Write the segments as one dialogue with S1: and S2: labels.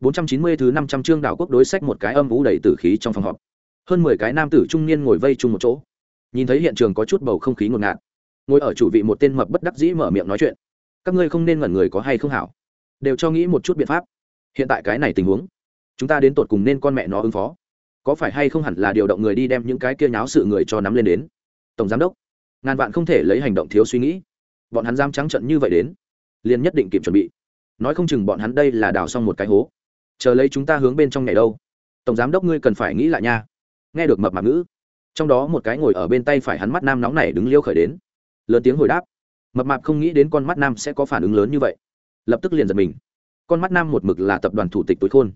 S1: 490 thứ 500 chương đảo quốc đối sách một cái âm vũ đầy tử khí trong phòng họp. Hơn 10 cái nam tử trung niên ngồi vây chung một chỗ. Nhìn thấy hiện trường có chút bầu không khí ngột ngạt. Ngồi ở chủ vị một tên mập bất đắc dĩ mở miệng nói chuyện. Các ngươi không nên ngẩn người có hay không hảo, đều cho nghĩ một chút biện pháp. Hiện tại cái này tình huống, chúng ta đến tột cùng nên con mẹ nó ứng phó. Có phải hay không hẳn là điều động người đi đem những cái kia nháo sự người cho nắm lên đến. Tổng giám đốc, ngàn vạn không thể lấy hành động thiếu suy nghĩ. Bọn hắn dám trắng trận như vậy đến, liền nhất định kịp chuẩn bị. Nói không chừng bọn hắn đây là đào xong một cái hố chờ lấy chúng ta hướng bên trong này đâu. Tổng giám đốc ngươi cần phải nghĩ lại nha. Nghe được mập mạp ngữ, trong đó một cái ngồi ở bên tay phải hắn mắt nam nóng này đứng liêu khởi đến. Lớn tiếng hồi đáp, mập mạp không nghĩ đến con mắt nam sẽ có phản ứng lớn như vậy. Lập tức liền giật mình. Con mắt nam một mực là tập đoàn thủ tịch tối khôn.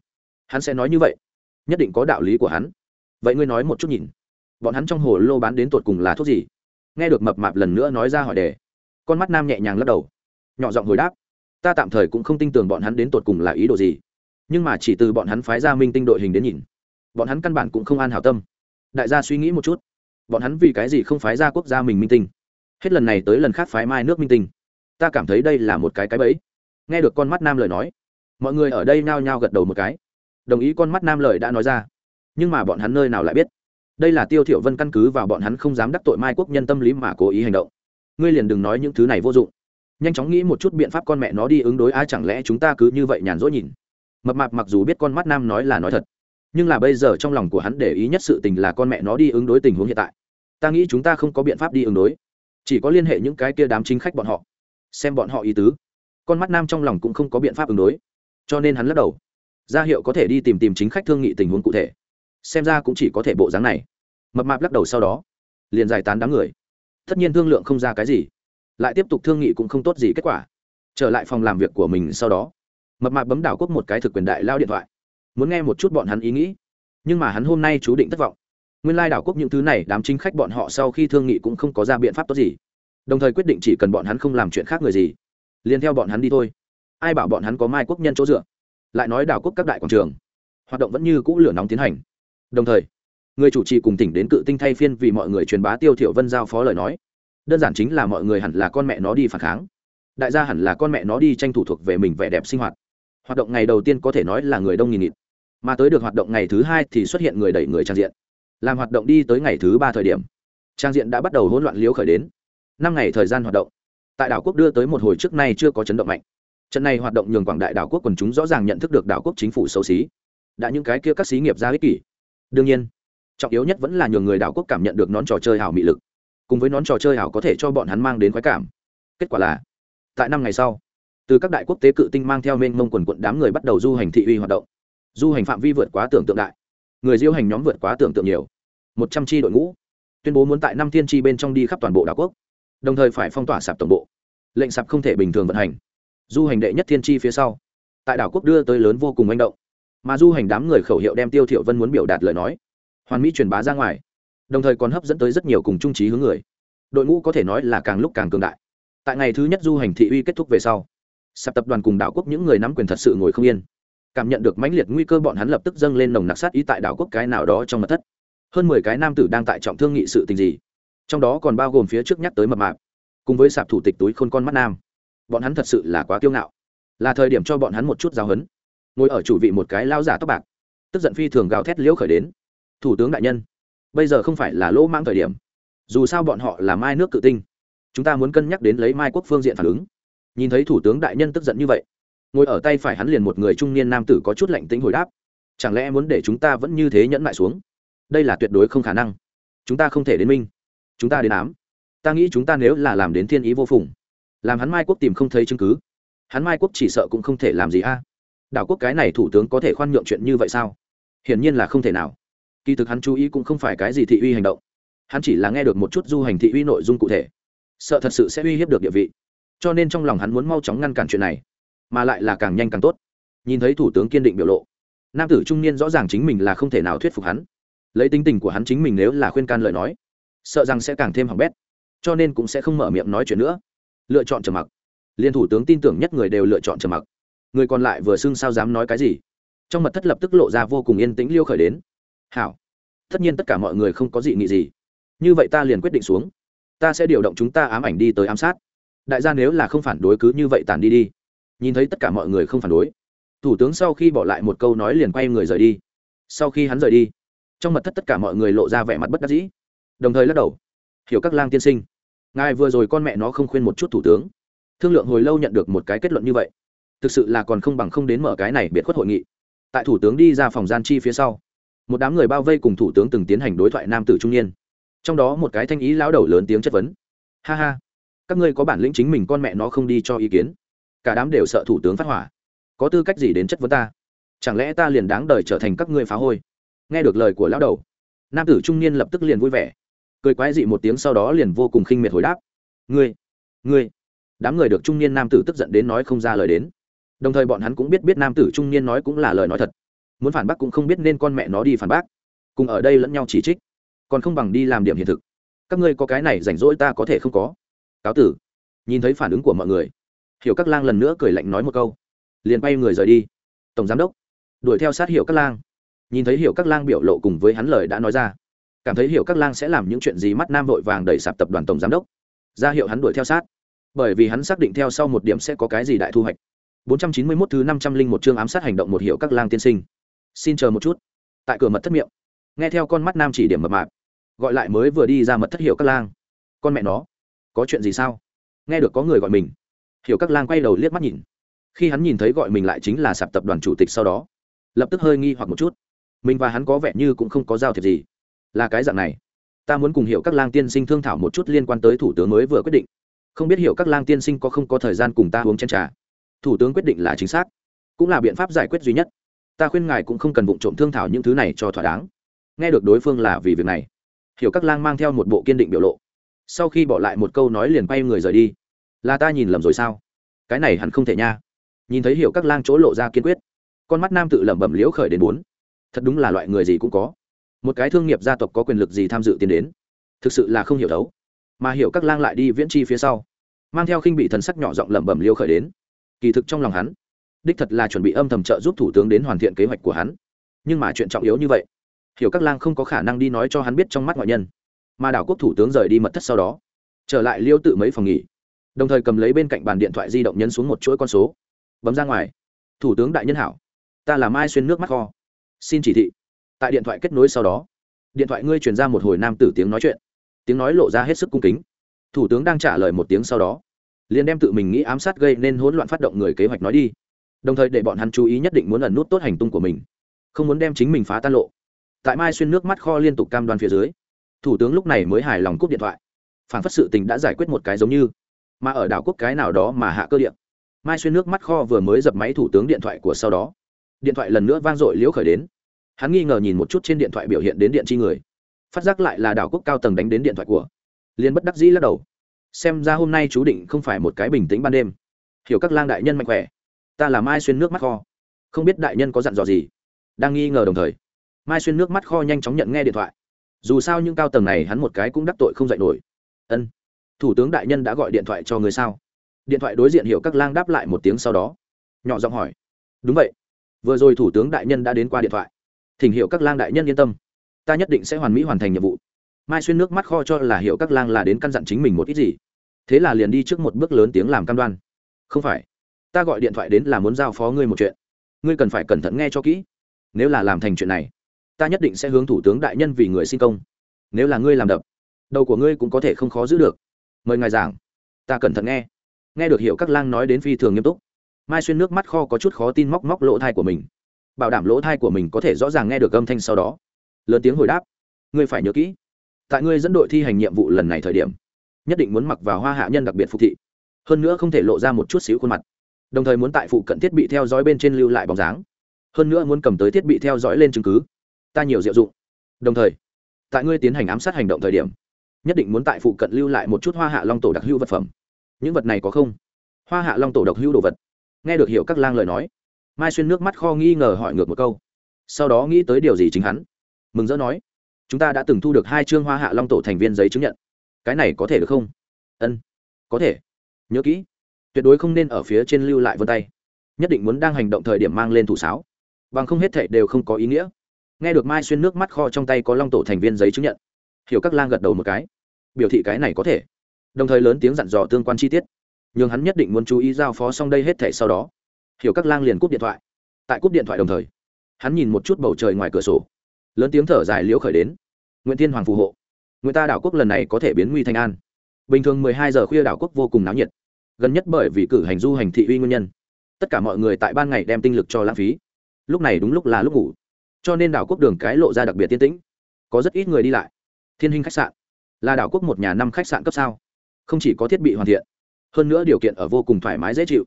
S1: Hắn sẽ nói như vậy, nhất định có đạo lý của hắn. Vậy ngươi nói một chút nhìn, bọn hắn trong hồ lô bán đến tột cùng là thuốc gì? Nghe được mập mạp lần nữa nói ra hỏi đề, con mắt nam nhẹ nhàng lắc đầu, nhỏ giọng hồi đáp, ta tạm thời cũng không tin tưởng bọn hắn đến tột cùng là ý đồ gì nhưng mà chỉ từ bọn hắn phái ra minh tinh đội hình đến nhìn, bọn hắn căn bản cũng không an hảo tâm. Đại gia suy nghĩ một chút, bọn hắn vì cái gì không phái ra quốc gia mình minh tinh? Hết lần này tới lần khác phái mai nước minh tinh. Ta cảm thấy đây là một cái cái bẫy. Nghe được con mắt nam lời nói, mọi người ở đây nao nhao gật đầu một cái. Đồng ý con mắt nam lời đã nói ra. Nhưng mà bọn hắn nơi nào lại biết? Đây là tiêu thiểu vân căn cứ vào bọn hắn không dám đắc tội mai quốc nhân tâm lý mà cố ý hành động. Ngươi liền đừng nói những thứ này vô dụng. Nhanh chóng nghĩ một chút biện pháp con mẹ nó đi ứng đối ai chẳng lẽ chúng ta cứ như vậy nhàn rỗi nhìn? Mập mạp mặc dù biết con mắt nam nói là nói thật, nhưng là bây giờ trong lòng của hắn để ý nhất sự tình là con mẹ nó đi ứng đối tình huống hiện tại. Ta nghĩ chúng ta không có biện pháp đi ứng đối, chỉ có liên hệ những cái kia đám chính khách bọn họ, xem bọn họ ý tứ. Con mắt nam trong lòng cũng không có biện pháp ứng đối, cho nên hắn lắc đầu. Ra hiệu có thể đi tìm tìm chính khách thương nghị tình huống cụ thể, xem ra cũng chỉ có thể bộ dáng này. Mập mạp lắc đầu sau đó, liền giải tán đám người. Tất nhiên thương lượng không ra cái gì, lại tiếp tục thương nghị cũng không tốt gì kết quả. Trở lại phòng làm việc của mình sau đó mập mạp bấm đảo quốc một cái thực quyền đại lao điện thoại. Muốn nghe một chút bọn hắn ý nghĩ. Nhưng mà hắn hôm nay chú định thất vọng. Nguyên lai đảo quốc những thứ này, đám chính khách bọn họ sau khi thương nghị cũng không có ra biện pháp tốt gì. Đồng thời quyết định chỉ cần bọn hắn không làm chuyện khác người gì, liền theo bọn hắn đi thôi. Ai bảo bọn hắn có mai quốc nhân chỗ dựa? Lại nói đảo quốc các đại quảng trường, hoạt động vẫn như cũ lửa nóng tiến hành. Đồng thời, người chủ trì cùng tỉnh đến cự tinh thay phiên vì mọi người truyền bá tiêu thiểu vân giao phó lời nói. Đơn giản chính là mọi người hẳn là con mẹ nó đi phản kháng. Đại gia hẳn là con mẹ nó đi tranh thủ thuộc về mình vẻ đẹp sinh hoạt hoạt động ngày đầu tiên có thể nói là người đông nghìn nghịt. Mà tới được hoạt động ngày thứ hai thì xuất hiện người đẩy người trang diện. Làm hoạt động đi tới ngày thứ ba thời điểm, trang diện đã bắt đầu hỗn loạn liếu khởi đến. Năm ngày thời gian hoạt động, tại đảo quốc đưa tới một hồi trước nay chưa có chấn động mạnh. Trận này hoạt động nhường quảng đại đảo quốc quần chúng rõ ràng nhận thức được đảo quốc chính phủ xấu xí. Đã những cái kia các xí nghiệp ra ích kỷ. Đương nhiên, trọng yếu nhất vẫn là nhường người đảo quốc cảm nhận được nón trò chơi hảo mị lực. Cùng với nón trò chơi hảo có thể cho bọn hắn mang đến khoái cảm. Kết quả là, tại năm ngày sau từ các đại quốc tế cự tinh mang theo mênh mông quần quận đám người bắt đầu du hành thị uy hoạt động. Du hành phạm vi vượt quá tưởng tượng đại. Người diêu hành nhóm vượt quá tưởng tượng nhiều. Một trăm tri đội ngũ. Tuyên bố muốn tại năm thiên tri bên trong đi khắp toàn bộ đảo quốc. Đồng thời phải phong tỏa sạp tổng bộ. Lệnh sạp không thể bình thường vận hành. Du hành đệ nhất thiên tri phía sau. Tại đảo quốc đưa tới lớn vô cùng manh động. Mà du hành đám người khẩu hiệu đem tiêu thiệu vân muốn biểu đạt lời nói. Hoàn mỹ truyền bá ra ngoài. Đồng thời còn hấp dẫn tới rất nhiều cùng trung trí hướng người. Đội ngũ có thể nói là càng lúc càng cường đại. Tại ngày thứ nhất du hành thị uy kết thúc về sau sạp tập đoàn cùng đảo quốc những người nắm quyền thật sự ngồi không yên. Cảm nhận được mãnh liệt nguy cơ, bọn hắn lập tức dâng lên nồng nặc sát ý tại đảo quốc cái nào đó trong mật thất. Hơn mười cái nam tử đang tại trọng thương nghị sự tình gì. Trong đó còn bao gồm phía trước nhắc tới mập mạp, cùng với sạp thủ tịch túi khôn con mắt nam. Bọn hắn thật sự là quá kiêu ngạo. Là thời điểm cho bọn hắn một chút giáo hấn ngồi ở chủ vị một cái lao giả tóc bạc, tức giận phi thường gào thét liễu khởi đến. Thủ tướng đại nhân, bây giờ không phải là lỗ mang thời điểm. Dù sao bọn họ là mai nước cự tinh. Chúng ta muốn cân nhắc đến lấy mai quốc phương diện phản ứng nhìn thấy thủ tướng đại nhân tức giận như vậy, ngồi ở tay phải hắn liền một người trung niên nam tử có chút lạnh tĩnh hồi đáp, chẳng lẽ muốn để chúng ta vẫn như thế nhẫn lại xuống? Đây là tuyệt đối không khả năng. Chúng ta không thể đến minh. Chúng ta đến ám. Ta nghĩ chúng ta nếu là làm đến thiên ý vô phùng, làm hắn mai quốc tìm không thấy chứng cứ, hắn mai quốc chỉ sợ cũng không thể làm gì a. Đảo quốc cái này thủ tướng có thể khoan nhượng chuyện như vậy sao? Hiển nhiên là không thể nào. Kỳ thực hắn chú ý cũng không phải cái gì thị uy hành động. Hắn chỉ là nghe được một chút du hành thị uy nội dung cụ thể. Sợ thật sự sẽ uy hiếp được địa vị cho nên trong lòng hắn muốn mau chóng ngăn cản chuyện này, mà lại là càng nhanh càng tốt. Nhìn thấy thủ tướng kiên định biểu lộ, nam tử trung niên rõ ràng chính mình là không thể nào thuyết phục hắn. Lấy tính tình của hắn chính mình nếu là khuyên can lời nói, sợ rằng sẽ càng thêm hỏng bét, cho nên cũng sẽ không mở miệng nói chuyện nữa. Lựa chọn trầm mặc. Liên thủ tướng tin tưởng nhất người đều lựa chọn trầm mặc. Người còn lại vừa xưng sao dám nói cái gì? Trong mật thất lập tức lộ ra vô cùng yên tĩnh liêu khởi đến. Hảo. Tất nhiên tất cả mọi người không có dị nghị gì. Như vậy ta liền quyết định xuống. Ta sẽ điều động chúng ta ám ảnh đi tới ám sát đại gia nếu là không phản đối cứ như vậy tàn đi đi. Nhìn thấy tất cả mọi người không phản đối, thủ tướng sau khi bỏ lại một câu nói liền quay người rời đi. Sau khi hắn rời đi, trong mật thất tất cả mọi người lộ ra vẻ mặt bất đắc dĩ, đồng thời lắc đầu. Hiểu các lang tiên sinh, ngài vừa rồi con mẹ nó không khuyên một chút thủ tướng. Thương lượng hồi lâu nhận được một cái kết luận như vậy, thực sự là còn không bằng không đến mở cái này biệt khuất hội nghị. Tại thủ tướng đi ra phòng gian chi phía sau, một đám người bao vây cùng thủ tướng từng tiến hành đối thoại nam tử trung niên. Trong đó một cái thanh ý lão đầu lớn tiếng chất vấn. Ha ha các ngươi có bản lĩnh chính mình con mẹ nó không đi cho ý kiến. Cả đám đều sợ thủ tướng phát hỏa. Có tư cách gì đến chất vấn ta? Chẳng lẽ ta liền đáng đời trở thành các ngươi phá hôi? Nghe được lời của lão đầu, nam tử trung niên lập tức liền vui vẻ. Cười quái dị một tiếng sau đó liền vô cùng khinh miệt hồi đáp. Ngươi ngươi. Đám người được trung niên nam tử tức giận đến nói không ra lời đến. Đồng thời bọn hắn cũng biết biết nam tử trung niên nói cũng là lời nói thật. Muốn phản bác cũng không biết nên con mẹ nó đi phản bác. Cùng ở đây lẫn nhau chỉ trích. Còn không bằng đi làm điểm hiện thực. Các ngươi có cái này rảnh rỗi ta có thể không có cáo tử. Nhìn thấy phản ứng của mọi người, hiểu các lang lần nữa cười lạnh nói một câu. Liền bay người rời đi. Tổng giám đốc, đuổi theo sát hiểu các lang. Nhìn thấy hiểu các lang biểu lộ cùng với hắn lời đã nói ra, cảm thấy hiểu các lang sẽ làm những chuyện gì mắt nam vội vàng đẩy sạp tập đoàn tổng giám đốc. Ra hiệu hắn đuổi theo sát. Bởi vì hắn xác định theo sau một điểm sẽ có cái gì đại thu hoạch. 491 thứ 501 chương ám sát hành động một hiệu các lang tiên sinh. Xin chờ một chút. Tại cửa mật thất miệng, nghe theo con mắt nam chỉ điểm mập mạp, gọi lại mới vừa đi ra mật thất hiệu các lang. Con mẹ nó có chuyện gì sao? Nghe được có người gọi mình. Hiểu các lang quay đầu liếc mắt nhìn. Khi hắn nhìn thấy gọi mình lại chính là sạp tập đoàn chủ tịch sau đó, lập tức hơi nghi hoặc một chút. Mình và hắn có vẻ như cũng không có giao thiệp gì. Là cái dạng này. Ta muốn cùng hiểu các lang tiên sinh thương thảo một chút liên quan tới thủ tướng mới vừa quyết định. Không biết hiểu các lang tiên sinh có không có thời gian cùng ta uống chen trà? Thủ tướng quyết định là chính xác, cũng là biện pháp giải quyết duy nhất. Ta khuyên ngài cũng không cần vụng trộm thương thảo những thứ này cho thỏa đáng. Nghe được đối phương là vì việc này, hiểu các lang mang theo một bộ kiên định biểu lộ sau khi bỏ lại một câu nói liền bay người rời đi. Là ta nhìn lầm rồi sao? Cái này hẳn không thể nha. Nhìn thấy hiểu các lang chỗ lộ ra kiên quyết, con mắt nam tự lẩm bẩm liễu khởi đến bốn. Thật đúng là loại người gì cũng có. Một cái thương nghiệp gia tộc có quyền lực gì tham dự tiến đến? Thực sự là không hiểu đấu. Mà hiểu các lang lại đi viễn chi phía sau, mang theo khinh bị thần sắc nhỏ giọng lẩm bẩm liêu khởi đến. Kỳ thực trong lòng hắn, đích thật là chuẩn bị âm thầm trợ giúp thủ tướng đến hoàn thiện kế hoạch của hắn. Nhưng mà chuyện trọng yếu như vậy, hiểu các lang không có khả năng đi nói cho hắn biết trong mắt ngoại nhân mà đảo quốc thủ tướng rời đi mật thất sau đó, trở lại liêu tự mấy phòng nghỉ, đồng thời cầm lấy bên cạnh bàn điện thoại di động nhấn xuống một chuỗi con số, bấm ra ngoài. Thủ tướng đại nhân hảo, ta là mai xuyên nước mắt kho. Xin chỉ thị. Tại điện thoại kết nối sau đó, điện thoại ngươi truyền ra một hồi nam tử tiếng nói chuyện. Tiếng nói lộ ra hết sức cung kính. Thủ tướng đang trả lời một tiếng sau đó, liền đem tự mình nghĩ ám sát gây nên hỗn loạn phát động người kế hoạch nói đi. Đồng thời để bọn hắn chú ý nhất định muốn ẩn nút tốt hành tung của mình, không muốn đem chính mình phá tan lộ. Tại mai xuyên nước mắt kho liên tục cam đoan phía dưới thủ tướng lúc này mới hài lòng cúp điện thoại. Phản phất sự tình đã giải quyết một cái giống như. Mà ở đảo quốc cái nào đó mà hạ cơ điện. Mai xuyên nước mắt kho vừa mới dập máy thủ tướng điện thoại của sau đó. Điện thoại lần nữa vang dội liễu khởi đến. Hắn nghi ngờ nhìn một chút trên điện thoại biểu hiện đến điện chi người. Phát giác lại là đảo quốc cao tầng đánh đến điện thoại của. Liền bất đắc dĩ lắc đầu. Xem ra hôm nay chú định không phải một cái bình tĩnh ban đêm. Hiểu các lang đại nhân mạnh khỏe. Ta là mai xuyên nước mắt kho. Không biết đại nhân có dặn dò gì. Đang nghi ngờ đồng thời. Mai xuyên nước mắt kho nhanh chóng nhận nghe điện thoại dù sao những cao tầng này hắn một cái cũng đắc tội không dạy nổi. Ân, thủ tướng đại nhân đã gọi điện thoại cho người sao? Điện thoại đối diện hiểu các lang đáp lại một tiếng sau đó. Nhỏ giọng hỏi. Đúng vậy. Vừa rồi thủ tướng đại nhân đã đến qua điện thoại. Thỉnh hiệu các lang đại nhân yên tâm. Ta nhất định sẽ hoàn mỹ hoàn thành nhiệm vụ. Mai xuyên nước mắt kho cho là hiệu các lang là đến căn dặn chính mình một ít gì. Thế là liền đi trước một bước lớn tiếng làm cam đoan. Không phải. Ta gọi điện thoại đến là muốn giao phó ngươi một chuyện. Ngươi cần phải cẩn thận nghe cho kỹ. Nếu là làm thành chuyện này ta nhất định sẽ hướng thủ tướng đại nhân vì người sinh công. Nếu là ngươi làm đập, đầu của ngươi cũng có thể không khó giữ được. Mời ngài giảng. Ta cẩn thận nghe. Nghe được hiệu các lang nói đến phi thường nghiêm túc, mai xuyên nước mắt kho có chút khó tin móc móc lỗ thai của mình. Bảo đảm lỗ thai của mình có thể rõ ràng nghe được âm thanh sau đó, lớn tiếng hồi đáp, ngươi phải nhớ kỹ, tại ngươi dẫn đội thi hành nhiệm vụ lần này thời điểm, nhất định muốn mặc vào hoa hạ nhân đặc biệt phục thị, hơn nữa không thể lộ ra một chút xíu khuôn mặt, đồng thời muốn tại phụ cận thiết bị theo dõi bên trên lưu lại bóng dáng, hơn nữa muốn cầm tới thiết bị theo dõi lên chứng cứ ta nhiều diệu dụng. Đồng thời, tại ngươi tiến hành ám sát hành động thời điểm, nhất định muốn tại phụ cận lưu lại một chút hoa hạ long tổ đặc hữu vật phẩm. Những vật này có không? Hoa hạ long tổ độc hữu đồ vật. Nghe được hiểu các lang lời nói, mai xuyên nước mắt kho nghi ngờ hỏi ngược một câu. Sau đó nghĩ tới điều gì chính hắn, mừng rỡ nói, chúng ta đã từng thu được hai chương hoa hạ long tổ thành viên giấy chứng nhận. Cái này có thể được không? Ân, có thể. Nhớ kỹ, tuyệt đối không nên ở phía trên lưu lại vân tay. Nhất định muốn đang hành động thời điểm mang lên thủ sáo. Bằng không hết thệ đều không có ý nghĩa nghe được mai xuyên nước mắt kho trong tay có long tổ thành viên giấy chứng nhận, hiểu các lang gật đầu một cái. Biểu thị cái này có thể. Đồng thời lớn tiếng dặn dò tương quan chi tiết. Nhưng hắn nhất định muốn chú ý giao phó xong đây hết thể sau đó. Hiểu các lang liền cúp điện thoại. Tại cúp điện thoại đồng thời, hắn nhìn một chút bầu trời ngoài cửa sổ. Lớn tiếng thở dài liễu khởi đến. Nguyễn thiên hoàng phù hộ. Nguyễn ta đảo quốc lần này có thể biến nguy thành an. Bình thường mười hai giờ khuya đảo quốc vô cùng náo nhiệt. Gần nhất bởi vì cử hành du hành thị uy nguyên nhân, tất cả mọi người tại ban ngày đem tinh lực cho lãng phí. Lúc này đúng lúc là lúc ngủ cho nên đảo quốc đường cái lộ ra đặc biệt tiên tĩnh. Có rất ít người đi lại. Thiên hình khách sạn. Là đảo quốc một nhà năm khách sạn cấp sao? Không chỉ có thiết bị hoàn thiện, hơn nữa điều kiện ở vô cùng thoải mái dễ chịu.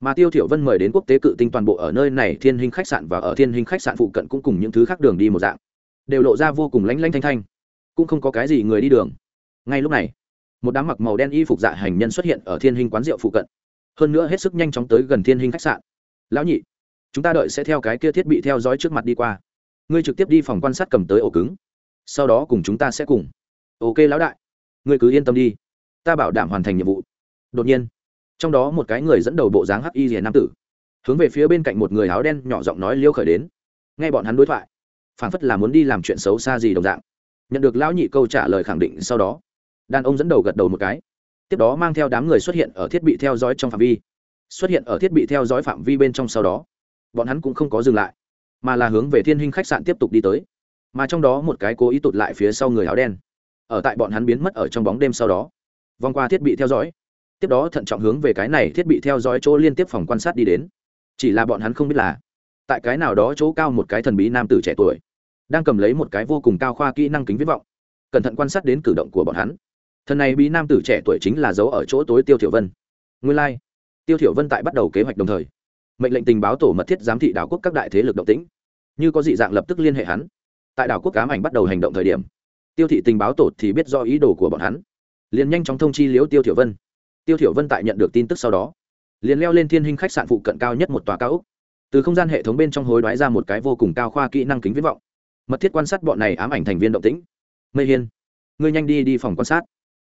S1: Mà tiêu thiểu vân mời đến quốc tế cự tinh toàn bộ ở nơi này, thiên hình khách sạn và ở thiên hình khách sạn phụ cận cũng cùng những thứ khác đường đi một dạng. Đều lộ ra vô cùng lánh lánh thanh thanh. Cũng không có cái gì người đi đường. Ngay lúc này, một đám mặc màu đen y phục dạ hành nhân xuất hiện ở thiên hình quán rượu phụ cận. Hơn nữa hết sức nhanh chóng tới gần thiên hình khách sạn. Lão nhị, chúng ta đợi sẽ theo cái kia thiết bị theo dõi trước mặt đi qua ngươi trực tiếp đi phòng quan sát cầm tới ổ cứng. Sau đó cùng chúng ta sẽ cùng. Ok lão đại. Ngươi cứ yên tâm đi. Ta bảo đảm hoàn thành nhiệm vụ. Đột nhiên, trong đó một cái người dẫn đầu bộ dáng hắc y rìa nam tử, hướng về phía bên cạnh một người áo đen nhỏ giọng nói liêu khởi đến. Nghe bọn hắn đối thoại, phảng phất là muốn đi làm chuyện xấu xa gì đồng dạng. Nhận được lão nhị câu trả lời khẳng định sau đó, đàn ông dẫn đầu gật đầu một cái. Tiếp đó mang theo đám người xuất hiện ở thiết bị theo dõi trong phạm vi. Xuất hiện ở thiết bị theo dõi phạm vi bên trong sau đó, bọn hắn cũng không có dừng lại mà là hướng về thiên hình khách sạn tiếp tục đi tới. Mà trong đó một cái cố ý tụt lại phía sau người áo đen. Ở tại bọn hắn biến mất ở trong bóng đêm sau đó, vòng qua thiết bị theo dõi. Tiếp đó thận trọng hướng về cái này thiết bị theo dõi chỗ liên tiếp phòng quan sát đi đến. Chỉ là bọn hắn không biết là, tại cái nào đó chỗ cao một cái thần bí nam tử trẻ tuổi, đang cầm lấy một cái vô cùng cao khoa kỹ năng kính viết vọng, cẩn thận quan sát đến cử động của bọn hắn. Thần này bí nam tử trẻ tuổi chính là giấu ở chỗ tối tiêu thiểu vân. Nguyên lai、like. tiêu thiểu vân tại bắt đầu kế hoạch đồng thời mệnh lệnh tình báo tổ mật thiết giám thị đảo quốc các đại thế lực động tĩnh. Như có dị dạng lập tức liên hệ hắn. Tại đảo quốc cám ảnh bắt đầu hành động thời điểm, tiêu thị tình báo tổ thì biết do ý đồ của bọn hắn. Liền nhanh chóng thông chi liễu tiêu thiểu vân. Tiêu thiểu vân tại nhận được tin tức sau đó, liền leo lên thiên hình khách sạn phụ cận cao nhất một tòa cao ốc. Từ không gian hệ thống bên trong hối đoái ra một cái vô cùng cao khoa kỹ năng kính viễn vọng. Mật thiết quan sát bọn này ám ảnh thành viên động tĩnh. Mây hiên, ngươi nhanh đi đi phòng quan sát.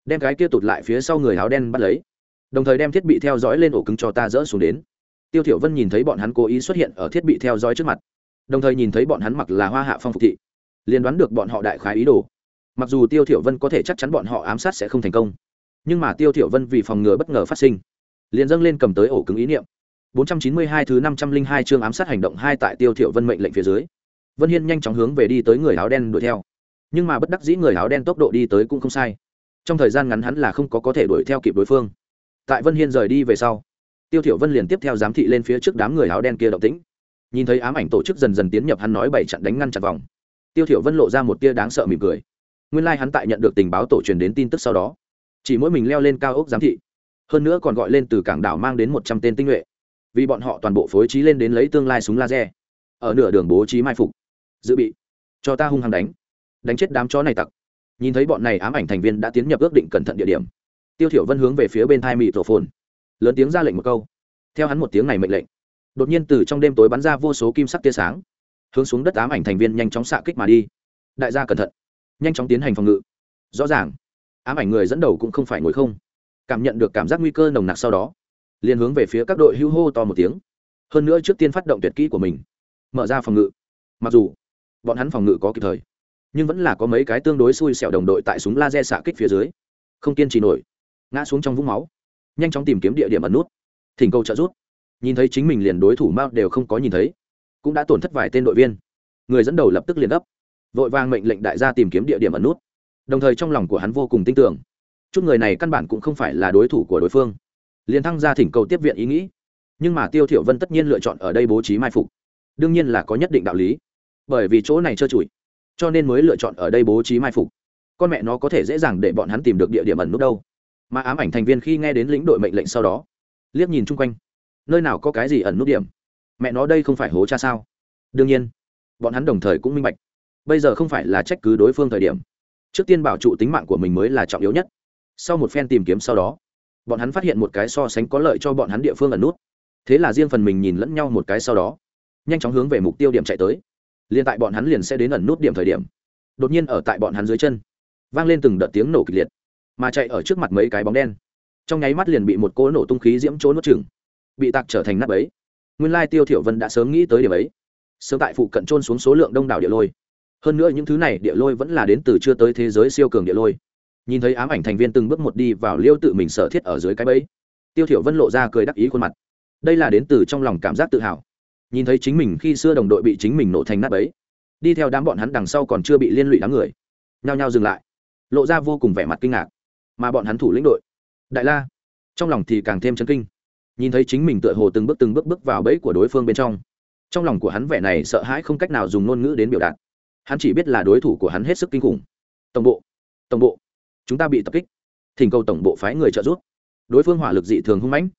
S1: Đem cái kia tụt lại phía sau người áo đen bắt lấy. Đồng thời đem thiết bị theo dõi lên ổ cứng cho ta dỡ xuống đến tiêu thiểu vân nhìn thấy bọn hắn cố ý xuất hiện ở thiết bị theo dõi trước mặt, đồng thời nhìn thấy bọn hắn mặc là hoa hạ phong phục thị, liền đoán được bọn họ đại khái ý đồ. Mặc dù tiêu thiểu vân có thể chắc chắn bọn họ ám sát sẽ không thành công, nhưng mà tiêu thiểu vân vì phòng ngừa bất ngờ phát sinh, liền dâng lên cầm tới ổ cứng ý niệm. 492 thứ 502 chương ám sát hành động hai tại tiêu thiểu vân mệnh lệnh phía dưới, vân hiên nhanh chóng hướng về đi tới người áo đen đuổi theo. Nhưng mà bất đắc dĩ người áo đen tốc độ đi tới cũng không sai. Trong thời gian ngắn hắn là không có có thể đuổi theo kịp đối phương. Tại vân hiên rời đi về sau tiêu thiểu vân liền tiếp theo giám thị lên phía trước đám người áo đen kia động tĩnh. Nhìn thấy ám ảnh tổ chức dần dần tiến nhập hắn nói bảy trận đánh ngăn chặn vòng. Tiêu thiểu vân lộ ra một tia đáng sợ mỉm cười. Nguyên lai like hắn tại nhận được tình báo tổ truyền đến tin tức sau đó, chỉ mỗi mình leo lên cao ốc giám thị. Hơn nữa còn gọi lên từ cảng đảo mang đến một trăm tên tinh nhuệ. Vì bọn họ toàn bộ phối trí lên đến lấy tương lai súng laser. Ở nửa đường bố trí mai phục. Dự bị. Cho ta hung hăng đánh. Đánh chết đám chó này tặc. Nhìn thấy bọn này ám ảnh thành viên đã tiến nhập ước định cẩn thận địa điểm. Tiêu thiểu vân hướng về phía bên thai mịt tổ phồn lớn tiếng ra lệnh một câu. Theo hắn một tiếng này mệnh lệnh, đột nhiên từ trong đêm tối bắn ra vô số kim sắc tia sáng, hướng xuống đất ám ảnh thành viên nhanh chóng xạ kích mà đi. Đại gia cẩn thận, nhanh chóng tiến hành phòng ngự. Rõ ràng, ám ảnh người dẫn đầu cũng không phải ngồi không. Cảm nhận được cảm giác nguy cơ nồng nặc sau đó, liền hướng về phía các đội hưu hô to một tiếng. Hơn nữa trước tiên phát động tuyệt kỹ của mình, mở ra phòng ngự. Mặc dù, bọn hắn phòng ngự có kịp thời, nhưng vẫn là có mấy cái tương đối xui xẻo đồng đội tại súng laser xạ kích phía dưới, không kiên trì nổi, ngã xuống trong vũng máu nhanh chóng tìm kiếm địa điểm ẩn nút. Thỉnh cầu trợ rút nhìn thấy chính mình liền đối thủ mao đều không có nhìn thấy cũng đã tổn thất vài tên đội viên. Người dẫn đầu lập tức liền gấp, vội vàng mệnh lệnh đại gia tìm kiếm địa điểm ẩn nút. Đồng thời trong lòng của hắn vô cùng tin tưởng chút người này căn bản cũng không phải là đối thủ của đối phương. Liền thăng ra thỉnh cầu tiếp viện ý nghĩ. Nhưng mà tiêu thiểu vân tất nhiên lựa chọn ở đây bố trí mai phục. Đương nhiên là có nhất định đạo lý. Bởi vì chỗ này trơ trụi cho nên mới lựa chọn ở đây bố trí mai phục. Con mẹ nó có thể dễ dàng để bọn hắn tìm được địa điểm ẩn nút đâu mà ám ảnh thành viên khi nghe đến lĩnh đội mệnh lệnh sau đó, liếc nhìn chung quanh, nơi nào có cái gì ẩn nút điểm? Mẹ nó đây không phải hố cha sao? Đương nhiên, bọn hắn đồng thời cũng minh bạch, bây giờ không phải là trách cứ đối phương thời điểm. Trước tiên bảo trụ tính mạng của mình mới là trọng yếu nhất. Sau một phen tìm kiếm sau đó, bọn hắn phát hiện một cái so sánh có lợi cho bọn hắn địa phương ẩn nút. Thế là riêng phần mình nhìn lẫn nhau một cái sau đó, nhanh chóng hướng về mục tiêu điểm chạy tới. Liền tại bọn hắn liền sẽ đến ẩn nút điểm thời điểm, đột nhiên ở tại bọn hắn dưới chân, vang lên từng đợt tiếng nổ kịch liệt mà chạy ở trước mặt mấy cái bóng đen. Trong nháy mắt liền bị một cỗ nổ tung khí diễm trốn nuốt chừng bị tạc trở thành nắp ấy. Nguyên lai tiêu thiểu vân đã sớm nghĩ tới điểm ấy. Sớm tại phụ cận trôn xuống số lượng đông đảo địa lôi. Hơn nữa những thứ này địa lôi vẫn là đến từ chưa tới thế giới siêu cường địa lôi. Nhìn thấy ám ảnh thành viên từng bước một đi vào liêu tự mình sở thiết ở dưới cái bẫy, tiêu thiểu vân lộ ra cười đắc ý khuôn mặt. Đây là đến từ trong lòng cảm giác tự hào. Nhìn thấy chính mình khi xưa đồng đội bị chính mình nổ thành nát bấy đi theo đám bọn hắn đằng sau còn chưa bị liên lụy đám người, nhao nhao dừng lại, lộ ra vô cùng vẻ mặt kinh ngạc mà bọn hắn thủ lĩnh đội. Đại la, trong lòng thì càng thêm chấn kinh. Nhìn thấy chính mình tựa hồ từng bước từng bước bước vào bẫy của đối phương bên trong trong lòng của hắn vẻ này sợ hãi không cách nào dùng ngôn ngữ đến biểu đạt. Hắn chỉ biết là đối thủ của hắn hết sức kinh khủng. Tổng bộ tổng bộ, chúng ta bị tập kích. Thỉnh cầu tổng bộ phái người trợ giúp. Đối phương hỏa lực dị thường hung mãnh.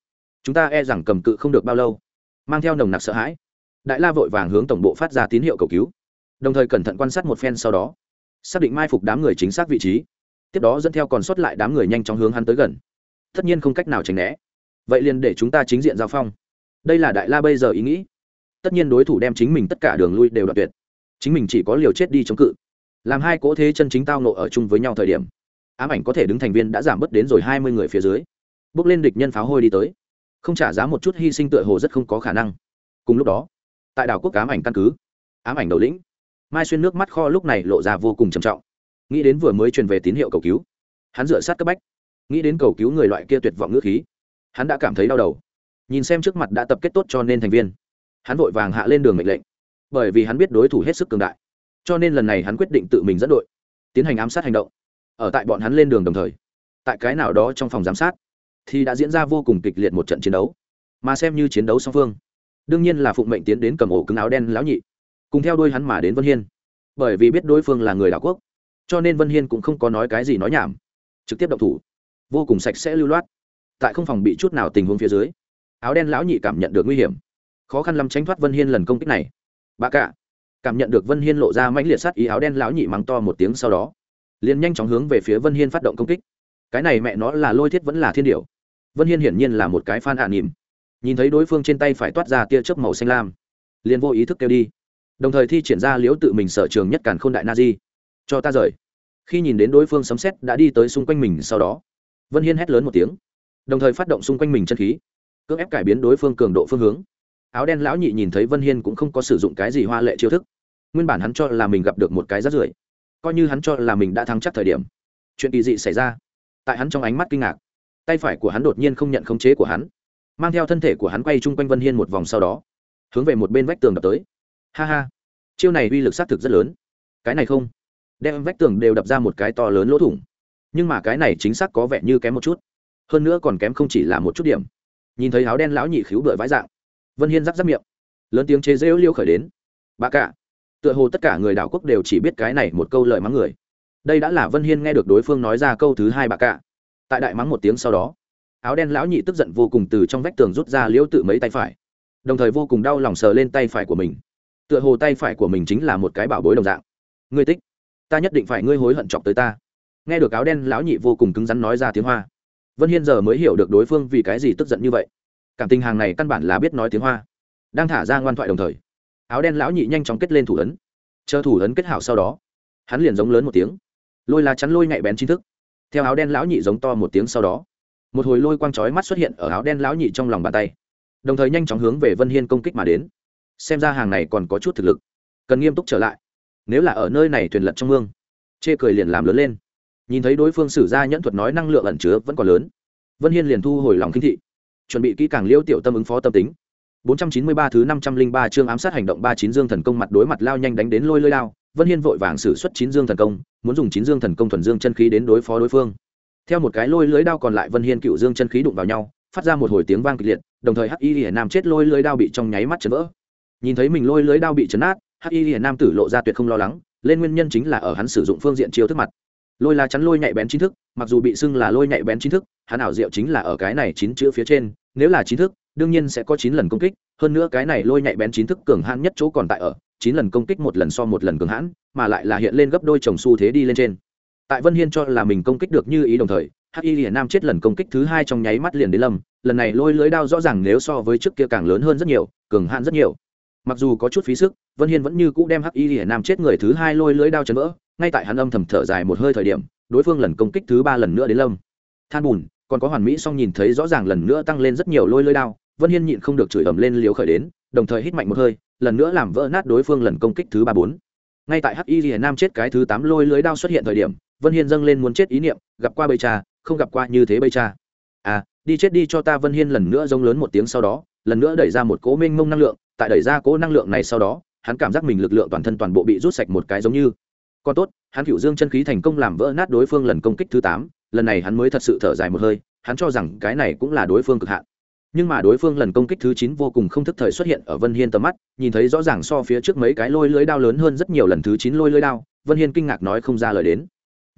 S1: Chúng ta e rằng cầm cự không được bao lâu, mang theo nồng nặc sợ hãi. Đại la vội vàng hướng tổng bộ phát ra tín hiệu cầu cứu, đồng thời cẩn thận quan sát một phen sau đó, xác định mai phục đám người chính xác vị trí tiếp đó dẫn theo còn sót lại đám người nhanh chóng hướng hắn tới gần. Tất nhiên không cách nào tránh né. Vậy liền để chúng ta chính diện giao phong. Đây là đại la bây giờ ý nghĩ. Tất nhiên đối thủ đem chính mình tất cả đường lui đều đoạt tuyệt. Chính mình chỉ có liều chết đi chống cự. Làm hai cỗ thế chân chính tao nộ ở chung với nhau thời điểm, ám ảnh có thể đứng thành viên đã giảm bớt đến rồi hai mươi người phía dưới. Bước lên địch nhân pháo hôi đi tới. Không trả giá một chút hy sinh tựa hồ rất không có khả năng. Cùng lúc đó, tại đảo quốc ám ảnh căn cứ, ám ảnh đầu lĩnh, mai xuyên nước mắt kho lúc này lộ ra vô cùng trầm trọng nghĩ đến vừa mới truyền về tín hiệu cầu cứu, hắn dựa sát cấp bách. Nghĩ đến cầu cứu người loại kia tuyệt vọng ngữ khí, hắn đã cảm thấy đau đầu. Nhìn xem trước mặt đã tập kết tốt cho nên thành viên, hắn vội vàng hạ lên đường mệnh lệnh. Bởi vì hắn biết đối thủ hết sức cường đại, cho nên lần này hắn quyết định tự mình dẫn đội, tiến hành ám sát hành động. Ở tại bọn hắn lên đường đồng thời, tại cái nào đó trong phòng giám sát, thì đã diễn ra vô cùng kịch liệt một trận chiến đấu. Mà xem như chiến đấu song phương, đương nhiên là phụng mệnh tiến đến cầm ổ cứng áo đen lão nhị, cùng theo đôi hắn mà đến vân hiên. Bởi vì biết đối phương là người đảo quốc cho nên vân hiên cũng không có nói cái gì nói nhảm trực tiếp động thủ vô cùng sạch sẽ lưu loát tại không phòng bị chút nào tình huống phía dưới áo đen lão nhị cảm nhận được nguy hiểm khó khăn lắm tránh thoát vân hiên lần công kích này bà cả cảm nhận được vân hiên lộ ra mãnh liệt sát ý áo đen lão nhị mắng to một tiếng sau đó liền nhanh chóng hướng về phía vân hiên phát động công kích cái này mẹ nó là lôi thiết vẫn là thiên điều vân hiên hiển nhiên là một cái phan hạ nỉm nhìn thấy đối phương trên tay phải toát ra tia chớp màu xanh lam liền vô ý thức kêu đi đồng thời thi triển ra liễu tự mình sở trường nhất càn k h ô n đại na di cho ta rời. Khi nhìn đến đối phương sấm xét đã đi tới xung quanh mình sau đó, vân hiên hét lớn một tiếng, đồng thời phát động xung quanh mình chân khí, cưỡng ép cải biến đối phương cường độ phương hướng. Áo đen lão nhị nhìn thấy vân hiên cũng không có sử dụng cái gì hoa lệ chiêu thức. Nguyên bản hắn cho là mình gặp được một cái rát rưởi, coi như hắn cho là mình đã thắng chắc thời điểm, chuyện kỳ dị xảy ra. Tại hắn trong ánh mắt kinh ngạc, tay phải của hắn đột nhiên không nhận khống chế của hắn, mang theo thân thể của hắn quay chung quanh vân hiên một vòng sau đó, hướng về một bên vách tường đập tới. Ha ha, chiêu này uy lực xác thực rất lớn. Cái này không đem vách tường đều đập ra một cái to lớn lỗ thủng. Nhưng mà cái này chính xác có vẻ như kém một chút. Hơn nữa còn kém không chỉ là một chút điểm. Nhìn thấy áo đen lão nhị khiếu bựa vãi dạng, vân hiên rắc rắc miệng. Lớn tiếng chế rêu liêu khởi đến. Bà cả. Tựa hồ tất cả người đảo quốc đều chỉ biết cái này một câu lời mắng người. Đây đã là vân hiên nghe được đối phương nói ra câu thứ hai bà cả. Tại đại mắng một tiếng sau đó, áo đen lão nhị tức giận vô cùng từ trong vách tường rút ra liễu tự mấy tay phải, đồng thời vô cùng đau lòng sờ lên tay phải của mình. Tựa hồ tay phải của mình chính là một cái bảo bối đồng dạng. Ngươi tích ta nhất định phải ngươi hối hận chọc tới ta. Nghe được áo đen lão nhị vô cùng cứng rắn nói ra tiếng hoa. Vân hiên giờ mới hiểu được đối phương vì cái gì tức giận như vậy. Cảm tình hàng này căn bản là biết nói tiếng hoa. Đang thả ra ngoan thoại đồng thời, áo đen lão nhị nhanh chóng kết lên thủ ấn. Chờ thủ ấn kết hảo sau đó, hắn liền giống lớn một tiếng. Lôi lá chắn lôi nhạy bén chính thức. Theo áo đen lão nhị giống to một tiếng sau đó, một hồi lôi quang chói mắt xuất hiện ở áo đen lão nhị trong lòng bàn tay. Đồng thời nhanh chóng hướng về vân hiên công kích mà đến. Xem ra hàng này còn có chút thực lực. Cần nghiêm túc trở lại nếu là ở nơi này thuyền lật trong mương chê cười liền làm lớn lên nhìn thấy đối phương sử ra nhẫn thuật nói năng lượng ẩn chứa vẫn còn lớn vân hiên liền thu hồi lòng kinh thị chuẩn bị kỹ càng liêu tiểu tâm ứng phó tâm tính 493 thứ 503 chương ám sát hành động 39 dương thần công mặt đối mặt lao nhanh đánh đến lôi lôi lao, Vân Hiên vội vàng sử xuất chín dương thần công, muốn dùng chín dương thần công thuần dương chân khí đến đối phó đối phương. Theo một cái lôi lưới đao còn lại Vân Hiên cựu dương chân khí đụng vào nhau, phát ra một hồi tiếng vang kịch liệt, đồng thời Hắc Y Liễu Nam chết lôi lưới đao bị trong nháy mắt chấn vỡ. Nhìn thấy mình lôi lưới đao bị chấn nát, Hắc Y hiền Nam tử lộ ra tuyệt không lo lắng, lên nguyên nhân chính là ở hắn sử dụng phương diện chiêu thức mặt. Lôi là chắn lôi nhạy bén chính thức, mặc dù bị xưng là lôi nhạy bén chính thức, hắn ảo diệu chính là ở cái này chín chữ phía trên, nếu là chính thức, đương nhiên sẽ có chín lần công kích, hơn nữa cái này lôi nhạy bén chính thức cường hãn nhất chỗ còn tại ở, chín lần công kích một lần so một lần cường hãn mà lại là hiện lên gấp đôi chồng xu thế đi lên trên tại vân hiên cho là mình công kích được như ý đồng thời hắc y hiển nam chết lần công kích thứ hai trong nháy mắt liền đến lâm lần này lôi lưới đao rõ ràng nếu so với trước kia càng lớn hơn rất nhiều cường hãn rất nhiều mặc dù có chút phí sức, vân hiên vẫn như cũ đem hắc y hiển nam chết người thứ hai lôi lưới đao chấn vỡ, ngay tại hắn âm thầm thở dài một hơi thời điểm, đối phương lần công kích thứ ba lần nữa đến lâm. Than bùn, còn có hoàn mỹ song nhìn thấy rõ ràng lần nữa tăng lên rất nhiều lôi lưới đao, vân hiên nhịn không được chửi ầm lên liều khởi đến, đồng thời hít mạnh một hơi, lần nữa làm vỡ nát đối phương lần công kích thứ ba bốn. Ngay tại hắc y hiển nam chết cái thứ tám lôi lưới đao xuất hiện thời điểm, vân hiên dâng lên muốn chết ý niệm, gặp qua bây cha, không gặp qua như thế bây cha. À đi chết đi cho ta, vân hiên lần nữa rông lớn một tiếng sau đó, lần nữa đẩy ra một cố minh mông năng lượng tại đẩy ra cỗ năng lượng này sau đó, hắn cảm giác mình lực lượng toàn thân toàn bộ bị rút sạch một cái giống như. Còn tốt, hắn cựu dương chân khí thành công làm vỡ nát đối phương lần công kích thứ tám, lần này hắn mới thật sự thở dài một hơi, hắn cho rằng cái này cũng là đối phương cực hạn. Nhưng mà đối phương lần công kích thứ chín vô cùng không thức thời xuất hiện ở vân hiên tầm mắt, nhìn thấy rõ ràng so phía trước mấy cái lôi lưới đao lớn hơn rất nhiều lần thứ chín lôi lưới đao, vân hiên kinh ngạc nói không ra lời đến.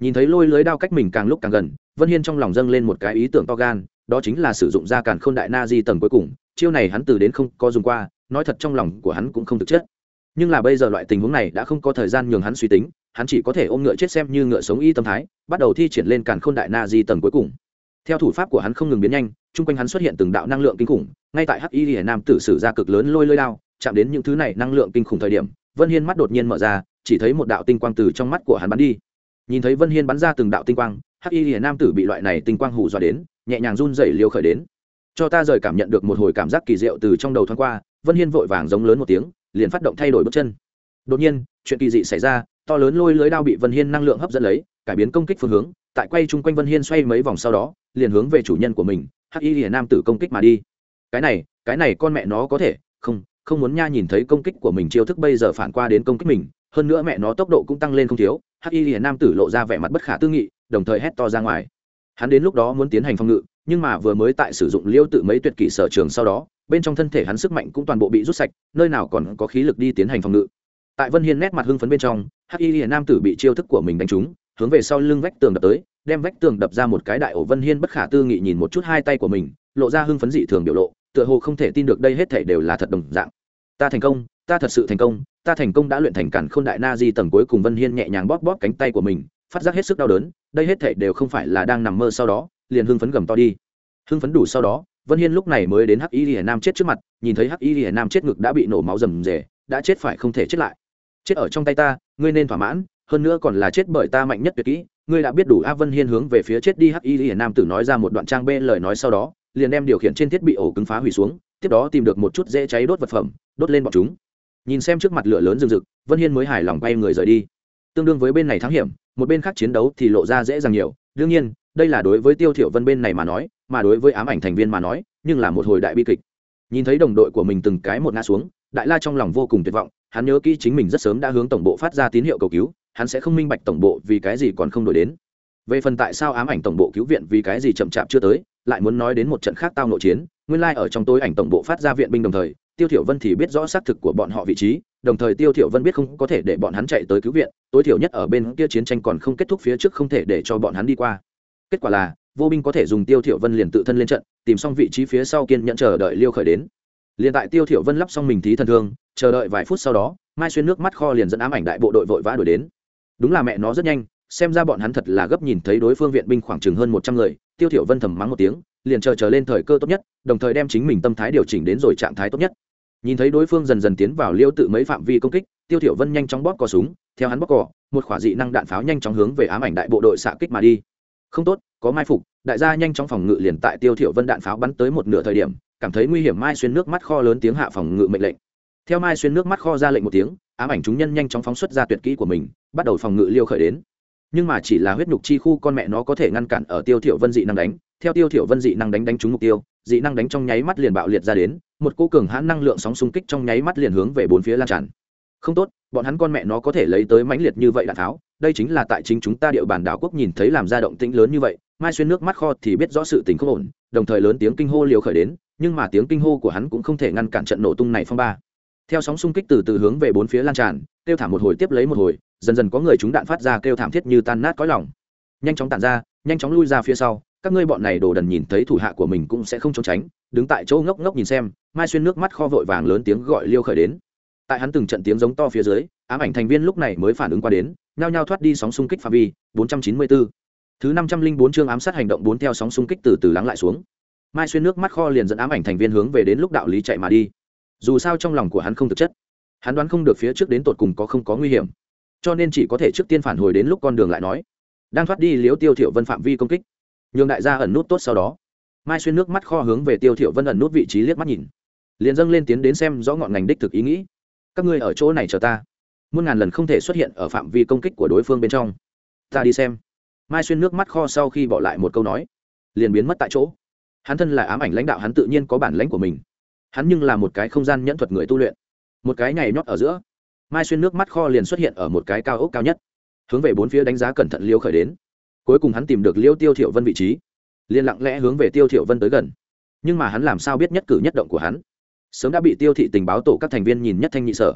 S1: Nhìn thấy lôi lưới đao cách mình càng lúc càng gần, vân hiên trong lòng dâng lên một cái ý tưởng to gan, đó chính là sử dụng ra càn k h ô n đại na di tầng cuối cùng, chiêu này hắn từ đến không có dùng qua nói thật trong lòng của hắn cũng không thực chất. Nhưng là bây giờ loại tình huống này đã không có thời gian nhường hắn suy tính, hắn chỉ có thể ôm ngựa chết xem như ngựa sống y tâm thái, bắt đầu thi triển lên càn k h ô n đại na di tầng cuối cùng. Theo thủ pháp của hắn không ngừng biến nhanh, chung quanh hắn xuất hiện từng đạo năng lượng kinh khủng, ngay tại hắc y hiển nam tử sử ra cực lớn lôi lôi đao, chạm đến những thứ này năng lượng kinh khủng thời điểm, vân hiên mắt đột nhiên mở ra, chỉ thấy một đạo tinh quang từ trong mắt của hắn bắn đi. Nhìn thấy vân hiên bắn ra từng đạo tinh quang, hắc y hiển nam tử bị loại này tinh quang hù dọa đến, nhẹ nhàng run dày liều khởi đến. Cho ta rời cảm nhận được một hồi cảm giác kỳ diệu từ trong đầu thoáng qua vân hiên vội vàng giống lớn một tiếng, liền phát động thay đổi bước chân. Đột nhiên, chuyện kỳ dị xảy ra, to lớn lôi lưới đao bị vân hiên năng lượng hấp dẫn lấy, cải biến công kích phương hướng, tại quay chung quanh vân hiên xoay mấy vòng sau đó, liền hướng về chủ nhân của mình, hắc y hiển nam tử công kích mà đi. Cái này cái này con mẹ nó có thể, không không muốn nha nhìn thấy công kích của mình chiêu thức bây giờ phản qua đến công kích mình, hơn nữa mẹ nó tốc độ cũng tăng lên không thiếu, hắc y hiển nam tử lộ ra vẻ mặt bất khả tư nghị, đồng thời hét to ra ngoài. Hắn đến lúc đó muốn tiến hành phòng ngự nhưng mà vừa mới tại sử dụng liêu tự mấy tuyệt kỹ sở trường sau đó, bên trong thân thể hắn sức mạnh cũng toàn bộ bị rút sạch, nơi nào còn có khí lực đi tiến hành phòng ngự. Tại vân hiên nét mặt hưng phấn bên trong, hắc y hiền nam tử bị chiêu thức của mình đánh trúng, hướng về sau lưng vách tường đập tới, đem vách tường đập ra một cái đại ổ vân hiên bất khả tư nghị nhìn một chút hai tay của mình, lộ ra hưng phấn dị thường biểu lộ, tựa hồ không thể tin được đây hết thể đều là thật đồng dạng. Ta thành công, ta thật sự thành công, ta thành công đã luyện thành cản khôn đại na di tầng cuối cùng. Vân hiên nhẹ nhàng bóp bóp cánh tay của mình, phát giác hết sức đau đớn, đây hết thể đều không phải là đang nằm mơ sau đó liền hưng phấn gầm to đi. Hưng phấn đủ sau đó, vân hiên lúc này mới đến hắc y lìa nam chết trước mặt, nhìn thấy hắc y lìa nam chết ngực đã bị nổ máu rầm rề, đã chết phải không thể chết lại. Chết ở trong tay ta, ngươi nên thỏa mãn, hơn nữa còn là chết bởi ta mạnh nhất tuyệt kỹ, ngươi đã biết đủ a vân hiên hướng về phía chết đi hắc y lìa nam tử nói ra một đoạn trang bê lời nói sau đó, liền đem điều khiển trên thiết bị ổ cứng phá hủy xuống, tiếp đó tìm được một chút dễ cháy đốt vật phẩm, đốt lên bọn chúng. Nhìn xem trước mặt lửa lớn rừng rực, vân hiên mới hài lòng bay người rời đi. Tương đương với bên này thắng hiểm, một bên khác chiến đấu thì lộ ra dễ dàng nhiều, đương nhiên đây là đối với tiêu thiểu vân bên này mà nói, mà đối với ám ảnh thành viên mà nói, nhưng là một hồi đại bi kịch. Nhìn thấy đồng đội của mình từng cái một ngã xuống, đại la trong lòng vô cùng tuyệt vọng, hắn nhớ kỹ chính mình rất sớm đã hướng tổng bộ phát ra tín hiệu cầu cứu, hắn sẽ không minh bạch tổng bộ vì cái gì còn không đổi đến. Về phần tại sao ám ảnh tổng bộ cứu viện vì cái gì chậm chạp chưa tới, lại muốn nói đến một trận khác tao nội chiến, nguyên lai like ở trong tối ảnh tổng bộ phát ra viện binh đồng thời, tiêu thiểu vân thì biết rõ xác thực của bọn họ vị trí, đồng thời tiêu thiểu vân biết không có thể để bọn hắn chạy tới cứu viện, tối thiểu nhất ở bên kia chiến tranh còn không kết thúc phía trước không thể để cho bọn hắn đi qua kết quả là, vô binh có thể dùng tiêu thiểu vân liền tự thân lên trận, tìm xong vị trí phía sau kiên nhẫn chờ đợi liêu khởi đến. Liền tại tiêu thiểu vân lắp xong mình thí thần thương, chờ đợi vài phút sau đó, mai xuyên nước mắt kho liền dẫn ám ảnh đại bộ đội vội vã đuổi đến. Đúng là mẹ nó rất nhanh, xem ra bọn hắn thật là gấp nhìn thấy đối phương viện binh khoảng chừng hơn một trăm người, tiêu thiểu vân thầm mắng một tiếng, liền chờ chờ lên thời cơ tốt nhất, đồng thời đem chính mình tâm thái điều chỉnh đến rồi trạng thái tốt nhất. Nhìn thấy đối phương dần dần tiến vào liêu tự mấy phạm vi công kích, tiêu thiểu vân nhanh chóng bóp cò súng, theo hắn bóp cò, một khỏa dị năng đạn pháo nhanh chóng hướng về ám ảnh đại bộ đội xạ kích mà đi không tốt, có mai phục, đại gia nhanh chóng phòng ngự liền tại tiêu thiểu vân đạn pháo bắn tới một nửa thời điểm, cảm thấy nguy hiểm mai xuyên nước mắt kho lớn tiếng hạ phòng ngự mệnh lệnh. Theo mai xuyên nước mắt kho ra lệnh một tiếng, ám ảnh chúng nhân nhanh chóng phóng xuất ra tuyệt kỹ của mình, bắt đầu phòng ngự liêu khởi đến. Nhưng mà chỉ là huyết nhục chi khu con mẹ nó có thể ngăn cản ở tiêu thiểu vân dị năng đánh, theo tiêu thiểu vân dị năng đánh đánh trúng mục tiêu, dị năng đánh trong nháy mắt liền bạo liệt ra đến, một cỗ cường hãn năng lượng sóng xung kích trong nháy mắt liền hướng về bốn phía lan tràn. Không tốt, bọn hắn con mẹ nó có thể lấy tới mãnh liệt như vậy đạn tháo đây chính là tại chính chúng ta địa bàn đảo quốc nhìn thấy làm ra động tĩnh lớn như vậy, mai xuyên nước mắt kho thì biết rõ sự tình không ổn, đồng thời lớn tiếng kinh hô liều khởi đến, nhưng mà tiếng kinh hô của hắn cũng không thể ngăn cản trận nổ tung này phong ba. Theo sóng xung kích từ từ hướng về bốn phía lan tràn, kêu thảm một hồi tiếp lấy một hồi, dần dần có người chúng đạn phát ra kêu thảm thiết như tan nát cõi lòng. Nhanh chóng tản ra, nhanh chóng lui ra phía sau, các ngươi bọn này đồ đần nhìn thấy thủ hạ của mình cũng sẽ không trốn tránh, đứng tại chỗ ngốc ngốc nhìn xem, mai xuyên nước mắt kho vội vàng lớn tiếng gọi liêu khởi đến. Tại hắn từng trận tiếng giống to phía dưới, ám ảnh thành viên lúc này mới phản ứng qua đến nhao nhao thoát đi sóng xung kích phạm vi 494. thứ 504 chương ám sát hành động bốn theo sóng xung kích từ từ lắng lại xuống. Mai xuyên nước mắt kho liền dẫn ám ảnh thành viên hướng về đến lúc đạo lý chạy mà đi. Dù sao trong lòng của hắn không thực chất. Hắn đoán không được phía trước đến tột cùng có không có nguy hiểm. Cho nên chỉ có thể trước tiên phản hồi đến lúc con đường lại nói. Đang thoát đi liếu tiêu thiểu vân phạm vi công kích. Nhường đại gia ẩn nút tốt sau đó. Mai xuyên nước mắt kho hướng về tiêu thiểu vân ẩn nút vị trí liếc mắt nhìn. Liền dâng lên tiến đến xem rõ ngọn ngành đích thực ý nghĩ. Các ngươi ở chỗ này chờ ta muôn ngàn lần không thể xuất hiện ở phạm vi công kích của đối phương bên trong. Ta đi xem. Mai xuyên nước mắt kho sau khi bỏ lại một câu nói, liền biến mất tại chỗ. Hắn thân là ám ảnh lãnh đạo, hắn tự nhiên có bản lãnh của mình. Hắn nhưng là một cái không gian nhẫn thuật người tu luyện. Một cái nhảy nhót ở giữa, mai xuyên nước mắt kho liền xuất hiện ở một cái cao ốc cao nhất, hướng về bốn phía đánh giá cẩn thận liêu khởi đến. Cuối cùng hắn tìm được liêu tiêu thiểu vân vị trí, liền lặng lẽ hướng về tiêu thiểu vân tới gần. Nhưng mà hắn làm sao biết nhất cử nhất động của hắn? Sớm đã bị tiêu thị tình báo tổ các thành viên nhìn nhất thanh nhị sở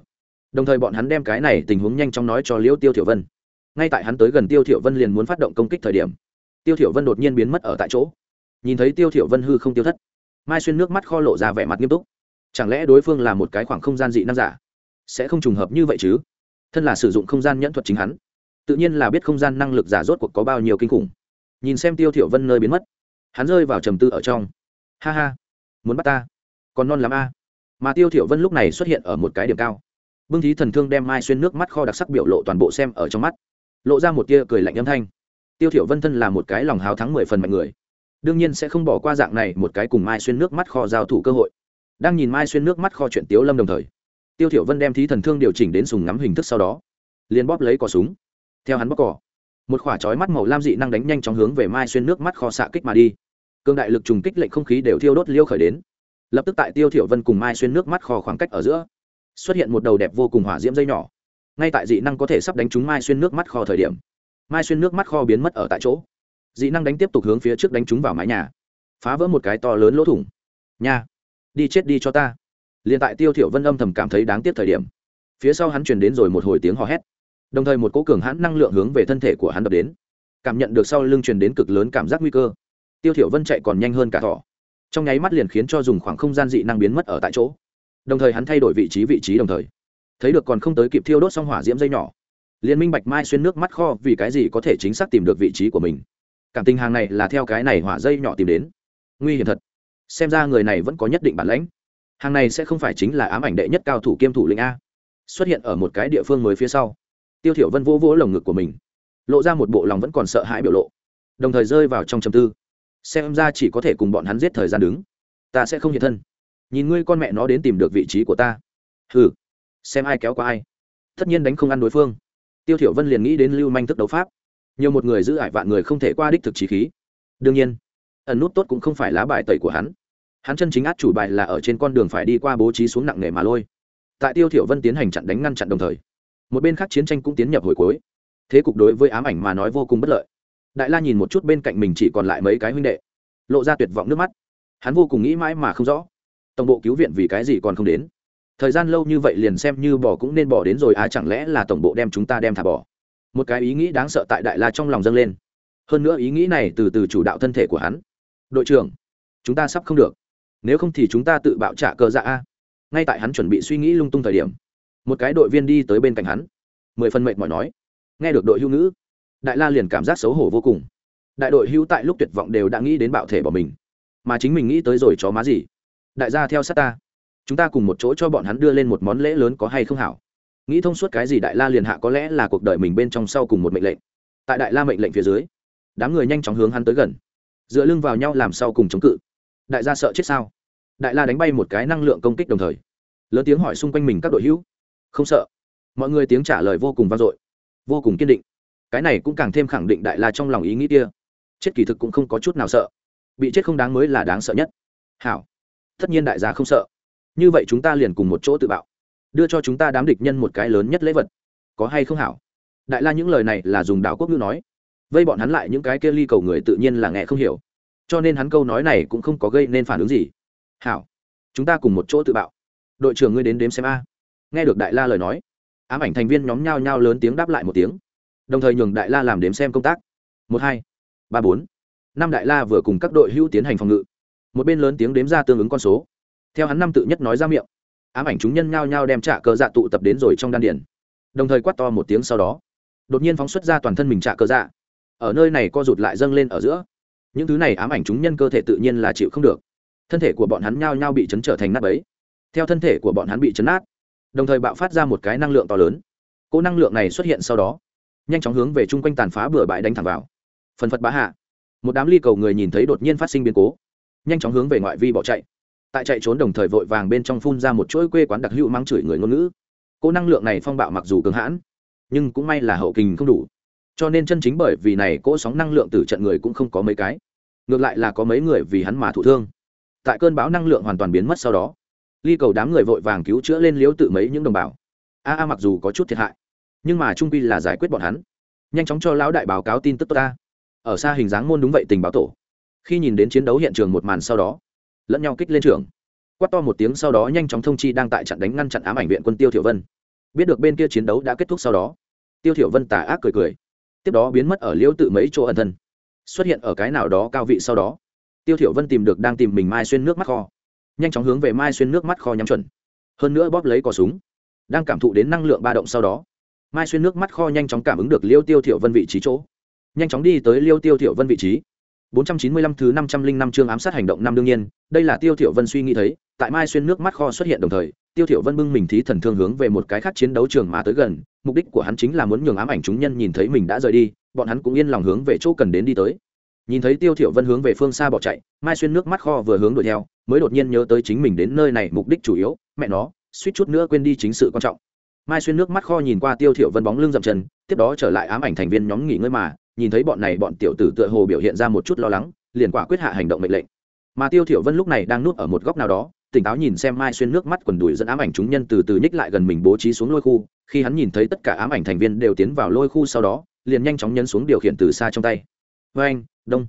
S1: đồng thời bọn hắn đem cái này tình huống nhanh chóng nói cho liễu tiêu thiểu vân. Ngay tại hắn tới gần tiêu thiểu vân liền muốn phát động công kích thời điểm, tiêu thiểu vân đột nhiên biến mất ở tại chỗ. Nhìn thấy tiêu thiểu vân hư không tiêu thất, mai xuyên nước mắt kho lộ ra vẻ mặt nghiêm túc. Chẳng lẽ đối phương là một cái khoảng không gian dị năng giả? Sẽ không trùng hợp như vậy chứ? Thân là sử dụng không gian nhẫn thuật chính hắn, tự nhiên là biết không gian năng lực giả rốt cuộc có bao nhiêu kinh khủng. Nhìn xem tiêu thiểu vân nơi biến mất, hắn rơi vào trầm tư ở trong. Ha ha, muốn bắt ta? Còn non lắm a. Mà tiêu thiểu vân lúc này xuất hiện ở một cái điểm cao bưng thí thần thương đem mai xuyên nước mắt kho đặc sắc biểu lộ toàn bộ xem ở trong mắt. Lộ ra một tia cười lạnh âm thanh. Tiêu thiểu vân thân là một cái lòng hào thắng mười phần mạnh người. Đương nhiên sẽ không bỏ qua dạng này một cái cùng mai xuyên nước mắt kho giao thủ cơ hội. Đang nhìn mai xuyên nước mắt kho chuyện tiếu lâm đồng thời, tiêu thiểu vân đem thí thần thương điều chỉnh đến súng ngắm hình thức sau đó, liền bóp lấy cò súng. Theo hắn bóp cò, một quả chói mắt màu lam dị năng đánh nhanh chóng hướng về mai xuyên nước mắt kho xạ kích mà đi. Cương đại lực trùng kích lệnh không khí đều thiêu đốt liêu khởi đến. Lập tức tại tiêu thiểu vân cùng mai xuyên nước mắt kho khoảng cách ở giữa xuất hiện một đầu đẹp vô cùng hỏa diễm dây nhỏ. Ngay tại dị năng có thể sắp đánh trúng mai xuyên nước mắt kho thời điểm, mai xuyên nước mắt kho biến mất ở tại chỗ. Dị năng đánh tiếp tục hướng phía trước đánh trúng vào mái nhà, phá vỡ một cái to lớn lỗ thủng. Nha, đi chết đi cho ta. Liền tại tiêu thiểu vân âm thầm cảm thấy đáng tiếc thời điểm, phía sau hắn truyền đến rồi một hồi tiếng hò hét. Đồng thời một cỗ cường hãn năng lượng hướng về thân thể của hắn đập đến. Cảm nhận được sau lưng truyền đến cực lớn cảm giác nguy cơ, tiêu thiểu vân chạy còn nhanh hơn cả thỏ. Trong nháy mắt liền khiến cho dùng khoảng không gian dị năng biến mất ở tại chỗ đồng thời hắn thay đổi vị trí vị trí đồng thời. Thấy được còn không tới kịp thiêu đốt xong hỏa diễm dây nhỏ, liên minh bạch mai xuyên nước mắt kho vì cái gì có thể chính xác tìm được vị trí của mình. Cảm tình hàng này là theo cái này hỏa dây nhỏ tìm đến. Nguy hiểm thật. Xem ra người này vẫn có nhất định bản lãnh. Hàng này sẽ không phải chính là ám ảnh đệ nhất cao thủ kiêm thủ lĩnh a. Xuất hiện ở một cái địa phương mới phía sau. Tiêu thiểu vân vỗ vỗ lồng ngực của mình. Lộ ra một bộ lòng vẫn còn sợ hãi biểu lộ. Đồng thời rơi vào trong trầm tư. Xem ra chỉ có thể cùng bọn hắn giết thời gian đứng. Ta sẽ không hiện thân nhìn ngươi con mẹ nó đến tìm được vị trí của ta. Hừ, xem ai kéo qua ai. Tất nhiên đánh không ăn đối phương. Tiêu thiểu vân liền nghĩ đến lưu manh thức đấu pháp. Nhiều một người giữ ải vạn người không thể qua đích thực trí khí. Đương nhiên, ẩn nút tốt cũng không phải lá bài tẩy của hắn. Hắn chân chính át chủ bài là ở trên con đường phải đi qua bố trí xuống nặng nề mà lôi. Tại tiêu thiểu vân tiến hành chặn đánh ngăn chặn đồng thời, một bên khác chiến tranh cũng tiến nhập hồi cuối. Thế cục đối với ám ảnh mà nói vô cùng bất lợi. Đại la nhìn một chút bên cạnh mình chỉ còn lại mấy cái huynh đệ, lộ ra tuyệt vọng nước mắt. Hắn vô cùng nghĩ mãi mà không rõ tổng bộ cứu viện vì cái gì còn không đến? Thời gian lâu như vậy liền xem như bỏ cũng nên bỏ đến rồi á chẳng lẽ là tổng bộ đem chúng ta đem thả bỏ? Một cái ý nghĩ đáng sợ tại đại la trong lòng dâng lên. Hơn nữa ý nghĩ này từ từ chủ đạo thân thể của hắn. Đội trưởng, chúng ta sắp không được. Nếu không thì chúng ta tự bạo trả cờ dạ a. Ngay tại hắn chuẩn bị suy nghĩ lung tung thời điểm, một cái đội viên đi tới bên cạnh hắn. Mười phân mệnh mỏi nói, nghe được đội hữu ngữ. Đại la liền cảm giác xấu hổ vô cùng. Đại đội hữu tại lúc tuyệt vọng đều đã nghĩ đến bạo thể bỏ mình. Mà chính mình nghĩ tới rồi chó má gì? Đại gia theo sát ta. Chúng ta cùng một chỗ cho bọn hắn đưa lên một món lễ lớn có hay không hảo? Nghĩ thông suốt cái gì đại la liền hạ có lẽ là cuộc đời mình bên trong sau cùng một mệnh lệnh. Tại đại la mệnh lệnh phía dưới, đám người nhanh chóng hướng hắn tới gần. Dựa lưng vào nhau làm sau cùng chống cự. Đại gia sợ chết sao? Đại la đánh bay một cái năng lượng công kích đồng thời, lớn tiếng hỏi xung quanh mình các đội hữu. Không sợ. Mọi người tiếng trả lời vô cùng vang dội, vô cùng kiên định. Cái này cũng càng thêm khẳng định đại la trong lòng ý nghĩ kia. Chết kỳ thực cũng không có chút nào sợ. Bị chết không đáng mới là đáng sợ nhất. Hảo tất nhiên đại gia không sợ. Như vậy chúng ta liền cùng một chỗ tự bạo. Đưa cho chúng ta đám địch nhân một cái lớn nhất lễ vật. Có hay không hảo? Đại la những lời này là dùng đạo quốc ngữ nói. Vây bọn hắn lại những cái kia ly cầu người tự nhiên là nghe không hiểu. Cho nên hắn câu nói này cũng không có gây nên phản ứng gì. Hảo, chúng ta cùng một chỗ tự bạo. Đội trưởng ngươi đến đếm xem a. Nghe được đại la lời nói, ám ảnh thành viên nhóm nhao nhao lớn tiếng đáp lại một tiếng. Đồng thời nhường đại la làm đếm xem công tác. Một, hai, ba, bốn. Năm đại la vừa cùng các đội hữu tiến hành phòng ngự một bên lớn tiếng đếm ra tương ứng con số. Theo hắn năm tự nhất nói ra miệng, ám ảnh chúng nhân nhao nhao đem trả cờ dạ tụ tập đến rồi trong đan điển đồng thời quát to một tiếng sau đó, đột nhiên phóng xuất ra toàn thân mình trả cờ dạ. Ở nơi này co rụt lại dâng lên ở giữa. Những thứ này ám ảnh chúng nhân cơ thể tự nhiên là chịu không được. Thân thể của bọn hắn nhao nhao bị chấn trở thành nát bấy. Theo thân thể của bọn hắn bị chấn nát, đồng thời bạo phát ra một cái năng lượng to lớn. Cỗ năng lượng này xuất hiện sau đó, nhanh chóng hướng về chung quanh tàn phá bừa bãi đánh thẳng vào. Phần phật bá hạ, một đám ly cầu người nhìn thấy đột nhiên phát sinh biến cố nhanh chóng hướng về ngoại vi bỏ chạy. Tại chạy trốn đồng thời vội vàng bên trong phun ra một chuỗi quê quán đặc hữu mang chửi người ngôn ngữ. Cỗ năng lượng này phong bạo mặc dù cường hãn, nhưng cũng may là hậu kình không đủ. Cho nên chân chính bởi vì này cỗ sóng năng lượng từ trận người cũng không có mấy cái. Ngược lại là có mấy người vì hắn mà thụ thương. Tại cơn bão năng lượng hoàn toàn biến mất sau đó, ly cầu đám người vội vàng cứu chữa lên liếu tự mấy những đồng bào. A a mặc dù có chút thiệt hại, nhưng mà trung pi là giải quyết bọn hắn. Nhanh chóng cho lão đại báo cáo tin tức tốt ta. Ở xa hình dáng môn đúng vậy tình báo tổ khi nhìn đến chiến đấu hiện trường một màn sau đó, lẫn nhau kích lên trường. Quát to một tiếng sau đó nhanh chóng thông chi đang tại trận đánh ngăn chặn ám ảnh viện quân tiêu thiểu vân. Biết được bên kia chiến đấu đã kết thúc sau đó, tiêu thiểu vân tà ác cười cười. Tiếp đó biến mất ở liễu tự mấy chỗ ẩn thân. Xuất hiện ở cái nào đó cao vị sau đó, tiêu thiểu vân tìm được đang tìm mình mai xuyên nước mắt kho. Nhanh chóng hướng về mai xuyên nước mắt kho nhắm chuẩn. Hơn nữa bóp lấy cò súng, đang cảm thụ đến năng lượng ba động sau đó, mai xuyên nước mắt kho nhanh chóng cảm ứng được liêu tiêu thiểu vân vị trí chỗ. Nhanh chóng đi tới liêu tiêu thiểu vân vị trí. 495 thứ 505 chương ám sát hành động năm đương nhiên, đây là Tiêu Thiểu Vân suy nghĩ thấy, tại Mai xuyên nước mắt kho xuất hiện đồng thời, Tiêu Thiểu Vân bưng mình thí thần thương hướng về một cái khác chiến đấu trường mà tới gần, mục đích của hắn chính là muốn nhường ám ảnh chúng nhân nhìn thấy mình đã rời đi, bọn hắn cũng yên lòng hướng về chỗ cần đến đi tới. Nhìn thấy Tiêu Thiểu Vân hướng về phương xa bỏ chạy, Mai xuyên nước mắt kho vừa hướng đuổi theo, mới đột nhiên nhớ tới chính mình đến nơi này mục đích chủ yếu, mẹ nó, suýt chút nữa quên đi chính sự quan trọng. Mai xuyên nước mắt kho nhìn qua Tiêu Thiểu Vân bóng lưng dậm chân, tiếp đó trở lại ám ảnh thành viên nhóm nghỉ ngơi mà, nhìn thấy bọn này bọn tiểu tử tựa hồ biểu hiện ra một chút lo lắng, liền quả quyết hạ hành động mệnh lệnh. Mà tiêu thiểu vân lúc này đang nuốt ở một góc nào đó tỉnh táo nhìn xem mai xuyên nước mắt quần đùi dẫn ám ảnh chúng nhân từ từ nhích lại gần mình bố trí xuống lôi khu. Khi hắn nhìn thấy tất cả ám ảnh thành viên đều tiến vào lôi khu sau đó liền nhanh chóng nhấn xuống điều khiển từ xa trong tay. Với anh đông.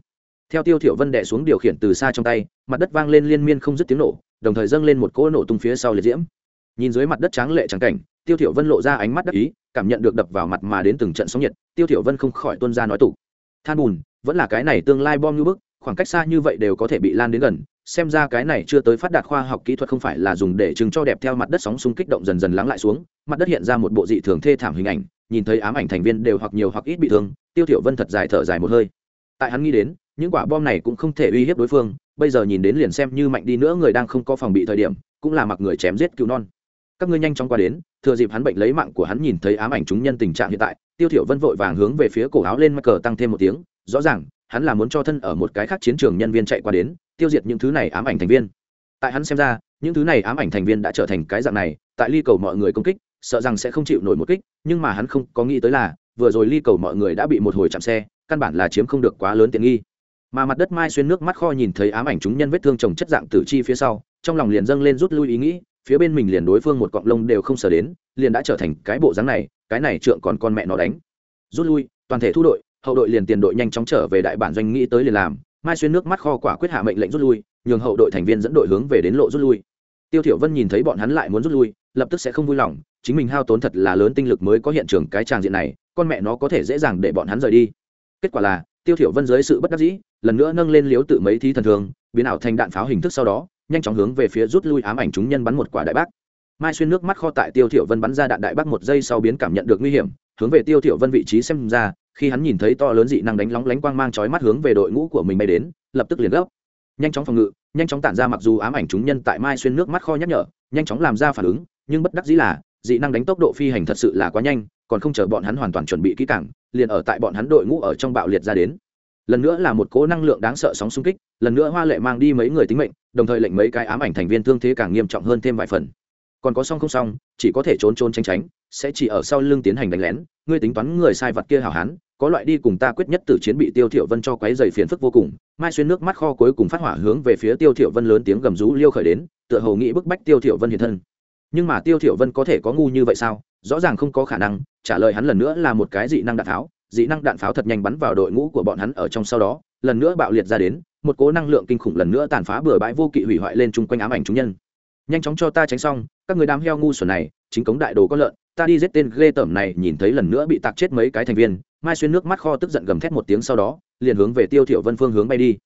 S1: Theo tiêu thiểu vân đè xuống điều khiển từ xa trong tay mặt đất vang lên liên miên không dứt tiếng nổ đồng thời dâng lên một cỗ nổ tung phía sau liệt diễm. Nhìn dưới mặt đất trắng lệ trắng cảnh tiêu thiểu vân lộ ra ánh mắt đắc ý cảm nhận được đập vào mặt mà đến từng trận sóng nhiệt, tiêu thiểu vân không khỏi tuôn ra nói tủ than bùn, vẫn là cái này tương lai bom như bức, khoảng cách xa như vậy đều có thể bị lan đến gần, xem ra cái này chưa tới phát đạt khoa học kỹ thuật không phải là dùng để chứng cho đẹp theo mặt đất sóng xung kích động dần dần lắng lại xuống, mặt đất hiện ra một bộ dị thường thê thảm hình ảnh, nhìn thấy ám ảnh thành viên đều hoặc nhiều hoặc ít bị thương, tiêu thiểu vân thật dài thở dài một hơi. Tại hắn nghĩ đến, những quả bom này cũng không thể uy hiếp đối phương, bây giờ nhìn đến liền xem như mạnh đi nữa người đang không có phòng bị thời điểm, cũng là mặc người chém giết cứu non. Các ngươi nhanh chóng qua đến thừa dịp hắn bệnh lấy mạng của hắn nhìn thấy ám ảnh chúng nhân tình trạng hiện tại, tiêu thiểu vân vội vàng hướng về phía cổ áo lên mắc cờ tăng thêm một tiếng, rõ ràng, hắn là muốn cho thân ở một cái khác chiến trường nhân viên chạy qua đến, tiêu diệt những thứ này ám ảnh thành viên. Tại hắn xem ra, những thứ này ám ảnh thành viên đã trở thành cái dạng này, tại ly cầu mọi người công kích, sợ rằng sẽ không chịu nổi một kích, nhưng mà hắn không có nghĩ tới là, vừa rồi ly cầu mọi người đã bị một hồi chạm xe, căn bản là chiếm không được quá lớn tiện nghi. Mà mặt đất mai xuyên nước mắt kho nhìn thấy ám ảnh chúng nhân vết thương chồng chất dạng tử chi phía sau, trong lòng liền dâng lên rút lui ý nghĩ phía bên mình liền đối phương một cọng lông đều không sờ đến, liền đã trở thành cái bộ dáng này, cái này trượng còn con mẹ nó đánh. Rút lui, toàn thể thu đội, hậu đội liền tiền đội nhanh chóng trở về đại bản doanh nghĩ tới liền làm, mai xuyên nước mắt kho quả quyết hạ mệnh lệnh rút lui, nhường hậu đội thành viên dẫn đội hướng về đến lộ rút lui. Tiêu thiểu vân nhìn thấy bọn hắn lại muốn rút lui, lập tức sẽ không vui lòng, chính mình hao tốn thật là lớn tinh lực mới có hiện trường cái tràng diện này, con mẹ nó có thể dễ dàng để bọn hắn rời đi. Kết quả là, tiêu thiểu vân dưới sự bất đắc dĩ, lần nữa nâng lên liếu tự mấy thí thần thường, biến ảo thành đạn pháo hình thức sau đó nhanh chóng hướng về phía rút lui ám ảnh chúng nhân bắn một quả đại bác. Mai xuyên nước mắt kho tại tiêu thiểu vân bắn ra đạn đại bác một giây sau biến cảm nhận được nguy hiểm, hướng về tiêu thiểu vân vị trí xem ra, khi hắn nhìn thấy to lớn dị năng đánh lóng lánh quang mang chói mắt hướng về đội ngũ của mình bay đến, lập tức liền gấp. Nhanh chóng phòng ngự, nhanh chóng tản ra mặc dù ám ảnh chúng nhân tại mai xuyên nước mắt kho nhắc nhở, nhanh chóng làm ra phản ứng, nhưng bất đắc dĩ là, dị năng đánh tốc độ phi hành thật sự là quá nhanh, còn không chờ bọn hắn hoàn toàn chuẩn bị kỹ càng, liền ở tại bọn hắn đội ngũ ở trong bạo liệt ra đến lần nữa là một cố năng lượng đáng sợ sóng xung kích, lần nữa hoa lệ mang đi mấy người tính mệnh, đồng thời lệnh mấy cái ám ảnh thành viên thương thế càng nghiêm trọng hơn thêm vài phần. Còn có xong không xong chỉ có thể trốn trốn tránh tránh, sẽ chỉ ở sau lưng tiến hành đánh lén, ngươi tính toán người sai vật kia hảo hán, có loại đi cùng ta quyết nhất tử chiến bị tiêu thiểu vân cho quấy dày phiền phức vô cùng, mai xuyên nước mắt kho cuối cùng phát hỏa hướng về phía tiêu thiểu vân lớn tiếng gầm rú liêu khởi đến, tựa hồ nghĩ bức bách tiêu thiểu vân hiện thân. Nhưng mà tiêu thiểu vân có thể có ngu như vậy sao? Rõ ràng không có khả năng, trả lời hắn lần nữa là một cái dị năng đạn tháo dị năng đạn pháo thật nhanh bắn vào đội ngũ của bọn hắn ở trong sau đó lần nữa bạo liệt ra đến một cố năng lượng kinh khủng lần nữa tàn phá bừa bãi vô kỵ hủy hoại lên chung quanh ám ảnh chúng nhân. Nhanh chóng cho ta tránh xong các người đám heo ngu xuẩn này chính cống đại đồ có lợn ta đi giết tên ghê tởm này nhìn thấy lần nữa bị tạc chết mấy cái thành viên mai xuyên nước mắt kho tức giận gầm thét một tiếng sau đó liền hướng về tiêu thiểu vân phương hướng bay đi.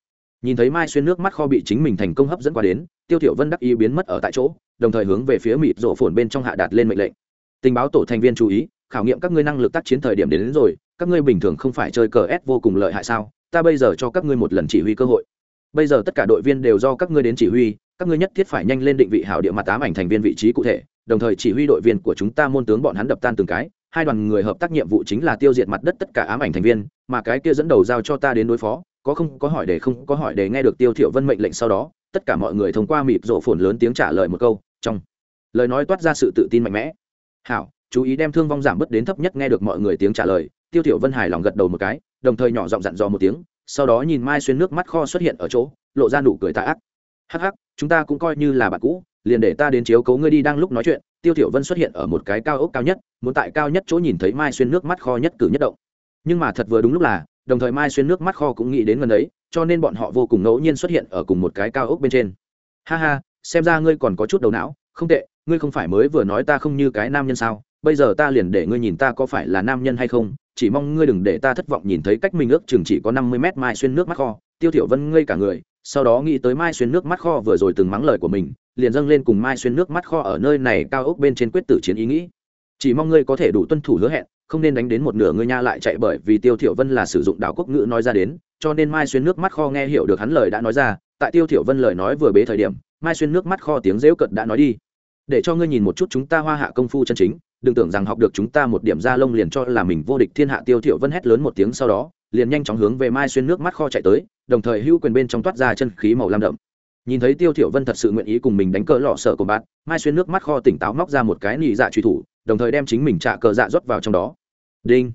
S1: Nhìn thấy mai xuyên nước mắt kho bị chính mình thành công hấp dẫn qua đến tiêu thiểu vân đắc ý biến mất ở tại chỗ đồng thời hướng về phía mịt rổ phồn bên trong hạ đạt lên mệnh lệnh. Tình báo tổ thành viên chú ý khảo nghiệm các ngươi năng lực tác chiến thời điểm đến, đến rồi các ngươi bình thường không phải chơi cờ s vô cùng lợi hại sao? Ta bây giờ cho các ngươi một lần chỉ huy cơ hội. Bây giờ tất cả đội viên đều do các ngươi đến chỉ huy, các ngươi nhất thiết phải nhanh lên định vị hảo địa mặt tám ảnh thành viên vị trí cụ thể, đồng thời chỉ huy đội viên của chúng ta môn tướng bọn hắn đập tan từng cái, hai đoàn người hợp tác nhiệm vụ chính là tiêu diệt mặt đất tất cả ám ảnh thành viên, mà cái kia dẫn đầu giao cho ta đến đối phó, có không, có hỏi để không, có hỏi để nghe được tiêu thiệu vân mệnh lệnh sau đó, tất cả mọi người thông qua mịp rộ phồn lớn tiếng trả lời một câu, trong lời nói toát ra sự tự tin mạnh mẽ. Hảo, chú ý đem thương vong giảm bớt đến thấp nhất, nghe được mọi người tiếng trả lời tiêu thiệu vân hài lòng gật đầu một cái, đồng thời nhỏ giọng dặn dò một tiếng, sau đó nhìn mai xuyên nước mắt kho xuất hiện ở chỗ, lộ ra nụ cười tà ác. Hắc hắc, chúng ta cũng coi như là bạn cũ, liền để ta đến chiếu cấu ngươi đi đang lúc nói chuyện. Tiêu tiểu vân xuất hiện ở một cái cao ốc cao nhất, muốn tại cao nhất chỗ nhìn thấy mai xuyên nước mắt kho nhất cử nhất động. Nhưng mà thật vừa đúng lúc là, đồng thời mai xuyên nước mắt kho cũng nghĩ đến gần đấy cho nên bọn họ vô cùng ngẫu nhiên xuất hiện ở cùng một cái cao ốc bên trên. Ha ha, xem ra ngươi còn có chút đầu não, không tệ, ngươi không phải mới vừa nói ta không như cái nam nhân sao? Bây giờ ta liền để ngươi nhìn ta có phải là nam nhân hay không, chỉ mong ngươi đừng để ta thất vọng nhìn thấy cách mình ước chừng chỉ có năm mươi mét mai xuyên nước mắt kho, tiêu thiểu vân ngây cả người, sau đó nghĩ tới mai xuyên nước mắt kho vừa rồi từng mắng lời của mình, liền dâng lên cùng mai xuyên nước mắt kho ở nơi này cao ốc bên trên quyết tử chiến ý nghĩ. Chỉ mong ngươi có thể đủ tuân thủ hứa hẹn, không nên đánh đến một nửa ngươi nha lại chạy bởi vì tiêu thiểu vân là sử dụng đạo quốc ngữ nói ra đến, cho nên mai xuyên nước mắt kho nghe hiểu được hắn lời đã nói ra, tại tiêu thiểu vân lời nói vừa bế thời điểm, mai xuyên nước mắt kho tiếng rêu cận đã nói đi. Để cho ngươi nhìn một chút chúng ta hoa hạ công phu chân chính đừng tưởng rằng học được chúng ta một điểm ra lông liền cho là mình vô địch thiên hạ tiêu thiểu vân hét lớn một tiếng sau đó, liền nhanh chóng hướng về mai xuyên nước mắt kho chạy tới, đồng thời hưu quyền bên trong toát ra chân khí màu lam đậm. Nhìn thấy tiêu thiểu vân thật sự nguyện ý cùng mình đánh cờ lọ sợ của bạn, mai xuyên nước mắt kho tỉnh táo móc ra một cái nị dạ truy thủ, đồng thời đem chính mình trả cờ dạ rót vào trong đó. Đinh.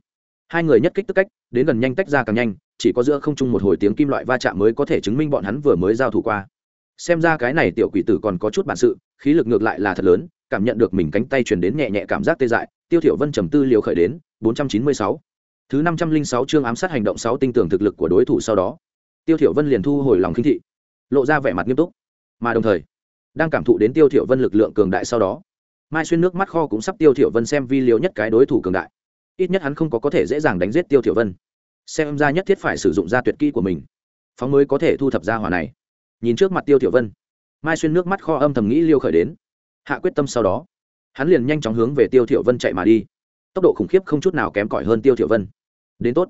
S1: Hai người nhất kích tức cách, đến gần nhanh tách ra càng nhanh, chỉ có giữa không trung một hồi tiếng kim loại va chạm mới có thể chứng minh bọn hắn vừa mới giao thủ qua. Xem ra cái này tiểu quỷ tử còn có chút bản sự, khí lực ngược lại là thật lớn cảm nhận được mình cánh tay truyền đến nhẹ nhẹ cảm giác tê dại, tiêu thiểu vân trầm tư liều khởi đến 496. thứ 506 chương ám sát hành động 6 tinh tưởng thực lực của đối thủ sau đó, tiêu thiểu vân liền thu hồi lòng kinh thị, lộ ra vẻ mặt nghiêm túc. Mà đồng thời, đang cảm thụ đến tiêu thiểu vân lực lượng cường đại sau đó, mai xuyên nước mắt kho cũng sắp tiêu thiểu vân xem vi liều nhất cái đối thủ cường đại. Ít nhất hắn không có có thể dễ dàng đánh giết tiêu thiểu vân. Xem ra nhất thiết phải sử dụng ra tuyệt kỹ của mình, phóng mới có thể thu thập ra hỏa này. Nhìn trước mặt tiêu thiểu vân, mai xuyên nước mắt kho âm thầm nghĩ liêu khởi đến hạ quyết tâm sau đó, hắn liền nhanh chóng hướng về tiêu thiểu vân chạy mà đi. Tốc độ khủng khiếp không chút nào kém cỏi hơn tiêu thiểu vân. Đến tốt.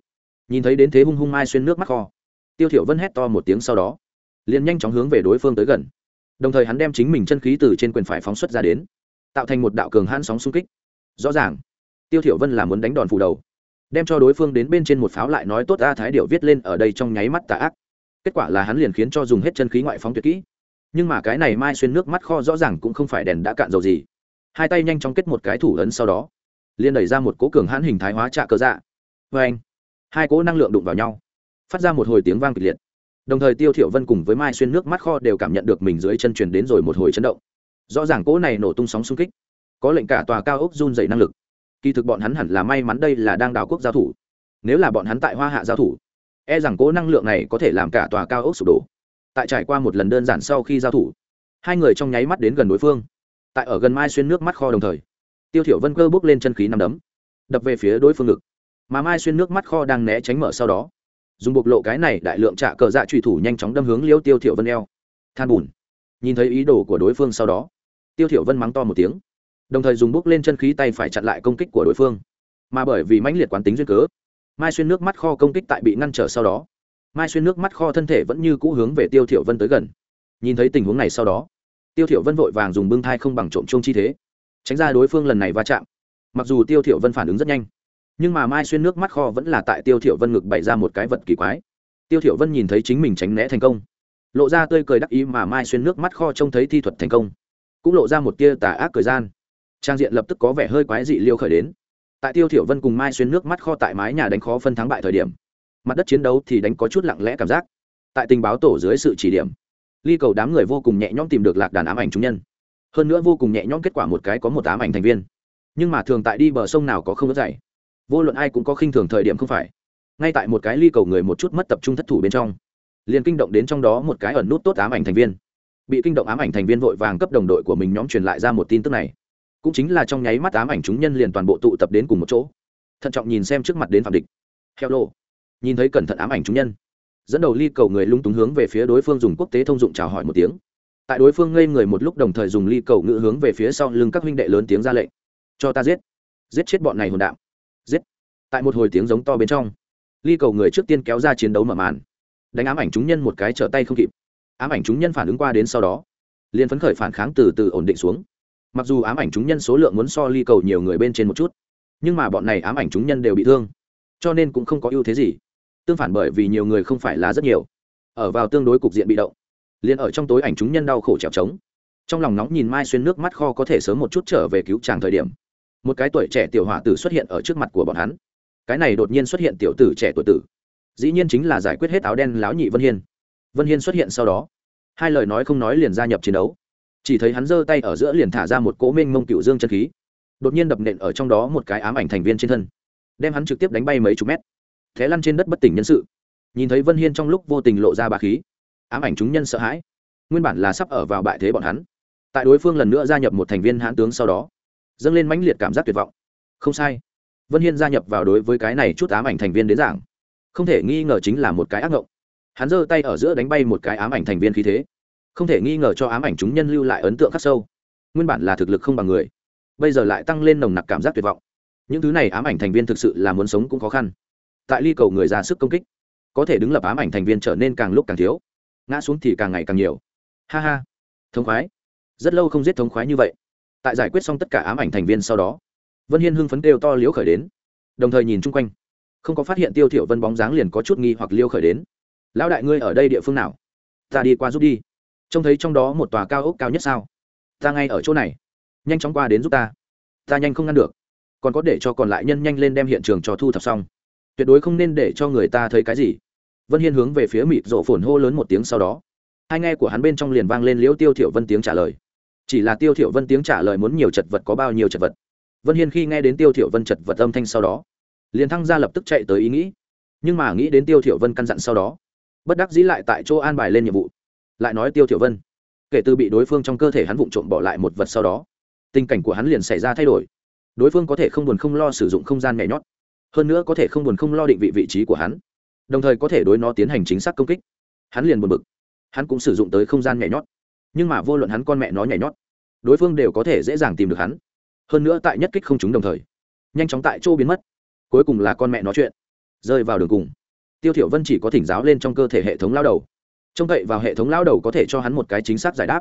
S1: Nhìn thấy đến thế hung hung mai xuyên nước mắt kho, tiêu thiểu vân hét to một tiếng sau đó, liền nhanh chóng hướng về đối phương tới gần. Đồng thời hắn đem chính mình chân khí từ trên quyền phải phóng xuất ra đến, tạo thành một đạo cường hãn sóng xung kích. Rõ ràng, tiêu thiểu vân là muốn đánh đòn phủ đầu, đem cho đối phương đến bên trên một pháo lại nói tốt a thái điệu viết lên ở đây trong nháy mắt tà ác. Kết quả là hắn liền khiến cho dùng hết chân khí ngoại phóng tuyệt kỹ nhưng mà cái này mai xuyên nước mắt kho rõ ràng cũng không phải đèn đã cạn dầu gì. Hai tay nhanh chóng kết một cái thủ ấn sau đó, liền đẩy ra một cố cường hãn hình thái hóa trạ cơ dạ. Vê anh, hai cố năng lượng đụng vào nhau, phát ra một hồi tiếng vang kịch liệt. Đồng thời tiêu thiểu vân cùng với mai xuyên nước mắt kho đều cảm nhận được mình dưới chân truyền đến rồi một hồi chấn động. Rõ ràng cố này nổ tung sóng xung kích, có lệnh cả tòa cao ốc run dày năng lực. Kỳ thực bọn hắn hẳn là may mắn đây là đang đào quốc giao thủ. Nếu là bọn hắn tại hoa hạ giao thủ e rằng cố năng lượng này có thể làm cả tòa cao ốc sụp đổ tại trải qua một lần đơn giản sau khi giao thủ, hai người trong nháy mắt đến gần đối phương, tại ở gần mai xuyên nước mắt kho đồng thời, tiêu thiểu vân cơ bước lên chân khí nằm đấm, đập về phía đối phương ngực. Mà mai xuyên nước mắt kho đang né tránh mở sau đó, dùng bộc lộ cái này đại lượng trả cờ dạ truy thủ nhanh chóng đâm hướng liêu tiêu thiểu vân eo. Than bùn. Nhìn thấy ý đồ của đối phương sau đó, tiêu thiểu vân mắng to một tiếng, đồng thời dùng bước lên chân khí tay phải chặn lại công kích của đối phương. Mà bởi vì mãnh liệt quán tính duyên cớ, mai xuyên nước mắt kho công kích tại bị ngăn trở sau đó mai xuyên nước mắt kho thân thể vẫn như cũ hướng về tiêu thiểu vân tới gần. Nhìn thấy tình huống này sau đó, tiêu thiểu vân vội vàng dùng bưng thai không bằng trộm chuông chi thế. Tránh ra đối phương lần này va chạm. Mặc dù tiêu thiểu vân phản ứng rất nhanh, nhưng mà mai xuyên nước mắt kho vẫn là tại tiêu thiểu vân ngực bày ra một cái vật kỳ quái. Tiêu thiểu vân nhìn thấy chính mình tránh né thành công, lộ ra tươi cười đắc ý mà mai xuyên nước mắt kho trông thấy thi thuật thành công, cũng lộ ra một tia tà ác cười gian. Trang diện lập tức có vẻ hơi quái dị liêu khởi đến. Tại tiêu thiểu vân cùng mai xuyên nước mắt kho tại mái nhà đánh khó phân thắng bại thời điểm mặt đất chiến đấu thì đánh có chút lặng lẽ cảm giác. Tại tình báo tổ dưới sự chỉ điểm, ly cầu đám người vô cùng nhẹ nhõm tìm được lạc đàn ám ảnh chúng nhân. Hơn nữa vô cùng nhẹ nhõm kết quả một cái có một ám ảnh thành viên. Nhưng mà thường tại đi bờ sông nào có không ớt dày vô luận ai cũng có khinh thường thời điểm không phải. Ngay tại một cái ly cầu người một chút mất tập trung thất thủ bên trong, liền kinh động đến trong đó một cái ẩn nút tốt ám ảnh thành viên. Bị kinh động ám ảnh thành viên vội vàng cấp đồng đội của mình nhóm truyền lại ra một tin tức này. Cũng chính là trong nháy mắt ám ảnh chúng nhân liền toàn bộ tụ tập đến cùng một chỗ. Thận trọng nhìn xem trước mặt đến phạm địch. Heo lô nhìn thấy cẩn thận ám ảnh chúng nhân. Dẫn đầu ly cầu người lung túng hướng về phía đối phương dùng quốc tế thông dụng chào hỏi một tiếng. Tại đối phương ngây người một lúc đồng thời dùng ly cầu ngữ hướng về phía sau lưng các huynh đệ lớn tiếng ra lệnh. Cho ta giết. Giết chết bọn này hồn đạm giết. Tại một hồi tiếng giống to bên trong, ly cầu người trước tiên kéo ra chiến đấu mở màn. Đánh ám ảnh chúng nhân một cái trở tay không kịp. Ám ảnh chúng nhân phản ứng qua đến sau đó, liền phấn khởi phản kháng từ từ ổn định xuống. Mặc dù ám ảnh chúng nhân số lượng muốn so ly cầu nhiều người bên trên một chút, nhưng mà bọn này ám ảnh chúng nhân đều bị thương, cho nên cũng không có ưu thế gì tương phản bởi vì nhiều người không phải là rất nhiều. Ở vào tương đối cục diện bị động, liền ở trong tối ảnh chúng nhân đau khổ trèo trống. Trong lòng nóng nhìn mai xuyên nước mắt kho có thể sớm một chút trở về cứu tràng thời điểm, một cái tuổi trẻ tiểu hỏa tử xuất hiện ở trước mặt của bọn hắn. Cái này đột nhiên xuất hiện tiểu tử trẻ tuổi tử, dĩ nhiên chính là giải quyết hết áo đen láo nhị vân hiên. Vân hiên xuất hiện sau đó, hai lời nói không nói liền gia nhập chiến đấu. Chỉ thấy hắn giơ tay ở giữa liền thả ra một cỗ minh mông cựu dương chân khí, đột nhiên đập nện ở trong đó một cái ám ảnh thành viên trên thân, đem hắn trực tiếp đánh bay mấy chục mét thế lăn trên đất bất tỉnh nhân sự. Nhìn thấy vân hiên trong lúc vô tình lộ ra bà khí, ám ảnh chúng nhân sợ hãi, nguyên bản là sắp ở vào bại thế bọn hắn. Tại đối phương lần nữa gia nhập một thành viên hãn tướng sau đó, dâng lên mãnh liệt cảm giác tuyệt vọng. Không sai, vân hiên gia nhập vào đối với cái này chút ám ảnh thành viên đến giảng không thể nghi ngờ chính là một cái ác ngộng. Hắn giơ tay ở giữa đánh bay một cái ám ảnh thành viên khí thế, không thể nghi ngờ cho ám ảnh chúng nhân lưu lại ấn tượng khắc sâu. Nguyên bản là thực lực không bằng người, bây giờ lại tăng lên nồng nặc cảm giác tuyệt vọng. Những thứ này ám ảnh thành viên thực sự là muốn sống cũng khó khăn tại ly cầu người ra sức công kích, có thể đứng lập ám ảnh thành viên trở nên càng lúc càng thiếu. Ngã xuống thì càng ngày càng nhiều. Ha ha. Thống khoái. Rất lâu không giết thống khoái như vậy. Tại giải quyết xong tất cả ám ảnh thành viên sau đó, vân hiên hưng phấn kêu to liễu khởi đến. Đồng thời nhìn chung quanh, không có phát hiện tiêu thiểu vân bóng dáng liền có chút nghi hoặc liêu khởi đến. Lão đại ngươi ở đây địa phương nào? Ta đi qua giúp đi. Trông thấy trong đó một tòa cao ốc cao nhất sao? Ta ngay ở chỗ này. Nhanh chóng qua đến giúp ta. Ta nhanh không ngăn được. Còn có để cho còn lại nhân nhanh lên đem hiện trường cho thu thập xong tuyệt đối không nên để cho người ta thấy cái gì. Vân hiên hướng về phía mịt rộ phồn hô lớn một tiếng sau đó. Hai nghe của hắn bên trong liền vang lên liễu tiêu thiểu vân tiếng trả lời. Chỉ là tiêu thiểu vân tiếng trả lời muốn nhiều chật vật có bao nhiêu chật vật. Vân hiên khi nghe đến tiêu thiểu vân chật vật âm thanh sau đó, liền thăng ra lập tức chạy tới ý nghĩ. Nhưng mà nghĩ đến tiêu thiểu vân căn dặn sau đó, bất đắc dĩ lại tại chỗ an bài lên nhiệm vụ. Lại nói tiêu thiểu vân, kể từ bị đối phương trong cơ thể hắn vụng trộm bỏ lại một vật sau đó, tình cảnh của hắn liền xảy ra thay đổi. Đối phương có thể không buồn không lo sử dụng không gian nhảy nhót hơn nữa có thể không buồn không lo định vị vị trí của hắn, đồng thời có thể đối nó tiến hành chính xác công kích. Hắn liền buồn bực. Hắn cũng sử dụng tới không gian nhảy nhót. Nhưng mà vô luận hắn con mẹ nó nhảy nhót, đối phương đều có thể dễ dàng tìm được hắn. Hơn nữa tại nhất kích không chúng đồng thời, nhanh chóng tại chỗ biến mất. Cuối cùng là con mẹ nó chuyện. Rơi vào đường cùng. Tiêu thiểu vân chỉ có thỉnh giáo lên trong cơ thể hệ thống lao đầu. Trông cậy vào hệ thống lao đầu có thể cho hắn một cái chính xác giải đáp.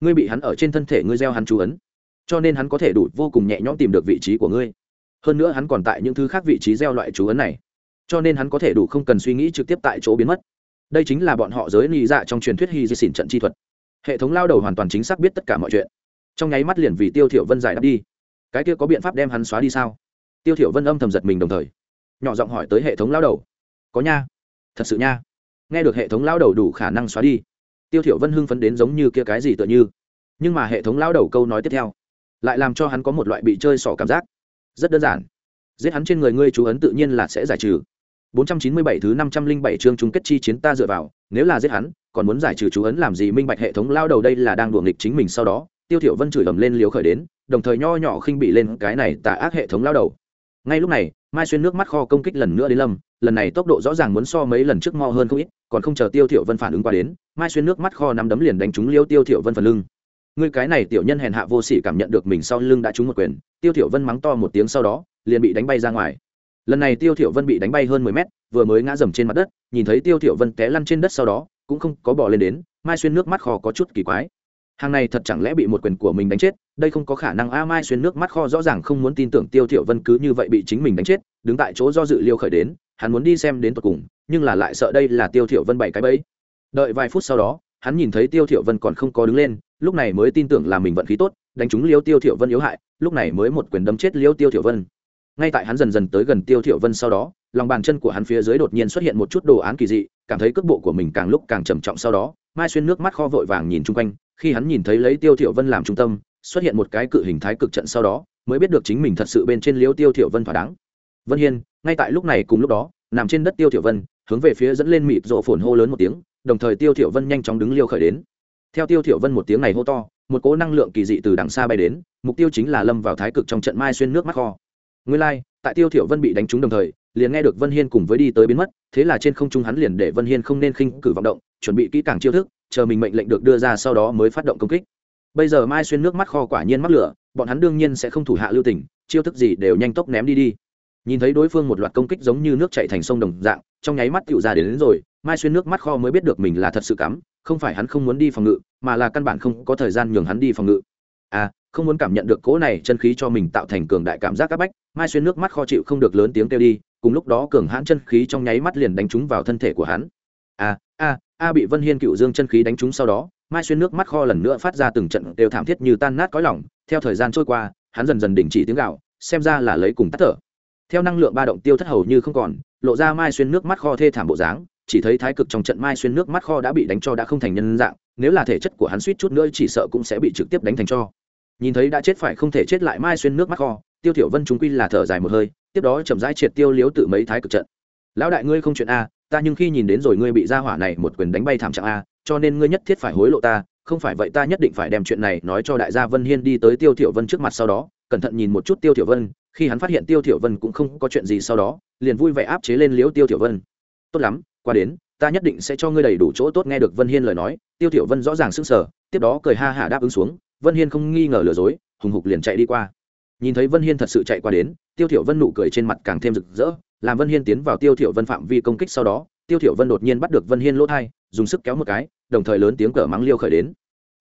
S1: Ngươi bị hắn ở trên thân thể ngươi gieo hắn chú ấn, cho nên hắn có thể đủ vô cùng nhẹ nhõm tìm được vị trí của ngươi hơn nữa hắn còn tại những thứ khác vị trí gieo loại chú ấn này. Cho nên hắn có thể đủ không cần suy nghĩ trực tiếp tại chỗ biến mất. Đây chính là bọn họ giới ly dạ trong truyền thuyết hy di xỉn trận chi thuật. Hệ thống lao đầu hoàn toàn chính xác biết tất cả mọi chuyện. Trong nháy mắt liền vì tiêu thiểu vân giải đáp đi. Cái kia có biện pháp đem hắn xóa đi sao? Tiêu thiểu vân âm thầm giật mình đồng thời, nhỏ giọng hỏi tới hệ thống lao đầu. Có nha. Thật sự nha. Nghe được hệ thống lao đầu đủ khả năng xóa đi, tiêu thiểu vân hưng phấn đến giống như kia cái gì tựa như. Nhưng mà hệ thống lao đầu câu nói tiếp theo, lại làm cho hắn có một loại bị chơi xỏ cảm giác rất đơn giản. Giết hắn trên người ngươi chú ấn tự nhiên là sẽ giải trừ. 497 thứ 507 chương chung kết chi chiến ta dựa vào, nếu là giết hắn, còn muốn giải trừ chú ấn làm gì minh bạch hệ thống lao đầu đây là đang đuổi nghịch chính mình sau đó, tiêu thiểu vân chửi ầm lên liều khởi đến, đồng thời nho nhỏ khinh bị lên cái này tà ác hệ thống lao đầu. Ngay lúc này, mai xuyên nước mắt kho công kích lần nữa đến lâm, lần này tốc độ rõ ràng muốn so mấy lần trước mo hơn không ít, còn không chờ tiêu thiểu vân phản ứng qua đến, mai xuyên nước mắt kho nắm đấm liền đánh trúng liêu tiêu thiểu vân phần lưng ngươi cái này tiểu nhân hèn hạ vô sỉ cảm nhận được mình sau lưng đã trúng một quyền, tiêu thiểu vân mắng to một tiếng sau đó, liền bị đánh bay ra ngoài. Lần này tiêu thiểu vân bị đánh bay hơn 10 mét, vừa mới ngã dầm trên mặt đất, nhìn thấy tiêu thiểu vân té lăn trên đất sau đó, cũng không có bỏ lên đến, mai xuyên nước mắt kho có chút kỳ quái. Hàng này thật chẳng lẽ bị một quyền của mình đánh chết, đây không có khả năng a, mai xuyên nước mắt kho rõ ràng không muốn tin tưởng tiêu thiểu vân cứ như vậy bị chính mình đánh chết, đứng tại chỗ do dự liêu khởi đến, hắn muốn đi xem đến tận cùng, nhưng là lại sợ đây là tiêu thiểu vân bảy cái bẫy. Đợi vài phút sau đó, hắn nhìn thấy tiêu thiểu vân còn không có đứng lên lúc này mới tin tưởng là mình vận khí tốt, đánh trúng liêu tiêu thiểu vân yếu hại, lúc này mới một quyền đấm chết liêu tiêu thiểu vân. Ngay tại hắn dần dần tới gần tiêu thiểu vân sau đó, lòng bàn chân của hắn phía dưới đột nhiên xuất hiện một chút đồ án kỳ dị, cảm thấy cước bộ của mình càng lúc càng trầm trọng sau đó, mai xuyên nước mắt kho vội vàng nhìn chung quanh, khi hắn nhìn thấy lấy tiêu thiểu vân làm trung tâm, xuất hiện một cái cự hình thái cực trận sau đó, mới biết được chính mình thật sự bên trên liêu tiêu thiểu vân thỏa đáng. Vân hiên, ngay tại lúc này cùng lúc đó, nằm trên đất tiêu thiểu vân, hướng về phía dẫn lên mịt rộ phồn hô lớn một tiếng, đồng thời tiêu thiểu vân nhanh chóng đứng liêu khởi đến theo tiêu thiểu vân một tiếng này hô to một cỗ năng lượng kỳ dị từ đằng xa bay đến mục tiêu chính là lâm vào thái cực trong trận mai xuyên nước mắt kho. Nguyên lai like, tại tiêu thiểu vân bị đánh trúng đồng thời liền nghe được vân hiên cùng với đi tới biến mất thế là trên không trung hắn liền để vân hiên không nên khinh cử vọng động chuẩn bị kỹ càng chiêu thức chờ mình mệnh lệnh được đưa ra sau đó mới phát động công kích. Bây giờ mai xuyên nước mắt kho quả nhiên mắc lửa bọn hắn đương nhiên sẽ không thủ hạ lưu tình chiêu thức gì đều nhanh tốc ném đi đi. Nhìn thấy đối phương một loạt công kích giống như nước chảy thành sông đồng dạng trong nháy mắt tựu ra đến, đến rồi mai xuyên nước mắt kho mới biết được mình là thật sự cắm, không phải hắn không muốn đi phòng ngự, mà là căn bản không có thời gian nhường hắn đi phòng ngự. À không muốn cảm nhận được cỗ này chân khí cho mình tạo thành cường đại cảm giác áp bách, mai xuyên nước mắt kho chịu không được lớn tiếng kêu đi, cùng lúc đó cường hãn chân khí trong nháy mắt liền đánh trúng vào thân thể của hắn. A a a bị vân hiên cựu dương chân khí đánh trúng sau đó, mai xuyên nước mắt kho lần nữa phát ra từng trận đều thảm thiết như tan nát cõi lỏng theo thời gian trôi qua, hắn dần dần đình chỉ tiếng gạo xem ra là lấy cùng tắt thở. Theo năng lượng ba động tiêu thất hầu như không còn, lộ ra mai xuyên nước mắt kho thê thảm bộ dáng chỉ thấy thái cực trong trận mai xuyên nước mắt kho đã bị đánh cho đã không thành nhân dạng, nếu là thể chất của hắn suýt chút nữa chỉ sợ cũng sẽ bị trực tiếp đánh thành cho. Nhìn thấy đã chết phải không thể chết lại mai xuyên nước mắt kho, tiêu thiểu vân chúng quy là thở dài một hơi, tiếp đó chậm rãi triệt tiêu liếu tự mấy thái cực trận. Lão đại ngươi không chuyện a, ta nhưng khi nhìn đến rồi ngươi bị gia hỏa này một quyền đánh bay thảm trạng a, cho nên ngươi nhất thiết phải hối lộ ta, không phải vậy ta nhất định phải đem chuyện này nói cho đại gia vân hiên đi tới tiêu thiểu vân trước mặt sau đó, cẩn thận nhìn một chút tiêu thiểu vân, khi hắn phát hiện tiêu thiểu vân cũng không có chuyện gì sau đó, liền vui vẻ áp chế lên liếu tiêu thiểu vân. Tốt lắm qua đến, ta nhất định sẽ cho ngươi đầy đủ chỗ tốt nghe được vân hiên lời nói, tiêu thiểu vân rõ ràng sững sờ, tiếp đó cười ha hả đáp ứng xuống, vân hiên không nghi ngờ lừa dối, hùng hục liền chạy đi qua. Nhìn thấy vân hiên thật sự chạy qua đến, tiêu thiểu vân nụ cười trên mặt càng thêm rực rỡ, làm vân hiên tiến vào tiêu thiểu vân phạm vi công kích sau đó, tiêu thiểu vân đột nhiên bắt được vân hiên lỗ thay dùng sức kéo một cái, đồng thời lớn tiếng cờ mắng liêu khởi đến.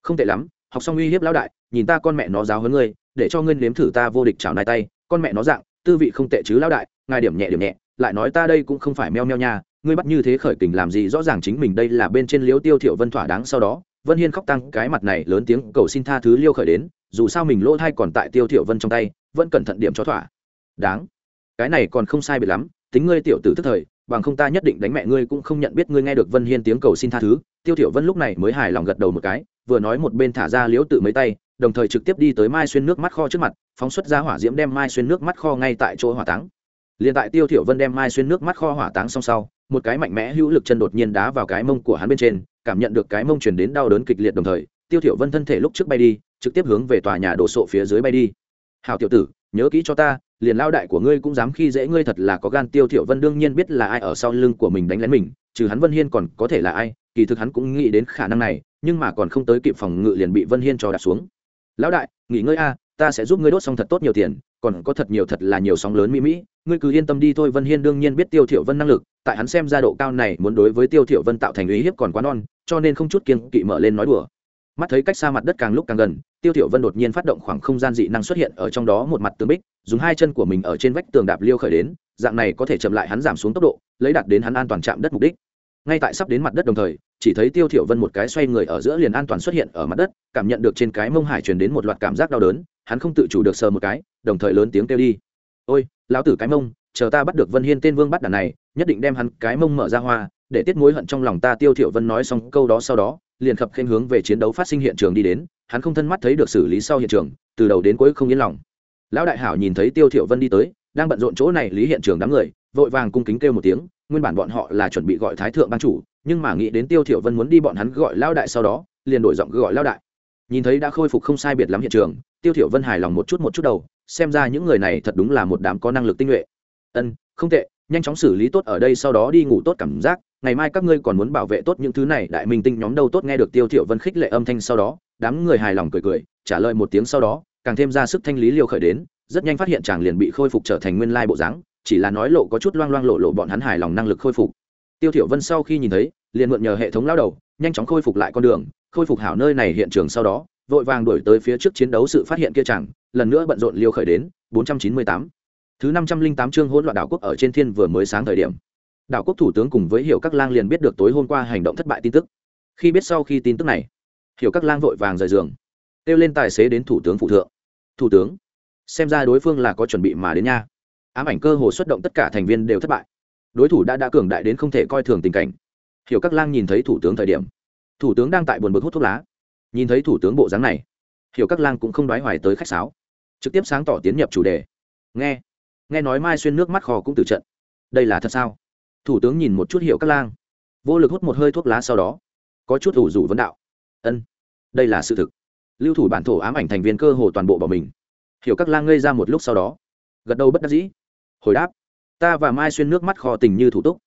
S1: Không tệ lắm, học xong uy hiếp lão đại, nhìn ta con mẹ nó giáo huấn ngươi, để cho ngươi nếm thử ta vô địch chảo nai tay, con mẹ nó dạng, tư vị không tệ chứ lão đại, ngài điểm nhẹ điểm nhẹ, lại nói ta đây cũng không phải meo meo nha ngươi bắt như thế khởi kình làm gì rõ ràng chính mình đây là bên trên liếu tiêu thiểu vân thỏa đáng sau đó, vân hiên khóc tăng cái mặt này lớn tiếng cầu xin tha thứ liêu khởi đến, dù sao mình lỗ thai còn tại tiêu thiểu vân trong tay, vẫn cẩn thận điểm cho thỏa. Đáng. Cái này còn không sai biệt lắm, tính ngươi tiểu tử tức thời, bằng không ta nhất định đánh mẹ ngươi cũng không nhận biết ngươi nghe được vân hiên tiếng cầu xin tha thứ. Tiêu thiểu vân lúc này mới hài lòng gật đầu một cái, vừa nói một bên thả ra liếu tự mấy tay, đồng thời trực tiếp đi tới mai xuyên nước mắt kho trước mặt, phóng xuất ra hỏa diễm đem mai xuyên nước mắt kho ngay tại chỗ hỏa táng liền tại tiêu thiểu vân đem mai xuyên nước mắt kho hỏa táng xong sau, một cái mạnh mẽ hữu lực chân đột nhiên đá vào cái mông của hắn bên trên, cảm nhận được cái mông truyền đến đau đớn kịch liệt đồng thời, tiêu thiểu vân thân thể lúc trước bay đi, trực tiếp hướng về tòa nhà đổ sộ phía dưới bay đi. Hảo tiểu tử, nhớ kỹ cho ta, liền lao đại của ngươi cũng dám khi dễ ngươi thật là có gan. Tiêu thiểu vân đương nhiên biết là ai ở sau lưng của mình đánh lén mình, trừ hắn vân hiên còn có thể là ai, kỳ thực hắn cũng nghĩ đến khả năng này, nhưng mà còn không tới kịp phòng ngự liền bị vân hiên cho đạp xuống. Lão đại, nghỉ ngơi a ta sẽ giúp ngươi đốt xong thật tốt nhiều tiền, còn có thật nhiều thật là nhiều sóng lớn mỹ mỹ. Ngươi cứ yên tâm đi thôi, vân hiên đương nhiên biết tiêu thiểu vân năng lực, tại hắn xem ra độ cao này muốn đối với tiêu thiểu vân tạo thành uy hiếp còn quá non, cho nên không chút kiên kỵ mở lên nói đùa. Mắt thấy cách xa mặt đất càng lúc càng gần, tiêu thiểu vân đột nhiên phát động khoảng không gian dị năng xuất hiện ở trong đó một mặt tường bích, dùng hai chân của mình ở trên vách tường đạp liêu khởi đến, dạng này có thể chậm lại hắn giảm xuống tốc độ, lấy đạt đến hắn an toàn chạm đất mục đích ngay tại sắp đến mặt đất đồng thời, chỉ thấy tiêu thiểu vân một cái xoay người ở giữa liền an toàn xuất hiện ở mặt đất, cảm nhận được trên cái mông hải truyền đến một loạt cảm giác đau đớn, hắn không tự chủ được sờ một cái, đồng thời lớn tiếng kêu đi. Ôi, lão tử cái mông, chờ ta bắt được vân hiên tên vương bắt đàn này, nhất định đem hắn cái mông mở ra hoa, để tiết mối hận trong lòng ta. Tiêu thiểu vân nói xong câu đó sau đó, liền khập khen hướng về chiến đấu phát sinh hiện trường đi đến, hắn không thân mắt thấy được xử lý sau hiện trường, từ đầu đến cuối không yên lòng. Lão đại hảo nhìn thấy tiêu thiểu vân đi tới, đang bận rộn chỗ này lý hiện trường đám người vội vàng cung kính kêu một tiếng, nguyên bản bọn họ là chuẩn bị gọi thái thượng ban chủ, nhưng mà nghĩ đến tiêu thiểu vân muốn đi bọn hắn gọi lao đại sau đó, liền đổi giọng gọi lao đại. Nhìn thấy đã khôi phục không sai biệt lắm hiện trường, tiêu thiểu vân hài lòng một chút một chút đầu, xem ra những người này thật đúng là một đám có năng lực tinh nhuệ. Ân, không tệ, nhanh chóng xử lý tốt ở đây sau đó đi ngủ tốt cảm giác, ngày mai các ngươi còn muốn bảo vệ tốt những thứ này, đại minh tinh nhóm đâu tốt nghe được tiêu thiểu vân khích lệ âm thanh sau đó, đám người hài lòng cười cười, trả lời một tiếng sau đó, càng thêm ra sức thanh lý liều khởi đến, rất nhanh phát hiện chàng liền bị khôi phục trở thành nguyên lai bộ dáng chỉ là nói lộ có chút loang loang lộ lộ bọn hắn hài lòng năng lực khôi phục. Tiêu thiểu vân sau khi nhìn thấy, liền mượn nhờ hệ thống lao đầu, nhanh chóng khôi phục lại con đường, khôi phục hảo nơi này hiện trường sau đó, vội vàng đuổi tới phía trước chiến đấu sự phát hiện kia chẳng, lần nữa bận rộn liêu khởi đến 498 thứ 508 chương hỗn loạn đảo quốc ở trên thiên vừa mới sáng thời điểm. Đảo quốc thủ tướng cùng với hiểu các lang liền biết được tối hôm qua hành động thất bại tin tức. Khi biết sau khi tin tức này, hiểu các lang vội vàng rời giường, kêu lên tài xế đến thủ tướng phụ thượng. Thủ tướng, xem ra đối phương là có chuẩn bị mà đến nha ám ảnh cơ hồ xuất động tất cả thành viên đều thất bại. Đối thủ đã đã cường đại đến không thể coi thường tình cảnh. Hiểu các lang nhìn thấy thủ tướng thời điểm, thủ tướng đang tại buồn bực hút thuốc lá. Nhìn thấy thủ tướng bộ dáng này, hiểu các lang cũng không đoái hoài tới khách sáo. Trực tiếp sáng tỏ tiến nhập chủ đề. Nghe nghe nói mai xuyên nước mắt khò cũng từ trận. Đây là thật sao? Thủ tướng nhìn một chút hiểu các lang, vô lực hút một hơi thuốc lá sau đó, có chút ủ rủ vấn đạo. Ân, đây là sự thực. Lưu thủ bản thổ ám ảnh thành viên cơ hồ toàn bộ bỏ mình. Hiểu các lang ngây ra một lúc sau đó, gật đầu bất đắc dĩ hồi đáp, ta và mai xuyên nước mắt kho tình như thủ túc.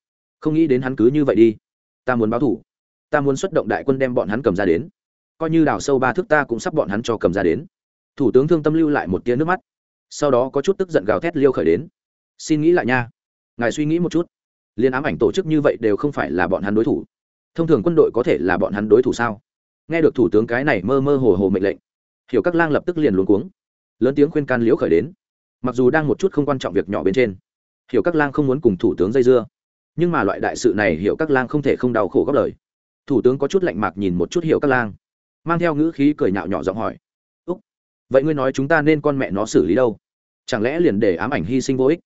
S1: Không nghĩ đến hắn cứ như vậy đi. Ta muốn báo thủ. Ta muốn xuất động đại quân đem bọn hắn cầm ra đến. Coi như đào sâu ba thước ta cũng sắp bọn hắn cho cầm ra đến. Thủ tướng thương tâm lưu lại một tia nước mắt. Sau đó có chút tức giận gào thét liêu khởi đến. Xin nghĩ lại nha. Ngài suy nghĩ một chút. Liên ám ảnh tổ chức như vậy đều không phải là bọn hắn đối thủ. Thông thường quân đội có thể là bọn hắn đối thủ sao? Nghe được thủ tướng cái này mơ mơ hồ hồ mệnh lệnh, hiểu các lang lập tức liền luống cuống. Lớn tiếng khuyên can liễu khởi đến mặc dù đang một chút không quan trọng việc nhỏ bên trên, hiểu các lang không muốn cùng thủ tướng dây dưa, nhưng mà loại đại sự này hiểu các lang không thể không đau khổ góp lời. Thủ tướng có chút lạnh mạc nhìn một chút hiểu các lang, mang theo ngữ khí cười nhạo nhỏ giọng hỏi, úc, vậy ngươi nói chúng ta nên con mẹ nó xử lý đâu? Chẳng lẽ liền để ám ảnh hy sinh vô ích?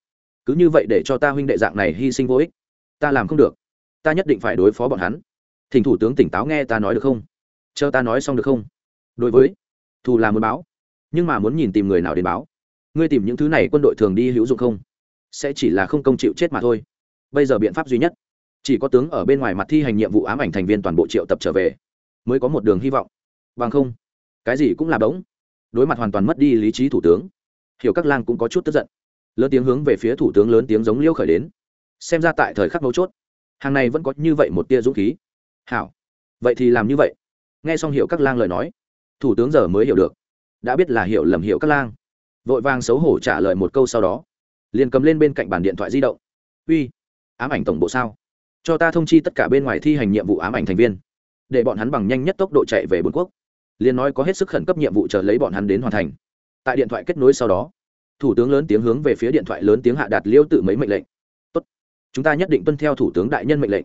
S1: Cứ như vậy để cho ta huynh đệ dạng này hy sinh vô ích, ta làm không được. Ta nhất định phải đối phó bọn hắn. Thỉnh thủ tướng tỉnh táo nghe ta nói được không? Chờ ta nói xong được không? Đối với, thù là muốn báo, nhưng mà muốn nhìn tìm người nào đến báo ngươi tìm những thứ này quân đội thường đi hữu dụng không? Sẽ chỉ là không công chịu chết mà thôi. Bây giờ biện pháp duy nhất, chỉ có tướng ở bên ngoài mặt thi hành nhiệm vụ ám ảnh thành viên toàn bộ triệu tập trở về, mới có một đường hy vọng. Bằng không, cái gì cũng là bỗng đối mặt hoàn toàn mất đi lý trí thủ tướng, hiểu các lang cũng có chút tức giận. Lớn tiếng hướng về phía thủ tướng lớn tiếng giống liêu khởi đến. Xem ra tại thời khắc mấu chốt, hàng này vẫn có như vậy một tia dũng khí. Hảo, vậy thì làm như vậy. Nghe xong hiểu các lang lời nói, thủ tướng giờ mới hiểu được. Đã biết là hiểu lầm hiểu các lang vội vàng xấu hổ trả lời một câu sau đó, liền cầm lên bên cạnh bàn điện thoại di động. Uy, ám ảnh tổng bộ sao? Cho ta thông chi tất cả bên ngoài thi hành nhiệm vụ ám ảnh thành viên, để bọn hắn bằng nhanh nhất tốc độ chạy về bốn quốc. Liền nói có hết sức khẩn cấp nhiệm vụ chờ lấy bọn hắn đến hoàn thành. Tại điện thoại kết nối sau đó, thủ tướng lớn tiếng hướng về phía điện thoại lớn tiếng hạ đạt liêu tự mấy mệnh lệnh. Tốt, chúng ta nhất định tuân theo thủ tướng đại nhân mệnh lệnh,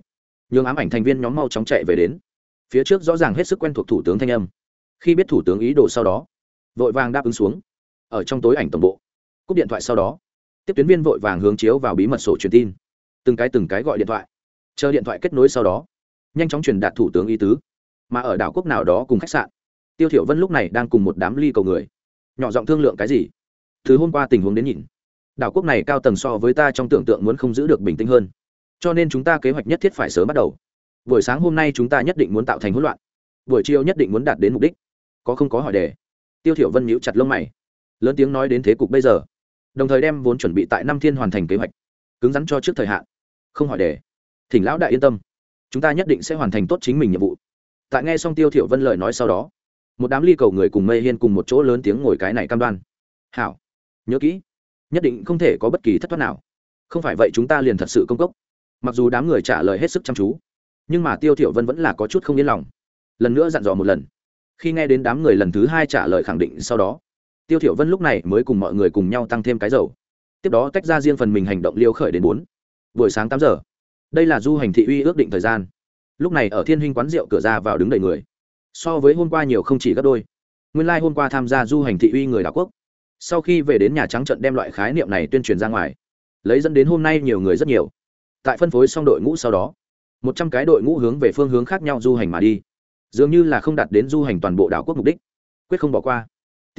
S1: nhường ám ảnh thành viên nhóm mau chóng chạy về đến. Phía trước rõ ràng hết sức quen thuộc thủ tướng thanh âm. Khi biết thủ tướng ý đồ sau đó, vội vàng đáp ứng xuống ở trong tối ảnh tổng bộ. Cúp điện thoại sau đó, tiếp tuyến viên vội vàng hướng chiếu vào bí mật sổ truyền tin. Từng cái từng cái gọi điện thoại. Chờ điện thoại kết nối sau đó, nhanh chóng truyền đạt thủ tướng ý tứ. Mà ở đảo quốc nào đó cùng khách sạn, tiêu thiểu vân lúc này đang cùng một đám ly cầu người. Nhỏ giọng thương lượng cái gì? Thứ hôm qua tình huống đến nhìn, đảo quốc này cao tầng so với ta trong tưởng tượng muốn không giữ được bình tĩnh hơn. Cho nên chúng ta kế hoạch nhất thiết phải sớm bắt đầu. Buổi sáng hôm nay chúng ta nhất định muốn tạo thành hỗn loạn. Buổi chiều nhất định muốn đạt đến mục đích. Có không có hỏi đề? Tiêu thiểu vân nhíu chặt lông mày lớn tiếng nói đến thế cục bây giờ. Đồng thời đem vốn chuẩn bị tại năm thiên hoàn thành kế hoạch, cứng rắn cho trước thời hạn. Không hỏi đề thỉnh lão đại yên tâm. Chúng ta nhất định sẽ hoàn thành tốt chính mình nhiệm vụ. Tại nghe xong tiêu thiểu vân lời nói sau đó, một đám ly cầu người cùng mây hiên cùng một chỗ lớn tiếng ngồi cái này cam đoan. Hảo. Nhớ kỹ, nhất định không thể có bất kỳ thất thoát nào. Không phải vậy chúng ta liền thật sự công cốc. Mặc dù đám người trả lời hết sức chăm chú, nhưng mà tiêu thiểu vân vẫn là có chút không yên lòng. Lần nữa dặn dò một lần. Khi nghe đến đám người lần thứ hai trả lời khẳng định sau đó tiêu thiểu vân lúc này mới cùng mọi người cùng nhau tăng thêm cái dầu. Tiếp đó tách ra riêng phần mình hành động liêu khởi đến bốn. Buổi sáng tám giờ. Đây là du hành thị uy ước định thời gian. Lúc này ở thiên huynh quán rượu cửa ra vào đứng đầy người. So với hôm qua nhiều không chỉ gấp đôi. Nguyên lai hôm qua tham gia du hành thị uy người đảo quốc. Sau khi về đến nhà trắng trận đem loại khái niệm này tuyên truyền ra ngoài, lấy dẫn đến hôm nay nhiều người rất nhiều. Tại phân phối xong đội ngũ sau đó, một trăm cái đội ngũ hướng về phương hướng khác nhau du hành mà đi. Dường như là không đạt đến du hành toàn bộ đảo quốc mục đích. Quyết không bỏ qua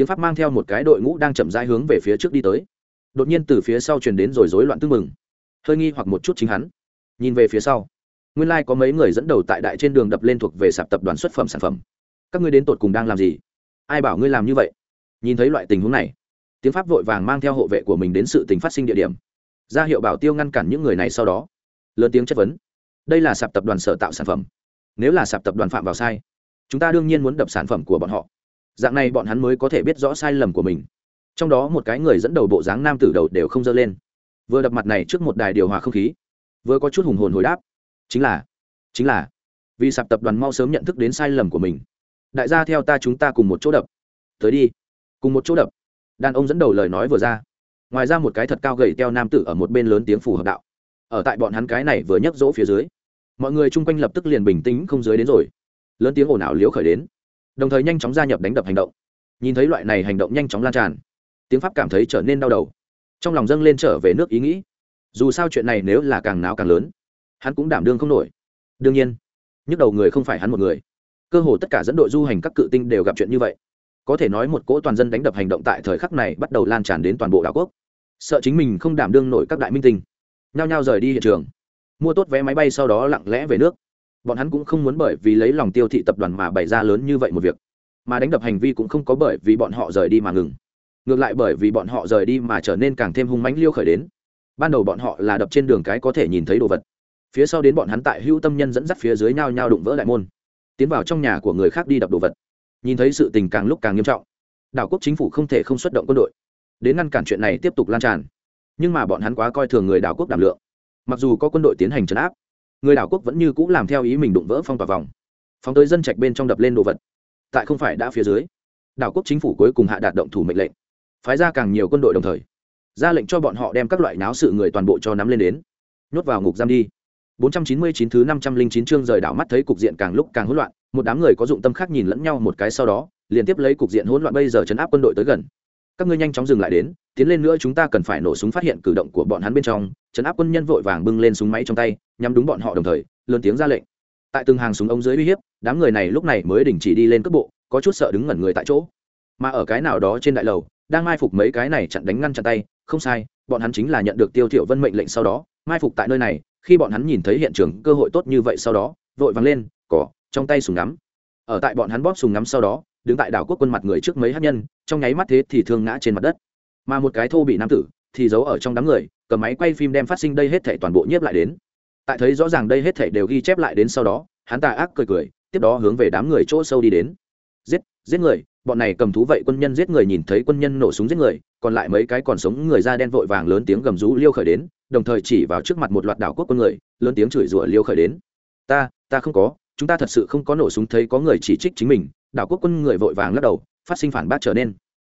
S1: tiếng pháp mang theo một cái đội ngũ đang chậm rãi hướng về phía trước đi tới. Đột nhiên từ phía sau truyền đến rồi rối loạn tưng mừng hơi nghi hoặc một chút chính hắn. Nhìn về phía sau, nguyên lai、like、có mấy người dẫn đầu tại đại trên đường đập lên thuộc về sạp tập đoàn xuất phẩm sản phẩm. Các ngươi đến tột cùng đang làm gì? Ai bảo ngươi làm như vậy? Nhìn thấy loại tình huống này, tiếng pháp vội vàng mang theo hộ vệ của mình đến sự tình phát sinh địa điểm. Ra hiệu bảo tiêu ngăn cản những người này sau đó, lớn tiếng chất vấn. Đây là sạp tập đoàn sở tạo sản phẩm. Nếu là sạp tập đoàn phạm vào sai, chúng ta đương nhiên muốn đập sản phẩm của bọn họ dạng này bọn hắn mới có thể biết rõ sai lầm của mình. Trong đó một cái người dẫn đầu bộ dáng nam tử đầu đều không dơ lên. Vừa đập mặt này trước một đài điều hòa không khí, vừa có chút hùng hồn hồi đáp. Chính là chính là, vì sạp tập đoàn mau sớm nhận thức đến sai lầm của mình. Đại gia theo ta chúng ta cùng một chỗ đập. Tới đi, cùng một chỗ đập. Đàn ông dẫn đầu lời nói vừa ra. Ngoài ra một cái thật cao gầy teo nam tử ở một bên lớn tiếng phù hợp đạo. Ở tại bọn hắn cái này vừa nhấc rỗ phía dưới, mọi người chung quanh lập tức liền bình tĩnh không dưới đến rồi. Lớn tiếng ồn ào liếu khởi đến đồng thời nhanh chóng gia nhập đánh đập hành động. Nhìn thấy loại này hành động nhanh chóng lan tràn, tiếng pháp cảm thấy trở nên đau đầu. Trong lòng dâng lên trở về nước ý nghĩ. Dù sao chuyện này nếu là càng náo càng lớn, hắn cũng đảm đương không nổi. Đương nhiên, nhức đầu người không phải hắn một người. Cơ hồ tất cả dẫn đội du hành các cự tinh đều gặp chuyện như vậy. Có thể nói một cỗ toàn dân đánh đập hành động tại thời khắc này bắt đầu lan tràn đến toàn bộ đảo quốc. Sợ chính mình không đảm đương nổi các đại minh tinh. Nhao nhao rời đi hiện trường. Mua tốt vé máy bay sau đó lặng lẽ về nước bọn hắn cũng không muốn bởi vì lấy lòng tiêu thị tập đoàn mà bày ra lớn như vậy một việc. Mà đánh đập hành vi cũng không có bởi vì bọn họ rời đi mà ngừng. Ngược lại bởi vì bọn họ rời đi mà trở nên càng thêm hung mãnh liêu khởi đến. Ban đầu bọn họ là đập trên đường cái có thể nhìn thấy đồ vật. Phía sau đến bọn hắn tại hưu tâm nhân dẫn dắt phía dưới nhau nhau đụng vỡ đại môn. Tiến vào trong nhà của người khác đi đập đồ vật. Nhìn thấy sự tình càng lúc càng nghiêm trọng. Đảo quốc chính phủ không thể không xuất động quân đội. Đến ngăn cản chuyện này tiếp tục lan tràn. Nhưng mà bọn hắn quá coi thường người đảo quốc đảm lượng. Mặc dù có quân đội tiến hành trấn áp người đảo quốc vẫn như c ũ làm theo ý mình đụng vỡ phong tỏa vòng phóng tới dân trạch bên trong đập lên đồ vật tại không phải đã phía dưới đảo quốc chính phủ cuối cùng hạ đạt động thủ mệnh lệnh phái ra càng nhiều quân đội đồng thời ra lệnh cho bọn họ đem các loại náo sự người toàn bộ cho nắm lên đến nhốt vào ngục giam đi 499 thứ 509 chương rời đảo mắt thấy cục diện càng lúc càng hỗn loạn, một đám người có dụng tâm khác nhìn lẫn nhau một cái sau đó, liên tiếp lấy cục diện hỗn loạn bây giờ chấn áp quân đội tới gần. Các ngươi nhanh chóng dừng lại đến, tiến lên nữa chúng ta cần phải nổ súng phát hiện cử động của bọn hắn bên trong, chấn áp quân nhân vội vàng bưng lên súng máy trong tay, nhắm đúng bọn họ đồng thời, lớn tiếng ra lệnh. Tại từng hàng súng ống dưới uy hiếp đám người này lúc này mới đình chỉ đi lên cước bộ có chút sợ đứng ngẩn người tại chỗ. Mà ở cái nào đó trên đại lầu đang mai phục mấy cái này chặn đánh ngăn chặn tay không sai bọn hắn chính là nhận được tiêu thiểu vân mệnh lệnh sau đó mai phục tại nơi này khi bọn hắn nhìn thấy hiện trường cơ hội tốt như vậy sau đó vội vàng lên cỏ trong tay súng ngắm. Ở tại bọn hắn bóp súng ngắm sau đó đứng tại đảo quốc quân mặt người trước mấy hát nhân trong nháy mắt thế thì thương ngã trên mặt đất mà một cái thô bị nam tử thì giấu ở trong đám người, cầm máy quay phim đem phát sinh đây hết thảy toàn bộ nhiếp lại đến. Tại thấy rõ ràng đây hết thảy đều ghi chép lại đến sau đó, hắn ta ác cười cười, tiếp đó hướng về đám người chỗ sâu đi đến. Giết giết người, bọn này cầm thú vậy quân nhân giết người nhìn thấy quân nhân nổ súng giết người, còn lại mấy cái còn sống người da đen vội vàng lớn tiếng gầm rú liêu khởi đến, đồng thời chỉ vào trước mặt một loạt đảo quốc quân người, lớn tiếng chửi rủa liêu khởi đến. Ta ta không có, chúng ta thật sự không có nổ súng thấy có người chỉ trích chính mình, đảo quốc quân người vội vàng lắc đầu, phát sinh phản bác trở nên.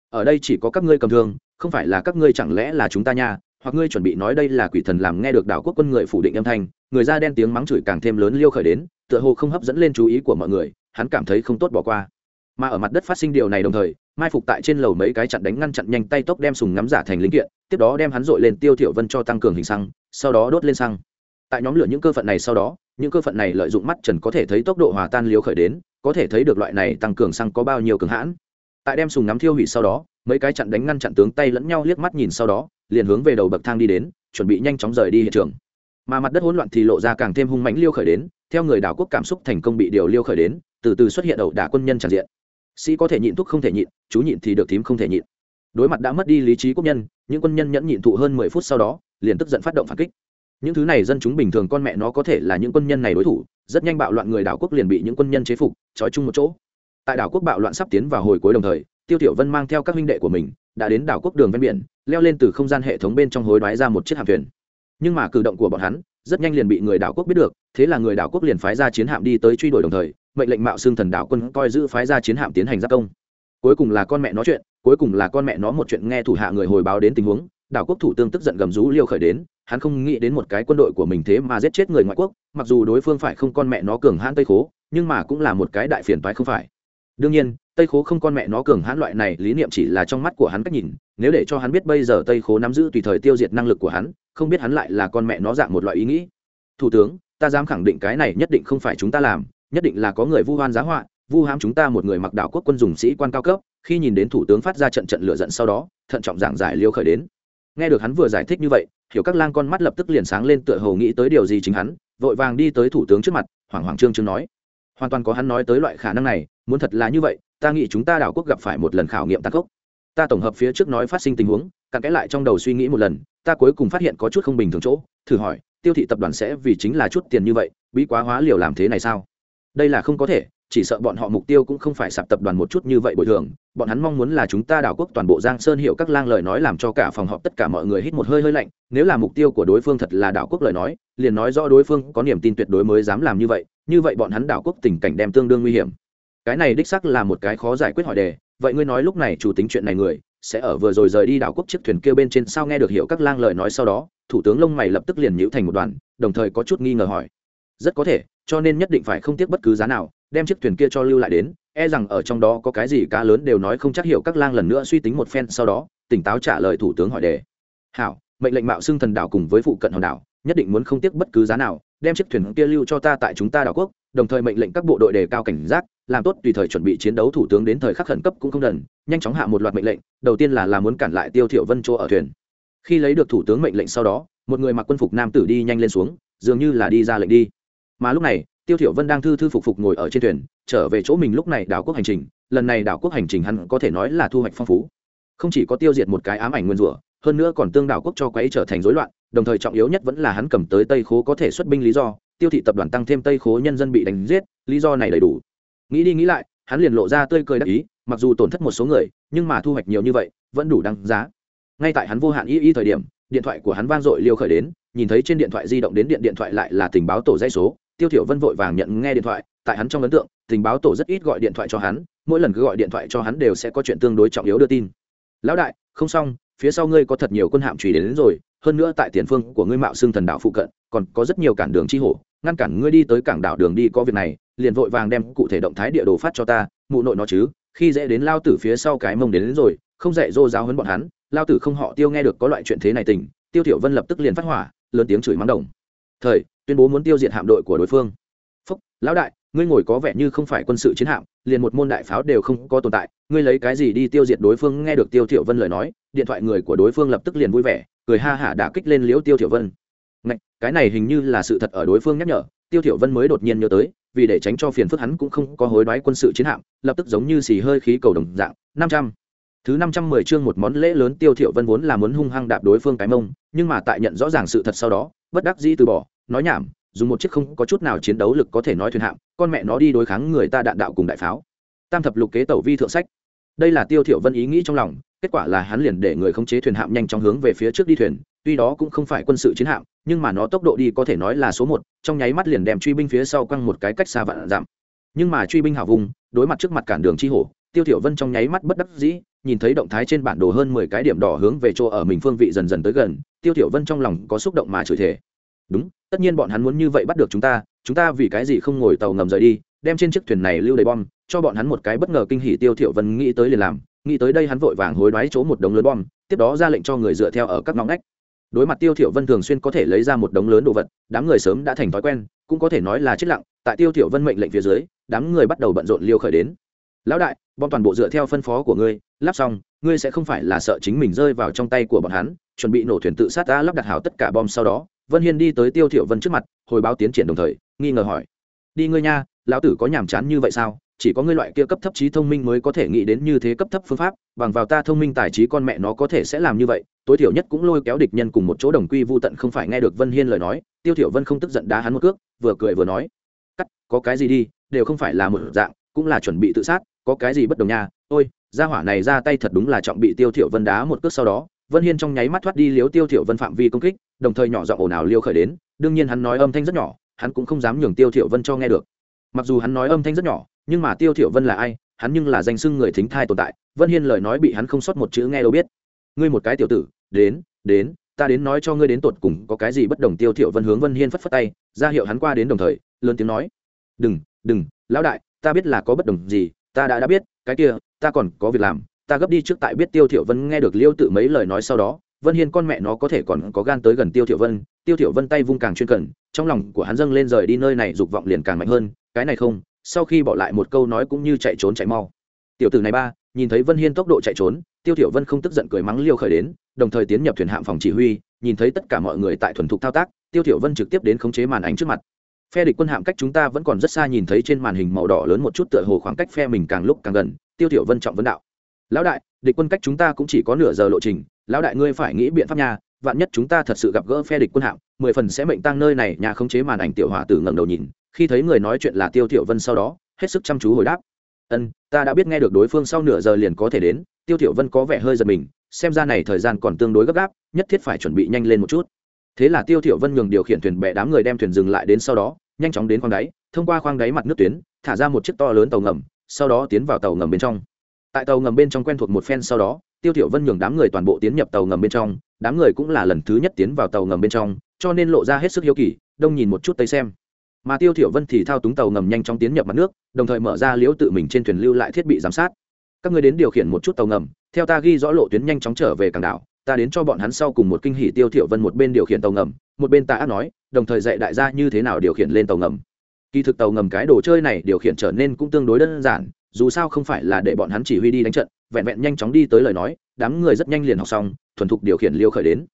S1: Ở đây chỉ có các ngươi cầm thương không phải là các ngươi chẳng lẽ là chúng ta nha, hoặc ngươi chuẩn bị nói đây là quỷ thần làm nghe được đảo quốc quân người phủ định âm thanh, người da đen tiếng mắng chửi càng thêm lớn liêu khởi đến, tựa hồ không hấp dẫn lên chú ý của mọi người, hắn cảm thấy không tốt bỏ qua. Mà ở mặt đất phát sinh điều này đồng thời, mai phục tại trên lầu mấy cái chặn đánh ngăn chặn nhanh tay tốc đem sùng ngắm giả thành linh kiện, tiếp đó đem hắn dội lên tiêu thiểu vân cho tăng cường hình xăng, sau đó đốt lên xăng. Tại nhóm lửa những cơ phận này sau đó, những cơ phận này lợi dụng mắt trần có thể thấy tốc độ hòa tan liêu khởi đến, có thể thấy được loại này tăng cường xăng có bao nhiêu cường hãn tại đem sùng ngắm thiêu hủy sau đó, mấy cái chặn đánh ngăn chặn tướng tay lẫn nhau liếc mắt nhìn sau đó, liền hướng về đầu bậc thang đi đến, chuẩn bị nhanh chóng rời đi hiện trường. Mà mặt đất hỗn loạn thì lộ ra càng thêm hung mãnh liêu khởi đến, theo người đảo quốc cảm xúc thành công bị điều liêu khởi đến, từ từ xuất hiện ẩu đả quân nhân tràn diện. Sĩ có thể nhịn thuốc không thể nhịn, chú nhịn thì được thím không thể nhịn. Đối mặt đã mất đi lý trí quốc nhân, những quân nhân nhẫn nhịn thụ hơn mười phút sau đó, liền tức giận phát động phản kích. Những thứ này dân chúng bình thường con mẹ nó có thể là những quân nhân này đối thủ, rất nhanh bạo loạn người đảo quốc liền bị những quân nhân chế phục, trói chung một chỗ tại đảo quốc bạo loạn sắp tiến vào hồi cuối đồng thời, tiêu tiểu vân mang theo các huynh đệ của mình, đã đến đảo quốc đường ven biển, leo lên từ không gian hệ thống bên trong hối đoái ra một chiếc hạm thuyền. Nhưng mà cử động của bọn hắn, rất nhanh liền bị người đảo quốc biết được, thế là người đảo quốc liền phái ra chiến hạm đi tới truy đuổi đồng thời, mệnh lệnh mạo xương thần đảo quân coi giữ phái ra chiến hạm tiến hành giáp công. Cuối cùng là con mẹ nói chuyện, cuối cùng là con mẹ nó một chuyện nghe thủ hạ người hồi báo đến tình huống, đảo quốc thủ tương tức giận gầm rú liêu khởi đến, hắn không nghĩ đến một cái quân đội của mình thế mà giết chết người ngoại quốc, mặc dù đối phương phải không con mẹ nó cường hãn tây khố, nhưng mà cũng là một cái đại phiền toái không phải đương nhiên, tây khố không con mẹ nó cường hãn loại này, lý niệm chỉ là trong mắt của hắn cách nhìn, nếu để cho hắn biết bây giờ tây khố nắm giữ tùy thời tiêu diệt năng lực của hắn, không biết hắn lại là con mẹ nó dạng một loại ý nghĩ. Thủ tướng, ta dám khẳng định cái này nhất định không phải chúng ta làm, nhất định là có người vu hoan giá họa, vu hãm chúng ta một người mặc đạo quốc quân dùng sĩ quan cao cấp, khi nhìn đến thủ tướng phát ra trận trận lửa giận sau đó, thận trọng giảng giải liêu khởi đến. Nghe được hắn vừa giải thích như vậy, hiểu các lang con mắt lập tức liền sáng lên tựa hồ nghĩ tới điều gì chính hắn, vội vàng đi tới thủ tướng trước mặt, hoảng hoảng trương trương nói. Hoàn toàn có hắn nói tới loại khả năng này muốn thật là như vậy, ta nghĩ chúng ta đảo quốc gặp phải một lần khảo nghiệm tăng cốc ta tổng hợp phía trước nói phát sinh tình huống, cặn kẽ lại trong đầu suy nghĩ một lần, ta cuối cùng phát hiện có chút không bình thường chỗ, thử hỏi, tiêu thị tập đoàn sẽ vì chính là chút tiền như vậy, bí quá hóa liều làm thế này sao? Đây là không có thể, chỉ sợ bọn họ mục tiêu cũng không phải sạp tập đoàn một chút như vậy bồi thường, bọn hắn mong muốn là chúng ta đảo quốc toàn bộ giang sơn hiệu các lang lời nói làm cho cả phòng họp tất cả mọi người hít một hơi hơi lạnh, nếu là mục tiêu của đối phương thật là đảo quốc lời nói, liền nói rõ đối phương có niềm tin tuyệt đối mới dám làm như vậy như vậy bọn hắn đảo quốc tình cảnh đem tương đương nguy hiểm cái này đích sắc là một cái khó giải quyết hỏi đề. Vậy ngươi nói lúc này chủ tính chuyện này người, sẽ ở vừa rồi rời đi đảo quốc chiếc thuyền kia bên trên sao nghe được hiểu các lang lời nói sau đó, thủ tướng lông mày lập tức liền nhíu thành một đoàn, đồng thời có chút nghi ngờ hỏi. Rất có thể, cho nên nhất định phải không tiếc bất cứ giá nào, đem chiếc thuyền kia cho lưu lại đến e rằng ở trong đó có cái gì cá lớn đều nói không chắc hiểu các lang lần nữa suy tính một phen sau đó, tỉnh táo trả lời thủ tướng hỏi đề. Hảo, mệnh lệnh mạo xưng thần đảo cùng với phụ cận hòn đảo, nhất định muốn không tiếc bất cứ giá nào, đem chiếc thuyền kia lưu cho ta tại chúng ta đảo quốc đồng thời mệnh lệnh các bộ đội đề cao cảnh giác, làm tốt tùy thời chuẩn bị chiến đấu thủ tướng đến thời khắc khẩn cấp cũng không đần, nhanh chóng hạ một loạt mệnh lệnh, đầu tiên là là muốn cản lại tiêu thiểu vân chỗ ở thuyền. Khi lấy được thủ tướng mệnh lệnh sau đó, một người mặc quân phục nam tử đi nhanh lên xuống, dường như là đi ra lệnh đi. Mà lúc này, tiêu thiểu vân đang thư thư phục phục ngồi ở trên thuyền, trở về chỗ mình lúc này đảo quốc hành trình, lần này đảo quốc hành trình hắn có thể nói là thu hoạch phong phú. Không chỉ có tiêu diệt một cái ám ảnh nguyên rủa, hơn nữa còn tương đảo quốc cho quấy trở thành rối loạn, đồng thời trọng yếu nhất vẫn là hắn cầm tới tây khố có thể xuất binh lý do tiêu thị tập đoàn tăng thêm tây khố nhân dân bị đánh giết lý do này đầy đủ. Nghĩ đi nghĩ lại hắn liền lộ ra tươi cười đắc ý mặc dù tổn thất một số người nhưng mà thu hoạch nhiều như vậy vẫn đủ đăng giá. Ngay tại hắn vô hạn y y thời điểm điện thoại của hắn vang dội liêu khởi đến nhìn thấy trên điện thoại di động đến điện điện thoại lại là tình báo tổ dây số tiêu thiểu vân vội vàng nhận nghe điện thoại tại hắn trong ấn tượng tình báo tổ rất ít gọi điện thoại cho hắn mỗi lần cứ gọi điện thoại cho hắn đều sẽ có chuyện tương đối trọng yếu đưa tin. Lão đại không xong phía sau ngươi có thật nhiều quân hạm truy đến, đến rồi hơn nữa tại tiền phương của ngươi mạo xương thần đạo phụ cận còn có rất nhiều cản đường chi hổ ngăn cản ngươi đi tới cảng đảo đường đi có việc này liền vội vàng đem cụ thể động thái địa đồ phát cho ta mụ nội nó chứ khi dễ đến lao tử phía sau cái mông đến, đến rồi không dạy dô giáo hấn bọn hắn lao tử không họ tiêu nghe được có loại chuyện thế này tình tiêu thiểu vân lập tức liền phát hỏa lớn tiếng chửi mắng đồng. Thời tuyên bố muốn tiêu diệt hạm đội của đối phương. Phúc lão đại ngươi ngồi có vẻ như không phải quân sự chiến hạm liền một môn đại pháo đều không có tồn tại ngươi lấy cái gì đi tiêu diệt đối phương? Nghe được tiêu thiểu vân lời nói điện thoại người của đối phương lập tức liền vui vẻ cười ha hả đả kích lên liễu tiêu thiểu vân. Ngạch, cái này hình như là sự thật ở đối phương nhắc nhở tiêu thiểu vân mới đột nhiên nhớ tới vì để tránh cho phiền phức hắn cũng không có hối đoái quân sự chiến hạm lập tức giống như xì hơi khí cầu đồng dạng năm trăm. Thứ năm trăm mười chương một món lễ lớn tiêu thiểu vân vốn là muốn hung hăng đạp đối phương cái mông nhưng mà tại nhận rõ ràng sự thật sau đó bất đắc dĩ từ bỏ nói nhảm dùng một chiếc không có chút nào chiến đấu lực có thể nói thuyền hạm con mẹ nó đi đối kháng người ta đạn đạo cùng đại pháo. Tam thập lục kế tẩu vi thượng sách. Đây là tiêu thiểu vân ý nghĩ trong lòng kết quả là hắn liền để người khống chế thuyền hạm nhanh chóng hướng về phía trước đi thuyền tuy đó cũng không phải quân sự chiến hạm, nhưng mà nó tốc độ đi có thể nói là số một, trong nháy mắt liền đem truy binh phía sau quăng một cái cách xa vạn giảm nhưng mà truy binh hảo vùng, đối mặt trước mặt cản đường chi hổ, tiêu thiểu vân trong nháy mắt bất đắc dĩ, nhìn thấy động thái trên bản đồ hơn mười cái điểm đỏ hướng về chỗ ở mình phương vị dần dần tới gần, tiêu thiểu vân trong lòng có xúc động mà chửi thể đúng, tất nhiên bọn hắn muốn như vậy bắt được chúng ta chúng ta vì cái gì không ngồi tàu ngầm rời đi, đem trên chiếc thuyền này lưu đầy bom, cho bọn hắn một cái bất ngờ kinh hỉ. Tiêu thiểu vân nghĩ tới liền làm, nghĩ tới đây hắn vội vàng hối đoái chỗ một đống lớn bom, tiếp đó ra lệnh cho người dựa theo ở các ngõ ngách đối mặt tiêu thiểu vân thường xuyên có thể lấy ra một đống lớn đồ vật, đám người sớm đã thành thói quen, cũng có thể nói là chết lặng, tại tiêu thiểu vân mệnh lệnh phía dưới, đám người bắt đầu bận rộn liêu khởi đến. Lão đại bom toàn bộ dựa theo phân phó của ngươi, lắp xong, ngươi sẽ không phải là sợ chính mình rơi vào trong tay của bọn hắn, chuẩn bị nổ thuyền tự sát ta lắp đặt hảo tất cả bom sau đó. Vân hiên đi tới tiêu thiểu vân trước mặt, hồi báo tiến triển đồng thời, nghi ngờ hỏi, đi ngươi nha, lão tử có nhàm chán như vậy sao? Chỉ có ngươi loại kia cấp thấp trí thông minh mới có thể nghĩ đến như thế cấp thấp phương pháp, bằng vào ta thông minh tài trí con mẹ nó có thể sẽ làm như vậy tối thiểu nhất cũng lôi kéo địch nhân cùng một chỗ đồng quy vu tận không phải nghe được vân hiên lời nói, tiêu thiểu vân không tức giận đá hắn một cước, vừa cười vừa nói, cắt, có cái gì đi, đều không phải là một dạng, cũng là chuẩn bị tự sát, có cái gì bất đồng nha, ôi, gia hỏa này ra tay thật đúng là trọng bị tiêu thiểu vân đá một cước sau đó. Vân hiên trong nháy mắt thoát đi liếu tiêu thiểu vân phạm vi công kích, đồng thời nhỏ giọng ồn ào liêu khởi đến, đương nhiên hắn nói âm thanh rất nhỏ, hắn cũng không dám nhường tiêu thiểu vân cho nghe được. Mặc dù hắn nói âm thanh rất nhỏ, nhưng mà tiêu thiểu vân là ai, hắn nhưng là danh sưng người thính thai tồn tại, vân hiên lời nói bị hắn không sót một chữ nghe đâu biết ngươi một cái tiểu tử, đến đến, ta đến nói cho ngươi đến tột cùng có cái gì bất đồng tiêu thiểu vân hướng vân hiên phất phất tay, ra hiệu hắn qua đến đồng thời, lớn tiếng nói. Đừng đừng, lão đại, ta biết là có bất đồng gì, ta đã đã biết, cái kia, ta còn có việc làm, ta gấp đi trước tại biết tiêu thiểu vân nghe được liêu tự mấy lời nói sau đó, vân hiên con mẹ nó có thể còn có gan tới gần tiêu thiểu vân, tiêu thiểu vân tay vung càng chuyên cần, trong lòng của hắn dâng lên rời đi nơi này dục vọng liền càng mạnh hơn, cái này không, sau khi bỏ lại một câu nói cũng như chạy trốn chạy mau tiểu tử này ba, nhìn thấy vân hiên tốc độ chạy trốn, tiêu thiểu vân không tức giận cười mắng liêu khởi đến, đồng thời tiến nhập thuyền hạm phòng chỉ huy, nhìn thấy tất cả mọi người tại thuần thục thao tác, tiêu thiểu vân trực tiếp đến khống chế màn ảnh trước mặt. Phe địch quân hạm cách chúng ta vẫn còn rất xa nhìn thấy trên màn hình màu đỏ lớn một chút tựa hồ khoảng cách phe mình càng lúc càng gần, tiêu thiểu vân trọng vấn đạo. Lão đại, địch quân cách chúng ta cũng chỉ có nửa giờ lộ trình, lão đại ngươi phải nghĩ biện pháp nha, vạn nhất chúng ta thật sự gặp gỡ phe địch quân hạm, mười phần sẽ mệnh tăng nơi này, nhà khống chế màn ảnh tiểu hỏa tử ngẩng đầu nhìn, khi thấy người nói chuyện là tiêu thiểu vân sau đó, hết sức chăm chú hồi đáp ân, ta đã biết nghe được đối phương sau nửa giờ liền có thể đến, tiêu thiểu vân có vẻ hơi giật mình, xem ra này thời gian còn tương đối gấp gáp, nhất thiết phải chuẩn bị nhanh lên một chút. Thế là tiêu thiểu vân nhường điều khiển thuyền bè đám người đem thuyền dừng lại đến sau đó, nhanh chóng đến khoang đáy, thông qua khoang đáy mặt nước tuyến, thả ra một chiếc to lớn tàu ngầm, sau đó tiến vào tàu ngầm bên trong. Tại tàu ngầm bên trong quen thuộc một phen sau đó, tiêu thiểu vân nhường đám người toàn bộ tiến nhập tàu ngầm bên trong, đám người cũng là lần thứ nhất tiến vào tàu ngầm bên trong, cho nên lộ ra hết sức hiếu kỳ, đông nhìn một chút tây xem mà tiêu thiểu vân thì thao túng tàu ngầm nhanh chóng tiến nhập mặt nước, đồng thời mở ra liễu tự mình trên thuyền lưu lại thiết bị giám sát. Các ngươi đến điều khiển một chút tàu ngầm, theo ta ghi rõ lộ tuyến nhanh chóng trở về cảng đảo, ta đến cho bọn hắn sau cùng một kinh hỉ tiêu thiểu vân một bên điều khiển tàu ngầm, một bên ta ác nói, đồng thời dạy đại gia như thế nào điều khiển lên tàu ngầm. Kỳ thực tàu ngầm cái đồ chơi này điều khiển trở nên cũng tương đối đơn giản, dù sao không phải là để bọn hắn chỉ huy đi đánh trận, vẹn vẹn nhanh chóng đi tới lời nói, đám người rất nhanh liền học xong, thuần thục điều khiển liêu khởi đến.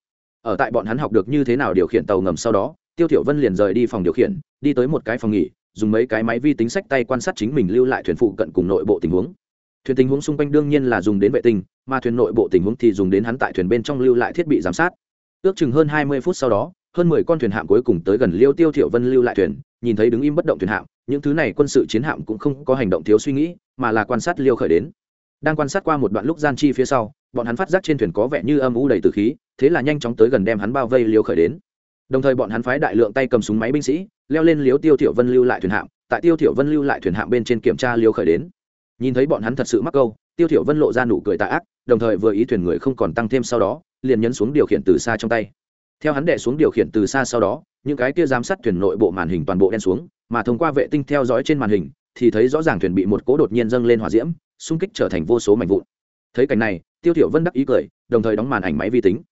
S1: Ở tại bọn hắn học được như thế nào điều khiển tàu ngầm sau đó tiêu thiểu vân liền rời đi phòng điều khiển, đi tới một cái phòng nghỉ, dùng mấy cái máy vi tính sách tay quan sát chính mình lưu lại thuyền phụ cận cùng nội bộ tình huống. Thuyền tình huống xung quanh đương nhiên là dùng đến vệ tinh, mà thuyền nội bộ tình huống thì dùng đến hắn tại thuyền bên trong lưu lại thiết bị giám sát. Ước chừng hơn hai mươi phút sau đó, hơn mười con thuyền hạm cuối cùng tới gần liêu tiêu thiểu vân lưu lại thuyền, nhìn thấy đứng im bất động thuyền hạm, những thứ này quân sự chiến hạm cũng không có hành động thiếu suy nghĩ, mà là quan sát liêu khởi đến. Đang quan sát qua một đoạn lúc gian chi phía sau, bọn hắn phát giác trên thuyền có vẻ như âm u đầy từ khí, thế là nhanh chóng tới gần đem hắn bao vây liêu khởi đến đồng thời bọn hắn phái đại lượng tay cầm súng máy binh sĩ, leo lên liếu tiêu thiểu vân lưu lại thuyền hạm, tại tiêu thiểu vân lưu lại thuyền hạm bên trên kiểm tra liêu khởi đến. Nhìn thấy bọn hắn thật sự mắc câu, tiêu thiểu vân lộ ra nụ cười tà ác, đồng thời vừa ý thuyền người không còn tăng thêm sau đó, liền nhấn xuống điều khiển từ xa trong tay. Theo hắn đệ xuống điều khiển từ xa sau đó, những cái kia giám sát thuyền nội bộ màn hình toàn bộ đen xuống, mà thông qua vệ tinh theo dõi trên màn hình, thì thấy rõ ràng thuyền bị một cỗ đột nhiên dâng lên hỏa diễm, xung kích trở thành vô số mảnh vụn. Thấy cảnh này, tiêu thiểu vân đắc ý cười, đồng thời đóng màn ảnh máy vi tính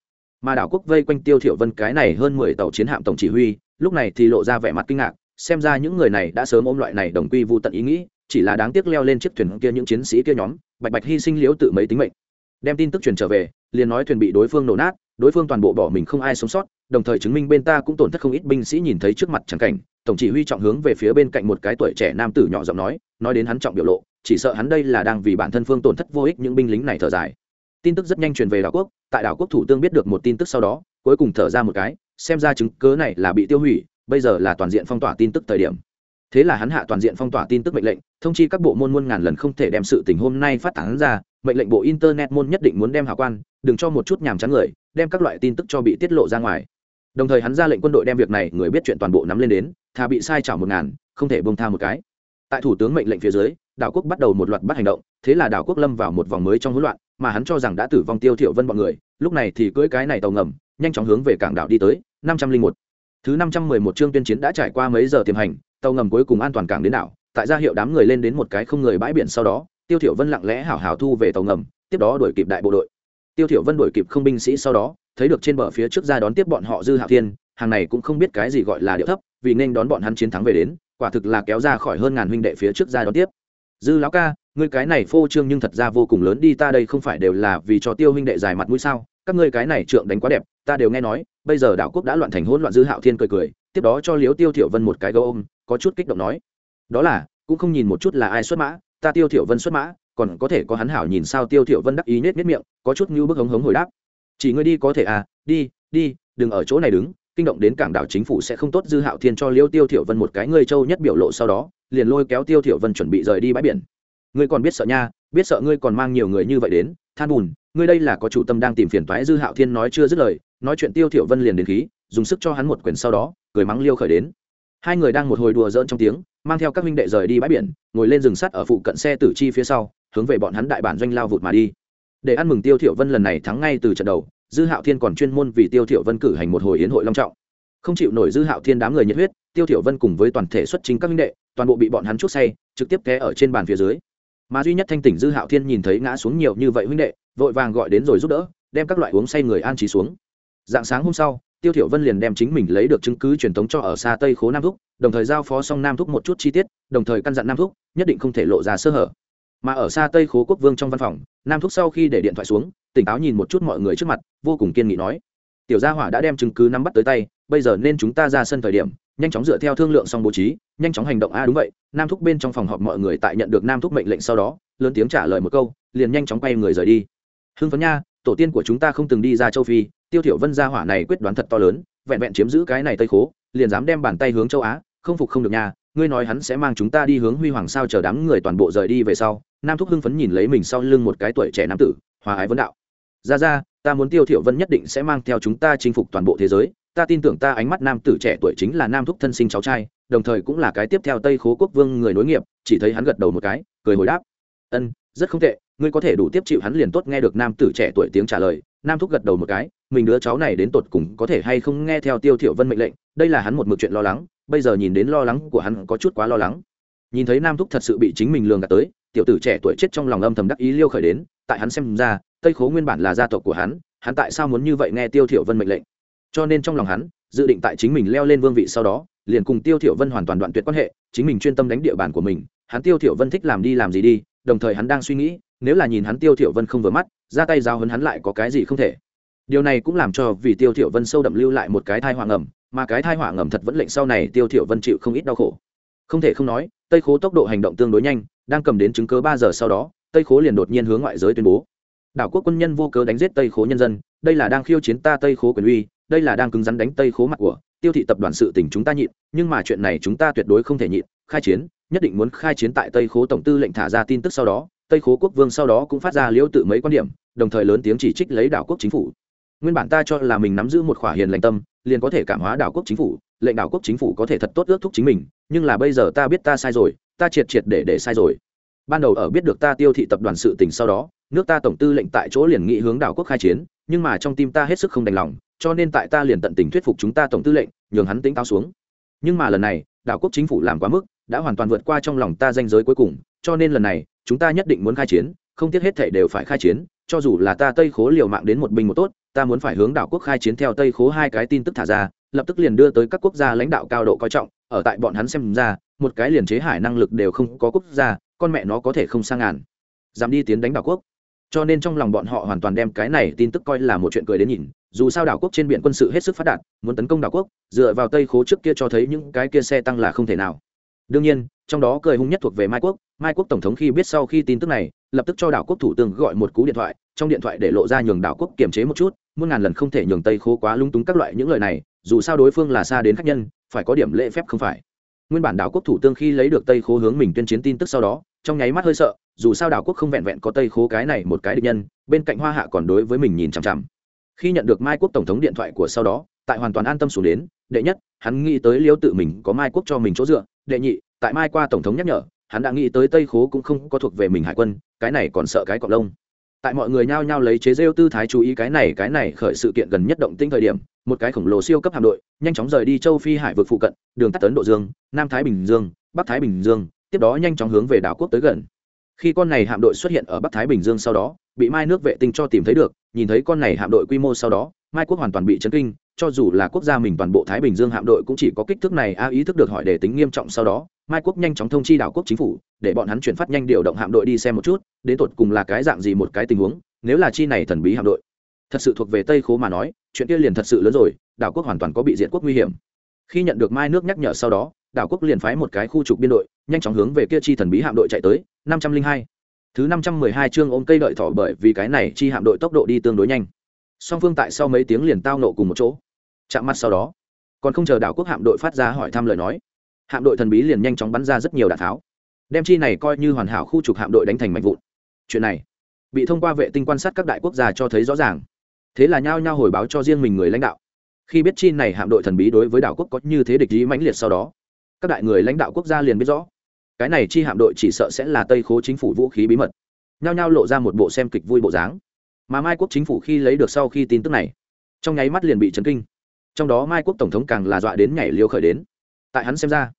S1: mà đảo quốc vây quanh tiêu thiểu vân cái này hơn mười tàu chiến hạm tổng chỉ huy, lúc này thì lộ ra vẻ mặt kinh ngạc, xem ra những người này đã sớm ôm loại này đồng quy vu tận ý nghĩ, chỉ là đáng tiếc leo lên chiếc thuyền kia những chiến sĩ kia nhóm, bạch bạch hy sinh liếu tự mấy tính mệnh. Đem tin tức truyền trở về, liền nói thuyền bị đối phương nổ nát, đối phương toàn bộ bỏ mình không ai sống sót, đồng thời chứng minh bên ta cũng tổn thất không ít binh sĩ nhìn thấy trước mặt chẳng cảnh, tổng chỉ huy trọng hướng về phía bên cạnh một cái tuổi trẻ nam tử nhỏ giọng nói nói đến hắn trọng biểu lộ, chỉ sợ hắn đây là đang vì bản thân phương tổn thất vô ích những binh lính này thở dài tin tức rất nhanh truyền về đảo quốc, tại đảo quốc thủ tướng biết được một tin tức sau đó, cuối cùng thở ra một cái, xem ra chứng cớ này là bị tiêu hủy, bây giờ là toàn diện phong tỏa tin tức thời điểm. Thế là hắn hạ toàn diện phong tỏa tin tức mệnh lệnh, thông chi các bộ môn muôn ngàn lần không thể đem sự tình hôm nay phát tán ra, mệnh lệnh bộ internet môn nhất định muốn đem hào quan, đừng cho một chút nhàm chán người, đem các loại tin tức cho bị tiết lộ ra ngoài. Đồng thời hắn ra lệnh quân đội đem việc này người biết chuyện toàn bộ nắm lên đến, thà bị sai chảo một ngàn, không thể bông tha một cái. Tại thủ tướng mệnh lệnh phía dưới, đảo quốc bắt đầu một loạt bắt hành động, thế là đảo quốc lâm vào một vòng mới trong hỗn loạn mà hắn cho rằng đã tử vong tiêu thiểu vân bọn người, lúc này thì cưỡi cái này tàu ngầm, nhanh chóng hướng về cảng đảo đi tới, năm trăm linh một. Thứ năm trăm mười một chương tuyên chiến đã trải qua mấy giờ tiềm hành, tàu ngầm cuối cùng an toàn cảng đến đảo, tại gia hiệu đám người lên đến một cái không người bãi biển sau đó, tiêu thiểu vân lặng lẽ hảo hảo thu về tàu ngầm, tiếp đó đuổi kịp đại bộ đội. Tiêu thiểu vân đuổi kịp không binh sĩ sau đó, thấy được trên bờ phía trước ra đón tiếp bọn họ dư hạo thiên, hàng này cũng không biết cái gì gọi là điệu thấp, vì nên đón bọn hắn chiến thắng về đến, quả thực là kéo ra khỏi hơn ngàn huynh đệ phía trước ra đón tiếp dư lão ca, ngươi cái này phô trương nhưng thật ra vô cùng lớn đi, ta đây không phải đều là vì cho tiêu huynh đệ dài mặt mũi sao? Các ngươi cái này trượng đánh quá đẹp, ta đều nghe nói, bây giờ đảo quốc đã loạn thành hỗn loạn dư hạo thiên cười cười, tiếp đó cho liếu tiêu thiểu vân một cái gấu ôm, có chút kích động nói. Đó là, cũng không nhìn một chút là ai xuất mã, ta tiêu thiểu vân xuất mã, còn có thể có hắn hảo nhìn sao tiêu thiểu vân đắc ý nết nết miệng, có chút như bức hống hống hồi đáp. Chỉ ngươi đi có thể à đi đi, đừng ở chỗ này đứng, kinh động đến cảng đảo chính phủ sẽ không tốt, dư hạo thiên cho liêu tiêu thiểu vân một cái người châu nhất biểu lộ sau đó liền lôi kéo tiêu thiểu vân chuẩn bị rời đi bãi biển. Ngươi còn biết sợ nha, biết sợ ngươi còn mang nhiều người như vậy đến, than bùn, ngươi đây là có chủ tâm đang tìm phiền toái dư hạo thiên nói chưa dứt lời, nói chuyện tiêu thiểu vân liền đến khí, dùng sức cho hắn một quyền sau đó, cười mắng liêu khởi đến. Hai người đang một hồi đùa giỡn trong tiếng, mang theo các minh đệ rời đi bãi biển, ngồi lên rừng sắt ở phụ cận xe tử chi phía sau, hướng về bọn hắn đại bản doanh lao vụt mà đi. Để ăn mừng tiêu thiểu vân lần này thắng ngay từ trận đầu, dư hạo thiên còn chuyên môn vì tiêu thiểu vân cử hành một hồi yến hội long trọng. Không chịu nổi dư hạo thiên đám người nhiệt huyết, tiêu thiểu vân cùng với toàn thể xuất chính các minh đệ toàn bộ bị bọn hắn chuốc say, trực tiếp té ở trên bàn phía dưới. Mà duy nhất thanh tỉnh dư hạo thiên nhìn thấy ngã xuống nhiều như vậy huynh đệ, vội vàng gọi đến rồi giúp đỡ, đem các loại uống say người an trí xuống. Dạng sáng hôm sau, tiêu thiểu vân liền đem chính mình lấy được chứng cứ truyền thống cho ở xa tây khố nam thúc, đồng thời giao phó xong nam thúc một chút chi tiết, đồng thời căn dặn nam thúc, nhất định không thể lộ ra sơ hở. Mà ở xa tây khố quốc vương trong văn phòng, nam thúc sau khi để điện thoại xuống, tỉnh táo nhìn một chút mọi người trước mặt, vô cùng kiên nghị nói, tiểu gia hỏa đã đem chứng cứ nắm bắt tới tay, bây giờ nên chúng ta ra sân thời điểm nhanh chóng dựa theo thương lượng xong bố trí, nhanh chóng hành động. A đúng vậy, nam thúc bên trong phòng họp mọi người tại nhận được nam thúc mệnh lệnh sau đó, lớn tiếng trả lời một câu, liền nhanh chóng quay người rời đi. Hưng phấn nha, tổ tiên của chúng ta không từng đi ra châu phi, tiêu thiểu vân gia hỏa này quyết đoán thật to lớn, vẹn vẹn chiếm giữ cái này tây khố, liền dám đem bàn tay hướng châu á, không phục không được nha, ngươi nói hắn sẽ mang chúng ta đi hướng huy hoàng sao chờ đám người toàn bộ rời đi về sau. Nam thúc hưng phấn nhìn lấy mình sau lưng một cái tuổi trẻ nam tử, hòa ái vấn đạo. Ra ra, ta muốn tiêu thiểu vân nhất định sẽ mang theo chúng ta chinh phục toàn bộ thế giới ta tin tưởng ta ánh mắt nam tử trẻ tuổi chính là nam thúc thân sinh cháu trai, đồng thời cũng là cái tiếp theo tây khố quốc vương người nối nghiệp, chỉ thấy hắn gật đầu một cái, cười hồi đáp. Ân, rất không tệ, ngươi có thể đủ tiếp chịu hắn liền tốt, nghe được nam tử trẻ tuổi tiếng trả lời, nam thúc gật đầu một cái, mình đứa cháu này đến tột cùng có thể hay không nghe theo tiêu thiểu vân mệnh lệnh, đây là hắn một mực chuyện lo lắng, bây giờ nhìn đến lo lắng của hắn có chút quá lo lắng. Nhìn thấy nam thúc thật sự bị chính mình lường gạt tới, tiểu tử trẻ tuổi chết trong lòng âm thầm đắc ý liêu khởi đến, tại hắn xem ra, tây khố nguyên bản là gia tộc của hắn hắn tại sao muốn như vậy nghe tiêu thiểu vân mệnh lệnh? Cho nên trong lòng hắn dự định tại chính mình leo lên vương vị sau đó liền cùng tiêu thiểu vân hoàn toàn đoạn tuyệt quan hệ chính mình chuyên tâm đánh địa bàn của mình hắn tiêu thiểu vân thích làm đi làm gì đi đồng thời hắn đang suy nghĩ nếu là nhìn hắn tiêu thiểu vân không vừa mắt ra tay giao hấn hắn lại có cái gì không thể. Điều này cũng làm cho vì tiêu thiểu vân sâu đậm lưu lại một cái thai hoàng ngầm, mà cái thai hỏa ngầm thật vẫn lệnh sau này tiêu thiểu vân chịu không ít đau khổ. Không thể không nói tây khố tốc độ hành động tương đối nhanh đang cầm đến chứng cứ ba giờ sau đó tây khố liền đột nhiên hướng ngoại giới tuyên bố. Đảo quốc quân nhân vô cớ đánh giết tây khố nhân dân đây là đang khiêu chiến ta tây khố quyền uy đây là đang cứng rắn đánh tây khố mặt của tiêu thị tập đoàn sự tình chúng ta nhịn, nhưng mà chuyện này chúng ta tuyệt đối không thể nhịn, khai chiến, nhất định muốn khai chiến tại tây khố tổng tư lệnh thả ra tin tức sau đó, tây khố quốc vương sau đó cũng phát ra liễu tự mấy quan điểm, đồng thời lớn tiếng chỉ trích lấy đảo quốc chính phủ. Nguyên bản ta cho là mình nắm giữ một khỏa hiền lành tâm, liền có thể cảm hóa đảo quốc chính phủ, lệnh đảo quốc chính phủ có thể thật tốt ước thúc chính mình, nhưng là bây giờ ta biết ta sai rồi, ta triệt triệt để để sai rồi. Ban đầu ở biết được ta tiêu thị tập đoàn sự tình sau đó, nước ta tổng tư lệnh tại chỗ liền nghị hướng đảo quốc khai chiến, nhưng mà trong tim ta hết sức không đành lòng cho nên tại ta liền tận tình thuyết phục chúng ta tổng tư lệnh, nhường hắn tính táo xuống. Nhưng mà lần này, đảo quốc chính phủ làm quá mức, đã hoàn toàn vượt qua trong lòng ta danh giới cuối cùng, cho nên lần này, chúng ta nhất định muốn khai chiến, không tiếc hết thể đều phải khai chiến, cho dù là ta tây khố liều mạng đến một binh một tốt, ta muốn phải hướng đảo quốc khai chiến theo tây khố hai cái tin tức thả ra, lập tức liền đưa tới các quốc gia lãnh đạo cao độ coi trọng, ở tại bọn hắn xem ra, một cái liền chế hải năng lực đều không có quốc gia, con mẹ nó có thể không sang ngàn. Dám đi tiến đánh đảo quốc cho nên trong lòng bọn họ hoàn toàn đem cái này tin tức coi là một chuyện cười đến nhìn, dù sao đảo quốc trên biển quân sự hết sức phát đạt, muốn tấn công đảo quốc, dựa vào tây khố trước kia cho thấy những cái kia xe tăng là không thể nào. Đương nhiên, trong đó cười hung nhất thuộc về mai quốc mai quốc tổng thống khi biết sau khi tin tức này, lập tức cho đảo quốc thủ tướng gọi một cú điện thoại, trong điện thoại để lộ ra nhường đảo quốc kiềm chế một chút, muôn ngàn lần không thể nhường tây khố quá lung túng các loại những lời này, dù sao đối phương là xa đến khách nhân, phải có điểm lễ phép không phải. Nguyên bản đảo quốc thủ tướng khi lấy được tây khố hướng mình tuyên chiến tin tức sau đó trong nháy mắt hơi sợ, dù sao đảo quốc không vẹn vẹn có tây khố cái này một cái địch nhân, bên cạnh hoa hạ còn đối với mình nhìn chằm chằm. Khi nhận được mai quốc tổng thống điện thoại của sau đó, tại hoàn toàn an tâm xuống đến, đệ nhất, hắn nghĩ tới liêu tự mình có mai quốc cho mình chỗ dựa, đệ nhị, tại mai qua tổng thống nhắc nhở, hắn đã nghĩ tới tây khố cũng không có thuộc về mình hải quân, cái này còn sợ cái cọc lông. Tại mọi người nhao nhao lấy chế rêu tư thái chú ý cái này cái này khởi sự kiện gần nhất động tinh thời điểm, một cái khổng lồ siêu cấp hạm đội, nhanh chóng rời đi châu phi hải vực phụ cận, đường tắt tấn độ dương, nam thái bình dương, bắc thái bình dương tiếp đó nhanh chóng hướng về đảo quốc tới gần. Khi con này hạm đội xuất hiện ở bắc thái bình dương sau đó, bị mai nước vệ tinh cho tìm thấy được, nhìn thấy con này hạm đội quy mô sau đó, mai quốc hoàn toàn bị chấn kinh, cho dù là quốc gia mình toàn bộ thái bình dương hạm đội cũng chỉ có kích thước này a ý thức được hỏi để tính nghiêm trọng sau đó, mai quốc nhanh chóng thông chi đảo quốc chính phủ, để bọn hắn chuyển phát nhanh điều động hạm đội đi xem một chút, đến tột cùng là cái dạng gì một cái tình huống, nếu là chi này thần bí hạm đội. Thật sự thuộc về tây khố mà nói, chuyện kia liền thật sự lớn rồi, đảo quốc hoàn toàn có bị diện quốc nguy hiểm. Khi nhận được mai nước nhắc nhở sau đó đảo quốc liền phái một cái khu trục biên đội, nhanh chóng hướng về kia chi thần bí hạm đội chạy tới, năm trăm linh hai. Thứ năm trăm mười hai chương ôm cây đợi thỏ bởi vì cái này chi hạm đội tốc độ đi tương đối nhanh. Song phương tại sau mấy tiếng liền tao nộ cùng một chỗ. Chạm mặt sau đó, còn không chờ đảo quốc hạm đội phát ra hỏi thăm lời nói, hạm đội thần bí liền nhanh chóng bắn ra rất nhiều đạn tháo, đem chi này coi như hoàn hảo khu trục hạm đội đánh thành mạnh vụn. Chuyện này, bị thông qua vệ tinh quan sát các đại quốc gia cho thấy rõ ràng. Thế là nhao nhao hồi báo cho riêng mình người lãnh đạo. Khi biết chi này hạm đội thần bí đối với đảo quốc có như thế địch ý mãnh liệt sau đó các đại người lãnh đạo quốc gia liền biết rõ. Cái này chi hạm đội chỉ sợ sẽ là tây khố chính phủ vũ khí bí mật. Nhao nhao lộ ra một bộ xem kịch vui bộ dáng. Mà mai quốc chính phủ khi lấy được sau khi tin tức này, trong nháy mắt liền bị chấn kinh. Trong đó mai quốc tổng thống càng là dọa đến nhảy liều khởi đến. Tại hắn xem ra,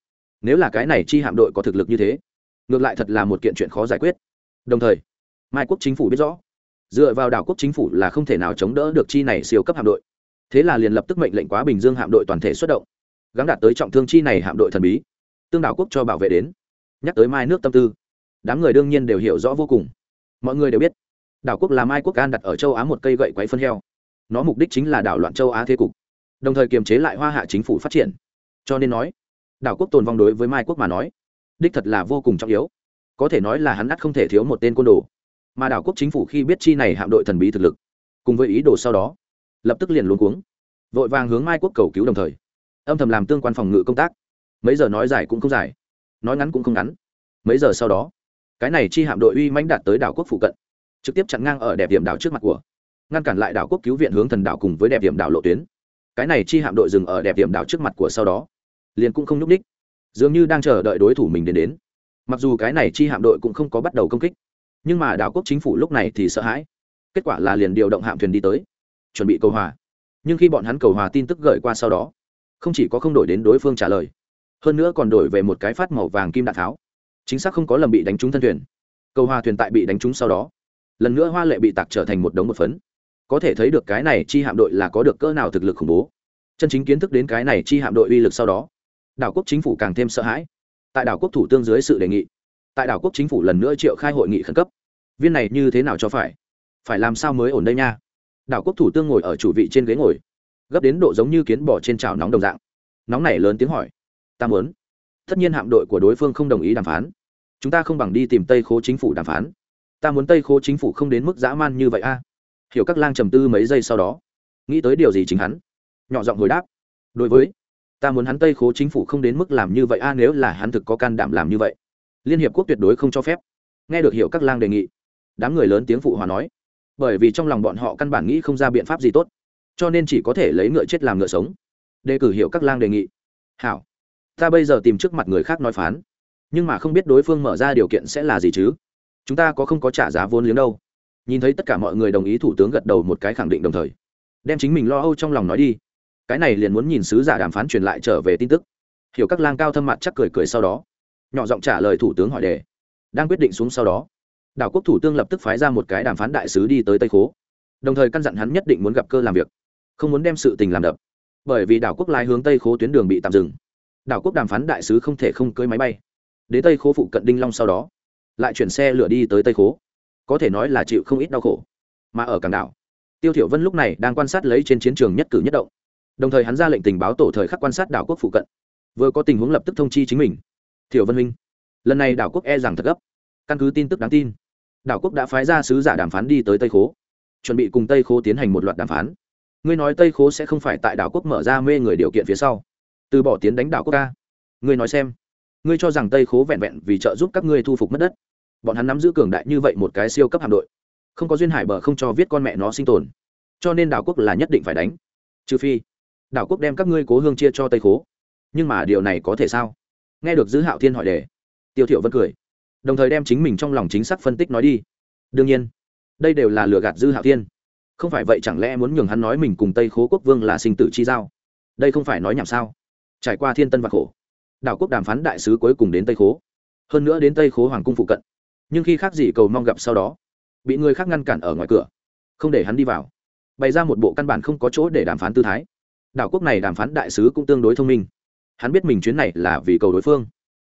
S1: nếu là cái này chi hạm đội có thực lực như thế, ngược lại thật là một kiện chuyện khó giải quyết. Đồng thời, mai quốc chính phủ biết rõ, dựa vào đảo quốc chính phủ là không thể nào chống đỡ được chi này siêu cấp hạm đội. Thế là liền lập tức mệnh lệnh quá bình dương hạm đội toàn thể xuất động gắng đạt tới trọng thương chi này hạm đội thần bí. Tương đảo quốc cho bảo vệ đến. Nhắc tới mai nước tâm tư, đám người đương nhiên đều hiểu rõ vô cùng. Mọi người đều biết, đảo quốc là mai quốc an đặt ở châu á một cây gậy quấy phân heo. Nó mục đích chính là đảo loạn châu á thế cục, đồng thời kiềm chế lại hoa hạ chính phủ phát triển. Cho nên nói, đảo quốc tồn vong đối với mai quốc mà nói, đích thật là vô cùng trọng yếu. Có thể nói là hắn ắt không thể thiếu một tên côn đồ. Mà đảo quốc chính phủ khi biết chi này hạm đội thần bí thực lực, cùng với ý đồ sau đó, lập tức liền luôn cuống, vội vàng hướng mai quốc cầu cứu đồng thời âm thầm làm tương quan phòng ngự công tác. Mấy giờ nói dài cũng không dài, nói ngắn cũng không ngắn. Mấy giờ sau đó, cái này chi hạm đội uy mãnh đạt tới đảo quốc phụ cận, trực tiếp chặn ngang ở đẹp điểm đảo trước mặt của, ngăn cản lại đảo quốc cứu viện hướng thần đảo cùng với đẹp điểm đảo lộ tuyến. Cái này chi hạm đội dừng ở đẹp điểm đảo trước mặt của sau đó, liền cũng không nhúc ních dường như đang chờ đợi đối thủ mình đến đến. Mặc dù cái này chi hạm đội cũng không có bắt đầu công kích, nhưng mà đảo quốc chính phủ lúc này thì sợ hãi. Kết quả là liền điều động hạm thuyền đi tới, chuẩn bị cầu hòa. Nhưng khi bọn hắn cầu hòa tin tức gợi qua sau đó không chỉ có không đổi đến đối phương trả lời, hơn nữa còn đổi về một cái phát màu vàng kim đạn tháo. Chính xác không có lầm bị đánh trúng thân thuyền. Cầu hòa thuyền tại bị đánh trúng sau đó, lần nữa hoa lệ bị tạc trở thành một đống một phấn. Có thể thấy được cái này chi hạm đội là có được cỡ nào thực lực khủng bố. Chân chính kiến thức đến cái này chi hạm đội uy lực sau đó, đảo quốc chính phủ càng thêm sợ hãi. Tại đảo quốc thủ tương dưới sự đề nghị, tại đảo quốc chính phủ lần nữa triệu khai hội nghị khẩn cấp. Viên này như thế nào cho phải? Phải làm sao mới ổn đây nha? Đảo quốc thủ tương ngồi ở chủ vị trên ghế ngồi gấp đến độ giống như kiến bỏ trên chảo nóng đồng dạng. Nóng này lớn tiếng hỏi. Ta muốn. Tất nhiên hạm đội của đối phương không đồng ý đàm phán. Chúng ta không bằng đi tìm tây khố chính phủ đàm phán. Ta muốn tây khố chính phủ không đến mức dã man như vậy a. Hiểu các lang trầm tư mấy giây sau đó, nghĩ tới điều gì chính hắn, nhỏ giọng hồi đáp. Đối với, ta muốn hắn tây khố chính phủ không đến mức làm như vậy a nếu là hắn thực có can đảm làm như vậy. Liên hiệp quốc tuyệt đối không cho phép. Nghe được hiểu các lang đề nghị, đám người lớn tiếng phụ hòa nói. Bởi vì trong lòng bọn họ căn bản nghĩ không ra biện pháp gì tốt cho nên chỉ có thể lấy ngựa chết làm ngựa sống. Đề cử hiệu các lang đề nghị. Hảo, ta bây giờ tìm trước mặt người khác nói phán. Nhưng mà không biết đối phương mở ra điều kiện sẽ là gì chứ? Chúng ta có không có trả giá vốn liếng đâu. Nhìn thấy tất cả mọi người đồng ý, thủ tướng gật đầu một cái khẳng định đồng thời. Đem chính mình lo âu trong lòng nói đi. Cái này liền muốn nhìn sứ giả đàm phán truyền lại trở về tin tức. Hiểu các lang cao thâm mặt chắc cười cười sau đó. Nhỏ giọng trả lời thủ tướng hỏi đề. Đang quyết định xuống sau đó, đảo quốc thủ tướng lập tức phái ra một cái đàm phán đại sứ đi tới tây khố. Đồng thời căn dặn hắn nhất định muốn gặp cơ làm việc không muốn đem sự tình làm đập. Bởi vì đảo quốc lai hướng tây khố tuyến đường bị tạm dừng. Đảo quốc đàm phán đại sứ không thể không cưới máy bay. Đến tây khố phụ cận đinh long sau đó, lại chuyển xe lửa đi tới tây khố. Có thể nói là chịu không ít đau khổ. Mà ở cảng đảo, tiêu thiểu vân lúc này đang quan sát lấy trên chiến trường nhất cử nhất động. Đồng thời hắn ra lệnh tình báo tổ thời khắc quan sát đảo quốc phụ cận. Vừa có tình huống lập tức thông chi chính mình. Thiểu vân huynh, lần này đảo quốc e rằng thật gấp. Căn cứ tin tức đáng tin, đảo quốc đã phái ra sứ giả đàm phán đi tới tây khố. Chuẩn bị cùng tây khố tiến hành một loạt đàm phán ngươi nói tây khố sẽ không phải tại đảo quốc mở ra mê người điều kiện phía sau. Từ bỏ tiến đánh đảo quốc ca. Ngươi nói xem. Ngươi cho rằng tây khố vẹn vẹn vì trợ giúp các ngươi thu phục mất đất. Bọn hắn nắm giữ cường đại như vậy một cái siêu cấp hạm đội. Không có duyên hải bờ không cho viết con mẹ nó sinh tồn. Cho nên đảo quốc là nhất định phải đánh. Trừ phi, đảo quốc đem các ngươi cố hương chia cho tây khố. Nhưng mà điều này có thể sao? Nghe được dư hạo thiên hỏi đề, tiêu thiểu vẫn cười. Đồng thời đem chính mình trong lòng chính xác phân tích nói đi. Đương nhiên, đây đều là lừa gạt dư hạo thiên không phải vậy chẳng lẽ muốn nhường hắn nói mình cùng tây khố quốc vương là sinh tử chi giao? Đây không phải nói nhảm sao? Trải qua thiên tân và khổ, đảo quốc đàm phán đại sứ cuối cùng đến tây khố, hơn nữa đến tây khố hoàng cung phụ cận. Nhưng khi khác gì cầu mong gặp sau đó, bị người khác ngăn cản ở ngoài cửa, không để hắn đi vào, bày ra một bộ căn bản không có chỗ để đàm phán tư thái. Đảo quốc này đàm phán đại sứ cũng tương đối thông minh. Hắn biết mình chuyến này là vì cầu đối phương.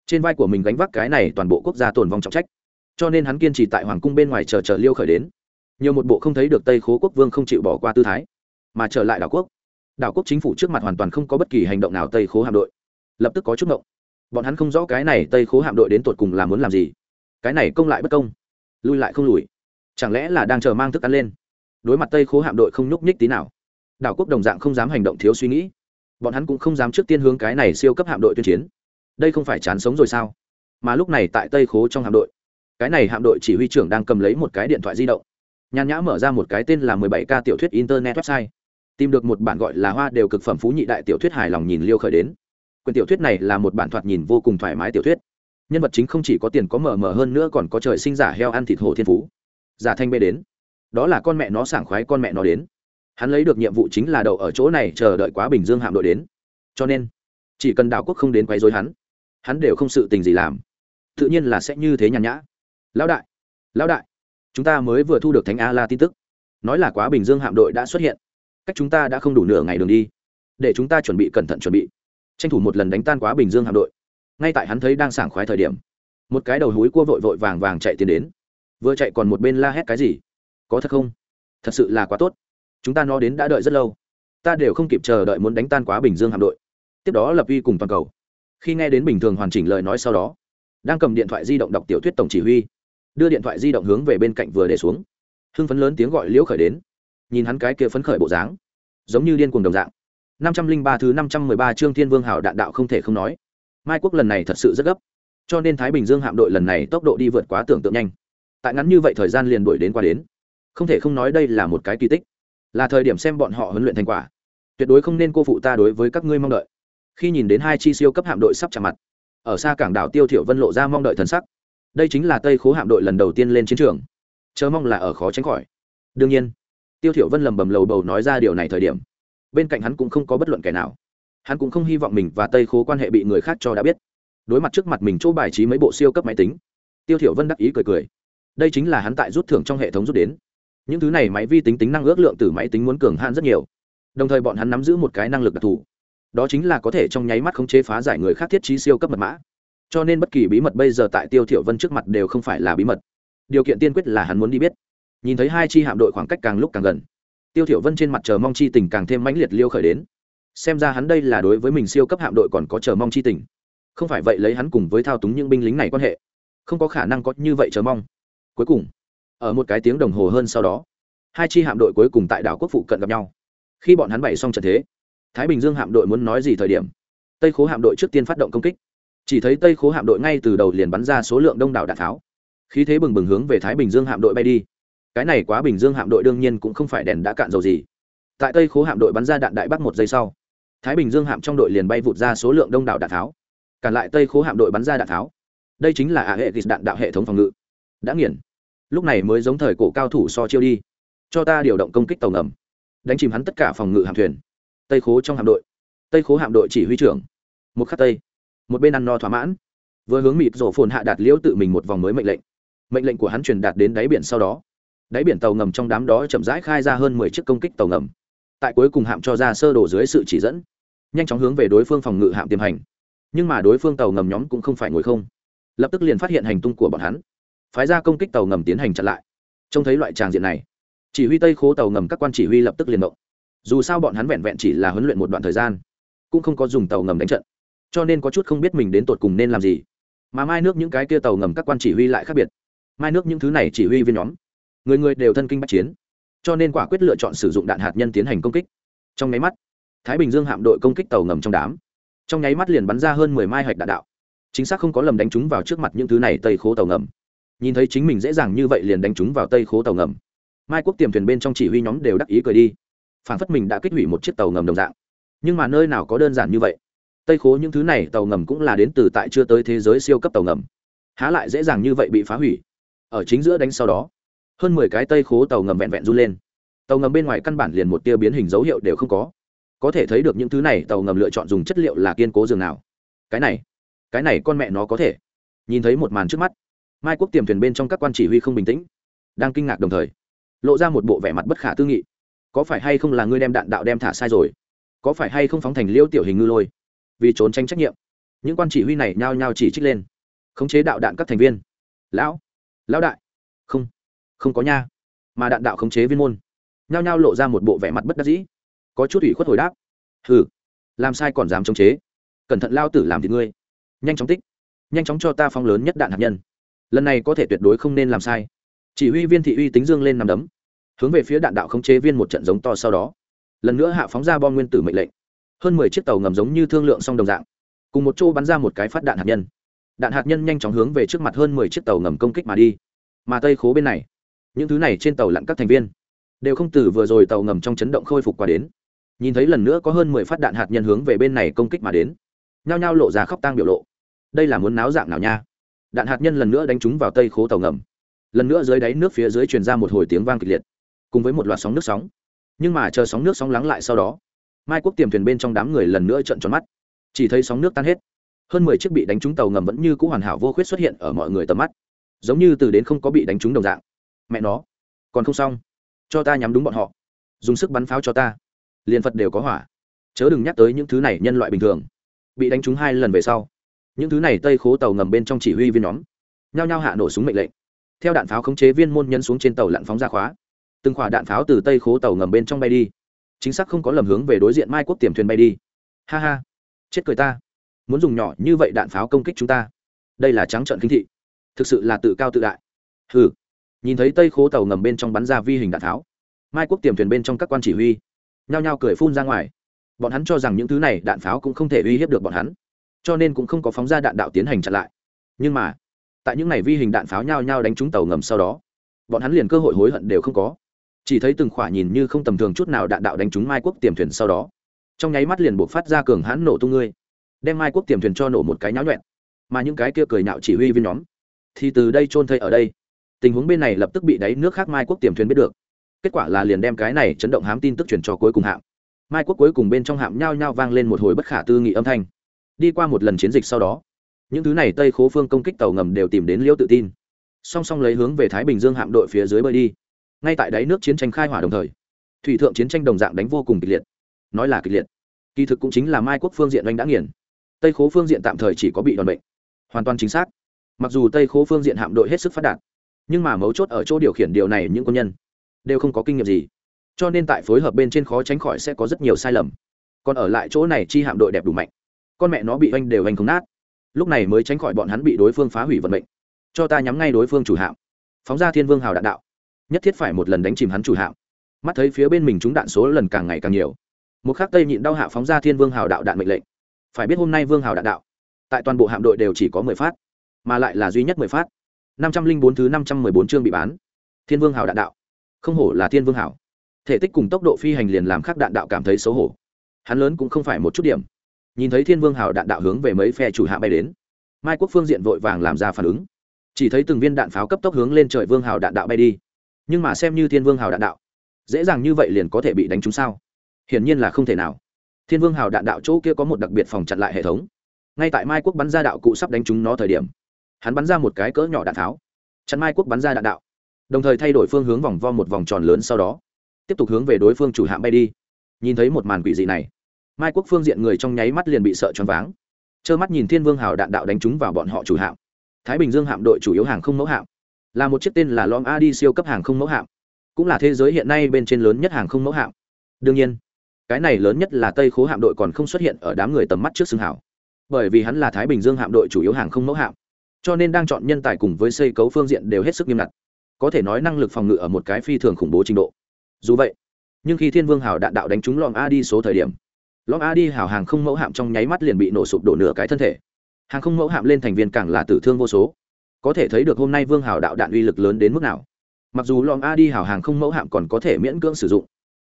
S1: Trên vai của mình gánh vác cái này toàn bộ quốc gia tồn vong trọng trách. Cho nên hắn kiên trì tại hoàng cung bên ngoài chờ chờ liêu khởi đến nhiều một bộ không thấy được tây khố quốc vương không chịu bỏ qua tư thái, mà trở lại đảo quốc. Đảo quốc chính phủ trước mặt hoàn toàn không có bất kỳ hành động nào tây khố hạm đội. Lập tức có chút ngộng. Bọn hắn không rõ cái này tây khố hạm đội đến tột cùng là muốn làm gì. Cái này công lại bất công, lui lại không lùi. Chẳng lẽ là đang chờ mang thức ăn lên? Đối mặt tây khố hạm đội không nhúc nhích tí nào, đảo quốc đồng dạng không dám hành động thiếu suy nghĩ. Bọn hắn cũng không dám trước tiên hướng cái này siêu cấp hạm đội tuyên chiến. Đây không phải chán sống rồi sao? Mà lúc này tại tây khố trong hạm đội, cái này hạm đội chỉ huy trưởng đang cầm lấy một cái điện thoại di động nhàn nhã mở ra một cái tên là 17 k tiểu thuyết internet website. Tìm được một bản gọi là hoa đều cực phẩm phú nhị đại tiểu thuyết hài lòng nhìn liêu khởi đến. Quyển tiểu thuyết này là một bản thoạt nhìn vô cùng thoải mái tiểu thuyết. Nhân vật chính không chỉ có tiền có mở mở hơn nữa còn có trời sinh giả heo ăn thịt hổ thiên phú. Giả thanh bê đến. Đó là con mẹ nó sảng khoái con mẹ nó đến. Hắn lấy được nhiệm vụ chính là đậu ở chỗ này chờ đợi quá bình dương hạm đội đến. Cho nên, chỉ cần đạo quốc không đến quấy rối hắn hắn đều không sự tình gì làm. Tự nhiên là sẽ như thế nhàn nhã. Lão đại lão đại chúng ta mới vừa thu được thánh a la tin tức. Nói là quá bình dương hạm đội đã xuất hiện. Cách chúng ta đã không đủ nửa ngày đường đi. Để chúng ta chuẩn bị cẩn thận chuẩn bị. Tranh thủ một lần đánh tan quá bình dương hạm đội. Ngay tại hắn thấy đang sảng khoái thời điểm, một cái đầu húi cua vội vội vàng vàng chạy tiến đến. Vừa chạy còn một bên la hét cái gì? Có thật không? Thật sự là quá tốt. Chúng ta nó đến đã đợi rất lâu. Ta đều không kịp chờ đợi muốn đánh tan quá bình dương hạm đội. Tiếp đó lập uy cùng toàn cầu. Khi nghe đến bình thường hoàn chỉnh lời nói sau đó, đang cầm điện thoại di động đọc tiểu thuyết tổng chỉ huy đưa điện thoại di động hướng về bên cạnh vừa để xuống. Hưng phấn lớn tiếng gọi liễu khởi đến. Nhìn hắn cái kia phấn khởi bộ dáng, giống như điên cuồng đồng dạng. Năm trăm linh ba thứ năm trăm mười ba trương thiên vương hảo đạn đạo không thể không nói. Mai quốc lần này thật sự rất gấp. Cho nên thái bình dương hạm đội lần này tốc độ đi vượt quá tưởng tượng nhanh. Tại ngắn như vậy thời gian liền đuổi đến qua đến. Không thể không nói đây là một cái kỳ tích. Là thời điểm xem bọn họ huấn luyện thành quả. Tuyệt đối không nên cô phụ ta đối với các ngươi mong đợi. Khi nhìn đến hai chi siêu cấp hạm đội sắp chạm mặt, ở xa cảng đảo tiêu thiểu vân lộ ra mong đợi thần sắc đây chính là tây khố hạm đội lần đầu tiên lên chiến trường Chớ mong là ở khó tránh khỏi đương nhiên tiêu thiểu vân lầm bầm lầu bầu nói ra điều này thời điểm bên cạnh hắn cũng không có bất luận kẻ nào hắn cũng không hy vọng mình và tây khố quan hệ bị người khác cho đã biết đối mặt trước mặt mình chỗ bài trí mấy bộ siêu cấp máy tính tiêu thiểu vân đắc ý cười cười đây chính là hắn tại rút thưởng trong hệ thống rút đến những thứ này máy vi tính tính năng ước lượng từ máy tính muốn cường hạn rất nhiều đồng thời bọn hắn nắm giữ một cái năng lực đặc thù đó chính là có thể trong nháy mắt khống chế phá giải người khác thiết trí siêu cấp mật mã cho nên bất kỳ bí mật bây giờ tại tiêu thiểu vân trước mặt đều không phải là bí mật. Điều kiện tiên quyết là hắn muốn đi biết. Nhìn thấy hai chi hạm đội khoảng cách càng lúc càng gần, tiêu thiểu vân trên mặt chờ mong chi tình càng thêm mãnh liệt liêu khởi đến. Xem ra hắn đây là đối với mình siêu cấp hạm đội còn có chờ mong chi tình. Không phải vậy lấy hắn cùng với thao túng những binh lính này quan hệ, không có khả năng có như vậy chờ mong. Cuối cùng, ở một cái tiếng đồng hồ hơn sau đó, hai chi hạm đội cuối cùng tại đảo quốc phụ cận gặp nhau. Khi bọn hắn bày xong trận thế, thái bình dương hạm đội muốn nói gì thời điểm, tây khố hạm đội trước tiên phát động công kích chỉ thấy tây khố hạm đội ngay từ đầu liền bắn ra số lượng đông đảo đạn tháo. Khí thế bừng bừng hướng về thái bình dương hạm đội bay đi. Cái này quá bình dương hạm đội đương nhiên cũng không phải đèn đã cạn dầu gì. Tại tây khố hạm đội bắn ra đạn đại bắc một giây sau, thái bình dương hạm trong đội liền bay vụt ra số lượng đông đảo đạn tháo. Cản lại tây khố hạm đội bắn ra đạn tháo. Đây chính là ả hệ ghis đạn đạo hệ thống phòng ngự. Đã nghiền. Lúc này mới giống thời cổ cao thủ so chiêu đi. Cho ta điều động công kích tàu ngầm. Đánh chìm hắn tất cả phòng ngự hạm thuyền. Tây khố trong hạm đội. Tây khố hạm đội chỉ huy trưởng. Một khắc tây một bên ăn no thỏa mãn. Vừa hướng mịt rổ phồn hạ đạt liễu tự mình một vòng mới mệnh lệnh. Mệnh lệnh của hắn truyền đạt đến đáy biển sau đó. Đáy biển tàu ngầm trong đám đó chậm rãi khai ra hơn mười chiếc công kích tàu ngầm. Tại cuối cùng hạm cho ra sơ đồ dưới sự chỉ dẫn, nhanh chóng hướng về đối phương phòng ngự hạm tiềm hành. Nhưng mà đối phương tàu ngầm nhóm cũng không phải ngồi không. Lập tức liền phát hiện hành tung của bọn hắn. Phái ra công kích tàu ngầm tiến hành chặn lại. Trông thấy loại tràng diện này, chỉ huy tây khố tàu ngầm các quan chỉ huy lập tức liền động. Dù sao bọn hắn vẹn vẹn chỉ là huấn luyện một đoạn thời gian, cũng không có dùng tàu ngầm đánh trận cho nên có chút không biết mình đến tột cùng nên làm gì. Mà mai nước những cái kia tàu ngầm các quan chỉ huy lại khác biệt. Mai nước những thứ này chỉ huy viên nhóm, người người đều thân kinh bắc chiến. Cho nên quả quyết lựa chọn sử dụng đạn hạt nhân tiến hành công kích. Trong nháy mắt, thái bình dương hạm đội công kích tàu ngầm trong đám. Trong nháy mắt liền bắn ra hơn mười mai hạch đạn đạo. Chính xác không có lầm đánh trúng vào trước mặt những thứ này tây khố tàu ngầm. Nhìn thấy chính mình dễ dàng như vậy liền đánh trúng vào tây khố tàu ngầm. Mai quốc tiềm thuyền bên trong chỉ huy nhóm đều đắc ý cười đi. Phản phất mình đã kích hủy một chiếc tàu ngầm đồng dạng. Nhưng mà nơi nào có đơn giản như vậy? Tây khố những thứ này tàu ngầm cũng là đến từ tại chưa tới thế giới siêu cấp tàu ngầm. Há lại dễ dàng như vậy bị phá hủy. Ở chính giữa đánh sau đó, hơn mười cái tây khố tàu ngầm vẹn vẹn run lên. Tàu ngầm bên ngoài căn bản liền một tia biến hình dấu hiệu đều không có. Có thể thấy được những thứ này tàu ngầm lựa chọn dùng chất liệu là kiên cố dường nào. Cái này cái này con mẹ nó có thể. Nhìn thấy một màn trước mắt, mai quốc tiềm thuyền bên trong các quan chỉ huy không bình tĩnh, đang kinh ngạc đồng thời, lộ ra một bộ vẻ mặt bất khả tư nghị. Có phải hay không là ngươi đem đạn đạo đem thả sai rồi? Có phải hay không phóng thành liêu tiểu hình ngư lôi? Vì trốn tránh trách nhiệm. Những quan chỉ huy này nhao nhao chỉ trích lên. Khống chế đạo đạn các thành viên. Lão lão đại. Không không có nha. Mà đạn đạo khống chế viên môn. Nhao nhao lộ ra một bộ vẻ mặt bất đắc dĩ. Có chút ủy khuất hồi đáp. Hừ, làm sai còn dám chống chế. Cẩn thận lao tử làm thì ngươi. Nhanh chóng tích. Nhanh chóng cho ta phong lớn nhất đạn hạt nhân. Lần này có thể tuyệt đối không nên làm sai. Chỉ huy viên thị uy tính dương lên nằm đấm. Hướng về phía đạn đạo khống chế viên một trận giống to sau đó. Lần nữa hạ phóng ra bom nguyên tử mệnh lệnh hơn mười chiếc tàu ngầm giống như thương lượng song đồng dạng, cùng một chỗ bắn ra một cái phát đạn hạt nhân. Đạn hạt nhân nhanh chóng hướng về trước mặt hơn mười chiếc tàu ngầm công kích mà đi. Mà tây khố bên này, những thứ này trên tàu lặn các thành viên, đều không từ vừa rồi tàu ngầm trong chấn động khôi phục qua đến. Nhìn thấy lần nữa có hơn mười phát đạn hạt nhân hướng về bên này công kích mà đến, nhao nhao lộ ra khóc tang biểu lộ. Đây là muốn náo dạng nào nha? Đạn hạt nhân lần nữa đánh trúng vào tây khố tàu ngầm. Lần nữa dưới đáy nước phía dưới truyền ra một hồi tiếng vang kịch liệt, cùng với một loạt sóng nước sóng. Nhưng mà chờ sóng nước sóng lắng lại sau đó mai quốc tiềm thuyền bên trong đám người lần nữa trận tròn mắt. Chỉ thấy sóng nước tan hết. Hơn mười chiếc bị đánh trúng tàu ngầm vẫn như c ũ hoàn hảo vô khuyết xuất hiện ở mọi người tầm mắt. Giống như từ đến không có bị đánh trúng đồng dạng. Mẹ nó, còn không xong. Cho ta nhắm đúng bọn họ. Dùng sức bắn pháo cho ta. Liền phật đều có hỏa. Chớ đừng nhắc tới những thứ này nhân loại bình thường. Bị đánh trúng hai lần về sau, những thứ này tây khố tàu ngầm bên trong chỉ huy viên nhóm, nhao nhao hạ nổ súng mệnh lệnh. Theo đạn pháo khống chế viên môn nhân xuống trên tàu lặn phóng ra khóa. Từng khỏa đạn pháo từ tây khố tàu ngầm bên trong bay đi chính xác không có lầm hướng về đối diện mai quốc tiềm thuyền bay đi. Ha ha. Chết cười ta. Muốn dùng nhỏ như vậy đạn pháo công kích chúng ta. Đây là trắng trợn kinh thị. Thực sự là tự cao tự đại. Hừ. Nhìn thấy tây khố tàu ngầm bên trong bắn ra vi hình đạn pháo, mai quốc tiềm thuyền bên trong các quan chỉ huy, nhao nhao cười phun ra ngoài. Bọn hắn cho rằng những thứ này đạn pháo cũng không thể uy hiếp được bọn hắn, cho nên cũng không có phóng ra đạn đạo tiến hành chặn lại. Nhưng mà, tại những ngày vi hình đạn pháo nhao nhao đánh trúng tàu ngầm sau đó, bọn hắn liền cơ hội hối hận đều không có chỉ thấy từng khỏa nhìn như không tầm thường chút nào đạn đạo đánh trúng mai quốc tiềm thuyền sau đó. Trong nháy mắt liền buộc phát ra cường hãn nổ tung ngươi, đem mai quốc tiềm thuyền cho nổ một cái nháo nhuẹn mà những cái kia cười nhạo chỉ huy viên nhóm, thì từ đây trôn thây ở đây. Tình huống bên này lập tức bị đáy nước khác mai quốc tiềm thuyền biết được. Kết quả là liền đem cái này chấn động hám tin tức truyền cho cuối cùng hạm. Mai quốc cuối cùng bên trong hạm nhao nhao vang lên một hồi bất khả tư nghị âm thanh. Đi qua một lần chiến dịch sau đó, những thứ này tây khố phương công kích tàu ngầm đều tìm đến liễu tự tin. Song song lấy hướng về thái bình dương hạm đội phía dưới bơi đi ngay tại đáy nước chiến tranh khai hỏa đồng thời, thủy thượng chiến tranh đồng dạng đánh vô cùng kịch liệt. Nói là kịch liệt, kỳ thực cũng chính là mai quốc phương diện oanh đã nghiền. Tây khố phương diện tạm thời chỉ có bị đòn bệnh. Hoàn toàn chính xác. Mặc dù tây khố phương diện hạm đội hết sức phát đạt, nhưng mà mấu chốt ở chỗ điều khiển điều này những quân nhân đều không có kinh nghiệm gì. Cho nên tại phối hợp bên trên khó tránh khỏi sẽ có rất nhiều sai lầm. Còn ở lại chỗ này chi hạm đội đẹp đủ mạnh. Con mẹ nó bị oanh đều oanh không nát. Lúc này mới tránh khỏi bọn hắn bị đối phương phá hủy vận mệnh. Cho ta nhắm ngay đối phương chủ hạm. Phóng ra thiên vương hào đạn đạo nhất thiết phải một lần đánh chìm hắn chủ hạm. Mắt thấy phía bên mình chúng đạn số lần càng ngày càng nhiều. Một khắc tây nhịn đau hạ phóng ra thiên vương hào đạo đạn mệnh lệnh. Phải biết hôm nay vương hào đạn đạo, tại toàn bộ hạm đội đều chỉ có mười phát, mà lại là duy nhất mười phát. Năm trăm linh bốn thứ năm trăm mười bốn chương bị bán. Thiên vương hào đạn đạo. Không hổ là thiên vương hào. thể tích cùng tốc độ phi hành liền làm khác đạn đạo cảm thấy xấu hổ. Hắn lớn cũng không phải một chút điểm. Nhìn thấy thiên vương hào đạn đạo hướng về mấy phe chủ hạ bay đến, mai quốc phương diện vội vàng làm ra phản ứng. Chỉ thấy từng viên đạn pháo cấp tốc hướng lên trời vương hào đạn đạo bay đi nhưng mà xem như thiên vương hào đạn đạo, dễ dàng như vậy liền có thể bị đánh trúng sao? Hiển nhiên là không thể nào. Thiên vương hào đạn đạo chỗ kia có một đặc biệt phòng chặn lại hệ thống. Ngay tại mai quốc bắn ra đạo cụ sắp đánh trúng nó thời điểm, hắn bắn ra một cái cỡ nhỏ đạn tháo. Chặn mai quốc bắn ra đạn đạo, đồng thời thay đổi phương hướng vòng vo một vòng tròn lớn sau đó, tiếp tục hướng về đối phương chủ hạm bay đi. Nhìn thấy một màn quỷ dị này, mai quốc phương diện người trong nháy mắt liền bị sợ choáng váng. Trơ mắt nhìn thiên vương hào đạn đạo đánh trúng vào bọn họ chủ hạm. Thái bình dương hạm đội chủ yếu hàng không mẫu hạm là một chiếc tên là lom a đi siêu cấp hàng không mẫu hạm. Cũng là thế giới hiện nay bên trên lớn nhất hàng không mẫu hạm. Đương nhiên, cái này lớn nhất là tây khố hạm đội còn không xuất hiện ở đám người tầm mắt trước xương hảo. Bởi vì hắn là thái bình dương hạm đội chủ yếu hàng không mẫu hạm. Cho nên đang chọn nhân tài cùng với xây cấu phương diện đều hết sức nghiêm ngặt. Có thể nói năng lực phòng ngự ở một cái phi thường khủng bố trình độ. Dù vậy, nhưng khi thiên vương hào đạn đạo đánh trúng lom a đi số thời điểm, lom a đi hào hàng không mẫu hạm trong nháy mắt liền bị nổ sụp đổ nửa cái thân thể. Hàng không mẫu hạm lên thành viên càng là tử thương vô số có thể thấy được hôm nay vương hào đạo đạn uy lực lớn đến mức nào. Mặc dù lom a đi hào hàng không mẫu hạm còn có thể miễn cưỡng sử dụng,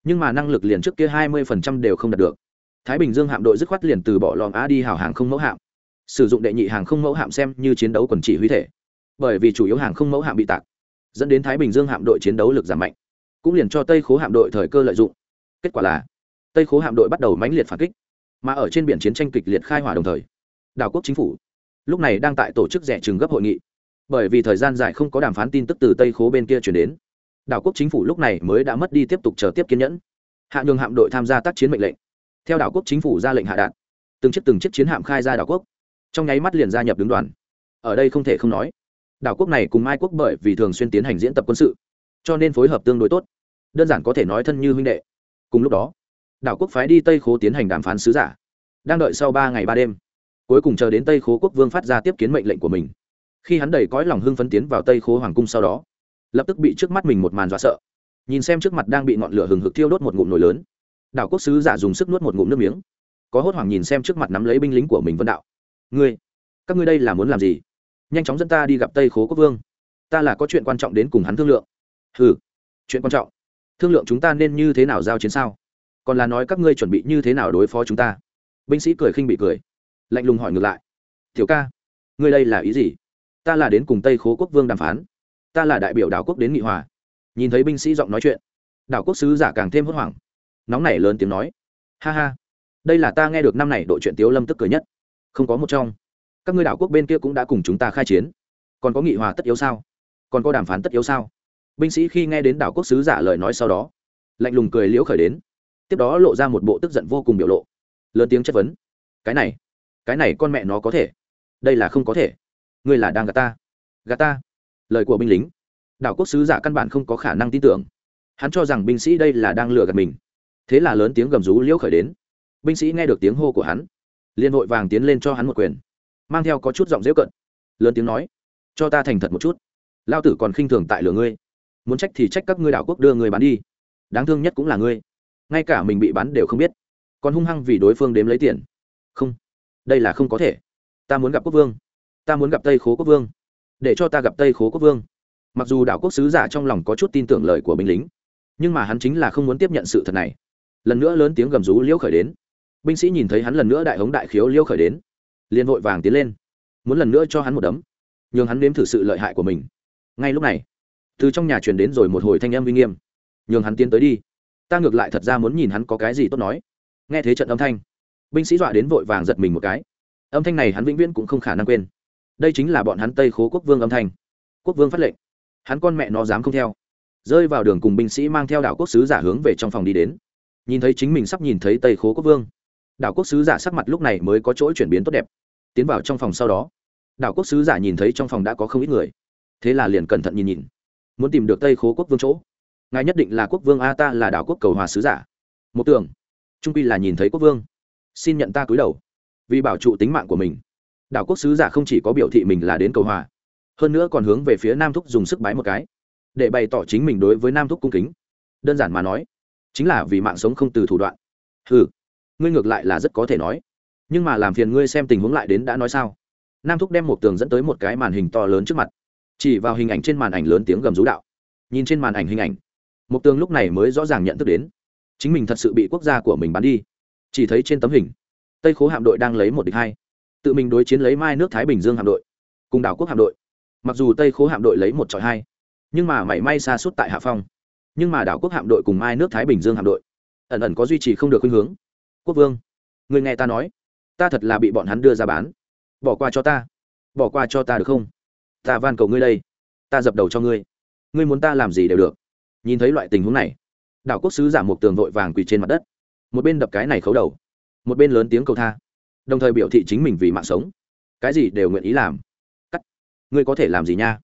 S1: nhưng mà năng lực liền trước kia hai mươi phần trăm đều không đạt được. Thái bình dương hạm đội dứt khoát liền từ bỏ lòm a đi hào hàng không mẫu hạm. Sử dụng đệ nhị hàng không mẫu hạm xem như chiến đấu quần chỉ huy thể. Bởi vì chủ yếu hàng không mẫu hạm bị tạc, dẫn đến thái bình dương hạm đội chiến đấu lực giảm mạnh, cũng liền cho tây khố hạm đội thời cơ lợi dụng. Kết quả là, tây khố hạm đội bắt đầu mãnh liệt phản kích, mà ở trên biển chiến tranh kịch liệt khai hỏa đồng thời, đảo quốc chính phủ lúc này đang tại tổ chức rẻ trừng gấp hội nghị bởi vì thời gian dài không có đàm phán tin tức từ tây khố bên kia chuyển đến. Đảo quốc chính phủ lúc này mới đã mất đi tiếp tục chờ tiếp kiên nhẫn. Hạ nhường hạm đội tham gia tác chiến mệnh lệnh. Theo đảo quốc chính phủ ra lệnh hạ đạn, từng chiếc từng chiếc chiến hạm khai ra đảo quốc. Trong nháy mắt liền gia nhập đứng đoàn. Ở đây không thể không nói, đảo quốc này cùng mai quốc bởi vì thường xuyên tiến hành diễn tập quân sự, cho nên phối hợp tương đối tốt. Đơn giản có thể nói thân như huynh đệ. Cùng lúc đó, đảo quốc phái đi tây khố tiến hành đàm phán sứ giả, đang đợi sau ba ngày ba đêm. Cuối cùng chờ đến tây khố quốc vương phát ra tiếp kiến mệnh lệnh của mình khi hắn đầy cõi lòng hưng phấn tiến vào tây khố hoàng cung sau đó, lập tức bị trước mắt mình một màn dọa sợ. Nhìn xem trước mặt đang bị ngọn lửa hừng hực thiêu đốt một ngụm nồi lớn, đảo quốc sứ giả dùng sức nuốt một ngụm nước miếng. Có hốt hoảng nhìn xem trước mặt nắm lấy binh lính của mình vân đạo. Ngươi, các ngươi đây là muốn làm gì? Nhanh chóng dẫn ta đi gặp tây khố quốc vương. Ta là có chuyện quan trọng đến cùng hắn thương lượng. Ừ chuyện quan trọng? Thương lượng chúng ta nên như thế nào giao chiến sao? Còn là nói các ngươi chuẩn bị như thế nào đối phó chúng ta? Binh sĩ cười khinh bị cười, lạnh lùng hỏi ngược lại. Tiểu ca, ngươi đây là ý gì? Ta là đến cùng tây khố quốc vương đàm phán, ta là đại biểu đảo quốc đến nghị hòa. Nhìn thấy binh sĩ giọng nói chuyện, đảo quốc sứ giả càng thêm hốt hoảng. Nóng nảy lớn tiếng nói, ha ha, đây là ta nghe được năm này đội chuyện tiếu lâm tức cười nhất. Không có một trong. Các ngươi đảo quốc bên kia cũng đã cùng chúng ta khai chiến. Còn có nghị hòa tất yếu sao? Còn có đàm phán tất yếu sao? Binh sĩ khi nghe đến đảo quốc sứ giả lời nói sau đó, lạnh lùng cười liễu khởi đến. Tiếp đó lộ ra một bộ tức giận vô cùng biểu lộ. Lớn tiếng chất vấn, cái này cái này con mẹ nó có thể. Đây là không có thể ngươi là đang gạt ta. Gạt ta? Lời của binh lính. Đảo quốc sứ giả căn bản không có khả năng tin tưởng. Hắn cho rằng binh sĩ đây là đang lừa gạt mình. Thế là lớn tiếng gầm rú liễu khởi đến. Binh sĩ nghe được tiếng hô của hắn, liền vội vàng tiến lên cho hắn một quyền, mang theo có chút giọng dễu cận lớn tiếng nói, cho ta thành thật một chút. Lao tử còn khinh thường tại lửa ngươi. Muốn trách thì trách các ngươi đảo quốc đưa người bán đi. Đáng thương nhất cũng là ngươi. Ngay cả mình bị bán đều không biết. Còn hung hăng vì đối phương đếm lấy tiền. Không, đây là không có thể. Ta muốn gặp quốc vương ta muốn gặp tây khố quốc vương. Để cho ta gặp tây khố quốc vương. Mặc dù đảo quốc sứ giả trong lòng có chút tin tưởng lời của binh lính, nhưng mà hắn chính là không muốn tiếp nhận sự thật này. Lần nữa lớn tiếng gầm rú liễu khởi đến. Binh sĩ nhìn thấy hắn lần nữa đại hống đại khiếu liễu khởi đến, liền vội vàng tiến lên, muốn lần nữa cho hắn một đấm, nhường hắn nếm thử sự lợi hại của mình. Ngay lúc này, từ trong nhà truyền đến rồi một hồi thanh âm uy nghiêm. Nhường hắn tiến tới đi. Ta ngược lại thật ra muốn nhìn hắn có cái gì tốt nói. Nghe thế trận âm thanh, binh sĩ dọa đến vội vàng giật mình một cái. Âm thanh này hắn vĩnh viễn cũng không khả năng quên đây chính là bọn hắn tây khố quốc vương âm thanh. Quốc vương phát lệnh. Hắn con mẹ nó dám không theo. Rơi vào đường cùng binh sĩ mang theo đảo quốc sứ giả hướng về trong phòng đi đến. Nhìn thấy chính mình sắp nhìn thấy tây khố quốc vương, đảo quốc sứ giả sắc mặt lúc này mới có chỗ chuyển biến tốt đẹp. Tiến vào trong phòng sau đó, đảo quốc sứ giả nhìn thấy trong phòng đã có không ít người. Thế là liền cẩn thận nhìn nhìn. Muốn tìm được tây khố quốc vương chỗ. Ngài nhất định là quốc vương a ta là đảo quốc cầu hòa sứ giả. Một tưởng, trung quy là nhìn thấy quốc vương. Xin nhận ta cúi đầu. Vì bảo trụ tính mạng của mình đảo quốc sứ giả không chỉ có biểu thị mình là đến cầu hòa, hơn nữa còn hướng về phía nam thúc dùng sức bái một cái, để bày tỏ chính mình đối với nam thúc cung kính. Đơn giản mà nói, chính là vì mạng sống không từ thủ đoạn. Ừ ngươi ngược lại là rất có thể nói. Nhưng mà làm phiền ngươi xem tình huống lại đến đã nói sao? Nam thúc đem một tường dẫn tới một cái màn hình to lớn trước mặt. Chỉ vào hình ảnh trên màn ảnh lớn tiếng gầm rú đạo. Nhìn trên màn ảnh hình ảnh, một tường lúc này mới rõ ràng nhận thức đến, chính mình thật sự bị quốc gia của mình bắn đi. Chỉ thấy trên tấm hình, tây khố hạm đội đang lấy một địch hai tự mình đối chiến lấy mai nước thái bình dương hạm đội, cùng đảo quốc hạm đội. Mặc dù tây khố hạm đội lấy một trọi hai, nhưng mà mảy may xa suốt tại hạ phong. Nhưng mà đảo quốc hạm đội cùng mai nước thái bình dương hạm đội, ẩn ẩn có duy trì không được khuynh hướng. Quốc vương, người nghe ta nói, ta thật là bị bọn hắn đưa ra bán. Bỏ qua cho ta, bỏ qua cho ta được không? Ta van cầu ngươi đây, ta dập đầu cho ngươi. Ngươi muốn ta làm gì đều được. Nhìn thấy loại tình huống này, đảo quốc sứ giả một tường vội vàng quỳ trên mặt đất. Một bên đập cái này khấu đầu, một bên lớn tiếng cầu tha đồng thời biểu thị chính mình vì mạng sống. Cái gì đều nguyện ý làm. Cắt. Ngươi có thể làm gì nha?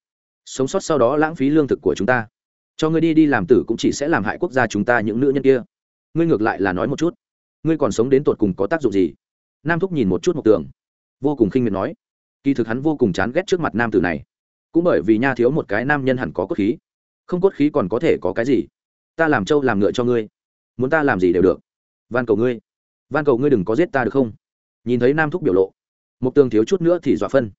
S1: Sống sót sau đó lãng phí lương thực của chúng ta. Cho ngươi đi đi làm tử cũng chỉ sẽ làm hại quốc gia chúng ta những nữ nhân kia. Ngươi ngược lại là nói một chút. Ngươi còn sống đến tột cùng có tác dụng gì? Nam thúc nhìn một chút một tường. Vô cùng khinh miệt nói. Kỳ thực hắn vô cùng chán ghét trước mặt nam tử này. Cũng bởi vì nha thiếu một cái nam nhân hẳn có cốt khí. Không cốt khí còn có thể có cái gì? Ta làm trâu làm ngựa cho ngươi. Muốn ta làm gì đều được. Van cầu ngươi. Van cầu ngươi đừng có giết ta được không? Nhìn thấy nam thúc biểu lộ, một tường thiếu chút nữa thì dọa phân,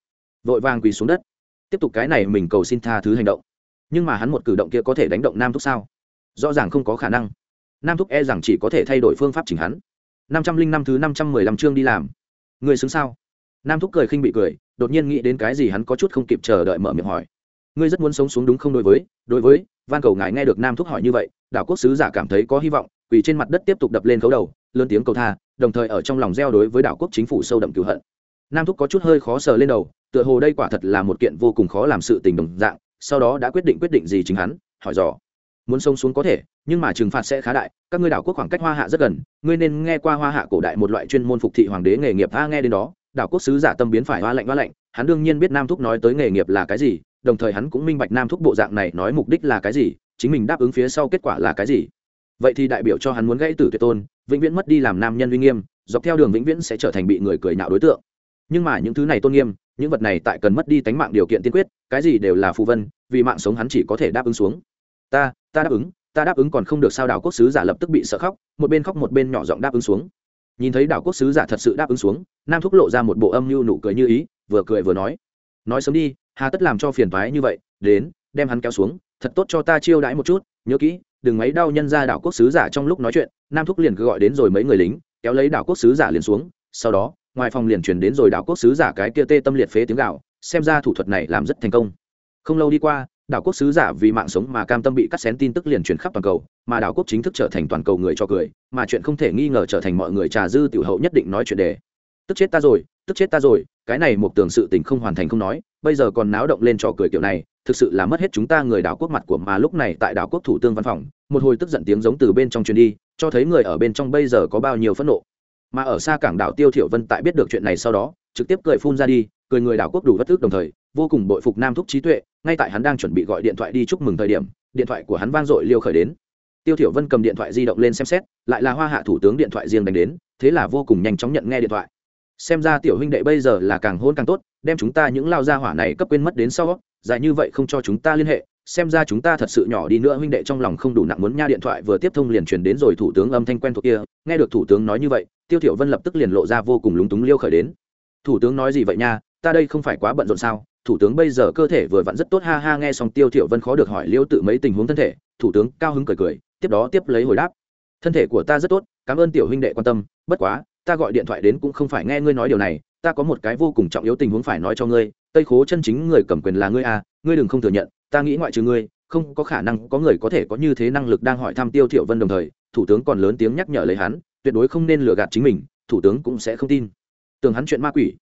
S1: vội vàng quỳ xuống đất. Tiếp tục cái này mình cầu xin tha thứ hành động. Nhưng mà hắn một cử động kia có thể đánh động nam thúc sao? Rõ ràng không có khả năng. Nam thúc e rằng chỉ có thể thay đổi phương pháp chỉnh hắn. Năm trăm linh năm thứ năm trăm mười lăm chương đi làm. Người xứng sao? Nam thúc cười khinh bị cười, đột nhiên nghĩ đến cái gì hắn có chút không kịp chờ đợi mở miệng hỏi. Ngươi rất muốn sống xuống đúng không đối với? Đối với, van cầu ngài nghe được nam thúc hỏi như vậy, đảo quốc sứ giả cảm thấy có hy vọng, quỳ trên mặt đất tiếp tục đập lên khấu đầu lớn tiếng cầu tha, đồng thời ở trong lòng gieo đối với đảo quốc chính phủ sâu đậm cứu hận. Nam thúc có chút hơi khó sờ lên đầu, tựa hồ đây quả thật là một kiện vô cùng khó làm sự tình đồng dạng, sau đó đã quyết định quyết định gì chính hắn, hỏi dò. Muốn sống xuống có thể, nhưng mà trừng phạt sẽ khá đại, các ngươi đảo quốc khoảng cách hoa hạ rất gần, ngươi nên nghe qua hoa hạ cổ đại một loại chuyên môn phục thị hoàng đế nghề nghiệp tha nghe đến đó, đảo quốc sứ giả tâm biến phải hoa lạnh hoa lạnh, hắn đương nhiên biết nam thúc nói tới nghề nghiệp là cái gì, đồng thời hắn cũng minh bạch nam thúc bộ dạng này nói mục đích là cái gì, chính mình đáp ứng phía sau kết quả là cái gì vậy thì đại biểu cho hắn muốn gãy tử tuyệt tôn, vĩnh viễn mất đi làm nam nhân uy nghiêm, dọc theo đường vĩnh viễn sẽ trở thành bị người cười nhạo đối tượng. Nhưng mà những thứ này tôn nghiêm, những vật này tại cần mất đi tánh mạng điều kiện tiên quyết, cái gì đều là phù vân, vì mạng sống hắn chỉ có thể đáp ứng xuống. Ta ta đáp ứng, ta đáp ứng còn không được sao đảo quốc sứ giả lập tức bị sợ khóc, một bên khóc một bên nhỏ giọng đáp ứng xuống. Nhìn thấy đảo quốc sứ giả thật sự đáp ứng xuống, nam thúc lộ ra một bộ âm mưu nụ cười như ý, vừa cười vừa nói. Nói sớm đi, hà tất làm cho phiền toái như vậy, đến, đem hắn kéo xuống, thật tốt cho ta chiêu đãi một chút, nhớ kỹ đừng mấy đau nhân ra đảo quốc sứ giả trong lúc nói chuyện, nam thúc liền cứ gọi đến rồi mấy người lính, kéo lấy đảo quốc sứ giả liền xuống, sau đó, ngoài phòng liền chuyển đến rồi đảo quốc sứ giả cái kia tê tâm liệt phế tiếng gạo xem ra thủ thuật này làm rất thành công. Không lâu đi qua, đảo quốc sứ giả vì mạng sống mà cam tâm bị cắt xén tin tức liền truyền khắp toàn cầu, mà đảo quốc chính thức trở thành toàn cầu người cho cười, mà chuyện không thể nghi ngờ trở thành mọi người trà dư tiểu hậu nhất định nói chuyện đề. Tức chết ta rồi, tức chết ta rồi, cái này một tường sự tình không hoàn thành không nói, bây giờ còn náo động lên trò cười kiểu này, thực sự là mất hết chúng ta người đảo quốc mặt của mà lúc này tại đảo quốc thủ tướng văn phòng một hồi tức giận tiếng giống từ bên trong truyền đi, cho thấy người ở bên trong bây giờ có bao nhiêu phẫn nộ. Mà ở xa cảng đảo tiêu thiểu vân tại biết được chuyện này sau đó, trực tiếp cười phun ra đi, cười người đảo quốc đủ bất tức đồng thời, vô cùng bội phục nam thúc trí tuệ, ngay tại hắn đang chuẩn bị gọi điện thoại đi chúc mừng thời điểm, điện thoại của hắn vang dội liêu khởi đến. Tiêu thiểu vân cầm điện thoại di động lên xem xét, lại là hoa hạ thủ tướng điện thoại riêng đánh đến, thế là vô cùng nhanh chóng nhận nghe điện thoại. Xem ra tiểu huynh đệ bây giờ là càng hôn càng tốt, đem chúng ta những lao gia hỏa này cấp quên mất đến sau, dài như vậy không cho chúng ta liên hệ xem ra chúng ta thật sự nhỏ đi nữa, huynh đệ trong lòng không đủ nặng muốn nha điện thoại vừa tiếp thông liền truyền đến rồi thủ tướng âm thanh quen thuộc kia, nghe được thủ tướng nói như vậy, tiêu thiểu vân lập tức liền lộ ra vô cùng lúng túng liêu khởi đến. Thủ tướng nói gì vậy nha, ta đây không phải quá bận rộn sao? Thủ tướng bây giờ cơ thể vừa vặn rất tốt, ha ha, nghe xong tiêu thiểu vân khó được hỏi liêu tự mấy tình huống thân thể. Thủ tướng cao hứng cười cười, tiếp đó tiếp lấy hồi đáp. Thân thể của ta rất tốt, cảm ơn tiểu huynh đệ quan tâm, bất quá, ta gọi điện thoại đến cũng không phải nghe ngươi nói điều này, ta có một cái vô cùng trọng yếu tình huống phải nói cho ngươi, tây khố chân chính người cầm quyền là ngươi à ngươi đừng không thừa nhận ta nghĩ ngoại trừ ngươi, không có khả năng có người có thể có như thế năng lực đang hỏi thăm tiêu thiểu vân đồng thời, thủ tướng còn lớn tiếng nhắc nhở lấy hắn, tuyệt đối không nên lừa gạt chính mình, thủ tướng cũng sẽ không tin. Tưởng hắn chuyện ma quỷ.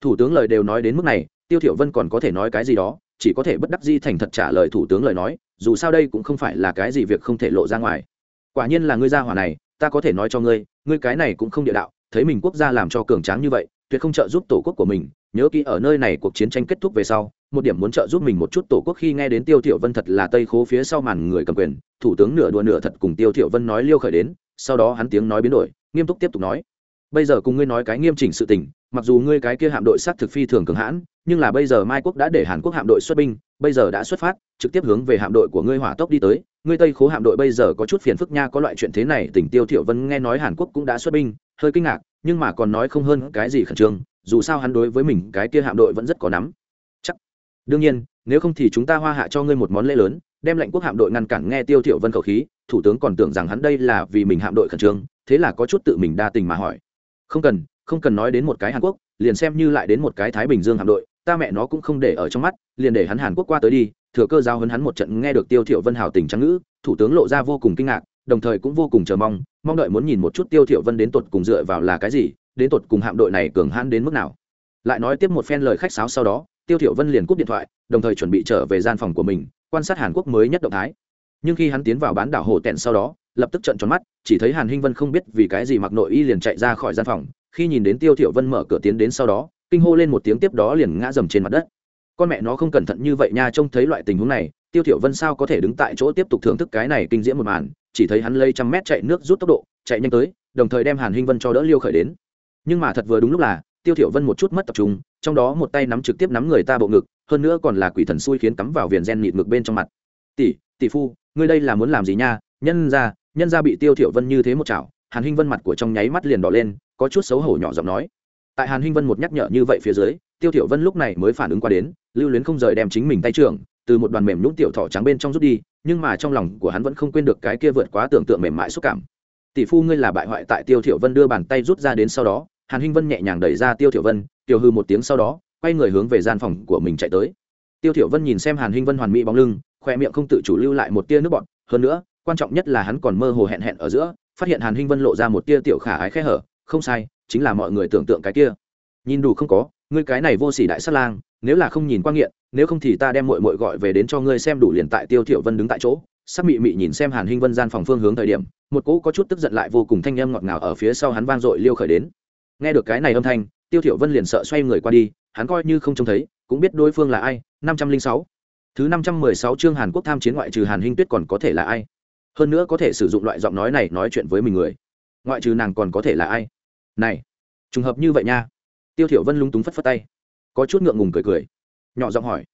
S1: Thủ tướng lời đều nói đến mức này, tiêu thiểu vân còn có thể nói cái gì đó, chỉ có thể bất đắc dĩ thành thật trả lời thủ tướng lời nói, dù sao đây cũng không phải là cái gì việc không thể lộ ra ngoài. Quả nhiên là ngươi gia hỏa này, ta có thể nói cho ngươi ngươi cái này cũng không địa đạo, thấy mình quốc gia làm cho cường tráng như vậy, tuyệt không trợ giúp tổ quốc của mình nhớ kỹ ở nơi này cuộc chiến tranh kết thúc về sau, một điểm muốn trợ giúp mình một chút tổ quốc khi nghe đến tiêu thiểu vân thật là tây khố phía sau màn người cầm quyền, thủ tướng nửa đùa nửa thật cùng tiêu thiểu vân nói liêu khởi đến, sau đó hắn tiếng nói biến đổi, nghiêm túc tiếp tục nói, bây giờ cùng ngươi nói cái nghiêm chỉnh sự tình, mặc dù ngươi cái kia hạm đội sát thực phi thường cường hãn, nhưng là bây giờ mai quốc đã để hàn quốc hạm đội xuất binh, bây giờ đã xuất phát, trực tiếp hướng về hạm đội của ngươi hỏa tốc đi tới. Ngươi tây khố hạm đội bây giờ có chút phiền phức nha, có loại chuyện thế này tỉnh tiêu thiểu vân nghe nói hàn quốc cũng đã xuất binh, hơi kinh ngạc, nhưng mà còn nói không hơn cái gì khẩn trương dù sao hắn đối với mình cái kia hạm đội vẫn rất có nắm. Chắc. Đương nhiên, nếu không thì chúng ta hoa hạ cho ngươi một món lễ lớn, đem lệnh quốc hạm đội ngăn cản nghe tiêu thiểu vân khẩu khí, thủ tướng còn tưởng rằng hắn đây là vì mình hạm đội khẩn trương, thế là có chút tự mình đa tình mà hỏi. Không cần không cần nói đến một cái hàn quốc, liền xem như lại đến một cái thái bình dương hạm đội, ta mẹ nó cũng không để ở trong mắt, liền để hắn hàn quốc qua tới đi, thừa cơ giao hấn hắn một trận nghe được tiêu thiểu vân hào tình trắng ngữ, thủ tướng lộ ra vô cùng kinh ngạc, đồng thời cũng vô cùng chờ mong mong đợi muốn nhìn một chút tiêu thiểu vân đến tột cùng dựa vào là cái gì đến tột cùng hạm đội này cường hãn đến mức nào. Lại nói tiếp một phen lời khách sáo sau đó, tiêu thiểu vân liền cúp điện thoại, đồng thời chuẩn bị trở về gian phòng của mình, quan sát hàn quốc mới nhất động thái. Nhưng khi hắn tiến vào bán đảo hồ tẹn sau đó, lập tức trợn tròn mắt, chỉ thấy hàn hinh vân không biết vì cái gì mặc nội y liền chạy ra khỏi gian phòng. Khi nhìn đến tiêu thiểu vân mở cửa tiến đến sau đó, kinh hô lên một tiếng tiếp đó liền ngã dầm trên mặt đất. Con mẹ nó không cẩn thận như vậy nha, trông thấy loại tình huống này, tiêu thiểu vân sao có thể đứng tại chỗ tiếp tục thưởng thức cái này kinh diễm một màn, chỉ thấy hắn lây trăm mét chạy nước rút tốc độ, chạy nhanh tới, đồng thời đem hàn hinh vân cho đỡ liêu khởi đến nhưng mà thật vừa đúng lúc là, tiêu thiểu vân một chút mất tập trung, trong đó một tay nắm trực tiếp nắm người ta bộ ngực, hơn nữa còn là quỷ thần xui khiến cắm vào viền gen nhịn ngực bên trong mặt. Tỷ tỷ phu, ngươi đây là muốn làm gì nha? Nhân gia nhân gia bị tiêu thiểu vân như thế một chảo. Hàn hinh vân mặt của trong nháy mắt liền đỏ lên, có chút xấu hổ nhỏ giọng nói. Tại hàn hinh vân một nhắc nhở như vậy phía dưới, tiêu thiểu vân lúc này mới phản ứng qua đến, lưu luyến không rời đem chính mình tay trưởng, từ một đoàn mềm nhũn tiểu thỏ trắng bên trong rút đi, nhưng mà trong lòng của hắn vẫn không quên được cái kia vượt quá tưởng tượng mềm mại xúc cảm tỷ phu ngươi là bại hoại tại tiêu thiểu vân đưa bàn tay rút ra đến sau đó, hàn hinh vân nhẹ nhàng đẩy ra tiêu thiểu vân tiêu hư một tiếng sau đó, quay người hướng về gian phòng của mình chạy tới. Tiêu thiểu vân nhìn xem hàn hinh vân hoàn mỹ bóng lưng khoe miệng không tự chủ lưu lại một tia nước bọt, hơn nữa, quan trọng nhất là hắn còn mơ hồ hẹn hẹn ở giữa, phát hiện hàn hinh vân lộ ra một tia tiểu khả ái khẽ hở, không sai, chính là mọi người tưởng tượng cái kia. Nhìn đủ không có, ngươi cái này vô sỉ đại sát lang, nếu là không nhìn quan nghiện, nếu không thì ta đem muội muội gọi về đến cho ngươi xem đủ liền tại tiêu thiểu vân đứng tại chỗ sắc mị mị nhìn xem hàn hinh vân gian phòng phương hướng thời điểm, một cỗ có chút tức giận lại vô cùng thanh âm ngọt ngào ở phía sau hắn vang dội liêu khởi đến. Nghe được cái này âm thanh, tiêu thiểu vân liền sợ xoay người qua đi, hắn coi như không trông thấy, cũng biết đối phương là ai, năm trăm linh sáu. Thứ năm trăm mười sáu chương hàn quốc tham chiến ngoại trừ hàn hinh tuyết còn có thể là ai? Hơn nữa có thể sử dụng loại giọng nói này nói chuyện với mình người. Ngoại trừ nàng còn có thể là ai? Này, trùng hợp như vậy nha. Tiêu thiểu vân lúng túng phất phất tay. Có chút ngượng ngùng cười cười. Nhỏ giọng hỏi.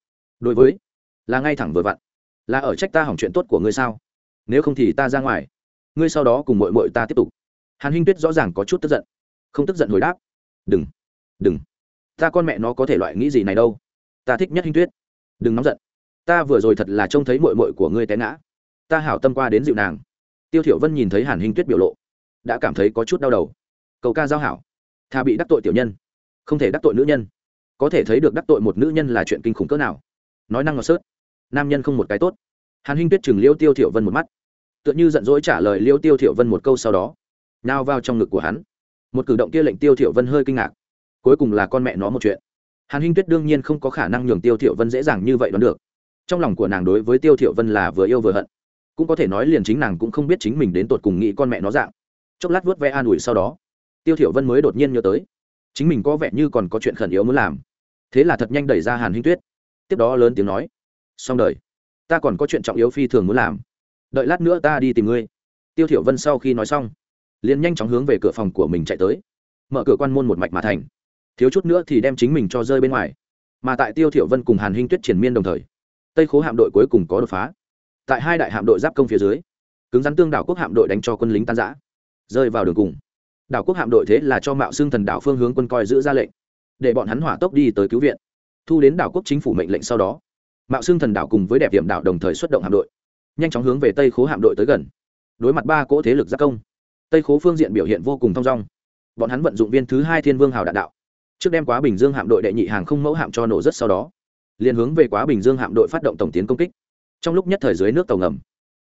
S1: Đối với, là ngay thẳng vừa vặn là ở trách ta hỏng chuyện tốt của ngươi sao? Nếu không thì ta ra ngoài. Ngươi sau đó cùng mội mội ta tiếp tục. Hàn hinh tuyết rõ ràng có chút tức giận. Không tức giận hồi đáp. Đừng đừng. Ta con mẹ nó có thể loại nghĩ gì này đâu. Ta thích nhất hinh tuyết. Đừng nóng giận. Ta vừa rồi thật là trông thấy mội mội của ngươi té ngã. Ta hảo tâm qua đến dịu nàng. Tiêu thiểu vân nhìn thấy hàn hinh tuyết biểu lộ, đã cảm thấy có chút đau đầu. Cầu ca giao hảo. Thà bị đắc tội tiểu nhân, không thể đắc tội nữ nhân. Có thể thấy được đắc tội một nữ nhân là chuyện kinh khủng cỡ nào. Nói năng ngọt sớt nam nhân không một cái tốt. Hàn hinh tuyết chừng liêu tiêu thiểu vân một mắt, tựa như giận dỗi trả lời liêu tiêu thiểu vân một câu sau đó nào vào trong ngực của hắn. Một cử động kia lệnh tiêu thiểu vân hơi kinh ngạc. Cuối cùng là con mẹ nó một chuyện. Hàn hinh tuyết đương nhiên không có khả năng nhường tiêu thiểu vân dễ dàng như vậy đoán được. Trong lòng của nàng đối với tiêu thiểu vân là vừa yêu vừa hận. Cũng có thể nói liền chính nàng cũng không biết chính mình đến tột cùng nghĩ con mẹ nó dạng. Chốc lát vuốt ve an ủi sau đó, tiêu thiểu vân mới đột nhiên nhớ tới, chính mình có vẻ như còn có chuyện khẩn yếu muốn làm. Thế là thật nhanh đẩy ra hàn hinh tuyết. Tiếp đó lớn tiếng nói xong đời. Ta còn có chuyện trọng yếu phi thường muốn làm. Đợi lát nữa ta đi tìm ngươi. Tiêu thiểu vân sau khi nói xong, liền nhanh chóng hướng về cửa phòng của mình chạy tới. Mở cửa quan môn một mạch mà thành. Thiếu chút nữa thì đem chính mình cho rơi bên ngoài. Mà tại tiêu thiểu vân cùng hàn hinh tuyết triển miên đồng thời, tây khố hạm đội cuối cùng có đột phá. Tại hai đại hạm đội giáp công phía dưới, cứng rắn tương đảo quốc hạm đội đánh cho quân lính tan rã, rơi vào đường cùng. Đảo quốc hạm đội thế là cho mạo xương thần đảo phương hướng quân coi giữ ra lệnh, để bọn hắn hỏa tốc đi tới cứu viện, thu đến đảo quốc chính phủ mệnh lệnh sau đó mạo xương thần đảo cùng với đẹp điểm đảo đồng thời xuất động hạm đội, nhanh chóng hướng về tây khố hạm đội tới gần. Đối mặt ba cỗ thế lực giác công, tây khố phương diện biểu hiện vô cùng thong dong. Bọn hắn vận dụng viên thứ hai thiên vương hào đạn đạo, trước đem quá bình dương hạm đội đệ nhị hàng không mẫu hạm cho nổ rất sau đó, liền hướng về quá bình dương hạm đội phát động tổng tiến công kích. Trong lúc nhất thời dưới nước tàu ngầm,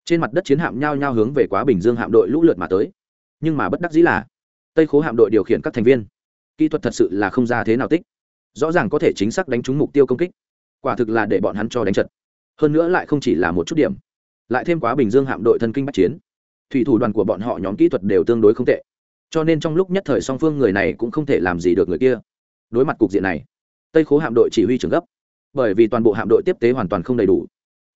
S1: trên mặt đất chiến hạm nhao nhao hướng về quá bình dương hạm đội lũ lượt mà tới. Nhưng mà bất đắc dĩ là, tây khố hạm đội điều khiển các thành viên, kỹ thuật thật sự là không ra thế nào tích. Rõ ràng có thể chính xác đánh trúng mục tiêu công kích quả thực là để bọn hắn cho đánh trận. Hơn nữa lại không chỉ là một chút điểm, lại thêm quá bình dương hạm đội thân kinh bắc chiến. Thủy thủ đoàn của bọn họ nhóm kỹ thuật đều tương đối không tệ. Cho nên trong lúc nhất thời song phương người này cũng không thể làm gì được người kia. Đối mặt cục diện này, tây khố hạm đội chỉ huy trưởng gấp. Bởi vì toàn bộ hạm đội tiếp tế hoàn toàn không đầy đủ.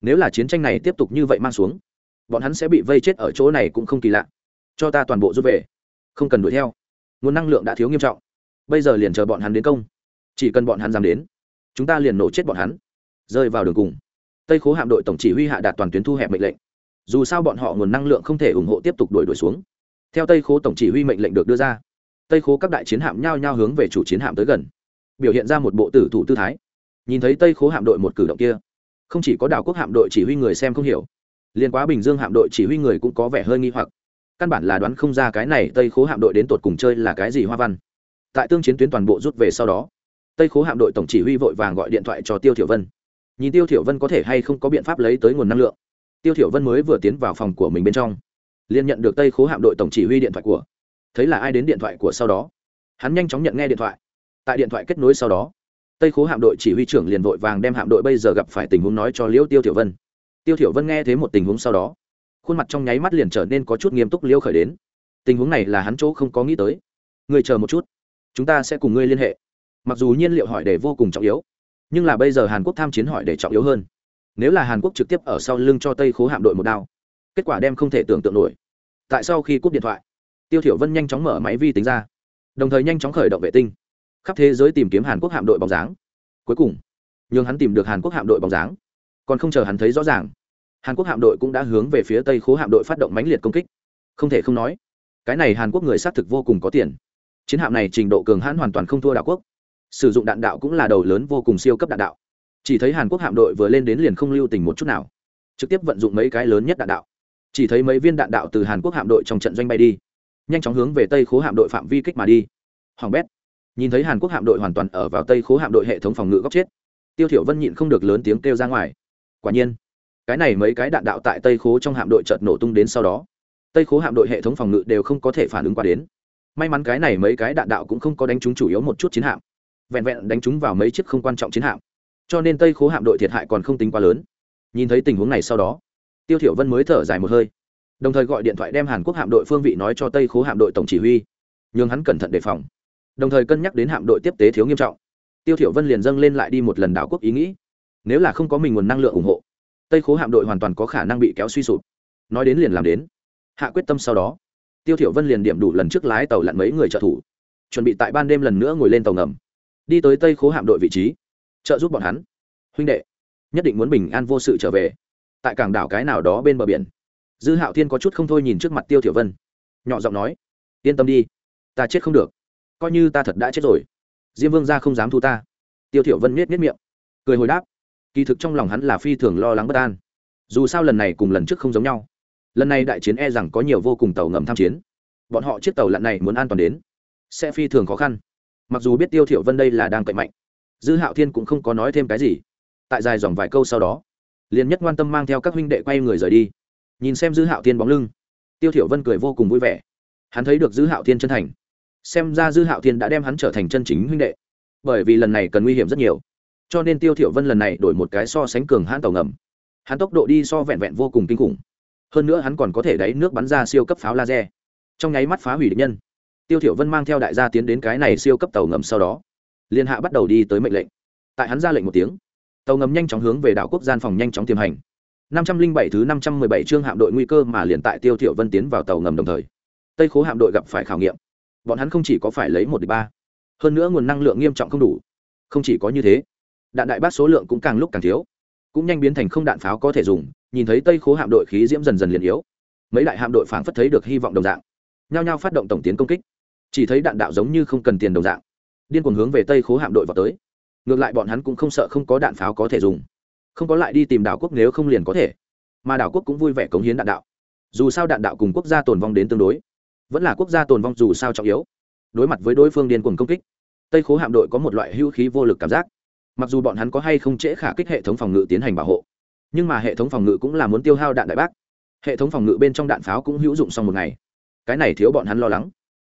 S1: Nếu là chiến tranh này tiếp tục như vậy mang xuống, bọn hắn sẽ bị vây chết ở chỗ này cũng không kỳ lạ. Cho ta toàn bộ rút về. Không cần đuổi theo. Nguồn năng lượng đã thiếu nghiêm trọng. Bây giờ liền chờ bọn hắn đến công. Chỉ cần bọn hắn dám đến chúng ta liền nổ chết bọn hắn. Rơi vào đường cùng. Tây khố hạm đội tổng chỉ huy hạ đạt toàn tuyến thu hẹp mệnh lệnh. Dù sao bọn họ nguồn năng lượng không thể ủng hộ tiếp tục đuổi đuổi xuống. Theo tây khố tổng chỉ huy mệnh lệnh được đưa ra, tây khố các đại chiến hạm nhao nhao hướng về chủ chiến hạm tới gần, biểu hiện ra một bộ tử thủ tư thái. Nhìn thấy tây khố hạm đội một cử động kia, không chỉ có đảo quốc hạm đội chỉ huy người xem không hiểu, liên quá bình dương hạm đội chỉ huy người cũng có vẻ hơi nghi hoặc. Căn bản là đoán không ra cái này tây khố hạm đội đến tột cùng chơi là cái gì hoa văn. Tại tương chiến tuyến toàn bộ rút về sau đó tây khố hạm đội tổng chỉ huy vội vàng gọi điện thoại cho tiêu thiểu vân nhìn tiêu thiểu vân có thể hay không có biện pháp lấy tới nguồn năng lượng tiêu thiểu vân mới vừa tiến vào phòng của mình bên trong liền nhận được tây khố hạm đội tổng chỉ huy điện thoại của thấy là ai đến điện thoại của sau đó hắn nhanh chóng nhận nghe điện thoại tại điện thoại kết nối sau đó tây khố hạm đội chỉ huy trưởng liền vội vàng đem hạm đội bây giờ gặp phải tình huống nói cho liễu tiêu thiểu vân tiêu thiểu vân nghe thấy một tình huống sau đó khuôn mặt trong nháy mắt liền trở nên có chút nghiêm túc liêu khởi đến tình huống này là hắn chỗ không có nghĩ tới người chờ một chút chúng ta sẽ cùng ngươi liên hệ mặc dù nhiên liệu hỏi để vô cùng trọng yếu, nhưng là bây giờ hàn quốc tham chiến hỏi để trọng yếu hơn. Nếu là hàn quốc trực tiếp ở sau lưng cho tây khố hạm đội một đao, kết quả đem không thể tưởng tượng nổi. Tại sau khi cúp điện thoại, tiêu thiểu vân nhanh chóng mở máy vi tính ra, đồng thời nhanh chóng khởi động vệ tinh, khắp thế giới tìm kiếm hàn quốc hạm đội bóng dáng. Cuối cùng nhưng hắn tìm được hàn quốc hạm đội bóng dáng, còn không chờ hắn thấy rõ ràng, hàn quốc hạm đội cũng đã hướng về phía tây khố hạm đội phát động mãnh liệt công kích. Không thể không nói, cái này hàn quốc người xác thực vô cùng có tiền. Chiến hạm này trình độ cường hãn hoàn toàn không thua đảo quốc sử dụng đạn đạo cũng là đầu lớn vô cùng siêu cấp đạn đạo. Chỉ thấy hàn quốc hạm đội vừa lên đến liền không lưu tình một chút nào. Trực tiếp vận dụng mấy cái lớn nhất đạn đạo. Chỉ thấy mấy viên đạn đạo từ hàn quốc hạm đội trong trận doanh bay đi, nhanh chóng hướng về tây khố hạm đội phạm vi kích mà đi. Hoàng bét. Nhìn thấy hàn quốc hạm đội hoàn toàn ở vào tây khố hạm đội hệ thống phòng ngự góc chết, tiêu thiểu vân nhịn không được lớn tiếng kêu ra ngoài. Quả nhiên, cái này mấy cái đạn đạo tại tây khố trong hạm đội chợt nổ tung đến sau đó, tây khố hạm đội hệ thống phòng ngự đều không có thể phản ứng qua đến. May mắn cái này mấy cái đạn đạo cũng không có đánh trúng chủ yếu một chút chiến hạm vẹn vẹn đánh trúng vào mấy chiếc không quan trọng chiến hạm. Cho nên tây khố hạm đội thiệt hại còn không tính quá lớn. Nhìn thấy tình huống này sau đó, tiêu thiểu vân mới thở dài một hơi. Đồng thời gọi điện thoại đem hàn quốc hạm đội phương vị nói cho tây khố hạm đội tổng chỉ huy nhưng hắn cẩn thận đề phòng. Đồng thời cân nhắc đến hạm đội tiếp tế thiếu nghiêm trọng. Tiêu thiểu vân liền dâng lên lại đi một lần đảo quốc ý nghĩ. Nếu là không có mình nguồn năng lượng ủng hộ, tây khố hạm đội hoàn toàn có khả năng bị kéo suy sụp. Nói đến liền làm đến. Hạ quyết tâm sau đó, tiêu thiểu vân liền điểm đủ lần trước lái tàu lặn mấy người trợ thủ, chuẩn bị tại ban đêm lần nữa ngồi lên tàu ngầm đi tới tây khố hạm đội vị trí, trợ giúp bọn hắn. Huynh đệ, nhất định muốn bình an vô sự trở về. Tại cảng đảo cái nào đó bên bờ biển. Dư hạo thiên có chút không thôi nhìn trước mặt tiêu thiểu vân. Nhỏ giọng nói, yên tâm đi, ta chết không được. Coi như ta thật đã chết rồi, diêm vương gia không dám thu ta. Tiêu thiểu vân miết miết miệng, cười hồi đáp, kỳ thực trong lòng hắn là phi thường lo lắng bất an. Dù sao lần này cùng lần trước không giống nhau. Lần này đại chiến e rằng có nhiều vô cùng tàu ngầm tham chiến. Bọn họ chiếc tàu lặn này muốn an toàn đến, sẽ phi thường khó khăn mặc dù biết tiêu thiểu vân đây là đang cậy mạnh dư hạo thiên cũng không có nói thêm cái gì tại dài dòng vài câu sau đó liền nhất quan tâm mang theo các huynh đệ quay người rời đi nhìn xem dư hạo thiên bóng lưng tiêu thiểu vân cười vô cùng vui vẻ hắn thấy được dư hạo thiên chân thành xem ra dư hạo thiên đã đem hắn trở thành chân chính huynh đệ bởi vì lần này cần nguy hiểm rất nhiều cho nên tiêu thiểu vân lần này đổi một cái so sánh cường hãn tàu ngầm hắn tốc độ đi so vẹn vẹn vô cùng kinh khủng hơn nữa hắn còn có thể đáy nước bắn ra siêu cấp pháo laser trong nháy mắt phá hủy địch nhân tiêu thiểu vân mang theo đại gia tiến đến cái này siêu cấp tàu ngầm sau đó, liên hạ bắt đầu đi tới mệnh lệnh. Tại hắn ra lệnh một tiếng, tàu ngầm nhanh chóng hướng về đảo quốc gian phòng nhanh chóng tiềm hành. 507 thứ 517 chương hạm đội nguy cơ mà liền tại tiêu thiểu vân tiến vào tàu ngầm đồng thời, tây khố hạm đội gặp phải khảo nghiệm. Bọn hắn không chỉ có phải lấy một địch ba, hơn nữa nguồn năng lượng nghiêm trọng không đủ. Không chỉ có như thế, đạn đại bác số lượng cũng càng lúc càng thiếu. Cũng nhanh biến thành không đạn pháo có thể dùng, nhìn thấy tây khố hạm đội khí diễm dần dần liền yếu. Mấy đại hạm đội phảng phất thấy được hy vọng đồng dạng, nhao nhao phát động tổng tiến công kích chỉ thấy đạn đạo giống như không cần tiền đồng dạng. Điên cuồng hướng về tây khố hạm đội vào tới. Ngược lại bọn hắn cũng không sợ không có đạn pháo có thể dùng. Không có lại đi tìm đảo quốc nếu không liền có thể. Mà đảo quốc cũng vui vẻ cống hiến đạn đạo. Dù sao đạn đạo cùng quốc gia tồn vong đến tương đối, vẫn là quốc gia tồn vong dù sao trọng yếu. Đối mặt với đối phương điên cuồng công kích, tây khố hạm đội có một loại hữu khí vô lực cảm giác. Mặc dù bọn hắn có hay không trễ khả kích hệ thống phòng ngự tiến hành bảo hộ, nhưng mà hệ thống phòng ngự cũng là muốn tiêu hao đạn đại bác. Hệ thống phòng ngự bên trong đạn pháo cũng hữu dụng sau một ngày. Cái này thiếu bọn hắn lo lắng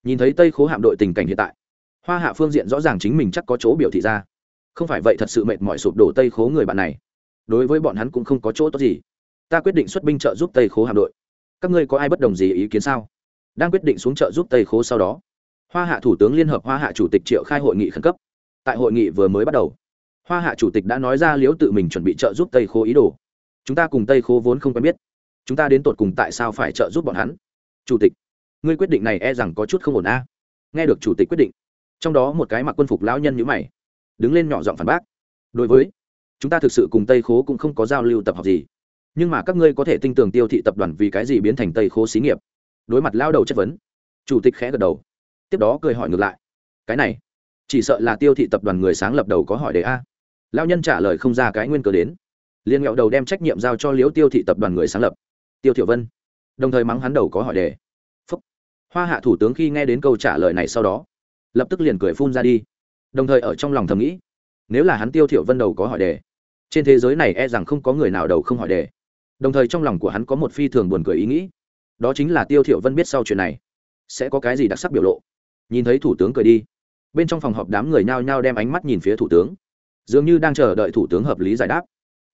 S1: nhìn thấy tây khố hạm đội tình cảnh hiện tại hoa hạ phương diện rõ ràng chính mình chắc có chỗ biểu thị ra không phải vậy thật sự mệt mỏi sụp đổ tây khố người bạn này đối với bọn hắn cũng không có chỗ tốt gì ta quyết định xuất binh trợ giúp tây khố hạm đội các ngươi có ai bất đồng gì ý kiến sao đang quyết định xuống trợ giúp tây khố sau đó hoa hạ thủ tướng liên hợp hoa hạ chủ tịch triệu khai hội nghị khẩn cấp tại hội nghị vừa mới bắt đầu hoa hạ chủ tịch đã nói ra Liễu tự mình chuẩn bị trợ giúp tây khố ý đồ chúng ta cùng tây khố vốn không quen biết chúng ta đến tột cùng tại sao phải trợ giúp bọn hắn chủ tịch ngươi quyết định này e rằng có chút không ổn a. Nghe được chủ tịch quyết định, trong đó một cái mặc quân phục lão nhân nhữ mày, đứng lên nhỏ giọng phản bác. Đối với, chúng ta thực sự cùng tây khố cũng không có giao lưu tập học gì, nhưng mà các ngươi có thể tin tưởng tiêu thị tập đoàn vì cái gì biến thành tây khố xí nghiệp? Đối mặt lao đầu chất vấn, chủ tịch khẽ gật đầu, tiếp đó cười hỏi ngược lại. Cái này, chỉ sợ là tiêu thị tập đoàn người sáng lập đầu có hỏi đề a. Lao nhân trả lời không ra cái nguyên cớ đến liên nghẹo đầu đem trách nhiệm giao cho liễu tiêu thị tập đoàn người sáng lập. Tiêu thiểu vân, đồng thời mắng hắn đầu có hỏi đề hoa hạ thủ tướng khi nghe đến câu trả lời này sau đó, lập tức liền cười phun ra đi. Đồng thời ở trong lòng thầm nghĩ, nếu là hắn tiêu thiểu vân đầu có hỏi đề, trên thế giới này e rằng không có người nào đầu không hỏi đề. Đồng thời trong lòng của hắn có một phi thường buồn cười ý nghĩ, đó chính là tiêu thiểu vân biết sau chuyện này, sẽ có cái gì đặc sắc biểu lộ. Nhìn thấy thủ tướng cười đi, bên trong phòng họp đám người nhao nhao đem ánh mắt nhìn phía thủ tướng, dường như đang chờ đợi thủ tướng hợp lý giải đáp.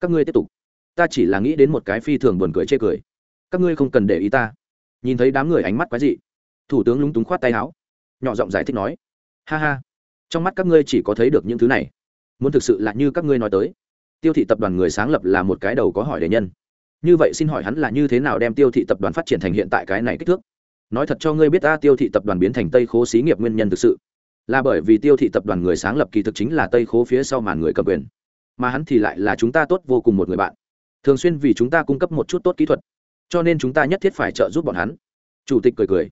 S1: Các ngươi tiếp tục, ta chỉ là nghĩ đến một cái phi thường buồn cười chê cười, các ngươi không cần để ý ta. Nhìn thấy đám người ánh mắt quái dị thủ tướng lúng túng khoát tay áo, nhỏ giọng giải thích nói, ha ha, trong mắt các ngươi chỉ có thấy được những thứ này, muốn thực sự là như các ngươi nói tới. Tiêu thị tập đoàn người sáng lập là một cái đầu có hỏi đề nhân. Như vậy xin hỏi hắn là như thế nào đem tiêu thị tập đoàn phát triển thành hiện tại cái này kích thước? Nói thật cho ngươi biết ta, tiêu thị tập đoàn biến thành tây khố xí nghiệp nguyên nhân thực sự là bởi vì tiêu thị tập đoàn người sáng lập kỳ thực chính là tây khố phía sau màn người cầm quyền, mà hắn thì lại là chúng ta tốt vô cùng một người bạn. Thường xuyên vì chúng ta cung cấp một chút tốt kỹ thuật, cho nên chúng ta nhất thiết phải trợ giúp bọn hắn. Chủ tịch cười cười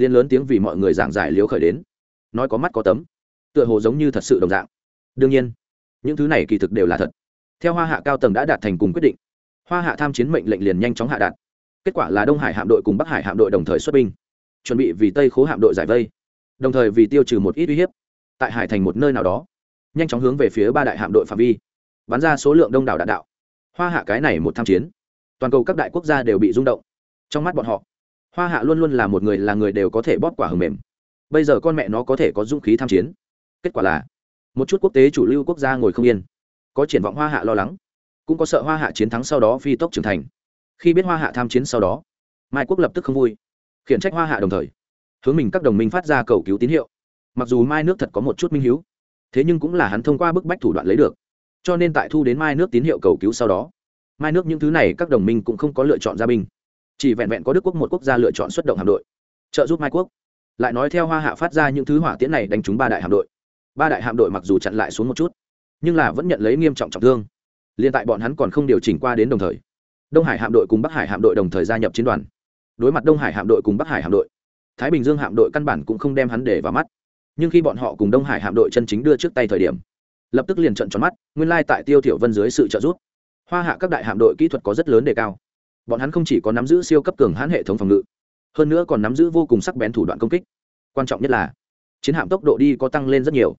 S1: liên lớn tiếng vì mọi người giảng giải liếu khởi đến. Nói có mắt có tấm, tựa hồ giống như thật sự đồng dạng. Đương nhiên, những thứ này kỳ thực đều là thật. Theo hoa hạ cao tầng đã đạt thành cùng quyết định, hoa hạ tham chiến mệnh lệnh liền nhanh chóng hạ đạt. Kết quả là đông hải hạm đội cùng bắc hải hạm đội đồng thời xuất binh, chuẩn bị vì tây khố hạm đội giải vây, đồng thời vì tiêu trừ một ít uy hiếp. Tại hải thành một nơi nào đó, nhanh chóng hướng về phía ba đại hạm đội phạm vi, bắn ra số lượng đông đảo đạn đạo. Hoa hạ cái này một tham chiến, toàn cầu các đại quốc gia đều bị rung động. Trong mắt bọn họ hoa hạ luôn luôn là một người là người đều có thể bóp quả hầm mềm. Bây giờ con mẹ nó có thể có dũng khí tham chiến. Kết quả là, một chút quốc tế chủ lưu quốc gia ngồi không yên. Có triển vọng hoa hạ lo lắng, cũng có sợ hoa hạ chiến thắng sau đó phi tốc trưởng thành. Khi biết hoa hạ tham chiến sau đó, mai quốc lập tức không vui, khiển trách hoa hạ đồng thời, hướng mình các đồng minh phát ra cầu cứu tín hiệu. Mặc dù mai nước thật có một chút minh h thế nhưng cũng là hắn thông qua bức bách thủ đoạn lấy được. Cho nên tại thu đến mai nước tín hiệu cầu cứu sau đó, mai nước những thứ này các đồng minh cũng không có lựa chọn gia binh chỉ vẹn vẹn có đức quốc một quốc gia lựa chọn xuất động hạm đội. Trợ giúp mai quốc. Lại nói theo hoa hạ phát ra những thứ hỏa tiễn này đánh trúng ba đại hạm đội. Ba đại hạm đội mặc dù chặn lại xuống một chút, nhưng là vẫn nhận lấy nghiêm trọng trọng thương. Liên tại bọn hắn còn không điều chỉnh qua đến đồng thời, đông hải hạm đội cùng bắc hải hạm đội đồng thời gia nhập chiến đoàn. Đối mặt đông hải hạm đội cùng bắc hải hạm đội, thái bình dương hạm đội căn bản cũng không đem hắn để vào mắt. Nhưng khi bọn họ cùng đông hải hạm đội chân chính đưa trước tay thời điểm, lập tức liền trận tròn mắt, nguyên lai tại tiêu thiểu vân dưới sự trợ giúp. Hoa hạ các đại hạm đội kỹ thuật có rất lớn đề cao bọn hắn không chỉ có nắm giữ siêu cấp cường hãn hệ thống phòng ngự, hơn nữa còn nắm giữ vô cùng sắc bén thủ đoạn công kích. Quan trọng nhất là, chiến hạm tốc độ đi có tăng lên rất nhiều.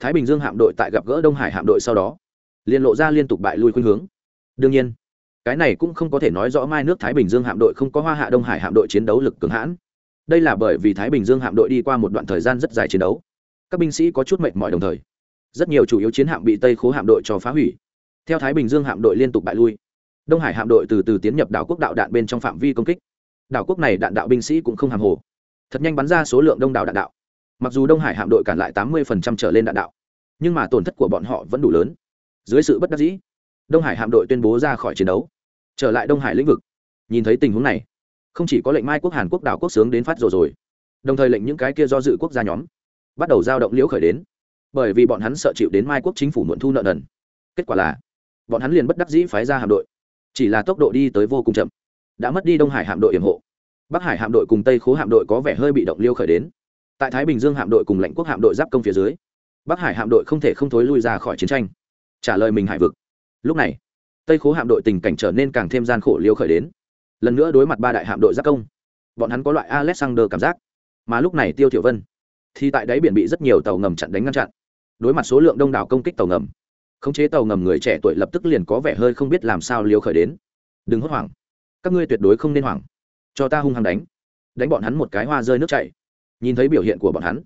S1: Thái bình dương hạm đội tại gặp gỡ đông hải hạm đội sau đó, liền lộ ra liên tục bại lui khuynh hướng. Đương nhiên, cái này cũng không có thể nói rõ mai nước thái bình dương hạm đội không có hoa hạ đông hải hạm đội chiến đấu lực cường hãn. Đây là bởi vì thái bình dương hạm đội đi qua một đoạn thời gian rất dài chiến đấu. Các binh sĩ có chút mệt mỏi đồng thời, rất nhiều chủ yếu chiến hạm bị tây khố hạm đội cho phá hủy. Theo thái bình dương hạm đội liên tục bại lui đông hải hạm đội từ từ tiến nhập đảo quốc đạo đạn bên trong phạm vi công kích. Đảo quốc này đạn đạo binh sĩ cũng không hàm hồ. Thật nhanh bắn ra số lượng đông đảo đạn đạo. Mặc dù đông hải hạm đội cản lại tám mươi trở lên đạn đạo, nhưng mà tổn thất của bọn họ vẫn đủ lớn. Dưới sự bất đắc dĩ, đông hải hạm đội tuyên bố ra khỏi chiến đấu. Trở lại đông hải lĩnh vực. Nhìn thấy tình huống này, không chỉ có lệnh mai quốc, hàn quốc đảo quốc sướng đến phát rồi rồi, đồng thời lệnh những cái kia do dự quốc gia nhóm bắt đầu giao động liễu khởi đến. Bởi vì bọn hắn sợ chịu đến mai quốc chính phủ muộn thu nợ nần. Kết quả là, bọn hắn liền bất đắc dĩ phái ra hạm đội chỉ là tốc độ đi tới vô cùng chậm. Đã mất đi đông hải hạm đội yểm hộ. Bắc hải hạm đội cùng tây khố hạm đội có vẻ hơi bị động liêu khởi đến. Tại thái bình dương hạm đội cùng lãnh quốc hạm đội giáp công phía dưới, bắc hải hạm đội không thể không thối lui ra khỏi chiến tranh. Trả lời mình hải vực. Lúc này, tây khố hạm đội tình cảnh trở nên càng thêm gian khổ liêu khởi đến. Lần nữa đối mặt ba đại hạm đội giáp công, bọn hắn có loại alexander cảm giác. Mà lúc này tiêu thiểu vân thì tại đáy biển bị rất nhiều tàu ngầm chặn đánh ngăn chặn. Đối mặt số lượng đông đảo công kích tàu ngầm khống chế tàu ngầm người trẻ tuổi lập tức liền có vẻ hơi không biết làm sao liều khởi đến. Đừng hốt hoảng, các ngươi tuyệt đối không nên hoảng. Cho ta hung hăng đánh. Đánh bọn hắn một cái hoa rơi nước chảy. Nhìn thấy biểu hiện của bọn hắn,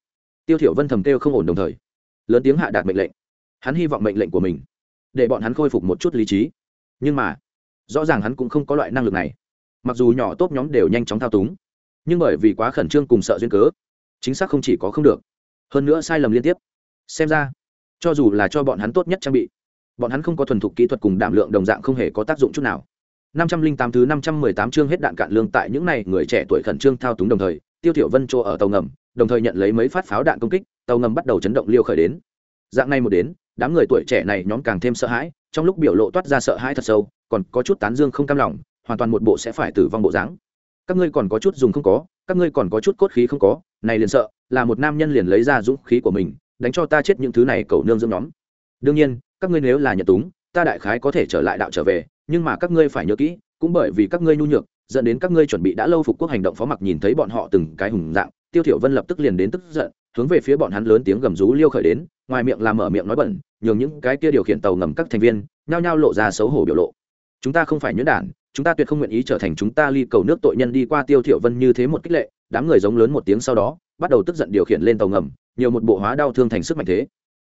S1: tiêu thiểu vân thầm kêu không ổn đồng thời, lớn tiếng hạ đạt mệnh lệnh. Hắn hy vọng mệnh lệnh của mình, để bọn hắn khôi phục một chút lý trí. Nhưng mà, rõ ràng hắn cũng không có loại năng lực này. Mặc dù nhỏ tốt nhóm đều nhanh chóng thao túng, nhưng bởi vì quá khẩn trương cùng sợ duyên cớ, chính xác không chỉ có không được. Hơn nữa sai lầm liên tiếp. Xem ra cho dù là cho bọn hắn tốt nhất trang bị, bọn hắn không có thuần thục kỹ thuật cùng đảm lượng đồng dạng không hề có tác dụng chút nào. năm trăm linh tám thứ năm trăm mười tám chương hết đạn cạn lương tại những này người trẻ tuổi khẩn trương thao túng đồng thời, tiêu thiểu vân chỗ ở tàu ngầm, đồng thời nhận lấy mấy phát pháo đạn công kích, tàu ngầm bắt đầu chấn động liêu khởi đến. Dạng này một đến, đám người tuổi trẻ này nhóm càng thêm sợ hãi, trong lúc biểu lộ toát ra sợ hãi thật sâu, còn có chút tán dương không cam lòng, hoàn toàn một bộ sẽ phải tử vong bộ dáng. Các ngươi còn có chút dùng không có, các ngươi còn có chút cốt khí không có, này liền sợ, là một nam nhân liền lấy ra dũng khí của mình đánh cho ta chết những thứ này cầu nương dưỡng nhóm. Đương nhiên, các ngươi nếu là nhận túng, ta đại khái có thể trở lại đạo trở về, nhưng mà các ngươi phải nhớ kỹ, cũng bởi vì các ngươi nhu nhược, dẫn đến các ngươi chuẩn bị đã lâu phục quốc hành động phó mặc nhìn thấy bọn họ từng cái hùng dạng, tiêu thiểu vân lập tức liền đến tức giận, hướng về phía bọn hắn lớn tiếng gầm rú liêu khởi đến, ngoài miệng làm mở miệng nói bẩn, nhường những cái kia điều khiển tàu ngầm các thành viên, nhao nhao lộ ra xấu hổ biểu lộ. Chúng ta không phải nhuyễn đản, chúng ta tuyệt không nguyện ý trở thành chúng ta ly cầu nước tội nhân đi qua tiêu thiểu vân như thế một kích lệ, đám người giống lớn một tiếng sau đó, bắt đầu tức giận điều khiển lên tàu ngầm nhiều một bộ hóa đau thương thành sức mạnh thế.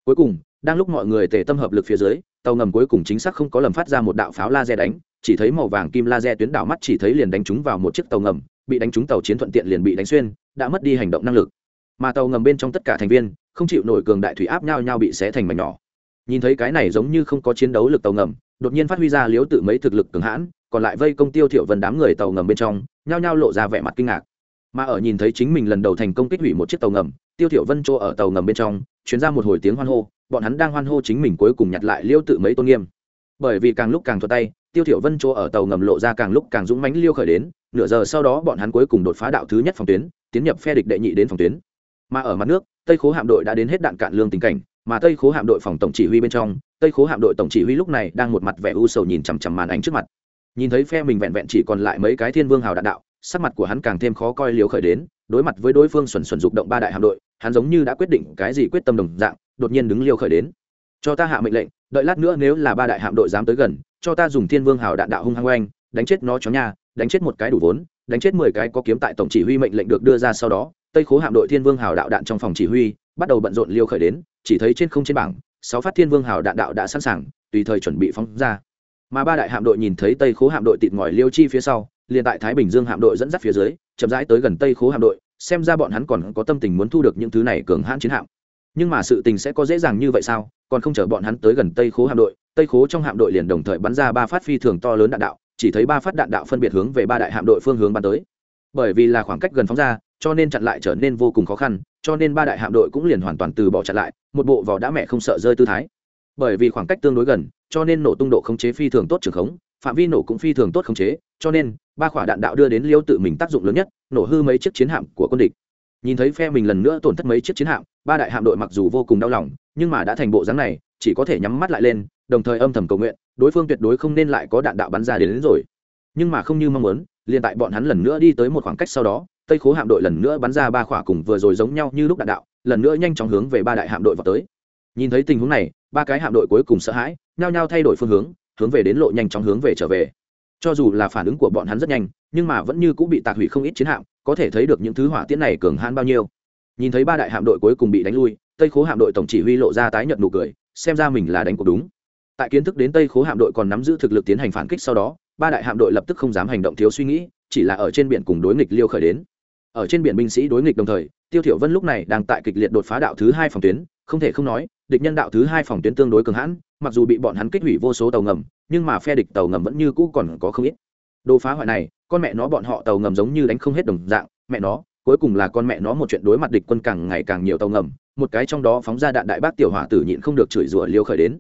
S1: Cuối cùng, đang lúc mọi người tề tâm hợp lực phía dưới, tàu ngầm cuối cùng chính xác không có lầm phát ra một đạo pháo laser đánh, chỉ thấy màu vàng kim laser tuyến đảo mắt chỉ thấy liền đánh trúng vào một chiếc tàu ngầm, bị đánh trúng tàu chiến thuận tiện liền bị đánh xuyên, đã mất đi hành động năng lực. Mà tàu ngầm bên trong tất cả thành viên, không chịu nổi cường đại thủy áp nhau nhau bị xé thành mảnh nhỏ. Nhìn thấy cái này giống như không có chiến đấu lực tàu ngầm, đột nhiên phát huy ra liếu tự mấy thực lực cường hãn, còn lại vây công tiêu thiểu vân đám người tàu ngầm bên trong, nhao nhao lộ ra vẻ mặt kinh ngạc. Mà ở nhìn thấy chính mình lần đầu thành công kích hủy một chiếc tàu ngầm tiêu thiệu vân chỗ ở tàu ngầm bên trong, truyền ra một hồi tiếng hoan hô, bọn hắn đang hoan hô chính mình cuối cùng nhặt lại liêu tự mấy tôn nghiêm. Bởi vì càng lúc càng thuật tay, tiêu thiểu vân chỗ ở tàu ngầm lộ ra càng lúc càng dũng mãnh liêu khởi đến, nửa giờ sau đó bọn hắn cuối cùng đột phá đạo thứ nhất phòng tuyến, tiến nhập phe địch đệ nhị đến phòng tuyến. Mà ở mặt nước, tây khố hạm đội đã đến hết đạn cạn lương tình cảnh, mà tây khố hạm đội phòng tổng chỉ huy bên trong, tây khố hạm đội tổng chỉ huy lúc này đang một mặt vẻ u sầu nhìn chằm chằm màn ảnh trước mặt. Nhìn thấy phe mình vẹn vẹn chỉ còn lại mấy cái thiên vương hào đạn đạo, sắc mặt của hắn càng thêm khó coi liều khởi đến, đối mặt với đối phương xuẩn xuẩn dục động ba đại hạm đội hắn giống như đã quyết định cái gì quyết tâm đồng dạng, đột nhiên đứng liêu khởi đến. Cho ta hạ mệnh lệnh, đợi lát nữa nếu là ba đại hạm đội dám tới gần, cho ta dùng thiên vương hào đạn đạo hung hăng oanh, đánh chết nó chó nha, đánh chết một cái đủ vốn, đánh chết mười cái có kiếm tại tổng chỉ huy mệnh lệnh được đưa ra sau đó, tây khố hạm đội thiên vương hào đạo đạn trong phòng chỉ huy, bắt đầu bận rộn liêu khởi đến, chỉ thấy trên không trên bảng, sáu phát thiên vương hào đạn đạo đã sẵn sàng, tùy thời chuẩn bị phóng ra. Mà ba đại hạm đội nhìn thấy tây khố hạm đội tịt ngòi liêu chi phía sau, liền tại thái bình dương hạm đội dẫn dắt phía dưới, chậm rãi tới gần tây khố hạm đội xem ra bọn hắn còn có tâm tình muốn thu được những thứ này cường hãn chiến hạm. Nhưng mà sự tình sẽ có dễ dàng như vậy sao? Còn không chờ bọn hắn tới gần tây khố hạm đội, tây khố trong hạm đội liền đồng thời bắn ra ba phát phi thường to lớn đạn đạo, chỉ thấy ba phát đạn đạo phân biệt hướng về ba đại hạm đội phương hướng bắn tới. Bởi vì là khoảng cách gần phóng ra, cho nên chặn lại trở nên vô cùng khó khăn, cho nên ba đại hạm đội cũng liền hoàn toàn từ bỏ chặn lại, một bộ vỏ đã mẹ không sợ rơi tư thái. Bởi vì khoảng cách tương đối gần, cho nên nổ tung độ khống chế phi thường tốt trường khống, phạm vi nổ cũng phi thường tốt khống chế, cho nên ba quả đạn đạo đưa đến liêu tự mình tác dụng lớn nhất nổ hư mấy chiếc chiến hạm của quân địch. Nhìn thấy phe mình lần nữa tổn thất mấy chiếc chiến hạm ba đại hạm đội mặc dù vô cùng đau lòng nhưng mà đã thành bộ dáng này chỉ có thể nhắm mắt lại lên đồng thời âm thầm cầu nguyện đối phương tuyệt đối không nên lại có đạn đạo bắn ra đến, đến rồi. Nhưng mà không như mong muốn liền tại bọn hắn lần nữa đi tới một khoảng cách sau đó tây khố hạm đội lần nữa bắn ra ba khỏa cùng vừa rồi giống nhau như lúc đạn đạo lần nữa nhanh chóng hướng về ba đại hạm đội vào tới. Nhìn thấy tình huống này ba cái hạm đội cuối cùng sợ hãi nhao nhao thay đổi phương hướng hướng về đến lộ nhanh chóng hướng về trở về cho dù là phản ứng của bọn hắn rất nhanh, nhưng mà vẫn như cũng bị tạc hủy không ít chiến hạm, có thể thấy được những thứ hỏa tiễn này cường hãn bao nhiêu. Nhìn thấy ba đại hạm đội cuối cùng bị đánh lui, tây khố hạm đội tổng chỉ huy lộ ra tái nhận nụ cười, xem ra mình là đánh cuộc đúng. Tại kiến thức đến tây khố hạm đội còn nắm giữ thực lực tiến hành phản kích sau đó, ba đại hạm đội lập tức không dám hành động thiếu suy nghĩ, chỉ là ở trên biển cùng đối nghịch liêu khởi đến. Ở trên biển binh sĩ đối nghịch đồng thời, tiêu thiểu vân lúc này đang tại kịch liệt đột phá đạo thứ hai phòng tuyến, không thể không nói, địch nhân đạo thứ hai phòng tuyến tương đối cường hãn mặc dù bị bọn hắn kích hủy vô số tàu ngầm, nhưng mà phe địch tàu ngầm vẫn như cũ còn có không ít. Đồ phá hoại này, con mẹ nó bọn họ tàu ngầm giống như đánh không hết đồng dạng, mẹ nó, cuối cùng là con mẹ nó một chuyện đối mặt địch quân càng ngày càng nhiều tàu ngầm, một cái trong đó phóng ra đạn đại bác tiểu hỏa tử nhịn không được chửi rủa liêu khởi đến.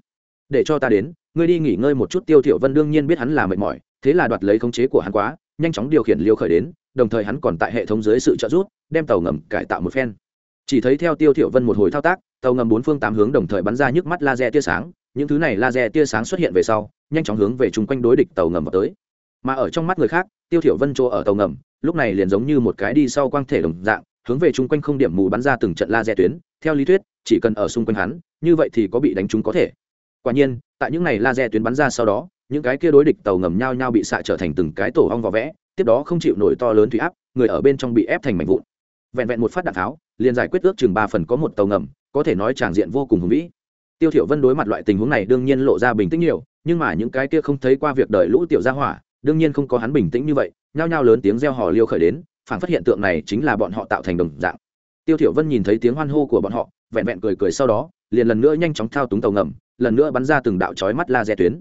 S1: Để cho ta đến, ngươi đi nghỉ ngơi một chút, tiêu thiểu vân đương nhiên biết hắn là mệt mỏi, thế là đoạt lấy khống chế của hắn quá, nhanh chóng điều khiển liêu khởi đến, đồng thời hắn còn tại hệ thống dưới sự trợ giúp, đem tàu ngầm cải tạo một phen. Chỉ thấy theo tiêu thiểu vân một hồi thao tác, tàu ngầm bốn phương tám hướng đồng thời bắn ra nhức mắt laser tia sáng những thứ này laser tia sáng xuất hiện về sau, nhanh chóng hướng về chung quanh đối địch tàu ngầm vào tới. Mà ở trong mắt người khác, tiêu thiểu vân chỗ ở tàu ngầm, lúc này liền giống như một cái đi sau quang thể đồng dạng, hướng về chung quanh không điểm mù bắn ra từng trận laser tuyến. Theo lý thuyết, chỉ cần ở xung quanh hắn, như vậy thì có bị đánh trúng có thể. Quả nhiên, tại những này laser tuyến bắn ra sau đó, những cái kia đối địch tàu ngầm nhau nhau bị xạ trở thành từng cái tổ ong vỏ vẽ, tiếp đó không chịu nổi to lớn thủy áp, người ở bên trong bị ép thành mảnh vụn. Vẹn vẹn một phát đạn tháo, liền giải quyết ước chừng ba phần có một tàu ngầm, có thể nói tràng diện vô cùng hùng vĩ tiêu thiểu vân đối mặt loại tình huống này đương nhiên lộ ra bình tĩnh nhiều, nhưng mà những cái kia không thấy qua việc đời lũ tiểu gia hỏa, đương nhiên không có hắn bình tĩnh như vậy, nhao nhao lớn tiếng reo hò liêu khởi đến, phản phát hiện tượng này chính là bọn họ tạo thành đồng dạng. Tiêu thiểu vân nhìn thấy tiếng hoan hô của bọn họ, vẹn vẹn cười cười sau đó, liền lần nữa nhanh chóng thao túng tàu ngầm, lần nữa bắn ra từng đạo chói mắt laser tuyến.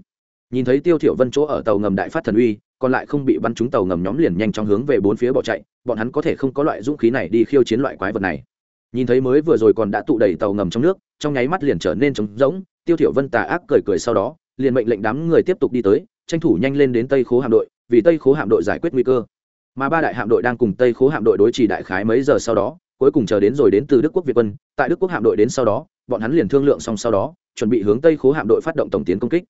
S1: Nhìn thấy tiêu thiểu vân chỗ ở tàu ngầm đại phát thần uy, còn lại không bị bắn trúng tàu ngầm nhóm liền nhanh chóng hướng về bốn phía bỏ chạy, bọn hắn có thể không có loại dũng khí này đi khiêu chiến loại quái vật này nhìn thấy mới vừa rồi còn đã tụ đầy tàu ngầm trong nước, trong nháy mắt liền trở nên trống rỗng, tiêu thiểu vân tà ác cười cười sau đó, liền mệnh lệnh đám người tiếp tục đi tới, tranh thủ nhanh lên đến tây khố hạm đội, vì tây khố hạm đội giải quyết nguy cơ. Mà ba đại hạm đội đang cùng tây khố hạm đội đối trì đại khái mấy giờ sau đó, cuối cùng chờ đến rồi đến từ đức quốc việt quân, tại đức quốc hạm đội đến sau đó, bọn hắn liền thương lượng xong sau đó, chuẩn bị hướng tây khố hạm đội phát động tổng tiến công kích.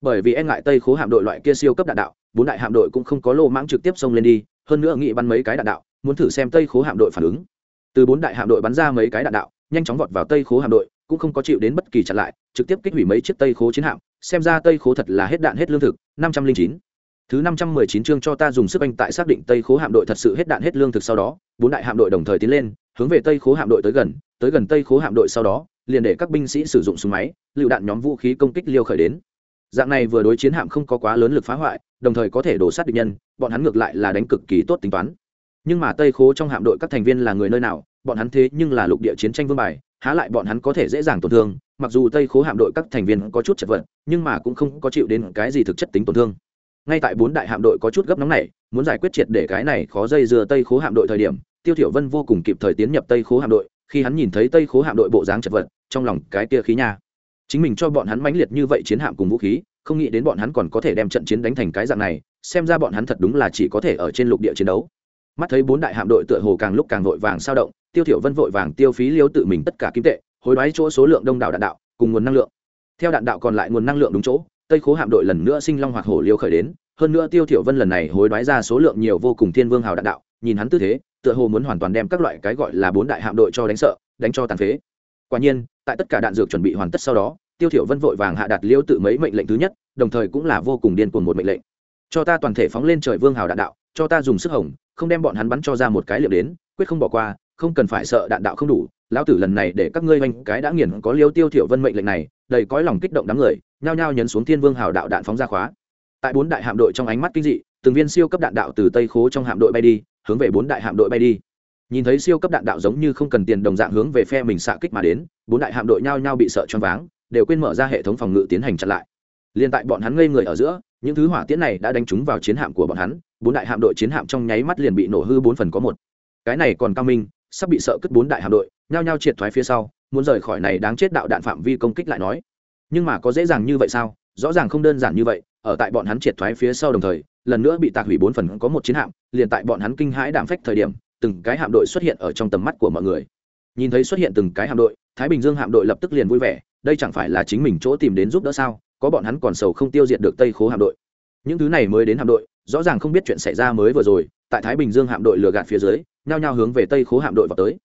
S1: Bởi vì e ngại tây khố hạm đội loại kia siêu cấp đạn đạo, bốn đại hạm đội cũng không có lô mãng trực tiếp xông lên đi, hơn nữa nghị bắn mấy cái đạn đạo, muốn thử xem tây khố hạm đội phản ứng từ bốn đại hạm đội bắn ra mấy cái đạn đạo, nhanh chóng vọt vào tây khố hạm đội, cũng không có chịu đến bất kỳ chặn lại, trực tiếp kích hủy mấy chiếc tây khố chiến hạm. Xem ra tây khố thật là hết đạn hết lương thực. Năm trăm linh chín. Thứ năm trăm mười chín chương cho ta dùng sức anh tại xác định tây khố hạm đội thật sự hết đạn hết lương thực sau đó, bốn đại hạm đội đồng thời tiến lên, hướng về tây khố hạm đội tới gần. Tới gần tây khố hạm đội sau đó, liền để các binh sĩ sử dụng súng máy, lựu đạn nhóm vũ khí công kích liêu khởi đến. Dạng này vừa đối chiến hạm không có quá lớn lực phá hoại, đồng thời có thể đổ sát địch nhân, bọn hắn ngược lại là đánh cực kỳ tốt tính toán nhưng mà tây khố trong hạm đội các thành viên là người nơi nào, bọn hắn thế nhưng là lục địa chiến tranh vương bài, há lại bọn hắn có thể dễ dàng tổn thương. Mặc dù tây khố hạm đội các thành viên có chút chật vật, nhưng mà cũng không có chịu đến cái gì thực chất tính tổn thương. Ngay tại bốn đại hạm đội có chút gấp nóng này muốn giải quyết triệt để cái này khó dây dưa tây khố hạm đội thời điểm, tiêu thiểu vân vô cùng kịp thời tiến nhập tây khố hạm đội, khi hắn nhìn thấy tây khố hạm đội bộ dáng chật vật, trong lòng cái kia khí nha. Chính mình cho bọn hắn mãnh liệt như vậy chiến hạm cùng vũ khí, không nghĩ đến bọn hắn còn có thể đem trận chiến đánh thành cái dạng này, xem ra bọn hắn thật đúng là chỉ có thể ở trên lục địa chiến đấu mắt thấy bốn đại hạm đội tựa hồ càng lúc càng vội vàng sao động, tiêu thiểu vân vội vàng tiêu phí liêu tự mình tất cả kim tệ, hối đoái chỗ số lượng đông đảo đạn đạo, cùng nguồn năng lượng. Theo đạn đạo còn lại nguồn năng lượng đúng chỗ, tây khố hạm đội lần nữa sinh long hoặc hổ liêu khởi đến, hơn nữa tiêu thiểu vân lần này hối đoái ra số lượng nhiều vô cùng thiên vương hào đạn đạo, nhìn hắn tư thế, tựa hồ muốn hoàn toàn đem các loại cái gọi là bốn đại hạm đội cho đánh sợ, đánh cho tàn phế. Quả nhiên, tại tất cả đạn dược chuẩn bị hoàn tất sau đó, tiêu thiểu vân vội vàng hạ đạt liêu tự mấy mệnh lệnh thứ nhất, đồng thời cũng là vô cùng điên cuồng một mệnh lệnh. Cho ta toàn thể phóng lên trời vương hào đạn đạo cho ta dùng sức hồng, không đem bọn hắn bắn cho ra một cái liệm đến, quyết không bỏ qua, không cần phải sợ đạn đạo không đủ. Lão tử lần này để các ngươi oanh cái đã nghiền có liêu tiêu thiểu vân mệnh lệnh này, đầy cõi lòng kích động đám người, nhao nhao nhấn xuống thiên vương hào đạo đạn phóng ra khóa. Tại bốn đại hạm đội trong ánh mắt kinh dị, từng viên siêu cấp đạn đạo từ tây khố trong hạm đội bay đi, hướng về bốn đại hạm đội bay đi. Nhìn thấy siêu cấp đạn đạo giống như không cần tiền đồng dạng hướng về phe mình xạ kích mà đến, bốn đại hạm đội nhao nhao bị sợ choáng váng, đều quên mở ra hệ thống phòng ngự tiến hành chặn lại. Liên tại bọn hắn ngây người ở giữa, những thứ hỏa tiễn này đã đánh trúng vào chiến hạm của bọn hắn bốn đại hạm đội chiến hạm trong nháy mắt liền bị nổ hư bốn phần có một. Cái này còn cao minh, sắp bị sợ cất bốn đại hạm đội, nhao nhao triệt thoái phía sau, muốn rời khỏi này đáng chết đạo đạn phạm vi công kích lại nói. Nhưng mà có dễ dàng như vậy sao? Rõ ràng không đơn giản như vậy, ở tại bọn hắn triệt thoái phía sau đồng thời, lần nữa bị tạc hủy bốn phần có một chiến hạm, liền tại bọn hắn kinh hãi đạm phách thời điểm, từng cái hạm đội xuất hiện ở trong tầm mắt của mọi người. Nhìn thấy xuất hiện từng cái hạm đội, thái bình dương hạm đội lập tức liền vui vẻ, đây chẳng phải là chính mình chỗ tìm đến giúp đỡ sao? Có bọn hắn còn sầu không tiêu diệt được tây khố hạm đội. Những thứ này mới đến hạm đội rõ ràng không biết chuyện xảy ra mới vừa rồi, tại thái bình dương hạm đội lừa gạt phía dưới, nhao nhao hướng về tây khố hạm đội vào tới.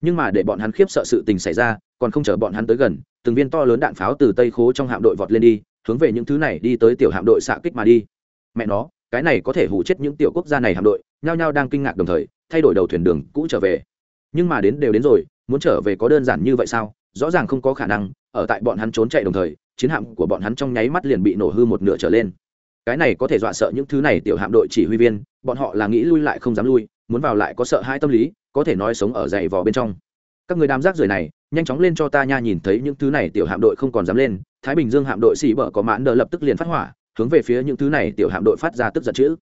S1: Nhưng mà để bọn hắn khiếp sợ sự tình xảy ra, còn không chờ bọn hắn tới gần, từng viên to lớn đạn pháo từ tây khố trong hạm đội vọt lên đi, hướng về những thứ này đi tới tiểu hạm đội xạ kích mà đi. Mẹ nó, cái này có thể hủ chết những tiểu quốc gia này hạm đội, nhao nhao đang kinh ngạc đồng thời, thay đổi đầu thuyền đường cũ trở về. Nhưng mà đến đều đến rồi, muốn trở về có đơn giản như vậy sao? Rõ ràng không có khả năng, ở tại bọn hắn trốn chạy đồng thời, chiến hạm của bọn hắn trong nháy mắt liền bị nổ hư một nửa trở lên cái này có thể dọa sợ những thứ này tiểu hạm đội chỉ huy viên, bọn họ là nghĩ lui lại không dám lui, muốn vào lại có sợ hai tâm lý, có thể nói sống ở dày vò bên trong. Các người đám rác rưởi này, nhanh chóng lên cho ta nha nhìn thấy những thứ này tiểu hạm đội không còn dám lên, thái bình dương hạm đội xỉ bở có mãn đờ lập tức liền phát hỏa, hướng về phía những thứ này tiểu hạm đội phát ra tức giận chữ.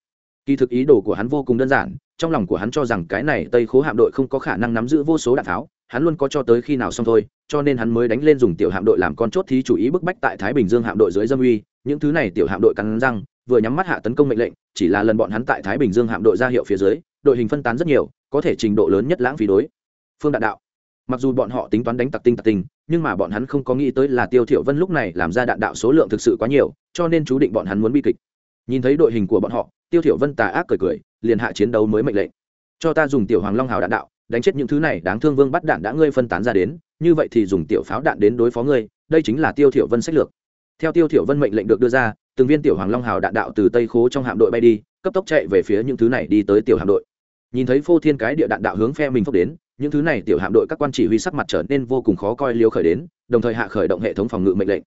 S1: Kỳ thực ý đồ của hắn vô cùng đơn giản, trong lòng của hắn cho rằng cái này tây khố hạm đội không có khả năng nắm giữ vô số đạn tháo, hắn luôn có cho tới khi nào xong thôi, cho nên hắn mới đánh lên dùng tiểu hạm đội làm con chốt thí chủ ý bức bách tại thái bình dương hạm đội dưới dâm uy, những thứ này tiểu hạm đội cắn răng vừa nhắm mắt hạ tấn công mệnh lệnh, chỉ là lần bọn hắn tại thái bình dương hạm đội ra hiệu phía dưới, đội hình phân tán rất nhiều, có thể trình độ lớn nhất lãng phí đối. Phương đạn đạo. Mặc dù bọn họ tính toán đánh tặc tinh tặc tinh, nhưng mà bọn hắn không có nghĩ tới là tiêu thiểu vân lúc này làm ra đạn đạo số lượng thực sự quá nhiều, cho nên chú định bọn hắn muốn bi kịch. Nhìn thấy đội hình của bọn họ, tiêu thiểu vân tà ác cười cười, liền hạ chiến đấu mới mệnh lệnh. Cho ta dùng tiểu hoàng long hào đạn đạo, đánh chết những thứ này, đáng thương vương bắt đạn đã ngươi phân tán ra đến, như vậy thì dùng tiểu pháo đạn đến đối phó ngươi, đây chính là tiêu thiểu vân sách lược. Theo tiêu thiểu vân mệnh lệnh được đưa ra từng viên tiểu hoàng long hào đạn đạo từ tây khố trong hạm đội bay đi, cấp tốc chạy về phía những thứ này đi tới tiểu hạm đội. Nhìn thấy phô thiên cái địa đạn đạo hướng phe mình phốc đến, những thứ này tiểu hạm đội các quan chỉ huy sắc mặt trở nên vô cùng khó coi liều khởi đến, đồng thời hạ khởi động hệ thống phòng ngự mệnh lệnh.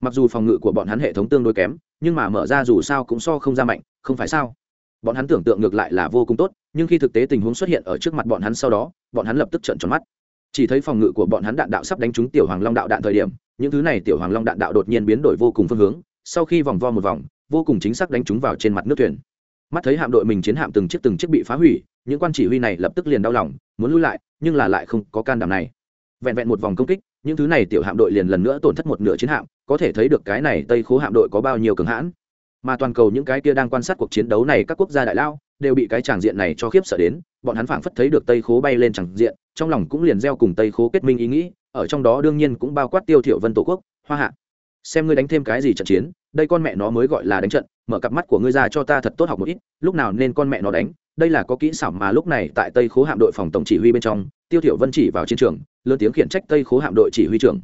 S1: Mặc dù phòng ngự của bọn hắn hệ thống tương đối kém, nhưng mà mở ra dù sao cũng so không ra mạnh, không phải sao? Bọn hắn tưởng tượng ngược lại là vô cùng tốt, nhưng khi thực tế tình huống xuất hiện ở trước mặt bọn hắn sau đó, bọn hắn lập tức trợn tròn mắt. Chỉ thấy phòng ngự của bọn hắn đạn đạo sắp đánh trúng tiểu hoàng long đạo đạn thời điểm, những thứ này tiểu hoàng long đạn đạo đột nhiên biến đổi vô cùng phương hướng sau khi vòng vo một vòng, vô cùng chính xác đánh chúng vào trên mặt nước thuyền. Mắt thấy hạm đội mình chiến hạm từng chiếc từng chiếc bị phá hủy, những quan chỉ huy này lập tức liền đau lòng, muốn lui lại, nhưng là lại không có can đảm này. Vẹn vẹn một vòng công kích, những thứ này tiểu hạm đội liền lần nữa tổn thất một nửa chiến hạm, có thể thấy được cái này tây khố hạm đội có bao nhiêu cường hãn. Mà toàn cầu những cái kia đang quan sát cuộc chiến đấu này các quốc gia đại lao, đều bị cái tràng diện này cho khiếp sợ đến, bọn hắn phảng phất thấy được tây khố bay lên tràng diện, trong lòng cũng liền gieo cùng tây khố kết minh ý nghĩ, ở trong đó đương nhiên cũng bao quát tiêu thiểu vân tổ quốc, hoa hạ xem ngươi đánh thêm cái gì trận chiến, đây con mẹ nó mới gọi là đánh trận, mở cặp mắt của ngươi ra cho ta thật tốt học một ít, lúc nào nên con mẹ nó đánh. Đây là có kỹ xảo mà lúc này tại tây khố hạm đội phòng tổng chỉ huy bên trong, tiêu thiểu vân chỉ vào chiến trường, lớn tiếng khiển trách tây khố hạm đội chỉ huy trưởng.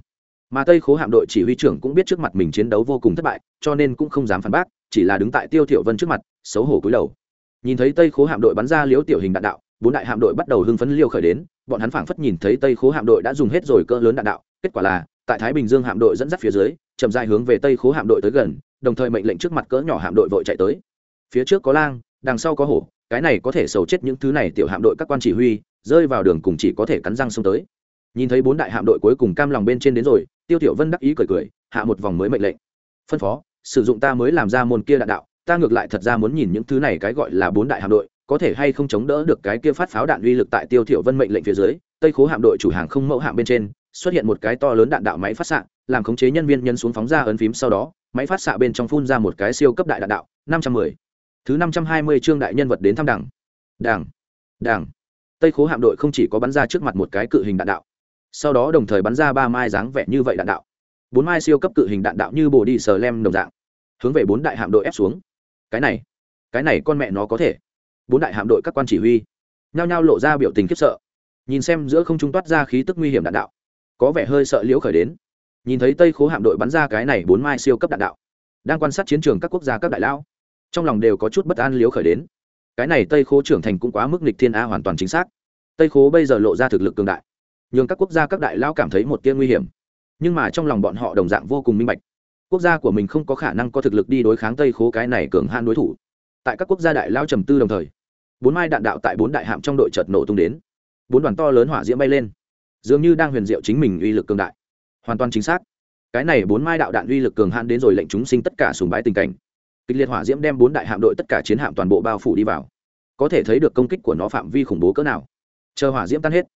S1: Mà tây khố hạm đội chỉ huy trưởng cũng biết trước mặt mình chiến đấu vô cùng thất bại, cho nên cũng không dám phản bác, chỉ là đứng tại tiêu thiểu vân trước mặt, xấu hổ cúi đầu. Nhìn thấy tây khố hạm đội bắn ra liễu tiểu hình đạn đạo, bốn đại hạm đội bắt đầu hưng phấn liêu khởi đến, bọn hắn phảng phất nhìn thấy tây khố hạm đội đã dùng hết rồi cỡ lớn đạn đạo, kết quả là tại thái bình dương hạm đội dẫn dắt phía dưới, chậm rãi hướng về tây khố hạm đội tới gần, đồng thời mệnh lệnh trước mặt cỡ nhỏ hạm đội vội chạy tới. Phía trước có lang, đằng sau có hổ, cái này có thể sầu chết những thứ này tiểu hạm đội các quan chỉ huy, rơi vào đường cùng chỉ có thể cắn răng xông tới. Nhìn thấy bốn đại hạm đội cuối cùng cam lòng bên trên đến rồi, tiêu tiểu vân đắc ý cười cười, hạ một vòng mới mệnh lệnh. Phân phó, sử dụng ta mới làm ra môn kia đạn đạo, ta ngược lại thật ra muốn nhìn những thứ này cái gọi là bốn đại hạm đội, có thể hay không chống đỡ được cái kia phát pháo đạn uy lực tại tiêu Tiểu vân mệnh lệnh phía dưới, tây khố hạm đội chủ hàng không mẫu hạm bên trên xuất hiện một cái to lớn đạn đạo máy phát xạ, làm khống chế nhân viên nhân xuống phóng ra ấn phím sau đó, máy phát xạ bên trong phun ra một cái siêu cấp đại đạn đạo 510. thứ 520 chương đại nhân vật đến thăm đảng. Đảng. Đảng. Tây khố hạm đội không chỉ có bắn ra trước mặt một cái cự hình đạn đạo, sau đó đồng thời bắn ra ba mai dáng vẻ như vậy đạn đạo. Bốn mai siêu cấp cự hình đạn đạo như bồ đi sờ lem đồng dạng, hướng về bốn đại hạm đội ép xuống. Cái này cái này con mẹ nó có thể. Bốn đại hạm đội các quan chỉ huy, nhao nhao lộ ra biểu tình khiếp sợ, nhìn xem giữa không trung toát ra khí tức nguy hiểm đạn đạo có vẻ hơi sợ liễu khởi đến. Nhìn thấy tây khố hạm đội bắn ra cái này bốn mai siêu cấp đạn đạo, đang quan sát chiến trường các quốc gia các đại lão, trong lòng đều có chút bất an liễu khởi đến. Cái này tây khố trưởng thành cũng quá mức nịch thiên a, hoàn toàn chính xác. Tây khố bây giờ lộ ra thực lực cường đại, nhường các quốc gia các đại lão cảm thấy một tia nguy hiểm. Nhưng mà trong lòng bọn họ đồng dạng vô cùng minh bạch. Quốc gia của mình không có khả năng có thực lực đi đối kháng tây khố cái này cường han đối thủ. Tại các quốc gia đại lao trầm tư đồng thời, bốn mai đạn đạo tại bốn đại hạm trong đội chợt nổ tung đến. Bốn đoàn to lớn hỏa diễm bay lên dường như đang huyền diệu chính mình uy lực cường đại. Hoàn toàn chính xác. Cái này bốn mai đạo đạn uy lực cường hạn đến rồi lệnh chúng sinh tất cả sùng bái tình cảnh. Kịch liệt hỏa diễm đem bốn đại hạm đội tất cả chiến hạm toàn bộ bao phủ đi vào. Có thể thấy được công kích của nó phạm vi khủng bố cỡ nào. Chờ hỏa diễm tan hết,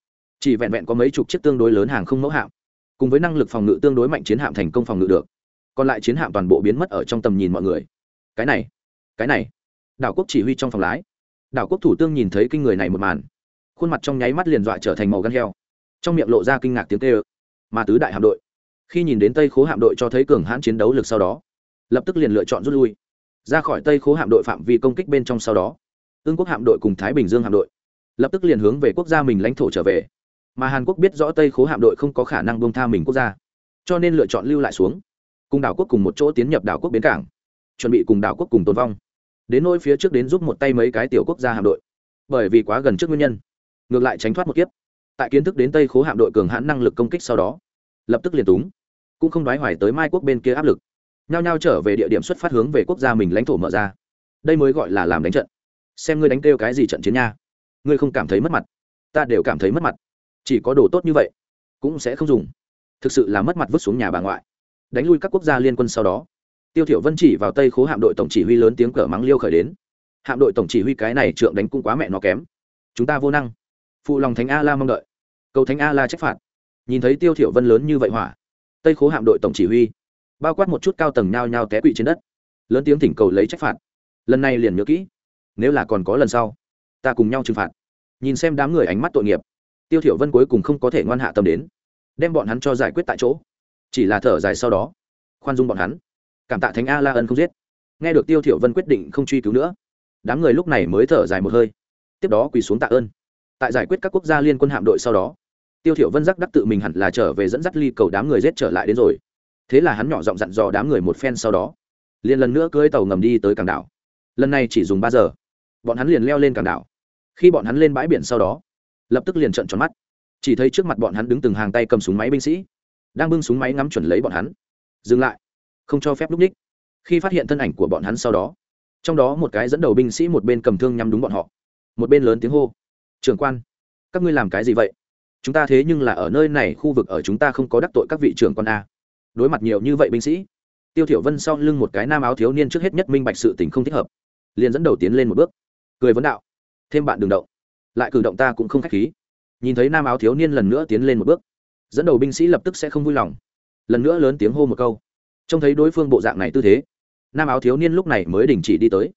S1: chỉ vẹn vẹn có mấy chục chiếc tương đối lớn hàng không mẫu hạm, cùng với năng lực phòng ngự tương đối mạnh chiến hạm thành công phòng ngự được. Còn lại chiến hạm toàn bộ biến mất ở trong tầm nhìn mọi người. Cái này cái này. Đảo quốc chỉ huy trong phòng lái. Đảo quốc thủ tướng nhìn thấy kinh người này một màn. Khuôn mặt trong nháy mắt liền dọa trở thành màu gan heo trong miệng lộ ra kinh ngạc tiếng tê ơ mà tứ đại hạm đội. Khi nhìn đến tây khố hạm đội cho thấy cường hãn chiến đấu lực sau đó, lập tức liền lựa chọn rút lui, ra khỏi tây khố hạm đội phạm vi công kích bên trong sau đó ương quốc hạm đội cùng thái bình dương hạm đội, lập tức liền hướng về quốc gia mình lãnh thổ trở về. Mà hàn quốc biết rõ tây khố hạm đội không có khả năng bông tha mình quốc gia, cho nên lựa chọn lưu lại xuống, cùng đảo quốc cùng một chỗ tiến nhập đảo quốc bến cảng, chuẩn bị cùng đảo quốc cùng tồn vong. Đến nỗi phía trước đến giúp một tay mấy cái tiểu quốc gia hạm đội, bởi vì quá gần trước nguyên nhân, ngược lại tránh thoát một kiếp tại kiến thức đến tây khố hạm đội cường hãn năng lực công kích sau đó, lập tức liền túng. Cũng không đoái hoài tới mai quốc bên kia áp lực. Nhao nhao trở về địa điểm xuất phát hướng về quốc gia mình lãnh thổ mở ra. Đây mới gọi là làm đánh trận. Xem ngươi đánh kêu cái gì trận chiến nha. Ngươi không cảm thấy mất mặt. Ta đều cảm thấy mất mặt. Chỉ có đồ tốt như vậy, cũng sẽ không dùng. Thực sự là mất mặt vứt xuống nhà bà ngoại. Đánh lui các quốc gia liên quân sau đó, tiêu thiểu vân chỉ vào tây khố hạm đội tổng chỉ huy lớn tiếng cờ mắng liêu khởi đến. Hạm đội tổng chỉ huy cái này trượng đánh cũng quá mẹ nó kém. Chúng ta vô năng phụ lòng thánh a la mong đợi. Cầu thánh a la trách phạt. Nhìn thấy tiêu thiểu vân lớn như vậy hỏa, tây khố hạm đội tổng chỉ huy, bao quát một chút cao tầng nhao nhao té quỵ trên đất. Lớn tiếng thỉnh cầu lấy trách phạt. Lần này liền nhớ kỹ, nếu là còn có lần sau, ta cùng nhau trừng phạt. Nhìn xem đám người ánh mắt tội nghiệp, tiêu thiểu vân cuối cùng không có thể ngoan hạ tâm đến, đem bọn hắn cho giải quyết tại chỗ. Chỉ là thở dài sau đó, khoan dung bọn hắn. Cảm tạ thánh a la ân không giết. Nghe được tiêu thiểu vân quyết định không truy cứu nữa, đám người lúc này mới thở dài một hơi. Tiếp đó quỳ xuống tạ ơn tại giải quyết các quốc gia liên quân hạm đội sau đó, tiêu thiểu vân giác đắc tự mình hẳn là trở về dẫn dắt ly cầu đám người giết trở lại đến rồi. Thế là hắn nhỏ giọng dặn dò đám người một phen sau đó, liền lần nữa cưỡi tàu ngầm đi tới cảng đảo. Lần này chỉ dùng ba giờ, bọn hắn liền leo lên cảng đảo. Khi bọn hắn lên bãi biển sau đó, lập tức liền trợn tròn mắt. Chỉ thấy trước mặt bọn hắn đứng từng hàng tay cầm súng máy binh sĩ, đang bưng súng máy ngắm chuẩn lấy bọn hắn. Dừng lại, không cho phép lúc ních. Khi phát hiện thân ảnh của bọn hắn sau đó, trong đó một cái dẫn đầu binh sĩ một bên cầm thương nhắm đúng bọn họ. Một bên lớn tiếng hô trưởng quan, các ngươi làm cái gì vậy? Chúng ta thế nhưng là ở nơi này, khu vực ở chúng ta không có đắc tội các vị trưởng quan a. Đối mặt nhiều như vậy binh sĩ, tiêu thiểu vân sau lưng một cái nam áo thiếu niên trước hết nhất minh bạch sự tình không thích hợp, liền dẫn đầu tiến lên một bước, cười vấn đạo, thêm bạn đừng động, lại cử động ta cũng không khách khí. Nhìn thấy nam áo thiếu niên lần nữa tiến lên một bước, dẫn đầu binh sĩ lập tức sẽ không vui lòng, lần nữa lớn tiếng hô một câu. Trông thấy đối phương bộ dạng này tư thế, nam áo thiếu niên lúc này mới đình chỉ đi tới,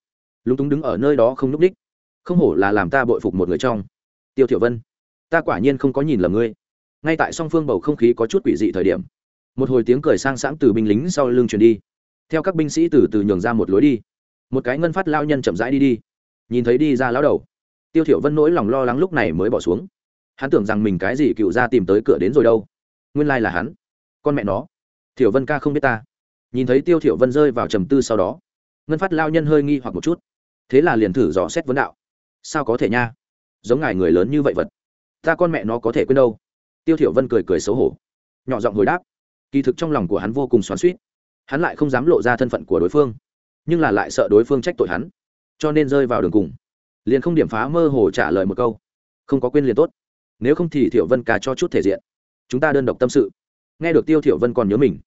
S1: lúng túng đứng ở nơi đó không núp đích không hổ là làm ta bội phục một người trong tiêu thiểu vân, ta quả nhiên không có nhìn lầm ngươi. Ngay tại song phương bầu không khí có chút quỷ dị thời điểm, một hồi tiếng cười sang sảng từ binh lính sau lưng truyền đi. Theo các binh sĩ từ từ nhường ra một lối đi. Một cái ngân phát lao nhân chậm rãi đi đi. Nhìn thấy đi ra lão đầu, tiêu thiểu vân nỗi lòng lo lắng lúc này mới bỏ xuống. Hắn tưởng rằng mình cái gì cựu ra tìm tới cửa đến rồi đâu. Nguyên lai là hắn. Con mẹ nó. Thiểu vân ca không biết ta. Nhìn thấy tiêu thiểu vân rơi vào trầm tư sau đó, ngân phát lao nhân hơi nghi hoặc một chút. Thế là liền thử dò xét vấn đạo. Sao có thể nha? Giống ngài người lớn như vậy vật. Ta con mẹ nó có thể quên đâu. Tiêu thiểu vân cười cười xấu hổ. Nhỏ giọng hồi đáp. Kỳ thực trong lòng của hắn vô cùng xoắn xuýt. Hắn lại không dám lộ ra thân phận của đối phương, nhưng là lại sợ đối phương trách tội hắn, cho nên rơi vào đường cùng. Liền không điểm phá mơ hồ trả lời một câu. Không có quên liền tốt. Nếu không thì thiểu vân cà cho chút thể diện. Chúng ta đơn độc tâm sự. Nghe được tiêu thiểu vân còn nhớ mình,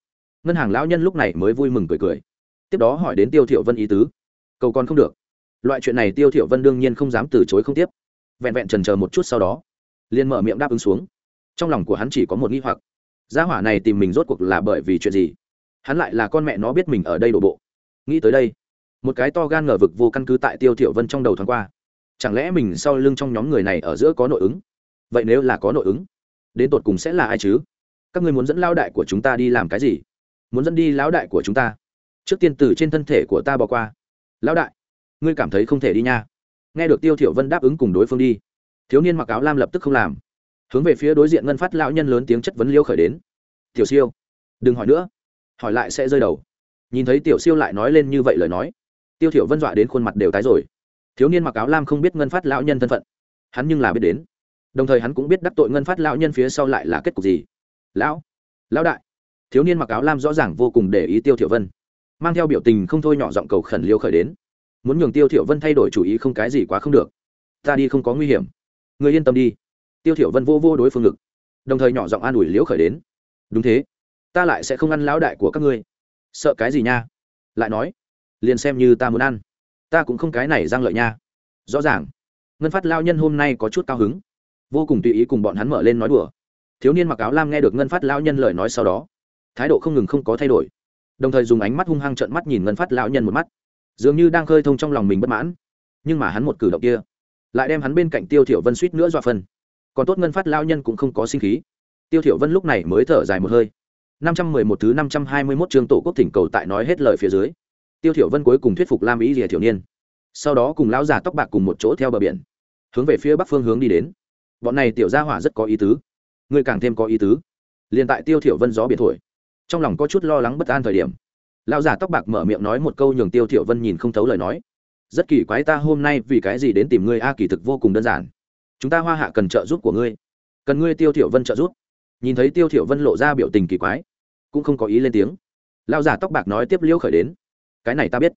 S1: ngân hàng lão nhân lúc này mới vui mừng cười cười. Tiếp đó hỏi đến tiêu thiểu vân ý tứ. Cầu còn không được. Loại chuyện này tiêu thiểu vân đương nhiên không dám từ chối không tiếp vẹn vẹn trần chờ một chút sau đó, liền mở miệng đáp ứng xuống. Trong lòng của hắn chỉ có một nghi hoặc. Gia hỏa này tìm mình rốt cuộc là bởi vì chuyện gì? Hắn lại là con mẹ nó biết mình ở đây đổ bộ. Nghĩ tới đây, một cái to gan ngờ vực vô căn cứ tại tiêu thiểu vân trong đầu thoáng qua. Chẳng lẽ mình sau lưng trong nhóm người này ở giữa có nội ứng? Vậy nếu là có nội ứng, đến tột cùng sẽ là ai chứ? Các ngươi muốn dẫn lão đại của chúng ta đi làm cái gì? Muốn dẫn đi lão đại của chúng ta? Trước tiên từ trên thân thể của ta bỏ qua. Lão đại, ngươi cảm thấy không thể đi nha nghe được tiêu thiểu vân đáp ứng cùng đối phương đi. Thiếu niên mặc áo lam lập tức không làm. Hướng về phía đối diện ngân phát lão nhân lớn tiếng chất vấn liêu khởi đến. Tiểu siêu, đừng hỏi nữa, hỏi lại sẽ rơi đầu. Nhìn thấy tiểu siêu lại nói lên như vậy lời nói, tiêu thiểu vân dọa đến khuôn mặt đều tái rồi. Thiếu niên mặc áo lam không biết ngân phát lão nhân thân phận, hắn nhưng là biết đến. Đồng thời hắn cũng biết đắc tội ngân phát lão nhân phía sau lại là kết cục gì. Lão lão đại. Thiếu niên mặc áo lam rõ ràng vô cùng để ý tiêu thiểu vân, mang theo biểu tình không thôi nhỏ giọng cầu khẩn liêu khởi đến muốn nhường tiêu thiểu vân thay đổi chủ ý không cái gì quá không được. Ta đi không có nguy hiểm. Người yên tâm đi. Tiêu thiểu vân vô vô đối phương ngực, đồng thời nhỏ giọng an ủi liễu khởi đến. Đúng thế. Ta lại sẽ không ăn lão đại của các ngươi. Sợ cái gì nha? Lại nói, liền xem như ta muốn ăn. Ta cũng không cái này giang lợi nha. Rõ ràng, ngân phát lao nhân hôm nay có chút cao hứng. Vô cùng tùy ý cùng bọn hắn mở lên nói đùa. Thiếu niên mặc áo lam nghe được ngân phát lao nhân lời nói sau đó, thái độ không ngừng không có thay đổi. Đồng thời dùng ánh mắt hung hăng trợn mắt nhìn ngân phát lao nhân một mắt dường như đang khơi thông trong lòng mình bất mãn. Nhưng mà hắn một cử động kia lại đem hắn bên cạnh tiêu thiểu vân suýt nữa dọa phân. Còn tốt ngân phát lao nhân cũng không có sinh khí. Tiêu thiểu vân lúc này mới thở dài một hơi. 511 thứ 521 chương tổ quốc thỉnh cầu tại nói hết lời phía dưới, tiêu thiểu vân cuối cùng thuyết phục lam ý rìa thiểu niên. Sau đó cùng lão già tóc bạc cùng một chỗ theo bờ biển, hướng về phía bắc phương hướng đi đến. Bọn này tiểu gia hỏa rất có ý tứ. Người càng thêm có ý tứ. Liền tại tiêu thiểu vân gió biển thổi, trong lòng có chút lo lắng bất an thời điểm lão già tóc bạc mở miệng nói một câu nhường tiêu thiểu vân nhìn không thấu lời nói. Rất kỳ quái ta hôm nay vì cái gì đến tìm ngươi? A, kỳ thực vô cùng đơn giản. Chúng ta hoa hạ cần trợ giúp của ngươi. Cần ngươi tiêu thiểu vân trợ giúp. Nhìn thấy tiêu thiểu vân lộ ra biểu tình kỳ quái, cũng không có ý lên tiếng. Lão già tóc bạc nói tiếp liêu khởi đến. Cái này ta biết,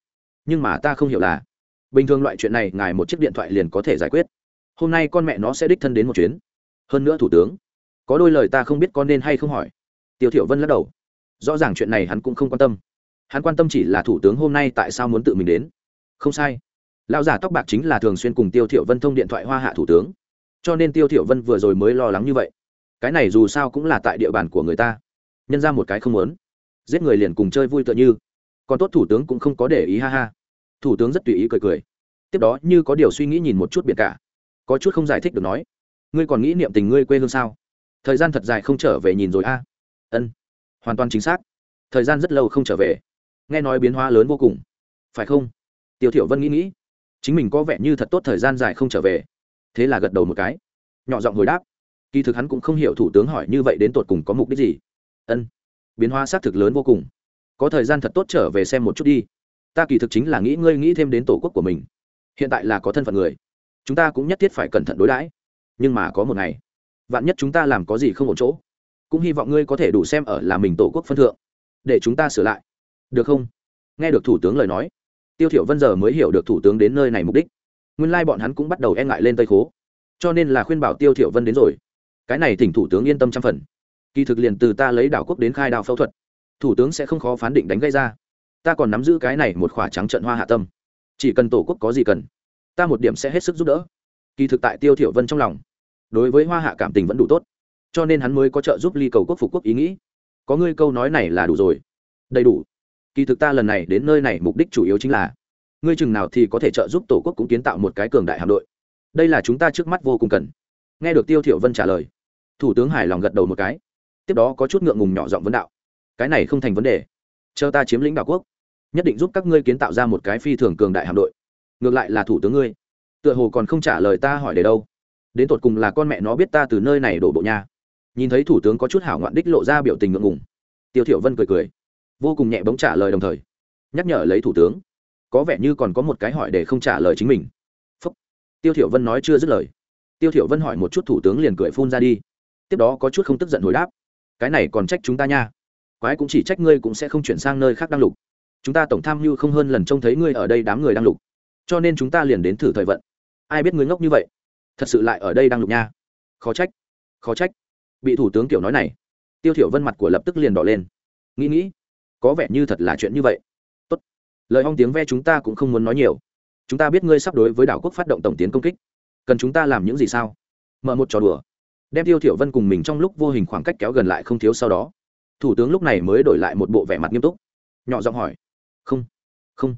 S1: nhưng mà ta không hiểu là, bình thường loại chuyện này ngài một chiếc điện thoại liền có thể giải quyết. Hôm nay con mẹ nó sẽ đích thân đến một chuyến. Hơn nữa thủ tướng, có đôi lời ta không biết con nên hay không hỏi. Tiêu thiểu vân lắc đầu. Rõ ràng chuyện này hắn cũng không quan tâm hắn quan tâm chỉ là thủ tướng hôm nay tại sao muốn tự mình đến. Không sai. Lão giả tóc bạc chính là thường xuyên cùng tiêu thiểu vân thông điện thoại hoa hạ thủ tướng. Cho nên tiêu thiểu vân vừa rồi mới lo lắng như vậy. Cái này dù sao cũng là tại địa bàn của người ta. Nhân ra một cái không muốn. Giết người liền cùng chơi vui tựa như. Còn tốt thủ tướng cũng không có để ý, ha ha. Thủ tướng rất tùy ý cười cười. Tiếp đó như có điều suy nghĩ nhìn một chút biệt cả. Có chút không giải thích được nói. Ngươi còn nghĩ niệm tình ngươi quê hương sao? Thời gian thật dài không trở về nhìn rồi, a. Ân. Hoàn toàn chính xác. Thời gian rất lâu không trở về nghe nói biến hóa lớn vô cùng. Phải không? Tiêu thiểu vân nghĩ nghĩ. Chính mình có vẻ như thật tốt thời gian dài không trở về. Thế là gật đầu một cái. Nhỏ giọng hồi đáp. Kỳ thực hắn cũng không hiểu thủ tướng hỏi như vậy đến tột cùng có mục đích gì. Ân, biến hóa xác thực lớn vô cùng. Có thời gian thật tốt trở về xem một chút đi. Ta kỳ thực chính là nghĩ ngươi nghĩ thêm đến tổ quốc của mình. Hiện tại là có thân phận người. Chúng ta cũng nhất thiết phải cẩn thận đối đãi. Nhưng mà có một ngày, vạn nhất chúng ta làm có gì không ổn chỗ, cũng hy vọng ngươi có thể đủ xem ở là mình tổ quốc phân thượng, để chúng ta sửa lại được không? Nghe được thủ tướng lời nói, tiêu thiểu vân giờ mới hiểu được thủ tướng đến nơi này mục đích. Nguyên lai bọn hắn cũng bắt đầu e ngại lên tây khố. Cho nên là khuyên bảo tiêu thiểu vân đến rồi. Cái này thỉnh thủ tướng yên tâm trăm phần. Kỳ thực liền từ ta lấy đảo quốc đến khai đào phẫu thuật, thủ tướng sẽ không khó phán định đánh gây ra. Ta còn nắm giữ cái này một khỏa trắng trận hoa hạ tâm. Chỉ cần tổ quốc có gì cần, ta một điểm sẽ hết sức giúp đỡ. Kỳ thực tại tiêu thiểu vân trong lòng, đối với hoa hạ cảm tình vẫn đủ tốt. Cho nên hắn mới có trợ giúp ly cầu quốc phục quốc ý nghĩ. Có ngươi câu nói này là đủ rồi. Đầy đủ kỳ thực ta lần này đến nơi này mục đích chủ yếu chính là, ngươi chừng nào thì có thể trợ giúp tổ quốc cũng kiến tạo một cái cường đại hạm đội. Đây là chúng ta trước mắt vô cùng cần. Nghe được tiêu thiểu vân trả lời, thủ tướng hài lòng gật đầu một cái. Tiếp đó có chút ngượng ngùng nhỏ giọng vấn đạo, cái này không thành vấn đề. Chờ ta chiếm lĩnh đảo quốc, nhất định giúp các ngươi kiến tạo ra một cái phi thường cường đại hạm đội. Ngược lại là thủ tướng ngươi. Tựa hồ còn không trả lời ta hỏi để đâu. Đến tột cùng là con mẹ nó biết ta từ nơi này đổ bộ nha nhìn thấy thủ tướng có chút hảo ngoạn đích lộ ra biểu tình ngượng ngùng. Tiêu thiểu vân cười cười vô cùng nhẹ bóng trả lời đồng thời, nhắc nhở lấy thủ tướng. Có vẻ như còn có một cái hỏi để không trả lời chính mình. Phúc. tiêu thiểu vân nói chưa dứt lời. Tiêu thiểu vân hỏi một chút thủ tướng liền cười phun ra đi. Tiếp đó có chút không tức giận hồi đáp. Cái này còn trách chúng ta nha. Quái cũng chỉ trách ngươi cũng sẽ không chuyển sang nơi khác đăng lục. Chúng ta tổng tham mưu không hơn lần trông thấy ngươi ở đây đám người đăng lục. Cho nên chúng ta liền đến thử thời vận. Ai biết ngươi ngốc như vậy? Thật sự lại ở đây đăng lục nha. Khó trách. Khó trách. Bị thủ tướng tiểu nói này. Tiêu thiểu vân mặt của lập tức liền đỏ lên. Nghĩ nghĩ có vẻ như thật là chuyện như vậy. Tốt. Lời hong tiếng ve chúng ta cũng không muốn nói nhiều. Chúng ta biết ngươi sắp đối với đảo quốc phát động tổng tiến công kích. Cần chúng ta làm những gì sao? Mở một trò đùa. Đem tiêu thiểu vân cùng mình trong lúc vô hình khoảng cách kéo gần lại không thiếu sau đó. Thủ tướng lúc này mới đổi lại một bộ vẻ mặt nghiêm túc. Nhỏ giọng hỏi. Không. Không.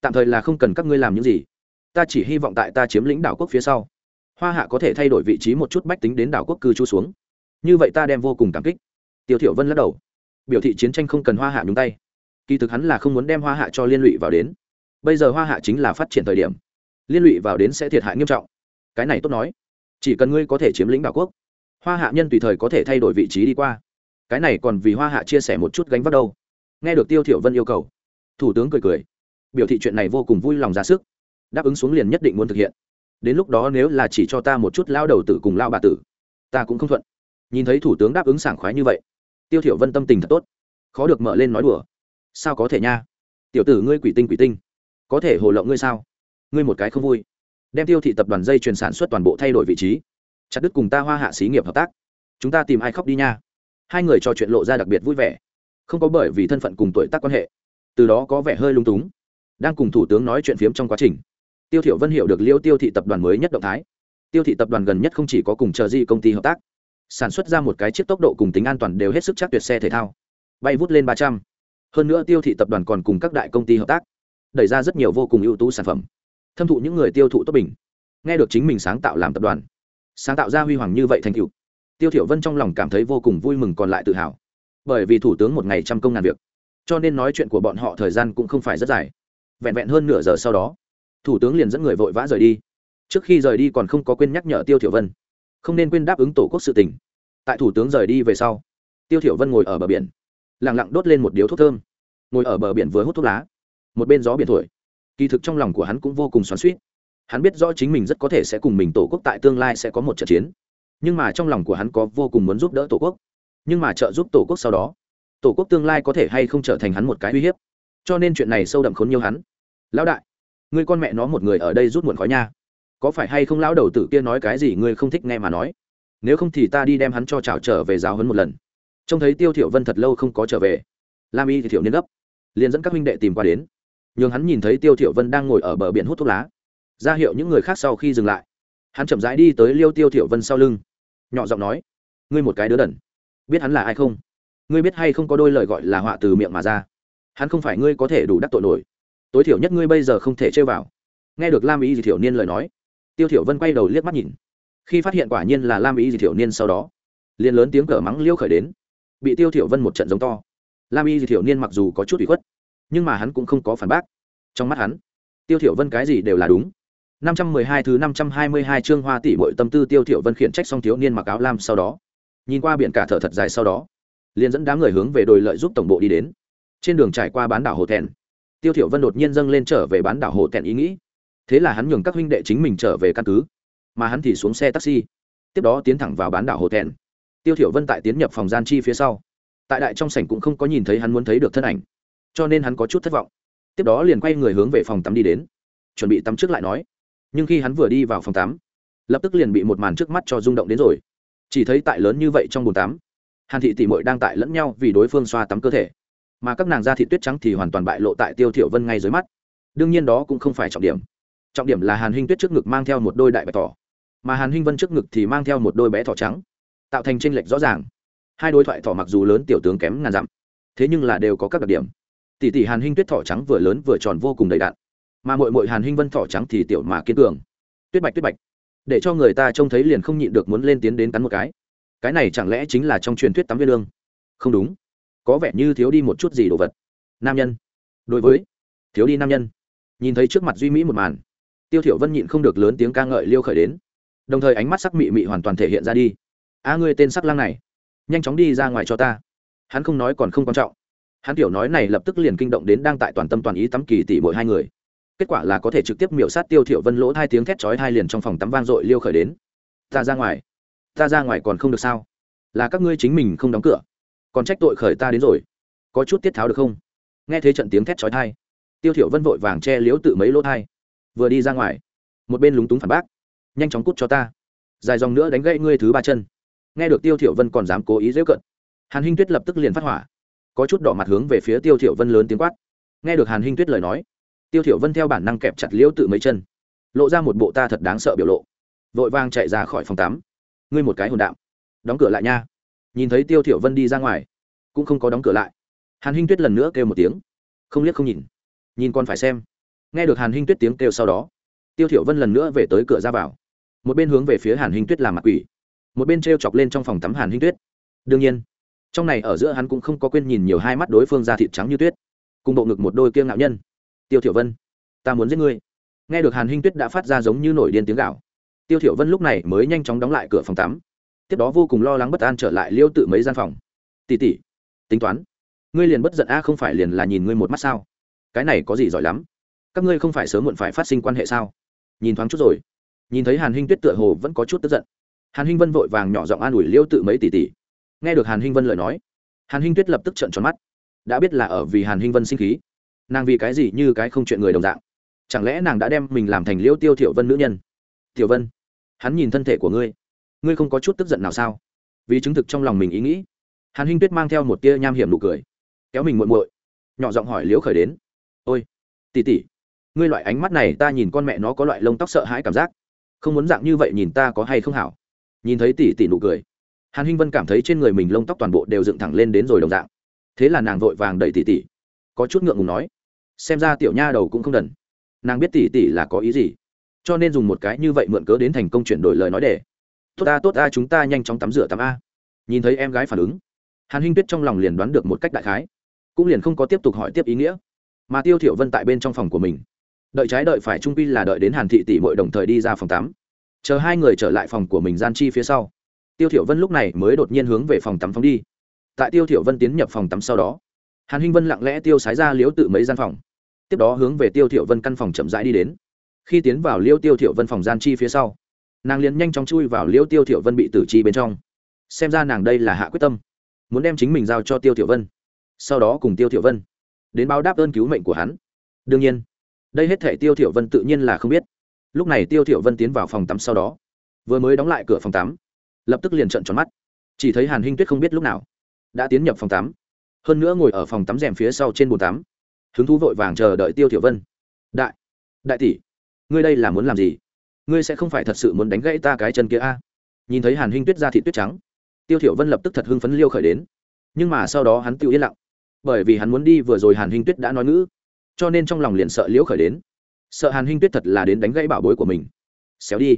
S1: Tạm thời là không cần các ngươi làm những gì. Ta chỉ hy vọng tại ta chiếm lĩnh đảo quốc phía sau, hoa hạ có thể thay đổi vị trí một chút bách tính đến đảo quốc cư trú xuống. Như vậy ta đem vô cùng cảm kích. Tiêu thiểu vân lắc đầu biểu thị chiến tranh không cần hoa hạ nhúng tay. Kỳ thực hắn là không muốn đem hoa hạ cho liên lụy vào đến. Bây giờ hoa hạ chính là phát triển thời điểm. Liên lụy vào đến sẽ thiệt hại nghiêm trọng. Cái này tốt nói. Chỉ cần ngươi có thể chiếm lĩnh đảo quốc, hoa hạ nhân tùy thời có thể thay đổi vị trí đi qua. Cái này còn vì hoa hạ chia sẻ một chút gánh vác đâu. Nghe được tiêu thiểu vân yêu cầu, thủ tướng cười cười. Biểu thị chuyện này vô cùng vui lòng ra sức. Đáp ứng xuống liền nhất định muốn thực hiện. Đến lúc đó nếu là chỉ cho ta một chút lao đầu tử cùng lao bà tử, ta cũng không thuận. Nhìn thấy thủ tướng đáp ứng sảng khoái như vậy tiêu thiểu vân tâm tình thật tốt. Khó được mở lên nói đùa. Sao có thể nha? Tiểu tử ngươi quỷ tinh quỷ tinh. Có thể hồ lộng ngươi sao? Ngươi một cái không vui. Đem tiêu thị tập đoàn dây chuyền sản xuất toàn bộ thay đổi vị trí. Chặt đứt cùng ta hoa hạ xí nghiệp hợp tác. Chúng ta tìm ai khóc đi nha? Hai người trò chuyện lộ ra đặc biệt vui vẻ. Không có bởi vì thân phận cùng tuổi tác quan hệ. Từ đó có vẻ hơi lung túng. Đang cùng thủ tướng nói chuyện phiếm trong quá trình, tiêu thiểu vân hiểu được liêu tiêu thị tập đoàn mới nhất động thái. Tiêu thị tập đoàn gần nhất không chỉ có cùng chờ di công ty hợp tác sản xuất ra một cái chiếc tốc độ cùng tính an toàn đều hết sức chắc tuyệt xe thể thao. Bay vút lên ba trăm. Hơn nữa tiêu thị tập đoàn còn cùng các đại công ty hợp tác, đẩy ra rất nhiều vô cùng ưu tú sản phẩm. Thâm thụ những người tiêu thụ tốt bình. Nghe được chính mình sáng tạo làm tập đoàn, sáng tạo ra huy hoàng như vậy thành cựu tiêu thiểu vân trong lòng cảm thấy vô cùng vui mừng còn lại tự hào. Bởi vì thủ tướng một ngày trăm công ngàn việc, cho nên nói chuyện của bọn họ thời gian cũng không phải rất dài. Vẹn vẹn hơn nửa giờ sau đó, thủ tướng liền dẫn người vội vã rời đi. Trước khi rời đi còn không có quên nhắc nhở tiêu thiểu vân không nên quên đáp ứng tổ quốc sự tình. Tại thủ tướng rời đi về sau, tiêu thiểu vân ngồi ở bờ biển, lặng lặng đốt lên một điếu thuốc thơm. Ngồi ở bờ biển vừa hút thuốc lá, một bên gió biển thổi. Kỳ thực trong lòng của hắn cũng vô cùng xoắn xuýt. Hắn biết rõ chính mình rất có thể sẽ cùng mình tổ quốc tại tương lai sẽ có một trận chiến. Nhưng mà trong lòng của hắn có vô cùng muốn giúp đỡ tổ quốc. Nhưng mà trợ giúp tổ quốc sau đó, tổ quốc tương lai có thể hay không trở thành hắn một cái uy hiếp. Cho nên chuyện này sâu đậm khốn nhiều hắn. Lão đại, ngươi con mẹ nó một người ở đây rút muộn khói nha có phải hay không lão đầu tử kia nói cái gì ngươi không thích nghe mà nói? Nếu không thì ta đi đem hắn cho trào trở về giáo hấn một lần. Trông thấy tiêu thiểu vân thật lâu không có trở về, lam y thì thiểu niên gấp, liền dẫn các huynh đệ tìm qua đến. Nhưng hắn nhìn thấy tiêu thiểu vân đang ngồi ở bờ biển hút thuốc lá, ra hiệu những người khác sau khi dừng lại. Hắn chậm rãi đi tới liêu tiêu thiểu vân sau lưng, nhỏ giọng nói, ngươi một cái đứa đần, biết hắn là ai không? Ngươi biết hay không có đôi lời gọi là họa từ miệng mà ra? Hắn không phải ngươi có thể đủ đắc tội nổi. Tối thiểu nhất ngươi bây giờ không thể chơi vào. Nghe được lam y thì thiểu niên lời nói tiêu thiểu vân quay đầu liếc mắt nhìn. Khi phát hiện quả nhiên là lam Y Di thiểu niên sau đó, liền lớn tiếng cờ mắng liêu khởi đến. Bị tiêu thiểu vân một trận giống to. Lam y Di thiểu niên mặc dù có chút ủy khuất, nhưng mà hắn cũng không có phản bác. Trong mắt hắn, tiêu thiểu vân cái gì đều là đúng. 512 thứ 522 chương hoa tỷ muội tâm tư tiêu thiểu vân khiển trách xong thiếu niên mặc áo lam sau đó, nhìn qua biển cả thở thật dài sau đó, liền dẫn đám người hướng về đồi lợi giúp tổng bộ đi đến. Trên đường trải qua bán đảo hồ thẹn, tiêu thiểu vân đột nhiên dâng lên trở về bán đảo hồ thẹn ý nghĩ thế là hắn nhường các huynh đệ chính mình trở về căn cứ, mà hắn thì xuống xe taxi, tiếp đó tiến thẳng vào bán đảo hồ thẹn. Tiêu thiểu vân tại tiến nhập phòng gian chi phía sau. Tại đại trong sảnh cũng không có nhìn thấy hắn muốn thấy được thân ảnh, cho nên hắn có chút thất vọng. Tiếp đó liền quay người hướng về phòng tắm đi đến, chuẩn bị tắm trước lại nói. Nhưng khi hắn vừa đi vào phòng tắm, lập tức liền bị một màn trước mắt cho rung động đến rồi. Chỉ thấy tại lớn như vậy trong bồn tắm, hàn thị tỷ muội đang tại lẫn nhau vì đối phương xoa tắm cơ thể, mà các nàng da thị tuyết trắng thì hoàn toàn bại lộ tại tiêu thiểu vân ngay dưới mắt. Đương nhiên đó cũng không phải trọng điểm trọng điểm là hàn hinh tuyết trước ngực mang theo một đôi đại bạch thỏ, mà hàn hinh vân trước ngực thì mang theo một đôi bé thỏ trắng, tạo thành tranh lệch rõ ràng. Hai đối thoại thỏ mặc dù lớn, tiểu tướng kém ngàn dặm, thế nhưng là đều có các đặc điểm. Tỷ tỷ hàn hinh tuyết thỏ trắng vừa lớn vừa tròn vô cùng đầy đặn, mà mội mội hàn hinh vân thỏ trắng thì tiểu mà kiên cường. Tuyết bạch tuyết bạch. Để cho người ta trông thấy liền không nhịn được muốn lên tiến đến cắn một cái. Cái này chẳng lẽ chính là trong truyền thuyết tắm viên lương? Không đúng. Có vẻ như thiếu đi một chút gì đồ vật. Nam nhân. Đối với, thiếu đi nam nhân. Nhìn thấy trước mặt duy mỹ một màn tiêu thiểu vân nhịn không được lớn tiếng ca ngợi liêu khởi đến. Đồng thời ánh mắt sắc mị mị hoàn toàn thể hiện ra đi. A ngươi tên sắc lang này, nhanh chóng đi ra ngoài cho ta. Hắn không nói còn không quan trọng. Hắn tiểu nói này lập tức liền kinh động đến đang tại toàn tâm toàn ý tắm kỳ tỷ bội hai người. Kết quả là có thể trực tiếp miểu sát tiêu thiểu vân lỗ hai tiếng thét chói hai liền trong phòng tắm vang dội liêu khởi đến. Ta ra ngoài, ta ra ngoài còn không được sao? Là các ngươi chính mình không đóng cửa, còn trách tội khởi ta đến rồi. Có chút tiết tháo được không? Nghe thấy trận tiếng thét chói tai, tiêu thiểu vân vội vàng che liếu tự mấy lỗ tai vừa đi ra ngoài. Một bên lúng túng phản bác, nhanh chóng cút cho ta. Dài dòng nữa đánh gãy ngươi thứ ba chân. Nghe được tiêu thiểu vân còn dám cố ý dễ cận, hàn hinh tuyết lập tức liền phát hỏa. Có chút đỏ mặt hướng về phía tiêu thiểu vân lớn tiếng quát. Nghe được hàn hinh tuyết lời nói, tiêu thiểu vân theo bản năng kẹp chặt liễu tự mấy chân, lộ ra một bộ ta thật đáng sợ biểu lộ. Vội vàng chạy ra khỏi phòng tắm. Ngươi một cái hồn đạm, đóng cửa lại nha. Nhìn thấy tiêu thiểu vân đi ra ngoài, cũng không có đóng cửa lại. Hàn hinh tuyết lần nữa kêu một tiếng, không liếc không nhìn. Nhìn còn phải xem nghe được hàn hinh tuyết tiếng kêu sau đó tiêu thiểu vân lần nữa về tới cửa ra vào một bên hướng về phía hàn hinh tuyết làm mặt quỷ một bên treo chọc lên trong phòng tắm hàn hinh tuyết đương nhiên trong này ở giữa hắn cũng không có quên nhìn nhiều hai mắt đối phương ra thịt trắng như tuyết cùng bộ ngực một đôi kiêng ngạo nhân tiêu thiểu vân ta muốn giết ngươi nghe được hàn hinh tuyết đã phát ra giống như nổi điên tiếng gạo tiêu thiểu vân lúc này mới nhanh chóng đóng lại cửa phòng tắm tiếp đó vô cùng lo lắng bất an trở lại liêu tự mấy gian phòng tỷ tỷ tính toán, ngươi liền bất giận a không phải liền là nhìn ngươi một mắt sao? Cái này có gì giỏi lắm? Các ngươi không phải sớm muộn phải phát sinh quan hệ sao? Nhìn thoáng chút rồi. Nhìn thấy hàn hinh tuyết tựa hồ vẫn có chút tức giận. Hàn hinh vân vội vàng nhỏ giọng an ủi liêu tự mấy tỷ tỷ. Nghe được hàn hinh vân lời nói, hàn hinh tuyết lập tức trợn tròn mắt. Đã biết là ở vì hàn hinh vân sinh khí, nàng vì cái gì như cái không chuyện người đồng dạng? Chẳng lẽ nàng đã đem mình làm thành liêu tiêu thiểu vân nữ nhân? Tiểu vân, hắn nhìn thân thể của ngươi ngươi không có chút tức giận nào sao? Vì chứng thực trong lòng mình ý nghĩ, hàn hinh tuyết mang theo một tia nham hiểm nụ cười, kéo mình muội muội, nhỏ giọng hỏi liễu khởi đến. Ôi, tỷ tỷ ngươi loại ánh mắt này ta nhìn con mẹ nó có loại lông tóc sợ hãi cảm giác. Không muốn dạng như vậy nhìn ta có hay không hảo? Nhìn thấy tỷ tỷ nụ cười. Hàn hinh vân cảm thấy trên người mình lông tóc toàn bộ đều dựng thẳng lên đến rồi đồng dạng. Thế là nàng vội vàng đẩy tỷ tỷ. Có chút ngượng ngùng nói, xem ra tiểu nha đầu cũng không đần. Nàng biết tỷ tỷ là có ý gì, cho nên dùng một cái như vậy mượn cớ đến thành công chuyển đổi lời nói để. Tốt ta tốt ta, chúng ta nhanh chóng tắm rửa tắm a. Nhìn thấy em gái phản ứng, hàn hinh tuyết trong lòng liền đoán được một cách đại khái, cũng liền không có tiếp tục hỏi tiếp ý nghĩa, mà tiêu thiểu vân tại bên trong phòng của mình đợi trái đợi phải trung pi là đợi đến hàn thị tỷ mội đồng thời đi ra phòng tắm. Chờ hai người trở lại phòng của mình gian chi phía sau. Tiêu thiểu vân lúc này mới đột nhiên hướng về phòng tắm phóng đi. Tại tiêu thiểu vân tiến nhập phòng tắm sau đó, hàn hinh vân lặng lẽ tiêu sái ra liếu tự mấy gian phòng. Tiếp đó hướng về tiêu thiểu vân căn phòng chậm rãi đi đến. Khi tiến vào liêu tiêu thiểu vân phòng gian chi phía sau, nàng liền nhanh chóng chui vào liêu tiêu thiểu vân bị tử chi bên trong. Xem ra nàng đây là hạ quyết tâm, muốn đem chính mình giao cho tiêu thiểu vân. Sau đó cùng tiêu thiểu vân đến báo đáp ơn cứu mệnh của hắn. Đương nhiên đây hết thể tiêu thiểu vân tự nhiên là không biết. Lúc này tiêu thiểu vân tiến vào phòng tắm sau đó, vừa mới đóng lại cửa phòng tắm, lập tức liền trợn tròn mắt. Chỉ thấy hàn hinh tuyết không biết lúc nào đã tiến nhập phòng tắm, hơn nữa ngồi ở phòng tắm rèm phía sau trên bồn tắm, hứng thú vội vàng chờ đợi tiêu thiểu vân. Đại đại tỷ, ngươi đây là muốn làm gì? Ngươi sẽ không phải thật sự muốn đánh gãy ta cái chân kia a? Nhìn thấy hàn hinh tuyết ra thị tuyết trắng, tiêu thiểu vân lập tức thật hưng phấn liêu khởi đến. Nhưng mà sau đó hắn tiêu yên lặng, bởi vì hắn muốn đi vừa rồi hàn hinh tuyết đã nói ngữ cho nên trong lòng liền sợ liễu khởi đến. Sợ hàn hinh tuyết thật là đến đánh gãy bảo bối của mình. Xéo đi.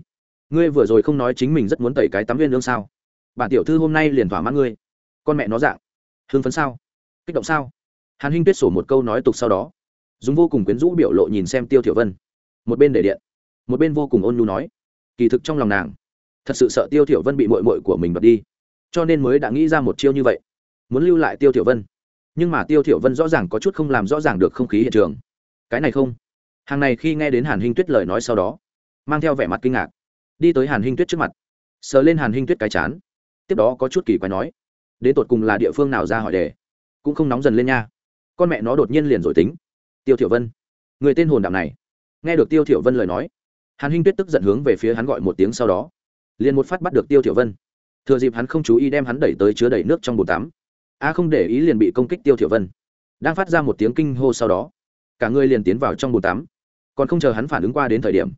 S1: Ngươi vừa rồi không nói chính mình rất muốn tẩy cái tắm viên lương sao? Bản tiểu thư hôm nay liền thỏa mãn ngươi. Con mẹ nó dạng. Hưng phấn sao? Kích động sao? Hàn hinh tuyết sổ một câu nói tục sau đó. Dùng vô cùng quyến rũ biểu lộ nhìn xem tiêu thiểu vân. Một bên để điện. Một bên vô cùng ôn nhu nói. Kỳ thực trong lòng nàng, thật sự sợ tiêu thiểu vân bị muội muội của mình bật đi. Cho nên mới đã nghĩ ra một chiêu như vậy. Muốn lưu lại tiêu thiểu vân nhưng mà tiêu thiểu vân rõ ràng có chút không làm rõ ràng được không khí hiện trường. Cái này không. Hàng này khi nghe đến hàn hinh tuyết lời nói sau đó, mang theo vẻ mặt kinh ngạc. Đi tới hàn hinh tuyết trước mặt, sờ lên hàn hinh tuyết cái chán. Tiếp đó có chút kỳ quái nói, đến tột cùng là địa phương nào ra hỏi đề? Cũng không nóng dần lên nha. Con mẹ nó đột nhiên liền rồi tính. Tiêu thiểu vân, người tên hồn đạm này. Nghe được tiêu thiểu vân lời nói, hàn hinh tuyết tức giận hướng về phía hắn gọi một tiếng sau đó, liền một phát bắt được tiêu thiểu vân. Thừa dịp hắn không chú ý đem hắn đẩy tới chứa đầy nước trong bồn tắm a không để ý liền bị công kích tiêu thiểu vân đang phát ra một tiếng kinh hô sau đó cả người liền tiến vào trong bồn tắm còn không chờ hắn phản ứng qua đến thời điểm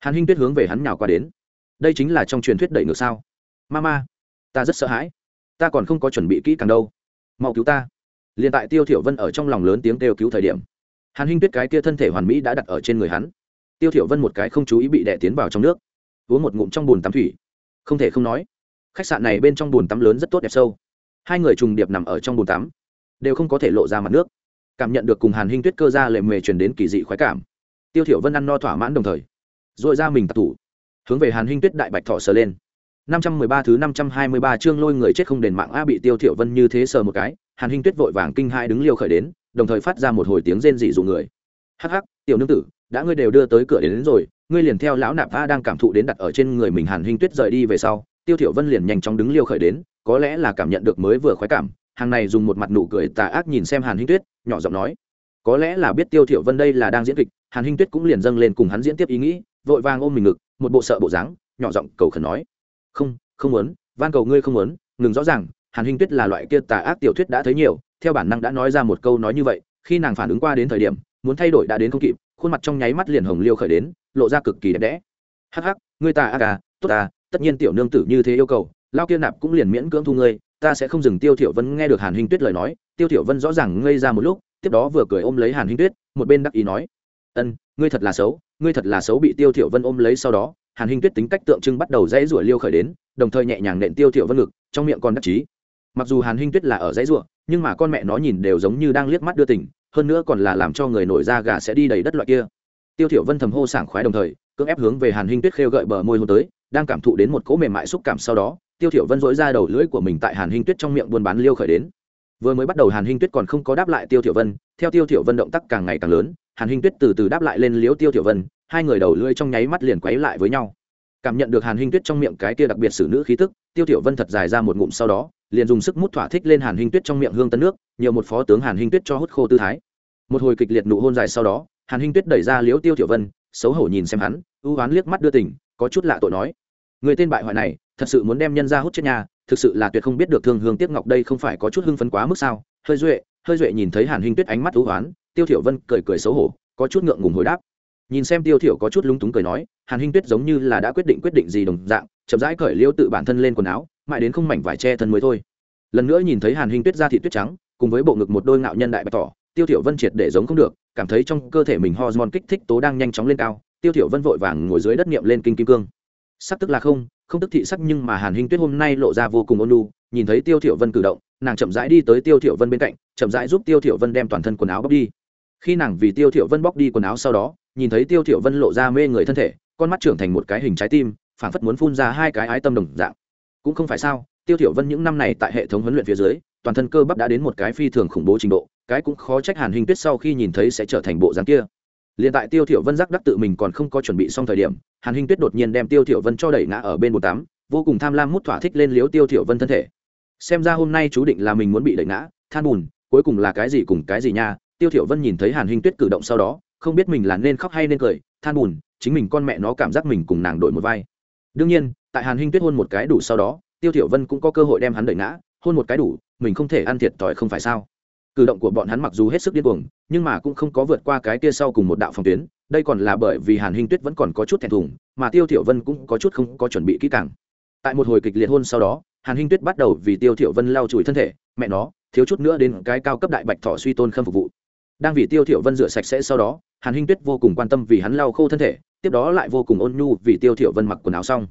S1: hàn hinh tuyết hướng về hắn nhào qua đến đây chính là trong truyền thuyết đẩy ngược sao mama ta rất sợ hãi ta còn không có chuẩn bị kỹ càng đâu mau cứu ta liền tại tiêu thiểu vân ở trong lòng lớn tiếng kêu cứu thời điểm hàn hinh tuyết cái kia thân thể hoàn mỹ đã đặt ở trên người hắn tiêu thiểu vân một cái không chú ý bị đè tiến vào trong nước uống một ngụm trong bồn tắm thủy không thể không nói khách sạn này bên trong bồn tắm lớn rất tốt đẹp sâu hai người trùng điệp nằm ở trong bồn tắm đều không có thể lộ ra mặt nước. Cảm nhận được cùng hàn hinh tuyết cơ ra lệ mề truyền đến kỳ dị khoái cảm tiêu thiểu vân ăn no thỏa mãn đồng thời rồi ra mình tập thủ hướng về hàn hinh tuyết đại bạch thỏ sờ lên. 513 thứ 523 chương lôi người chết không đền mạng a bị tiêu thiểu vân như thế sờ một cái hàn hinh tuyết vội vàng kinh hai đứng liêu khởi đến đồng thời phát ra một hồi tiếng rên dị dụ người. Hắc hắc tiểu nương tử đã ngươi đều đưa tới cửa đến, đến rồi ngươi liền theo lão nạp a đang cảm thụ đến đặt ở trên người mình hàn hinh tuyết rời đi về sau tiêu thiểu vân liền nhanh chóng đứng liêu khởi đến có lẽ là cảm nhận được mới vừa khoái cảm, hàng này dùng một mặt nụ cười tà ác nhìn xem hàn hinh tuyết, nhỏ giọng nói, có lẽ là biết tiêu thiểu vân đây là đang diễn kịch. Hàn hinh tuyết cũng liền dâng lên cùng hắn diễn tiếp ý nghĩ, vội vàng ôm mình ngực, một bộ sợ bộ dáng, nhỏ giọng cầu khẩn nói, không không muốn, van cầu ngươi không muốn, ngừng rõ ràng, hàn hinh tuyết là loại kia tà ác tiểu thuyết đã thấy nhiều, theo bản năng đã nói ra một câu nói như vậy, khi nàng phản ứng qua đến thời điểm, muốn thay đổi đã đến không kịp, khuôn mặt trong nháy mắt liền hồng liêu khởi đến, lộ ra cực kỳ đẹp đẽ. Hắc hắc, ngươi tà ác à tốt à tất nhiên tiểu nương tử như thế yêu cầu lao kia nạp cũng liền miễn cưỡng thu ngươi, ta sẽ không dừng tiêu thiểu vân nghe được hàn hinh tuyết lời nói. Tiêu thiểu vân rõ ràng ngây ra một lúc, tiếp đó vừa cười ôm lấy hàn hinh tuyết, một bên đắc ý nói, ân, ngươi thật là xấu, ngươi thật là xấu bị tiêu thiểu vân ôm lấy sau đó. Hàn hinh tuyết tính cách tượng trưng bắt đầu dãy rủa liêu khởi đến, đồng thời nhẹ nhàng nện tiêu thiểu vân ngực, trong miệng còn đắc chí. Mặc dù hàn hinh tuyết là ở dãy rủa, nhưng mà con mẹ nó nhìn đều giống như đang liếc mắt đưa tình, hơn nữa còn là làm cho người nổi da gà sẽ đi đầy đất loại kia. Tiêu thiểu vân thầm hô sảng khoái đồng thời, cưỡng ép hướng về hàn hinh tuyết khêu gợi bờ môi hôn tới, đang cảm thụ đến một cỗ mềm mại xúc cảm sau đó tiêu thiểu vân dỗi ra đầu lưỡi của mình tại hàn hinh tuyết trong miệng buôn bán liêu khởi đến. Vừa mới bắt đầu hàn hinh tuyết còn không có đáp lại tiêu thiểu vân, theo tiêu thiểu vân động tác càng ngày càng lớn, hàn hinh tuyết từ từ đáp lại lên liếu tiêu thiểu vân, hai người đầu lưỡi trong nháy mắt liền quấy lại với nhau. Cảm nhận được hàn hinh tuyết trong miệng cái kia đặc biệt xử nữ khí tức, tiêu thiểu vân thật dài ra một ngụm sau đó, liền dùng sức mút thỏa thích lên hàn hinh tuyết trong miệng hương tân nước nhiều một phó tướng hàn hinh tuyết cho hút khô tư thái. Một hồi kịch liệt nụ hôn dài sau đó, hàn hinh tuyết đẩy ra liếu tiêu thiểu vân, xấu hổ nhìn xem hắn, ưu ám liếc mắt đưa tình, có chút lạ tội nói, người tên bại hoại này thật sự muốn đem nhân ra hút chết nhà, thực sự là tuyệt không biết được thương hương tiếc ngọc đây không phải có chút hưng phấn quá mức sao? Hơi duệ hơi duệ nhìn thấy hàn huynh tuyết ánh mắt thú hoán, tiêu thiểu vân cười cười xấu hổ, có chút ngượng ngùng hồi đáp. Nhìn xem tiêu thiểu có chút lúng túng cười nói, hàn huynh tuyết giống như là đã quyết định quyết định gì đồng dạng, chậm rãi cởi liêu tự bản thân lên quần áo, mãi đến không mảnh vải che thân mới thôi. Lần nữa nhìn thấy hàn huynh tuyết da thịt tuyết trắng, cùng với bộ ngực một đôi ngạo nhân đại bạch tỏ, tiêu thiểu vân triệt để giống không được, cảm thấy trong cơ thể mình hormone kích thích tố đang nhanh chóng lên cao, tiêu thiểu vân vội vàng ngồi dưới đất niệm lên kinh kim cương. Sắc tức là không không tức thị sắc nhưng mà hàn hinh tuyết hôm nay lộ ra vô cùng ôn nhu, nhìn thấy tiêu thiểu vân cử động, nàng chậm rãi đi tới tiêu thiểu vân bên cạnh, chậm rãi giúp tiêu thiểu vân đem toàn thân quần áo bóc đi. Khi nàng vì tiêu thiểu vân bóc đi quần áo sau đó, nhìn thấy tiêu thiểu vân lộ ra mê người thân thể, con mắt trưởng thành một cái hình trái tim, phảng phất muốn phun ra hai cái ái tâm đồng dạng. Cũng không phải sao, tiêu thiểu vân những năm này tại hệ thống huấn luyện phía dưới, toàn thân cơ bắp đã đến một cái phi thường khủng bố trình độ, cái cũng khó trách hàn Hinh tuyết sau khi nhìn thấy sẽ trở thành bộ dáng kia liền tại tiêu thiểu vân giác đắc tự mình còn không có chuẩn bị xong thời điểm, hàn hinh tuyết đột nhiên đem tiêu thiểu vân cho đẩy ngã ở bên bồn tắm, vô cùng tham lam mút thỏa thích lên liếu tiêu thiểu vân thân thể. Xem ra hôm nay chú định là mình muốn bị đẩy ngã, than buồn cuối cùng là cái gì cùng cái gì nha, tiêu thiểu vân nhìn thấy hàn hinh tuyết cử động sau đó, không biết mình là nên khóc hay nên cười, than buồn chính mình con mẹ nó cảm giác mình cùng nàng đổi một vai. Đương nhiên, tại hàn hinh tuyết hôn một cái đủ sau đó, tiêu thiểu vân cũng có cơ hội đem hắn đẩy ngã, hôn một cái đủ, mình không thể ăn thiệt thòi không phải sao? Cử động của bọn hắn mặc dù hết sức điên cuồng nhưng mà cũng không có vượt qua cái kia sau cùng một đạo phòng tuyến, đây còn là bởi vì hàn hinh tuyết vẫn còn có chút thẹn thùng, mà tiêu thiểu vân cũng có chút không có chuẩn bị kỹ càng. Tại một hồi kịch liệt hôn sau đó, hàn hinh tuyết bắt đầu vì tiêu thiểu vân lau chùi thân thể, mẹ nó, thiếu chút nữa đến cái cao cấp đại bạch thọ suy tôn khâm phục vụ. Đang vì tiêu thiểu vân rửa sạch sẽ sau đó, hàn hinh tuyết vô cùng quan tâm vì hắn lau khô thân thể, tiếp đó lại vô cùng ôn nhu vì tiêu thiểu vân mặc quần áo xong.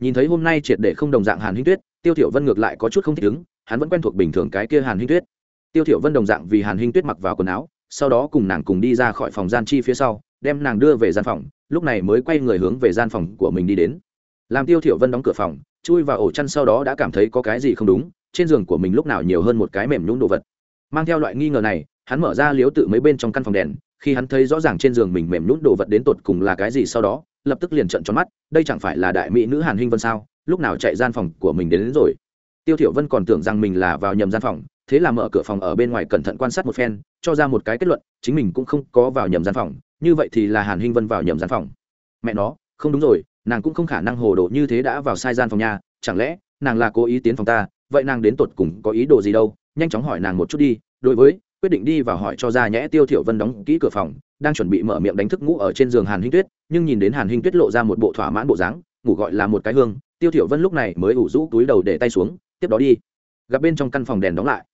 S1: Nhìn thấy hôm nay triệt để không đồng dạng hàn hinh tuyết, tiêu thiểu vân ngược lại có chút không thích ứng, hắn vẫn quen thuộc bình thường cái kia hàn hinh tuyết. Tiêu thiểu vân đồng dạng vì hàn hinh tuyết mặc vào quần áo sau đó cùng nàng cùng đi ra khỏi phòng gian chi phía sau đem nàng đưa về gian phòng lúc này mới quay người hướng về gian phòng của mình đi đến. Làm tiêu thiểu vân đóng cửa phòng chui vào ổ chăn sau đó đã cảm thấy có cái gì không đúng trên giường của mình lúc nào nhiều hơn một cái mềm nhũn đồ vật. Mang theo loại nghi ngờ này hắn mở ra liếu tự mấy bên trong căn phòng đèn khi hắn thấy rõ ràng trên giường mình mềm nhũn đồ vật đến tột cùng là cái gì sau đó lập tức liền trợn tròn mắt đây chẳng phải là đại mỹ nữ hàn hinh vân sao lúc nào chạy gian phòng của mình đến, đến rồi. Tiêu thiểu vân còn tưởng rằng mình là vào nhầm gian phòng thế là mở cửa phòng ở bên ngoài cẩn thận quan sát một phen, cho ra một cái kết luận, chính mình cũng không có vào nhầm gian phòng, như vậy thì là hàn hinh vân vào nhầm gian phòng. Mẹ nó, không đúng rồi, nàng cũng không khả năng hồ đồ như thế đã vào sai gian phòng nhà chẳng lẽ nàng là cố ý tiến phòng ta, vậy nàng đến tột cùng có ý đồ gì đâu, nhanh chóng hỏi nàng một chút đi, đối với, quyết định đi vào hỏi cho ra nhẽ tiêu thiểu vân đóng kỹ cửa phòng, đang chuẩn bị mở miệng đánh thức ngủ ở trên giường hàn hinh tuyết, nhưng nhìn đến hàn hinh tuyết lộ ra một bộ thỏa mãn bộ dáng, ngủ gọi là một cái hương tiêu thiểu vân lúc này mới ủ rũ túi đầu để tay xuống, tiếp đó đi. Gặp bên trong căn phòng đèn đóng lại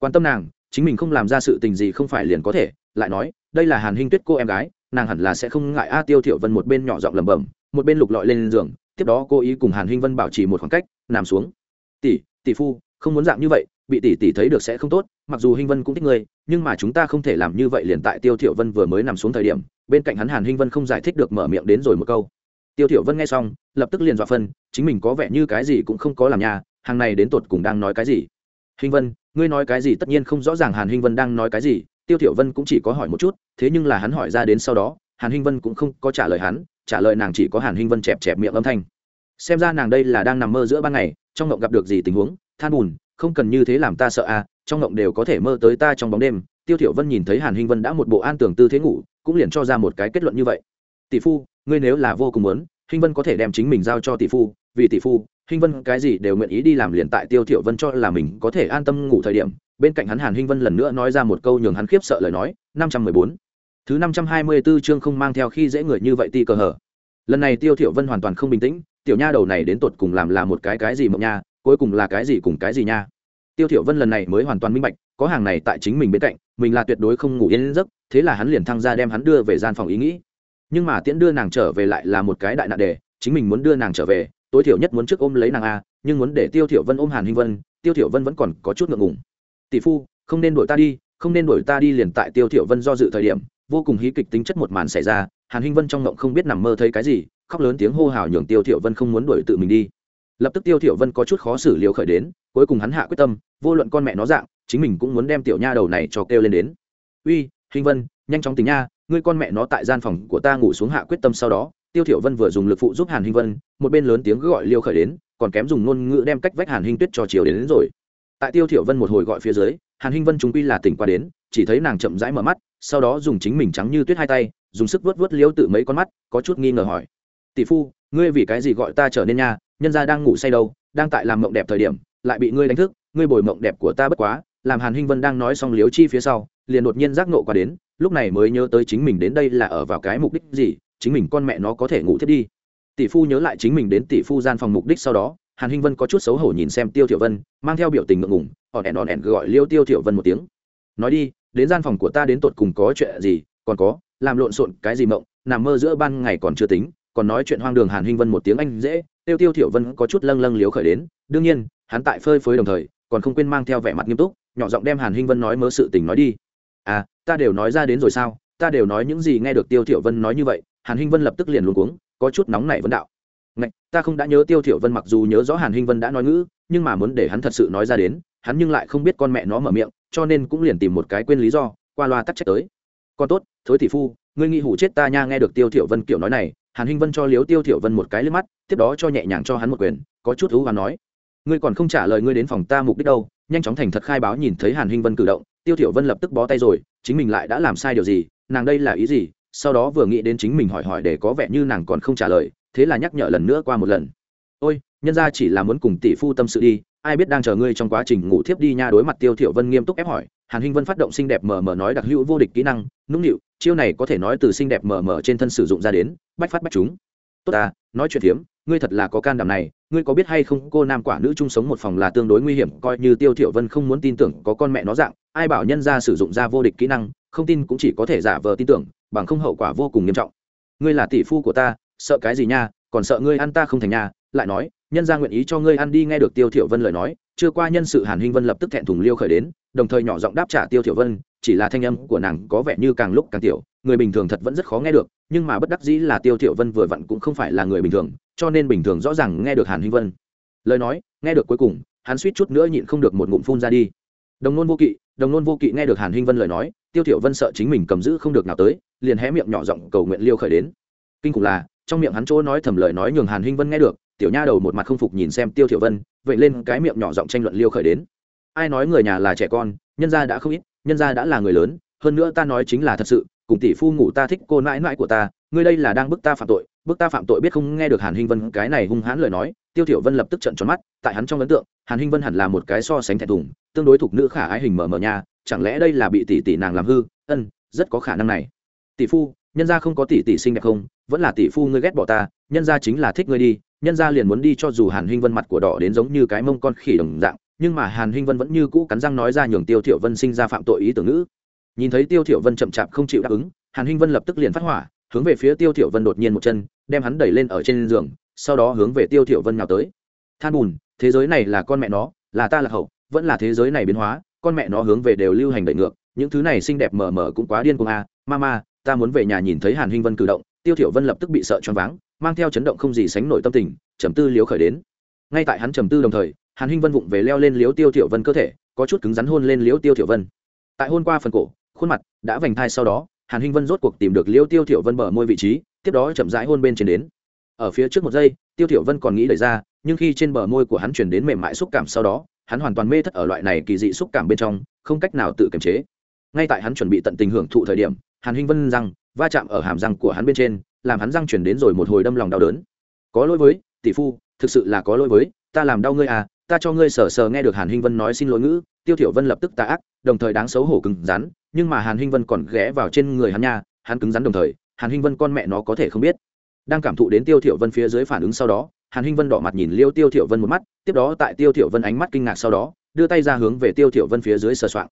S1: quan tâm nàng, chính mình không làm ra sự tình gì không phải liền có thể, lại nói, đây là hàn hinh tuyết cô em gái, nàng hẳn là sẽ không ngại a tiêu thiểu vân một bên nhỏ giọng lẩm bẩm, một bên lục lọi lên giường, tiếp đó cô ý cùng hàn hinh vân bảo trì một khoảng cách, nằm xuống. Tỷ tỷ phu, không muốn dạng như vậy, bị tỷ tỷ thấy được sẽ không tốt, mặc dù hinh vân cũng thích ngươi, nhưng mà chúng ta không thể làm như vậy liền tại tiêu thiểu vân vừa mới nằm xuống thời điểm, bên cạnh hắn hàn hinh vân không giải thích được mở miệng đến rồi một câu. Tiêu thiểu vân nghe xong, lập tức liền dọa phân, chính mình có vẻ như cái gì cũng không có làm nhà, hàng này đến tột cùng đang nói cái gì. Hình vân, ngươi nói cái gì tất nhiên không rõ ràng hàn hinh vân đang nói cái gì, tiêu thiểu vân cũng chỉ có hỏi một chút, thế nhưng là hắn hỏi ra đến sau đó, hàn hinh vân cũng không có trả lời hắn, trả lời nàng chỉ có hàn hinh vân chẹp chẹp miệng âm thanh. Xem ra nàng đây là đang nằm mơ giữa ban ngày, trong ngộng gặp được gì tình huống, than buồn không cần như thế làm ta sợ à trong ngộng đều có thể mơ tới ta trong bóng đêm. Tiêu thiểu vân nhìn thấy hàn hinh vân đã một bộ an tưởng tư thế ngủ, cũng liền cho ra một cái kết luận như vậy. Tỷ phu, ngươi nếu là vô cùng muốn hinh vân có thể đem chính mình giao cho tỷ phu, vì tỷ phu hinh vân cái gì đều nguyện ý đi làm liền tại tiêu thiểu vân cho là mình có thể an tâm ngủ thời điểm. Bên cạnh hắn hàn hinh vân lần nữa nói ra một câu nhường hắn khiếp sợ lời nói 514 thứ 524 chương không mang theo khi dễ người như vậy ti cờ hở. Lần này tiêu thiểu vân hoàn toàn không bình tĩnh, tiểu nha đầu này đến tột cùng làm là một cái cái gì mộng nha, cuối cùng là cái gì cùng cái gì nha. Tiêu thiểu vân lần này mới hoàn toàn minh bạch, có hàng này tại chính mình bên cạnh, mình là tuyệt đối không ngủ yên giấc, thế là hắn liền thăng ra đem hắn đưa về gian phòng ý nghĩ. Nhưng mà tiễn đưa nàng trở về lại là một cái đại nạn đề, chính mình muốn đưa nàng trở về tối thiểu nhất muốn trước ôm lấy nàng a, nhưng muốn để tiêu thiểu vân ôm hàn hinh vân, tiêu thiểu vân vẫn còn có chút ngượng ngùng. Tỷ phu, không nên đuổi ta đi, không nên đuổi ta đi liền tại tiêu thiểu vân do dự thời điểm, vô cùng hí kịch tính chất một màn xảy ra, hàn hinh vân trong ngộng không biết nằm mơ thấy cái gì, khóc lớn tiếng hô hào nhường tiêu thiểu vân không muốn đuổi tự mình đi. Lập tức tiêu thiểu vân có chút khó xử liều khởi đến, cuối cùng hắn hạ quyết tâm, vô luận con mẹ nó dạng, chính mình cũng muốn đem tiểu nha đầu này cho kêu lên đến. Uy, hinh vân, nhanh chóng tỉnh nha, ngươi con mẹ nó tại gian phòng của ta ngủ xuống hạ quyết tâm sau đó tiêu thiểu vân vừa dùng lực phụ giúp hàn hinh vân một bên lớn tiếng gọi liêu khởi đến còn kém dùng ngôn ngữ đem cách vách hàn hinh tuyết cho chiều đến, đến rồi. Tại tiêu thiểu vân một hồi gọi phía dưới hàn hinh vân chúng quy là tỉnh qua đến chỉ thấy nàng chậm rãi mở mắt sau đó dùng chính mình trắng như tuyết hai tay dùng sức vớt vớt liêu tự mấy con mắt có chút nghi ngờ hỏi. Tỷ phu ngươi vì cái gì gọi ta trở nên nha? Nhân gia đang ngủ say đâu đang tại làm mộng đẹp thời điểm lại bị ngươi đánh thức ngươi bồi mộng đẹp của ta bất quá. Làm hàn hinh vân đang nói xong liếu chi phía sau liền đột nhiên giác nộ qua đến lúc này mới nhớ tới chính mình đến đây là ở vào cái mục đích gì chính mình con mẹ nó có thể ngủ thiết đi. Tỷ phu nhớ lại chính mình đến tỷ phu gian phòng mục đích sau đó, hàn hinh vân có chút xấu hổ nhìn xem tiêu tiểu vân, mang theo biểu tình ngượng ngùng ỏn ẻn ỏn ẻn gọi liêu tiêu tiểu vân một tiếng. Nói đi, đến gian phòng của ta đến tột cùng có chuyện gì? Còn có, làm lộn xộn cái gì mộng? Nằm mơ giữa ban ngày còn chưa tính, còn nói chuyện hoang đường hàn hinh vân một tiếng anh dễ, tiêu tiêu tiểu vân có chút lâng lâng liếu khởi đến. Đương nhiên, hắn tại phơi phới đồng thời, còn không quên mang theo vẻ mặt nghiêm túc, nhỏ giọng đem hàn hinh vân nói mớ sự tình nói đi. À ta đều nói ra đến rồi sao? Ta đều nói những gì nghe được tiêu thiểu vân nói như vậy hàn hinh vân lập tức liền luống cuống có chút nóng nảy vấn đạo. Ngạch, ta không đã nhớ tiêu thiểu vân mặc dù nhớ rõ hàn hinh vân đã nói ngữ nhưng mà muốn để hắn thật sự nói ra đến hắn nhưng lại không biết con mẹ nó mở miệng cho nên cũng liền tìm một cái quên lý do qua loa tắt trách tới. Con tốt thối tỷ phu ngươi nghĩ hủ chết ta nha nghe được tiêu thiểu vân kiểu nói này. Hàn hinh vân cho liếu tiêu thiểu vân một cái lướt mắt tiếp đó cho nhẹ nhàng cho hắn một quyền có chút thú và nói. Ngươi còn không trả lời ngươi đến phòng ta mục đích đâu nhanh chóng thành thật khai báo nhìn thấy hàn hinh vân cử động. Tiêu thiểu vân lập tức bó tay rồi chính mình lại đã làm sai điều gì nàng đây là ý gì sau đó vừa nghĩ đến chính mình hỏi hỏi để có vẻ như nàng còn không trả lời, thế là nhắc nhở lần nữa qua một lần. Ôi, nhân gia chỉ là muốn cùng tỷ phu tâm sự đi, ai biết đang chờ ngươi trong quá trình ngủ thiếp đi nha. Đối mặt tiêu thiểu vân nghiêm túc ép hỏi, hàn hinh vân phát động xinh đẹp mờ mờ nói đặc hữu vô địch kỹ năng, nũng nịu, chiêu này có thể nói từ xinh đẹp mờ mờ trên thân sử dụng ra đến, bách phát bách chúng. Tốt à nói chuyện thiếm, ngươi thật là có can đảm này, ngươi có biết hay không cô nam quả nữ chung sống một phòng là tương đối nguy hiểm, coi như tiêu thiểu vân không muốn tin tưởng có con mẹ nó dạng, ai bảo nhân gia sử dụng ra vô địch kỹ năng, không tin cũng chỉ có thể giả vờ tin tưởng bằng không hậu quả vô cùng nghiêm trọng. Ngươi là tỷ phu của ta, sợ cái gì nha, còn sợ ngươi ăn ta không thành nha, lại nói, nhân gia nguyện ý cho ngươi ăn đi, nghe được tiêu thiểu vân lời nói, chưa qua nhân sự hàn hinh vân lập tức thẹn thùng liêu khởi đến, đồng thời nhỏ giọng đáp trả tiêu thiểu vân, chỉ là thanh âm của nàng có vẻ như càng lúc càng tiểu, người bình thường thật vẫn rất khó nghe được, nhưng mà bất đắc dĩ là tiêu thiểu vân vừa vặn cũng không phải là người bình thường, cho nên bình thường rõ ràng nghe được hàn hinh vân. Lời nói, nghe được cuối cùng, hắn suýt chút nữa nhịn không được một ngụm phun ra đi. Đồng nôn vô kỵ, đồng nôn vô kỵ nghe được hàn hinh vân lời nói, tiêu thiểu vân sợ chính mình cầm giữ không được nào tới liền hé miệng nhỏ giọng cầu nguyện liêu khởi đến. Kinh khủng là, trong miệng hắn chỗ nói thầm lời nói nhường hàn hinh vân nghe được, tiểu nha đầu một mặt không phục nhìn xem tiêu thiểu vân, vậy lên cái miệng nhỏ giọng tranh luận liêu khởi đến. Ai nói người nhà là trẻ con, nhân gia đã không ít, nhân gia đã là người lớn, hơn nữa ta nói chính là thật sự, cùng tỷ phu ngủ ta thích cô nãi nãi của ta, ngươi đây là đang bức ta phạm tội, bức ta phạm tội biết không nghe được hàn hinh vân cái này hung hãn lời nói, tiêu thiểu vân lập tức trợn tròn mắt, tại hắn trong ấn tượng, hàn hinh vân hẳn là một cái so sánh thẹn thùng, tương đối thuộc nữ khả ái hình mờ mờ nha, chẳng lẽ đây là bị tỷ tỷ nàng làm hư, ân, rất có khả năng này tỷ phu, nhân gia không có tỷ tỷ xinh đẹp không? Vẫn là tỷ phu ngươi ghét bỏ ta, nhân gia chính là thích ngươi đi. Nhân gia liền muốn đi cho dù hàn hinh vân mặt của đỏ đến giống như cái mông con khỉ đồng dạng, nhưng mà hàn hinh vân vẫn như cũ cắn răng nói ra nhường tiêu thiểu vân sinh ra phạm tội ý tưởng nữ nhìn thấy tiêu thiểu vân chậm chạp không chịu đáp ứng, hàn hinh vân lập tức liền phát hỏa, hướng về phía tiêu thiểu vân đột nhiên một chân, đem hắn đẩy lên ở trên giường, sau đó hướng về tiêu thiểu vân nhào tới. Than bùn, thế giới này là con mẹ nó, là ta là hậu, vẫn là thế giới này biến hóa, con mẹ nó hướng về đều lưu hành đẩy ngược, những thứ này xinh đẹp mờ mờ cũng quá điên cuồng à mama ta muốn về nhà nhìn thấy hàn hinh vân cử động, tiêu thiểu vân lập tức bị sợ choáng váng, mang theo chấn động không gì sánh nổi tâm tình, trầm tư liếu khởi đến. Ngay tại hắn trầm tư đồng thời, hàn hinh vân vụng về leo lên liếu tiêu thiểu vân cơ thể, có chút cứng rắn hôn lên liếu tiêu thiểu vân. Tại hôn qua phần cổ, khuôn mặt đã vành thai sau đó, hàn hinh vân rốt cuộc tìm được liêu tiêu thiểu vân bờ môi vị trí, tiếp đó chậm rãi hôn bên trên đến. Ở phía trước một giây, tiêu thiểu vân còn nghĩ đẩy ra, nhưng khi trên bờ môi của hắn truyền đến mềm mại xúc cảm sau đó, hắn hoàn toàn mê thất ở loại này kỳ dị xúc cảm bên trong, không cách nào tự kiềm chế. Ngay tại hắn chuẩn bị tận tình hưởng thụ thời điểm hàn hinh vân răng, va chạm ở hàm răng của hắn bên trên, làm hắn răng chuyển đến rồi một hồi đâm lòng đau đớn. Có lỗi với, tỷ phu, thực sự là có lỗi với, ta làm đau ngươi à ta cho ngươi sờ sờ nghe được hàn hinh vân nói xin lỗi ngữ, tiêu thiểu vân lập tức tà ác, đồng thời đáng xấu hổ cứng rắn, nhưng mà hàn hinh vân còn ghé vào trên người hắn nha, hắn cứng rắn đồng thời, hàn hinh vân con mẹ nó có thể không biết. Đang cảm thụ đến tiêu thiểu vân phía dưới phản ứng sau đó, hàn hinh vân đỏ mặt nhìn liêu tiêu thiểu vân một mắt, tiếp đó tại tiêu thiểu vân ánh mắt kinh ngạc sau đó, đưa tay ra hướng về tiêu thiểu vân phía dưới sờ soạng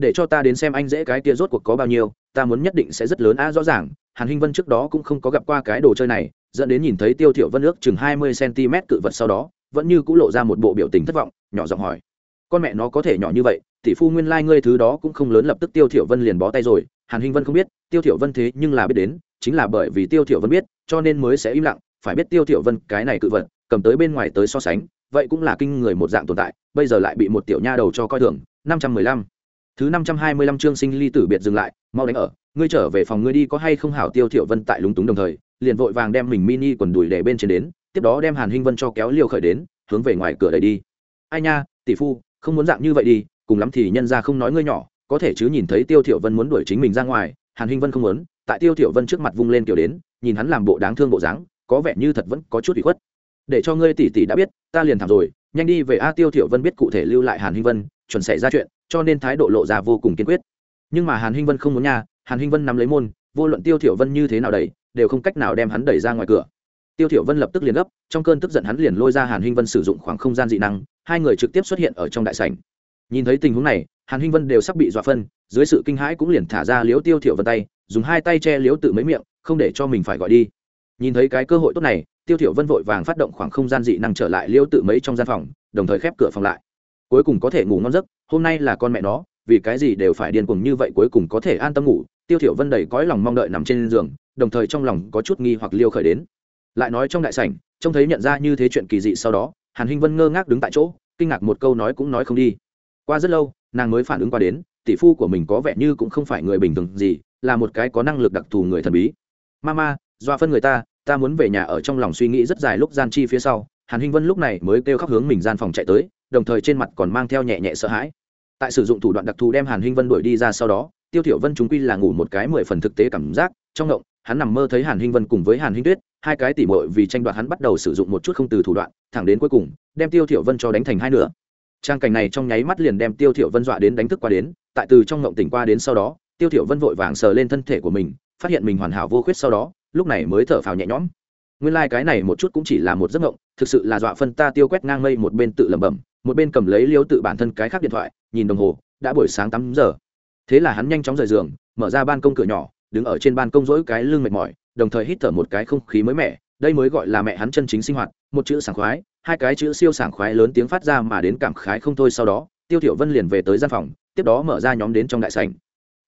S1: để cho ta đến xem anh dễ cái kia rốt cuộc có bao nhiêu, ta muốn nhất định sẽ rất lớn a rõ ràng, hàn hinh vân trước đó cũng không có gặp qua cái đồ chơi này, dẫn đến nhìn thấy tiêu thiểu vân ước chừng hai mươi cm cự vật sau đó, vẫn như cũ lộ ra một bộ biểu tình thất vọng, nhỏ giọng hỏi. Con mẹ nó có thể nhỏ như vậy, tỷ phu nguyên lai ngươi thứ đó cũng không lớn lập tức tiêu thiểu vân liền bó tay rồi, hàn hinh vân không biết, tiêu thiểu vân thế nhưng là biết đến, chính là bởi vì tiêu thiểu vân biết, cho nên mới sẽ im lặng, phải biết tiêu thiểu vân cái này cự vật, cầm tới bên ngoài tới so sánh, vậy cũng là kinh người một dạng tồn tại, bây giờ lại bị một tiểu nha đầu cho coi thường, năm trăm mười lăm thứ năm trăm hai mươi lăm chương sinh ly tử biệt dừng lại, mau đánh ở. Ngươi trở về phòng ngươi đi có hay không hảo tiêu thiểu vân tại lúng túng đồng thời, liền vội vàng đem mình mini quần đùi để bên trên đến, tiếp đó đem hàn hinh vân cho kéo liều khởi đến, hướng về ngoài cửa đẩy đi. Ai nha, tỷ phu, không muốn dạng như vậy đi, cùng lắm thì nhân ra không nói ngươi nhỏ, có thể chứ nhìn thấy tiêu thiểu vân muốn đuổi chính mình ra ngoài, hàn hinh vân không muốn, tại tiêu thiểu vân trước mặt vung lên kiểu đến, nhìn hắn làm bộ đáng thương bộ dáng, có vẻ như thật vẫn có chút ủy khuất. Để cho ngươi tỷ tỷ đã biết, ta liền thảm rồi, nhanh đi về a tiêu thiểu vân biết cụ thể lưu lại hàn hinh vân, chuẩn xảy ra chuyện cho nên thái độ lộ ra vô cùng kiên quyết. Nhưng mà hàn hinh vân không muốn nha, hàn hinh vân nắm lấy môn, vô luận tiêu thiểu vân như thế nào đẩy, đều không cách nào đem hắn đẩy ra ngoài cửa. Tiêu thiểu vân lập tức liền gấp, trong cơn tức giận hắn liền lôi ra hàn hinh vân sử dụng khoảng không gian dị năng, hai người trực tiếp xuất hiện ở trong đại sảnh. Nhìn thấy tình huống này, hàn hinh vân đều sắp bị dọa phân, dưới sự kinh hãi cũng liền thả ra liếu tiêu thiểu vân tay, dùng hai tay che liếu tự mấy miệng, không để cho mình phải gọi đi. Nhìn thấy cái cơ hội tốt này, tiêu thiểu vân vội vàng phát động khoảng không gian dị năng trở lại liêu tự mấy trong gian phòng, đồng thời khép cửa phòng lại cuối cùng có thể ngủ ngon giấc, hôm nay là con mẹ nó, vì cái gì đều phải điên cuồng như vậy cuối cùng có thể an tâm ngủ. Tiêu thiểu vân đầy cõi lòng mong đợi nằm trên giường, đồng thời trong lòng có chút nghi hoặc liêu khởi đến. Lại nói trong đại sảnh, trông thấy nhận ra như thế chuyện kỳ dị sau đó, hàn hinh vân ngơ ngác đứng tại chỗ, kinh ngạc một câu nói cũng nói không đi. Qua rất lâu, nàng mới phản ứng qua đến, tỷ phu của mình có vẻ như cũng không phải người bình thường gì, là một cái có năng lực đặc thù người thần bí. Mama doa phân người ta ta muốn về nhà ở trong lòng suy nghĩ rất dài lúc gian chi phía sau. Hàn hinh vân lúc này mới kêu khóc hướng mình gian phòng chạy tới đồng thời trên mặt còn mang theo nhẹ nhẹ sợ hãi. Tại sử dụng thủ đoạn đặc thù đem hàn hinh vân đuổi đi ra sau đó, tiêu thiểu vân chúng quy là ngủ một cái mười phần thực tế cảm giác, trong ngộng, hắn nằm mơ thấy hàn hinh vân cùng với hàn hinh tuyết, hai cái tỉ muội vì tranh đoạt hắn bắt đầu sử dụng một chút không từ thủ đoạn, thẳng đến cuối cùng, đem tiêu thiểu vân cho đánh thành hai nửa. Trang cảnh này trong nháy mắt liền đem tiêu thiểu vân dọa đến đánh thức qua đến, tại từ trong ngộng tỉnh qua đến sau đó, tiêu thiểu vân vội vàng sờ lên thân thể của mình, phát hiện mình hoàn hảo vô khuyết sau đó, lúc này mới thở phào nhẹ nhõm. Nguyên lai like cái này một chút cũng chỉ là một giấc ngộng, thực sự là dọa phân ta tiêu quét ngang mây một bên tự lẩm bẩm một bên cầm lấy liêu tự bản thân cái khác điện thoại, nhìn đồng hồ, đã buổi sáng tám giờ. Thế là hắn nhanh chóng rời giường, mở ra ban công cửa nhỏ, đứng ở trên ban công dỗi cái lưng mệt mỏi, đồng thời hít thở một cái không khí mới mẻ, đây mới gọi là mẹ hắn chân chính sinh hoạt, một chữ sảng khoái, hai cái chữ siêu sảng khoái lớn tiếng phát ra mà đến cảm khái không thôi sau đó, tiêu thiểu vân liền về tới gian phòng, tiếp đó mở ra nhóm đến trong đại sảnh.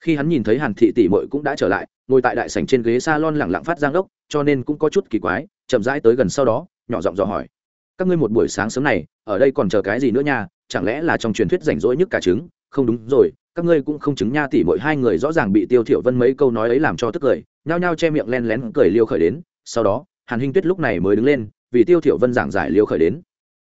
S1: Khi hắn nhìn thấy hàn thị tỷ muội cũng đã trở lại, ngồi tại đại sảnh trên ghế salon lặng lặng phát giang đốc cho nên cũng có chút kỳ quái, chậm rãi tới gần sau đó, nhỏ giọng dò hỏi các ngươi một buổi sáng sớm này, ở đây còn chờ cái gì nữa nha? Chẳng lẽ là trong truyền thuyết rảnh rỗi nhất cả trứng? Không đúng rồi, các ngươi cũng không chứng nha tỷ mỗi hai người rõ ràng bị tiêu thiểu vân mấy câu nói ấy làm cho tức cười, nhao nhao che miệng len lén cười liêu khởi đến. Sau đó, hàn hinh tuyết lúc này mới đứng lên, vì tiêu thiểu vân giảng giải liêu khởi đến.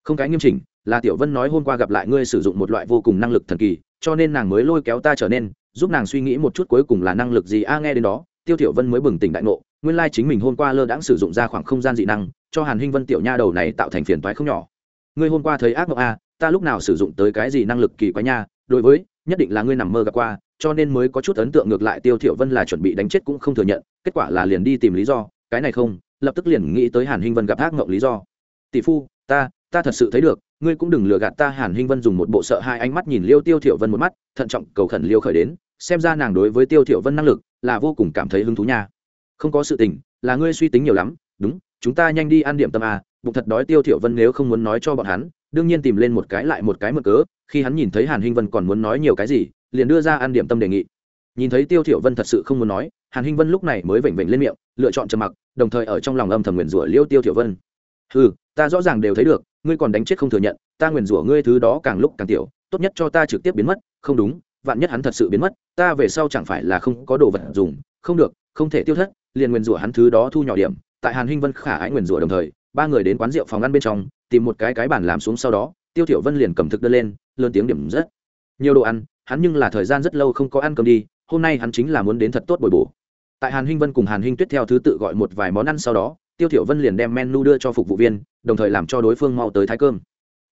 S1: Không cái nghiêm chỉnh, là tiểu vân nói hôm qua gặp lại ngươi sử dụng một loại vô cùng năng lực thần kỳ, cho nên nàng mới lôi kéo ta trở nên, giúp nàng suy nghĩ một chút cuối cùng là năng lực gì. A, nghe đến đó, tiêu thiểu vân mới bừng tỉnh đại ngộ, nguyên lai chính mình hôm qua lơ đãng sử dụng ra khoảng không gian dị năng cho hàn hinh vân tiểu nha đầu này tạo thành phiền toái không nhỏ. Ngươi hôm qua thấy ác mộng a ta lúc nào sử dụng tới cái gì năng lực kỳ quái nha, đối với, nhất định là ngươi nằm mơ gặp qua, cho nên mới có chút ấn tượng ngược lại tiêu thiểu vân là chuẩn bị đánh chết cũng không thừa nhận, kết quả là liền đi tìm lý do, cái này không, lập tức liền nghĩ tới hàn hinh vân gặp ác mộng lý do. Tỷ phu, ta ta thật sự thấy được, ngươi cũng đừng lừa gạt ta, hàn hinh vân dùng một bộ sợ hai ánh mắt nhìn liêu tiêu thiểu vân một mắt, thận trọng cầu khẩn liêu khởi đến, xem ra nàng đối với tiêu thiểu vân năng lực là vô cùng cảm thấy hứng thú nha. Không có sự tình, là ngươi suy tính nhiều lắm, đúng chúng ta nhanh đi ăn điểm tâm à bụng thật đói tiêu thiểu vân nếu không muốn nói cho bọn hắn đương nhiên tìm lên một cái lại một cái mượn cớ khi hắn nhìn thấy hàn hinh vân còn muốn nói nhiều cái gì liền đưa ra ăn điểm tâm đề nghị. Nhìn thấy tiêu thiểu vân thật sự không muốn nói hàn hinh vân lúc này mới vểnh vểnh lên miệng lựa chọn trầm mặc đồng thời ở trong lòng âm thầm nguyền rủa liêu tiêu thiểu vân. Hừ, ta rõ ràng đều thấy được ngươi còn đánh chết không thừa nhận ta nguyền rủa ngươi thứ đó càng lúc càng tiểu tốt nhất cho ta trực tiếp biến mất không đúng vạn nhất hắn thật sự biến mất ta về sau chẳng phải là không có đồ vật dùng không được không thể tiêu thất liền nguyền rủa hắn thứ đó thu nhỏ điểm tại hàn hinh vân khả ái nguyền rủa đồng thời, ba người đến quán rượu phòng ăn bên trong, tìm một cái cái bàn làm xuống sau đó, tiêu thiểu vân liền cầm thực đơn lên, lớn tiếng điểm rất. Nhiều đồ ăn, hắn nhưng là thời gian rất lâu không có ăn cơm đi, hôm nay hắn chính là muốn đến thật tốt bồi bổ. Tại hàn hinh vân cùng hàn hinh tuyết theo thứ tự gọi một vài món ăn sau đó, tiêu thiểu vân liền đem menu đưa cho phục vụ viên, đồng thời làm cho đối phương mau tới thái cơm.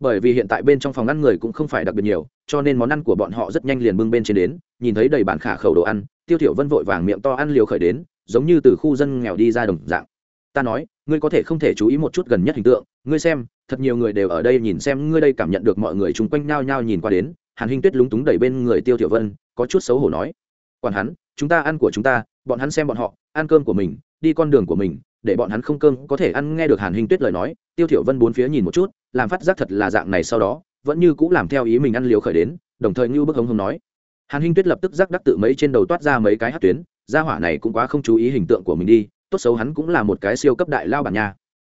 S1: Bởi vì hiện tại bên trong phòng ăn người cũng không phải đặc biệt nhiều, cho nên món ăn của bọn họ rất nhanh liền bưng bên trên đến, nhìn thấy đầy bản khả khẩu đồ ăn, tiêu thiểu vân vội vàng miệng to ăn liều khởi đến, giống như từ khu dân nghèo đi ra đồng dạng ta nói, ngươi có thể không thể chú ý một chút gần nhất hình tượng, ngươi xem, thật nhiều người đều ở đây nhìn xem ngươi đây cảm nhận được mọi người chung quanh nhao nhao nhìn qua đến, hàn hinh tuyết lúng túng đẩy bên người tiêu tiểu vân, có chút xấu hổ nói. Còn hắn, chúng ta ăn của chúng ta, bọn hắn xem bọn họ, ăn cơm của mình, đi con đường của mình, để bọn hắn không cơm có thể ăn, nghe được hàn hinh tuyết lời nói, tiêu tiểu vân bốn phía nhìn một chút, làm phát giác thật là dạng này sau đó, vẫn như cũ làm theo ý mình ăn liều khởi đến, đồng thời như bức hống hống nói. Hàn hinh tuyết lập tức giác đắc tự mấy trên đầu toát ra mấy cái hát tuyến, gia hỏa này cũng quá không chú ý hình tượng của mình đi tốt xấu hắn cũng là một cái siêu cấp đại lao bản nha.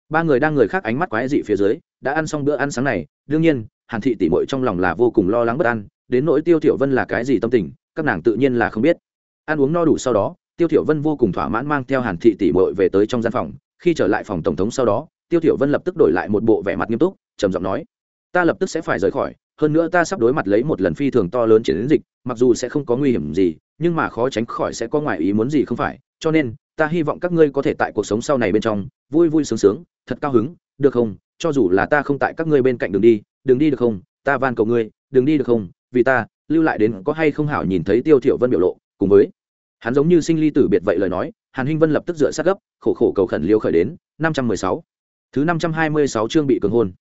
S1: Ba người đang người khác ánh mắt quái dị phía dưới, đã ăn xong bữa ăn sáng này, đương nhiên, hàn thị tỷ muội trong lòng là vô cùng lo lắng bất an, đến nỗi tiêu thiểu vân là cái gì tâm tình, các nàng tự nhiên là không biết. Ăn uống no đủ sau đó, tiêu thiểu vân vô cùng thỏa mãn mang theo hàn thị tỷ muội về tới trong gian phòng. Khi trở lại phòng tổng thống sau đó, tiêu thiểu vân lập tức đổi lại một bộ vẻ mặt nghiêm túc, trầm giọng nói, ta lập tức sẽ phải rời khỏi, hơn nữa ta sắp đối mặt lấy một lần phi thường to lớn chiến dịch, mặc dù sẽ không có nguy hiểm gì, nhưng mà khó tránh khỏi sẽ có ngoại ý muốn gì không phải cho nên, ta hy vọng các ngươi có thể tại cuộc sống sau này bên trong, vui vui sướng sướng, thật cao hứng, được không? Cho dù là ta không tại các ngươi bên cạnh đường đi đường đi được không? Ta van cầu ngươi, đường đi được không? Vì ta, lưu lại đến có hay không hảo nhìn thấy tiêu thiểu vân biểu lộ, cùng với, hắn giống như sinh ly tử biệt vậy lời nói, hàn hinh vân lập tức dựa sát gấp, khổ khổ cầu khẩn liêu khởi đến, năm trăm mười sáu. Thứ năm trăm hai mươi sáu chương bị cường hôn.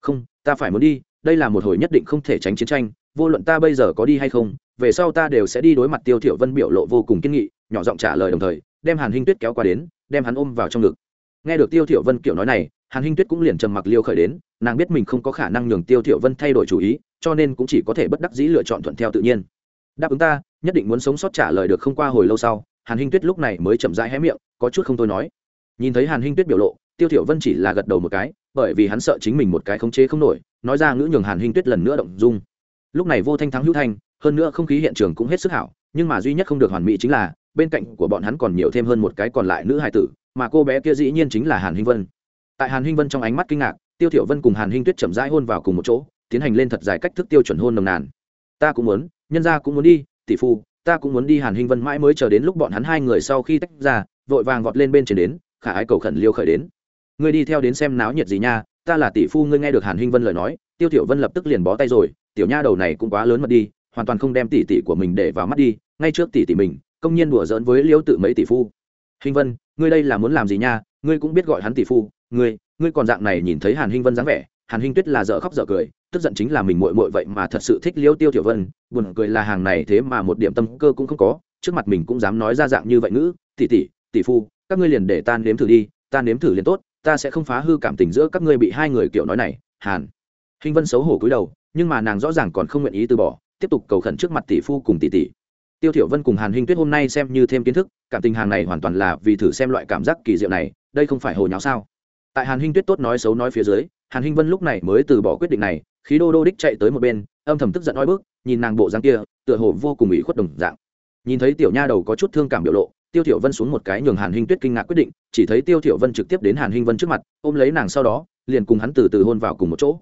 S1: Không, ta phải muốn đi, đây là một hồi nhất định không thể tránh chiến tranh vô luận ta bây giờ có đi hay không, về sau ta đều sẽ đi đối mặt tiêu thiểu vân biểu lộ vô cùng kiên nghị, nhỏ giọng trả lời đồng thời, đem hàn hinh tuyết kéo qua đến, đem hắn ôm vào trong ngực. Nghe được tiêu thiểu vân kiểu nói này, hàn hinh tuyết cũng liền trầm mặc liêu khởi đến, nàng biết mình không có khả năng nhường tiêu thiểu vân thay đổi chủ ý, cho nên cũng chỉ có thể bất đắc dĩ lựa chọn thuận theo tự nhiên. Đáp ứng ta, nhất định muốn sống sót trả lời được không qua hồi lâu sau, hàn hinh tuyết lúc này mới chậm rãi hé miệng, có chút không tôi nói. Nhìn thấy hàn hinh tuyết biểu lộ, tiêu thiểu vân chỉ là gật đầu một cái, bởi vì hắn sợ chính mình một cái khống chế không nổi, nói ra ngữ nhường hàn hinh tuyết lần nữa động dung lúc này vô thanh thắng hữu thanh, hơn nữa không khí hiện trường cũng hết sức hảo, nhưng mà duy nhất không được hoàn mỹ chính là, bên cạnh của bọn hắn còn nhiều thêm hơn một cái còn lại nữ hài tử, mà cô bé kia dĩ nhiên chính là hàn hinh vân. Tại hàn hinh vân trong ánh mắt kinh ngạc, tiêu thiểu vân cùng hàn hinh tuyết chậm rãi hôn vào cùng một chỗ, tiến hành lên thật dài cách thức tiêu chuẩn hôn nồng nàn. Ta cũng muốn, nhân gia cũng muốn đi, tỷ phu, ta cũng muốn đi. Hàn hinh vân mãi mới chờ đến lúc bọn hắn hai người sau khi tách ra, vội vàng vọt lên bên trên đến, khả ái cầu khẩn liêu khởi đến. Ngươi đi theo đến xem náo nhiệt gì nha, ta là tỷ phu, ngươi nghe được hàn hinh vân lời nói, tiêu tiểu vân lập tức liền bó tay rồi tiểu nha đầu này cũng quá lớn mật đi, hoàn toàn không đem tỷ tỷ của mình để vào mắt đi, ngay trước tỷ tỷ mình, công nhiên đùa giỡn với liêu tự mấy tỷ phu. Hinh vân, ngươi đây là muốn làm gì nha? Ngươi cũng biết gọi hắn tỷ phu. Ngươi ngươi còn dạng này nhìn thấy hàn hinh vân dáng vẻ, hàn hinh tuyết là dở khóc dở cười, tức giận chính là mình muội muội vậy mà thật sự thích liêu tiêu tiểu vân, buồn cười là hàng này thế mà một điểm tâm cơ cũng không có, trước mặt mình cũng dám nói ra dạng như vậy ngữ, tỷ tỷ tỷ phu, các ngươi liền để ta nếm thử đi, ta nếm thử liền tốt, ta sẽ không phá hư cảm tình giữa các ngươi bị hai người kiểu nói này. Hàn. Hinh vân xấu hổ cúi đầu nhưng mà nàng rõ ràng còn không nguyện ý từ bỏ, tiếp tục cầu khẩn trước mặt tỷ phu cùng tỷ tỷ. Tiêu thiểu vân cùng hàn hinh tuyết hôm nay xem như thêm kiến thức, cảm tình hàng này hoàn toàn là vì thử xem loại cảm giác kỳ diệu này, đây không phải hồ nháo sao? Tại hàn hinh tuyết tốt nói xấu nói phía dưới, hàn hinh vân lúc này mới từ bỏ quyết định này, khí đô đô đích chạy tới một bên, âm thầm tức giận nói bước nhìn nàng bộ dáng kia, tựa hồ vô cùng ủy khuất đồng dạng. Nhìn thấy tiểu nha đầu có chút thương cảm biểu lộ, tiêu thiểu vân xuống một cái nhường hàn hinh tuyết kinh ngạc quyết định, chỉ thấy tiêu thiểu vân trực tiếp đến hàn hinh vân trước mặt, ôm lấy nàng sau đó, liền cùng hắn từ từ hôn vào cùng một chỗ.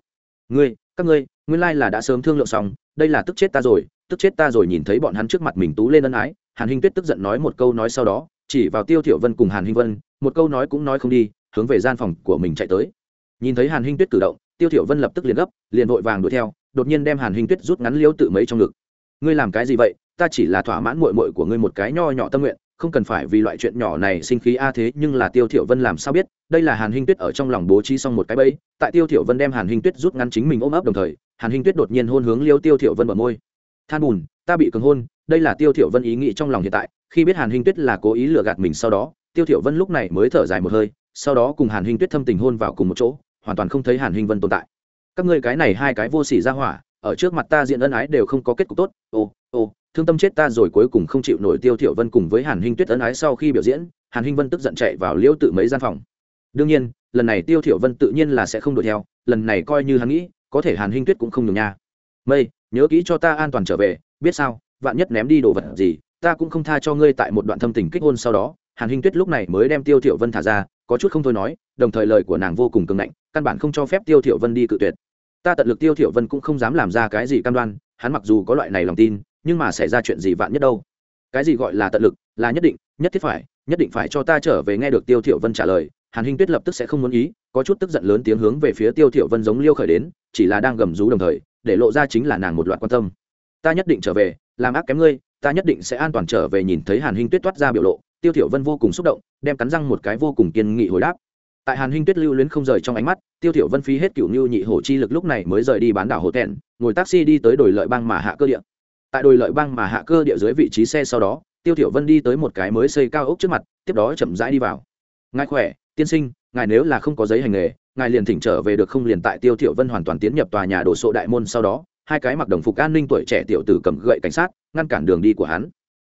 S1: Ngươi các ngươi, nguyên lai là đã sớm thương lượng xong, đây là tức chết ta rồi, tức chết ta rồi nhìn thấy bọn hắn trước mặt mình tú lên ân ái, hàn hinh tuyết tức giận nói một câu nói sau đó, chỉ vào tiêu thiểu vân cùng hàn hinh vân, một câu nói cũng nói không đi, hướng về gian phòng của mình chạy tới. Nhìn thấy hàn hinh tuyết cử động, tiêu thiểu vân lập tức liền gấp, liền vội vàng đuổi theo, đột nhiên đem hàn hinh tuyết rút ngắn liễu tự mấy trong ngực. Ngươi làm cái gì vậy? Ta chỉ là thỏa mãn muội muội của ngươi một cái nho nhỏ tâm nguyện không cần phải vì loại chuyện nhỏ này sinh khí a thế, nhưng là tiêu thiểu vân làm sao biết, đây là hàn hinh tuyết ở trong lòng bố trí xong một cái bẫy. Tại tiêu thiểu vân đem hàn hinh tuyết rút ngắn chính mình ôm ấp đồng thời, hàn hinh tuyết đột nhiên hôn hướng liêu tiêu thiểu vân bờ môi. Than bùn, ta bị cường hôn, đây là tiêu thiểu vân ý nghĩ trong lòng hiện tại, khi biết hàn hinh tuyết là cố ý lừa gạt mình sau đó, tiêu thiểu vân lúc này mới thở dài một hơi, sau đó cùng hàn hinh tuyết thâm tình hôn vào cùng một chỗ, hoàn toàn không thấy hàn hinh vân tồn tại. Các ngươi cái này hai cái vô sỉ ra hỏa, ở trước mặt ta diện ân ái đều không có kết cục tốt. Ô ô thương tâm chết ta rồi cuối cùng không chịu nổi tiêu thiểu vân cùng với hàn hinh tuyết ân ái sau khi biểu diễn, hàn hinh vân tức giận chạy vào liễu tự mấy gian phòng. Đương nhiên, lần này tiêu thiểu vân tự nhiên là sẽ không đuổi theo, lần này coi như hắn nghĩ, có thể hàn hinh tuyết cũng không nhường nha. Mây, nhớ kỹ cho ta an toàn trở về, biết sao, vạn nhất ném đi đồ vật gì, ta cũng không tha cho ngươi tại một đoạn thâm tình kích hôn sau đó. Hàn hinh tuyết lúc này mới đem tiêu thiểu vân thả ra, có chút không thôi nói, đồng thời lời của nàng vô cùng cứng ngạnh, căn bản không cho phép tiêu thiểu vân đi cự tuyệt. Ta tận lực tiêu thiểu vân cũng không dám làm ra cái gì cam đoan, hắn mặc dù có loại này lòng tin nhưng mà xảy ra chuyện gì vạn nhất đâu? Cái gì gọi là tận lực là nhất định nhất thiết phải nhất định phải cho ta trở về nghe được tiêu thiểu vân trả lời. Hàn hinh tuyết lập tức sẽ không muốn ý có chút tức giận lớn tiếng hướng về phía tiêu thiểu vân giống liêu khởi đến chỉ là đang gầm rú đồng thời để lộ ra chính là nàng một loạt quan tâm. Ta nhất định trở về làm ác kém ngươi ta nhất định sẽ an toàn trở về nhìn thấy hàn hinh tuyết toát ra biểu lộ. Tiêu thiểu vân vô cùng xúc động đem cắn răng một cái vô cùng kiên nghị hồi đáp. Tại hàn hinh tuyết lưu luyến không rời trong ánh mắt tiêu thiểu vân phí hết cửu lưu nhị hổ chi lực lúc này mới rời đi bán đảo hồ Thẹn, ngồi taxi đi tới đổi lợi bang mà hạ cơ địa tại đồi lợi bang mà hạ cơ địa dưới vị trí xe sau đó, tiêu thiểu vân đi tới một cái mới xây cao ốc trước mặt, tiếp đó chậm rãi đi vào. Ngài khỏe, tiên sinh, ngài nếu là không có giấy hành nghề, ngài liền thỉnh trở về được không? liền tại tiêu thiểu vân hoàn toàn tiến nhập tòa nhà đổ sộ đại môn sau đó, hai cái mặc đồng phục an ninh tuổi trẻ tiểu tử cầm gậy cảnh sát, ngăn cản đường đi của hắn.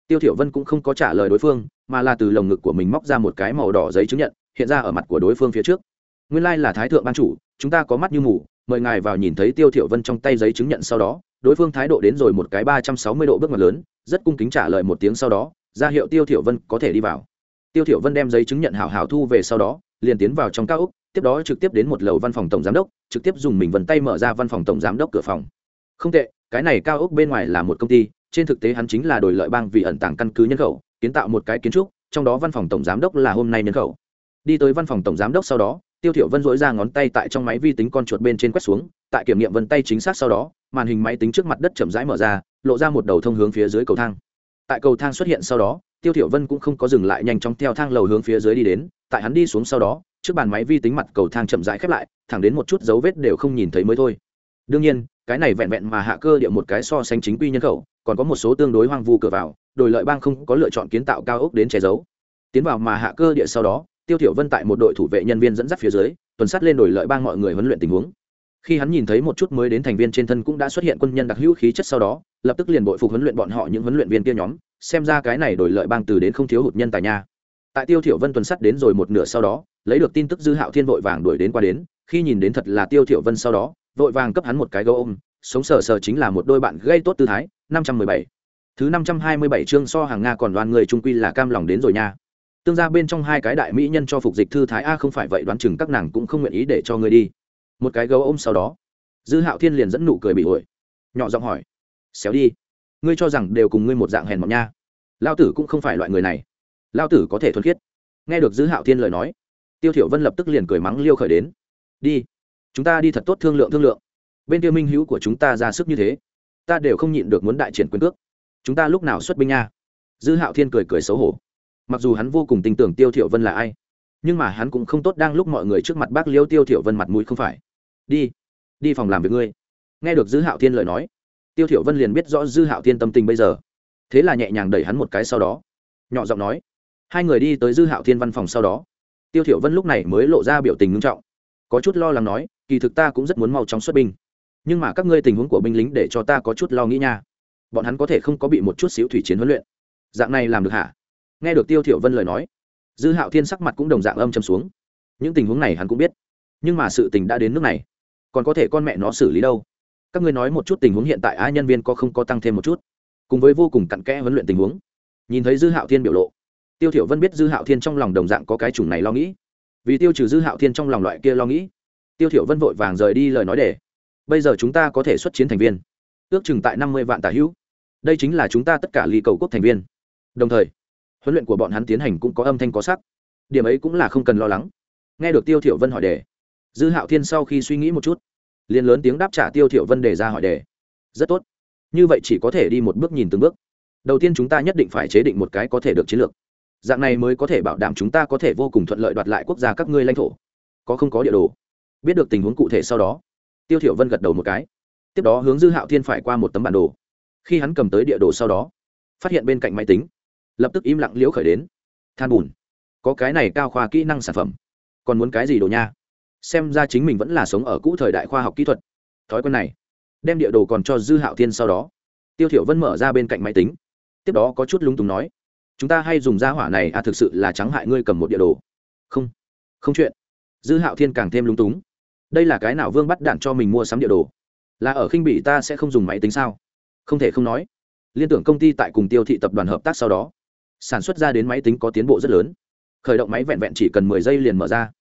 S1: Tiêu thiểu vân cũng không có trả lời đối phương, mà là từ lồng ngực của mình móc ra một cái màu đỏ giấy chứng nhận, hiện ra ở mặt của đối phương phía trước. Nguyên lai like là thái thượng ban chủ, chúng ta có mắt như mù, mời ngài vào nhìn thấy tiêu thiểu vân trong tay giấy chứng nhận sau đó đối phương thái độ đến rồi một cái ba trăm sáu mươi độ bước ngoặt lớn, rất cung kính trả lời một tiếng sau đó, ra hiệu tiêu thiểu vân có thể đi vào. Tiêu thiểu vân đem giấy chứng nhận hảo hảo thu về sau đó, liền tiến vào trong cao ốc, tiếp đó trực tiếp đến một lầu văn phòng tổng giám đốc, trực tiếp dùng mình vân tay mở ra văn phòng tổng giám đốc cửa phòng. Không tệ, cái này cao ốc bên ngoài là một công ty, trên thực tế hắn chính là đổi lợi bang vì ẩn tàng căn cứ nhân khẩu, kiến tạo một cái kiến trúc, trong đó văn phòng tổng giám đốc là hôm nay nhân khẩu. Đi tới văn phòng tổng giám đốc sau đó, tiêu thiểu vân dỗi ra ngón tay tại trong máy vi tính con chuột bên trên quét xuống, tại kiểm nghiệm vân tay chính xác sau đó màn hình máy tính trước mặt đất chậm rãi mở ra, lộ ra một đầu thông hướng phía dưới cầu thang. Tại cầu thang xuất hiện sau đó, tiêu thiểu vân cũng không có dừng lại, nhanh chóng theo thang lầu hướng phía dưới đi đến. Tại hắn đi xuống sau đó, trước bàn máy vi tính mặt cầu thang chậm rãi khép lại, thẳng đến một chút dấu vết đều không nhìn thấy mới thôi. Đương nhiên, cái này vẹn vẹn mà hạ cơ địa một cái so sánh chính quy nhân khẩu, còn có một số tương đối hoang vu cửa vào, đồi lợi bang không có lựa chọn kiến tạo cao ốc đến che giấu. Tiến vào mà hạ cơ địa sau đó, tiêu thiểu vân tại một đội thủ vệ nhân viên dẫn dắt phía dưới, tuần sát lên đồi lợi bang mọi người huấn luyện tình huống khi hắn nhìn thấy một chút mới đến thành viên trên thân cũng đã xuất hiện quân nhân đặc hữu khí chất sau đó, lập tức liền bội phục huấn luyện bọn họ những huấn luyện viên kia nhóm, xem ra cái này đổi lợi bang từ đến không thiếu hụt nhân tài nha. Tại tiêu thiểu vân tuần sắt đến rồi một nửa sau đó, lấy được tin tức dư hạo thiên vội vàng đuổi đến qua đến, khi nhìn đến thật là tiêu thiểu vân sau đó, vội vàng cấp hắn một cái gấu ôm, sống sờ sờ chính là một đôi bạn gây tốt tư thái 517 thứ 527 chương so hàng nga còn đoan người trung quy là cam lòng đến rồi nha. Tương gia bên trong hai cái đại mỹ nhân cho phục dịch thư thái, a không phải vậy, đoán chừng các nàng cũng không nguyện ý để cho ngươi đi một cái gấu ôm sau đó. Dư hạo thiên liền dẫn nụ cười bị ổi. Nhỏ giọng hỏi, xéo đi, ngươi cho rằng đều cùng ngươi một dạng hèn mọn nha. Lao tử cũng không phải loại người này. Lao tử có thể thuần khiết. Nghe được dư hạo thiên lời nói, tiêu thiểu vân lập tức liền cười mắng liêu khởi đến, đi, chúng ta đi thật tốt thương lượng thương lượng. Bên tiêu minh hữu của chúng ta ra sức như thế, ta đều không nhịn được muốn đại triển quyền cước. Chúng ta lúc nào xuất binh nha? Dư hạo thiên cười cười xấu hổ. Mặc dù hắn vô cùng tin tưởng tiêu thiểu vân là ai, nhưng mà hắn cũng không tốt đang lúc mọi người trước mặt bác liêu tiêu thiểu vân mặt mũi không phải đi đi phòng làm việc ngươi. Nghe được dư hạo thiên lời nói, tiêu thiểu vân liền biết rõ dư hạo thiên tâm tình bây giờ. Thế là nhẹ nhàng đẩy hắn một cái sau đó, nhỏ giọng nói, hai người đi tới dư hạo thiên văn phòng sau đó. Tiêu thiểu vân lúc này mới lộ ra biểu tình nghiêm trọng, có chút lo lắng nói, kỳ thực ta cũng rất muốn mau chóng xuất binh, nhưng mà các ngươi tình huống của binh lính để cho ta có chút lo nghĩ nha. Bọn hắn có thể không có bị một chút xíu thủy chiến huấn luyện. Dạng này làm được hả? Nghe được tiêu thiểu vân lời nói, dư hạo thiên sắc mặt cũng đồng dạng âm trầm xuống. Những tình huống này hắn cũng biết, nhưng mà sự tình đã đến nước này còn có thể con mẹ nó xử lý đâu. Các ngươi nói một chút tình huống hiện tại ai nhân viên có không có tăng thêm một chút? Cùng với vô cùng cặn kẽ huấn luyện tình huống. Nhìn thấy dư hạo thiên biểu lộ, tiêu thiểu vân biết dư hạo thiên trong lòng đồng dạng có cái chủng này lo nghĩ. Vì tiêu trừ dư hạo thiên trong lòng loại kia lo nghĩ, tiêu thiểu vân vội vàng rời đi lời nói để, bây giờ chúng ta có thể xuất chiến thành viên, ước chừng tại năm mươi vạn tả hữu. Đây chính là chúng ta tất cả ly cầu quốc thành viên. Đồng thời, huấn luyện của bọn hắn tiến hành cũng có âm thanh có sắc. Điểm ấy cũng là không cần lo lắng. Nghe được tiêu thiểu vân hỏi đề dư hạo thiên sau khi suy nghĩ một chút, liền lớn tiếng đáp trả tiêu thiểu vân đề ra hỏi đề. Rất tốt. Như vậy chỉ có thể đi một bước nhìn từng bước. Đầu tiên chúng ta nhất định phải chế định một cái có thể được chiến lược. Dạng này mới có thể bảo đảm chúng ta có thể vô cùng thuận lợi đoạt lại quốc gia các ngươi lãnh thổ. Có không có địa đồ. Biết được tình huống cụ thể sau đó, tiêu thiểu vân gật đầu một cái. Tiếp đó hướng dư hạo thiên phải qua một tấm bản đồ. Khi hắn cầm tới địa đồ sau đó, phát hiện bên cạnh máy tính, lập tức im lặng liễu khởi đến. Than bùn. Có cái này cao khoa kỹ năng sản phẩm. Còn muốn cái gì đồ nha? Xem ra chính mình vẫn là sống ở cũ thời đại khoa học kỹ thuật. Thói quen này, đem địa đồ còn cho dư hạo thiên sau đó. Tiêu thiểu vân mở ra bên cạnh máy tính. Tiếp đó có chút lúng túng nói, chúng ta hay dùng gia hỏa này à thực sự là trắng hại ngươi cầm một địa đồ. Không không chuyện. Dư hạo thiên càng thêm lúng túng. Đây là cái nào vương bắt đạn cho mình mua sắm địa đồ? Là ở khinh bị ta sẽ không dùng máy tính sao? Không thể không nói, liên tưởng công ty tại cùng tiêu thị tập đoàn hợp tác sau đó, sản xuất ra đến máy tính có tiến bộ rất lớn. Khởi động máy vẹn vẹn chỉ cần mười giây liền mở ra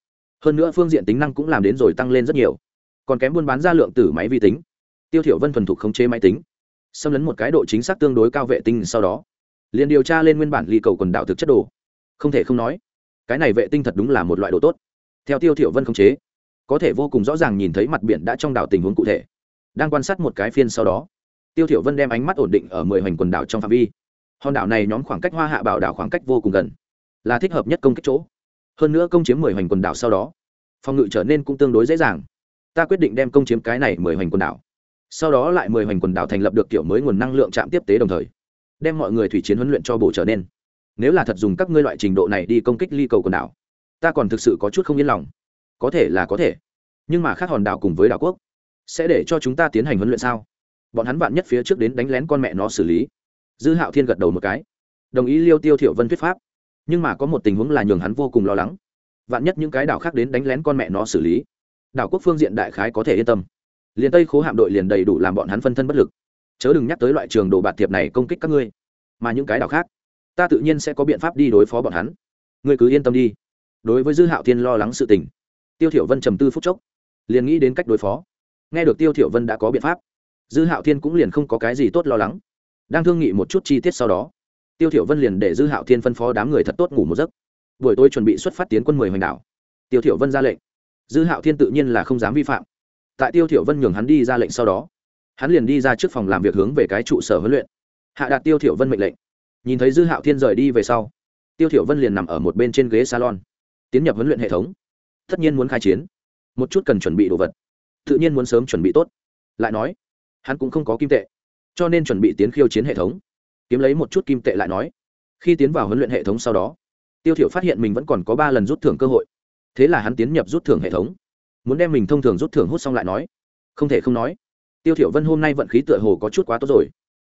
S1: hơn nữa phương diện tính năng cũng làm đến rồi tăng lên rất nhiều. Còn kém buôn bán ra lượng tử máy vi tính. Tiêu thiểu vân thuần thục khống chế máy tính. Xâm lấn một cái độ chính xác tương đối cao vệ tinh sau đó, liền điều tra lên nguyên bản ly cầu quần đảo thực chất đồ. Không thể không nói, cái này vệ tinh thật đúng là một loại đồ tốt. Theo tiêu thiểu vân khống chế, có thể vô cùng rõ ràng nhìn thấy mặt biển đã trong đảo tình huống cụ thể. Đang quan sát một cái phiên sau đó, tiêu thiểu vân đem ánh mắt ổn định ở mười hoành quần đảo trong phạm vi. Hòn đảo này nhóm khoảng cách hoa hạ bảo đảo khoảng cách vô cùng gần, là thích hợp nhất công kích chỗ hơn nữa công chiếm mười hoành quần đảo sau đó, phòng ngự trở nên cũng tương đối dễ dàng. Ta quyết định đem công chiếm cái này mười hoành quần đảo. Sau đó lại mười hoành quần đảo thành lập được kiểu mới nguồn năng lượng chạm tiếp tế đồng thời, đem mọi người thủy chiến huấn luyện cho bộ trở nên. Nếu là thật dùng các ngươi loại trình độ này đi công kích ly cầu quần đảo, ta còn thực sự có chút không yên lòng. Có thể là có thể, nhưng mà khác hòn đảo cùng với đảo quốc, sẽ để cho chúng ta tiến hành huấn luyện sao? Bọn hắn vạn nhất phía trước đến đánh lén con mẹ nó xử lý. Dư hạo thiên gật đầu một cái. Đồng ý liêu tiêu thiểu vân thuyết pháp nhưng mà có một tình huống là nhường hắn vô cùng lo lắng. Vạn nhất những cái đảo khác đến đánh lén con mẹ nó xử lý, đảo quốc phương diện đại khái có thể yên tâm. Liền tây khố hạm đội liền đầy đủ làm bọn hắn phân thân bất lực. Chớ đừng nhắc tới loại trường đồ bạt thiệp này công kích các ngươi, mà những cái đảo khác, ta tự nhiên sẽ có biện pháp đi đối phó bọn hắn. Ngươi cứ yên tâm đi. Đối với dư hạo thiên lo lắng sự tình, tiêu thiểu vân trầm tư phút chốc, liền nghĩ đến cách đối phó. Nghe được tiêu thiểu vân đã có biện pháp, dư hạo thiên cũng liền không có cái gì tốt lo lắng. Đang thương nghị một chút chi tiết sau đó tiêu thiểu vân liền để dư hạo thiên phân phó đám người thật tốt ngủ một giấc. Buổi tối chuẩn bị xuất phát tiến quân mười hoành đảo. Tiêu thiểu vân ra lệnh. Dư hạo thiên tự nhiên là không dám vi phạm. Tại tiêu thiểu vân nhường hắn đi ra lệnh sau đó, hắn liền đi ra trước phòng làm việc hướng về cái trụ sở huấn luyện. Hạ đạt tiêu thiểu vân mệnh lệnh. Nhìn thấy dư hạo thiên rời đi về sau, tiêu thiểu vân liền nằm ở một bên trên ghế salon, tiến nhập huấn luyện hệ thống. Tất nhiên muốn khai chiến, một chút cần chuẩn bị đồ vật. Tự nhiên muốn sớm chuẩn bị tốt. Lại nói, hắn cũng không có kim tệ, cho nên chuẩn bị tiến khiêu chiến hệ thống kiếm lấy một chút kim tệ lại nói, khi tiến vào huấn luyện hệ thống sau đó, tiêu thiểu phát hiện mình vẫn còn có ba lần rút thưởng cơ hội. Thế là hắn tiến nhập rút thưởng hệ thống. Muốn đem mình thông thường rút thưởng hút xong lại nói, không thể không nói, tiêu thiểu vân hôm nay vận khí tựa hồ có chút quá tốt rồi.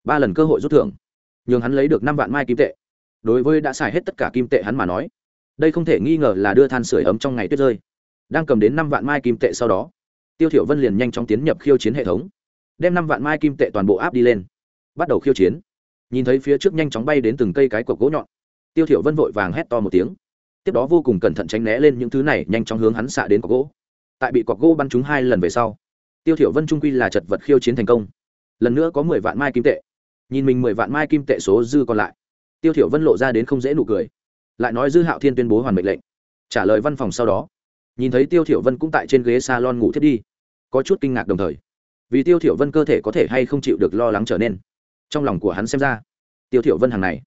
S1: Ba lần cơ hội rút thưởng, nhường hắn lấy được năm vạn mai kim tệ. Đối với đã xài hết tất cả kim tệ hắn mà nói, đây không thể nghi ngờ là đưa than sửa ấm trong ngày tuyết rơi. Đang cầm đến năm vạn mai kim tệ sau đó, tiêu thiểu vân liền nhanh chóng tiến nhập khiêu chiến hệ thống, đem năm vạn mai kim tệ toàn bộ áp đi lên. Bắt đầu khiêu chiến nhìn thấy phía trước nhanh chóng bay đến từng cây cái cột gỗ nhọn. Tiêu thiểu vân vội vàng hét to một tiếng. Tiếp đó vô cùng cẩn thận tránh né lên những thứ này, nhanh chóng hướng hắn xạ đến cọc gỗ. Tại bị cọc gỗ bắn trúng hai lần về sau, tiêu thiểu vân trung quy là chật vật khiêu chiến thành công. Lần nữa có mười vạn mai kim tệ. Nhìn mình mười vạn mai kim tệ số dư còn lại, tiêu thiểu vân lộ ra đến không dễ nụ cười. Lại nói dư hạo thiên tuyên bố hoàn mệnh lệnh. Trả lời văn phòng sau đó, nhìn thấy tiêu thiểu vân cũng tại trên ghế salon ngủ thiết đi, có chút kinh ngạc đồng thời. Vì tiêu thiểu vân cơ thể có thể hay không chịu được lo lắng trở nên trong lòng của hắn xem ra. Tiêu thiểu vân hàng này,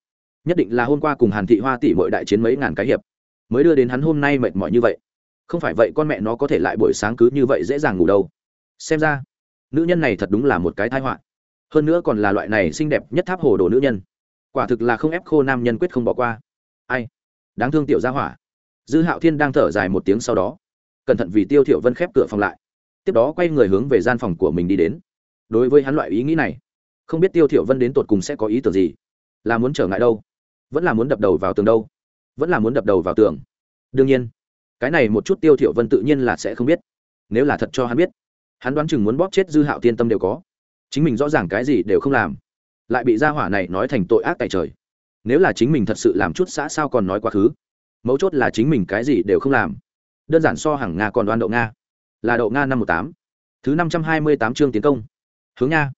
S1: nhất định là hôm qua cùng hàn thị hoa tỷ mỗi đại chiến mấy ngàn cái hiệp, mới đưa đến hắn hôm nay mệt mỏi như vậy. Không phải vậy con mẹ nó có thể lại buổi sáng cứ như vậy dễ dàng ngủ đâu. Xem ra, nữ nhân này thật đúng là một cái tai họa. Hơn nữa còn là loại này xinh đẹp nhất tháp hồ đồ nữ nhân. Quả thực là không ép khô nam nhân quyết không bỏ qua. Ai? Đáng thương tiểu gia hỏa. Dư hạo thiên đang thở dài một tiếng sau đó, cẩn thận vì tiêu thiểu vân khép cửa phòng lại. Tiếp đó quay người hướng về gian phòng của mình đi đến. Đối với hắn loại ý nghĩ này không biết tiêu thiểu vân đến tột cùng sẽ có ý tưởng gì. Là muốn trở ngại đâu? Vẫn là muốn đập đầu vào tường đâu? Vẫn là muốn đập đầu vào tường? Đương nhiên, cái này một chút tiêu thiểu vân tự nhiên là sẽ không biết. Nếu là thật cho hắn biết, hắn đoán chừng muốn bóp chết dư hạo tiên tâm đều có. Chính mình rõ ràng cái gì đều không làm, lại bị gia hỏa này nói thành tội ác tại trời. Nếu là chính mình thật sự làm chút xã sao còn nói quá khứ. Mấu chốt là chính mình cái gì đều không làm. Đơn giản so hàng nga còn đoan đậu nga. Là đậu nga năm một tám. Thứ năm trăm hai mươi tám chương tiến công. Hướng nha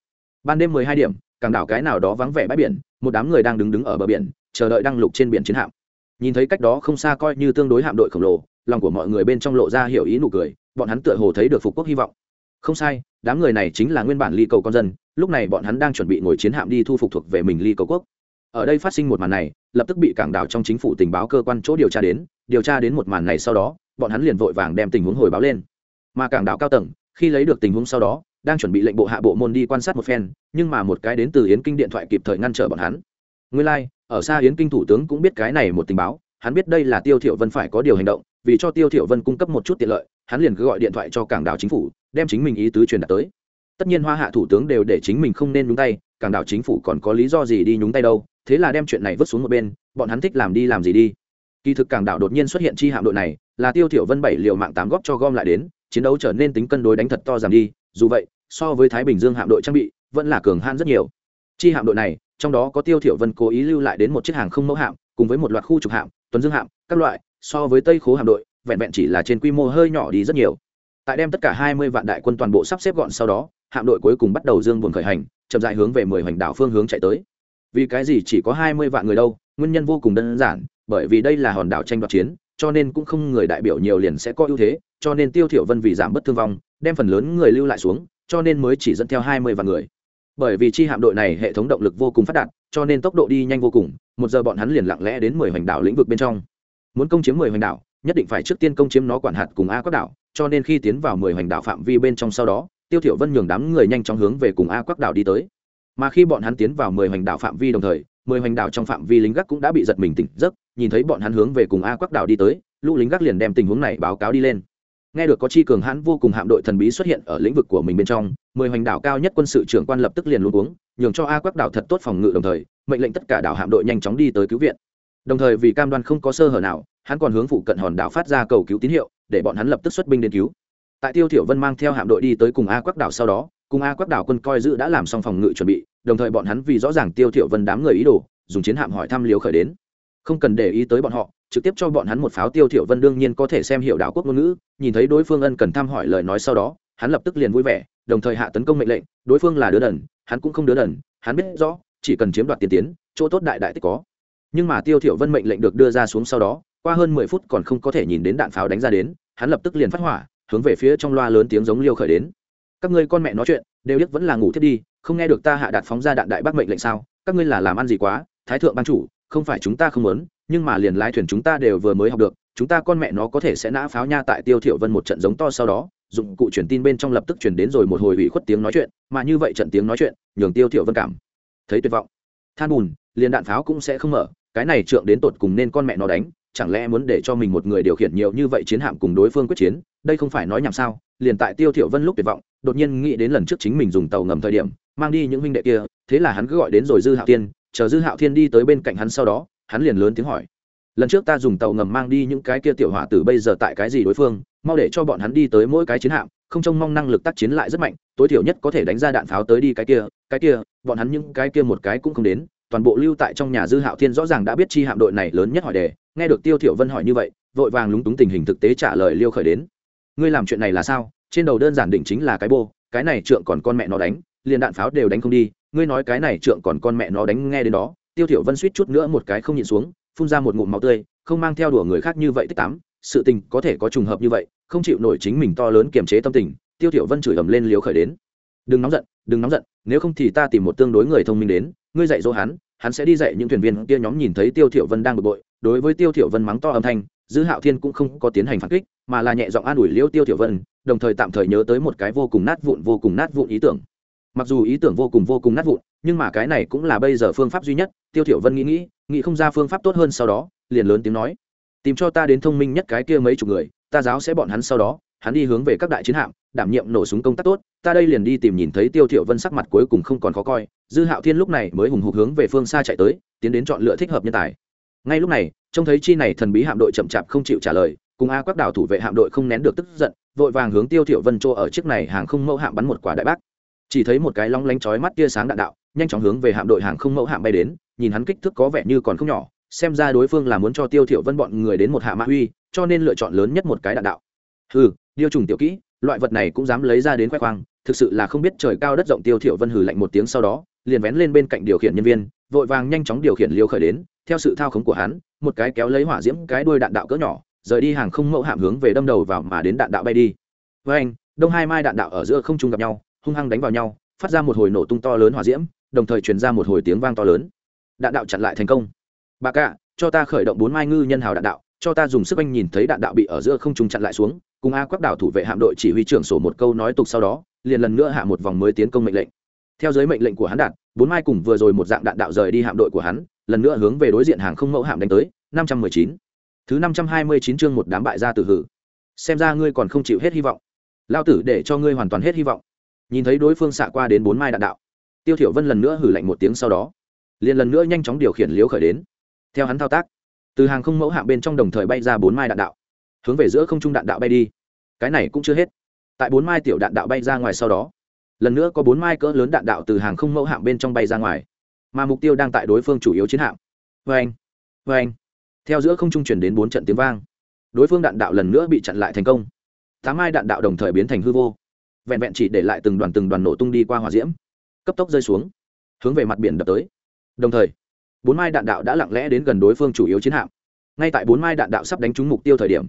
S1: ban đêm mười hai điểm càng đảo cái nào đó vắng vẻ bãi biển, một đám người đang đứng đứng ở bờ biển, chờ đợi đăng lục trên biển chiến hạm. Nhìn thấy cách đó không xa coi như tương đối hạm đội khổng lồ, lòng của mọi người bên trong lộ ra hiểu ý nụ cười, bọn hắn tựa hồ thấy được phục quốc hy vọng. Không sai, đám người này chính là nguyên bản ly cầu con dân, lúc này bọn hắn đang chuẩn bị ngồi chiến hạm đi thu phục thuộc về mình ly cầu quốc. Ở đây phát sinh một màn này, lập tức bị cảng đảo trong chính phủ tình báo cơ quan chỗ điều tra đến, điều tra đến một màn này sau đó, bọn hắn liền vội vàng đem tình huống hồi báo lên. Mà cảng đảo cao tầng, khi lấy được tình huống sau đó đang chuẩn bị lệnh bộ hạ bộ môn đi quan sát một phen nhưng mà một cái đến từ yến kinh điện thoại kịp thời ngăn trở bọn hắn. Nguyên lai、like, ở xa yến kinh thủ tướng cũng biết cái này một tình báo hắn biết đây là tiêu thiểu vân phải có điều hành động vì cho tiêu thiểu vân cung cấp một chút tiện lợi hắn liền cứ gọi điện thoại cho cảng đảo chính phủ đem chính mình ý tứ truyền đạt tới. Tất nhiên hoa hạ thủ tướng đều để chính mình không nên nhúng tay cảng đảo chính phủ còn có lý do gì đi nhúng tay đâu thế là đem chuyện này vứt xuống một bên bọn hắn thích làm đi làm gì đi. Kỳ thực cảng đảo đột nhiên xuất hiện chi hạm đội này là tiêu thiểu vân bảy liều mạng tám góp cho gom lại đến chiến đấu trở nên tính cân đối đánh thật to giảm đi dù vậy, so với thái bình dương hạm đội trang bị, vẫn là cường han rất nhiều. Chi hạm đội này, trong đó có tiêu thiểu vân cố ý lưu lại đến một chiếc hàng không mẫu hạm, cùng với một loạt khu trục hạm, tuần dương hạm, các loại, so với tây khố hạm đội, vẹn vẹn chỉ là trên quy mô hơi nhỏ đi rất nhiều. Tại đem tất cả hai mươi vạn đại quân toàn bộ sắp xếp gọn sau đó, hạm đội cuối cùng bắt đầu dương buồn khởi hành, chậm rãi hướng về mười hoành đảo phương hướng chạy tới. Vì cái gì chỉ có hai mươi vạn người đâu, nguyên nhân vô cùng đơn giản, bởi vì đây là hòn đảo tranh đoạt chiến cho nên cũng không người đại biểu nhiều liền sẽ có ưu thế, cho nên tiêu thiểu vân vì giảm bất thương vong, đem phần lớn người lưu lại xuống, cho nên mới chỉ dẫn theo hai mươi vạn người. Bởi vì chi hạm đội này hệ thống động lực vô cùng phát đạt, cho nên tốc độ đi nhanh vô cùng, một giờ bọn hắn liền lặng lẽ đến mười hoành đảo lĩnh vực bên trong. Muốn công chiếm mười hoành đảo, nhất định phải trước tiên công chiếm nó quản hạt cùng a quắc đảo, cho nên khi tiến vào mười hoành đảo phạm vi bên trong sau đó, tiêu thiểu vân nhường đám người nhanh chóng hướng về cùng a quắc đảo đi tới. Mà khi bọn hắn tiến vào mười hoành đảo phạm vi đồng thời mười hoành đảo trong phạm vi lính gác cũng đã bị giật mình tỉnh giấc, nhìn thấy bọn hắn hướng về cùng a quắc đảo đi tới, lũ lính gác liền đem tình huống này báo cáo đi lên. Nghe được có chi cường hãn vô cùng hạm đội thần bí xuất hiện ở lĩnh vực của mình bên trong, mười hoành đảo cao nhất quân sự trưởng quan lập tức liền luôn uống nhường cho a quắc đảo thật tốt phòng ngự đồng thời, mệnh lệnh tất cả đảo hạm đội nhanh chóng đi tới cứu viện. Đồng thời vì cam đoan không có sơ hở nào, hắn còn hướng phụ cận hòn đảo phát ra cầu cứu tín hiệu, để bọn hắn lập tức xuất binh đến cứu. Tại tiêu thiểu vân mang theo hạm đội đi tới cùng a quắc đảo sau đó, cùng a quắc đảo quân coi giữ đã làm xong phòng ngự chuẩn bị đồng thời bọn hắn vì rõ ràng tiêu thiểu vân đám người ý đồ, dùng chiến hạm hỏi thăm liều khởi đến. Không cần để ý tới bọn họ, trực tiếp cho bọn hắn một pháo tiêu thiểu vân đương nhiên có thể xem hiểu đảo quốc ngôn ngữ, nhìn thấy đối phương ân cần thăm hỏi lời nói sau đó, hắn lập tức liền vui vẻ, đồng thời hạ tấn công mệnh lệnh, đối phương là đứa đần, hắn cũng không đứa đần, hắn biết rõ, chỉ cần chiếm đoạt tiền tiến, chỗ tốt đại đại tích có. Nhưng mà tiêu thiểu vân mệnh lệnh được đưa ra xuống sau đó, qua hơn mười phút còn không có thể nhìn đến đạn pháo đánh ra đến, hắn lập tức liền phát hỏa, hướng về phía trong loa lớn tiếng giống liêu khởi đến. Các ngươi con mẹ nói chuyện, đều biết vẫn là ngủ thiết đi không nghe được ta hạ đạt phóng ra đạn đại bác mệnh lệnh sao? Các ngươi là làm ăn gì quá? Thái thượng ban chủ, không phải chúng ta không muốn, nhưng mà liền lái thuyền chúng ta đều vừa mới học được, chúng ta con mẹ nó có thể sẽ nã pháo nha tại tiêu thiểu vân một trận giống to sau đó, dụng cụ truyền tin bên trong lập tức truyền đến rồi một hồi ủy khuất tiếng nói chuyện, mà như vậy trận tiếng nói chuyện, nhường tiêu thiểu vân cảm thấy tuyệt vọng. Than bùn, liền đạn pháo cũng sẽ không mở, cái này trượng đến tột cùng nên con mẹ nó đánh, chẳng lẽ muốn để cho mình một người điều khiển nhiều như vậy chiến hạm cùng đối phương quyết chiến, đây không phải nói nhảm sao? Liền tại tiêu thiểu vân lúc tuyệt vọng, đột nhiên nghĩ đến lần trước chính mình dùng tàu ngầm thời điểm mang đi những huynh đệ kia, thế là hắn cứ gọi đến rồi dư hạo thiên, chờ dư hạo thiên đi tới bên cạnh hắn sau đó, hắn liền lớn tiếng hỏi. Lần trước ta dùng tàu ngầm mang đi những cái kia tiểu hỏa tử bây giờ tại cái gì đối phương, mau để cho bọn hắn đi tới mỗi cái chiến hạm, không trông mong năng lực tác chiến lại rất mạnh, tối thiểu nhất có thể đánh ra đạn pháo tới đi cái kia cái kia, bọn hắn những cái kia một cái cũng không đến, toàn bộ lưu tại trong nhà dư hạo thiên rõ ràng đã biết chi hạm đội này lớn nhất hỏi đề, nghe được tiêu thiểu vân hỏi như vậy, vội vàng lúng túng tình hình thực tế trả lời liêu khởi đến. Ngươi làm chuyện này là sao? Trên đầu đơn giản định chính là cái bô, cái này trượng còn con mẹ nó đánh liền đạn pháo đều đánh không đi, ngươi nói cái này trượng còn con mẹ nó đánh nghe đến đó. Tiêu thiểu vân suýt chút nữa một cái không nhịn xuống, phun ra một ngụm máu tươi, không mang theo đùa người khác như vậy tích tám sự tình có thể có trùng hợp như vậy, không chịu nổi chính mình to lớn kiềm chế tâm tình, tiêu thiểu vân chửi ầm lên liếu khởi đến. Đừng nóng giận, đừng nóng giận, nếu không thì ta tìm một tương đối người thông minh đến, ngươi dạy dỗ hắn hắn sẽ đi dạy những thuyền viên kia nhóm nhìn thấy tiêu thiểu vân đang bực bội, đối với tiêu thiểu vân mắng to âm thanh, dư hạo thiên cũng không có tiến hành phản kích, mà là nhẹ giọng an ủi liêu tiêu thiểu vân, đồng thời tạm thời nhớ tới một cái vô cùng nát vụn, vô cùng nát vụn ý tưởng mặc dù ý tưởng vô cùng vô cùng nát vụn, nhưng mà cái này cũng là bây giờ phương pháp duy nhất, tiêu thiểu vân nghĩ nghĩ nghĩ không ra phương pháp tốt hơn sau đó, liền lớn tiếng nói. Tìm cho ta đến thông minh nhất cái kia mấy chục người, ta giáo sẽ bọn hắn sau đó, hắn đi hướng về các đại chiến hạm, đảm nhiệm nổ súng công tác tốt, ta đây liền đi tìm nhìn thấy tiêu thiểu vân sắc mặt cuối cùng không còn khó coi, dư hạo thiên lúc này mới hùng hục hướng về phương xa chạy tới, tiến đến chọn lựa thích hợp nhân tài. Ngay lúc này, trông thấy chi này thần bí hạm đội chậm chạp không chịu trả lời, cùng a quắc đảo thủ vệ hạm đội không nén được tức giận, vội vàng hướng tiêu thiểu vân chỗ ở chiếc này hàng không mẫu hạm bắn một quả đại bác chỉ thấy một cái long lánh chói mắt tia sáng đạn đạo, nhanh chóng hướng về hạm đội hàng không mẫu hạm bay đến, nhìn hắn kích thước có vẻ như còn không nhỏ, xem ra đối phương là muốn cho tiêu thiểu vân bọn người đến một hạ mã huy cho nên lựa chọn lớn nhất một cái đạn đạo. Hừ, điêu trùng tiểu kỹ, loại vật này cũng dám lấy ra đến khoe khoang, thực sự là không biết trời cao đất rộng tiêu thiểu vân hừ lạnh một tiếng sau đó, liền vén lên bên cạnh điều khiển nhân viên, vội vàng nhanh chóng điều khiển liêu khởi đến, theo sự thao khống của hắn, một cái kéo lấy hỏa diễm cái đuôi đạn đạo cỡ nhỏ, rời đi hàng không mẫu hạm hướng về đâm đầu vào mà đến đạn đạo bay đi. Với anh đông hai mai đạn đạo ở giữa không trung gặp nhau hung hăng đánh vào nhau, phát ra một hồi nổ tung to lớn hỏa diễm, đồng thời truyền ra một hồi tiếng vang to lớn. Đạn đạo chặn lại thành công. Bà cạ cho ta khởi động bốn mai ngư nhân hào đạn đạo, cho ta dùng sức anh nhìn thấy đạn đạo bị ở giữa không trung chặn lại xuống, cùng a quắc đảo thủ vệ hạm đội chỉ huy trưởng sổ một câu nói tục sau đó, liền lần nữa hạ một vòng mới tiến công mệnh lệnh. Theo giới mệnh lệnh của hắn đạt bốn mai cùng vừa rồi một dạng đạn đạo rời đi hạm đội của hắn, lần nữa hướng về đối diện hàng không mẫu hạm đánh tới, năm trăm mười chín. Thứ năm trăm hai mươi chín chương một đám bại gia tử hử. Xem ra ngươi còn không chịu hết hy vọng. Lao tử để cho ngươi hoàn toàn hết hy vọng nhìn thấy đối phương xạ qua đến bốn mai đạn đạo. Tiêu thiểu vân lần nữa hử lạnh một tiếng sau đó, liền lần nữa nhanh chóng điều khiển liếu khởi đến. Theo hắn thao tác, từ hàng không mẫu hạm bên trong đồng thời bay ra bốn mai đạn đạo, hướng về giữa không trung đạn đạo bay đi. Cái này cũng chưa hết. Tại bốn mai tiểu đạn đạo bay ra ngoài sau đó, lần nữa có bốn mai cỡ lớn đạn đạo từ hàng không mẫu hạm bên trong bay ra ngoài. Mà mục tiêu đang tại đối phương chủ yếu chiến hạm. Vê anh vê anh. Theo giữa không trung chuyển đến bốn trận tiếng vang. Đối phương đạn đạo lần nữa bị chặn lại thành công. Tám mai đạn đạo đồng thời biến thành hư vô vẹn vẹn chỉ để lại từng đoàn từng đoàn nổ tung đi qua hỏa diễm, cấp tốc rơi xuống, hướng về mặt biển đập tới. Đồng thời, bốn mai đạn đạo đã lặng lẽ đến gần đối phương chủ yếu chiến hạm. Ngay tại bốn mai đạn đạo sắp đánh trúng mục tiêu thời điểm,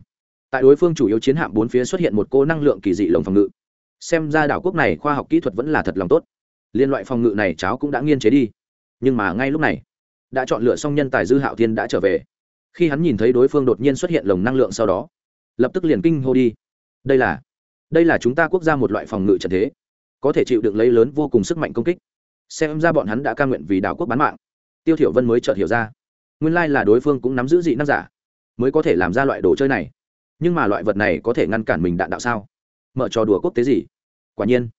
S1: tại đối phương chủ yếu chiến hạm bốn phía xuất hiện một cô năng lượng kỳ dị lồng phòng ngự. Xem ra đảo quốc này khoa học kỹ thuật vẫn là thật lòng tốt. Liên loại phòng ngự này cháo cũng đã nghiên chế đi. Nhưng mà ngay lúc này, đã chọn lựa xong nhân tài dư hạo thiên đã trở về. Khi hắn nhìn thấy đối phương đột nhiên xuất hiện lồng năng lượng sau đó, lập tức liền kinh hô đi. Đây là đây là chúng ta quốc gia một loại phòng ngự trận thế, có thể chịu được lấy lớn vô cùng sức mạnh công kích. Xem ra bọn hắn đã ca nguyện vì đảo quốc bán mạng. Tiêu thiểu vân mới chợt hiểu ra, nguyên lai là đối phương cũng nắm giữ dị năng giả, mới có thể làm ra loại đồ chơi này. Nhưng mà loại vật này có thể ngăn cản mình đạn đạo sao? Mở trò đùa quốc tế gì? Quả nhiên,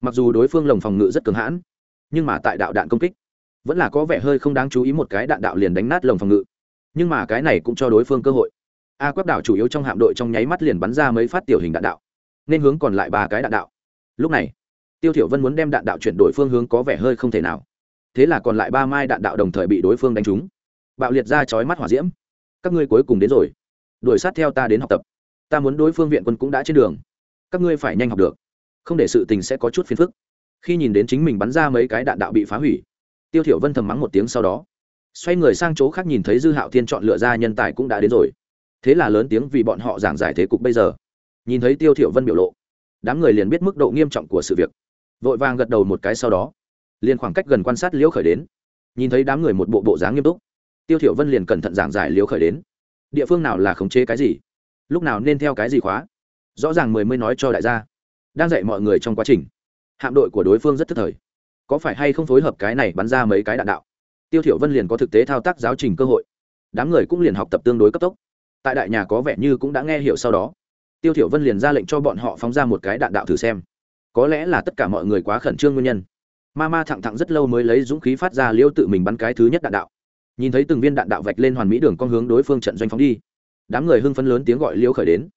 S1: mặc dù đối phương lồng phòng ngự rất cường hãn, nhưng mà tại đạo đạn công kích, vẫn là có vẻ hơi không đáng chú ý một cái đạn đạo liền đánh nát lồng phòng ngự. Nhưng mà cái này cũng cho đối phương cơ hội. A quắc đảo chủ yếu trong hạm đội trong nháy mắt liền bắn ra mấy phát tiểu hình đạn đạo nên hướng còn lại ba cái đạn đạo. Lúc này, tiêu thiểu vân muốn đem đạn đạo chuyển đổi phương hướng có vẻ hơi không thể nào. Thế là còn lại ba mai đạn đạo đồng thời bị đối phương đánh trúng. Bạo liệt ra chói mắt hỏa diễm. Các ngươi cuối cùng đến rồi. Đuổi sát theo ta đến học tập. Ta muốn đối phương viện quân cũng đã trên đường. Các ngươi phải nhanh học được. Không để sự tình sẽ có chút phiền phức. Khi nhìn đến chính mình bắn ra mấy cái đạn đạo bị phá hủy, tiêu thiểu vân thầm mắng một tiếng sau đó. Xoay người sang chỗ khác nhìn thấy dư hạo thiên chọn lựa ra nhân tài cũng đã đến rồi. Thế là lớn tiếng vì bọn họ giảng giải thế cục bây giờ nhìn thấy tiêu thiểu vân biểu lộ, đám người liền biết mức độ nghiêm trọng của sự việc. Vội vàng gật đầu một cái sau đó, liền khoảng cách gần quan sát liễu khởi đến. Nhìn thấy đám người một bộ bộ dáng nghiêm túc, tiêu thiểu vân liền cẩn thận giảng giải liễu khởi đến. Địa phương nào là khống chế cái gì? Lúc nào nên theo cái gì khóa? Rõ ràng mười mới nói cho đại gia. Đang dạy mọi người trong quá trình, hạm đội của đối phương rất thức thời. Có phải hay không phối hợp cái này bắn ra mấy cái đạn đạo? Tiêu thiểu vân liền có thực tế thao tác giáo trình cơ hội. Đám người cũng liền học tập tương đối cấp tốc. Tại đại nhà có vẻ như cũng đã nghe hiểu sau đó tiêu thiểu vân liền ra lệnh cho bọn họ phóng ra một cái đạn đạo thử xem. Có lẽ là tất cả mọi người quá khẩn trương nguyên nhân. Ma ma thẳng thẳng rất lâu mới lấy dũng khí phát ra liêu tự mình bắn cái thứ nhất đạn đạo. Nhìn thấy từng viên đạn đạo vạch lên hoàn mỹ đường con hướng đối phương trận doanh phóng đi, đám người hưng phấn lớn tiếng gọi liêu khởi đến.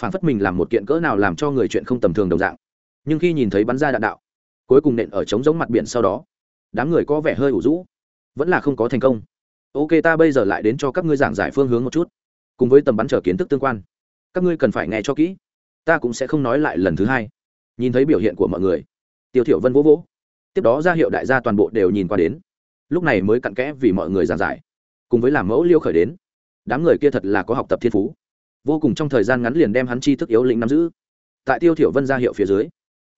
S1: Phản phất mình làm một kiện cỡ nào làm cho người chuyện không tầm thường đồng dạng. Nhưng khi nhìn thấy bắn ra đạn đạo, cuối cùng nện ở trống giống mặt biển sau đó, đám người có vẻ hơi ủ rũ. Vẫn là không có thành công. Ok, ta bây giờ lại đến cho các ngươi giảng giải phương hướng một chút, cùng với tầm bắn trở kiến thức tương quan các ngươi cần phải nghe cho kỹ. Ta cũng sẽ không nói lại lần thứ hai. Nhìn thấy biểu hiện của mọi người, tiêu thiểu vân vỗ vỗ. Tiếp đó ra hiệu đại gia toàn bộ đều nhìn qua đến. Lúc này mới cặn kẽ vì mọi người giảng giải, cùng với làm mẫu liêu khởi đến. Đám người kia thật là có học tập thiên phú. Vô cùng trong thời gian ngắn liền đem hắn chi thức yếu lĩnh nắm giữ. Tại tiêu thiểu vân ra hiệu phía dưới,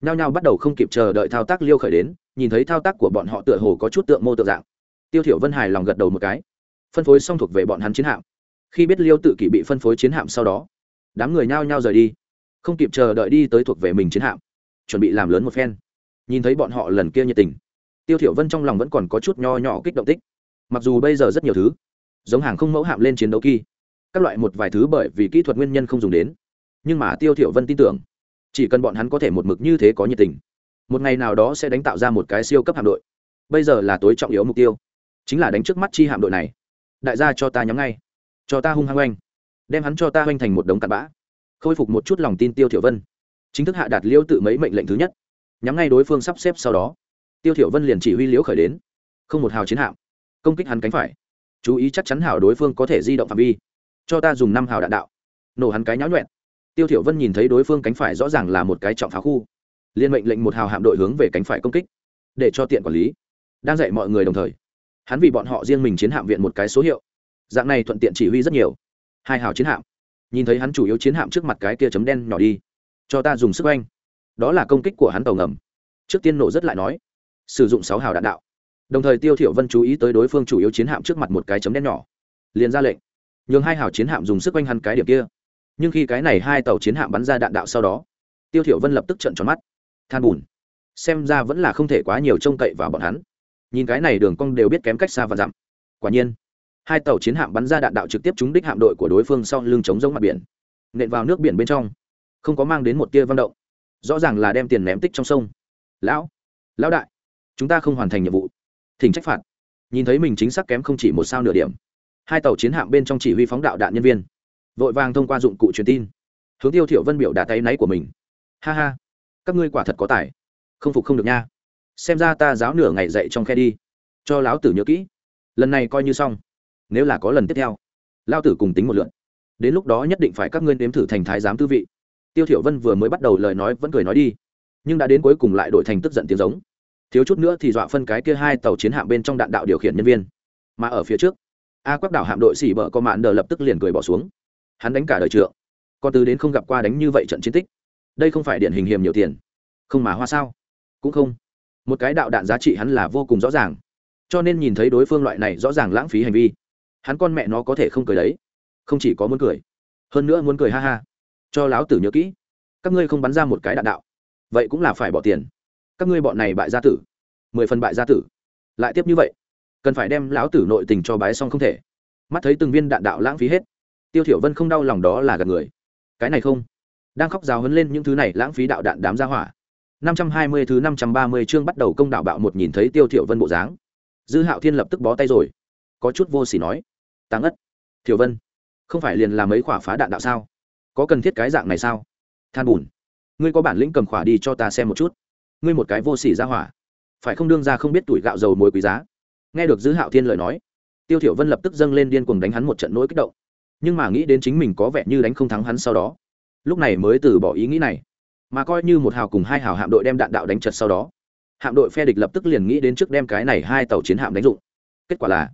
S1: nhao nhao bắt đầu không kịp chờ đợi thao tác liêu khởi đến, nhìn thấy thao tác của bọn họ tựa hồ có chút tượng mô tượng dạng. Tiêu thiểu vân hài lòng gật đầu một cái. Phân phối xong thuộc về bọn hắn chiến hạm. Khi biết liêu tự kỷ bị phân phối chiến hạm sau đó đám người nhao nhao rời đi. Không kịp chờ đợi đi tới thuộc về mình chiến hạm, chuẩn bị làm lớn một phen. Nhìn thấy bọn họ lần kia nhiệt tình, tiêu thiểu vân trong lòng vẫn còn có chút nho nhỏ kích động tích. Mặc dù bây giờ rất nhiều thứ, giống hàng không mẫu hạm lên chiến đấu kỳ, các loại một vài thứ bởi vì kỹ thuật nguyên nhân không dùng đến, nhưng mà tiêu thiểu vân tin tưởng, chỉ cần bọn hắn có thể một mực như thế có nhiệt tình, một ngày nào đó sẽ đánh tạo ra một cái siêu cấp hạm đội. Bây giờ là tối trọng yếu mục tiêu, chính là đánh trước mắt chi hạm đội này. Đại gia cho ta nhắm ngay, cho ta hung hăng oanh đem hắn cho ta hoành thành một đống cặn bã. Khôi phục một chút lòng tin tiêu thiểu vân. Chính thức hạ đạt liêu tự mấy mệnh lệnh thứ nhất. Nhắm ngay đối phương sắp xếp sau đó. Tiêu thiểu vân liền chỉ huy liễu khởi đến. Không một hào chiến hạm. Công kích hắn cánh phải. Chú ý chắc chắn hảo đối phương có thể di động phạm vi. Cho ta dùng năm hào đạn đạo. Nổ hắn cái nháo nhuẹn. Tiêu thiểu vân nhìn thấy đối phương cánh phải rõ ràng là một cái trọng pháo khu. Liên mệnh lệnh một hào hạm đội hướng về cánh phải công kích. Để cho tiện quản lý. Đang dạy mọi người đồng thời. Hắn vì bọn họ riêng mình chiến hạm viện một cái số hiệu. Dạng này thuận tiện chỉ huy rất nhiều hai hào chiến hạm. Nhìn thấy hắn chủ yếu chiến hạm trước mặt cái kia chấm đen nhỏ đi, cho ta dùng sức oanh. Đó là công kích của hắn tàu ngầm. Trước tiên nổ rất lại nói, sử dụng sáu hào đạn đạo. Đồng thời tiêu thiểu vân chú ý tới đối phương chủ yếu chiến hạm trước mặt một cái chấm đen nhỏ. Liền ra lệnh, nhường hai hào chiến hạm dùng sức oanh hắn cái điểm kia. Nhưng khi cái này hai tàu chiến hạm bắn ra đạn đạo sau đó, tiêu thiểu vân lập tức trợn tròn mắt. Than buồn xem ra vẫn là không thể quá nhiều trông cậy vào bọn hắn. Nhìn cái này đường cong đều biết kém cách xa và dặm. Quả nhiên hai tàu chiến hạm bắn ra đạn đạo trực tiếp trúng đích hạm đội của đối phương sau lưng chống giống mặt biển, nện vào nước biển bên trong. Không có mang đến một tia văn động, rõ ràng là đem tiền ném tích trong sông. Lão lão đại, chúng ta không hoàn thành nhiệm vụ. Thỉnh trách phạt. Nhìn thấy mình chính xác kém không chỉ một sao nửa điểm, hai tàu chiến hạm bên trong chỉ huy phóng đạo đạn nhân viên, vội vàng thông qua dụng cụ truyền tin, hướng tiêu thiểu vân biểu đạt tay náy của mình. Ha ha, các ngươi quả thật có tài. Không phục không được nha. Xem ra ta giáo nửa ngày dậy trong khe đi. Cho lão tử nhớ kỹ. Lần này coi như xong nếu là có lần tiếp theo, lao tử cùng tính một lượn. Đến lúc đó nhất định phải các ngươi nếm thử thành thái giám tư vị. Tiêu thiểu vân vừa mới bắt đầu lời nói vẫn cười nói đi, nhưng đã đến cuối cùng lại đổi thành tức giận tiếng giống. Thiếu chút nữa thì dọa phân cái kia hai tàu chiến hạm bên trong đạn đạo điều khiển nhân viên. Mà ở phía trước, a quắc đảo hạm đội xỉ bờ có mạn đờ lập tức liền cười bỏ xuống. Hắn đánh cả đời trượng con từ đến không gặp qua đánh như vậy trận chiến tích. Đây không phải điển hình hiểm nhiều tiền, không mà hoa sao? Cũng không. Một cái đạo đạn giá trị hắn là vô cùng rõ ràng. Cho nên nhìn thấy đối phương loại này rõ ràng lãng phí hành vi hắn con mẹ nó có thể không cười đấy. Không chỉ có muốn cười, hơn nữa muốn cười ha ha. Cho láo tử nhớ kỹ, các ngươi không bắn ra một cái đạn đạo, vậy cũng là phải bỏ tiền. Các ngươi bọn này bại gia tử, mười phần bại gia tử. Lại tiếp như vậy, cần phải đem lão tử nội tình cho bái xong không thể. Mắt thấy từng viên đạn đạo lãng phí hết, tiêu thiểu vân không đau lòng đó là gạt người. Cái này không, đang khóc rào hấn lên những thứ này lãng phí đạo đạn đám ra hỏa. 520 thứ 530 chương bắt đầu công đạo bạo một nhìn thấy tiêu thiểu vân bộ dáng. Dư hạo thiên lập tức bó tay rồi, có chút vô sỉ nói tăng ất. Thiểu vân, không phải liền làm mấy khỏa phá đạn đạo sao? Có cần thiết cái dạng này sao? Than bùn, ngươi có bản lĩnh cầm khỏa đi cho ta xem một chút. Ngươi một cái vô sỉ ra hỏa, phải không đương ra không biết tuổi gạo dầu muối quý giá? Nghe được dư hạo thiên lời nói, tiêu thiểu vân lập tức dâng lên điên cuồng đánh hắn một trận nỗi kích động. Nhưng mà nghĩ đến chính mình có vẻ như đánh không thắng hắn sau đó, lúc này mới từ bỏ ý nghĩ này, mà coi như một hào cùng hai hào hạm đội đem đạn đạo đánh chật sau đó, hạm đội phe địch lập tức liền nghĩ đến trước đem cái này hai tàu chiến hạm đánh dụng. Kết quả là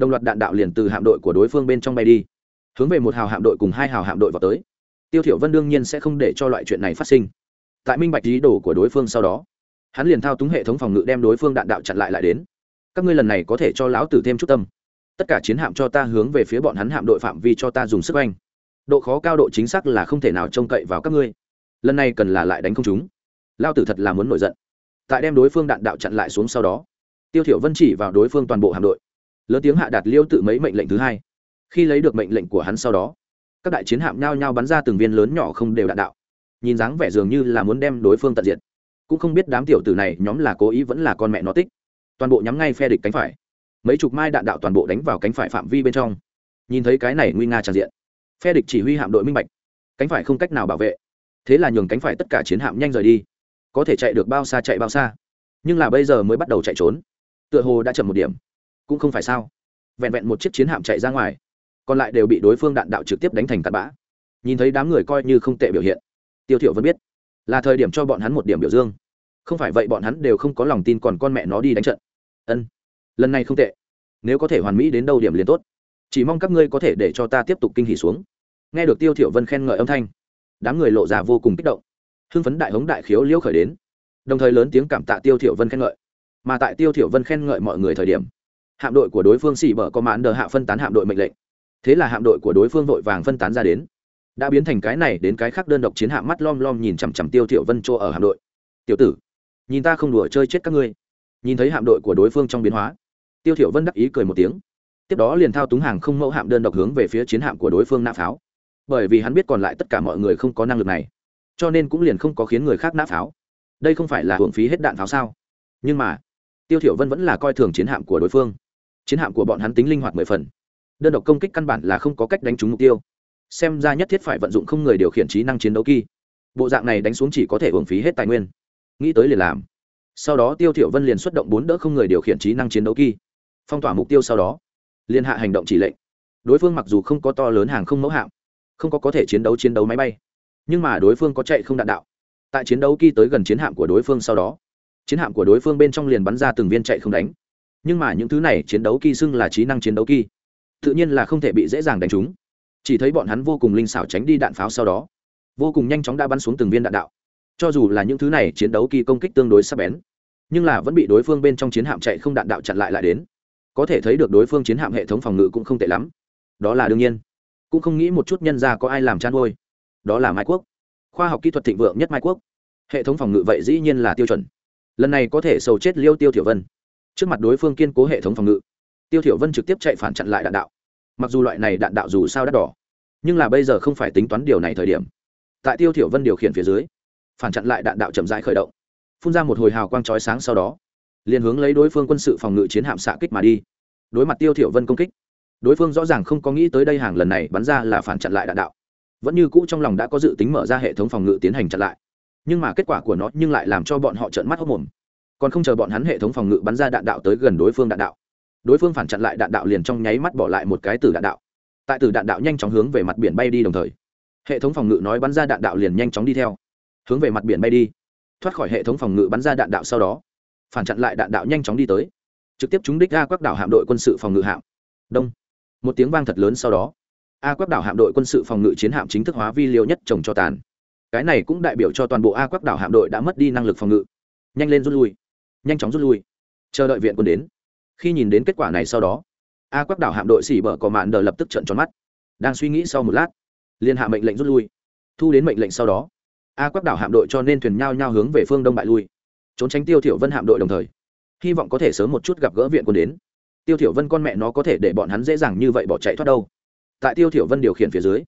S1: đồng loạt đạn đạo liền từ hạm đội của đối phương bên trong bay đi. Hướng về một hào hạm đội cùng hai hào hạm đội vào tới. Tiêu thiểu vân đương nhiên sẽ không để cho loại chuyện này phát sinh. Tại minh bạch ý đồ của đối phương sau đó, hắn liền thao túng hệ thống phòng ngự đem đối phương đạn đạo chặn lại lại đến. Các ngươi lần này có thể cho lão tử thêm chút tâm. Tất cả chiến hạm cho ta hướng về phía bọn hắn hạm đội phạm vi cho ta dùng sức anh độ khó cao độ chính xác là không thể nào trông cậy vào các ngươi. Lần này cần là lại đánh không chúng. Lao tử thật là muốn nổi giận. Tại đem đối phương đạn đạo chặn lại xuống sau đó, tiêu thiểu vân chỉ vào đối phương toàn bộ hạm đội lớn tiếng hạ đạt liêu tự mấy mệnh lệnh thứ hai. Khi lấy được mệnh lệnh của hắn sau đó, các đại chiến hạm nhao nhao bắn ra từng viên lớn nhỏ không đều đạn đạo. Nhìn dáng vẻ dường như là muốn đem đối phương tận diệt. Cũng không biết đám tiểu tử này nhóm là cố ý vẫn là con mẹ nó tích. Toàn bộ nhắm ngay phe địch cánh phải. Mấy chục mai đạn đạo toàn bộ đánh vào cánh phải phạm vi bên trong. Nhìn thấy cái này nguy nga tràn diện, phe địch chỉ huy hạm đội minh bạch. Cánh phải không cách nào bảo vệ. Thế là nhường cánh phải tất cả chiến hạm nhanh rời đi. Có thể chạy được bao xa chạy bao xa. Nhưng là bây giờ mới bắt đầu chạy trốn. Tựa hồ đã chậm một điểm cũng không phải sao. Vẹn vẹn một chiếc chiến hạm chạy ra ngoài, còn lại đều bị đối phương đạn đạo trực tiếp đánh thành tạt bã. Nhìn thấy đám người coi như không tệ biểu hiện, tiêu thiểu vẫn biết, là thời điểm cho bọn hắn một điểm biểu dương. Không phải vậy bọn hắn đều không có lòng tin còn con mẹ nó đi đánh trận. Ân, lần này không tệ. Nếu có thể hoàn mỹ đến đâu điểm liền tốt. Chỉ mong các ngươi có thể để cho ta tiếp tục kinh hỉ xuống. Nghe được tiêu thiểu vân khen ngợi âm thanh, đám người lộ ra vô cùng kích động. Hưng phấn đại hống đại khiếu liễu khởi đến, đồng thời lớn tiếng cảm tạ tiêu thiểu vân khen ngợi. Mà tại tiêu thiểu vân khen ngợi mọi người thời điểm hạm đội của đối phương xỉ bở có mãn đờ hạ phân tán hạm đội mệnh lệnh. Thế là hạm đội của đối phương vội vàng phân tán ra đến. Đã biến thành cái này đến cái khác đơn độc chiến hạm mắt lom lom nhìn chằm chằm tiêu thiệu vân chỗ ở hạm đội. Tiểu tử, nhìn ta không đùa chơi chết các ngươi. Nhìn thấy hạm đội của đối phương trong biến hóa, tiêu thiệu vân đắc ý cười một tiếng. Tiếp đó liền thao túng hàng không mẫu hạm đơn độc hướng về phía chiến hạm của đối phương nã pháo. Bởi vì hắn biết còn lại tất cả mọi người không có năng lực này, cho nên cũng liền không có khiến người khác nã pháo. Đây không phải là hưởng phí hết đạn pháo sao? Nhưng mà, tiêu thiểu vân vẫn là coi thường chiến hạm của đối phương chiến hạm của bọn hắn tính linh hoạt mười phần. Đơn độc công kích căn bản là không có cách đánh trúng mục tiêu. Xem ra nhất thiết phải vận dụng không người điều khiển trí năng chiến đấu kỳ. Bộ dạng này đánh xuống chỉ có thể hưởng phí hết tài nguyên. Nghĩ tới liền làm. Sau đó tiêu thiểu vân liền xuất động bốn đỡ không người điều khiển trí năng chiến đấu kỳ. Phong tỏa mục tiêu sau đó liên hạ hành động chỉ lệnh. Đối phương mặc dù không có to lớn hàng không mẫu hạm, không có có thể chiến đấu chiến đấu máy bay, nhưng mà đối phương có chạy không đạn đạo. Tại chiến đấu kỳ tới gần chiến hạm của đối phương sau đó, chiến hạm của đối phương bên trong liền bắn ra từng viên chạy không đánh nhưng mà những thứ này chiến đấu kỳ xưng là trí năng chiến đấu kỳ tự nhiên là không thể bị dễ dàng đánh trúng. Chỉ thấy bọn hắn vô cùng linh xảo tránh đi đạn pháo sau đó. Vô cùng nhanh chóng đã bắn xuống từng viên đạn đạo. Cho dù là những thứ này chiến đấu kỳ công kích tương đối sắc bén, nhưng là vẫn bị đối phương bên trong chiến hạm chạy không đạn đạo chặn lại lại đến. Có thể thấy được đối phương chiến hạm hệ thống phòng ngự cũng không tệ lắm. Đó là đương nhiên. Cũng không nghĩ một chút nhân ra có ai làm chăn ngôi đó là mai quốc. Khoa học kỹ thuật thịnh vượng nhất mai quốc. Hệ thống phòng ngự vậy dĩ nhiên là tiêu chuẩn. Lần này có thể sầu chết liêu tiêu thiểu vân trước mặt đối phương kiên cố hệ thống phòng ngự. Tiêu thiểu vân trực tiếp chạy phản chặn lại đạn đạo. Mặc dù loại này đạn đạo dù sao đắt đỏ, nhưng là bây giờ không phải tính toán điều này thời điểm. Tại tiêu thiểu vân điều khiển phía dưới, phản chặn lại đạn đạo chậm rãi khởi động, phun ra một hồi hào quang chói sáng sau đó, liền hướng lấy đối phương quân sự phòng ngự chiến hạm xạ kích mà đi. Đối mặt tiêu thiểu vân công kích, đối phương rõ ràng không có nghĩ tới đây hàng lần này bắn ra là phản chặn lại đạn đạo. Vẫn như cũ trong lòng đã có dự tính mở ra hệ thống phòng ngự tiến hành chặn lại, nhưng mà kết quả của nó nhưng lại làm cho bọn họ trợn mắt hốc mồm còn không chờ bọn hắn hệ thống phòng ngự bắn ra đạn đạo tới gần đối phương đạn đạo. Đối phương phản chặn lại đạn đạo liền trong nháy mắt bỏ lại một cái từ đạn đạo. Tại từ đạn đạo nhanh chóng hướng về mặt biển bay đi đồng thời, hệ thống phòng ngự nói bắn ra đạn đạo liền nhanh chóng đi theo. Hướng về mặt biển bay đi, thoát khỏi hệ thống phòng ngự bắn ra đạn đạo sau đó, phản chặn lại đạn đạo nhanh chóng đi tới. Trực tiếp chúng đích a quắc đảo hạm đội quân sự phòng ngự hạm. Đông. Một tiếng vang thật lớn sau đó, a quắc đảo hạm đội quân sự phòng ngự chiến hạm chính thức hóa vi liều nhất trồng cho tàn. Cái này cũng đại biểu cho toàn bộ a quắc đảo hạm đội đã mất đi năng lực phòng ngự. Nhanh lên rút lui nhanh chóng rút lui. Chờ đợi viện quân đến. Khi nhìn đến kết quả này sau đó, a quắc đảo hạm đội xỉ bở cỏ mạn đờ lập tức trận tròn mắt. Đang suy nghĩ sau một lát liên hạ mệnh lệnh rút lui. Thu đến mệnh lệnh sau đó, a quắc đảo hạm đội cho nên thuyền nhao nhao hướng về phương đông bại lui, trốn tránh tiêu thiểu vân hạm đội đồng thời. Hy vọng có thể sớm một chút gặp gỡ viện quân đến. Tiêu thiểu vân con mẹ nó có thể để bọn hắn dễ dàng như vậy bỏ chạy thoát đâu. Tại tiêu thiểu vân điều khiển phía dưới,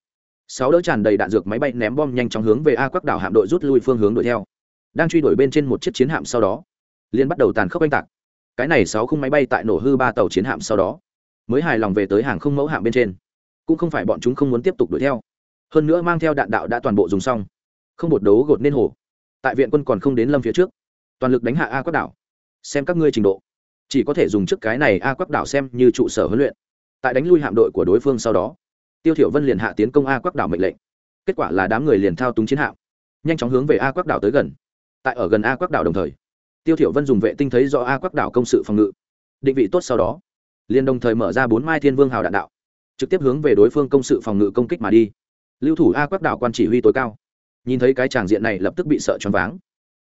S1: sáu đỡ tràn đầy đạn dược máy bay ném bom nhanh chóng hướng về a quắc đảo hạm đội rút lui phương hướng đuổi theo. Đang truy đuổi bên trên một chiếc chiến hạm sau đó liên bắt đầu tàn khốc oanh tạc. Cái này sáu khung máy bay tại nổ hư ba tàu chiến hạm sau đó, mới hài lòng về tới hàng không mẫu hạm bên trên. Cũng không phải bọn chúng không muốn tiếp tục đuổi theo. Hơn nữa mang theo đạn đạo đã toàn bộ dùng xong. Không bột đấu gột nên hồ. Tại viện quân còn không đến lâm phía trước. Toàn lực đánh hạ a quắc đảo. Xem các ngươi trình độ. Chỉ có thể dùng trước cái này a quắc đảo xem như trụ sở huấn luyện. Tại đánh lui hạm đội của đối phương sau đó, tiêu thiểu vân liền hạ tiến công a quắc đảo mệnh lệnh. Kết quả là đám người liền thao túng chiến hạm, nhanh chóng hướng về a quắc đảo tới gần. Tại ở gần a quắc đảo đồng thời tiêu thiểu vân dùng vệ tinh thấy rõ a quắc đảo công sự phòng ngự. Định vị tốt sau đó, liền đồng thời mở ra bốn mai thiên vương hào đạn đạo, trực tiếp hướng về đối phương công sự phòng ngự công kích mà đi. Lưu thủ a quắc đảo quan chỉ huy tối cao. Nhìn thấy cái tràng diện này lập tức bị sợ choáng váng.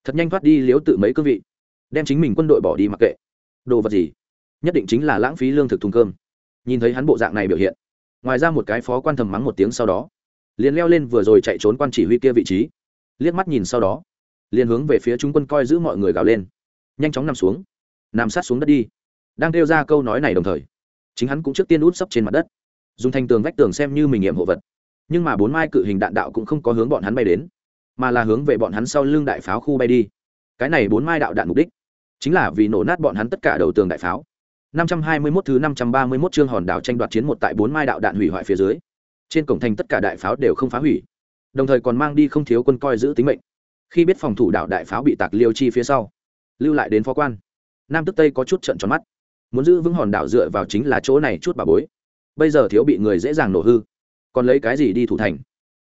S1: Thật nhanh thoát đi liếu tự mấy cương vị, đem chính mình quân đội bỏ đi mặc kệ. Đồ vật gì? Nhất định chính là lãng phí lương thực thùng cơm. Nhìn thấy hắn bộ dạng này biểu hiện, ngoài ra một cái phó quan thầm mắng một tiếng sau đó, liền leo lên vừa rồi chạy trốn quan chỉ huy kia vị trí. Liếc mắt nhìn sau đó liền hướng về phía chúng quân coi giữ mọi người gào lên. Nhanh chóng nằm xuống. Nằm sát xuống đất đi. Đang kêu ra câu nói này đồng thời, chính hắn cũng trước tiên út sấp trên mặt đất. Dùng thành tường vách tường xem như mình nghiệm hộ vật. Nhưng mà bốn mai cự hình đạn đạo cũng không có hướng bọn hắn bay đến, mà là hướng về bọn hắn sau lưng đại pháo khu bay đi. Cái này bốn mai đạo đạn mục đích chính là vì nổ nát bọn hắn tất cả đầu tường đại pháo. 521 thứ 531 chương hòn đảo tranh đoạt chiến một tại bốn mai đạo đạn hủy hoại phía dưới. Trên cổng thành tất cả đại pháo đều không phá hủy, đồng thời còn mang đi không thiếu quân coi giữ tính mệnh khi biết phòng thủ đảo đại pháo bị tạc liêu chi phía sau, lưu lại đến phó quan. Nam tức tây có chút trận tròn mắt. Muốn giữ vững hòn đảo dựa vào chính là chỗ này chút bà bối. Bây giờ thiếu bị người dễ dàng nổ hư. Còn lấy cái gì đi thủ thành?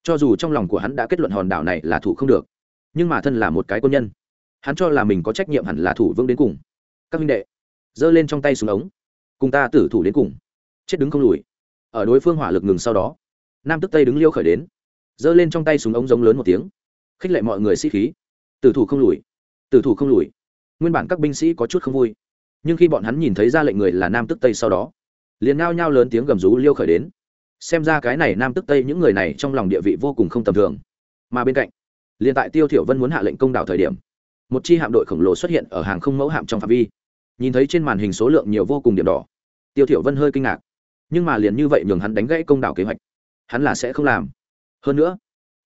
S1: Cho dù trong lòng của hắn đã kết luận hòn đảo này là thủ không được, nhưng mà thân là một cái quân nhân, hắn cho là mình có trách nhiệm hẳn là thủ vững đến cùng. Các minh đệ, giơ lên trong tay súng ống. Cùng ta tử thủ đến cùng. Chết đứng không lùi. Ở đối phương hỏa lực ngừng sau đó, nam tức tây đứng liêu khởi đến, giơ lên trong tay súng ống giống lớn một tiếng khích lệ mọi người sĩ khí. Tử thủ không lùi, tử thủ không lùi. Nguyên bản các binh sĩ có chút không vui, nhưng khi bọn hắn nhìn thấy ra lệnh người là nam tức tây sau đó, liền ngao nhao lớn tiếng gầm rú liêu khởi đến. Xem ra cái này nam tức tây những người này trong lòng địa vị vô cùng không tầm thường. Mà bên cạnh, liền tại tiêu thiểu vân muốn hạ lệnh công đảo thời điểm, một chi hạm đội khổng lồ xuất hiện ở hàng không mẫu hạm trong phạm vi. Nhìn thấy trên màn hình số lượng nhiều vô cùng điểm đỏ, tiêu thiểu vân hơi kinh ngạc, nhưng mà liền như vậy nhường hắn đánh gãy công đảo kế hoạch, hắn là sẽ không làm. Hơn nữa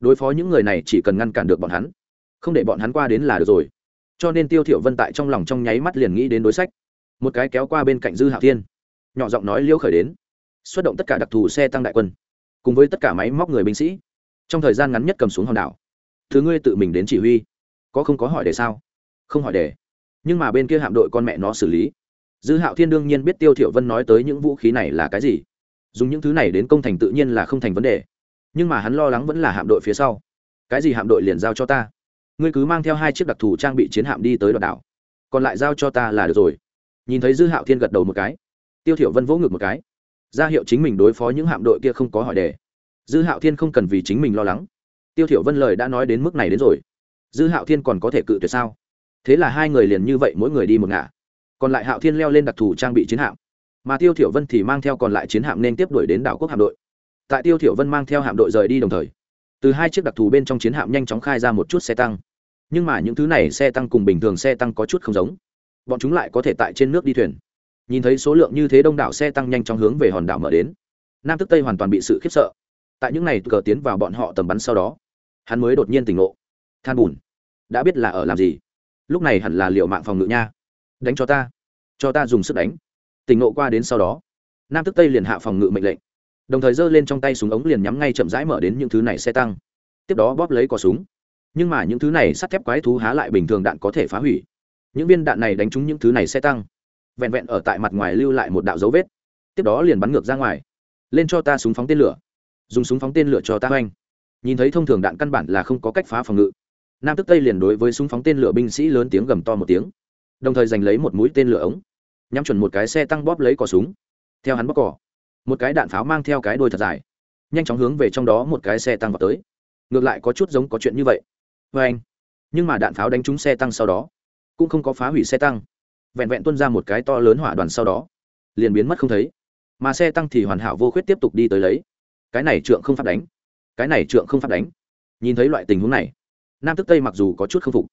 S1: đối phó những người này chỉ cần ngăn cản được bọn hắn, không để bọn hắn qua đến là được rồi. Cho nên tiêu thiểu vân tại trong lòng trong nháy mắt liền nghĩ đến đối sách. Một cái kéo qua bên cạnh dư hạo thiên, nhỏ giọng nói liêu khởi đến, xuất động tất cả đặc thù xe tăng đại quân, cùng với tất cả máy móc người binh sĩ, trong thời gian ngắn nhất cầm xuống hòn đảo. Thứ ngươi tự mình đến chỉ huy, có không có hỏi để sao? Không hỏi để, nhưng mà bên kia hạm đội con mẹ nó xử lý. Dư hạo thiên đương nhiên biết tiêu thiểu vân nói tới những vũ khí này là cái gì. Dùng những thứ này đến công thành tự nhiên là không thành vấn đề nhưng mà hắn lo lắng vẫn là hạm đội phía sau. Cái gì hạm đội liền giao cho ta? Ngươi cứ mang theo hai chiếc đặc thù trang bị chiến hạm đi tới đoạn đảo. Còn lại giao cho ta là được rồi. Nhìn thấy dư hạo thiên gật đầu một cái, tiêu thiểu vân vỗ ngực một cái. Ra hiệu chính mình đối phó những hạm đội kia không có hỏi đề. Dư hạo thiên không cần vì chính mình lo lắng. Tiêu thiểu vân lời đã nói đến mức này đến rồi. Dư hạo thiên còn có thể cự tuyệt sao? Thế là hai người liền như vậy mỗi người đi một ngả. Còn lại hạo thiên leo lên đặc thù trang bị chiến hạm. Mà tiêu thiểu vân thì mang theo còn lại chiến hạm nên tiếp đuổi đến đảo quốc hạm đội tại tiêu thiểu vân mang theo hạm đội rời đi đồng thời, từ hai chiếc đặc thù bên trong chiến hạm nhanh chóng khai ra một chút xe tăng. Nhưng mà những thứ này xe tăng cùng bình thường xe tăng có chút không giống. Bọn chúng lại có thể tại trên nước đi thuyền. Nhìn thấy số lượng như thế đông đảo xe tăng nhanh chóng hướng về hòn đảo mở đến, nam tức tây hoàn toàn bị sự khiếp sợ. Tại những này cờ tiến vào bọn họ tầm bắn sau đó, hắn mới đột nhiên tỉnh ngộ. Than bùn, đã biết là ở làm gì. Lúc này hẳn là liệu mạng phòng ngự nha. Đánh cho ta cho ta dùng sức đánh. Tỉnh ngộ qua đến sau đó, nam tức tây liền hạ phòng ngự mệnh lệnh đồng thời giơ lên trong tay súng ống liền nhắm ngay chậm rãi mở đến những thứ này xe tăng. Tiếp đó bóp lấy cò súng. Nhưng mà những thứ này sắt thép quái thú há lại bình thường đạn có thể phá hủy. Những viên đạn này đánh trúng những thứ này xe tăng. Vẹn vẹn ở tại mặt ngoài lưu lại một đạo dấu vết. Tiếp đó liền bắn ngược ra ngoài. Lên cho ta súng phóng tên lửa. Dùng súng phóng tên lửa cho ta oanh nhìn thấy thông thường đạn căn bản là không có cách phá phòng ngự. Nam tức tây liền đối với súng phóng tên lửa binh sĩ lớn tiếng gầm to một tiếng. Đồng thời giành lấy một mũi tên lửa ống. Nhắm chuẩn một cái xe tăng bóp lấy cò súng. Theo hắn bóp cỏ một cái đạn pháo mang theo cái đôi thật dài. Nhanh chóng hướng về trong đó một cái xe tăng vào tới. Ngược lại có chút giống có chuyện như vậy. Vê anh, nhưng mà đạn pháo đánh trúng xe tăng sau đó, cũng không có phá hủy xe tăng. Vẹn vẹn tuân ra một cái to lớn hỏa đoàn sau đó, liền biến mất không thấy. Mà xe tăng thì hoàn hảo vô khuyết tiếp tục đi tới lấy. Cái này trượng không pháp đánh. Cái này trượng không pháp đánh. Nhìn thấy loại tình huống này, nam tức tây mặc dù có chút k phục,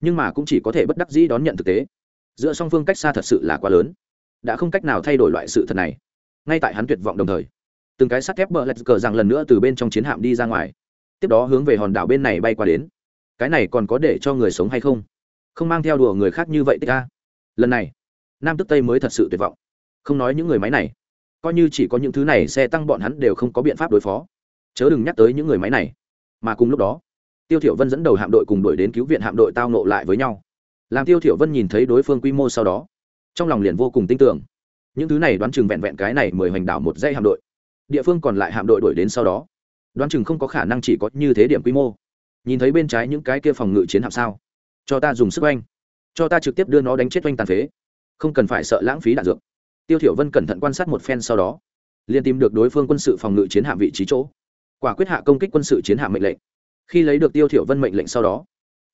S1: nhưng mà cũng chỉ có thể bất đắc dĩ đón nhận thực tế. Giữa song phương cách xa thật sự là quá lớn. Đã không cách nào thay đổi loại sự thật này ngay tại hắn tuyệt vọng đồng thời. Từng cái sắt thép bờ lạch cờ rằng lần nữa từ bên trong chiến hạm đi ra ngoài. Tiếp đó hướng về hòn đảo bên này bay qua đến. Cái này còn có để cho người sống hay không? Không mang theo đùa người khác như vậy tích ca lần này, nam tức tây mới thật sự tuyệt vọng. Không nói những người máy này. Coi như chỉ có những thứ này xe tăng bọn hắn đều không có biện pháp đối phó. Chớ đừng nhắc tới những người máy này. Mà cùng lúc đó, tiêu thiểu vân dẫn đầu hạm đội cùng đội đến cứu viện hạm đội tao nộ lại với nhau. Làm tiêu thiểu vân nhìn thấy đối phương quy mô sau đó, trong lòng liền vô cùng tin tưởng những thứ này đoán chừng vẹn vẹn cái này mười hoành đảo một dây hạm đội. Địa phương còn lại hạm đội đuổi đến sau đó. Đoán chừng không có khả năng chỉ có như thế điểm quy mô. Nhìn thấy bên trái những cái kia phòng ngự chiến hạm sao? Cho ta dùng sức oanh. Cho ta trực tiếp đưa nó đánh chết oanh tàn phế. Không cần phải sợ lãng phí đạn dược. Tiêu thiểu vân cẩn thận quan sát một phen sau đó, liền tìm được đối phương quân sự phòng ngự chiến hạm vị trí chỗ. Quả quyết hạ công kích quân sự chiến hạm mệnh lệnh. Khi lấy được tiêu thiểu vân mệnh lệnh sau đó,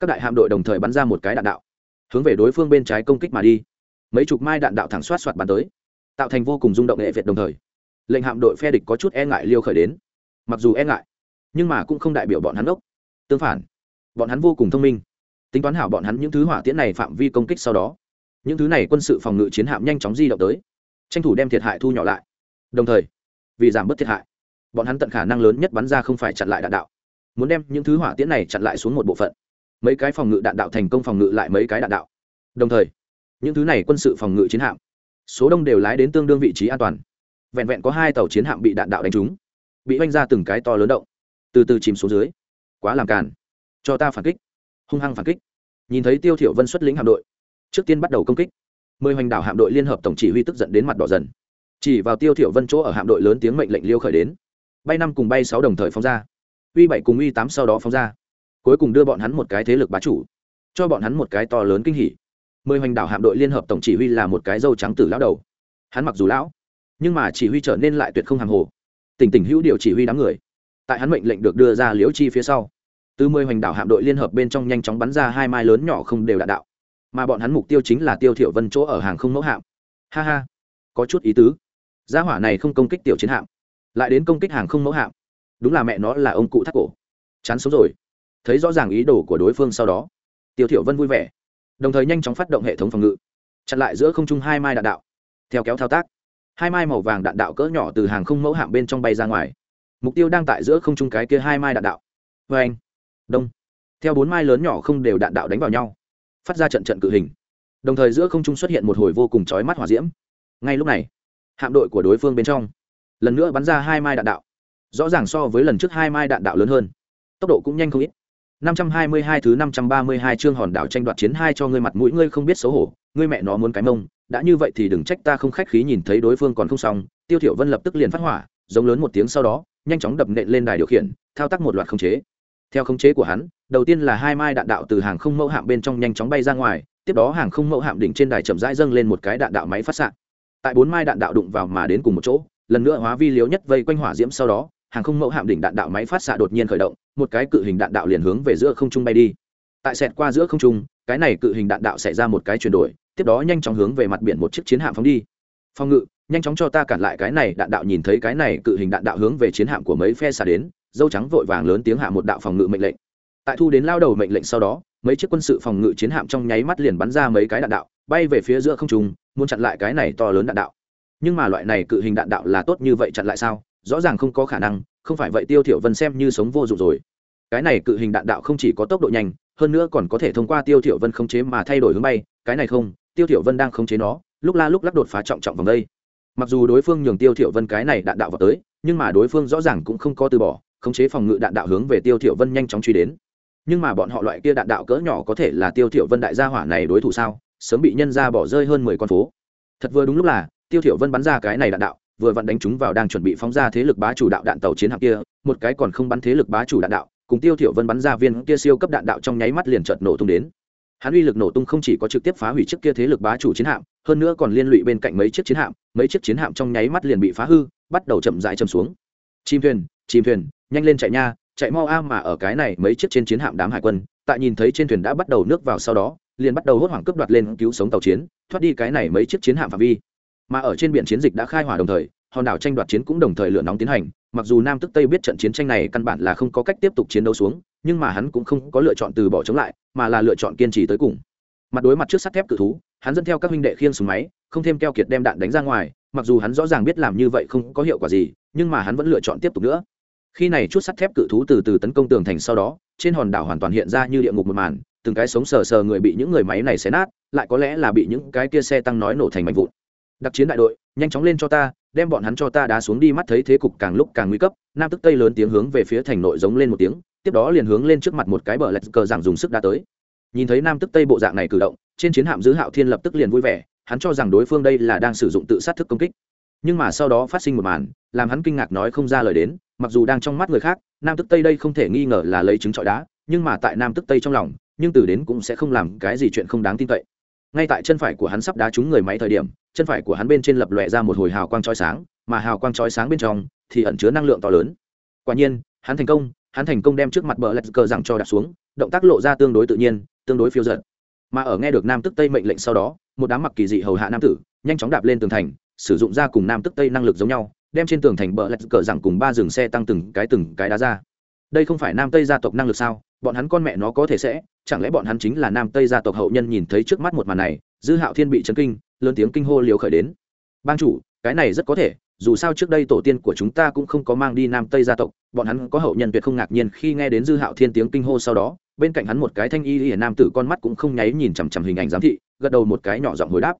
S1: các đại hạm đội đồng thời bắn ra một cái đạn đạo, hướng về đối phương bên trái công kích mà đi. Mấy chục mai đạn đạo thẳng xoát xoát bắn tới tạo thành vô cùng rung động nghệ việt đồng thời, lệnh hạm đội phe địch có chút e ngại liêu khởi đến. Mặc dù e ngại, nhưng mà cũng không đại biểu bọn hắn ốc tương phản, bọn hắn vô cùng thông minh. Tính toán hảo bọn hắn những thứ hỏa tiễn này phạm vi công kích sau đó. Những thứ này quân sự phòng ngự chiến hạm nhanh chóng di động tới. Tranh thủ đem thiệt hại thu nhỏ lại. Đồng thời, vì giảm bớt thiệt hại, bọn hắn tận khả năng lớn nhất bắn ra không phải chặn lại đạn đạo. Muốn đem những thứ hỏa tiễn này chặn lại xuống một bộ phận. Mấy cái phòng ngự đạn đạo thành công phòng ngự lại mấy cái đạn đạo. Đồng thời, những thứ này quân sự phòng ngự chiến hạm số đông đều lái đến tương đương vị trí an toàn. Vẹn vẹn có hai tàu chiến hạm bị đạn đạo đánh trúng, bị oanh ra từng cái to lớn động, từ từ chìm xuống dưới. Quá làm càn. Cho ta phản kích. Hung hăng phản kích. Nhìn thấy tiêu thiểu vân xuất lĩnh hạm đội, trước tiên bắt đầu công kích. Mười hoành đảo hạm đội liên hợp tổng chỉ huy tức giận đến mặt đỏ dần. Chỉ vào tiêu thiểu vân chỗ ở hạm đội lớn tiếng mệnh lệnh liêu khởi đến. Bay năm cùng bay sáu đồng thời phóng ra. Uy bảy cùng uy tám sau đó phóng ra. Cuối cùng đưa bọn hắn một cái thế lực bá chủ, cho bọn hắn một cái to lớn kinh hỉ mười hoành đảo hạm đội liên hợp tổng chỉ huy là một cái dâu trắng tử lão đầu. Hắn mặc dù lão, nhưng mà chỉ huy trở nên lại tuyệt không hàng hồ. Tỉnh tỉnh hữu điều chỉ huy đám người. Tại hắn mệnh lệnh được đưa ra liễu chi phía sau, từ mười hoành đảo hạm đội liên hợp bên trong nhanh chóng bắn ra hai mai lớn nhỏ không đều đạn đạo. Mà bọn hắn mục tiêu chính là tiêu thiểu vân chỗ ở hàng không mẫu hạm. Ha ha, có chút ý tứ. Gia hỏa này không công kích tiểu chiến hạm, lại đến công kích hàng không mẫu hạm. Đúng là mẹ nó là ông cụ thắt cổ. Chán sống rồi. Thấy rõ ràng ý đồ của đối phương sau đó, tiêu thiểu vân vui vẻ đồng thời nhanh chóng phát động hệ thống phòng ngự, chặn lại giữa không trung hai mai đạn đạo, theo kéo thao tác, hai mai màu vàng đạn đạo cỡ nhỏ từ hàng không mẫu hạm bên trong bay ra ngoài. Mục tiêu đang tại giữa không trung cái kia hai mai đạn đạo. Vê anh, đông, theo bốn mai lớn nhỏ không đều đạn đạo đánh vào nhau, phát ra trận trận cự hình. Đồng thời giữa không trung xuất hiện một hồi vô cùng chói mắt hỏa diễm. Ngay lúc này, hạm đội của đối phương bên trong, lần nữa bắn ra hai mai đạn đạo, rõ ràng so với lần trước hai mai đạn đạo lớn hơn. Tốc độ cũng nhanh không ít. 522 thứ 532 chương hòn đảo tranh đoạt chiến hai cho ngươi mặt mũi ngươi không biết xấu hổ, ngươi mẹ nó muốn cái mông, đã như vậy thì đừng trách ta không khách khí nhìn thấy đối phương còn không xong, Tiêu Thiểu Vân lập tức liền phát hỏa, giống lớn một tiếng sau đó, nhanh chóng đập nện lên đài điều khiển, thao tác một loạt khống chế. Theo khống chế của hắn, đầu tiên là hai mai đạn đạo từ hàng không mẫu hạm bên trong nhanh chóng bay ra ngoài, tiếp đó hàng không mẫu hạm đỉnh trên đài chậm rãi dâng lên một cái đạn đạo máy phát xạ. Tại bốn mai đạn đạo đụng vào mà đến cùng một chỗ, lần nữa hóa vi liếu nhất vây quanh hỏa diễm sau đó, hàng không mẫu hạm đỉnh đạn đạo máy phát xạ đột nhiên khởi động, một cái cự hình đạn đạo liền hướng về giữa không trung bay đi. Tại xẹt qua giữa không trung, cái này cự hình đạn đạo xảy ra một cái chuyển đổi, tiếp đó nhanh chóng hướng về mặt biển một chiếc chiến hạm phóng đi. Phòng ngự, nhanh chóng cho ta cản lại cái này đạn đạo nhìn thấy cái này cự hình đạn đạo hướng về chiến hạm của mấy phe xả đến, dâu trắng vội vàng lớn tiếng hạ một đạo phòng ngự mệnh lệnh. Tại thu đến lao đầu mệnh lệnh sau đó, mấy chiếc quân sự phòng ngự chiến hạm trong nháy mắt liền bắn ra mấy cái đạn đạo, bay về phía giữa không trung, muốn chặn lại cái này to lớn đạn đạo. Nhưng mà loại này cự hình đạn đạo là tốt như vậy chặn lại sao? Rõ ràng không có khả năng, không phải vậy tiêu thiểu vân xem như sống vô dụng rồi. Cái này cự hình đạn đạo không chỉ có tốc độ nhanh, hơn nữa còn có thể thông qua tiêu thiểu vân khống chế mà thay đổi hướng bay, cái này không, tiêu thiểu vân đang khống chế nó, lúc la lúc lắc đột phá trọng trọng vòng đây. Mặc dù đối phương nhường tiêu thiểu vân cái này đạn đạo vào tới, nhưng mà đối phương rõ ràng cũng không có từ bỏ, khống chế phòng ngự đạn đạo hướng về tiêu thiểu vân nhanh chóng truy đến. Nhưng mà bọn họ loại kia đạn đạo cỡ nhỏ có thể là tiêu thiểu vân đại gia hỏa này đối thủ sao? Sớm bị nhân gia bỏ rơi hơn mười con phố. Thật vừa đúng lúc là, tiêu thiểu vân bắn ra cái này đạn đạo vừa vặn đánh chúng vào đang chuẩn bị phóng ra thế lực bá chủ đạo đạn tàu chiến hạm kia, một cái còn không bắn thế lực bá chủ đạn đạo, cùng tiêu thiểu vân bắn ra viên kia siêu cấp đạn đạo trong nháy mắt liền chợt nổ tung đến. Hắn uy lực nổ tung không chỉ có trực tiếp phá hủy chiếc kia thế lực bá chủ chiến hạm, hơn nữa còn liên lụy bên cạnh mấy chiếc chiến hạm, mấy chiếc chiến hạm trong nháy mắt liền bị phá hư, bắt đầu chậm rãi chầm xuống. Chim thuyền chim thuyền, nhanh lên chạy nha, chạy mau a mà ở cái này mấy chiếc trên chiến hạm đám hải quân, tại nhìn thấy trên thuyền đã bắt đầu nước vào sau đó, liền bắt đầu hốt hoảng cướp đoạt lên cứu sống tàu chiến, thoát đi cái này mấy chiếc chiến hạm phạm vi mà ở trên biển chiến dịch đã khai hỏa đồng thời, hòn đảo tranh đoạt chiến cũng đồng thời lửa nóng tiến hành. Mặc dù nam tức tây biết trận chiến tranh này căn bản là không có cách tiếp tục chiến đấu xuống, nhưng mà hắn cũng không có lựa chọn từ bỏ chống lại, mà là lựa chọn kiên trì tới cùng. Mặt đối mặt trước sắt thép cự thú, hắn dẫn theo các huynh đệ khiêng súng máy, không thêm keo kiệt đem đạn đánh ra ngoài, mặc dù hắn rõ ràng biết làm như vậy không có hiệu quả gì, nhưng mà hắn vẫn lựa chọn tiếp tục nữa. Khi này chút sắt thép cự thú từ từ tấn công tường thành sau đó, trên hòn đảo hoàn toàn hiện ra như địa ngục một màn, từng cái sống sờ sờ người bị những người máy này xé nát, lại có lẽ là bị những cái kia xe tăng nói nổ thành mạnh vụn đặc chiến đại đội, nhanh chóng lên cho ta, đem bọn hắn cho ta đá xuống đi mắt thấy thế cục càng lúc càng nguy cấp, nam tức tây lớn tiếng hướng về phía thành nội giống lên một tiếng, tiếp đó liền hướng lên trước mặt một cái bờ lạch cờ rằng dùng sức đá tới. Nhìn thấy nam tức tây bộ dạng này cử động, trên chiến hạm giữ hạo thiên lập tức liền vui vẻ, hắn cho rằng đối phương đây là đang sử dụng tự sát thức công kích. Nhưng mà sau đó phát sinh một màn, làm hắn kinh ngạc nói không ra lời đến, mặc dù đang trong mắt người khác, nam tức tây đây không thể nghi ngờ là lấy trứng trọi đá, nhưng mà tại nam tức tây trong lòng, nhưng từ đến cũng sẽ không làm cái gì chuyện không đáng tin cậy. Ngay tại chân phải của hắn sắp đá trúng người máy thời điểm chân phải của hắn bên trên lập lòe ra một hồi hào quang chói sáng, mà hào quang chói sáng bên trong thì ẩn chứa năng lượng to lớn. Quả nhiên, hắn thành công, hắn thành công đem trước mặt bờ lẹt cờ rằng cho đặt xuống, động tác lộ ra tương đối tự nhiên, tương đối phiêu dật. mà ở nghe được nam tức tây mệnh lệnh sau đó, một đám mặc kỳ dị hầu hạ nam tử, nhanh chóng đạp lên tường thành, sử dụng ra cùng nam tức tây năng lực giống nhau, đem trên tường thành bờ lẹt cờ rằng cùng ba dừng xe tăng từng cái từng cái đá ra. Đây không phải nam tây gia tộc năng lực sao? Bọn hắn con mẹ nó có thể sẽ, chẳng lẽ bọn hắn chính là nam tây gia tộc hậu nhân nhìn thấy trước mắt một màn này, dư hạo thiên bị chấn kinh lớn tiếng kinh hô liều khởi đến. Bang chủ, cái này rất có thể, dù sao trước đây tổ tiên của chúng ta cũng không có mang đi nam tây gia tộc, bọn hắn có hậu nhân tuyệt không ngạc nhiên khi nghe đến dư hạo thiên tiếng kinh hô sau đó, bên cạnh hắn một cái thanh y hiển nam tử con mắt cũng không nháy nhìn chằm chằm hình ảnh giám thị, gật đầu một cái nhỏ giọng hồi đáp.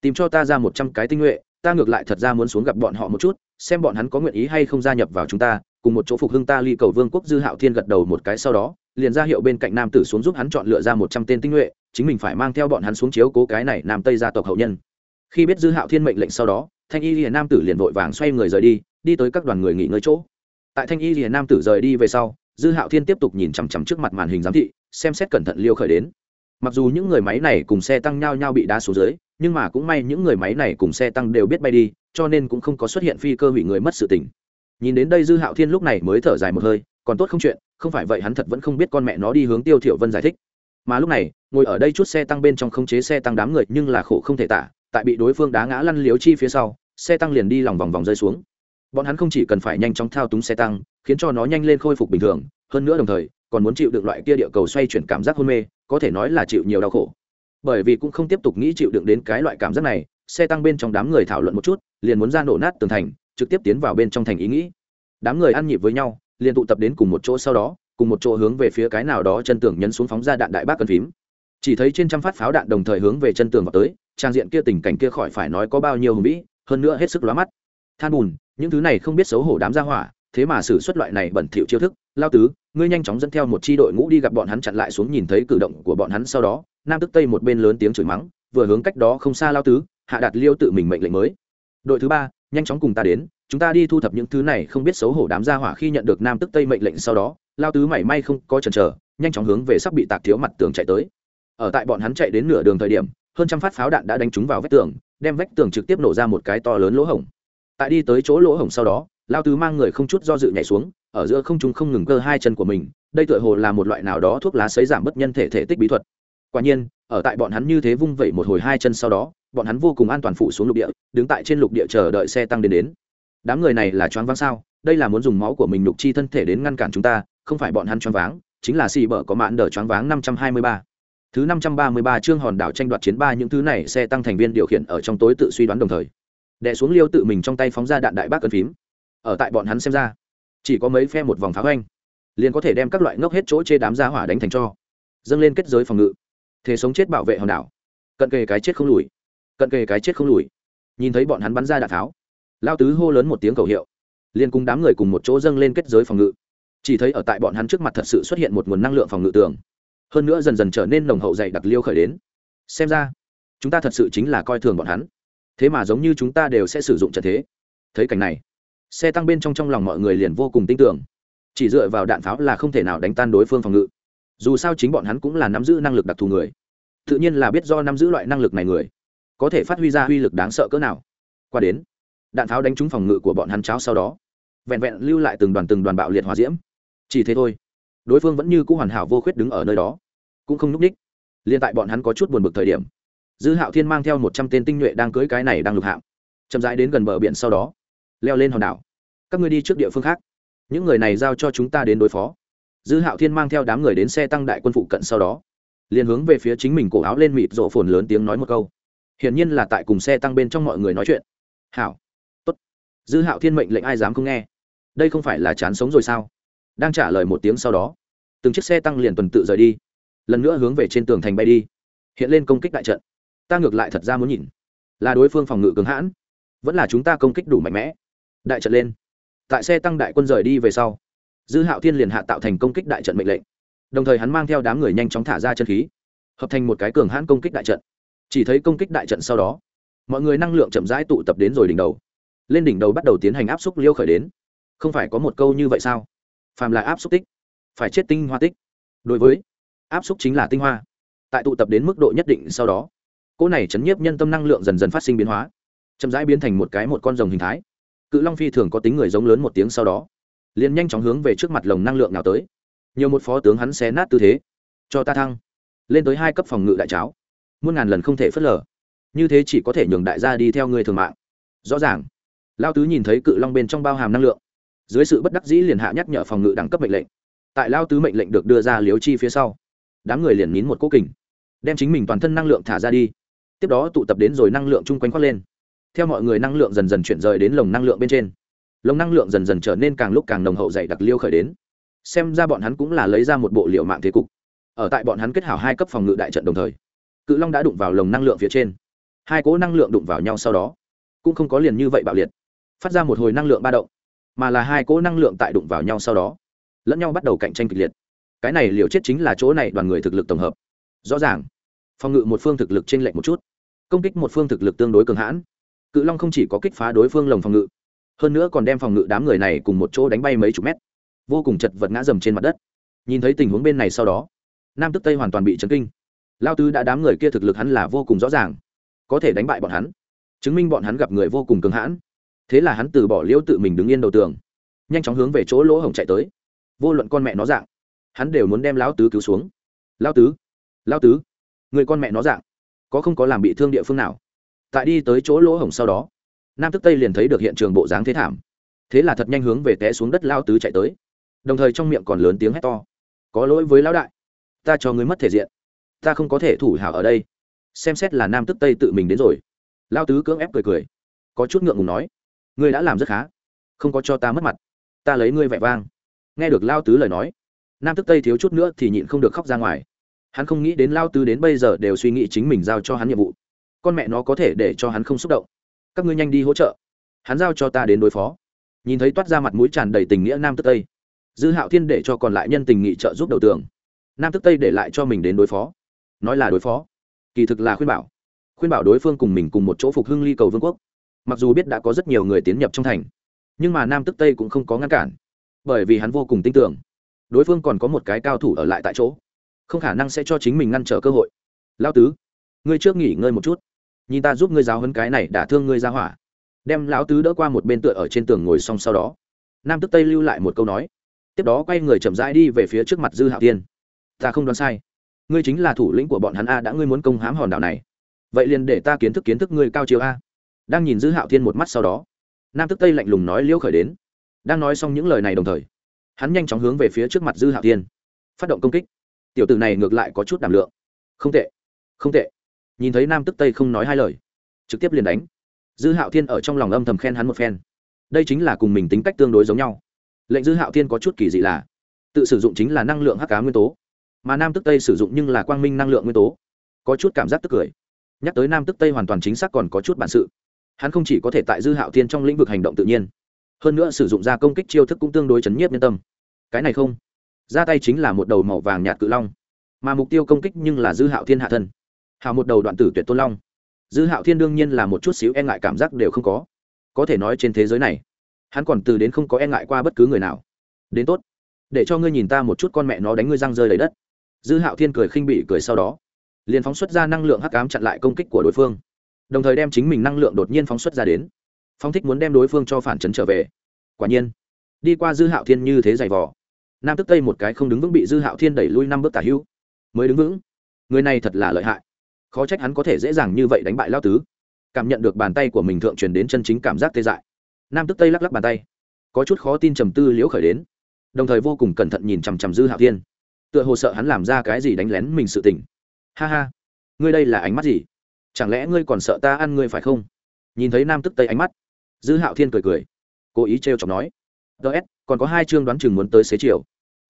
S1: Tìm cho ta ra một trăm cái tinh nhuệ, ta ngược lại thật ra muốn xuống gặp bọn họ một chút, xem bọn hắn có nguyện ý hay không gia nhập vào chúng ta, cùng một chỗ phục hưng ta ly cầu vương quốc dư hạo thiên gật đầu một cái sau đó, liền ra hiệu bên cạnh nam tử xuống giúp hắn chọn lựa ra một trăm tên tinh nhuệ chính mình phải mang theo bọn hắn xuống chiếu cố cái này nam tây gia tộc hậu nhân. Khi biết dư hạo thiên mệnh lệnh sau đó, thanh y liền nam tử liền vội vàng xoay người rời đi đi tới các đoàn người nghỉ ngơi chỗ. Tại thanh y liền nam tử rời đi về sau, dư hạo thiên tiếp tục nhìn chằm chằm trước mặt màn hình giám thị, xem xét cẩn thận liêu khởi đến. Mặc dù những người máy này cùng xe tăng nhau nhau bị đá xuống dưới, nhưng mà cũng may những người máy này cùng xe tăng đều biết bay đi, cho nên cũng không có xuất hiện phi cơ hủy người mất sự tỉnh nhìn đến đây dư hạo thiên lúc này mới thở dài một hơi, còn tốt không chuyện, không phải vậy hắn thật vẫn không biết con mẹ nó đi hướng tiêu thiểu vân giải thích mà lúc này, ngồi ở đây chút xe tăng bên trong không chế xe tăng đám người nhưng là khổ không thể tả, tại bị đối phương đá ngã lăn liếu chi phía sau, xe tăng liền đi lòng vòng vòng rơi xuống. Bọn hắn không chỉ cần phải nhanh chóng thao túng xe tăng, khiến cho nó nhanh lên khôi phục bình thường, hơn nữa đồng thời, còn muốn chịu đựng loại kia địa cầu xoay chuyển cảm giác hôn mê, có thể nói là chịu nhiều đau khổ. Bởi vì cũng không tiếp tục nghĩ chịu đựng đến cái loại cảm giác này, xe tăng bên trong đám người thảo luận một chút, liền muốn ra nổ nát tường thành, trực tiếp tiến vào bên trong thành ý nghĩ. Đám người ăn nhịp với nhau, liền tụ tập đến cùng một chỗ sau đó cùng một chỗ hướng về phía cái nào đó chân tường nhấn xuống phóng ra đạn đại bác cần phím. Chỉ thấy trên trăm phát pháo đạn đồng thời hướng về chân tường vào tới, trang diện kia tình cảnh kia khỏi phải nói có bao nhiêu hùng vĩ, hơn nữa hết sức lóa mắt. Than bùn, những thứ này không biết xấu hổ đám ra hỏa, thế mà xử xuất loại này bẩn thỉu chiêu thức. Lao tứ, ngươi nhanh chóng dẫn theo một chi đội ngũ đi gặp bọn hắn chặn lại xuống nhìn thấy cử động của bọn hắn sau đó. Nam tức tây một bên lớn tiếng chửi mắng, vừa hướng cách đó không xa lao tứ, hạ đạt liêu tự mình mệnh lệnh mới. Đội thứ ba, nhanh chóng cùng ta đến chúng ta đi thu thập những thứ này không biết xấu hổ đám gia hỏa khi nhận được nam tức tây mệnh lệnh sau đó, lao tứ mảy may không có chần chờ, nhanh chóng hướng về sắp bị tạc thiếu mặt tường chạy tới. Ở tại bọn hắn chạy đến nửa đường thời điểm, hơn trăm phát pháo đạn đã đánh trúng vào vách tường, đem vách tường trực tiếp nổ ra một cái to lớn lỗ hổng. Tại đi tới chỗ lỗ hổng sau đó, lao tứ mang người không chút do dự nhảy xuống, ở giữa không trung không ngừng cơ hai chân của mình, đây tựa hồ là một loại nào đó thuốc lá xấy giảm bất nhân thể thể tích bí thuật. Quả nhiên, ở tại bọn hắn như thế vung vẩy một hồi hai chân sau đó, bọn hắn vô cùng an toàn phụ xuống lục địa, đứng tại trên lục địa chờ đợi xe tăng đến đến đám người này là choáng váng sao? Đây là muốn dùng máu của mình nhục chi thân thể đến ngăn cản chúng ta, không phải bọn hắn choáng váng, chính là xì bở có mạn đờ choáng váng năm trăm hai mươi ba. Thứ năm trăm ba mươi ba chương hòn đảo tranh đoạt chiến ba, những thứ này xe tăng thành viên điều khiển ở trong tối tự suy đoán đồng thời. Đè xuống liêu tự mình trong tay phóng ra đạn đại bác cân phím. Ở tại bọn hắn xem ra, chỉ có mấy phe một vòng pháo anh liền có thể đem các loại ngốc hết chỗ chê đám ra hỏa đánh thành cho. Dâng lên kết giới phòng ngự. Thế sống chết bảo vệ hòn đảo. Cận kề cái chết không lùi. Cận kề cái chết không lùi. Nhìn thấy bọn hắn bắn ra đạn tháo lao tứ hô lớn một tiếng cầu hiệu. Liền cùng đám người cùng một chỗ dâng lên kết giới phòng ngự. Chỉ thấy ở tại bọn hắn trước mặt thật sự xuất hiện một nguồn năng lượng phòng ngự tường. Hơn nữa dần dần trở nên nồng hậu dày đặc liêu khởi đến. Xem ra, chúng ta thật sự chính là coi thường bọn hắn. Thế mà giống như chúng ta đều sẽ sử dụng trận thế. Thấy cảnh này, xe tăng bên trong trong lòng mọi người liền vô cùng tin tưởng. Chỉ dựa vào đạn pháo là không thể nào đánh tan đối phương phòng ngự. Dù sao chính bọn hắn cũng là nắm giữ năng lực đặc thù người. Tự nhiên là biết do nắm giữ loại năng lực này người, có thể phát huy ra uy lực đáng sợ cỡ nào. Qua đến đạn pháo đánh trúng phòng ngự của bọn hắn cháo sau đó. Vẹn vẹn lưu lại từng đoàn từng đoàn bạo liệt hòa diễm. Chỉ thế thôi. Đối phương vẫn như c ũ hoàn hảo vô khuyết đứng ở nơi đó. Cũng không núp ních. Liên tại bọn hắn có chút buồn bực thời điểm, dư hạo thiên mang theo một trăm tên tinh nhuệ đang cưới cái này đang lục hạng, chậm rãi đến gần bờ biển sau đó, leo lên hòn đảo. Các ngươi đi trước địa phương khác. Những người này giao cho chúng ta đến đối phó. Dư hạo thiên mang theo đám người đến xe tăng đại quân phụ cận sau đó, liền hướng về phía chính mình cổ áo lên mịt rộ phồn lớn tiếng nói một câu. Hiển nhiên là tại cùng xe tăng bên trong mọi người nói chuyện. Hảo dư hạo thiên mệnh lệnh ai dám không nghe? Đây không phải là chán sống rồi sao? Đang trả lời một tiếng sau đó, từng chiếc xe tăng liền tuần tự rời đi, lần nữa hướng về trên tường thành bay đi. Hiện lên công kích đại trận. Ta ngược lại thật ra muốn nhìn, là đối phương phòng ngự cường hãn, vẫn là chúng ta công kích đủ mạnh mẽ. Đại trận lên. Tại xe tăng đại quân rời đi về sau, dư hạo thiên liền hạ tạo thành công kích đại trận mệnh lệnh. Đồng thời hắn mang theo đám người nhanh chóng thả ra chân khí, hợp thành một cái cường hãn công kích đại trận. Chỉ thấy công kích đại trận sau đó, mọi người năng lượng chậm rãi tụ tập đến rồi đỉnh đầu lên đỉnh đầu bắt đầu tiến hành áp xúc liêu khởi đến. Không phải có một câu như vậy sao? Phàm là áp xúc tích, phải chết tinh hoa tích. Đối với, áp xúc chính là tinh hoa. Tại tụ tập đến mức độ nhất định sau đó, cỗ này chấn nhiếp nhân tâm năng lượng dần dần phát sinh biến hóa, chậm rãi biến thành một cái một con rồng hình thái. Cự long phi thường có tính người giống lớn một tiếng sau đó, liền nhanh chóng hướng về trước mặt lồng năng lượng nào tới. Nhiều một phó tướng hắn xé nát tư thế, cho ta thăng, lên tới hai cấp phòng ngự đại cháo. Muôn ngàn lần không thể phớt lờ. Như thế chỉ có thể nhường đại gia đi theo người thường mạng. Rõ ràng lao tứ nhìn thấy cự long bên trong bao hàm năng lượng, dưới sự bất đắc dĩ liền hạ nhắc nhở phòng ngự đẳng cấp mệnh lệnh. Tại lao tứ mệnh lệnh được đưa ra liếu chi phía sau, đám người liền nín một cố kình, đem chính mình toàn thân năng lượng thả ra đi. Tiếp đó tụ tập đến rồi năng lượng chung quanh khoác lên. Theo mọi người năng lượng dần dần chuyển rời đến lồng năng lượng bên trên. Lồng năng lượng dần dần trở nên càng lúc càng nồng hậu dày đặc liêu khởi đến. Xem ra bọn hắn cũng là lấy ra một bộ liệu mạng thế cục. Ở tại bọn hắn kết hảo hai cấp phòng ngự đại trận đồng thời, cự long đã đụng vào lồng năng lượng phía trên. Hai cỗ năng lượng đụng vào nhau sau đó, cũng không có liền như vậy bạo liệt phát ra một hồi năng lượng ba động, mà là hai cỗ năng lượng tại đụng vào nhau sau đó, lẫn nhau bắt đầu cạnh tranh kịch liệt. Cái này liều chết chính là chỗ này đoàn người thực lực tổng hợp. Rõ ràng, phòng ngự một phương thực lực t r ê n lệch một chút, công kích một phương thực lực tương đối cường hãn. Cự long không chỉ có kích phá đối phương lồng phòng ngự, hơn nữa còn đem phòng ngự đám người này cùng một chỗ đánh bay mấy chục mét, vô cùng chật vật ngã dầm trên mặt đất. Nhìn thấy tình huống bên này sau đó, nam tức tây hoàn toàn bị chấn kinh. Lao tứ đã đám người kia thực lực hắn là vô cùng rõ ràng, có thể đánh bại bọn hắn, chứng minh bọn hắn gặp người vô cùng cường hãn thế là hắn từ bỏ liễu tự mình đứng yên đầu tường, nhanh chóng hướng về chỗ lỗ hổng chạy tới. Vô luận con mẹ nó dạng, hắn đều muốn đem lão tứ cứu xuống. Lao tứ lao tứ, người con mẹ nó dạng, có không có làm bị thương địa phương nào? Tại đi tới chỗ lỗ hổng sau đó, nam tức tây liền thấy được hiện trường bộ dáng thế thảm, thế là thật nhanh hướng về té xuống đất lao tứ chạy tới. Đồng thời trong miệng còn lớn tiếng hét to, có lỗi với lão đại, ta cho ngươi mất thể diện, ta không có thể thủ hảo ở đây. Xem xét là nam tức tây tự mình đến rồi lao tứ cưỡng ép cười cười, có chút ngượng ngùng nói ngươi đã làm rất khá, không có cho ta mất mặt, ta lấy ngươi vẻ vang. Nghe được lao tứ lời nói, nam tức tây thiếu chút nữa thì nhịn không được khóc ra ngoài. Hắn không nghĩ đến lao tứ đến bây giờ đều suy nghĩ chính mình giao cho hắn nhiệm vụ. Con mẹ nó có thể để cho hắn không xúc động. Các ngươi nhanh đi hỗ trợ. Hắn giao cho ta đến đối phó. Nhìn thấy toát ra mặt mũi tràn đầy tình nghĩa nam tức tây, dư hạo thiên để cho còn lại nhân tình nghị trợ giúp đầu tường. Nam tức tây để lại cho mình đến đối phó. Nói là đối phó, kỳ thực là khuyên bảo. Khuyên bảo đối phương cùng mình cùng một chỗ phục hưng ly cầu vương quốc mặc dù biết đã có rất nhiều người tiến nhập trong thành, nhưng mà nam tức tây cũng không có ngăn cản, bởi vì hắn vô cùng tin tưởng, đối phương còn có một cái cao thủ ở lại tại chỗ, không khả năng sẽ cho chính mình ngăn trở cơ hội. Lao tứ, ngươi trước nghỉ ngơi một chút, nhìn ta giúp ngươi giáo hấn cái này đã thương ngươi ra hỏa. Đem lão tứ đỡ qua một bên tựa ở trên tường ngồi xong sau đó, nam tức tây lưu lại một câu nói, tiếp đó quay người chậm rãi đi về phía trước mặt dư hạo tiên ta không đoán sai, ngươi chính là thủ lĩnh của bọn hắn a, đã ngươi muốn công hãm hòn đảo này, vậy liền để ta kiến thức kiến thức ngươi cao chiếu a đang nhìn dư hạo thiên một mắt sau đó. Nam tức tây lạnh lùng nói liễu khởi đến. Đang nói xong những lời này đồng thời, hắn nhanh chóng hướng về phía trước mặt dư hạo thiên, phát động công kích. Tiểu tử này ngược lại có chút đảm lượng. Không tệ không tệ. Nhìn thấy nam tức tây không nói hai lời, trực tiếp liền đánh. Dư hạo thiên ở trong lòng âm thầm khen hắn một phen. Đây chính là cùng mình tính cách tương đối giống nhau. Lệnh dư hạo thiên có chút kỳ dị là, tự sử dụng chính là năng lượng hắc cá nguyên tố, mà nam tức tây sử dụng nhưng là quang minh năng lượng nguyên tố. Có chút cảm giác tức cười. Nhắc tới nam tức tây hoàn toàn chính xác còn có chút bản sự hắn không chỉ có thể tại dư hạo thiên trong lĩnh vực hành động tự nhiên, hơn nữa sử dụng ra công kích chiêu thức cũng tương đối chấn nhiếp nhân tâm. Cái này không, ra tay chính là một đầu màu vàng nhạt cự long, mà mục tiêu công kích nhưng là dư hạo thiên hạ thân. Hào một đầu đoạn tử tuyệt tôn long. Dư hạo thiên đương nhiên là một chút xíu e ngại cảm giác đều không có. Có thể nói trên thế giới này, hắn còn từ đến không có e ngại qua bất cứ người nào. Đến tốt, để cho ngươi nhìn ta một chút con mẹ nó đánh ngươi răng rơi đầy đất. Dư hạo thiên cười khinh bị cười sau đó, liền phóng xuất ra năng lượng hắc ám chặn lại công kích của đối phương đồng thời đem chính mình năng lượng đột nhiên phóng xuất ra đến. Phong thích muốn đem đối phương cho phản chấn trở về. Quả nhiên, đi qua dư hạo thiên như thế giày vò. Nam tức tây một cái không đứng vững bị dư hạo thiên đẩy lui năm bước tả hữu. Mới đứng vững. Người này thật là lợi hại. Khó trách hắn có thể dễ dàng như vậy đánh bại lao tứ. Cảm nhận được bàn tay của mình thượng truyền đến chân chính cảm giác tê dại. Nam tức tây lắc lắc bàn tay. Có chút khó tin trầm tư liễu khởi đến. Đồng thời vô cùng cẩn thận nhìn chằm chằm dư hạo thiên. Tựa hồ sợ hắn làm ra cái gì đánh lén mình sự tình. Ha ha. Ngươi đây là ánh mắt gì? Chẳng lẽ ngươi còn sợ ta ăn ngươi phải không? Nhìn thấy nam tức tây ánh mắt, dư hạo thiên cười cười, cố ý trêu chọc nói. Ts còn có hai chương đoán chừng muốn tới xế chiều.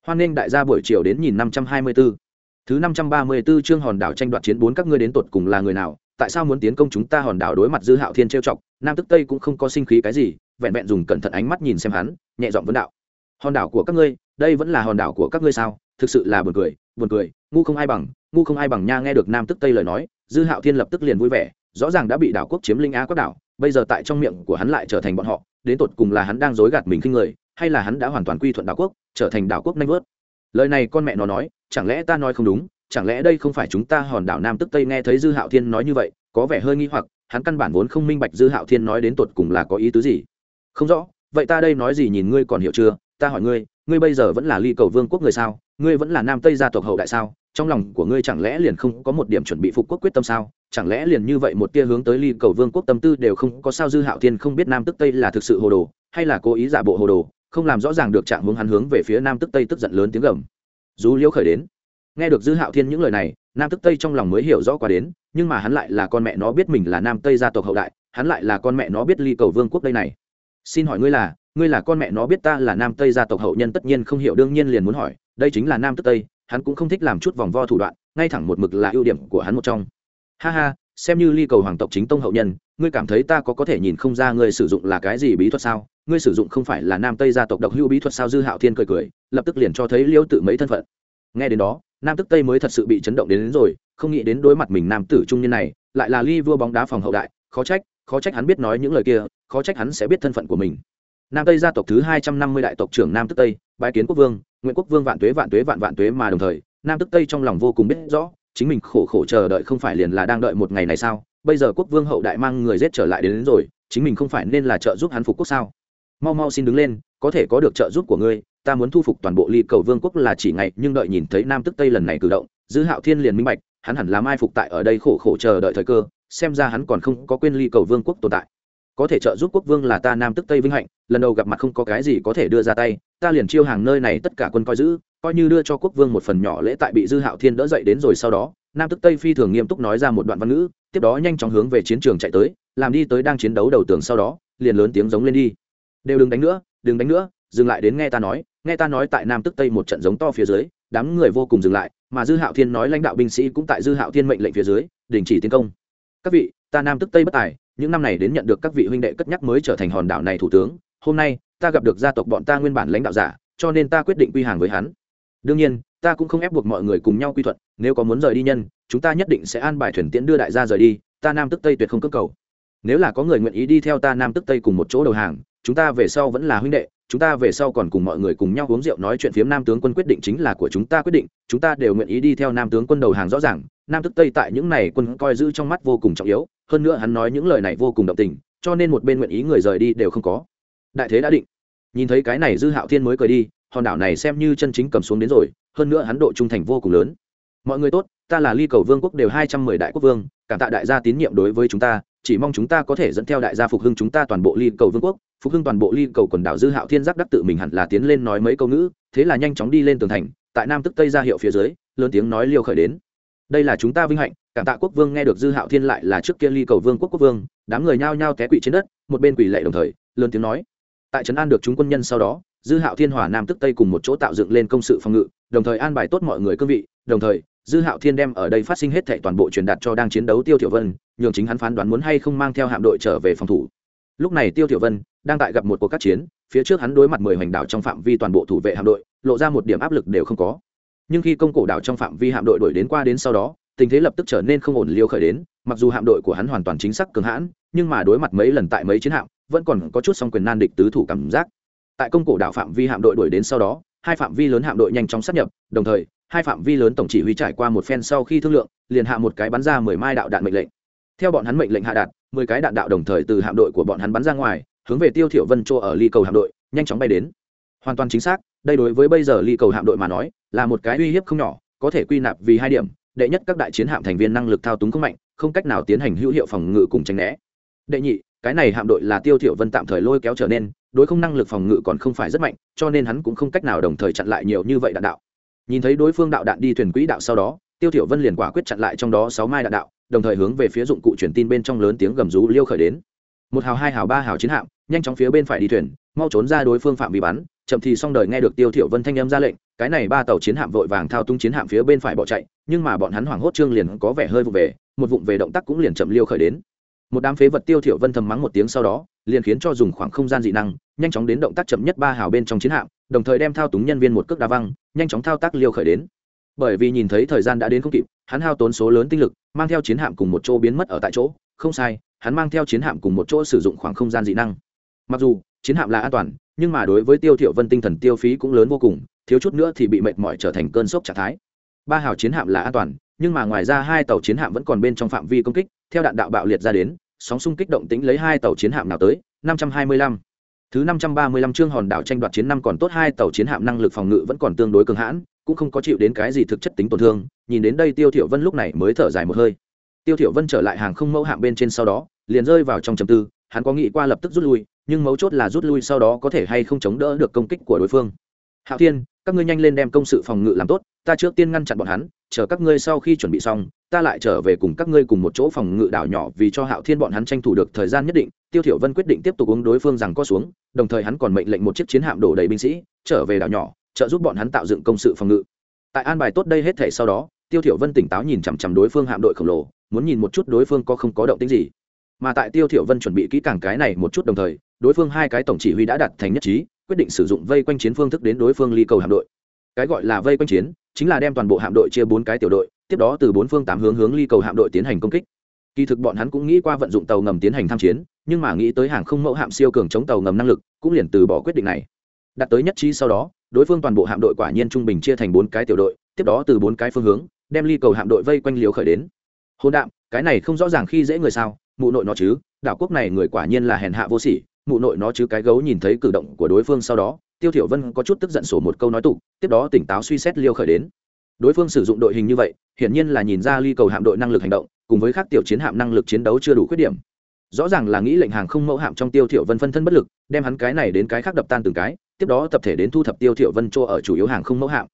S1: Hoan nghênh đại gia buổi chiều đến nhìn năm trăm hai mươi b ố thứ năm trăm ba mươi b ố chương hòn đảo tranh đoạt chiến bốn các ngươi đến tột cùng là người nào? Tại sao muốn tiến công chúng ta hòn đảo đối mặt dư hạo thiên trêu chọc? Nam tức tây cũng không có sinh khí cái gì, vẹn vẹn dùng cẩn thận ánh mắt nhìn xem hắn, nhẹ giọng vấn đạo. Hòn đảo của các ngươi, đây vẫn là hòn đảo của các ngươi sao? Thực sự là buồn cười buồn cười, ngu không ai bằng, ngu không ai bằng nha nghe được nam tức tây lời nói dư hạo thiên lập tức liền vui vẻ, rõ ràng đã bị đảo quốc chiếm linh á quốc đảo, bây giờ tại trong miệng của hắn lại trở thành bọn họ, đến tột cùng là hắn đang dối gạt mình khinh người, hay là hắn đã hoàn toàn quy thuận đảo quốc, trở thành đảo quốc nanh vớt. Lời này con mẹ nó nói, chẳng lẽ ta nói không đúng, chẳng lẽ đây không phải chúng ta hòn đảo nam tức tây nghe thấy dư hạo thiên nói như vậy, có vẻ hơi nghi hoặc, hắn căn bản vốn không minh bạch dư hạo thiên nói đến tột cùng là có ý tứ gì. Không rõ, vậy ta đây nói gì nhìn ngươi còn hiểu chưa? Ta hỏi ngươi ngươi bây giờ vẫn là ly cầu vương quốc người sao? Ngươi vẫn là nam tây gia tộc hậu đại sao? Trong lòng của ngươi chẳng lẽ liền không có một điểm chuẩn bị phục quốc quyết tâm sao? Chẳng lẽ liền như vậy một tia hướng tới ly cầu vương quốc tâm tư đều không có sao? Dư hạo thiên không biết nam tức tây là thực sự hồ đồ, hay là cố ý giả bộ hồ đồ, không làm rõ ràng được trạng hướng hắn hướng về phía nam tức tây tức giận lớn tiếng gầm. Dù liễu khởi đến, nghe được dư hạo thiên những lời này, nam tức tây trong lòng mới hiểu rõ qua đến, nhưng mà hắn lại là con mẹ nó biết mình là nam tây gia tộc hậu đại, hắn lại là con mẹ nó biết ly cầu vương quốc đây này. Xin hỏi ngươi là ngươi là con mẹ nó biết ta là nam tây gia tộc hậu nhân tất nhiên không hiểu đương nhiên liền muốn hỏi đây chính là nam tức tây hắn cũng không thích làm chút vòng vo thủ đoạn ngay thẳng một mực là ưu điểm của hắn một trong. Ha ha xem như ly cầu hoàng tộc chính tông hậu nhân ngươi cảm thấy ta có có thể nhìn không ra ngươi sử dụng là cái gì bí thuật sao? Ngươi sử dụng không phải là nam tây gia tộc độc hưu bí thuật sao? Dư hạo thiên cười cười lập tức liền cho thấy liêu tự mấy thân phận. Nghe đến đó nam tức tây mới thật sự bị chấn động đến, đến rồi không nghĩ đến đối mặt mình nam tử trung niên này lại là ly vua bóng đá phòng hậu đại khó trách khó trách hắn biết nói những lời kia khó trách hắn sẽ biết thân phận của mình nam tây gia tộc thứ hai trăm năm mươi đại tộc trưởng nam tức tây bái kiến quốc vương nguyễn quốc vương vạn tuế vạn tuế vạn vạn tuế mà đồng thời nam tức tây trong lòng vô cùng biết rõ chính mình khổ khổ chờ đợi không phải liền là đang đợi một ngày này sao? Bây giờ quốc vương hậu đại mang người giết trở lại đến, đến rồi chính mình không phải nên là trợ giúp hắn phục quốc sao? Mau mau xin đứng lên có thể có được trợ giúp của ngươi ta muốn thu phục toàn bộ ly cầu vương quốc là chỉ ngày nhưng đợi nhìn thấy nam tức tây lần này cử động dư hạo thiên liền minh bạch hắn hẳn làm ai phục tại ở đây khổ khổ chờ đợi thời cơ xem ra hắn còn không có quên ly cầu vương quốc tồn tại có thể trợ giúp quốc vương là ta nam tức tây vinh hạnh, lần đầu gặp mặt không có cái gì có thể đưa ra tay, ta liền chiêu hàng nơi này tất cả quân coi giữ, coi như đưa cho quốc vương một phần nhỏ lễ tại bị dư hạo thiên đỡ dậy đến rồi sau đó, nam tức tây phi thường nghiêm túc nói ra một đoạn văn ngữ, tiếp đó nhanh chóng hướng về chiến trường chạy tới, làm đi tới đang chiến đấu đầu tường sau đó, liền lớn tiếng giống lên đi. Đều đừng đánh nữa, đừng đánh nữa, dừng lại đến nghe ta nói, nghe ta nói tại nam tức tây một trận giống to phía dưới, đám người vô cùng dừng lại, mà dư hạo thiên nói lãnh đạo binh sĩ cũng tại dư hạo thiên mệnh lệnh phía dưới, đình chỉ tiến công. Các vị, ta nam tức tây bất tài những năm này đến nhận được các vị huynh đệ cất nhắc mới trở thành hòn đảo này thủ tướng, hôm nay, ta gặp được gia tộc bọn ta nguyên bản lãnh đạo giả, cho nên ta quyết định quy hàng với hắn. Đương nhiên, ta cũng không ép buộc mọi người cùng nhau quy thuận, nếu có muốn rời đi nhân, chúng ta nhất định sẽ an bài thuyền tiễn đưa đại gia rời đi, ta nam tức tây tuyệt không cơ cầu. Nếu là có người nguyện ý đi theo ta nam tức tây cùng một chỗ đầu hàng, chúng ta về sau vẫn là huynh đệ, chúng ta về sau còn cùng mọi người cùng nhau uống rượu nói chuyện phiếm nam tướng quân quyết định chính là của chúng ta quyết định, chúng ta đều nguyện ý đi theo nam tướng quân đầu hàng rõ ràng nam tức tây tại những này quân coi giữ trong mắt vô cùng trọng yếu, hơn nữa hắn nói những lời này vô cùng động tình, cho nên một bên nguyện ý người rời đi đều không có. Đại thế đã định. Nhìn thấy cái này dư hạo thiên mới cười đi, hòn đảo này xem như chân chính cầm xuống đến rồi, hơn nữa hắn độ trung thành vô cùng lớn. Mọi người tốt, ta là ly cầu vương quốc đều hai trăm mười đại quốc vương, cảm tạ đại gia tín nhiệm đối với chúng ta, chỉ mong chúng ta có thể dẫn theo đại gia phục hưng chúng ta toàn bộ ly cầu vương quốc, phục hưng toàn bộ ly cầu quần đảo dư hạo thiên giác đắc tự mình hẳn là tiến lên nói mấy câu ngữ, thế là nhanh chóng đi lên tường thành, tại nam tức tây ra hiệu phía dưới, lớn tiếng nói liêu khởi đến đây là chúng ta vinh hạnh, cảm tạ quốc vương nghe được dư hạo thiên lại là trước kia ly cầu vương quốc quốc vương, đám người nhao nhao té quỵ trên đất, một bên quỷ lệ đồng thời, lớn tiếng nói. Tại trấn an được chúng quân nhân sau đó, dư hạo thiên hòa nam tức tây cùng một chỗ tạo dựng lên công sự phòng ngự, đồng thời an bài tốt mọi người cương vị, đồng thời, dư hạo thiên đem ở đây phát sinh hết thệ toàn bộ truyền đạt cho đang chiến đấu tiêu tiểu vân, nhường chính hắn phán đoán muốn hay không mang theo hạm đội trở về phòng thủ. Lúc này tiêu tiểu vân đang tại gặp một cuộc các chiến, phía trước hắn đối mặt mười hoành đảo trong phạm vi toàn bộ thủ vệ hạm đội, lộ ra một điểm áp lực đều không có nhưng khi công cổ đảo trong phạm vi hạm đội đổi đến qua đến sau đó, tình thế lập tức trở nên không ổn liêu khởi đến, mặc dù hạm đội của hắn hoàn toàn chính xác cường hãn, nhưng mà đối mặt mấy lần tại mấy chiến hạm, vẫn còn có chút song quyền nan địch tứ thủ cảm giác. Tại công cổ đảo phạm vi hạm đội đuổi đến sau đó, hai phạm vi lớn hạm đội nhanh chóng sát nhập, đồng thời, hai phạm vi lớn tổng chỉ huy trải qua một phen sau khi thương lượng, liền hạ một cái bắn ra mười mai đạo đạn mệnh lệnh. Theo bọn hắn mệnh lệnh hạ đạn mười cái đạn đạo đồng thời từ hạm đội của bọn hắn bắn ra ngoài, hướng về tiêu thiểu vân chỗ ở ly cầu hạm đội, nhanh chóng bay đến hoàn toàn chính xác, đây đối với bây giờ ly cầu hạm đội mà nói, là một cái uy hiếp không nhỏ, có thể quy nạp vì hai điểm, đệ nhất các đại chiến hạm thành viên năng lực thao túng không mạnh, không cách nào tiến hành hữu hiệu phòng ngự cùng tránh né. Đệ nhị, cái này hạm đội là tiêu thiểu vân tạm thời lôi kéo trở nên, đối không năng lực phòng ngự còn không phải rất mạnh, cho nên hắn cũng không cách nào đồng thời chặn lại nhiều như vậy đạn đạo. Nhìn thấy đối phương đạo đạn đi thuyền quỹ đạo sau đó, tiêu thiểu vân liền quả quyết chặn lại trong đó sáu mai đạn đạo, đồng thời hướng về phía dụng cụ truyền tin bên trong lớn tiếng gầm rú liêu khởi đến. Một hào, hai hào, ba hào chiến hạm, nhanh chóng phía bên phải đi thuyền, mau trốn ra đối phương phạm vi bắn chậm thì xong đời nghe được tiêu thiểu vân thanh âm ra lệnh, cái này ba tàu chiến hạm vội vàng thao tung chiến hạm phía bên phải bỏ chạy, nhưng mà bọn hắn hoảng hốt trương liền có vẻ hơi vụ về, một vụng về động tác cũng liền chậm liêu khởi đến. Một đám phế vật tiêu thiểu vân thầm mắng một tiếng sau đó, liền khiến cho dùng khoảng không gian dị năng, nhanh chóng đến động tác chậm nhất ba hào bên trong chiến hạm, đồng thời đem thao túng nhân viên một cước đá văng, nhanh chóng thao tác liêu khởi đến. Bởi vì nhìn thấy thời gian đã đến không kịp, hắn hao tốn số lớn tinh lực, mang theo chiến hạm cùng một chỗ biến mất ở tại chỗ, không sai, hắn mang theo chiến hạm cùng một chỗ sử dụng khoảng không gian dị năng. Mặc dù, chiến hạm là an toàn nhưng mà đối với tiêu thiểu vân tinh thần tiêu phí cũng lớn vô cùng, thiếu chút nữa thì bị mệt mỏi trở thành cơn sốc trạng thái ba hào chiến hạm là an toàn, nhưng mà ngoài ra hai tàu chiến hạm vẫn còn bên trong phạm vi công kích, theo đạn đạo bạo liệt ra đến, sóng xung kích động tĩnh lấy hai tàu chiến hạm nào tới 525. thứ 535 chương hòn đảo tranh đoạt chiến năm còn tốt, hai tàu chiến hạm năng lực phòng ngự vẫn còn tương đối cường hãn, cũng không có chịu đến cái gì thực chất tính tổn thương, nhìn đến đây tiêu thiểu vân lúc này mới thở dài một hơi tiêu thiểu vân trở lại hàng không mẫu hạm bên trên sau đó, liền rơi vào trong trầm tư hắn có nghĩ qua lập tức rút lui, nhưng mấu chốt là rút lui sau đó có thể hay không chống đỡ được công kích của đối phương. Hạo thiên, các ngươi nhanh lên đem công sự phòng ngự làm tốt, ta trước tiên ngăn chặn bọn hắn, chờ các ngươi sau khi chuẩn bị xong, ta lại trở về cùng các ngươi cùng một chỗ phòng ngự đảo nhỏ vì cho hạo thiên bọn hắn tranh thủ được thời gian nhất định. Tiêu thiểu vân quyết định tiếp tục uống đối phương rằng co xuống, đồng thời hắn còn mệnh lệnh một chiếc chiến hạm đổ đầy binh sĩ, trở về đảo nhỏ, trợ giúp bọn hắn tạo dựng công sự phòng ngự. Tại an bài tốt đây hết thể sau đó, tiêu thiểu vân tỉnh táo nhìn chằm chằm đối phương hạm đội khổng lồ, muốn nhìn một chút đối phương có không có động tĩnh gì mà tại tiêu thiểu vân chuẩn bị kỹ càng cái này một chút đồng thời, đối phương hai cái tổng chỉ huy đã đạt thành nhất trí, quyết định sử dụng vây quanh chiến phương thức đến đối phương ly cầu hạm đội. Cái gọi là vây quanh chiến, chính là đem toàn bộ hạm đội chia bốn cái tiểu đội, tiếp đó từ bốn phương tám hướng hướng ly cầu hạm đội tiến hành công kích. Kỳ thực bọn hắn cũng nghĩ qua vận dụng tàu ngầm tiến hành tham chiến, nhưng mà nghĩ tới hàng không mẫu hạm siêu cường chống tàu ngầm năng lực, cũng liền từ bỏ quyết định này. Đạt tới nhất trí sau đó, đối phương toàn bộ hạm đội quả nhiên trung bình chia thành bốn cái tiểu đội, tiếp đó từ bốn cái phương hướng, đem ly cầu hạm đội vây quanh liều khởi đến. Hôn đạm, cái này không rõ ràng khi dễ người sao mụ nội nó chứ, đảo quốc này người quả nhiên là hèn hạ vô sỉ, mụ nội nó chứ cái gấu nhìn thấy cử động của đối phương sau đó, tiêu thiểu vân có chút tức giận sổ một câu nói tụ tiếp đó tỉnh táo suy xét liêu khởi đến. Đối phương sử dụng đội hình như vậy, hiển nhiên là nhìn ra ly cầu hạm đội năng lực hành động, cùng với các tiểu chiến hạm năng lực chiến đấu chưa đủ khuyết điểm. Rõ ràng là nghĩ lệnh hàng không mẫu hạm trong tiêu thiểu vân phân thân bất lực, đem hắn cái này đến cái khác đập tan từng cái, tiếp đó tập thể đến thu thập tiêu thiểu vân chỗ ở chủ yếu hàng không mẫu hạm.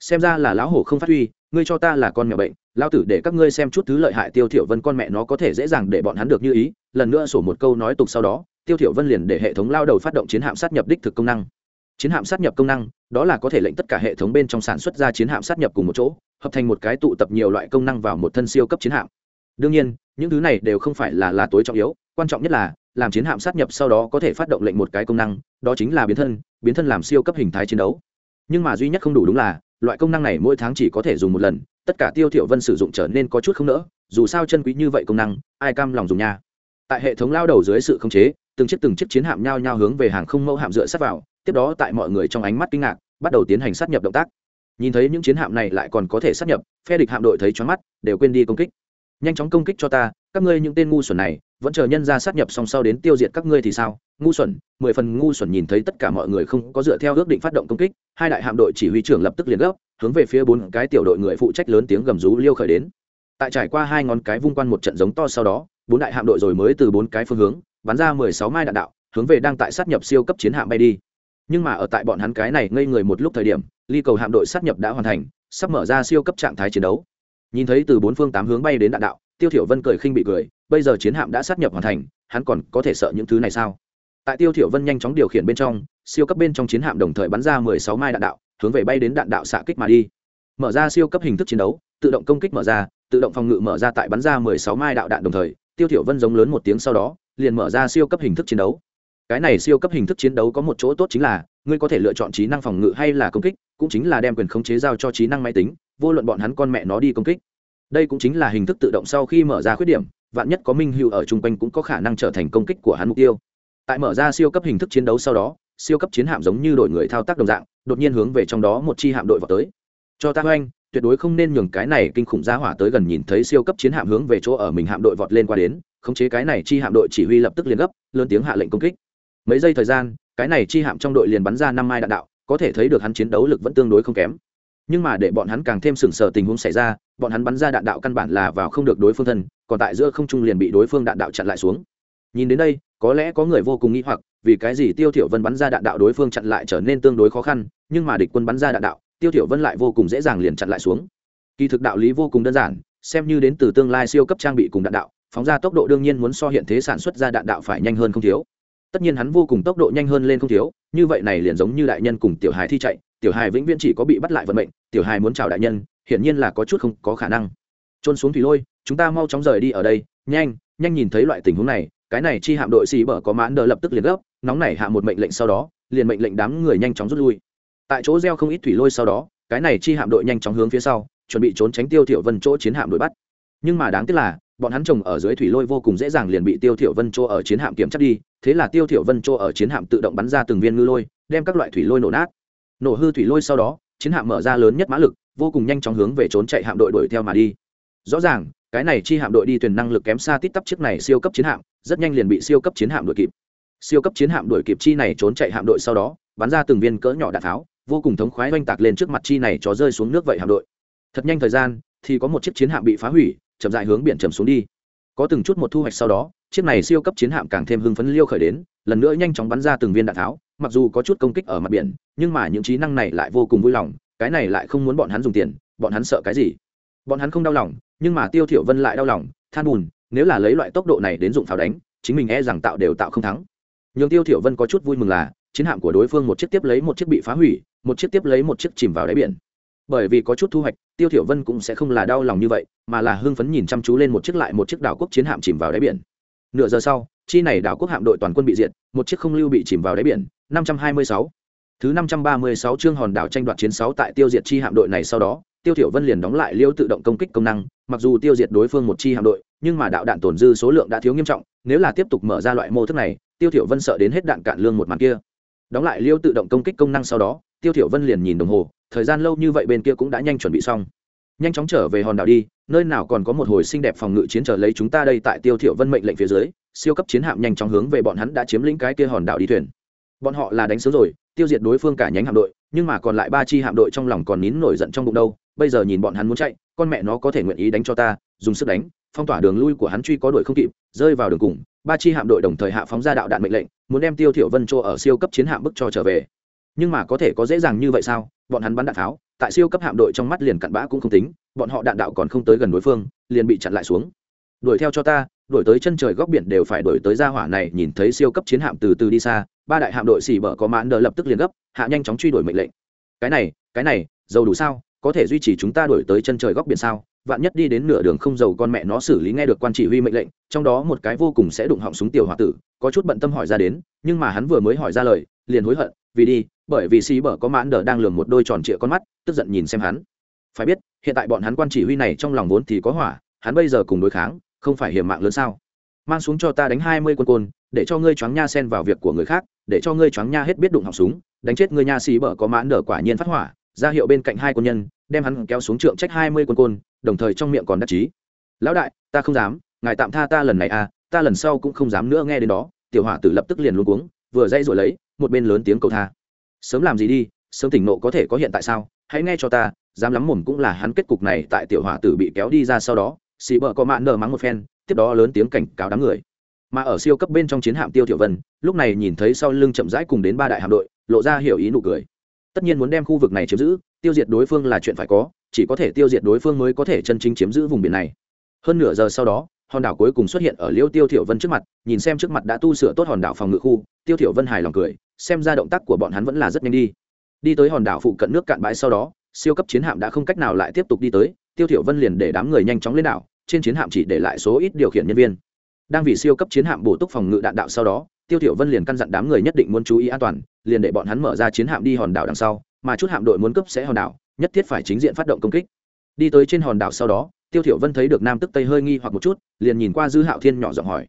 S1: Xem ra là lão hổ không phát huy ngươi cho ta là con mèo bệnh lao tử để các ngươi xem chút thứ lợi hại tiêu thiểu vân con mẹ nó có thể dễ dàng để bọn hắn được như ý. Lần nữa sổ một câu nói tục sau đó, tiêu thiểu vân liền để hệ thống lao đầu phát động chiến hạm sát nhập đích thực công năng. Chiến hạm sát nhập công năng, đó là có thể lệnh tất cả hệ thống bên trong sản xuất ra chiến hạm sát nhập cùng một chỗ, hợp thành một cái tụ tập nhiều loại công năng vào một thân siêu cấp chiến hạm. Đương nhiên, những thứ này đều không phải là là tối trọng yếu, quan trọng nhất là, làm chiến hạm sát nhập sau đó có thể phát động lệnh một cái công năng, đó chính là biến thân biến thân làm siêu cấp hình thái chiến đấu. Nhưng mà duy nhất không đủ đúng là loại công năng này mỗi tháng chỉ có thể dùng một lần, tất cả tiêu thiểu vân sử dụng trở nên có chút không nỡ, dù sao chân quý như vậy công năng, ai cam lòng dùng nha. Tại hệ thống lao đầu dưới sự khống chế, từng chiếc từng chiếc chiến hạm nhao nhao hướng về hàng không mẫu hạm dựa sát vào, tiếp đó tại mọi người trong ánh mắt kinh ngạc, bắt đầu tiến hành sát nhập động tác. Nhìn thấy những chiến hạm này lại còn có thể sát nhập, phe địch hạm đội thấy choáng mắt, đều quên đi công kích. Nhanh chóng công kích cho ta, các ngươi những tên ngu xuẩn này vẫn chờ nhân ra sát nhập song sau đến tiêu diệt các ngươi thì sao? Ngu xuẩn, mười phần ngu xuẩn nhìn thấy tất cả mọi người không có dựa theo ước định phát động công kích, hai đại hạm đội chỉ huy trưởng lập tức liền gấp, hướng về phía bốn cái tiểu đội người phụ trách lớn tiếng gầm rú liêu khởi đến. Tại trải qua hai ngón cái vung quan một trận giống to sau đó, bốn đại hạm đội rồi mới từ bốn cái phương hướng, bắn ra mười sáu mai đạn đạo, hướng về đang tại sát nhập siêu cấp chiến hạm bay đi. Nhưng mà ở tại bọn hắn cái này ngây người một lúc thời điểm, ly cầu hạm đội sát nhập đã hoàn thành, sắp mở ra siêu cấp trạng thái chiến đấu. Nhìn thấy từ bốn phương tám hướng bay đến đạn đạo, tiêu thiểu vân cười khinh bị cười bây giờ chiến hạm đã sát nhập hoàn thành, hắn còn có thể sợ những thứ này sao? Tại tiêu thiểu vân nhanh chóng điều khiển bên trong, siêu cấp bên trong chiến hạm đồng thời bắn ra 16 mai đạn đạo, hướng về bay đến đạn đạo xạ kích mà đi. Mở ra siêu cấp hình thức chiến đấu, tự động công kích mở ra, tự động phòng ngự mở ra tại bắn ra 16 mai đạo đạn đồng thời, tiêu thiểu vân giống lớn một tiếng sau đó, liền mở ra siêu cấp hình thức chiến đấu. Cái này siêu cấp hình thức chiến đấu có một chỗ tốt chính là, ngươi có thể lựa chọn trí năng phòng ngự hay là công kích, cũng chính là đem quyền khống chế giao cho trí năng máy tính, vô luận bọn hắn con mẹ nó đi công kích. Đây cũng chính là hình thức tự động sau khi mở ra khuyết điểm vạn nhất có minh hữu ở chung quanh cũng có khả năng trở thành công kích của hắn mục tiêu. Tại mở ra siêu cấp hình thức chiến đấu sau đó, siêu cấp chiến hạm giống như đội người thao tác đồng dạng, đột nhiên hướng về trong đó một chi hạm đội vào tới. Cho ta oanh tuyệt đối không nên nhường cái này kinh khủng ra hỏa tới gần nhìn thấy siêu cấp chiến hạm hướng về chỗ ở mình hạm đội vọt lên qua đến, khống chế cái này chi hạm đội chỉ huy lập tức liền gấp, lớn tiếng hạ lệnh công kích. Mấy giây thời gian, cái này chi hạm trong đội liền bắn ra năm mai đạn đạo, có thể thấy được hắn chiến đấu lực vẫn tương đối không kém nhưng mà để bọn hắn càng thêm sừng sờ tình huống xảy ra, bọn hắn bắn ra đạn đạo căn bản là vào không được đối phương thân, còn tại giữa không trung liền bị đối phương đạn đạo chặn lại xuống. Nhìn đến đây, có lẽ có người vô cùng nghĩ hoặc, vì cái gì tiêu thiểu vân bắn ra đạn đạo đối phương chặn lại trở nên tương đối khó khăn, nhưng mà địch quân bắn ra đạn đạo, tiêu thiểu vân lại vô cùng dễ dàng liền chặn lại xuống. Kỳ thực đạo lý vô cùng đơn giản, xem như đến từ tương lai siêu cấp trang bị cùng đạn đạo, phóng ra tốc độ đương nhiên muốn so hiện thế sản xuất ra đạn đạo phải nhanh hơn không thiếu. Tất nhiên hắn vô cùng tốc độ nhanh hơn lên không thiếu, như vậy này liền giống như đại nhân cùng tiểu hài thi chạy tiểu hài vĩnh viễn chỉ có bị bắt lại vận mệnh, tiểu hài muốn chào đại nhân, hiển nhiên là có chút không có khả năng. Trôn xuống thủy lôi, chúng ta mau chóng rời đi ở đây, nhanh nhanh nhìn thấy loại tình huống này, cái này chi hạm đội xì bở có mãn đờ lập tức liền gấp, nóng nảy hạ một mệnh lệnh sau đó, liền mệnh lệnh đám người nhanh chóng rút lui. Tại chỗ gieo không ít thủy lôi sau đó, cái này chi hạm đội nhanh chóng hướng phía sau, chuẩn bị trốn tránh tiêu thiểu vân chỗ chiến hạm đuổi bắt. Nhưng mà đáng tiếc là, bọn hắn trồng ở dưới thủy lôi vô cùng dễ dàng liền bị tiêu thiểu vân chỗ ở chiến hạm kiểm chắc đi, thế là tiêu thiểu vân chỗ ở chiến hạm tự động bắn ra từng viên ngư lôi, đem các loại thủy lôi nổ nát nổ hư thủy lôi sau đó, chiến hạm mở ra lớn nhất mã lực, vô cùng nhanh chóng hướng về trốn chạy hạm đội đuổi theo mà đi. Rõ ràng, cái này chi hạm đội đi thuyền năng lực kém xa tít tắp chiếc này siêu cấp chiến hạm, rất nhanh liền bị siêu cấp chiến hạm đuổi kịp. Siêu cấp chiến hạm đuổi kịp chi này trốn chạy hạm đội sau đó, bắn ra từng viên cỡ nhỏ đạn tháo, vô cùng thống khoái oanh tạc lên trước mặt chi này cho rơi xuống nước vậy hạm đội. Thật nhanh thời gian, thì có một chiếc chiến hạm bị phá hủy, chậm dại hướng biển chầm xuống đi. Có từng chút một thu hoạch sau đó, chiếc này siêu cấp chiến hạm càng thêm hưng phấn liêu khởi đến, lần nữa nhanh chóng bắn ra từng viên đạn tháo mặc dù có chút công kích ở mặt biển, nhưng mà những trí năng này lại vô cùng vui lòng, cái này lại không muốn bọn hắn dùng tiền, bọn hắn sợ cái gì? Bọn hắn không đau lòng, nhưng mà tiêu thiểu vân lại đau lòng, than buồn nếu là lấy loại tốc độ này đến dụng pháo đánh, chính mình e rằng tạo đều tạo không thắng. Nhưng tiêu thiểu vân có chút vui mừng là, chiến hạm của đối phương một chiếc tiếp lấy một chiếc bị phá hủy, một chiếc tiếp lấy một chiếc chìm vào đáy biển. Bởi vì có chút thu hoạch, tiêu thiểu vân cũng sẽ không là đau lòng như vậy, mà là hưng phấn nhìn chăm chú lên một chiếc lại một chiếc đảo quốc chiến hạm chìm vào đáy biển. Nửa giờ sau, chi này đảo quốc hạm đội toàn quân bị diệt, một chiếc không lưu bị chìm vào đáy biển 526 thứ 536 chương hòn đảo tranh đoạt chiến 6 tại tiêu diệt chi hạm đội này sau đó, tiêu thiểu vân liền đóng lại liêu tự động công kích công năng, mặc dù tiêu diệt đối phương một chi hạm đội, nhưng mà đạo đạn tồn dư số lượng đã thiếu nghiêm trọng, nếu là tiếp tục mở ra loại mô thức này, tiêu thiểu vân sợ đến hết đạn cạn lương một màn kia. Đóng lại liêu tự động công kích công năng sau đó, tiêu thiểu vân liền nhìn đồng hồ, thời gian lâu như vậy bên kia cũng đã nhanh chuẩn bị xong. Nhanh chóng trở về hòn đảo đi, nơi nào còn có một hồi xinh đẹp phòng ngự chiến trở lấy chúng ta đây tại tiêu thiểu vân mệnh lệnh phía dưới, siêu cấp chiến hạm nhanh chóng hướng về bọn hắn đã chiếm lĩnh cái kia hòn đảo đi thuyền bọn họ là đánh sớm rồi, tiêu diệt đối phương cả nhánh hạm đội, nhưng mà còn lại ba chi hạm đội trong lòng còn nín nổi giận trong bụng đâu. Bây giờ nhìn bọn hắn muốn chạy, con mẹ nó có thể nguyện ý đánh cho ta, dùng sức đánh. Phong tỏa đường lui của hắn truy có đuổi không kịp, rơi vào đường cùng. Ba chi hạm đội đồng thời hạ phóng ra đạo đạn mệnh lệnh, muốn đem tiêu thiểu vân chỗ ở siêu cấp chiến hạm bức cho trở về. Nhưng mà có thể có dễ dàng như vậy sao? Bọn hắn bắn đạn tháo, tại siêu cấp hạm đội trong mắt liền cặn bã cũng không tính, bọn họ đạn đạo còn không tới gần đối phương, liền bị chặn lại xuống. Đuổi theo cho ta đuổi tới chân trời góc biển đều phải đuổi tới gia hỏa này, nhìn thấy siêu cấp chiến hạm từ từ đi xa, ba đại hạm đội xỉ bở có mãn đờ lập tức liền gấp, hạ nhanh chóng truy đuổi mệnh lệnh. Cái này cái này, dầu đủ sao? Có thể duy trì chúng ta đuổi tới chân trời góc biển sao? Vạn nhất đi đến nửa đường không dầu con mẹ nó xử lý nghe được quan chỉ huy mệnh lệnh, trong đó một cái vô cùng sẽ đụng họng súng tiểu h tử, có chút bận tâm hỏi ra đến, nhưng mà hắn vừa mới hỏi ra lời, liền hối hận, vì đi, bởi vì xì bở có mãn đờ đang lường một đôi tròn trịa con mắt, tức giận nhìn xem hắn. Phải biết, hiện tại bọn hắn quan chỉ huy này trong lòng vốn thì có hỏa, hắn bây giờ cùng đối kháng không phải hiểm mạng lớn sao? Mang xuống cho ta đánh hai mươi quân côn, để cho ngươi choáng nha xen vào việc của người khác, để cho ngươi choáng nha hết biết đụng họng súng, đánh chết ngươi nha xì bở có mãn đỡ quả nhiên phát hỏa, ra hiệu bên cạnh hai quân nhân, đem hắn kéo xuống trượng trách hai mươi quân côn, đồng thời trong miệng còn đắc chí. Lão đại, ta không dám, ngài tạm tha ta lần này à ta lần sau cũng không dám nữa nghe đến đó. Tiểu hỏa tử lập tức liền luôn cuống, vừa dây rồi lấy, một bên lớn tiếng cầu tha. Sớm làm gì đi, sớm tỉnh nộ có thể có hiện tại sao? Hãy nghe cho ta, dám lắm mồm cũng là hắn kết cục này tại tiểu hỏa tử bị kéo đi ra sau đó xì bờ có mạn nở mắng một phen, tiếp đó lớn tiếng cảnh cáo đám người. Mà ở siêu cấp bên trong chiến hạm tiêu tiểu vân, lúc này nhìn thấy sau lưng chậm rãi cùng đến ba đại hạm đội, lộ ra hiểu ý nụ cười. Tất nhiên muốn đem khu vực này chiếm giữ, tiêu diệt đối phương là chuyện phải có, chỉ có thể tiêu diệt đối phương mới có thể chân chính chiếm giữ vùng biển này. Hơn nửa giờ sau đó, hòn đảo cuối cùng xuất hiện ở liêu tiêu thiểu vân trước mặt, nhìn xem trước mặt đã tu sửa tốt hòn đảo phòng ngự khu, tiêu thiểu vân hài lòng cười, xem ra động tác của bọn hắn vẫn là rất nhanh đi. Đi tới hòn đảo phụ cận nước cạn bãi sau đó, siêu cấp chiến hạm đã không cách nào lại tiếp tục đi tới, tiêu thiểu vân liền để đám người nhanh chóng lên đảo trên chiến hạm chỉ để lại số ít điều khiển nhân viên. Đang vì siêu cấp chiến hạm bổ túc phòng ngự đạn đạo sau đó, tiêu thiểu vân liền căn dặn đám người nhất định muốn chú ý an toàn, liền để bọn hắn mở ra chiến hạm đi hòn đảo đằng sau, mà chút hạm đội muốn cấp sẽ hòn đảo, nhất thiết phải chính diện phát động công kích. Đi tới trên hòn đảo sau đó, tiêu thiểu vân thấy được nam tức tây hơi nghi hoặc một chút, liền nhìn qua dư hạo thiên nhỏ giọng hỏi,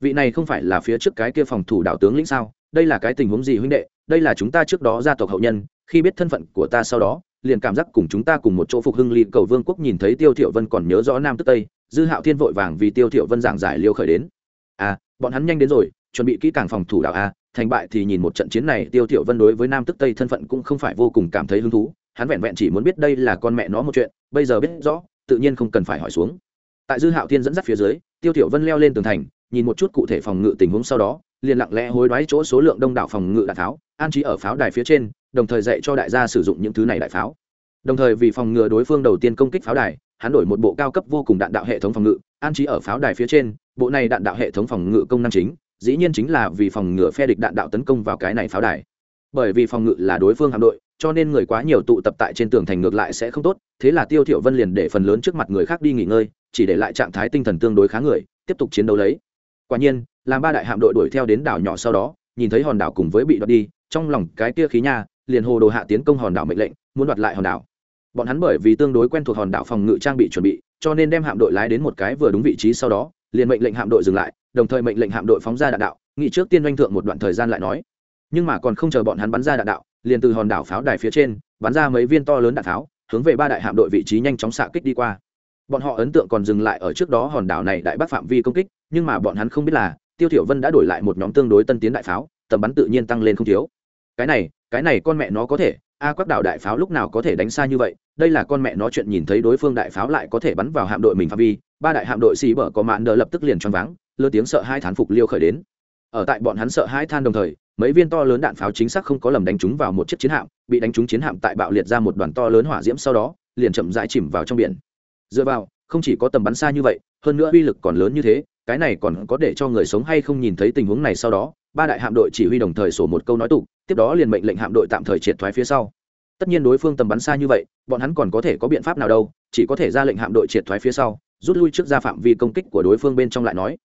S1: vị này không phải là phía trước cái kia phòng thủ đảo tướng lĩnh sao? Đây là cái tình huống gì huynh đệ? Đây là chúng ta trước đó gia tộc hậu nhân, khi biết thân phận của ta sau đó, liền cảm giác cùng chúng ta cùng một chỗ phục hưng ly cầu vương quốc nhìn thấy tiêu thiểu vân còn nhớ rõ nam tức tây dư hạo thiên vội vàng vì tiêu thiểu vân giảng giải liêu khởi đến. À bọn hắn nhanh đến rồi, chuẩn bị kỹ càng phòng thủ đạo a, thành bại thì nhìn một trận chiến này, tiêu thiểu vân đối với nam tức tây thân phận cũng không phải vô cùng cảm thấy hứng thú. Hắn vẹn vẹn chỉ muốn biết đây là con mẹ nó một chuyện, bây giờ biết rõ, tự nhiên không cần phải hỏi xuống. Tại dư hạo thiên dẫn dắt phía dưới, tiêu thiểu vân leo lên tường thành, nhìn một chút cụ thể phòng ngự tình huống sau đó, liền lặng lẽ hối đoái chỗ số lượng đông đảo phòng ngự đạn tháo an trí ở pháo đài phía trên, đồng thời dạy cho đại gia sử dụng những thứ này đại pháo. Đồng thời vì phòng ngừa đối phương đầu tiên công kích pháo đài hắn đổi một bộ cao cấp vô cùng đạn đạo hệ thống phòng ngự, an trí ở pháo đài phía trên, bộ này đạn đạo hệ thống phòng ngự công năng chính, dĩ nhiên chính là vì phòng ngự phe địch đạn đạo tấn công vào cái này pháo đài. Bởi vì phòng ngự là đối phương hạm đội, cho nên người quá nhiều tụ tập tại trên tường thành ngược lại sẽ không tốt, thế là tiêu thiểu vân liền để phần lớn trước mặt người khác đi nghỉ ngơi, chỉ để lại trạng thái tinh thần tương đối khá người, tiếp tục chiến đấu lấy. Quả nhiên, làm ba đại hạm đội đuổi theo đến đảo nhỏ sau đó, nhìn thấy hòn đảo cùng với bị đoạt đi, trong lòng cái kia khí nha, liền hồ đồ hạ tiến công hòn đảo mệnh lệnh, muốn đoạt lại hòn đảo bọn hắn bởi vì tương đối quen thuộc hòn đảo phòng ngự trang bị chuẩn bị, cho nên đem hạm đội lái đến một cái vừa đúng vị trí sau đó, liền mệnh lệnh hạm đội dừng lại, đồng thời mệnh lệnh hạm đội phóng ra đạn đạo, nghị trước tiên doanh thượng một đoạn thời gian lại nói. Nhưng mà còn không chờ bọn hắn bắn ra đạn đạo, liền từ hòn đảo pháo đài phía trên, bắn ra mấy viên to lớn đạn pháo hướng về ba đại hạm đội vị trí nhanh chóng xạ kích đi qua. Bọn họ ấn tượng còn dừng lại ở trước đó hòn đảo này đại bác phạm vi công kích, nhưng mà bọn hắn không biết là, tiêu thiểu vân đã đổi lại một nhóm tương đối tân tiến đại pháo, tầm bắn tự nhiên tăng lên không thiếu. Cái này cái này con mẹ nó có thể a quắc đảo đại pháo lúc nào có thể đánh xa như vậy? Đây là con mẹ nó chuyện nhìn thấy đối phương đại pháo lại có thể bắn vào hạm đội mình phạm vi. Ba đại hạm đội xì bở có mạn đờ lập tức liền choáng váng, lơ tiếng sợ hai thán phục liêu khởi đến. Ở tại bọn hắn sợ hai than đồng thời, mấy viên to lớn đạn pháo chính xác không có lầm đánh trúng vào một chiếc chiến hạm, bị đánh trúng chiến hạm tại bạo liệt ra một đoàn to lớn hỏa diễm sau đó, liền chậm rãi chìm vào trong biển. Dựa vào, không chỉ có tầm bắn xa như vậy, hơn nữa uy lực còn lớn như thế, cái này còn có để cho người sống hay không nhìn thấy tình huống này sau đó ba đại hạm đội chỉ huy đồng thời sổ một câu nói tục, tiếp đó liền mệnh lệnh hạm đội tạm thời triệt thoái phía sau. Tất nhiên đối phương tầm bắn xa như vậy, bọn hắn còn có thể có biện pháp nào đâu, chỉ có thể ra lệnh hạm đội triệt thoái phía sau, rút lui trước ra phạm vi công kích của đối phương bên trong lại nói.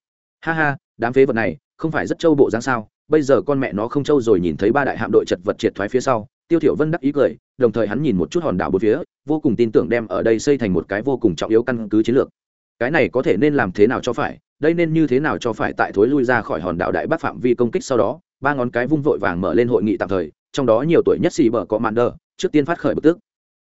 S1: Ha ha, đám phế vật này, không phải rất trâu bộ dáng sao, bây giờ con mẹ nó không trâu rồi nhìn thấy ba đại hạm đội chật vật triệt thoái phía sau, tiêu thiểu vân đắc ý cười, đồng thời hắn nhìn một chút hòn đảo bốn phía, vô cùng tin tưởng đem ở đây xây thành một cái vô cùng trọng yếu căn cứ chiến lược. Cái này có thể nên làm thế nào cho phải đây nên như thế nào cho phải tại thối lui ra khỏi hòn đảo đại bắc phạm vi công kích sau đó, ba ngón cái vung vội vàng mở lên hội nghị tạm thời, trong đó nhiều tuổi nhất xì bờ có màn đờ, trước tiên phát khởi bực tức.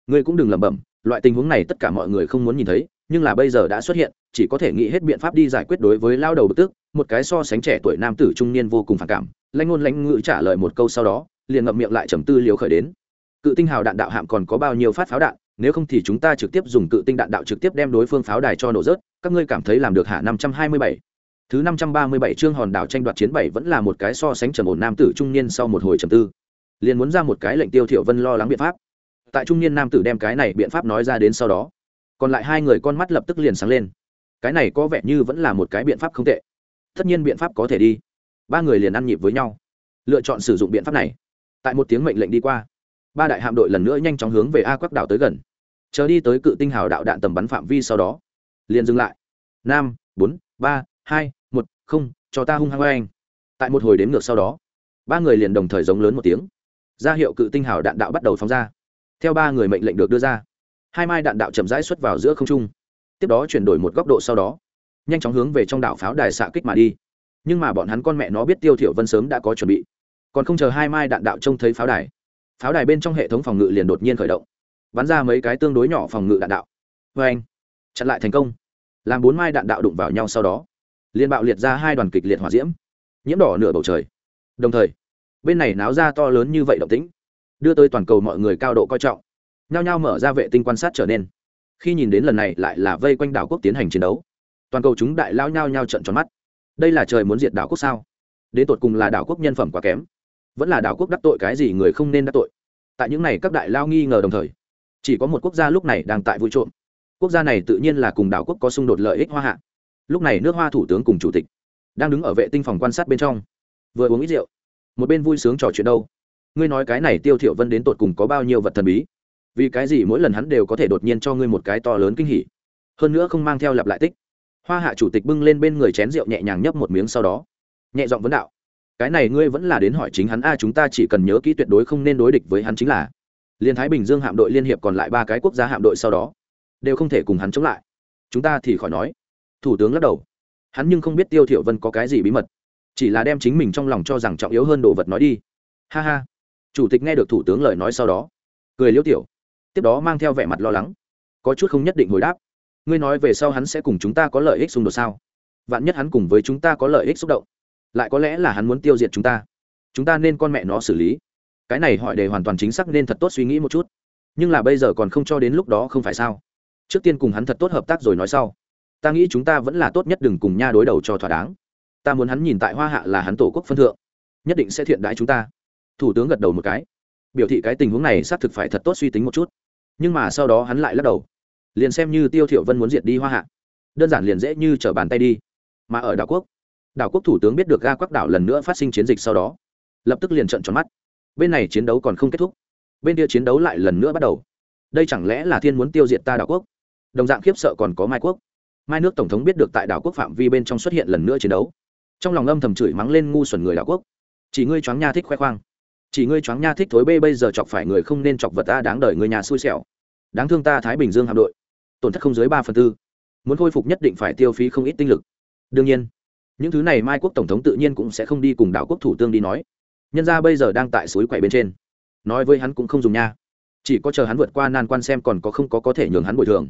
S1: Ngươi cũng đừng lẩm bẩm, loại tình huống này tất cả mọi người không muốn nhìn thấy, nhưng là bây giờ đã xuất hiện, chỉ có thể nghĩ hết biện pháp đi giải quyết đối với lao đầu bực tức, một cái so sánh trẻ tuổi nam tử trung niên vô cùng phản cảm, lãnh ngôn lãnh ngữ trả lời một câu sau đó, liền ngậm miệng lại trầm tư liều khởi đến. Cự tinh hào đạn đạo hạm còn có bao nhiêu phát pháo đạn nếu không thì chúng ta trực tiếp dùng cự tinh đạn đạo trực tiếp đem đối phương pháo đài cho nổ rớt, các ngươi cảm thấy làm được hạ năm trăm hai mươi bảy. Thứ năm trăm ba mươi bảy chương hòn đảo tranh đoạt chiến bảy vẫn là một cái so sánh trầm ổn nam tử trung niên sau một hồi trầm tư. Liền muốn ra một cái lệnh tiêu thiểu vân lo lắng biện pháp. Tại trung niên nam tử đem cái này biện pháp nói ra đến sau đó, còn lại hai người con mắt lập tức liền sáng lên. Cái này có vẻ như vẫn là một cái biện pháp không tệ. Tất nhiên biện pháp có thể đi. Ba người liền ăn nhịp với nhau, lựa chọn sử dụng biện pháp này. Tại một tiếng mệnh lệnh đi qua, ba đại hạm đội lần nữa nhanh chóng hướng về a quắc đảo tới gần chờ đi tới cự tinh hào đạo đạn tầm bắn phạm vi sau đó. Liền dừng lại. Năm bốn, ba, hai, một, không, cho ta hung hăng anh tại một hồi đếm ngược sau đó, ba người liền đồng thời giống lớn một tiếng. Ra hiệu cự tinh hào đạn đạo bắt đầu phóng ra. Theo ba người mệnh lệnh được đưa ra, hai mai đạn đạo chậm rãi xuất vào giữa không trung. Tiếp đó chuyển đổi một góc độ sau đó, nhanh chóng hướng về trong đảo pháo đài xạ kích mà đi. Nhưng mà bọn hắn con mẹ nó biết tiêu thiểu vân sớm đã có chuẩn bị. Còn không chờ hai mai đạn đạo trông thấy pháo đài pháo đài bên trong hệ thống phòng ngự liền đột nhiên khởi động bắn ra mấy cái tương đối nhỏ phòng ngự đạn đạo. Vê anh, chặn lại thành công. Làm bốn mai đạn đạo đụng vào nhau sau đó, liên bạo liệt ra hai đoàn kịch liệt hỏa diễm, nhiễm đỏ nửa bầu trời. Đồng thời, bên này náo ra to lớn như vậy động tĩnh, đưa tới toàn cầu mọi người cao độ coi trọng, nhao nhao mở ra vệ tinh quan sát trở nên. Khi nhìn đến lần này lại là vây quanh đảo quốc tiến hành chiến đấu. Toàn cầu chúng đại lao nhao nhao trận tròn mắt. Đây là trời muốn diệt đảo quốc sao? Đến tột cùng là đảo quốc nhân phẩm quá kém, vẫn là đảo quốc đắc tội cái gì người không nên đắc tội. Tại những này các đại lao nghi ngờ đồng thời chỉ có một quốc gia lúc này đang tại vui trộm. Quốc gia này tự nhiên là cùng đảo quốc có xung đột lợi ích hoa hạ. Lúc này nước hoa thủ tướng cùng chủ tịch đang đứng ở vệ tinh phòng quan sát bên trong. Vừa uống ít rượu, một bên vui sướng trò chuyện đâu. Ngươi nói cái này tiêu thiểu vân đến tột cùng có bao nhiêu vật thần bí? Vì cái gì mỗi lần hắn đều có thể đột nhiên cho ngươi một cái to lớn kinh hỉ? Hơn nữa không mang theo lặp lại tích. Hoa hạ chủ tịch bưng lên bên người chén rượu nhẹ nhàng nhấp một miếng sau đó, nhẹ giọng vấn đạo. Cái này ngươi vẫn là đến hỏi chính hắn, a, chúng ta chỉ cần nhớ kỹ tuyệt đối không nên đối địch với hắn chính là liên thái bình dương hạm đội liên hiệp còn lại ba cái quốc gia hạm đội sau đó, đều không thể cùng hắn chống lại. Chúng ta thì khỏi nói. Thủ tướng lắc đầu. Hắn nhưng không biết tiêu thiểu vân có cái gì bí mật, chỉ là đem chính mình trong lòng cho rằng trọng yếu hơn đồ vật nói đi. Ha ha. Chủ tịch nghe được thủ tướng lời nói sau đó, cười liêu tiểu, tiếp đó mang theo vẻ mặt lo lắng, có chút không nhất định hồi đáp. Ngươi nói về sau hắn sẽ cùng chúng ta có lợi ích xung đột sao? Vạn nhất hắn cùng với chúng ta có lợi ích xúc động, lại có lẽ là hắn muốn tiêu diệt chúng ta. Chúng ta nên con mẹ nó xử lý cái này hỏi đề hoàn toàn chính xác nên thật tốt suy nghĩ một chút. Nhưng là bây giờ còn không cho đến lúc đó không phải sao? Trước tiên cùng hắn thật tốt hợp tác rồi nói sau. Ta nghĩ chúng ta vẫn là tốt nhất đừng cùng nha đối đầu cho thỏa đáng. Ta muốn hắn nhìn tại hoa hạ là hắn tổ quốc phân thượng. Nhất định sẽ thiện đãi chúng ta. Thủ tướng gật đầu một cái. Biểu thị cái tình huống này xác thực phải thật tốt suy tính một chút. Nhưng mà sau đó hắn lại lắc đầu. Liền xem như tiêu thiểu vân muốn diệt đi hoa hạ. Đơn giản liền dễ như trở bàn tay đi. Mà ở đảo quốc đảo quốc thủ tướng biết được ga quắc đảo lần nữa phát sinh chiến dịch sau đó. Lập tức liền trợn tròn mắt bên này chiến đấu còn không kết thúc. Bên kia chiến đấu lại lần nữa bắt đầu. Đây chẳng lẽ là thiên muốn tiêu diệt ta đảo quốc? Đồng dạng khiếp sợ còn có mai quốc. Mai nước tổng thống biết được tại đảo quốc phạm vi bên trong xuất hiện lần nữa chiến đấu. Trong lòng âm thầm chửi mắng lên ngu xuẩn người đảo quốc. Chỉ ngươi choáng nha thích khoe khoang. Chỉ ngươi choáng nha thích thối bê bây giờ chọc phải người không nên chọc vật ta đáng đời người nhà xui xẻo. Đáng thương ta thái bình dương hạm đội. Tổn thất không dưới ba phần tư. Muốn khôi phục nhất định phải tiêu phí không ít tinh lực. Đương nhiên, những thứ này mai quốc tổng thống tự nhiên cũng sẽ không đi cùng đảo quốc thủ tương đi nói nhân ra bây giờ đang tại suối quậy bên trên. Nói với hắn cũng không dùng nha. Chỉ có chờ hắn vượt qua nan quan xem còn có không có có thể nhường hắn bồi thường.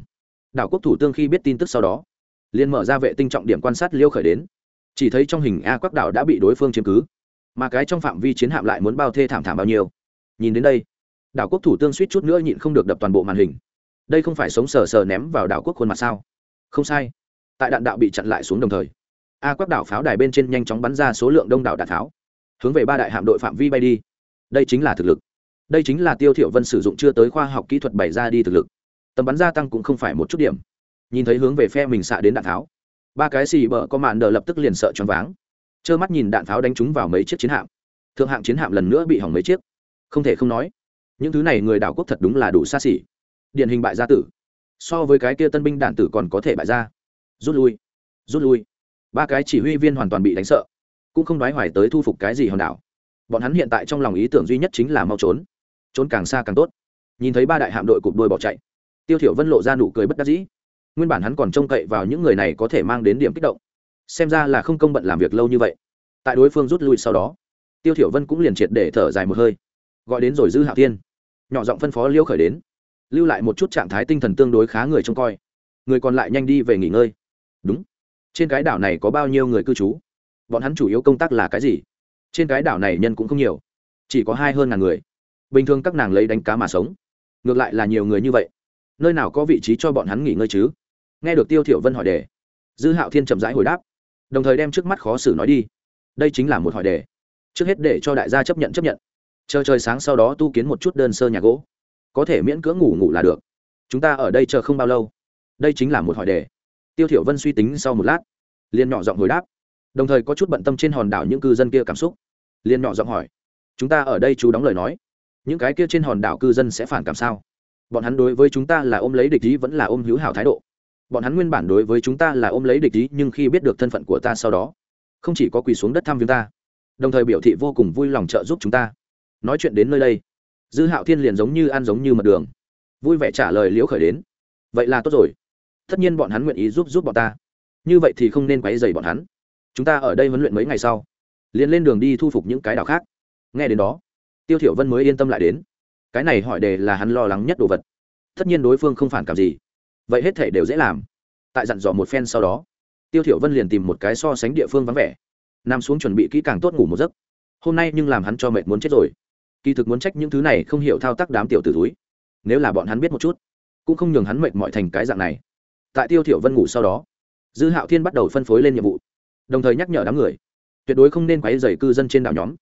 S1: Đảo quốc thủ tương khi biết tin tức sau đó, liền mở ra vệ tinh trọng điểm quan sát liêu khởi đến. Chỉ thấy trong hình a quắc đảo đã bị đối phương chiếm cứ, mà cái trong phạm vi chiến hạm lại muốn bao thê thảm thảm bao nhiêu. Nhìn đến đây, đảo quốc thủ tương suýt chút nữa nhịn không được đập toàn bộ màn hình. Đây không phải sống sờ sờ ném vào đảo quốc khuôn mặt sao? Không sai. Tại đạn đạo bị chặn lại xuống đồng thời, a quắc đảo pháo đài bên trên nhanh chóng bắn ra số lượng đông đảo đạn pháo hướng về ba đại hạm đội phạm vi bay đi. Đây chính là thực lực. Đây chính là tiêu thiểu vân sử dụng chưa tới khoa học kỹ thuật bày ra đi thực lực. Tầm bắn gia tăng cũng không phải một chút điểm. Nhìn thấy hướng về phe mình xạ đến đạn tháo, ba cái xì bờ có màn đờ lập tức liền sợ choáng váng. Trơ mắt nhìn đạn pháo đánh trúng vào mấy chiếc chiến hạm. Thượng hạng chiến hạm lần nữa bị hỏng mấy chiếc. Không thể không nói, những thứ này người đảo quốc thật đúng là đủ xa xỉ. Điển hình bại gia tử. So với cái kia tân binh đạn tử còn có thể bại ra rút lui rút lui. Ba cái chỉ huy viên hoàn toàn bị đánh sợ cũng không đoái hoài tới thu phục cái gì hòn đảo. Bọn hắn hiện tại trong lòng ý tưởng duy nhất chính là mau trốn. Trốn càng xa càng tốt. Nhìn thấy ba đại hạm đội cụp đôi bỏ chạy, tiêu thiểu vân lộ ra nụ cười bất đắc dĩ. Nguyên bản hắn còn trông cậy vào những người này có thể mang đến điểm kích động. Xem ra là không công bận làm việc lâu như vậy. Tại đối phương rút lui sau đó, tiêu thiểu vân cũng liền triệt để thở dài một hơi. Gọi đến rồi dư hạo thiên. Nhỏ giọng phân phó liêu khởi đến. Lưu lại một chút trạng thái tinh thần tương đối khá người trông coi. Người còn lại nhanh đi về nghỉ ngơi. Đúng. Trên cái đảo này có bao nhiêu người cư trú? Bọn hắn chủ yếu công tác là cái gì? Trên cái đảo này nhân cũng không nhiều, chỉ có hai hơn ngàn người. Bình thường các nàng lấy đánh cá mà sống, ngược lại là nhiều người như vậy. Nơi nào có vị trí cho bọn hắn nghỉ ngơi chứ? Nghe được tiêu thiểu vân hỏi đề, dư hạo thiên chậm rãi hồi đáp, đồng thời đem trước mắt khó xử nói đi. Đây chính là một hỏi đề. Trước hết để cho đại gia chấp nhận chấp nhận. Chờ trời sáng sau đó tu kiến một chút đơn sơ nhà gỗ. Có thể miễn cưỡng ngủ ngủ là được. Chúng ta ở đây chờ không bao lâu. Đây chính là một hỏi đề. Tiêu thiểu vân suy tính sau một lát, liền nhỏ giọng hồi đáp đồng thời có chút bận tâm trên hòn đảo những cư dân kia cảm xúc. Liền nhỏ giọng hỏi, chúng ta ở đây chú đóng lời nói. Những cái kia trên hòn đảo cư dân sẽ phản cảm sao? Bọn hắn đối với chúng ta là ôm lấy địch ý vẫn là ôm hữu hảo thái độ. Bọn hắn nguyên bản đối với chúng ta là ôm lấy địch ý nhưng khi biết được thân phận của ta sau đó, không chỉ có quỳ xuống đất thăm viếng ta, đồng thời biểu thị vô cùng vui lòng trợ giúp chúng ta. Nói chuyện đến nơi đây, dư hạo thiên liền giống như ăn giống như mật đường, vui vẻ trả lời liễu khởi đến, vậy là tốt rồi. Tất nhiên bọn hắn nguyện ý giúp giúp bọn ta. Như vậy thì không nên quấy dày bọn hắn chúng ta ở đây huấn luyện mấy ngày sau, liền lên đường đi thu phục những cái đảo khác. Nghe đến đó, tiêu thiểu vân mới yên tâm lại đến. Cái này hỏi đề là hắn lo lắng nhất đồ vật. Tất nhiên đối phương không phản cảm gì. Vậy hết thể đều dễ làm. Tại dặn dò một phen sau đó, tiêu thiểu vân liền tìm một cái so sánh địa phương vắng vẻ. Nằm xuống chuẩn bị kỹ càng tốt ngủ một giấc. Hôm nay nhưng làm hắn cho mệt muốn chết rồi. Kỳ thực muốn trách những thứ này không hiểu thao tác đám tiểu tử túi. Nếu là bọn hắn biết một chút, cũng không nhường hắn mệt mỏi thành cái dạng này. Tại tiêu thiểu vân ngủ sau đó, dư hạo thiên bắt đầu phân phối lên nhiệm vụ đồng thời nhắc nhở đám người, tuyệt đối không nên quấy rầy cư dân trên đảo nhóm.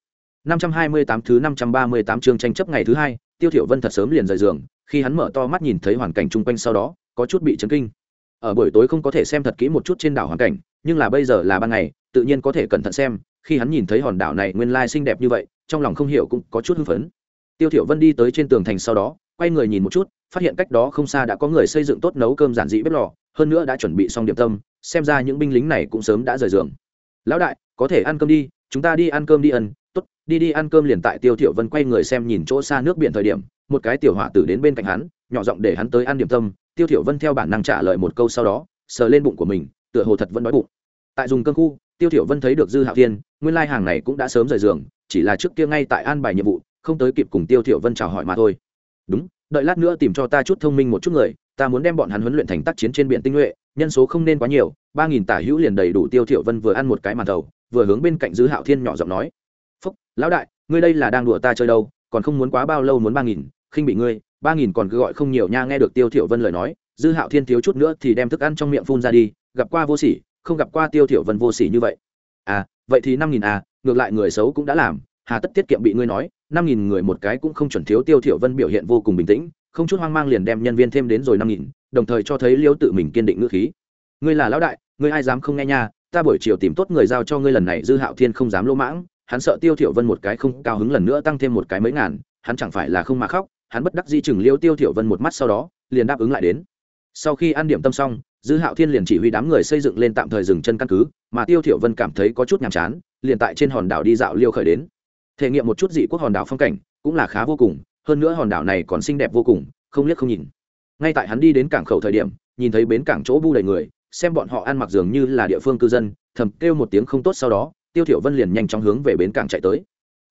S1: 528 thứ 538 chương tranh chấp ngày thứ hai, tiêu thiểu vân thật sớm liền rời giường, khi hắn mở to mắt nhìn thấy hoàn cảnh chung quanh sau đó, có chút bị chấn kinh. Ở buổi tối không có thể xem thật kỹ một chút trên đảo hoàn cảnh, nhưng là bây giờ là ban ngày, tự nhiên có thể cẩn thận xem, khi hắn nhìn thấy hòn đảo này nguyên lai xinh đẹp như vậy, trong lòng không hiểu cũng có chút hưng phấn. Tiêu thiểu vân đi tới trên tường thành sau đó, quay người nhìn một chút, phát hiện cách đó không xa đã có người xây dựng tốt nấu cơm giản dị bếp lò hơn nữa đã chuẩn bị xong điểm tâm, xem ra những binh lính này cũng sớm đã rời giường. Lão đại, có thể ăn cơm đi, chúng ta đi ăn cơm đi ân, tốt, đi đi ăn cơm liền tại tiêu thiểu vân quay người xem nhìn chỗ xa nước biển thời điểm, một cái tiểu hỏa tử đến bên cạnh hắn, nhỏ giọng để hắn tới ăn điểm tâm, tiêu thiểu vân theo bản năng trả lời một câu sau đó, sờ lên bụng của mình, tựa hồ thật vẫn đói bụng. Tại dùng cơm khu, tiêu thiểu vân thấy được dư hạo thiên, nguyên lai hàng này cũng đã sớm rời giường, chỉ là trước kia ngay tại an bài nhiệm vụ, không tới kịp cùng tiêu thiểu vân chào hỏi mà thôi. Đúng, đợi lát nữa tìm cho ta chút thông minh một chút người ta muốn đem bọn hắn huấn luyện thành tác chiến trên biển tinh nhuệ, nhân số không nên quá nhiều, ba nghìn tả hữu liền đầy đủ tiêu thiểu vân vừa ăn một cái màn thầu vừa hướng bên cạnh dư hạo thiên nhỏ giọng nói. Phúc, lão đại, ngươi đây là đang đùa ta chơi đâu, còn không muốn quá bao lâu muốn ba nghìn, khinh bị ngươi, ba nghìn còn cứ gọi không nhiều nha, nghe được tiêu thiểu vân lời nói, dư hạo thiên thiếu chút nữa thì đem thức ăn trong miệng phun ra đi, gặp qua vô sỉ, không gặp qua tiêu thiểu vân vô sỉ như vậy. À vậy thì năm nghìn à ngược lại người xấu cũng đã làm, hà tất tiết kiệm bị ngươi nói, năm nghìn người một cái cũng không chuẩn thiếu tiêu thiểu vân biểu hiện vô cùng bình tĩnh không chút hoang mang liền đem nhân viên thêm đến rồi năm nghìn, đồng thời cho thấy liêu tự mình kiên định ngữ khí. Ngươi là lão đại, ngươi ai dám không nghe nha, ta buổi chiều tìm tốt người giao cho ngươi lần này, dư hạo thiên không dám lỗ mãng, hắn sợ tiêu thiểu vân một cái không cao hứng lần nữa tăng thêm một cái mấy ngàn, hắn chẳng phải là không mà khóc, hắn bất đắc dĩ chừng liêu tiêu thiểu vân một mắt sau đó, liền đáp ứng lại đến. Sau khi ăn điểm tâm xong, dư hạo thiên liền chỉ huy đám người xây dựng lên tạm thời dừng chân căn cứ, mà tiêu thiểu vân cảm thấy có chút nhàm chán, liền tại trên hòn đảo đi dạo liêu khởi đến. Thể nghiệm một chút dị quốc hòn đảo phong cảnh, cũng là khá vô cùng hơn nữa hòn đảo này còn xinh đẹp vô cùng, không liếc không nhìn. Ngay tại hắn đi đến cảng khẩu thời điểm, nhìn thấy bến cảng chỗ bu đầy người, xem bọn họ ăn mặc dường như là địa phương cư dân, thầm kêu một tiếng không tốt sau đó, tiêu thiểu vân liền nhanh chóng hướng về bến cảng chạy tới.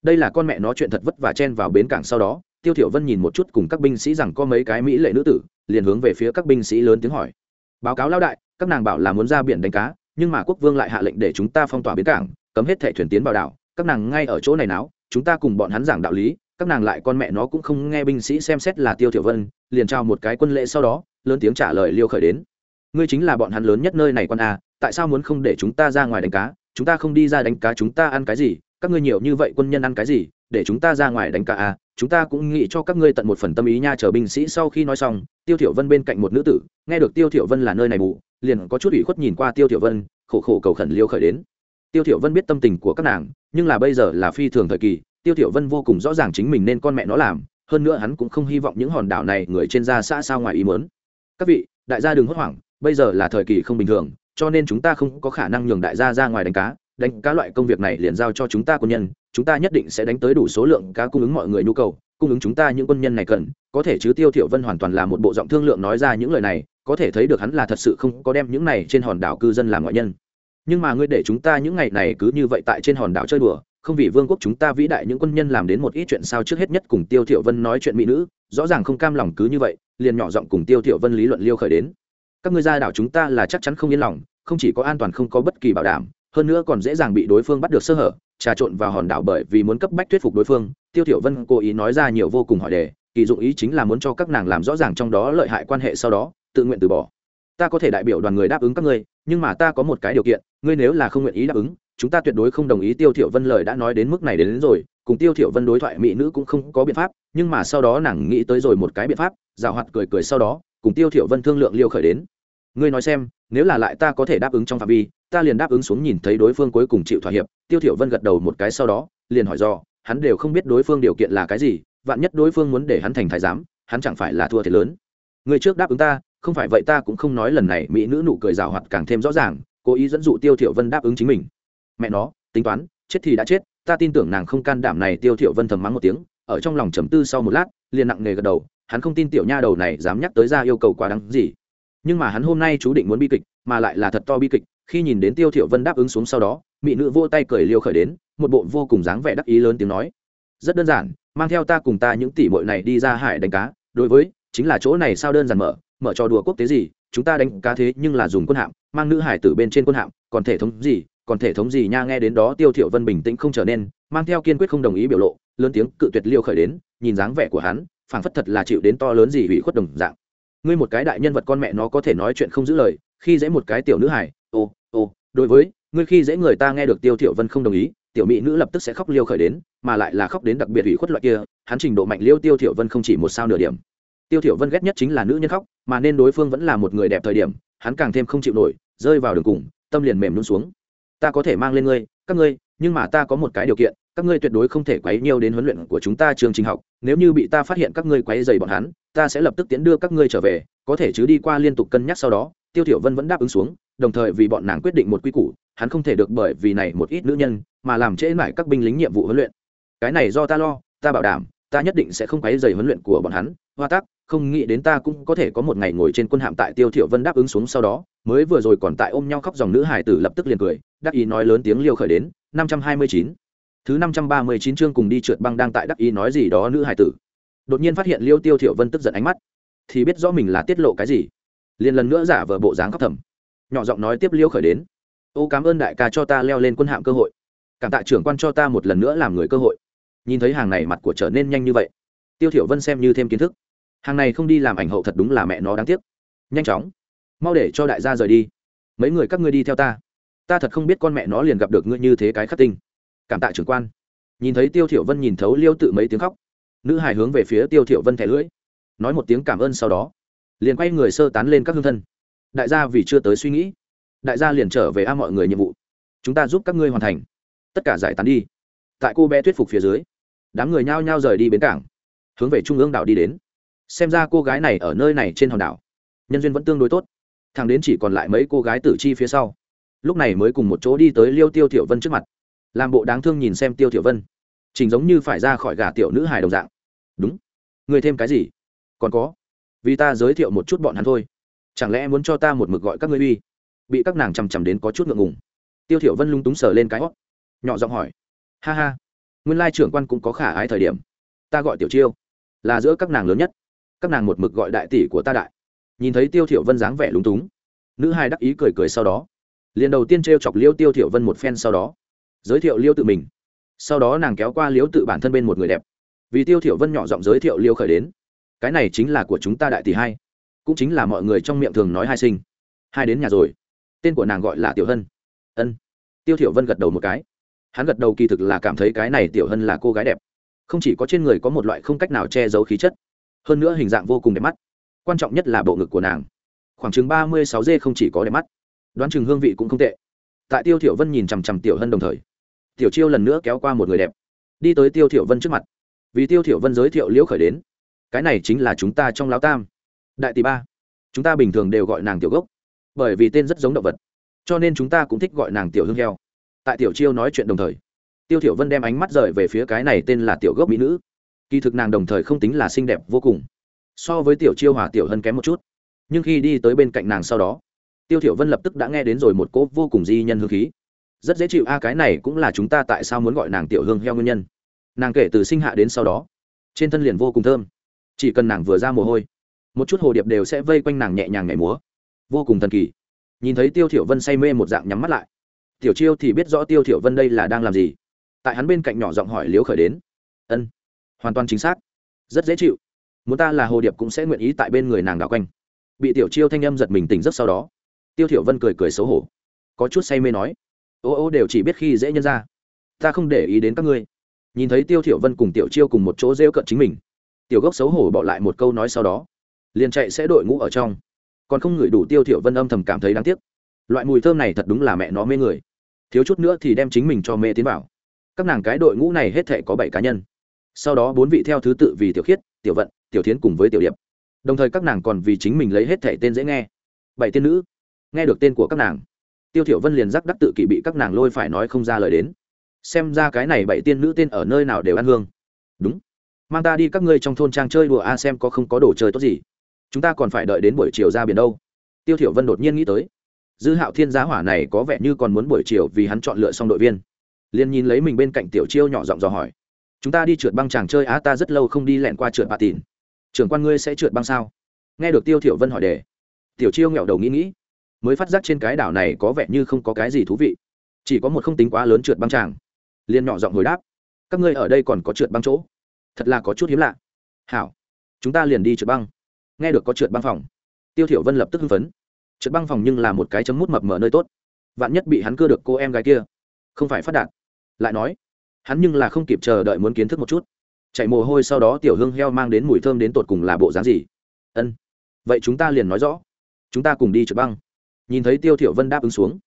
S1: Đây là con mẹ nó chuyện thật vất vả chen vào bến cảng sau đó, tiêu thiểu vân nhìn một chút cùng các binh sĩ rằng có mấy cái mỹ lệ nữ tử, liền hướng về phía các binh sĩ lớn tiếng hỏi. Báo cáo lão đại, các nàng bảo là muốn ra biển đánh cá, nhưng mà quốc vương lại hạ lệnh để chúng ta phong tỏa bến cảng, cấm hết thẻ thuyền tiến vào đảo, các nàng ngay ở chỗ này náo, chúng ta cùng bọn hắn giảng đạo lý các nàng lại con mẹ nó cũng không nghe binh sĩ xem xét là tiêu thiểu vân, liền trao một cái quân lễ sau đó, lớn tiếng trả lời liêu khởi đến. Ngươi chính là bọn hắn lớn nhất nơi này quan a à, tại sao muốn không để chúng ta ra ngoài đánh cá? Chúng ta không đi ra đánh cá chúng ta ăn cái gì? Các ngươi nhiều như vậy quân nhân ăn cái gì? Để chúng ta ra ngoài đánh cá a chúng ta cũng nghĩ cho các ngươi tận một phần tâm ý nha, chờ binh sĩ sau khi nói xong, tiêu thiểu vân bên cạnh một nữ tử, nghe được tiêu thiểu vân là nơi này mù liền có chút ủy khuất nhìn qua tiêu thiểu vân, khổ khổ cầu khẩn liêu khởi đến. Tiêu thiểu vân biết tâm tình của các nàng, nhưng là bây giờ là phi thường thời kỳ tiêu tiểu vân vô cùng rõ ràng chính mình nên con mẹ nó làm, hơn nữa hắn cũng không hy vọng những hòn đảo này người trên da xã sao ngoài ý muốn. Các vị, đại gia đừng hốt hoảng, bây giờ là thời kỳ không bình thường, cho nên chúng ta không có khả năng nhường đại gia ra ngoài đánh cá đánh cá loại công việc này liền giao cho chúng ta quân nhân, chúng ta nhất định sẽ đánh tới đủ số lượng cá cung ứng mọi người nhu cầu, cung ứng chúng ta những quân nhân này cần. Có thể chứ, tiêu thiểu vân hoàn toàn là một bộ giọng thương lượng nói ra những lời này, có thể thấy được hắn là thật sự không có đem những này trên hòn đảo cư dân làm ngoại nhân. Nhưng mà ngươi để chúng ta những ngày này cứ như vậy tại trên hòn đảo chơi đùa không vì vương quốc chúng ta vĩ đại những quân nhân làm đến một ít chuyện sao trước hết nhất cùng tiêu thiểu vân nói chuyện mỹ nữ, rõ ràng không cam lòng cứ như vậy, liền nhỏ giọng cùng tiêu thiểu vân lý luận liêu khởi đến. Các ngươi ra đảo chúng ta là chắc chắn không yên lòng, không chỉ có an toàn không có bất kỳ bảo đảm, hơn nữa còn dễ dàng bị đối phương bắt được sơ hở, trà trộn vào hòn đảo bởi vì muốn cấp bách thuyết phục đối phương. Tiêu thiểu vân cố ý nói ra nhiều vô cùng hỏi đề, kỳ dụng ý chính là muốn cho các nàng làm rõ ràng trong đó lợi hại quan hệ sau đó, tự nguyện từ bỏ. Ta có thể đại biểu đoàn người đáp ứng các ngươi, nhưng mà ta có một cái điều kiện, ngươi nếu là không nguyện ý đáp ứng chúng ta tuyệt đối không đồng ý tiêu thiểu vân lời đã nói đến mức này đến, đến rồi cùng tiêu thiểu vân đối thoại mỹ nữ cũng không có biện pháp nhưng mà sau đó nàng nghĩ tới rồi một cái biện pháp rào hoạt cười cười sau đó cùng tiêu thiểu vân thương lượng liêu khởi đến. Ngươi nói xem nếu là lại ta có thể đáp ứng trong phạm vi ta liền đáp ứng xuống nhìn thấy đối phương cuối cùng chịu thỏa hiệp tiêu thiểu vân gật đầu một cái sau đó liền hỏi do hắn đều không biết đối phương điều kiện là cái gì vạn nhất đối phương muốn để hắn thành thái giám hắn chẳng phải là thua thiệt lớn. Ngươi trước đáp ứng ta không phải vậy ta cũng không nói lần này mỹ nữ nụ cười rào hoạt càng thêm rõ ràng cố ý dẫn dụ tiêu thiểu vân đáp ứng chính mình mẹ nó, tính toán, chết thì đã chết, ta tin tưởng nàng không can đảm này, tiêu thiểu vân thầm mắng một tiếng, ở trong lòng trầm tư sau một lát, liền nặng nề gật đầu, hắn không tin tiểu nha đầu này dám nhắc tới ra yêu cầu quá đáng gì. Nhưng mà hắn hôm nay chú định muốn bi kịch, mà lại là thật to bi kịch, khi nhìn đến tiêu thiểu vân đáp ứng xuống sau đó, mỹ nữ vô tay cười liêu khởi đến, một bộ vô cùng dáng vẻ đắc ý lớn tiếng nói. Rất đơn giản, mang theo ta cùng ta những tỷ muội này đi ra hải đánh cá, đối với, chính là chỗ này sao đơn giản mở mở trò đùa quốc tế gì, chúng ta đánh cá thế nhưng là dùng quân hạm, mang nữ hải tử bên trên quân hạm, còn thể thống gì còn thể thống gì nha, nghe đến đó tiêu thiểu vân bình tĩnh không trở nên, mang theo kiên quyết không đồng ý biểu lộ, lớn tiếng cự tuyệt liêu khởi đến, nhìn dáng vẻ của hắn, phảng phất thật là chịu đến to lớn gì hủy khuất đồng dạng. Ngươi một cái đại nhân vật con mẹ nó có thể nói chuyện không giữ lời, khi dễ một cái tiểu nữ hải ô ô, đối với, ngươi khi dễ người ta nghe được tiêu thiểu vân không đồng ý, tiểu mỹ nữ lập tức sẽ khóc liêu khởi đến, mà lại là khóc đến đặc biệt hủy khuất loại kia, hắn trình độ mạnh liêu tiêu thiểu vân không chỉ một sao nửa điểm. Tiêu thiểu vân ghét nhất chính là nữ nhân khóc, mà nên đối phương vẫn là một người đẹp thời điểm, hắn càng thêm không chịu nổi, rơi vào đường cùng, tâm liền mềm luôn xuống ta có thể mang lên ngươi, các ngươi, nhưng mà ta có một cái điều kiện, các ngươi tuyệt đối không thể quấy nhiều đến huấn luyện của chúng ta trường trình học, nếu như bị ta phát hiện các ngươi quấy dày bọn hắn, ta sẽ lập tức tiến đưa các ngươi trở về, có thể chứ đi qua liên tục cân nhắc sau đó, tiêu tiểu vân vẫn đáp ứng xuống, đồng thời vì bọn nàng quyết định một quy củ, hắn không thể được bởi vì này một ít nữ nhân, mà làm trễ mãi các binh lính nhiệm vụ huấn luyện. Cái này do ta lo, ta bảo đảm, ta nhất định sẽ không quấy dày huấn luyện của bọn hắn, hoa tắc, không nghĩ đến ta cũng có thể có một ngày ngồi trên quân hạm tại tiêu thiểu vân đáp ứng xuống sau đó, mới vừa rồi còn tại ôm nhau khóc dòng nữ hải tử lập tức liền cười đắc ý nói lớn tiếng liêu khởi đến 529. thứ 539 chương cùng đi trượt băng đang tại đắc ý nói gì đó nữ hải tử. Đột nhiên phát hiện liêu tiêu thiểu vân tức giận ánh mắt. Thì biết rõ mình là tiết lộ cái gì. Liền lần nữa giả vờ bộ dáng khóc thầm. Nhỏ giọng nói tiếp liêu khởi đến. Ô, cảm ơn đại ca cho ta leo lên quân hạm cơ hội. Cảm tạ trưởng quan cho ta một lần nữa làm người cơ hội. Nhìn thấy hàng này mặt của trở nên nhanh như vậy. Tiêu thiểu vân xem như thêm kiến thức. Hàng này không đi làm ảnh hậu thật đúng là mẹ nó đáng tiếc. Nhanh chóng. Mau để cho đại gia rời đi. Mấy người các ngươi đi theo ta ta thật không biết con mẹ nó liền gặp được ngươi như thế cái khắc tinh. Cảm tạ trưởng quan. Nhìn thấy tiêu thiểu vân nhìn thấu liêu tự mấy tiếng khóc, nữ hài hướng về phía tiêu thiểu vân thẻ lưỡi, nói một tiếng cảm ơn sau đó, liền quay người sơ tán lên các hương thân. Đại gia vì chưa tới suy nghĩ, đại gia liền trở về a mọi người nhiệm vụ. Chúng ta giúp các ngươi hoàn thành. Tất cả giải tán đi. Tại cô bé thuyết phục phía dưới, đám người nhao nhao rời đi bến cảng, hướng về trung ương đảo đi đến. Xem ra cô gái này ở nơi này trên hòn đảo, nhân duyên vẫn tương đối tốt. Thằng đến chỉ còn lại mấy cô gái tử chi phía sau lúc này mới cùng một chỗ đi tới liêu tiêu tiểu vân trước mặt. Làm bộ đáng thương nhìn xem tiêu tiểu vân. Chỉnh giống như phải ra khỏi gà tiểu nữ hài đồng dạng. Đúng. Người thêm cái gì? Còn có. Vì ta giới thiệu một chút bọn hắn thôi. Chẳng lẽ muốn cho ta một mực gọi các ngươi uy? Bị các nàng chằm chằm đến có chút ngượng ngùng. Tiêu thiểu vân lung túng sờ lên cái hót. Nhỏ giọng hỏi. Ha ha. Nguyên lai trưởng quan cũng có khả ái thời điểm. Ta gọi tiểu chiêu. Là giữa các nàng lớn nhất. Các nàng một mực gọi đại tỷ của ta đại. Nhìn thấy tiêu thiểu vân dáng vẻ lúng túng, nữ hai đắc ý cười cười sau đó liền đầu tiên treo chọc liêu tiêu thiểu vân một phen sau đó, giới thiệu liêu tự mình. Sau đó nàng kéo qua liêu tự bản thân bên một người đẹp. Vì tiêu thiểu vân nhỏ giọng giới thiệu liêu khởi đến. Cái này chính là của chúng ta đại tỷ hai, cũng chính là mọi người trong miệng thường nói hai sinh. Hai đến nhà rồi. Tên của nàng gọi là tiểu hân. Ân. Tiêu thiểu vân gật đầu một cái. Hắn gật đầu kỳ thực là cảm thấy cái này tiểu hân là cô gái đẹp. Không chỉ có trên người có một loại không cách nào che giấu khí chất, hơn nữa hình dạng vô cùng đẹp mắt. Quan trọng nhất là bộ ngực của nàng. Khoảng chừng ba mươi sáu dê không chỉ có đẹp mắt đoán chừng hương vị cũng không tệ. Tại tiêu thiểu vân nhìn chằm chằm tiểu hân đồng thời, tiểu chiêu lần nữa kéo qua một người đẹp. Đi tới tiêu thiểu vân trước mặt. Vì tiêu thiểu vân giới thiệu liễu khởi đến, cái này chính là chúng ta trong lão tam. Đại tỷ ba, chúng ta bình thường đều gọi nàng tiểu gốc, bởi vì tên rất giống động vật, cho nên chúng ta cũng thích gọi nàng tiểu hương heo. Tại tiểu chiêu nói chuyện đồng thời, tiêu thiểu vân đem ánh mắt rời về phía cái này tên là tiểu gốc mỹ nữ. Kỳ thực nàng đồng thời không tính là xinh đẹp vô cùng, so với tiểu chiêu hòa tiểu hân kém một chút. Nhưng khi đi tới bên cạnh nàng sau đó tiêu thiểu vân lập tức đã nghe đến rồi một cỗ vô cùng di nhân hương khí. Rất dễ chịu a, cái này cũng là chúng ta tại sao muốn gọi nàng tiểu hương heo nguyên nhân. Nàng kể từ sinh hạ đến sau đó, trên thân liền vô cùng thơm. Chỉ cần nàng vừa ra mồ hôi, một chút hồ điệp đều sẽ vây quanh nàng nhẹ nhàng nhảy múa. Vô cùng thần kỳ. Nhìn thấy tiêu thiểu vân say mê một dạng nhắm mắt lại. Tiểu chiêu thì biết rõ tiêu thiểu vân đây là đang làm gì. Tại hắn bên cạnh nhỏ giọng hỏi liếu khởi đến. Ân, hoàn toàn chính xác. Rất dễ chịu. Muốn ta là hồ điệp cũng sẽ nguyện ý tại bên người nàng đảo quanh. Bị tiểu chiêu thanh âm giật mình tỉnh giấc sau đó tiêu thiểu vân cười cười xấu hổ. Có chút say mê nói, ô ô, đều chỉ biết khi dễ nhân ra ta không để ý đến các ngươi. Nhìn thấy tiêu thiểu vân cùng tiểu chiêu cùng một chỗ rêu cận chính mình, tiểu gốc xấu hổ bỏ lại một câu nói sau đó, liền chạy sẽ đội ngũ ở trong. Còn không ngửi đủ tiêu thiểu vân âm thầm cảm thấy đáng tiếc. Loại mùi thơm này thật đúng là mẹ nó mê người. Thiếu chút nữa thì đem chính mình cho mê tiến vào. Các nàng cái đội ngũ này hết thể có bảy cá nhân. Sau đó bốn vị theo thứ tự vì tiểu khiết, tiểu vận, tiểu thiến cùng với tiểu điệp. Đồng thời các nàng còn vì chính mình lấy hết thể tên dễ nghe. Bảy tiên nữ nghe được tên của các nàng. Tiêu thiểu vân liền rắc đắc tự kỷ bị các nàng lôi phải nói không ra lời đến. Xem ra cái này bảy tiên nữ tên ở nơi nào đều ăn hương. Đúng. Mang ta đi các ngươi trong thôn trang chơi đùa a xem có không có đồ chơi tốt gì. Chúng ta còn phải đợi đến buổi chiều ra biển đâu. Tiêu thiểu vân đột nhiên nghĩ tới. Dư hạo thiên giá hỏa này có vẻ như còn muốn buổi chiều vì hắn chọn lựa xong đội viên. Liền nhìn lấy mình bên cạnh tiểu chiêu nhỏ giọng dò hỏi. Chúng ta đi trượt băng chàng chơi á, ta rất lâu không đi lẹn qua trượt bà tìn trưởng quan ngươi sẽ trượt băng sao? Nghe được tiêu thiểu vân hỏi đề. Tiểu chiêu nghẹo đầu nghĩ nghĩ mới phát giác trên cái đảo này có vẻ như không có cái gì thú vị. Chỉ có một không tính quá lớn trượt băng tràng. Liền nhỏ giọng hồi đáp, các ngươi ở đây còn có trượt băng chỗ? Thật là có chút hiếm lạ. Hảo, chúng ta liền đi trượt băng. Nghe được có trượt băng phòng, tiêu thiểu vân lập tức hưng phấn. Trượt băng phòng nhưng là một cái chấm mút mập mờ nơi tốt. Vạn nhất bị hắn cưa được cô em gái kia, không phải phát đạt. Lại nói, hắn nhưng là không kịp chờ đợi muốn kiến thức một chút. Chạy mồ hôi sau đó tiểu hương heo mang đến mùi thơm đến tột cùng là bộ dáng gì? Ân, vậy chúng ta liền nói rõ. Chúng ta cùng đi trượt băng nhìn thấy tiêu thiểu vân đáp ứng xuống.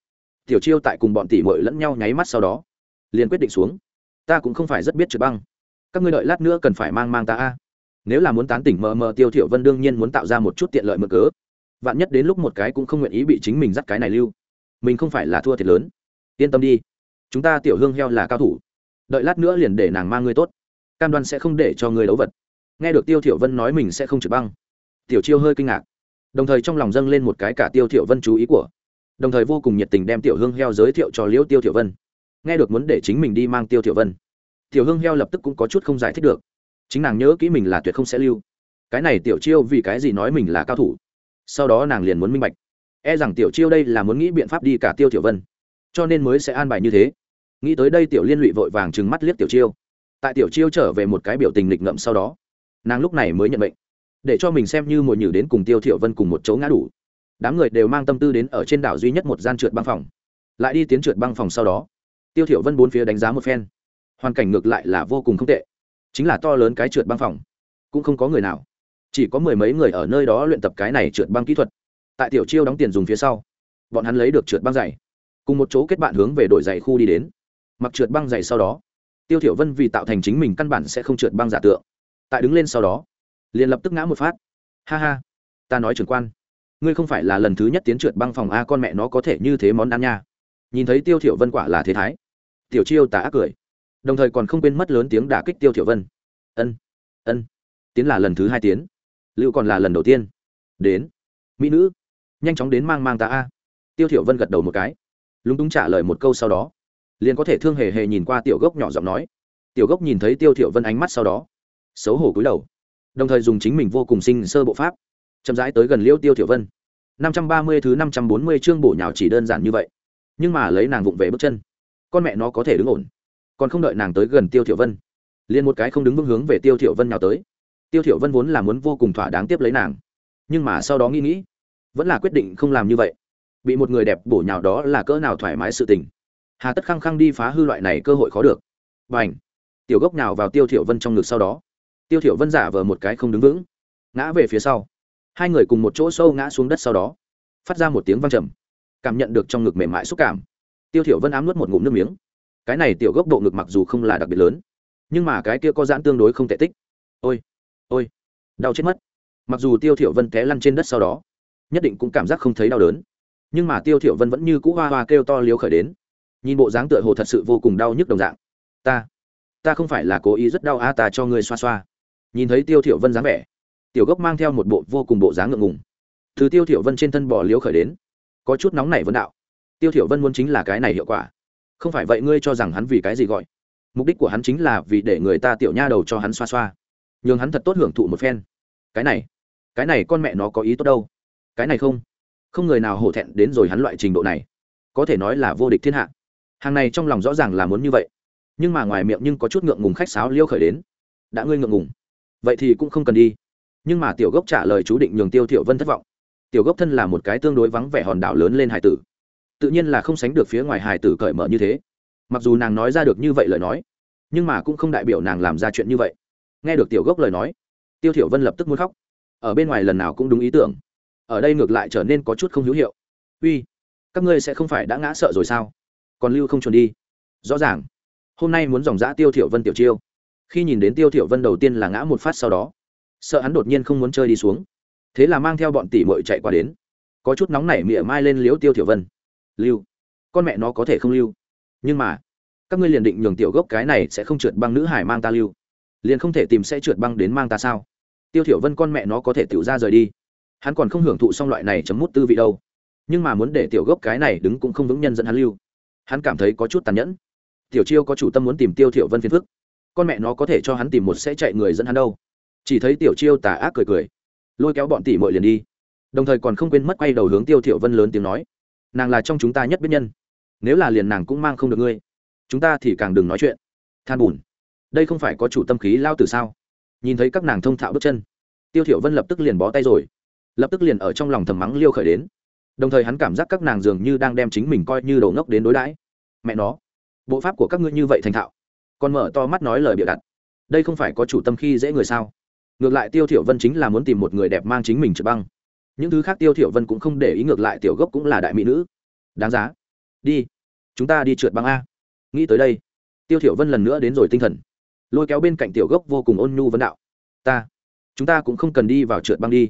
S1: Tiểu chiêu tại cùng bọn tỷ muội lẫn nhau nháy mắt sau đó, liền quyết định xuống. Ta cũng không phải rất biết trượt băng. Các ngươi đợi lát nữa cần phải mang mang ta a. Nếu là muốn tán tỉnh mờ mờ, tiêu thiểu vân đương nhiên muốn tạo ra một chút tiện lợi mở cớ. Vạn nhất đến lúc một cái cũng không nguyện ý bị chính mình dắt cái này lưu. Mình không phải là thua thiệt lớn. Yên tâm đi. Chúng ta tiểu hương heo là cao thủ. Đợi lát nữa liền để nàng mang ngươi tốt. Cam đoan sẽ không để cho ngươi đấu vật. Nghe được tiêu thiểu vân nói mình sẽ không trượt băng. Tiểu chiêu hơi kinh ngạc đồng thời trong lòng dâng lên một cái cả tiêu thiểu vân chú ý của. Đồng thời vô cùng nhiệt tình đem tiểu hương heo giới thiệu cho liễu tiêu thiểu vân. Nghe được muốn để chính mình đi mang tiêu thiểu vân, tiểu hương heo lập tức cũng có chút không giải thích được. Chính nàng nhớ kỹ mình là tuyệt không sẽ lưu. Cái này tiểu chiêu vì cái gì nói mình là cao thủ? Sau đó nàng liền muốn minh bạch. E rằng tiểu chiêu đây là muốn nghĩ biện pháp đi cả tiêu Thiệu vân, cho nên mới sẽ an bài như thế. Nghĩ tới đây tiểu liên lụy vội vàng trừng mắt liếc tiểu chiêu. Tại tiểu chiêu trở về một cái biểu tình lịch ngậm sau đó, nàng lúc này mới nhận bệnh để cho mình xem như mồi nhử đến cùng tiêu thiểu vân cùng một chỗ ngã đủ. Đám người đều mang tâm tư đến ở trên đảo duy nhất một gian trượt băng phòng. Lại đi tiến trượt băng phòng sau đó, tiêu thiểu vân bốn phía đánh giá một phen. Hoàn cảnh ngược lại là vô cùng không tệ. Chính là to lớn cái trượt băng phòng, cũng không có người nào. Chỉ có mười mấy người ở nơi đó luyện tập cái này trượt băng kỹ thuật. Tại tiểu chiêu đóng tiền dùng phía sau, bọn hắn lấy được trượt băng dày. Cùng một chỗ kết bạn hướng về đội dày khu đi đến. Mặc trượt băng dày sau đó, tiêu thiểu vân vì tạo thành chính mình căn bản sẽ không trượt băng giả tượng. Tại đứng lên sau đó liền lập tức ngã một phát. Ha ha, ta nói trưởng quan, ngươi không phải là lần thứ nhất tiến trượt băng phòng a, con mẹ nó có thể như thế món ăn nha. Nhìn thấy tiêu thiểu vân quả là thế thái. Tiểu chiêu tà ác cười. Đồng thời còn không quên mất lớn tiếng đả kích tiêu thiểu vân. Ân ân, tiến là lần thứ hai tiến. Lưu còn là lần đầu tiên. Đến. Mỹ nữ, nhanh chóng đến mang mang ta a. Tiêu thiểu vân gật đầu một cái. Lúng túng trả lời một câu sau đó. Liền có thể thương hề hề nhìn qua tiểu gốc nhỏ giọng nói. Tiểu gốc nhìn thấy tiêu thiểu vân ánh mắt sau đó. Xấu hổ cúi đầu đồng thời dùng chính mình vô cùng sinh sơ bộ pháp, chậm rãi tới gần liêu tiêu tiểu vân. 530 thứ 540 chương bổ nhào chỉ đơn giản như vậy, nhưng mà lấy nàng vụng về bước chân, con mẹ nó có thể đứng ổn, còn không đợi nàng tới gần tiêu tiểu vân, liền một cái không đứng vững hướng về tiêu tiểu vân nhào tới. Tiêu tiểu vân vốn là muốn vô cùng thỏa đáng tiếp lấy nàng, nhưng mà sau đó nghĩ nghĩ, vẫn là quyết định không làm như vậy. Bị một người đẹp bổ nhào đó là cỡ nào thoải mái sự tình. Hà tất khăng khăng đi phá hư loại này cơ hội khó được. Và ảnh tiểu gốc nào vào tiêu thiểu vân trong ngực sau đó tiêu thiểu vân giả vờ một cái không đứng vững, ngã về phía sau. Hai người cùng một chỗ sâu ngã xuống đất sau đó, phát ra một tiếng vang trầm, cảm nhận được trong ngực mềm mại xúc cảm. Tiêu thiểu vân ám nuốt một ngụm nước miếng. Cái này tiểu gốc độ ngực mặc dù không là đặc biệt lớn, nhưng mà cái kia có giãn tương đối không tệ tích. Ôi ôi, đau chết mất. Mặc dù tiêu thiểu vân té lăn trên đất sau đó, nhất định cũng cảm giác không thấy đau đớn, nhưng mà tiêu thiểu vân vẫn như cũ hoa hoa kêu to liếu khởi đến. Nhìn bộ dáng tựa hồ thật sự vô cùng đau nhức đồng dạng. Ta ta không phải là cố ý rất đau a, ta cho ngươi xoa xoa nhìn thấy tiêu thiểu vân dáng vẻ, tiểu gốc mang theo một bộ vô cùng bộ dáng ngượng ngùng. Từ tiêu thiểu vân trên thân bò liếu khởi đến, có chút nóng nảy vấn đạo, tiêu thiểu vân muốn chính là cái này hiệu quả. Không phải vậy ngươi cho rằng hắn vì cái gì gọi? Mục đích của hắn chính là vì để người ta tiểu nha đầu cho hắn xoa xoa. Nhường hắn thật tốt hưởng thụ một phen. Cái này cái này con mẹ nó có ý tốt đâu? Cái này không không người nào hổ thẹn đến rồi hắn loại trình độ này. Có thể nói là vô địch thiên hạ. Hàng này trong lòng rõ ràng là muốn như vậy. Nhưng mà ngoài miệng nhưng có chút ngượng ngùng khách sáo liêu khởi đến. Đã ngươi ngượng ngùng vậy thì cũng không cần đi. Nhưng mà tiểu gốc trả lời chú định nhường tiêu thiểu vân thất vọng. Tiểu gốc thân là một cái tương đối vắng vẻ hòn đảo lớn lên hải tử. Tự nhiên là không sánh được phía ngoài hải tử cởi mở như thế. Mặc dù nàng nói ra được như vậy lời nói, nhưng mà cũng không đại biểu nàng làm ra chuyện như vậy. Nghe được tiểu gốc lời nói, tiêu thiểu vân lập tức muốn khóc. Ở bên ngoài lần nào cũng đúng ý tưởng. Ở đây ngược lại trở nên có chút không hữu hiệu. Uy, các ngươi sẽ không phải đã ngã sợ rồi sao? Còn lưu không chuẩn đi. Rõ ràng. Hôm nay muốn dòng dã tiêu thiểu vân tiểu chiêu khi nhìn đến tiêu thiểu vân đầu tiên là ngã một phát sau đó, sợ hắn đột nhiên không muốn chơi đi xuống. Thế là mang theo bọn tỷ muội chạy qua đến. Có chút nóng nảy mỉa mai lên liếu tiêu thiểu vân. Lưu, con mẹ nó có thể không lưu. Nhưng mà, các ngươi liền định nhường tiểu gốc cái này sẽ không trượt băng nữ hải mang ta lưu. Liền không thể tìm sẽ trượt băng đến mang ta sao? Tiêu thiểu vân con mẹ nó có thể tiểu ra rời đi. Hắn còn không hưởng thụ xong loại này chấm mút tư vị đâu. Nhưng mà muốn để tiểu gốc cái này đứng cũng không vững nhân dẫn hắn lưu. Hắn cảm thấy có chút tàn nhẫn. Tiểu chiêu có chủ tâm muốn tìm tiêu thiểu vân phiền phức con mẹ nó có thể cho hắn tìm một sẽ chạy người dẫn hắn đâu. Chỉ thấy tiểu chiêu tà ác cười cười, lôi kéo bọn tỷ mội liền đi. Đồng thời còn không quên mất quay đầu hướng tiêu thiểu vân lớn tiếng nói, nàng là trong chúng ta nhất biết nhân, nếu là liền nàng cũng mang không được ngươi, chúng ta thì càng đừng nói chuyện. Than buồn đây không phải có chủ tâm khí lao từ sao? Nhìn thấy các nàng thông thạo bước chân, tiêu thiểu vân lập tức liền bó tay rồi, lập tức liền ở trong lòng thầm mắng liêu khởi đến. Đồng thời hắn cảm giác các nàng dường như đang đem chính mình coi như đầu ngốc đến đối đãi. Mẹ nó, bộ pháp của các ngươi như vậy thành thạo còn mở to mắt nói lời bịa đặt. Đây không phải có chủ tâm khi dễ người sao? Ngược lại tiêu thiểu vân chính là muốn tìm một người đẹp mang chính mình trượt băng. Những thứ khác tiêu thiểu vân cũng không để ý, ngược lại tiểu gốc cũng là đại mỹ nữ. Đáng giá. Đi. Chúng ta đi trượt băng a. Nghĩ tới đây, tiêu thiểu vân lần nữa đến rồi tinh thần. Lôi kéo bên cạnh tiểu gốc vô cùng ôn nhu vấn đạo. Ta, chúng ta cũng không cần đi vào trượt băng đi.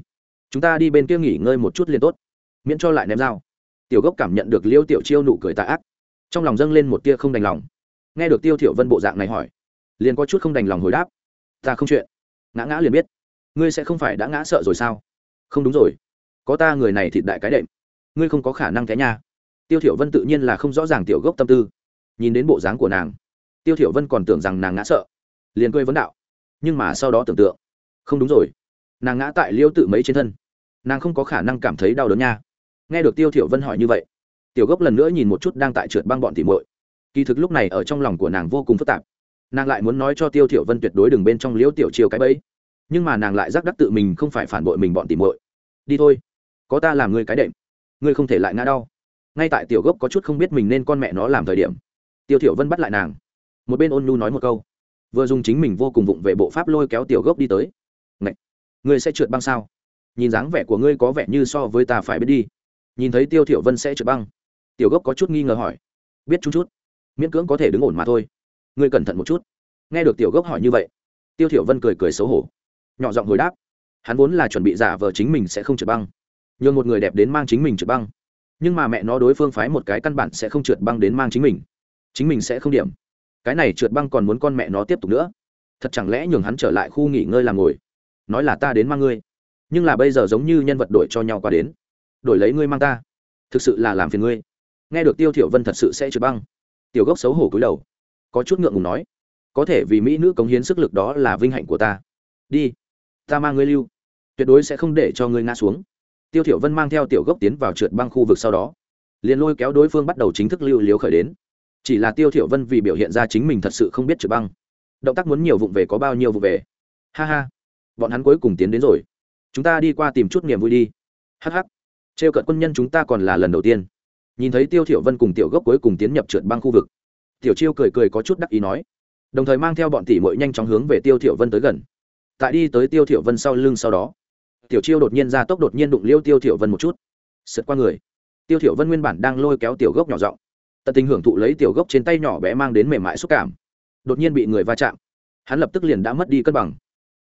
S1: Chúng ta đi bên kia nghỉ ngơi một chút liền tốt. Miễn cho lại ném dao. Tiểu gốc cảm nhận được liêu tiểu chiêu nụ cười tà ác. Trong lòng dâng lên một tia không đành lòng nghe được tiêu thiểu vân bộ dạng này hỏi, liền có chút không đành lòng hồi đáp. Ta không chuyện. Ngã ngã liền biết. Ngươi sẽ không phải đã ngã sợ rồi sao? Không đúng rồi. Có ta người này thịt đại cái đệm. Ngươi không có khả năng thế nha. Tiêu thiểu vân tự nhiên là không rõ ràng tiểu gốc tâm tư. Nhìn đến bộ dáng của nàng, tiêu thiểu vân còn tưởng rằng nàng ngã sợ, liền cười vấn đạo. Nhưng mà sau đó tưởng tượng, không đúng rồi. Nàng ngã tại liêu tự mấy trên thân. Nàng không có khả năng cảm thấy đau đớn nha. Nghe được tiêu thiểu vân hỏi như vậy, tiểu gốc lần nữa nhìn một chút đang tại trượt băng bọn tỉ muội kỳ thực lúc này ở trong lòng của nàng vô cùng phức tạp. Nàng lại muốn nói cho tiêu thiểu vân tuyệt đối đừng bên trong liễu tiểu chiêu cái bẫy. Nhưng mà nàng lại giác đắc tự mình không phải phản bội mình bọn tỉ muội. Đi thôi, có ta làm ngươi cái đệm. Ngươi không thể lại ngã đau. Ngay tại tiểu gốc có chút không biết mình nên con mẹ nó làm thời điểm, tiêu thiểu vân bắt lại nàng. Một bên ôn nhu nói một câu. Vừa dùng chính mình vô cùng vụng về bộ pháp lôi kéo tiểu gốc đi tới. Ngậy! ngươi sẽ trượt băng sao? Nhìn dáng vẻ của ngươi có vẻ như so với ta phải biết đi. Nhìn thấy tiêu thiểu vân sẽ trượt băng. Tiểu gốc có chút nghi ngờ hỏi. Biết chút chút miễn cưỡng có thể đứng ổn mà thôi. Ngươi cẩn thận một chút. Nghe được tiểu gốc hỏi như vậy, tiêu thiểu vân cười cười xấu hổ, nhỏ giọng hồi đáp, hắn vốn là chuẩn bị giả vờ chính mình sẽ không trượt băng, nhường một người đẹp đến mang chính mình trượt băng, nhưng mà mẹ nó đối phương phái một cái căn bản sẽ không trượt băng đến mang chính mình chính mình sẽ không điểm. Cái này trượt băng còn muốn con mẹ nó tiếp tục nữa. Thật chẳng lẽ nhường hắn trở lại khu nghỉ ngơi làm ngồi, nói là ta đến mang ngươi, nhưng là bây giờ giống như nhân vật đổi cho nhau qua đến, đổi lấy ngươi mang ta, thực sự là làm phiền ngươi. Nghe được tiêu thiểu vân thật sự sẽ trượt băng tiểu gốc xấu hổ cúi đầu. Có chút ngượng ngùng nói có thể vì mỹ nữ cống hiến sức lực đó là vinh hạnh của ta. Đi ta mang ngươi lưu. Tuyệt đối sẽ không để cho ngươi ngã xuống. Tiêu thiểu vân mang theo tiểu gốc tiến vào trượt băng khu vực sau đó liền lôi kéo đối phương bắt đầu chính thức lưu liếu khởi đến. Chỉ là tiêu thiểu vân vì biểu hiện ra chính mình thật sự không biết trượt băng động tác muốn nhiều vụng về có bao nhiêu vụng về. Ha ha bọn hắn cuối cùng tiến đến rồi. Chúng ta đi qua tìm chút niềm vui đi. Hắc hắc, treo cận quân nhân chúng ta còn là lần đầu tiên nhìn thấy tiêu thiểu vân cùng tiểu gốc cuối cùng tiến nhập trượt băng khu vực. Tiểu chiêu cười cười có chút đắc ý nói, đồng thời mang theo bọn tỷ muội nhanh chóng hướng về tiêu thiểu vân tới gần. Tại đi tới tiêu thiểu vân sau lưng sau đó, tiểu chiêu đột nhiên ra tốc đột nhiên đụng liêu tiêu thiểu vân một chút. Sượt qua người, tiêu thiểu vân nguyên bản đang lôi kéo tiểu gốc nhỏ giọng, tận tình hưởng thụ lấy tiểu gốc trên tay nhỏ bé mang đến mềm mại xúc cảm. Đột nhiên bị người va chạm, hắn lập tức liền đã mất đi cân bằng,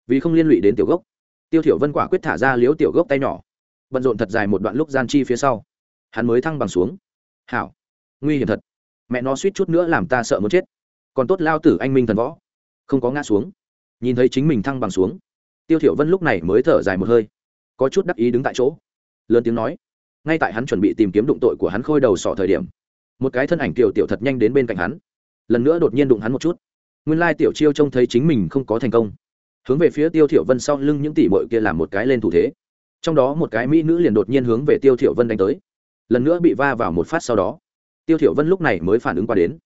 S1: vì không liên lụy đến tiểu gốc. Tiêu thiểu vân quả quyết thả ra liếu tiểu gốc tay nhỏ, bận rộn thật dài một đoạn lúc gian chi phía sau, hắn mới thăng bằng xuống hảo. Nguy hiểm thật. Mẹ nó suýt chút nữa làm ta sợ muốn chết. Còn tốt lao tử anh minh thần võ. Không có ngã xuống. Nhìn thấy chính mình thăng bằng xuống. Tiêu thiểu vân lúc này mới thở dài một hơi. Có chút đắc ý đứng tại chỗ. Lớn tiếng nói. Ngay tại hắn chuẩn bị tìm kiếm đụng tội của hắn khôi đầu sọ thời điểm, một cái thân ảnh tiểu tiểu thật nhanh đến bên cạnh hắn. Lần nữa đột nhiên đụng hắn một chút. Nguyên lai tiểu chiêu trông thấy chính mình không có thành công. Hướng về phía tiêu thiểu vân sau lưng những tỷ muội kia làm một cái lên thủ thế. Trong đó một cái mỹ nữ liền đột nhiên hướng về tiêu thiểu vân đánh tới lần nữa bị va vào một phát sau đó. Tiêu thiểu vân lúc này mới phản ứng qua đến.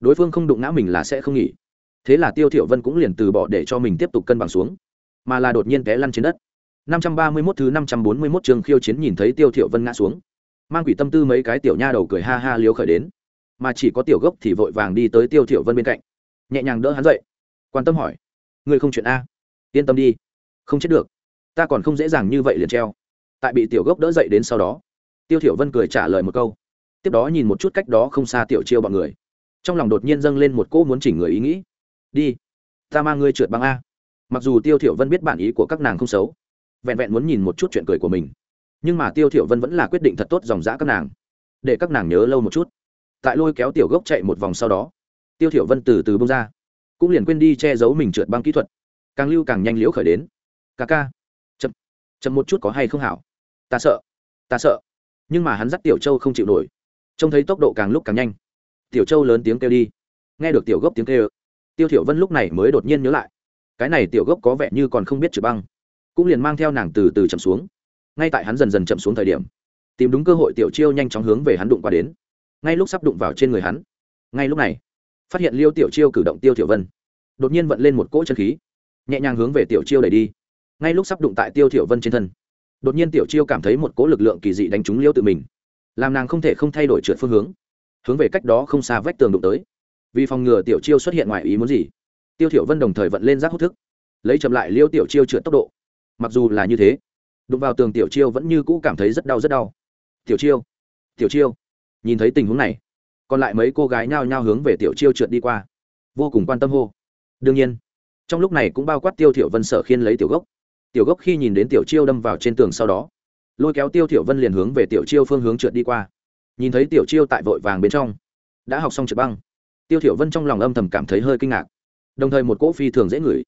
S1: Đối phương không đụng ngã mình là sẽ không nghỉ. Thế là tiêu thiểu vân cũng liền từ bỏ để cho mình tiếp tục cân bằng xuống. Mà là đột nhiên té lăn trên đất. 531 thứ 541 trường khiêu chiến nhìn thấy tiêu thiểu vân ngã xuống. Mang quỷ tâm tư mấy cái tiểu nha đầu cười ha ha liếu khởi đến. Mà chỉ có tiểu gốc thì vội vàng đi tới tiêu thiểu vân bên cạnh. Nhẹ nhàng đỡ hắn dậy. Quan tâm hỏi, ngươi không chuyện a? Yên tâm đi, không chết được. Ta còn không dễ dàng như vậy liền treo. Tại bị tiểu gốc đỡ dậy đến sau đó tiêu thiểu vân cười trả lời một câu, tiếp đó nhìn một chút cách đó không xa tiểu chiêu bọn người. Trong lòng đột nhiên dâng lên một cô muốn chỉnh người ý nghĩ. Đi, ta mang ngươi trượt băng a. Mặc dù tiêu thiểu vân biết bản ý của các nàng không xấu, vẹn vẹn muốn nhìn một chút chuyện cười của mình, nhưng mà tiêu thiểu vân vẫn là quyết định thật tốt dòng dã các nàng, để các nàng nhớ lâu một chút. Tại lôi kéo tiểu gốc chạy một vòng sau đó, tiêu thiểu vân từ từ bông ra, cũng liền quên đi che giấu mình trượt băng kỹ thuật, càng lưu càng nhanh liễu khởi đến. Ca ca, chậm chậm một chút có hay không hảo? Ta sợ ta sợ nhưng mà hắn dắt tiểu châu không chịu nổi. Trông thấy tốc độ càng lúc càng nhanh. Tiểu châu lớn tiếng kêu đi. Nghe được tiểu gốc tiếng kêu, tiêu thiểu vân lúc này mới đột nhiên nhớ lại. Cái này tiểu gốc có vẻ như còn không biết trừ băng. Cũng liền mang theo nàng từ từ chậm xuống. Ngay tại hắn dần dần chậm xuống thời điểm, tìm đúng cơ hội tiểu chiêu nhanh chóng hướng về hắn đụng qua đến. Ngay lúc sắp đụng vào trên người hắn, ngay lúc này, phát hiện liêu tiểu chiêu cử động tiêu thiểu vân. Đột nhiên vận lên một cỗ chân khí, nhẹ nhàng hướng về tiểu chiêu đẩy đi. Ngay lúc sắp đụng tại tiêu thiểu vân trên thân đột nhiên tiểu chiêu cảm thấy một cỗ lực lượng kỳ dị đánh trúng liêu tự mình. Làm nàng không thể không thay đổi trượt phương hướng hướng về cách đó không xa vách tường đụng tới. Vì phòng ngừa tiểu chiêu xuất hiện ngoài ý muốn gì, tiêu thiểu vân đồng thời vận lên giác hút thức, lấy chậm lại liêu tiểu chiêu trượt tốc độ. Mặc dù là như thế, đụng vào tường tiểu chiêu vẫn như cũ cảm thấy rất đau rất đau. Tiểu chiêu tiểu chiêu, nhìn thấy tình huống này, còn lại mấy cô gái nhao nhao hướng về tiểu chiêu trượt đi qua, vô cùng quan tâm hô. Đương nhiên, trong lúc này cũng bao quát tiêu thiểu vân sở khiên lấy tiểu gốc tiểu gốc khi nhìn đến tiểu chiêu đâm vào trên tường sau đó, lôi kéo tiêu thiểu vân liền hướng về tiểu chiêu phương hướng trượt đi qua. Nhìn thấy tiểu chiêu tại vội vàng bên trong, đã học xong trượt băng, tiêu thiểu vân trong lòng âm thầm cảm thấy hơi kinh ngạc. Đồng thời một cỗ phi thường dễ ngửi,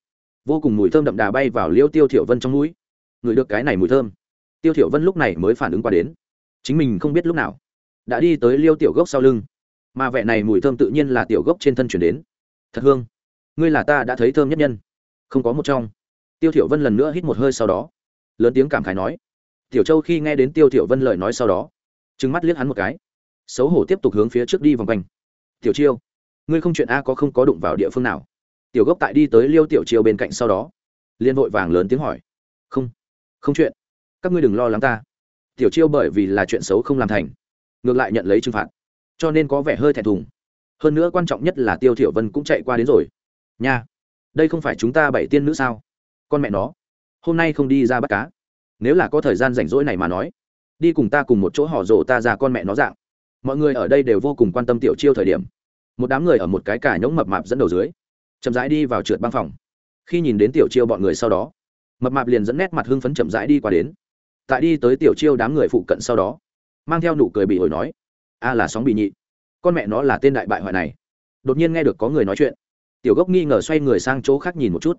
S1: vô cùng mùi thơm đậm đà bay vào liêu tiêu thiểu vân trong mũi. Ngửi được cái này mùi thơm, tiêu thiểu vân lúc này mới phản ứng qua đến. Chính mình không biết lúc nào, đã đi tới liêu tiểu gốc sau lưng, mà vẻ này mùi thơm tự nhiên là tiểu gốc trên thân chuyển đến. Thật hương, ngươi là ta đã thấy thơm nhất nhân, không có một trong tiêu thiểu vân lần nữa hít một hơi sau đó, lớn tiếng cảm khái nói, tiểu châu khi nghe đến tiêu thiểu vân lời nói sau đó, trừng mắt liếc hắn một cái, xấu hổ tiếp tục hướng phía trước đi vòng quanh. Tiểu chiêu, ngươi không chuyện a có không có đụng vào địa phương nào? Tiểu gốc tại đi tới liêu tiểu chiêu bên cạnh sau đó liên vội vàng lớn tiếng hỏi, không không chuyện. Các ngươi đừng lo lắng ta. Tiểu chiêu bởi vì là chuyện xấu không làm thành, ngược lại nhận lấy trừng phạt, cho nên có vẻ hơi thẹn thùng. Hơn nữa quan trọng nhất là tiêu thiểu vân cũng chạy qua đến rồi. Nha, đây không phải chúng ta bảy tiên nữ sao? Con mẹ nó, hôm nay không đi ra bắt cá. Nếu là có thời gian rảnh rỗi này mà nói, đi cùng ta cùng một chỗ họ rổ ta ra con mẹ nó dạng. Mọi người ở đây đều vô cùng quan tâm tiểu chiêu thời điểm. Một đám người ở một cái cả nhỗng mập mạp dẫn đầu dưới, chậm rãi đi vào trượt băng phòng. Khi nhìn đến tiểu chiêu bọn người sau đó, mập mạp liền dẫn nét mặt hưng phấn chậm rãi đi qua đến. Tại đi tới tiểu chiêu đám người phụ cận sau đó, mang theo nụ cười bị ổi nói, a là sóng bị nhị. Con mẹ nó là tên đại bại hoại này. Đột nhiên nghe được có người nói chuyện, tiểu gốc nghi ngờ xoay người sang chỗ khác nhìn một chút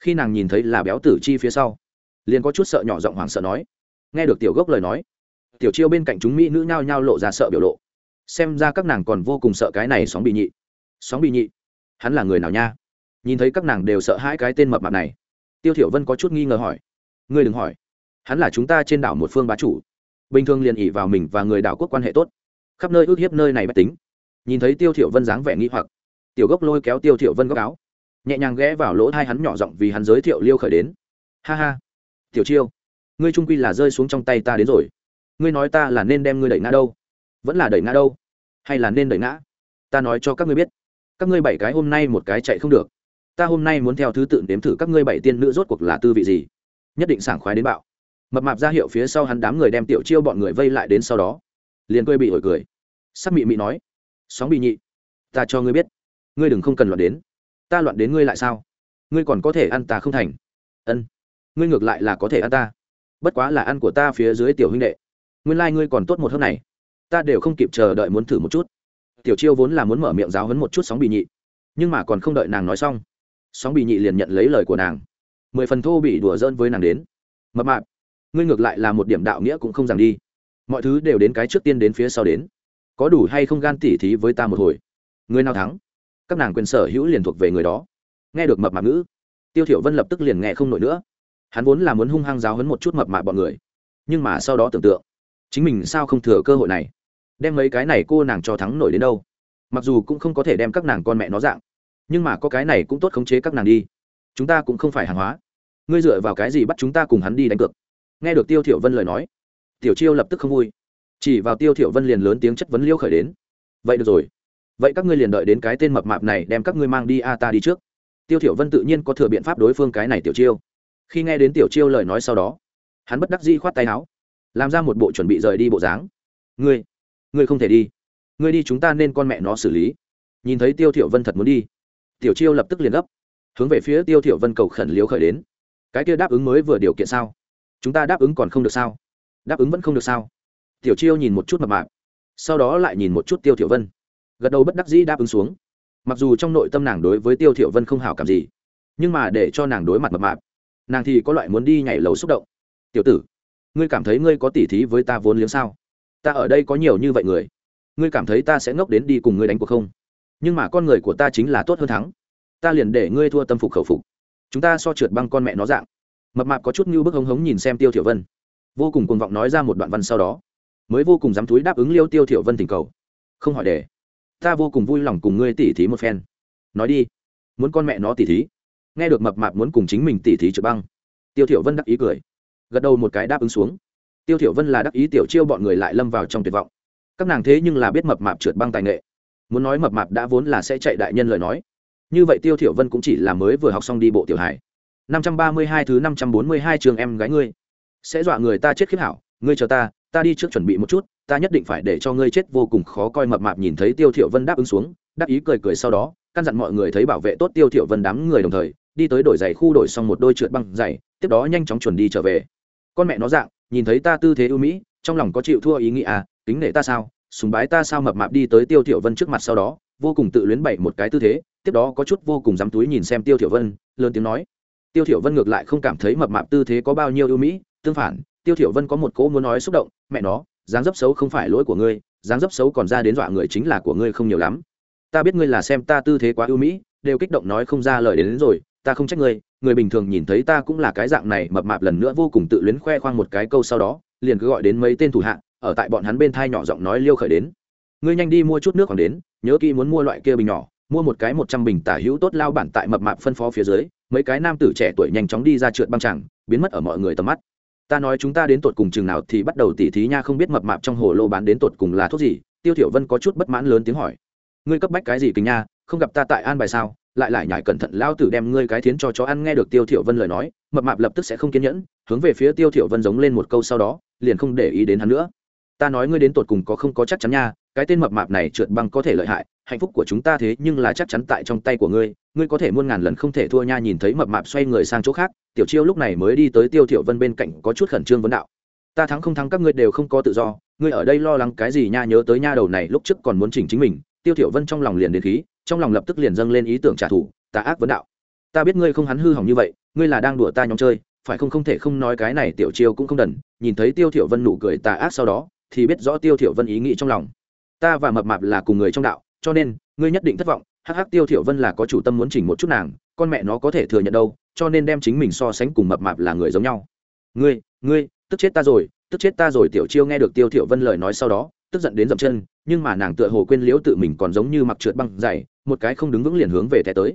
S1: khi nàng nhìn thấy là béo tử chi phía sau, liền có chút sợ nhỏ giọng hoảng sợ nói, nghe được tiểu gốc lời nói, tiểu chiêu bên cạnh chúng mỹ nữ nhao nhao lộ ra sợ biểu lộ, xem ra các nàng còn vô cùng sợ cái này sóng bị nhị. Sóng bị nhị? Hắn là người nào nha? Nhìn thấy các nàng đều sợ hãi cái tên mập mạp này, tiêu thiểu vân có chút nghi ngờ hỏi, ngươi đừng hỏi, hắn là chúng ta trên đảo một phương bá chủ, bình thường liền ỉ vào mình và người đảo quốc quan hệ tốt, khắp nơi ước hiếp nơi này bất tính. Nhìn thấy tiêu thiểu vân dáng vẻ nghi hoặc, tiểu gốc lôi kéo tiêu thiểu vân góc áo nhẹ nhàng ghé vào lỗ hai hắn nhỏ giọng vì hắn giới thiệu liêu khởi đến. Ha ha. Tiểu chiêu, ngươi trung quy là rơi xuống trong tay ta đến rồi. Ngươi nói ta là nên đem ngươi đẩy ngã đâu? Vẫn là đẩy ngã đâu? Hay là nên đẩy ngã? Ta nói cho các ngươi biết. Các ngươi bảy cái hôm nay một cái chạy không được. Ta hôm nay muốn theo thứ tự đếm thử các ngươi bảy tiên nữ rốt cuộc là tư vị gì. Nhất định sảng khoái đến bạo. Mập mạp ra hiệu phía sau hắn đám người đem tiểu chiêu bọn người vây lại đến sau đó. Liền cười bị ổi cười. Sắc mị mị nói. Sóng bị nhị. Ta cho ngươi biết. Ngươi đừng không cần loạn đến ta loạn đến ngươi lại sao? Ngươi còn có thể ăn ta không thành. Ân. Ngươi ngược lại là có thể ăn ta. Bất quá là ăn của ta phía dưới tiểu huynh đệ. Nguyên lai、like、ngươi còn tốt một hôm này. Ta đều không kịp chờ đợi muốn thử một chút. Tiểu chiêu vốn là muốn mở miệng giáo hấn một chút sóng bị nhị, nhưng mà còn không đợi nàng nói xong, sóng bị nhị liền nhận lấy lời của nàng. Mười phần thô bị đùa dơn với nàng đến. Mập mạp, ngươi ngược lại là một điểm đạo nghĩa cũng không rằng đi. Mọi thứ đều đến cái trước tiên đến phía sau đến. Có đủ hay không gan tỉ thí với ta một hồi? Người nào thắng? Các nàng quyền sở hữu liền thuộc về người đó. Nghe được mập mạp ngữ, tiêu thiểu vân lập tức liền nghe không nổi nữa. Hắn vốn là muốn hung hăng giáo hấn một chút mập mạp bọn người, nhưng mà sau đó tưởng tượng, chính mình sao không thừa cơ hội này? Đem mấy cái này cô nàng cho thắng nổi đến đâu? Mặc dù cũng không có thể đem các nàng con mẹ nó dạng, nhưng mà có cái này cũng tốt khống chế các nàng đi. Chúng ta cũng không phải hàng hóa. Ngươi dựa vào cái gì bắt chúng ta cùng hắn đi đánh cược? Nghe được tiêu thiểu vân lời nói, tiểu chiêu lập tức không vui. Chỉ vào tiêu thiểu vân liền lớn tiếng chất vấn liêu khởi đến. Vậy được rồi vậy các ngươi liền đợi đến cái tên mập mạp này đem các ngươi mang đi a ta đi trước. Tiêu thiểu vân tự nhiên có thừa biện pháp đối phương cái này tiểu chiêu. Khi nghe đến tiểu chiêu lời nói sau đó, hắn bất đắc dĩ khoát tay áo, làm ra một bộ chuẩn bị rời đi bộ dáng. Ngươi ngươi không thể đi. Ngươi đi chúng ta nên con mẹ nó xử lý. Nhìn thấy tiêu thiểu vân thật muốn đi, tiểu chiêu lập tức liền gấp, hướng về phía tiêu thiểu vân cầu khẩn liếu khởi đến. Cái kia đáp ứng mới vừa điều kiện sao? Chúng ta đáp ứng còn không được sao? Đáp ứng vẫn không được sao? Tiểu chiêu nhìn một chút mập mạp, sau đó lại nhìn một chút tiêu thiểu vân gật đầu bất đắc dĩ đáp ứng xuống. Mặc dù trong nội tâm nàng đối với tiêu thiểu vân không hảo cảm gì, nhưng mà để cho nàng đối mặt mập mạp, nàng thì có loại muốn đi nhảy lầu xúc động. Tiểu tử, ngươi cảm thấy ngươi có tỉ thí với ta vốn liếng sao? Ta ở đây có nhiều như vậy người, ngươi cảm thấy ta sẽ ngốc đến đi cùng ngươi đánh cuộc không? Nhưng mà con người của ta chính là tốt hơn thắng, ta liền để ngươi thua tâm phục khẩu phục. Chúng ta so trượt băng con mẹ nó dạng. Mập mạp có chút như bức hống hống nhìn xem tiêu thiểu vân, vô cùng cuồng vọng nói ra một đoạn văn sau đó, mới vô cùng dám túi đáp ứng liêu tiêu thiểu vân tình cầu. Không hỏi để ta vô cùng vui lòng cùng ngươi tỉ thí một phen. Nói đi, muốn con mẹ nó tỉ thí. Nghe được mập mạp muốn cùng chính mình tỉ thí trượt băng, tiêu thiểu vân đắc ý cười. Gật đầu một cái đáp ứng xuống. Tiêu thiểu vân là đắc ý tiểu chiêu bọn người lại lâm vào trong tuyệt vọng. Các nàng thế nhưng là biết mập mạp trượt băng tài nghệ. Muốn nói mập mạp đã vốn là sẽ chạy đại nhân lời nói. Như vậy tiêu thiểu vân cũng chỉ là mới vừa học xong đi bộ tiểu hải 532 thứ 542 trường em gái ngươi. Sẽ dọa người ta chết khiếp hảo, ngươi chờ ta ta đi trước chuẩn bị một chút ta nhất định phải để cho ngươi chết vô cùng khó coi mập mạp nhìn thấy tiêu thiểu vân đáp ứng xuống đáp ý cười cười sau đó, căn dặn mọi người thấy bảo vệ tốt tiêu thiểu vân đám người đồng thời, đi tới đổi giày khu đổi xong một đôi trượt băng giày, tiếp đó nhanh chóng chuẩn đi trở về. Con mẹ nó dạng, nhìn thấy ta tư thế ưu mỹ, trong lòng có chịu thua ý nghĩ à tính nể ta sao, sùng bái ta sao mập mạp đi tới tiêu thiểu vân trước mặt sau đó, vô cùng tự luyến bậy một cái tư thế, tiếp đó có chút vô cùng dám túi nhìn xem tiêu thiểu vân, lớn tiếng nói. Tiêu thiểu vân ngược lại không cảm thấy mập mạp tư thế có bao nhiêu ưu mỹ, tương phản, tiêu thiểu vân có một cố muốn nói xúc động, mẹ nó dáng dấp xấu không phải lỗi của ngươi dáng dấp xấu còn ra đến dọa người chính là của ngươi không nhiều lắm. Ta biết ngươi là xem ta tư thế quá ưu mỹ đều kích động nói không ra lời đến, đến rồi ta không trách ngươi người bình thường nhìn thấy ta cũng là cái dạng này mập mạp lần nữa vô cùng tự luyến khoe khoang một cái câu sau đó liền cứ gọi đến mấy tên thủ hạ ở tại bọn hắn bên thai nhỏ giọng nói liêu khởi đến. Ngươi nhanh đi mua chút nước khoảng đến nhớ kỹ muốn mua loại kia bình nhỏ mua một cái một trăm bình tả hữu tốt lao bản tại mập mạp phân phó phía dưới mấy cái nam tử trẻ tuổi nhanh chóng đi ra trượt băng chẳng biến mất ở mọi người tầm mắt ta nói chúng ta đến tột cùng chừng nào thì bắt đầu tỉ thí nha, không biết mập mạp trong hồ lô bán đến tột cùng là thuốc gì? Tiêu thiểu vân có chút bất mãn lớn tiếng hỏi. Ngươi cấp bách cái gì kính nha, không gặp ta tại an bài sao? Lại lại nhảy cẩn thận, lao tử đem ngươi cái thiến cho chó ăn, nghe được tiêu thiểu vân lời nói, mập mạp lập tức sẽ không kiên nhẫn, hướng về phía tiêu thiểu vân giống lên một câu sau đó, liền không để ý đến hắn nữa. Ta nói ngươi đến tột cùng có không có chắc chắn nha, cái tên mập mạp này trượt băng có thể lợi hại hạnh phúc của chúng ta thế nhưng là chắc chắn tại trong tay của ngươi ngươi có thể muôn ngàn lần không thể thua nha, nhìn thấy mập mạp xoay người sang chỗ khác, tiểu chiêu lúc này mới đi tới tiêu thiểu vân bên cạnh có chút khẩn trương vấn đạo. Ta thắng không thắng các ngươi đều không có tự do, ngươi ở đây lo lắng cái gì nha, nhớ tới nha đầu này lúc trước còn muốn chỉnh chính mình. Tiêu thiểu vân trong lòng liền đến khí, trong lòng lập tức liền dâng lên ý tưởng trả thù ta ác vấn đạo. Ta biết ngươi không hắn hư hỏng như vậy, ngươi là đang đùa ta nhóm chơi, phải không không thể không nói cái này tiểu chiêu cũng không đần, nhìn thấy tiêu thiểu vân nụ cười tà ác sau đó, thì biết rõ tiêu thiểu vân ý nghĩ trong lòng. Ta và mập mạp là cùng người trong đạo cho nên, ngươi nhất định thất vọng. Hắc hắc tiêu thiểu vân là có chủ tâm muốn chỉnh một chút nàng, con mẹ nó có thể thừa nhận đâu, cho nên đem chính mình so sánh cùng mập mạp là người giống nhau. Ngươi ngươi, tức chết ta rồi, tức chết ta rồi, tiểu chiêu nghe được tiêu thiểu vân lời nói sau đó, tức giận đến dậm chân, nhưng mà nàng tựa hồ quên liễu tự mình còn giống như mặc trượt băng dày, một cái không đứng vững liền hướng về té tới.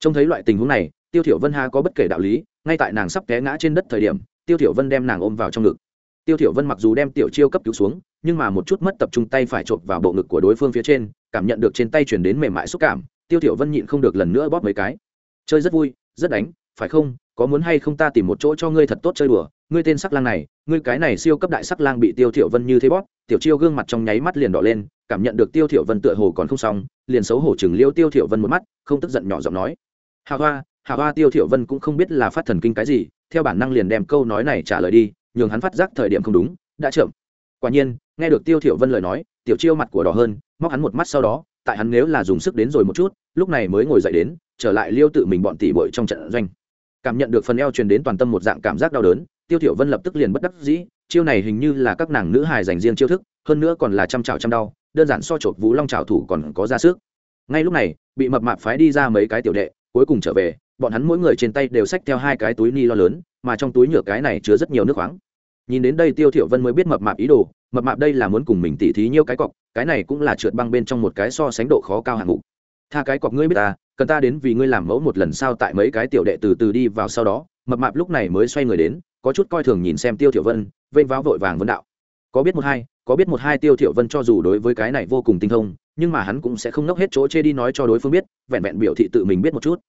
S1: Trông thấy loại tình huống này, tiêu thiểu vân ha có bất kể đạo lý, ngay tại nàng sắp té ngã trên đất thời điểm, tiêu thiểu vân đem nàng ôm vào trong ngực. Tiêu thiểu vân mặc dù đem tiểu chiêu cấp cứu xuống nhưng mà một chút mất tập trung tay phải chộp vào bộ ngực của đối phương phía trên, cảm nhận được trên tay truyền đến mềm mại xúc cảm, tiêu tiểu vân nhịn không được lần nữa bóp mấy cái. Chơi rất vui, rất đánh, phải không? Có muốn hay không ta tìm một chỗ cho ngươi thật tốt chơi đùa? Ngươi tên sắc lang này, ngươi cái này siêu cấp đại sắc lang bị tiêu tiểu vân như thế bóp. Tiểu chiêu gương mặt trong nháy mắt liền đỏ lên, cảm nhận được tiêu tiểu vân tựa hồ còn không xong, liền xấu hổ chừng liêu tiêu tiểu vân một mắt, không tức giận nhỏ giọng nói, hà hoa hà hoa, tiêu tiểu vân cũng không biết là phát thần kinh cái gì, theo bản năng liền đem câu nói này trả lời đi, nhường hắn phát giác thời điểm không đúng, đã chậm quả nhiên, nghe được tiêu thiểu vân lời nói, tiểu chiêu mặt của đỏ hơn, móc hắn một mắt sau đó, tại hắn nếu là dùng sức đến rồi một chút, lúc này mới ngồi dậy đến, trở lại liêu tự mình bọn tỷ bội trong trận doanh. Cảm nhận được phần eo truyền đến toàn tâm một dạng cảm giác đau đớn, tiêu thiểu vân lập tức liền bất đắc dĩ, chiêu này hình như là các nàng nữ hài dành riêng chiêu thức, hơn nữa còn là trăm chảo trăm đau, đơn giản so chột vũ long chảo thủ còn có ra sức. Ngay lúc này, bị mập mạp phái đi ra mấy cái tiểu đệ, cuối cùng trở về, bọn hắn mỗi người trên tay đều xách theo hai cái túi ni lo lớn, mà trong túi nhựa cái này chứa rất nhiều nước khoáng nhìn đến đây tiêu thiểu vân mới biết mập mạp ý đồ, mập mạp đây là muốn cùng mình tỉ thí nhiêu cái cọc, cái này cũng là trượt băng bên trong một cái so sánh độ khó cao hạng mục. Tha cái cọc ngươi biết ta, cần ta đến vì ngươi làm mẫu một lần sao tại mấy cái tiểu đệ từ từ đi vào sau đó, mập mạp lúc này mới xoay người đến, có chút coi thường nhìn xem tiêu thiểu vân, vênh váo vội vàng vấn đạo. Có biết một hai, có biết một hai tiêu thiểu vân cho dù đối với cái này vô cùng tinh thông, nhưng mà hắn cũng sẽ không nốc hết chỗ chê đi nói cho đối phương biết, vẹn vẹn biểu thị tự mình biết một chút.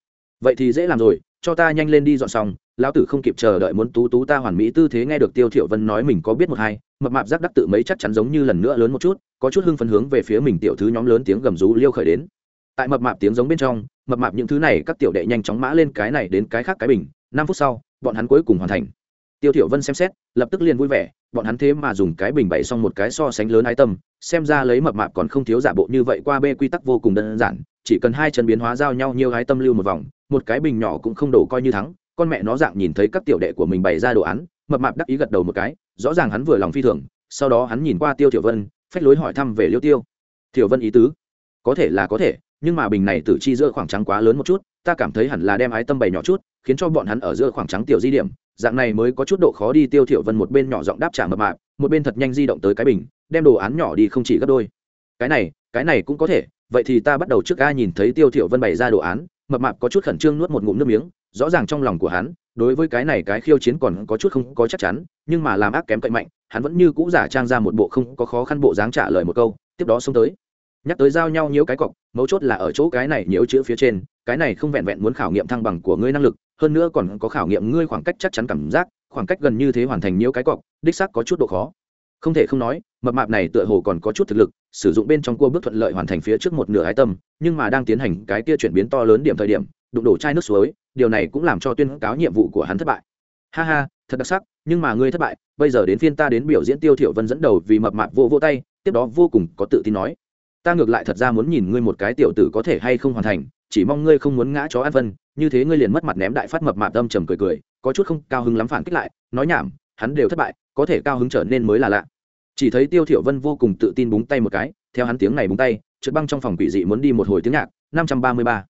S1: Vậy thì dễ làm rồi cho ta nhanh lên đi dọn xong, lão tử không kịp chờ đợi muốn tú tú ta hoàn mỹ tư thế nghe được tiêu thiểu vân nói mình có biết một hai, mập mạp giác đắc tự mấy chắc chắn giống như lần nữa lớn một chút, có chút hưng phấn hướng về phía mình tiểu thứ nhóm lớn tiếng gầm rú liêu khởi đến. Tại mập mạp tiếng giống bên trong, mập mạp những thứ này các tiểu đệ nhanh chóng mã lên cái này đến cái khác cái bình, năm phút sau, bọn hắn cuối cùng hoàn thành. Tiêu thiểu vân xem xét, lập tức liền vui vẻ, bọn hắn thế mà dùng cái bình bày xong một cái so sánh lớn ái tâm, xem ra lấy mập mạp còn không thiếu giả bộ như vậy qua bê quy tắc vô cùng đơn giản chỉ cần hai chân biến hóa giao nhau nhiều gái tâm lưu một vòng, một cái bình nhỏ cũng không đổ coi như thắng, con mẹ nó dạng nhìn thấy các tiểu đệ của mình bày ra đồ án, mập mạp đắc ý gật đầu một cái, rõ ràng hắn vừa lòng phi thường, sau đó hắn nhìn qua tiêu tiểu vân, phách lối hỏi thăm về liêu tiêu. Tiểu vân ý tứ, có thể là có thể, nhưng mà bình này tử chi giữa khoảng trắng quá lớn một chút, ta cảm thấy hẳn là đem ái tâm bày nhỏ chút, khiến cho bọn hắn ở giữa khoảng trắng tiểu di điểm, dạng này mới có chút độ khó đi. Tiêu tiểu vân một bên nhỏ giọng đáp trả mập mạp, một bên thật nhanh di động tới cái bình, đem đồ án nhỏ đi không chỉ gấp đôi. Cái này cái này cũng có thể vậy thì ta bắt đầu trước a nhìn thấy tiêu tiểu vân bày ra đồ án, mập mạp có chút khẩn trương nuốt một ngụm nước miếng, rõ ràng trong lòng của hắn, đối với cái này cái khiêu chiến còn có chút không có chắc chắn, nhưng mà làm ác kém cậy mạnh, hắn vẫn như cũ giả trang ra một bộ không có khó khăn bộ dáng trả lời một câu, tiếp đó xông tới. Nhắc tới giao nhau nhiễu cái cọc, mấu chốt là ở chỗ cái này nhiễu chữ phía trên, cái này không vẹn vẹn muốn khảo nghiệm thăng bằng của ngươi năng lực, hơn nữa còn có khảo nghiệm ngươi khoảng cách chắc chắn cảm giác, khoảng cách gần như thế hoàn thành nhiễu cái cọc, đích xác có chút độ khó. Không thể không nói mập mạp này tựa hồ còn có chút thực lực, sử dụng bên trong cua bước thuận lợi hoàn thành phía trước một nửa ái tâm, nhưng mà đang tiến hành cái kia chuyển biến to lớn điểm thời điểm, đụng đổ chai nước suối, điều này cũng làm cho tuyên cáo nhiệm vụ của hắn thất bại. Ha ha, thật đặc sắc, nhưng mà ngươi thất bại, bây giờ đến phiên ta đến biểu diễn tiêu thiểu vân dẫn đầu vì mập mạp vô vô tay, tiếp đó vô cùng có tự tin nói. Ta ngược lại thật ra muốn nhìn ngươi một cái tiểu tử có thể hay không hoàn thành, chỉ mong ngươi không muốn ngã chó ăn vân như thế ngươi liền mất mặt ném đại phát mập mạp âm trầm cười cười, có chút không cao hứng lắm phản kích lại, nói nhảm, hắn đều thất bại, có thể cao hứng trở nên mới là lạ chỉ thấy tiêu thiểu vân vô cùng tự tin búng tay một cái, theo hắn tiếng này búng tay, trượt băng trong phòng quỷ dị muốn đi một hồi tiếng nhạc 533.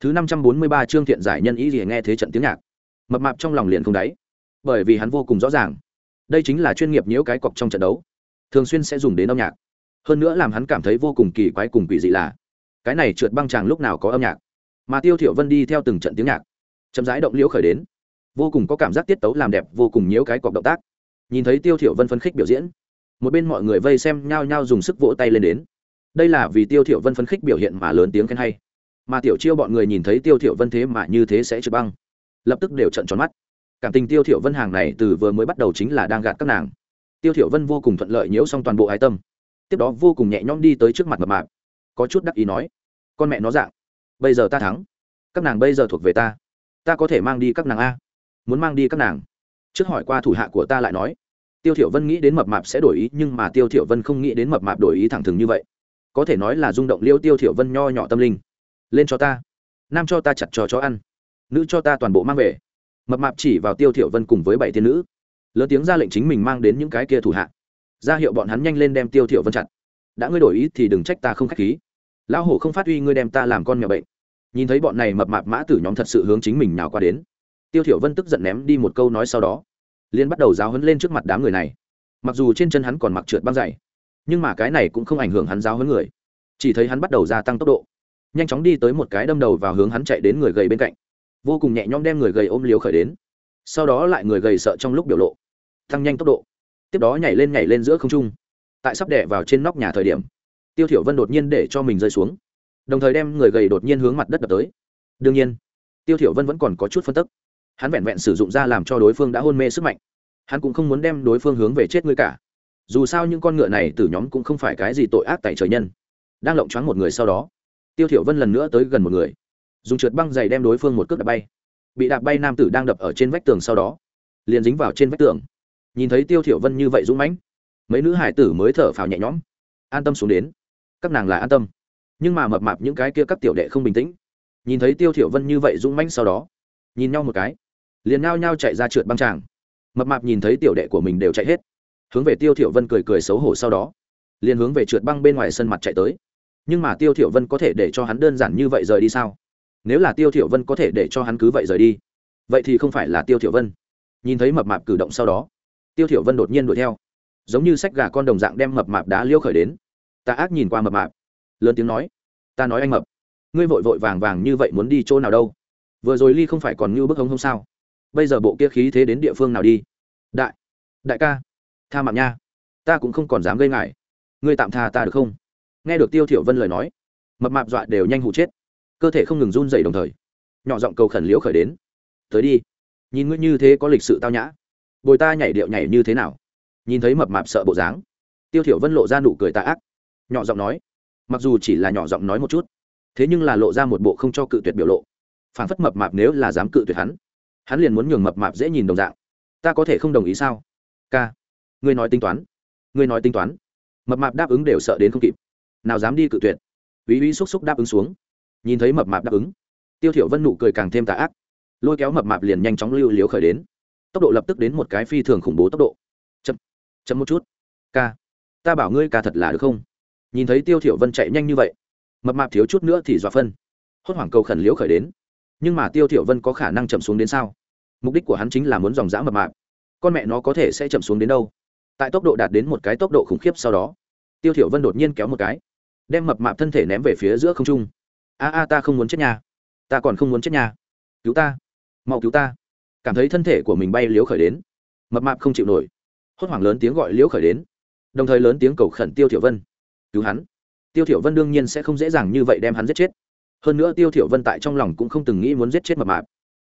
S1: thứ 543 trương thiện giải nhân ý gì nghe thế trận tiếng nhạc. Mập mạp trong lòng liền không đáy, bởi vì hắn vô cùng rõ ràng, đây chính là chuyên nghiệp nhiễu cái cọc trong trận đấu, thường xuyên sẽ dùng đến âm nhạc. Hơn nữa làm hắn cảm thấy vô cùng kỳ quái cùng quỷ dị là, cái này trượt băng chàng lúc nào có âm nhạc, mà tiêu thiểu vân đi theo từng trận tiếng nhạc, chậm rãi động liễu khởi đến, vô cùng có cảm giác tiết tấu làm đẹp, vô cùng nhiễu cái cọc động tác. Nhìn thấy tiêu thiểu vân phân khích biểu diễn một bên mọi người vây xem nhao nhao dùng sức vỗ tay lên đến. Đây là vì tiêu thiểu vân phân khích biểu hiện mà lớn tiếng khen hay. Mà tiểu chiêu bọn người nhìn thấy tiêu thiểu vân thế mà như thế sẽ trượt băng. Lập tức đều trợn tròn mắt. Cảm tình tiêu thiểu vân hàng này từ vừa mới bắt đầu chính là đang gạt các nàng. Tiêu thiểu vân vô cùng thuận lợi nhiễu xong toàn bộ ái tâm. Tiếp đó vô cùng nhẹ nhõm đi tới trước mặt mập mạp. Có chút đắc ý nói, con mẹ nó dạng, bây giờ ta thắng. Các nàng bây giờ thuộc về ta. Ta có thể mang đi các nàng a. Muốn mang đi các nàng. Trước hỏi qua thủ hạ của ta lại nói tiêu thiểu vân nghĩ đến mập mạp sẽ đổi ý, nhưng mà tiêu thiểu vân không nghĩ đến mập mạp đổi ý thẳng thừng như vậy. Có thể nói là rung động liêu tiêu thiểu vân nho nhỏ tâm linh. Lên cho ta, nam cho ta chặt cho chó ăn, nữ cho ta toàn bộ mang về. Mập mạp chỉ vào tiêu thiểu vân cùng với bảy tiên nữ. Lớn tiếng ra lệnh chính mình mang đến những cái kia thủ hạ. Ra hiệu bọn hắn nhanh lên đem tiêu thiểu vân chặn đã ngươi đổi ý thì đừng trách ta không khách khí. Lão hổ không phát uy ngươi đem ta làm con mèo bệnh. Nhìn thấy bọn này mập mạp mã tử nhóm thật sự hướng chính mình nào qua đến, tiêu thiểu vân tức giận ném đi một câu nói sau đó liên bắt đầu giáo huấn lên trước mặt đám người này. Mặc dù trên chân hắn còn mặc trượt băng dày, nhưng mà cái này cũng không ảnh hưởng hắn giáo huấn người. Chỉ thấy hắn bắt đầu gia tăng tốc độ. Nhanh chóng đi tới một cái đâm đầu vào hướng hắn chạy đến người gầy bên cạnh. Vô cùng nhẹ nhõm đem người gầy ôm liều khởi đến. Sau đó lại người gầy sợ trong lúc biểu lộ, tăng nhanh tốc độ. Tiếp đó nhảy lên nhảy lên giữa không trung. Tại sắp đẻ vào trên nóc nhà thời điểm, tiêu thiểu vân đột nhiên để cho mình rơi xuống. Đồng thời đem người gầy đột nhiên hướng mặt đất đập tới. Đương nhiên, tiêu thiểu vân vẫn còn có chút phân tức hắn vẹn vẹn sử dụng ra làm cho đối phương đã hôn mê sức mạnh. Hắn cũng không muốn đem đối phương hướng về chết ngươi cả. Dù sao những con ngựa này từ nhóm cũng không phải cái gì tội ác tại trời nhân. Đang lộng choáng một người sau đó, tiêu thiểu vân lần nữa tới gần một người. Dùng trượt băng dày đem đối phương một cước đạp bay. Bị đạp bay nam tử đang đập ở trên vách tường sau đó, liền dính vào trên vách tường. Nhìn thấy tiêu thiểu vân như vậy dũng mãnh, mấy nữ hải tử mới thở phào nhẹ nhõm. An tâm xuống đến. Các nàng là an tâm. Nhưng mà mập mạp những cái kia các tiểu đệ không bình tĩnh. Nhìn thấy tiêu thiểu vân như vậy dũng mãnh sau đó, nhìn nhau một cái liền nao nhao chạy ra trượt băng tràng. Mập mạp nhìn thấy tiểu đệ của mình đều chạy hết. Hướng về tiêu thiểu vân cười cười xấu hổ sau đó, liền hướng về trượt băng bên ngoài sân mặt chạy tới. Nhưng mà tiêu thiểu vân có thể để cho hắn đơn giản như vậy rời đi sao? Nếu là tiêu thiểu vân có thể để cho hắn cứ vậy rời đi, vậy thì không phải là tiêu thiểu vân. Nhìn thấy mập mạp cử động sau đó, tiêu thiểu vân đột nhiên đuổi theo, giống như sách gà con đồng dạng đem mập mạp đá liêu khởi đến. Ta ác nhìn qua mập mạp, lớn tiếng nói, ta nói anh mập, ngươi vội vội vàng vàng như vậy muốn đi chỗ nào đâu? Vừa rồi ly không phải còn như bức hống không sao? Bây giờ bộ kia khí thế đến địa phương nào đi? Đại đại ca, tha mạng nha. Ta cũng không còn dám gây ngại. Ngươi tạm tha ta được không? Nghe được tiêu thiểu vân lời nói, mập mạp dọa đều nhanh hụ chết. Cơ thể không ngừng run rẩy đồng thời, nhỏ giọng cầu khẩn liễu khởi đến. Tới đi, nhìn ngươi như thế có lịch sự tao nhã. Bồi ta nhảy điệu nhảy như thế nào? Nhìn thấy mập mạp sợ bộ dáng, tiêu thiểu vân lộ ra nụ cười tà ác. Nhỏ giọng nói, mặc dù chỉ là nhỏ giọng nói một chút, thế nhưng là lộ ra một bộ không cho cự tuyệt biểu lộ. Phản phất mập mạp nếu là dám cự tuyệt hắn hắn liền muốn nhường mập mạp dễ nhìn đồng dạng. Ta có thể không đồng ý sao? Ca ngươi nói tính toán. Ngươi nói tính toán. Mập mạp đáp ứng đều sợ đến không kịp. Nào dám đi cự tuyệt. Uy uy xúc xúc đáp ứng xuống. Nhìn thấy mập mạp đáp ứng, tiêu thiểu vân nụ cười càng thêm tà ác. Lôi kéo mập mạp liền nhanh chóng lưu liếu khởi đến. Tốc độ lập tức đến một cái phi thường khủng bố tốc độ. Chậm chậm một chút. Ca ta bảo ngươi ca thật là được không? Nhìn thấy tiêu thiểu vân chạy nhanh như vậy, mập mạp thiếu chút nữa thì dọa phân. Hốt hoảng cầu khẩn liếu khởi đến nhưng mà tiêu thiểu vân có khả năng chậm xuống đến sao? Mục đích của hắn chính là muốn dòng dã mập mạp. Con mẹ nó có thể sẽ chậm xuống đến đâu? Tại tốc độ đạt đến một cái tốc độ khủng khiếp sau đó, tiêu thiểu vân đột nhiên kéo một cái, đem mập mạp thân thể ném về phía giữa không trung. A a, ta không muốn chết nhà ta còn không muốn chết nhà cứu ta. Mau cứu ta. Cảm thấy thân thể của mình bay liếu khởi đến. Mập mạp không chịu nổi. Hốt hoảng lớn tiếng gọi liếu khởi đến. Đồng thời lớn tiếng cầu khẩn tiêu thiểu vân. Cứu hắn. Tiêu thiểu vân đương nhiên sẽ không dễ dàng như vậy đem hắn giết chết hơn nữa tiêu thiểu vân tại trong lòng cũng không từng nghĩ muốn giết chết mập mạp.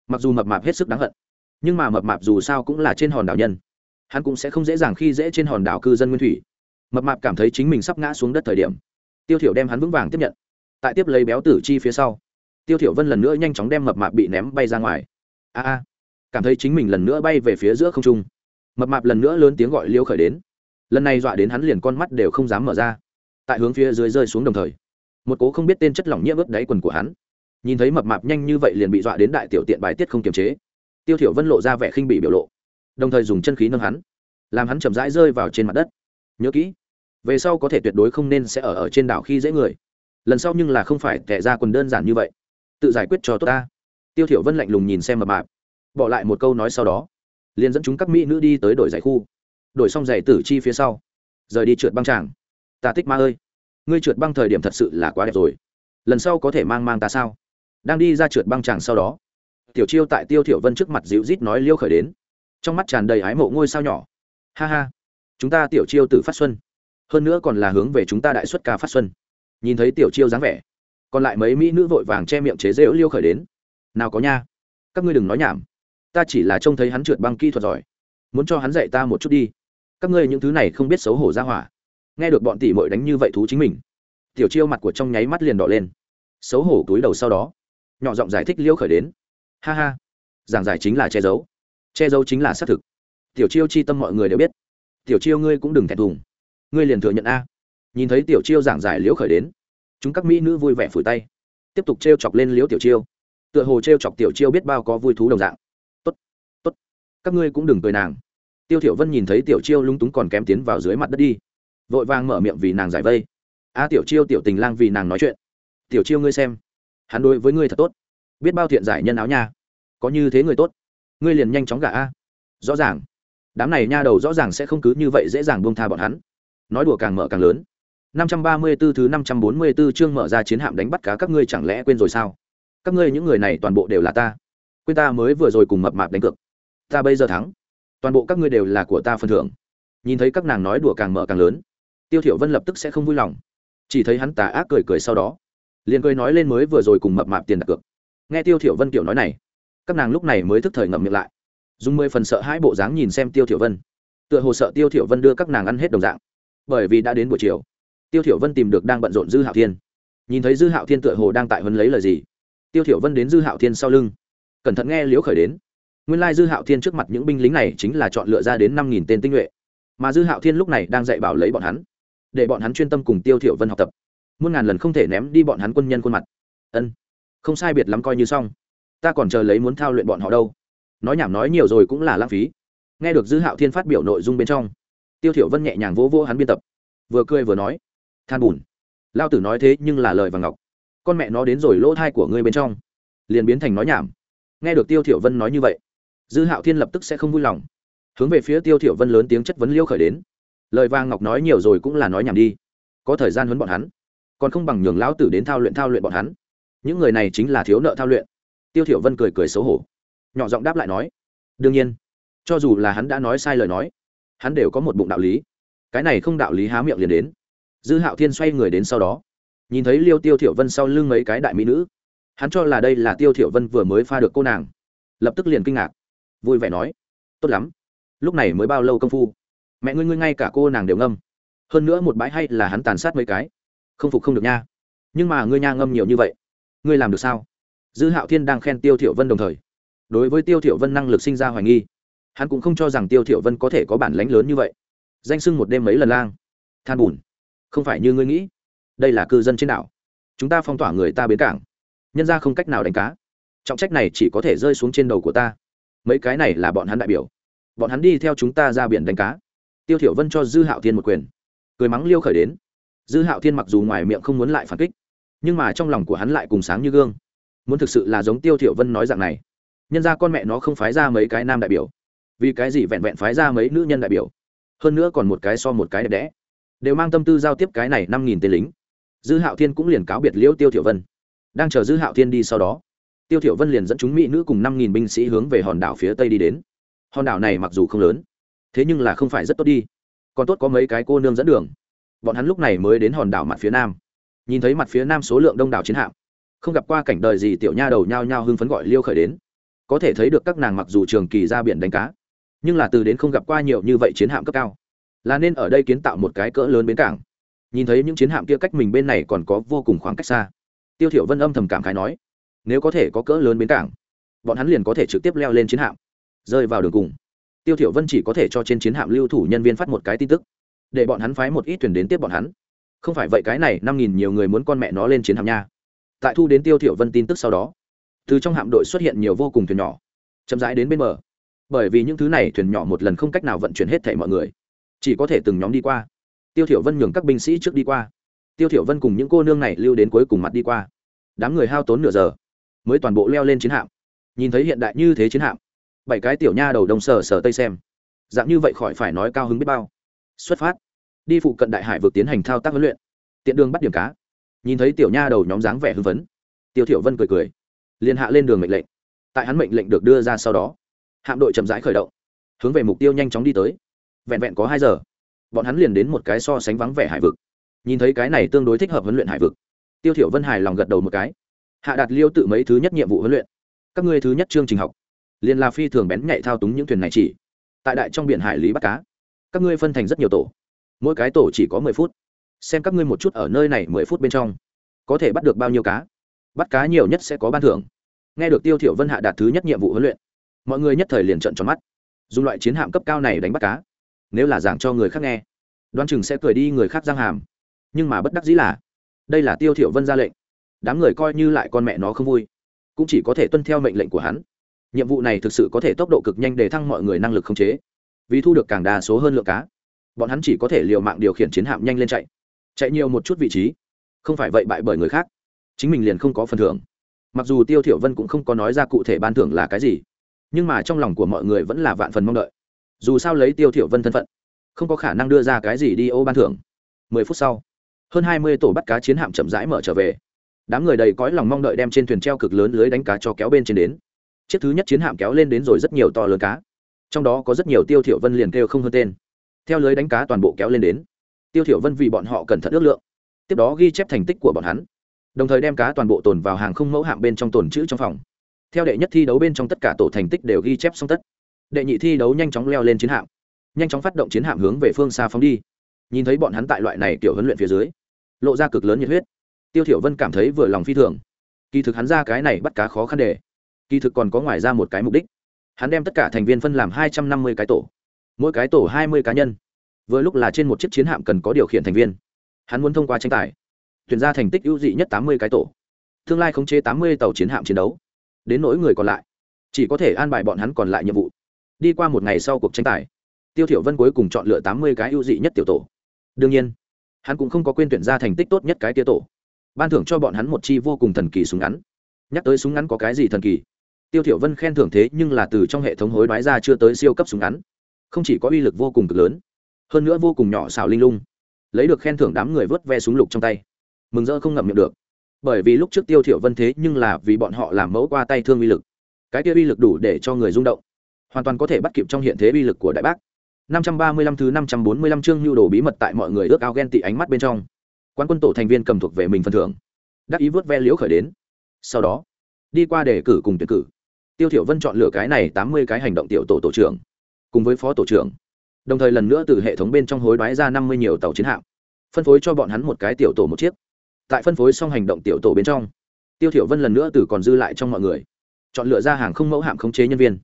S1: Mặc dù mập mạp hết sức đáng hận, nhưng mà mập mạp dù sao cũng là trên hòn đảo nhân. Hắn cũng sẽ không dễ dàng khi dễ trên hòn đảo cư dân nguyên thủy. Mập mạp cảm thấy chính mình sắp ngã xuống đất thời điểm, tiêu thiểu đem hắn vững vàng tiếp nhận. Tại tiếp lấy béo tử chi phía sau, tiêu thiểu vân lần nữa nhanh chóng đem mập mạp bị ném bay ra ngoài. A a, cảm thấy chính mình lần nữa bay về phía giữa không trung. Mập mạp lần nữa lớn tiếng gọi liêu khởi đến. Lần này dọa đến hắn liền con mắt đều không dám mở ra. Tại hướng phía dưới rơi xuống đồng thời một cố không biết tên chất lỏng nhiễm ướt đáy quần của hắn. Nhìn thấy mập mạp nhanh như vậy liền bị dọa đến đại tiểu tiện bài tiết không kiềm chế. Tiêu thiểu vân lộ ra vẻ khinh bỉ biểu lộ, đồng thời dùng chân khí nâng hắn, làm hắn chậm rãi rơi vào trên mặt đất. Nhớ kỹ, về sau có thể tuyệt đối không nên sẽ ở ở trên đảo khi dễ người. Lần sau nhưng là không phải tẻ ra quần đơn giản như vậy. Tự giải quyết cho tốt ta. Tiêu thiểu vân lạnh lùng nhìn xem mập mạp, bỏ lại một câu nói sau đó, liền dẫn chúng các mỹ nữ đi tới đổi giải khu. Đổi xong giày tử chi phía sau, rời đi trượt băng tràng. Ta thích ma ơi ngươi trượt băng thời điểm thật sự là quá đẹp rồi. Lần sau có thể mang mang ta sao? Đang đi ra trượt băng chàng sau đó, tiểu chiêu tại tiêu thiểu vân trước mặt dịu rít nói liêu khởi đến. Trong mắt tràn đầy ái mộ ngôi sao nhỏ. Ha ha, chúng ta tiểu chiêu tử phát xuân. Hơn nữa còn là hướng về chúng ta đại xuất ca phát xuân. Nhìn thấy tiểu chiêu dáng vẻ, còn lại mấy mỹ nữ vội vàng che miệng chế giễu liêu khởi đến. Nào có nha, các ngươi đừng nói nhảm. Ta chỉ là trông thấy hắn trượt băng kỹ thuật giỏi. Muốn cho hắn dạy ta một chút đi. Các ngươi những thứ này không biết xấu hổ ra hỏa nghe được bọn tỷ mội đánh như vậy thú chính mình, tiểu chiêu mặt của trong nháy mắt liền đỏ lên. Xấu hổ túi đầu sau đó, nhỏ giọng giải thích liêu khởi đến. Ha ha, giảng giải chính là che giấu. Che giấu chính là xác thực. Tiểu chiêu chi tâm mọi người đều biết. Tiểu chiêu ngươi cũng đừng thẹn thùng. Ngươi liền thừa nhận a. Nhìn thấy tiểu chiêu giảng giải liễu khởi đến, chúng các mỹ nữ vui vẻ phủi tay. Tiếp tục t r e o chọc lên liễu tiểu chiêu. Tựa hồ t r e o chọc tiểu chiêu biết bao có vui thú đồng dạng. Tốt tốt, các ngươi cũng đừng cười nàng. Tiêu thiểu vân nhìn thấy tiểu chiêu lung túng còn kém tiến vào dưới mặt đất đi vội vàng mở miệng vì nàng giải vây. A tiểu chiêu, tiểu tình lang vì nàng nói chuyện. Tiểu chiêu ngươi xem, hắn đối với ngươi thật tốt. Biết bao thiện giải nhân áo nha. Có như thế người tốt. Ngươi liền nhanh chóng gả a. Rõ ràng. Đám này nha đầu rõ ràng sẽ không cứ như vậy dễ dàng buông tha bọn hắn. Nói đùa càng mở càng lớn. 534 thứ 544 chương mở ra chiến hạm đánh bắt cá các ngươi chẳng lẽ quên rồi sao? Các ngươi những người này toàn bộ đều là ta. Quên ta mới vừa rồi cùng mập mạp đánh cược. Ta bây giờ thắng. Toàn bộ các ngươi đều là của ta phần thưởng. Nhìn thấy các nàng nói đùa càng mở càng lớn tiêu thiểu vân lập tức sẽ không vui lòng. Chỉ thấy hắn tà ác cười cười sau đó, liền cười nói lên mới vừa rồi cùng mập mạp tiền đặt cược. Nghe tiêu thiểu vân kiểu nói này, các nàng lúc này mới thức thời ngậm miệng lại, dùng mười phần sợ hãi bộ dáng nhìn xem tiêu thiểu vân. Tựa hồ sợ tiêu thiểu vân đưa các nàng ăn hết đồng dạng, bởi vì đã đến buổi chiều, tiêu thiểu vân tìm được đang bận rộn dư hạo thiên. Nhìn thấy dư hạo thiên tựa hồ đang tại huấn lấy lời gì, tiêu thiểu vân đến dư hạo thiên sau lưng, cẩn thận nghe liễu khởi đến. Nguyên lai dư hạo thiên trước mặt những binh lính này chính là chọn lựa ra đến năm nghìn tên tinh nhuệ, mà dư hạo thiên lúc này đang dạy bảo lấy bọn hắn để bọn hắn chuyên tâm cùng tiêu thiểu vân học tập. Muôn ngàn lần không thể ném đi bọn hắn quân nhân khuôn mặt. Ân, không sai biệt lắm coi như xong. Ta còn chờ lấy muốn thao luyện bọn họ đâu. Nói nhảm nói nhiều rồi cũng là lãng phí. Nghe được dư hạo thiên phát biểu nội dung bên trong, tiêu thiểu vân nhẹ nhàng vỗ vỗ hắn biên tập. Vừa cười vừa nói, than bùn. Lao tử nói thế nhưng là lời và ngọc. Con mẹ nó đến rồi lỗ thai của ngươi bên trong. Liền biến thành nói nhảm. Nghe được tiêu thiểu vân nói như vậy, dư hạo thiên lập tức sẽ không vui lòng. Hướng về phía tiêu thiểu vân lớn tiếng chất vấn liêu khởi đến lời vàng ngọc nói nhiều rồi cũng là nói nhảm đi. Có thời gian huấn bọn hắn. Còn không bằng nhường lão tử đến thao luyện thao luyện bọn hắn. Những người này chính là thiếu nợ thao luyện. Tiêu thiểu vân cười cười xấu hổ. Nhỏ giọng đáp lại nói, đương nhiên, cho dù là hắn đã nói sai lời nói, hắn đều có một bụng đạo lý. Cái này không đạo lý há miệng liền đến. Dư hạo thiên xoay người đến sau đó, nhìn thấy liêu tiêu thiểu vân sau lưng mấy cái đại mỹ nữ. Hắn cho là đây là tiêu thiểu vân vừa mới pha được cô nàng. Lập tức liền kinh ngạc, vui vẻ nói, tốt lắm, lúc này mới bao lâu công phu? Mẹ ngươi ngươi ngay cả cô nàng đều ngâm. Hơn nữa một bãi hay là hắn tàn sát mấy cái. Không phục không được nha. Nhưng mà ngươi nha ngâm nhiều như vậy, ngươi làm được sao? Dư hạo thiên đang khen tiêu thiểu vân đồng thời, đối với tiêu thiểu vân năng lực sinh ra hoài nghi. Hắn cũng không cho rằng tiêu thiểu vân có thể có bản lãnh lớn như vậy. Danh sưng một đêm mấy lần lang. Than bùn. Không phải như ngươi nghĩ. Đây là cư dân trên đảo. Chúng ta phong tỏa người ta bến cảng. Nhân ra không cách nào đánh cá. Trọng trách này chỉ có thể rơi xuống trên đầu của ta. Mấy cái này là bọn hắn đại biểu. Bọn hắn đi theo chúng ta ra biển đánh cá tiêu thiểu vân cho dư hạo thiên một quyền. Cười mắng liêu khởi đến. Dư hạo thiên mặc dù ngoài miệng không muốn lại phản kích, nhưng mà trong lòng của hắn lại cùng sáng như gương. Muốn thực sự là giống tiêu thiểu vân nói dạng này. Nhân ra con mẹ nó không phái ra mấy cái nam đại biểu. Vì cái gì vẹn vẹn phái ra mấy nữ nhân đại biểu? Hơn nữa còn một cái so một cái đẹp đẽ. Đều mang tâm tư giao tiếp cái này năm nghìn tên lính. Dư hạo thiên cũng liền cáo biệt liễu tiêu thiểu vân. Đang chờ dư hạo thiên đi sau đó, tiêu thiểu vân liền dẫn chúng mỹ nữ cùng năm nghìn binh sĩ hướng về hòn đảo phía tây đi đến. Hòn đảo này mặc dù không lớn thế nhưng là không phải rất tốt đi. Còn tốt có mấy cái cô nương dẫn đường. Bọn hắn lúc này mới đến hòn đảo mặt phía nam. Nhìn thấy mặt phía nam số lượng đông đảo chiến hạm, không gặp qua cảnh đời gì tiểu nha đầu nhao nhao hưng phấn gọi liêu khởi đến. Có thể thấy được các nàng mặc dù trường kỳ ra biển đánh cá, nhưng là từ đến không gặp qua nhiều như vậy chiến hạm cấp cao, là nên ở đây kiến tạo một cái cỡ lớn bến cảng. Nhìn thấy những chiến hạm kia cách mình bên này còn có vô cùng khoảng cách xa, tiêu thiểu vân âm thầm cảm khái nói, nếu có thể có cỡ lớn bến cảng, bọn hắn liền có thể trực tiếp leo lên chiến hạm, rơi vào đường cùng tiêu thiểu vân chỉ có thể cho trên chiến hạm lưu thủ nhân viên phát một cái tin tức, để bọn hắn phái một ít thuyền đến tiếp bọn hắn. Không phải vậy cái này, năm nghìn nhiều người muốn con mẹ nó lên chiến hạm nha. Tại thu đến tiêu thiểu vân tin tức sau đó, từ trong hạm đội xuất hiện nhiều vô cùng thuyền nhỏ, chậm rãi đến bên bờ. Bởi vì những thứ này thuyền nhỏ một lần không cách nào vận chuyển hết thảy mọi người, chỉ có thể từng nhóm đi qua. Tiêu thiểu vân nhường các binh sĩ trước đi qua. Tiêu thiểu vân cùng những cô nương này lưu đến cuối cùng mặt đi qua. Đám người hao tốn nửa giờ, mới toàn bộ leo lên chiến hạm. Nhìn thấy hiện đại như thế chiến hạm bảy cái tiểu nha đầu đồng sở sở tây xem. Dạng như vậy khỏi phải nói cao hứng biết bao. Xuất phát. Đi phụ cận đại hải vượt tiến hành thao tác huấn luyện. Tiện đường bắt điểm cá. Nhìn thấy tiểu nha đầu nhóm dáng vẻ hưng phấn. Tiêu thiểu vân cười cười. Liền hạ lên đường mệnh lệnh. Tại hắn mệnh lệnh được đưa ra sau đó, hạm đội chậm rãi khởi động. Hướng về mục tiêu nhanh chóng đi tới. Vẹn vẹn có hai giờ, bọn hắn liền đến một cái so sánh vắng vẻ hải vực. Nhìn thấy cái này tương đối thích hợp huấn luyện hải vực. Tiêu thiểu vân hài lòng gật đầu một cái. Hạ đạt liêu tự mấy thứ nhất nhiệm vụ huấn luyện. Các ngươi thứ nhất chương trình học liền là phi thường bén nhạy thao túng những thuyền này chỉ. Tại đại trong biển hải lý bắt cá, các ngươi phân thành rất nhiều tổ. Mỗi cái tổ chỉ có mười phút. Xem các ngươi một chút ở nơi này mười phút bên trong, có thể bắt được bao nhiêu cá. Bắt cá nhiều nhất sẽ có ban thưởng. Nghe được tiêu thiểu vân hạ đạt thứ nhất nhiệm vụ huấn luyện, mọi người nhất thời liền trợn tròn mắt. Dùng loại chiến hạm cấp cao này đánh bắt cá, nếu là giảng cho người khác nghe Đoan chừng sẽ cười đi người khác giang hàm. Nhưng mà bất đắc dĩ là, đây là tiêu thiểu vân ra lệnh. Đám người coi như lại con mẹ nó không vui, cũng chỉ có thể tuân theo mệnh lệnh của hắn nhiệm vụ này thực sự có thể tốc độ cực nhanh để thăng mọi người năng lực khống chế. Vì thu được càng đa số hơn lượng cá, bọn hắn chỉ có thể liều mạng điều khiển chiến hạm nhanh lên chạy. Chạy nhiều một chút vị trí, không phải vậy bại bởi người khác. Chính mình liền không có phần thưởng. Mặc dù tiêu thiểu vân cũng không có nói ra cụ thể ban thưởng là cái gì, nhưng mà trong lòng của mọi người vẫn là vạn phần mong đợi. Dù sao lấy tiêu thiểu vân thân phận, không có khả năng đưa ra cái gì đi ô ban thưởng. Mười phút sau, hơn hai mươi tổ bắt cá chiến hạm chậm rãi mở trở về. Đám người đầy cõi lòng mong đợi đem trên thuyền treo cực lớn lưới đánh cá cho kéo bên trên đến chiếc thứ nhất chiến hạm kéo lên đến rồi rất nhiều to lớn cá. Trong đó có rất nhiều tiêu thiểu vân liền kêu không hơn tên. Theo lưới đánh cá toàn bộ kéo lên đến. Tiêu thiểu vân vì bọn họ cẩn thận ước lượng, tiếp đó ghi chép thành tích của bọn hắn, đồng thời đem cá toàn bộ tồn vào hàng không mẫu hạm bên trong tồn trữ trong phòng. Theo đệ nhất thi đấu bên trong tất cả tổ thành tích đều ghi chép xong tất. Đệ nhị thi đấu nhanh chóng leo lên chiến hạm, nhanh chóng phát động chiến hạm hướng về phương xa phóng đi. Nhìn thấy bọn hắn tại loại này kiểu huấn luyện phía dưới, lộ ra cực lớn nhiệt huyết. Tiêu thiểu vân cảm thấy vừa lòng phi thường. Kỳ thực hắn ra cái này bắt cá khó khăn để kỳ thực còn có ngoài ra một cái mục đích. Hắn đem tất cả thành viên phân làm hai trăm năm mươi cái tổ. Mỗi cái tổ hai mươi cá nhân. Vừa lúc là trên một chiếc chiến hạm cần có điều khiển thành viên. Hắn muốn thông qua tranh tài, tuyển ra thành tích ưu dị nhất tám mươi cái tổ. Tương lai khống chế tám mươi tàu chiến hạm chiến đấu. Đến nỗi người còn lại, chỉ có thể an bài bọn hắn còn lại nhiệm vụ. Đi qua một ngày sau cuộc tranh tài, tiêu thiểu vân cuối cùng chọn lựa tám mươi cái ưu dị nhất tiểu tổ. Đương nhiên, hắn cũng không có quên tuyển ra thành tích tốt nhất cái tia tổ. Ban thưởng cho bọn hắn một chi vô cùng thần kỳ súng ngắn. Nhắc tới súng ngắn có cái gì thần kỳ? Tiêu thiểu vân khen thưởng thế nhưng là từ trong hệ thống hối đoái ra chưa tới siêu cấp súng ngắn. Không chỉ có uy lực vô cùng cực lớn, hơn nữa vô cùng nhỏ xảo linh lung. Lấy được khen thưởng đám người vớt ve súng lục trong tay. Mừng rỡ không ngậm miệng được. Bởi vì lúc trước tiêu thiểu vân thế nhưng là vì bọn họ làm mẫu qua tay thương uy lực. Cái kia uy lực đủ để cho người rung động. Hoàn toàn có thể bắt kịp trong hiện thế uy lực của đại bác. 535 thứ 545 chương nhu đồ bí mật tại mọi người ước ao ghen tị ánh mắt bên trong. Quan quân tổ thành viên cầm thuộc về mình phần thưởng. Đắc ý vớt ve liễu khởi đến. Sau đó, đi qua đề cử cùng tuyển cử tiêu thiểu vân chọn lựa cái này 80 cái hành động tiểu tổ tổ trưởng, cùng với phó tổ trưởng. Đồng thời lần nữa từ hệ thống bên trong hối đoái ra 50 nhiều tàu chiến hạm, phân phối cho bọn hắn một cái tiểu tổ một chiếc. Tại phân phối xong hành động tiểu tổ bên trong, tiêu thiểu vân lần nữa từ còn dư lại trong mọi người, chọn lựa ra hàng không mẫu hạm khống chế nhân viên,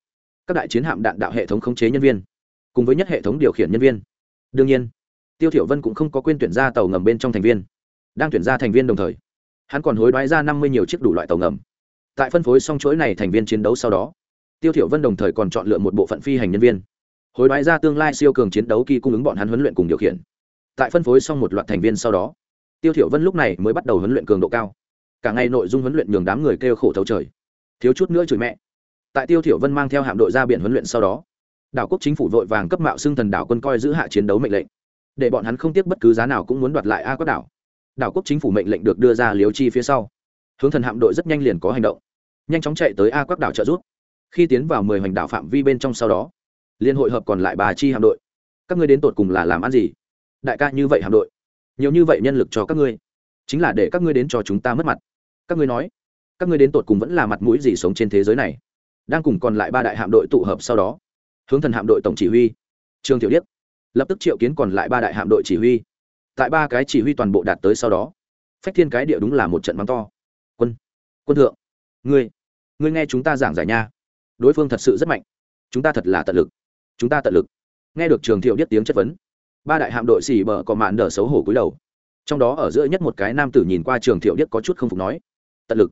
S1: các đại chiến hạm đạn đạo hệ thống khống chế nhân viên, cùng với nhất hệ thống điều khiển nhân viên. Đương nhiên, tiêu thiểu vân cũng không có quên tuyển ra tàu ngầm bên trong thành viên, đang tuyển ra thành viên đồng thời, hắn còn hối đoái ra năm mươi nhiều chiếc đủ loại tàu ngầm tại phân phối xong chuỗi này thành viên chiến đấu sau đó, tiêu thiểu vân đồng thời còn chọn lựa một bộ phận phi hành nhân viên, hối đoái ra tương lai siêu cường chiến đấu kỳ cung ứng bọn hắn huấn luyện cùng điều khiển. Tại phân phối xong một loạt thành viên sau đó, tiêu thiểu vân lúc này mới bắt đầu huấn luyện cường độ cao. Cả ngày nội dung huấn luyện nhường đám người kêu khổ thấu trời. Thiếu chút nữa chửi mẹ. Tại tiêu thiểu vân mang theo hạm đội ra biển huấn luyện sau đó, đảo quốc chính phủ vội vàng cấp mạo xưng thần đảo quân coi giữ hạ chiến đấu mệnh lệnh. Để bọn hắn không tiếc bất cứ giá nào cũng muốn đoạt lại a quốc đảo. Đảo quốc chính phủ mệnh lệnh được đưa ra liếu chi phía sau. Hướng thần hạm đội rất nhanh liền có hành động nhanh chóng chạy tới a Quắc đảo trợ giúp. Khi tiến vào mười hoành đảo phạm vi bên trong sau đó, liên hội hợp còn lại bà chi hạm đội. Các ngươi đến tột cùng là làm ăn gì? Đại ca như vậy hạm đội, nhiều như vậy nhân lực cho các ngươi, chính là để các ngươi đến cho chúng ta mất mặt. Các ngươi nói, các ngươi đến tột cùng vẫn là mặt mũi gì sống trên thế giới này? Đang cùng còn lại ba đại hạm đội tụ hợp sau đó, hướng thần hạm đội tổng chỉ huy, trương tiểu điếc, lập tức triệu kiến còn lại ba đại hạm đội chỉ huy. Tại ba cái chỉ huy toàn bộ đạt tới sau đó, phách thiên cái địa đúng là một trận mắng to. Quân quân thượng, ngươi ngươi nghe chúng ta giảng giải nha. Đối phương thật sự rất mạnh. Chúng ta thật là tận lực. Chúng ta tận lực. Nghe được trường thiệu Biết tiếng chất vấn, ba đại hạm đội xì bờ có mạn đờ xấu hổ cúi đầu. Trong đó ở giữa nhất một cái nam tử nhìn qua trường thiệu điếc có chút không phục nói, tận lực.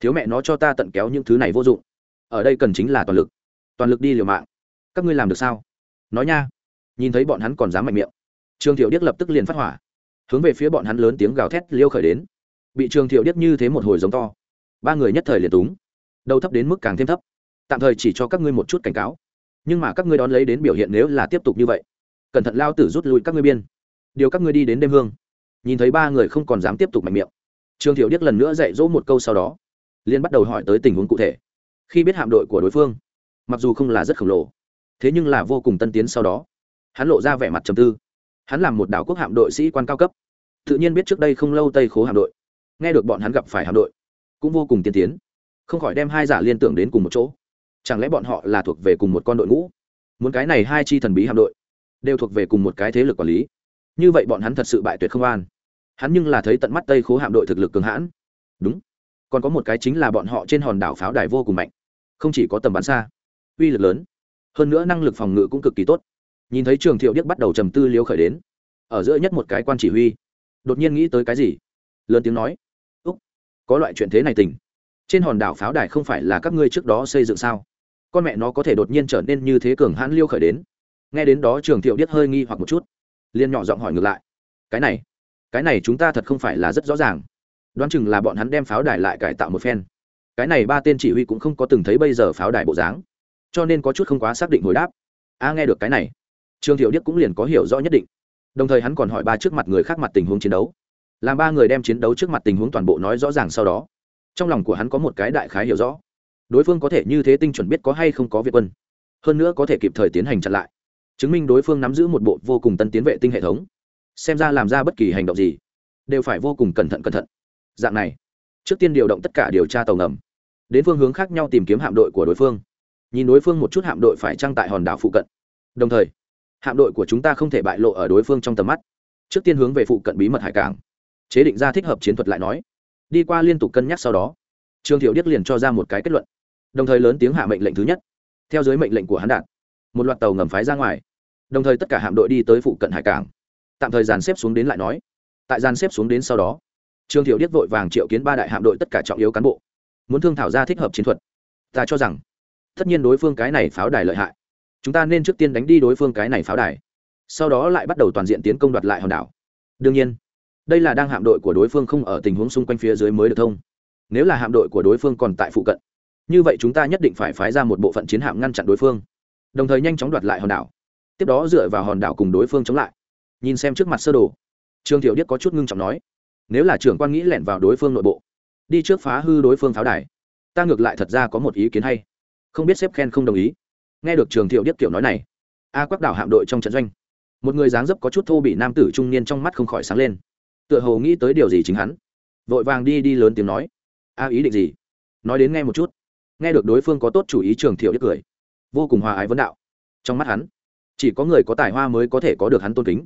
S1: Thiếu mẹ nó cho ta tận kéo những thứ này vô dụng. Ở đây cần chính là toàn lực. Toàn lực đi liều mạng. Các ngươi làm được sao? Nói nha. Nhìn thấy bọn hắn còn dám mạnh miệng, trường thiệu điếc lập tức liền phát hỏa. Hướng về phía bọn hắn lớn tiếng gào thét liêu khởi đến. Bị trường thiệu điếc như thế một hồi giống to. Ba người nhất thời liền túng đầu thấp đến mức càng thêm thấp. Tạm thời chỉ cho các ngươi một chút cảnh cáo. Nhưng mà các ngươi đón lấy đến biểu hiện nếu là tiếp tục như vậy, cẩn thận lao tử rút lui các ngươi biên. Điều các ngươi đi đến đêm hương, nhìn thấy ba người không còn dám tiếp tục mạnh miệng. Trương thiệu điếc lần nữa dạy dỗ một câu sau đó liên bắt đầu hỏi tới tình huống cụ thể. Khi biết hạm đội của đối phương, mặc dù không là rất khổng lồ, thế nhưng là vô cùng tân tiến sau đó, hắn lộ ra vẻ mặt trầm tư. Hắn làm một đảo quốc hạm đội sĩ quan cao cấp, tự nhiên biết trước đây không lâu tây khố hạm đội, nghe được bọn hắn gặp phải hạm đội, cũng vô cùng tiên tiến không khỏi đem hai giả liên tưởng đến cùng một chỗ. Chẳng lẽ bọn họ là thuộc về cùng một con đội ngũ? Muốn cái này hai chi thần bí hạm đội đều thuộc về cùng một cái thế lực quản lý. Như vậy bọn hắn thật sự bại tuyệt không an. Hắn nhưng là thấy tận mắt tây khố hạm đội thực lực cường hãn. Đúng. Còn có một cái chính là bọn họ trên hòn đảo pháo đài vô cùng mạnh. Không chỉ có tầm bắn xa, uy lực lớn. Hơn nữa năng lực phòng ngự cũng cực kỳ tốt. Nhìn thấy trường thiệu điếc bắt đầu trầm tư liêu khởi đến. Ở giữa nhất một cái quan chỉ huy. Đột nhiên nghĩ tới cái gì? Lớn tiếng nói. Úc, có loại chuyện thế này tình trên hòn đảo pháo đài không phải là các ngươi trước đó xây dựng sao? Con mẹ nó có thể đột nhiên trở nên như thế cường hãn liêu khởi đến. Nghe đến đó trường thiệu biết hơi nghi hoặc một chút. Liên nhỏ giọng hỏi ngược lại. Cái này cái này chúng ta thật không phải là rất rõ ràng. Đoán chừng là bọn hắn đem pháo đài lại cải tạo một phen. Cái này ba tên chỉ huy cũng không có từng thấy bây giờ pháo đài bộ dáng. Cho nên có chút không quá xác định hồi đáp. A, nghe được cái này. Trương thiệu điếc cũng liền có hiểu rõ nhất định. Đồng thời hắn còn hỏi ba trước mặt người khác mặt tình huống chiến đấu. Làm ba người đem chiến đấu trước mặt tình huống toàn bộ nói rõ ràng sau đó trong lòng của hắn có một cái đại khái hiểu rõ. Đối phương có thể như thế tinh chuẩn biết có hay không có việt quân. Hơn nữa có thể kịp thời tiến hành chặn lại. Chứng minh đối phương nắm giữ một bộ vô cùng tân tiến vệ tinh hệ thống. Xem ra làm ra bất kỳ hành động gì, đều phải vô cùng cẩn thận cẩn thận. Dạng này, trước tiên điều động tất cả điều tra tàu ngầm, đến phương hướng khác nhau tìm kiếm hạm đội của đối phương. Nhìn đối phương một chút hạm đội phải trăng tại hòn đảo phụ cận. Đồng thời, hạm đội của chúng ta không thể bại lộ ở đối phương trong tầm mắt. Trước tiên hướng về phụ cận bí mật hải cảng. Chế định ra thích hợp chiến thuật lại nói đi qua liên tục cân nhắc sau đó, trương thiệu điếc liền cho ra một cái kết luận, đồng thời lớn tiếng hạ mệnh lệnh thứ nhất. Theo dưới mệnh lệnh của hắn đạt, một loạt tàu ngầm phái ra ngoài. Đồng thời tất cả hạm đội đi tới phụ cận hải cảng. Tạm thời dàn xếp xuống đến lại nói. Tại dàn xếp xuống đến sau đó, trương thiệu điếc vội vàng triệu kiến ba đại hạm đội tất cả trọng yếu cán bộ, muốn thương thảo ra thích hợp chiến thuật. Ta cho rằng, tất nhiên đối phương cái này pháo đài lợi hại. Chúng ta nên trước tiên đánh đi đối phương cái này pháo đài, sau đó lại bắt đầu toàn diện tiến công đoạt lại hòn đảo. Đương nhiên đây là đang hạm đội của đối phương không ở tình huống xung quanh phía dưới mới được thông. Nếu là hạm đội của đối phương còn tại phụ cận, như vậy chúng ta nhất định phải phái ra một bộ phận chiến hạm ngăn chặn đối phương, đồng thời nhanh chóng đoạt lại hòn đảo. Tiếp đó dựa vào hòn đảo cùng đối phương chống lại. Nhìn xem trước mặt sơ đồ, trương thiệu điếc có chút ngưng trọng nói, nếu là trưởng quan nghĩ lẻn vào đối phương nội bộ, đi trước phá hư đối phương pháo đài, ta ngược lại thật ra có một ý kiến hay. Không biết sếp khen không đồng ý. Nghe được trường thiệu điếc kiểu nói này, a quắc đảo hạm đội trong trận doanh, một người dáng dấp có chút thô bị nam tử trung niên trong mắt không khỏi sáng lên tựa hồ nghĩ tới điều gì chính hắn. Vội vàng đi đi lớn tiếng nói. A, ý định gì? Nói đến nghe một chút. Nghe được đối phương có tốt chủ ý, trường thiệu đức cười. Vô cùng hòa ái vấn đạo. Trong mắt hắn, chỉ có người có tài hoa mới có thể có được hắn tôn kính.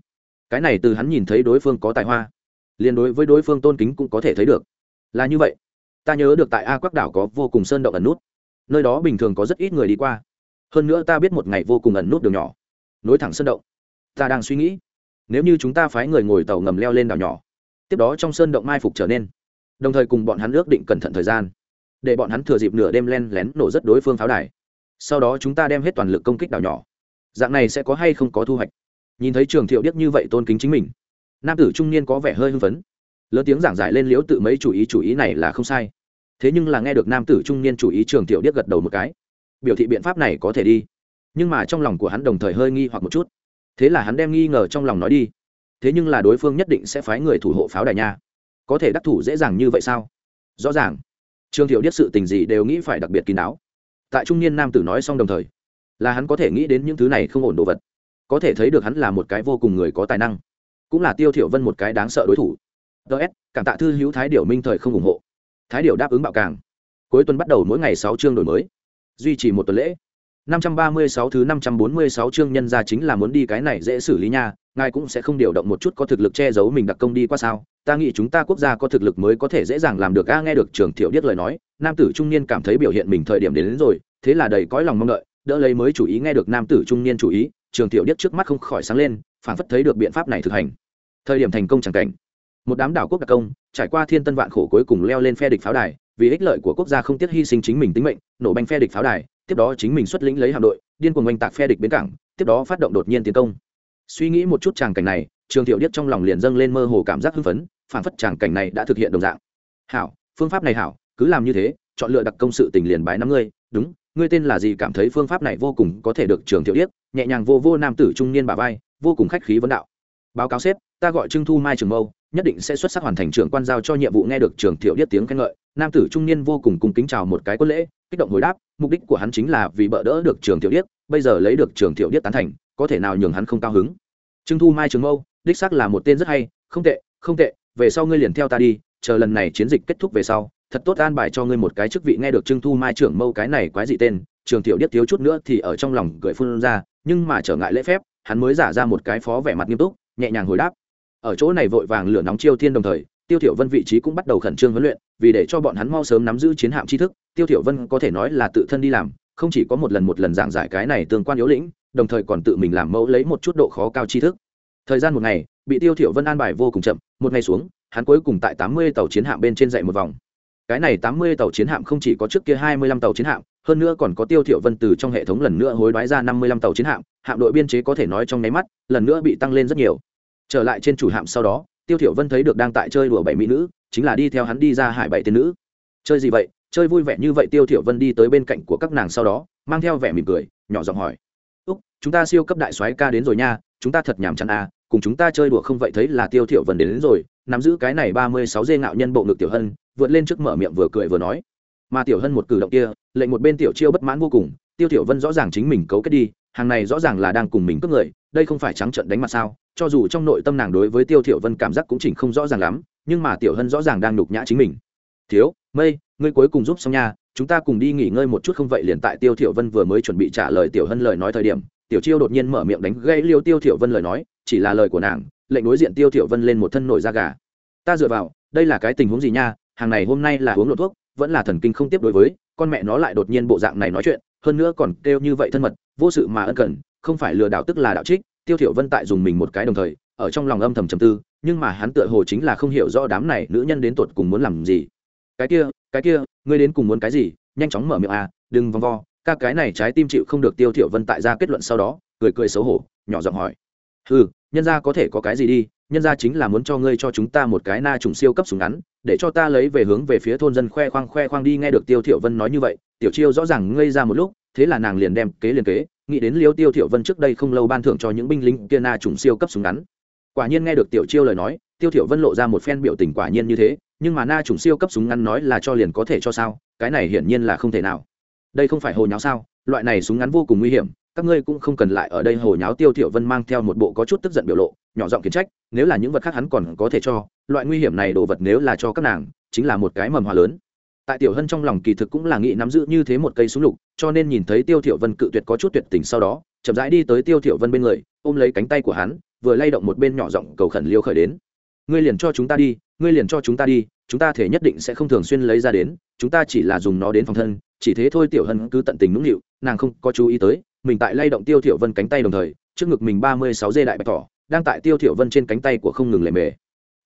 S1: Cái này từ hắn nhìn thấy đối phương có tài hoa liên đối với đối phương tôn kính cũng có thể thấy được. Là như vậy. Ta nhớ được tại a quắc đảo có vô cùng sơn động ẩn nút. Nơi đó bình thường có rất ít người đi qua. Hơn nữa ta biết một ngày vô cùng ẩn nút đường nhỏ. Nối thẳng sơn động. Ta đang suy nghĩ. Nếu như chúng ta phái người ngồi tàu ngầm leo lên đảo nhỏ tiếp đó trong sơn động mai phục trở nên. Đồng thời cùng bọn hắn ước định cẩn thận thời gian, để bọn hắn thừa dịp nửa đêm len lén nổ rất đối phương pháo đài. Sau đó chúng ta đem hết toàn lực công kích đảo nhỏ. Dạng này sẽ có hay không có thu hoạch? Nhìn thấy trường thiệu điếc như vậy tôn kính chính mình, nam tử trung niên có vẻ hơi hưng phấn. Lớn tiếng giảng giải lên liễu tự mấy chủ ý chủ ý này là không sai. Thế nhưng là nghe được nam tử trung niên chủ ý, trường tiểu điếc gật đầu một cái. Biểu thị biện pháp này có thể đi. Nhưng mà trong lòng của hắn đồng thời hơi nghi hoặc một chút. Thế là hắn đem nghi ngờ trong lòng nói đi thế nhưng là đối phương nhất định sẽ phái người thủ hộ pháo đài nha. Có thể đắc thủ dễ dàng như vậy sao? Rõ ràng. Trương thiệu biết sự tình gì đều nghĩ phải đặc biệt kín đáo. Tại trung niên nam tử nói xong đồng thời, là hắn có thể nghĩ đến những thứ này không ổn đồ vật. Có thể thấy được hắn là một cái vô cùng người có tài năng, cũng là tiêu thiểu vân một cái đáng sợ đối thủ. Ts cảm tạ thư hữu thái điểu minh thời không ủng hộ. Thái điểu đáp ứng bạo càng. Cuối tuần bắt đầu mỗi ngày sáu chương đổi mới. Duy trì một tuần lễ. Năm trăm ba mươi sáu thứ năm trăm bốn mươi sáu chương nhân ra chính là muốn đi cái này dễ xử lý nha ngài cũng sẽ không điều động một chút có thực lực che giấu mình đặc công đi qua sao? Ta nghĩ chúng ta quốc gia có thực lực mới có thể dễ dàng làm được. A nghe được trường thiểu điếc lời nói nam tử trung niên cảm thấy biểu hiện mình thời điểm đến, đến rồi thế là đầy cõi lòng mong đợi đỡ lấy mới chủ ý nghe được nam tử trung niên chủ ý trường tiểu điếc trước mắt không khỏi sáng lên phản phất thấy được biện pháp này thực hành. Thời điểm thành công chẳng cảnh. Một đám đảo quốc đặc công trải qua thiên tân vạn khổ cuối cùng leo lên phe địch pháo đài vì ích lợi của quốc gia không tiếc hy sinh chính mình tính mệnh nổ banh phe địch pháo đài tiếp đó chính mình xuất lĩnh lấy hạm đội điên cuồng oanh tạc phe địch bến cảng tiếp đó phát động đột nhiên tiến công suy nghĩ một chút tràng cảnh này, trường tiểu điếc trong lòng liền dâng lên mơ hồ cảm giác hưng phấn, phản phất tràng cảnh này đã thực hiện đồng dạng. Hảo, phương pháp này hảo, cứ làm như thế, chọn lựa đặc công sự tình liền bái năm ngươi, đúng, ngươi tên là gì cảm thấy phương pháp này vô cùng có thể được trường tiểu điếc nhẹ nhàng vô vô nam tử trung niên bà vai, vô cùng khách khí vấn đạo. Báo cáo sếp, ta gọi trưng thu mai trường mâu, nhất định sẽ xuất sắc hoàn thành trưởng quan giao cho nhiệm vụ nghe được trường thiệu điếc tiếng khen ngợi. Nam tử trung niên vô cùng cung kính chào một cái quân lễ, kích động hồi đáp, mục đích của hắn chính là vì bỡ đỡ được trường thiệu điếc bây giờ lấy được trường thiệu điếc tán thành, có thể nào nhường hắn không cao hứng? Trưng thu mai trường mâu, đích xác là một tên rất hay, không tệ không tệ, về sau ngươi liền theo ta đi, chờ lần này chiến dịch kết thúc về sau, thật tốt an bài cho ngươi một cái chức vị nghe được trưng thu mai trưởng mâu cái này quái dị tên, trường Tiểu điếc thiếu chút nữa thì ở trong lòng gửi phun ra, nhưng mà trở ngại lễ phép, hắn mới giả ra một cái phó vẻ mặt nghiêm túc, nhẹ nhàng hồi đáp. Ở chỗ này vội vàng lửa nóng chiêu thiên đồng thời, tiêu thiểu vân vị trí cũng bắt đầu khẩn trương huấn luyện, vì để cho bọn hắn mau sớm nắm giữ chiến hạm tri thức, tiêu thiểu vân có thể nói là tự thân đi làm, không chỉ có một lần một lần giảng giải cái này tương quan yếu lĩnh đồng thời còn tự mình làm mẫu lấy một chút độ khó cao tri thức. Thời gian một ngày, bị tiêu thiểu vân an bài vô cùng chậm, một ngày xuống, hắn cuối cùng tại 80 tàu chiến hạm bên trên dậy một vòng. Cái này 80 tàu chiến hạm không chỉ có trước kia 25 tàu chiến hạm, hơn nữa còn có tiêu thiểu vân từ trong hệ thống lần nữa hối đoái ra 55 tàu chiến hạm hạm đội biên chế có thể nói trong nháy mắt, lần nữa bị tăng lên rất nhiều. Trở lại trên chủ hạm sau đó, tiêu thiểu vân thấy được đang tại chơi đùa bảy mỹ nữ, chính là đi theo hắn đi ra hải bảy tiên nữ. Chơi gì vậy? Chơi vui vẻ như vậy, tiêu thiểu vân đi tới bên cạnh của các nàng sau đó, mang theo vẻ mỉm cười, nhỏ giọng hỏi chúng ta siêu cấp đại soái ca đến rồi nha chúng ta thật nhảm chán à cùng chúng ta chơi đùa không vậy thấy là tiêu thiểu vân đến, đến rồi nắm giữ cái này ba mươi sáu dê ngạo nhân bộ ngực tiểu hân vượt lên trước mở miệng vừa cười vừa nói. Mà tiểu hân một cử động kia lệnh một bên tiểu chiêu bất mãn vô cùng tiêu tiểu vân rõ ràng chính mình cấu kết đi hàng này rõ ràng là đang cùng mình cướp người đây không phải trắng trợn đánh mặt sao cho dù trong nội tâm nàng đối với tiêu tiểu vân cảm giác cũng chỉnh không rõ ràng lắm nhưng mà tiểu hân rõ ràng đang nhục nhã chính mình. Thiếu mây ngươi cuối cùng giúp xong nha chúng ta cùng đi nghỉ ngơi một chút không vậy? Liền tại tiêu tiểu vân vừa mới chuẩn bị trả lời tiểu hân lời nói thời điểm tiểu chiêu đột nhiên mở miệng đánh gây liêu tiêu thiểu vân lời nói, chỉ là lời của nàng, lệnh đối diện tiêu thiểu vân lên một thân nổi da gà. Ta dựa vào, đây là cái tình huống gì nha, hàng này hôm nay là uống lộ thuốc, vẫn là thần kinh không tiếp đối với, con mẹ nó lại đột nhiên bộ dạng này nói chuyện, hơn nữa còn kêu như vậy thân mật, vô sự mà ân cần, không phải lừa đảo tức là đạo trích, tiêu thiểu vân tại dùng mình một cái đồng thời, ở trong lòng âm thầm trầm tư, nhưng mà hắn tựa hồ chính là không hiểu rõ đám này nữ nhân đến tuột cùng muốn làm gì. Cái kia cái kia, ngươi đến cùng muốn cái gì, nhanh chóng mở miệng à đừng vòng vo các cái này trái tim chịu không được tiêu thiểu vân tại ra kết luận sau đó, cười cười xấu hổ, nhỏ giọng hỏi. Hừ, nhân gia có thể có cái gì đi, nhân gia chính là muốn cho ngươi cho chúng ta một cái na trùng siêu cấp súng ngắn, để cho ta lấy về hướng về phía thôn dân khoe khoang khoe khoang đi. Nghe được tiêu thiểu vân nói như vậy, tiểu chiêu rõ ràng ngây ra một lúc, thế là nàng liền đem kế liền kế, nghĩ đến liêu tiêu thiểu vân trước đây không lâu ban thưởng cho những binh lính kia na trùng siêu cấp súng ngắn. Quả nhiên nghe được tiểu chiêu lời nói, tiêu thiểu vân lộ ra một phen biểu tình quả nhiên như thế, nhưng mà na trùng siêu cấp súng ngắn nói là cho liền có thể cho sao, cái này hiển nhiên là không thể nào đây không phải hồ nháo sao? Loại này súng ngắn vô cùng nguy hiểm, các ngươi cũng không cần lại ở đây hồ nháo tiêu thiểu vân mang theo một bộ có chút tức giận biểu lộ, nhỏ giọng kiến trách, nếu là những vật khác hắn còn có thể cho, loại nguy hiểm này đồ vật nếu là cho các nàng, chính là một cái mầm hòa lớn. Tại tiểu hân trong lòng kỳ thực cũng là nghĩ nắm giữ như thế một cây súng lục, cho nên nhìn thấy tiêu thiểu vân cự tuyệt có chút tuyệt tình sau đó, chậm rãi đi tới tiêu thiểu vân bên người, ôm lấy cánh tay của hắn, vừa lay động một bên nhỏ giọng cầu khẩn liêu khởi đến. Ngươi liền cho chúng ta đi, ngươi liền cho chúng ta đi, chúng ta thể nhất định sẽ không thường xuyên lấy ra đến, chúng ta chỉ là dùng nó đến phòng thân chỉ thế thôi tiểu hân cứ tận tình nũng nịu, nàng không có chú ý tới, mình tại lay động tiêu thiểu vân cánh tay đồng thời, trước ngực mình ba mươi sáu dê đại bạch thỏ, đang tại tiêu thiểu vân trên cánh tay của không ngừng lề mề.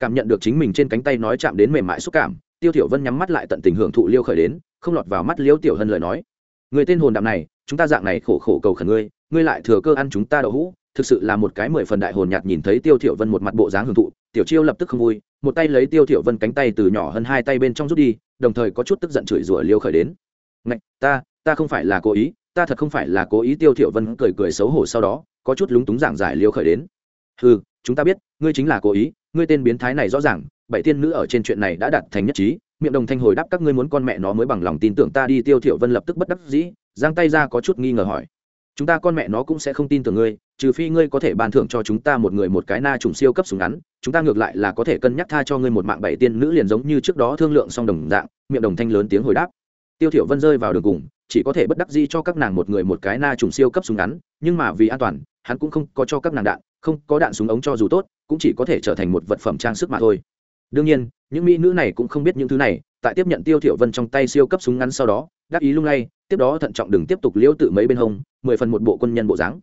S1: Cảm nhận được chính mình trên cánh tay nói chạm đến mềm mại xúc cảm, tiêu thiểu vân nhắm mắt lại tận tình hưởng thụ liêu khởi đến, không lọt vào mắt liêu tiểu hân lời nói. Người tên hồn đạm này, chúng ta dạng này khổ khổ cầu khẩn ngươi ngươi lại thừa cơ ăn chúng ta đậu hũ, thực sự là một cái mười phần đại hồn nhạt nhìn thấy tiêu thiểu vân một mặt bộ dáng hưởng thụ, tiểu chiêu lập tức không vui, một tay lấy tiêu thiểu vân cánh tay từ nhỏ hơn hai tay bên trong rút đi, đồng thời có chút tức giận chửi rủa liêu khởi đến ngạch, ta ta không phải là cố ý, ta thật không phải là cố ý tiêu thiểu vân cười cười xấu hổ sau đó, có chút lúng túng giảng giải liêu khởi đến. Hừ, chúng ta biết, ngươi chính là cố ý, ngươi tên biến thái này rõ ràng, bảy tiên nữ ở trên chuyện này đã đạt thành nhất trí, miệng đồng thanh hồi đáp các ngươi muốn con mẹ nó mới bằng lòng tin tưởng ta đi, tiêu thiểu vân lập tức bất đắc dĩ, giang tay ra có chút nghi ngờ hỏi. Chúng ta con mẹ nó cũng sẽ không tin tưởng ngươi, trừ phi ngươi có thể ban thưởng cho chúng ta một người một cái na trùng siêu cấp súng ngắn, chúng ta ngược lại là có thể cân nhắc tha cho ngươi một mạng bảy tiên nữ liền giống như trước đó thương lượng song đồng dạng, miệng đồng thanh lớn tiếng hồi đáp tiêu thiểu vân rơi vào đường cùng, chỉ có thể bất đắc dĩ cho các nàng một người một cái na trùng siêu cấp súng ngắn, nhưng mà vì an toàn, hắn cũng không có cho các nàng đạn, không có đạn súng ống cho dù tốt, cũng chỉ có thể trở thành một vật phẩm trang sức mà thôi. Đương nhiên, những mỹ nữ này cũng không biết những thứ này, tại tiếp nhận tiêu thiểu vân trong tay siêu cấp súng ngắn sau đó đáp ý lung lay, tiếp đó thận trọng đừng tiếp tục liễu tự mấy bên hông, mười phần một bộ quân nhân bộ dáng.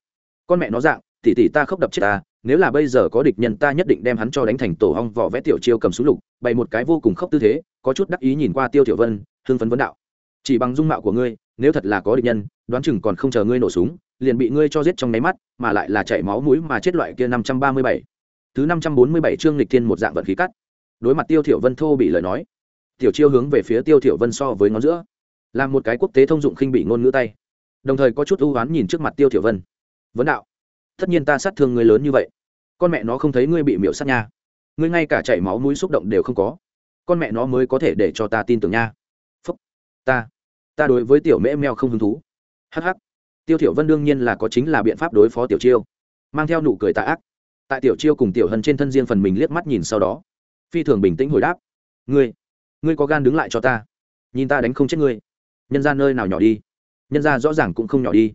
S1: Con mẹ nó dạng, tỷ tỷ ta khóc đập chết ta, nếu là bây giờ có địch nhân ta nhất định đem hắn cho đánh thành tổ hong vỏ vẽ tiểu chiêu cầm súng lục, bày một cái vô cùng khóc tư thế, có chút đắc ý nhìn qua tiêu thiểu vân, hưng phấn vấn đạo chỉ bằng dung mạo của ngươi, nếu thật là có địch nhân, đoán chừng còn không chờ ngươi nổ súng, liền bị ngươi cho giết trong nháy mắt, mà lại là chảy máu mũi mà chết loại kia năm trăm ba mươi bảy. Thứ năm trăm bốn mươi bảy chương lịch thiên một dạng vận khí cắt. Đối mặt tiêu thiểu vân thô bị lời nói, tiểu chiêu hướng về phía tiêu thiểu vân so với ngón giữa, làm một cái quốc tế thông dụng khinh bị ngôn ngữ tay. Đồng thời có chút ưu oán nhìn trước mặt tiêu thiểu vân. Vấn đạo, tất nhiên ta sát thương ngươi lớn như vậy, con mẹ nó không thấy ngươi bị miểu sát nha. Ngươi ngay cả chảy máu mũi xúc động đều không có, con mẹ nó mới có thể để cho ta tin tưởng nha. Phúc, ta ta đối với tiểu mễ mèo không hứng thú. Hh tiêu thiểu vân đương nhiên là có chính là biện pháp đối phó tiểu chiêu. Mang theo nụ cười tà ác. Tại tiểu chiêu cùng tiểu hân trên thân riêng phần mình liếc mắt nhìn sau đó, phi thường bình tĩnh hồi đáp. Ngươi ngươi có gan đứng lại cho ta. Nhìn ta đánh không chết ngươi. Nhân ra nơi nào nhỏ đi. Nhân ra rõ ràng cũng không nhỏ đi.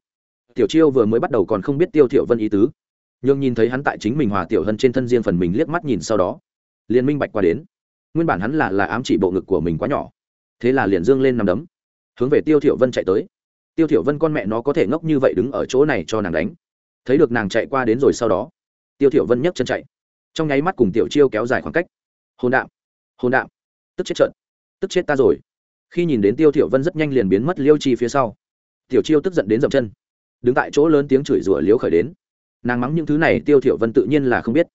S1: Tiểu chiêu vừa mới bắt đầu còn không biết tiêu thiểu vân ý tứ. Nhưng nhìn thấy hắn tại chính mình hòa tiểu hân trên thân riêng phần mình liếc mắt nhìn sau đó, liền minh bạch qua đến. Nguyên bản hắn là là ám chỉ bộ ngực của mình quá nhỏ. Thế là liền dương lên nằm đấm hướng về tiêu thiểu vân chạy tới. Tiêu thiểu vân con mẹ nó có thể ngốc như vậy đứng ở chỗ này cho nàng đánh. Thấy được nàng chạy qua đến rồi sau đó, tiêu thiểu vân nhấc chân chạy. Trong nháy mắt cùng tiểu chiêu kéo dài khoảng cách. Hồn đạm hồn đạm. Tức chết trận tức chết ta rồi. Khi nhìn đến tiêu thiểu vân rất nhanh liền biến mất liêu chi phía sau, tiểu chiêu tức giận đến dậm chân. Đứng tại chỗ lớn tiếng chửi rủa liếu khởi đến. Nàng mắng những thứ này tiêu thiểu vân tự nhiên là không biết.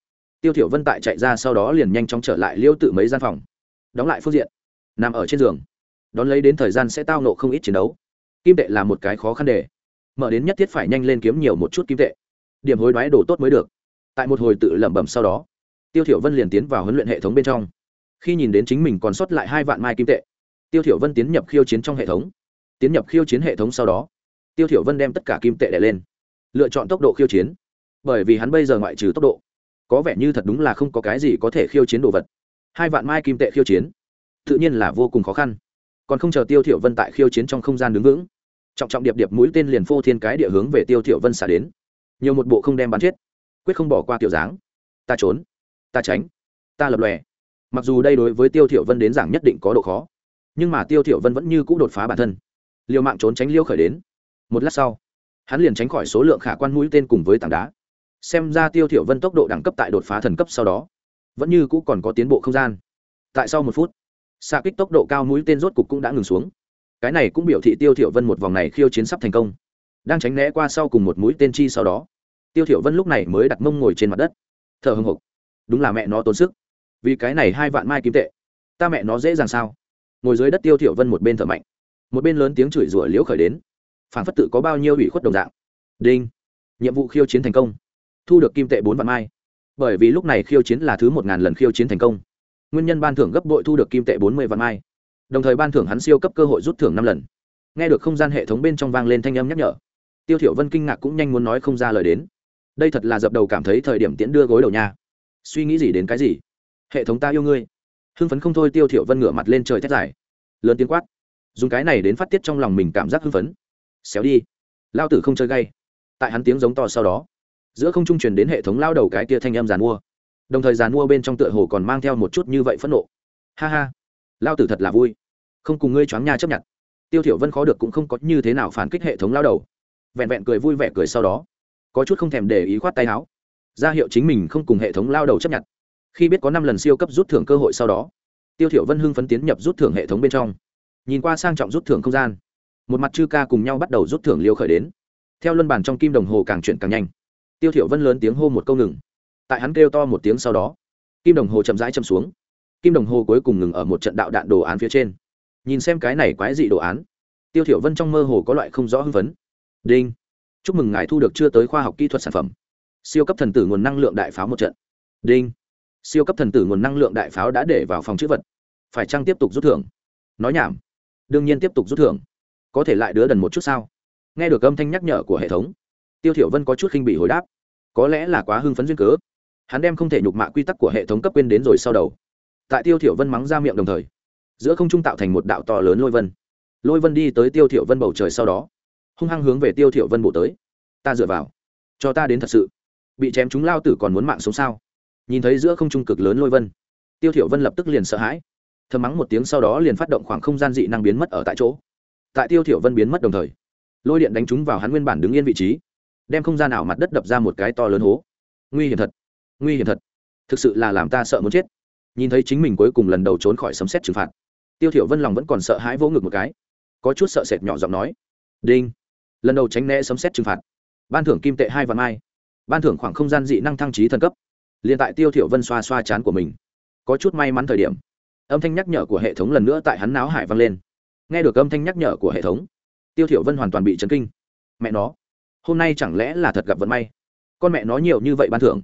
S1: Tiêu thiểu vân tại chạy ra sau đó liền nhanh chóng trở lại liêu tự mấy gian phòng. Đóng lại phương diện. Nằm ở trên giường đón lấy đến thời gian sẽ tao nộ không ít chiến đấu. Kim tệ là một cái khó khăn để mở đến nhất thiết phải nhanh lên kiếm nhiều một chút kim tệ. Điểm hối đoái đồ tốt mới được. Tại một hồi tự lẩm bẩm sau đó, tiêu thiểu vân liền tiến vào huấn luyện hệ thống bên trong. Khi nhìn đến chính mình còn sót lại hai vạn mai kim tệ, tiêu thiểu vân tiến nhập khiêu chiến trong hệ thống. Tiến nhập khiêu chiến hệ thống sau đó, tiêu thiểu vân đem tất cả kim tệ đè lên. Lựa chọn tốc độ khiêu chiến. Bởi vì hắn bây giờ ngoại trừ tốc độ, có vẻ như thật đúng là không có cái gì có thể khiêu chiến đồ vật. Hai vạn mai kim tệ khiêu chiến, tự nhiên là vô cùng khó khăn còn không chờ tiêu thiểu vân tại khiêu chiến trong không gian đứng vững, trọng trọng điệp điệp mũi tên liền phô thiên cái địa hướng về tiêu thiểu vân xả đến. Nhiều một bộ không đem bắn chết, quyết không bỏ qua tiểu dáng. Ta trốn, ta tránh, ta lập lòe. Mặc dù đây đối với tiêu thiểu vân đến giảng nhất định có độ khó, nhưng mà tiêu thiểu vân vẫn như cũ đột phá bản thân. Liều mạng trốn tránh liêu khởi đến. Một lát sau, hắn liền tránh khỏi số lượng khả quan mũi tên cùng với tảng đá. Xem ra tiêu thiểu vân tốc độ đẳng cấp tại đột phá thần cấp sau đó, vẫn như cũ còn có tiến bộ không gian. Tại sau một phút xạ kích tốc độ cao mũi tên rốt cục cũng đã ngừng xuống. Cái này cũng biểu thị tiêu thiểu vân một vòng này khiêu chiến sắp thành công. Đang tránh né qua sau cùng một mũi tên chi sau đó, tiêu thiểu vân lúc này mới đặt mông ngồi trên mặt đất. Thở hừng hực. Đúng là mẹ nó tốn sức. Vì cái này hai vạn mai kim tệ, ta mẹ nó dễ dàng sao? Ngồi dưới đất tiêu thiểu vân một bên thở mạnh. Một bên lớn tiếng chửi rủa liễu khởi đến. Phản phất tự có bao nhiêu ủy khuất đồng dạng. Đinh. Nhiệm vụ khiêu chiến thành công. Thu được kim tệ bốn vạn mai. Bởi vì lúc này khiêu chiến là thứ một ngàn lần khiêu chiến thành công nguyên nhân ban thưởng gấp bội thu được kim tệ bốn mươi vạn mai. Đồng thời ban thưởng hắn siêu cấp cơ hội rút thưởng năm lần. Nghe được không gian hệ thống bên trong vang lên thanh âm nhắc nhở, tiêu thiểu vân kinh ngạc cũng nhanh muốn nói không ra lời đến. Đây thật là dập đầu cảm thấy thời điểm tiễn đưa gối đầu nhà. suy nghĩ gì đến cái gì? Hệ thống ta yêu ngươi. Hưng phấn không thôi, tiêu thiểu vân ngửa mặt lên trời thét dài. Lớn tiếng quát. Dùng cái này đến phát tiết trong lòng mình cảm giác hưng phấn. Xéo đi. Lao tử không chơi gay. Tại hắn tiếng giống to sau đó, giữa không trung truyền đến hệ thống lao đầu cái kia thanh âm giàn mua đồng thời giàn mua bên trong tựa hồ còn mang theo một chút như vậy phẫn nộ. Ha ha, lao tử thật là vui. Không cùng ngươi choáng nha chấp nhận. Tiêu thiểu vân khó được cũng không có như thế nào phản kích hệ thống lao đầu. Vẹn vẹn cười vui vẻ cười sau đó, có chút không thèm để ý khoát tay áo. Ra hiệu chính mình không cùng hệ thống lao đầu chấp nhận. Khi biết có năm lần siêu cấp rút thưởng cơ hội sau đó, tiêu thiểu vân hưng phấn tiến nhập rút thưởng hệ thống bên trong. Nhìn qua sang trọng rút thưởng không gian, một mặt chư ca cùng nhau bắt đầu rút thưởng liêu khởi đến. Theo luân bàn trong kim đồng hồ càng chuyển càng nhanh, tiêu thiểu vân lớn tiếng hô một câu ngừng tại hắn kêu to một tiếng sau đó, kim đồng hồ chậm rãi chậm xuống. Kim đồng hồ cuối cùng ngừng ở một trận đạo đạn đồ án phía trên. Nhìn xem cái này quái dị đồ án, tiêu thiểu vân trong mơ hồ có loại không rõ hưng phấn. Đinh! Chúc mừng ngài thu được chưa tới khoa học kỹ thuật sản phẩm. Siêu cấp thần tử nguồn năng lượng đại pháo một trận. Đinh! Siêu cấp thần tử nguồn năng lượng đại pháo đã để vào phòng chữ vật. Phải chăng tiếp tục rút thưởng? Nói nhảm. Đương nhiên tiếp tục rút thưởng. Có thể lại đứa đần một chút sao? Nghe được âm thanh nhắc nhở của hệ thống, tiêu thiểu vân có chút khinh bị hồi đáp. Có lẽ là quá hưng phấn duyên cớ hắn đem không thể nhục mạ quy tắc của hệ thống cấp quên đến rồi sau đầu. Tại tiêu thiểu vân mắng ra miệng đồng thời, giữa không trung tạo thành một đạo to lớn lôi vân. Lôi vân đi tới tiêu thiểu vân bầu trời sau đó, hung hăng hướng về tiêu thiểu vân bổ tới. Ta dựa vào, cho ta đến thật sự. Bị chém chúng lao tử còn muốn mạng sống sao? Nhìn thấy giữa không trung cực lớn lôi vân, tiêu thiểu vân lập tức liền sợ hãi. Thầm mắng một tiếng sau đó liền phát động khoảng không gian dị năng biến mất ở tại chỗ. Tại tiêu thiểu vân biến mất đồng thời, lôi điện đánh trúng vào hắn nguyên bản đứng yên vị trí, đem không gian ảo mặt đất đập ra một cái to lớn hố. Nguy hiểm thật nguy hiểm thật. Thực sự là làm ta sợ muốn chết. Nhìn thấy chính mình cuối cùng lần đầu trốn khỏi sấm sét trừng phạt, tiêu thiểu vân lòng vẫn còn sợ hãi vỗ ngực một cái, có chút sợ sệt nhỏ giọng nói, đinh. Lần đầu tránh né sấm xét trừng phạt, ban thưởng kim tệ hai vạn mai, ban thưởng khoảng không gian dị năng thăng trí thần cấp. Liền tại tiêu thiểu vân xoa xoa chán của mình, có chút may mắn thời điểm, âm thanh nhắc nhở của hệ thống lần nữa tại hắn náo hải vang lên. Nghe được âm thanh nhắc nhở của hệ thống, tiêu thiểu vân hoàn toàn bị chấn kinh. Mẹ nó, hôm nay chẳng lẽ là thật gặp vận may? Con mẹ nó nhiều như vậy ban thưởng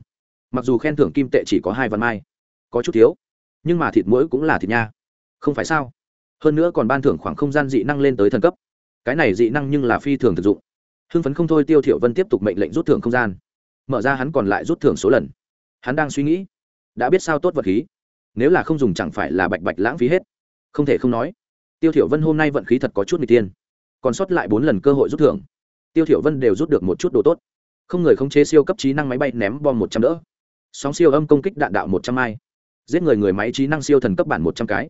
S1: mặc dù khen thưởng kim tệ chỉ có hai vạn mai, có chút thiếu, nhưng mà thịt mũi cũng là thịt nha. Không phải sao? Hơn nữa còn ban thưởng khoảng không gian dị năng lên tới thần cấp. Cái này dị năng nhưng là phi thường thực dụng. Hưng phấn không thôi tiêu thiểu vân tiếp tục mệnh lệnh rút thưởng không gian. Mở ra hắn còn lại rút thưởng số lần. Hắn đang suy nghĩ, đã biết sao tốt vật khí. Nếu là không dùng chẳng phải là bạch bạch lãng phí hết. Không thể không nói, tiêu thiểu vân hôm nay vận khí thật có chút người tiên còn sót lại bốn lần cơ hội rút thưởng. Tiêu thiểu vân đều rút được một chút đồ tốt. Không người không chế siêu cấp trí năng máy bay ném bom một trăm đỡ sóng siêu âm công kích đạn đạo một trăm mai. Giết người người máy trí năng siêu thần cấp bản một trăm cái.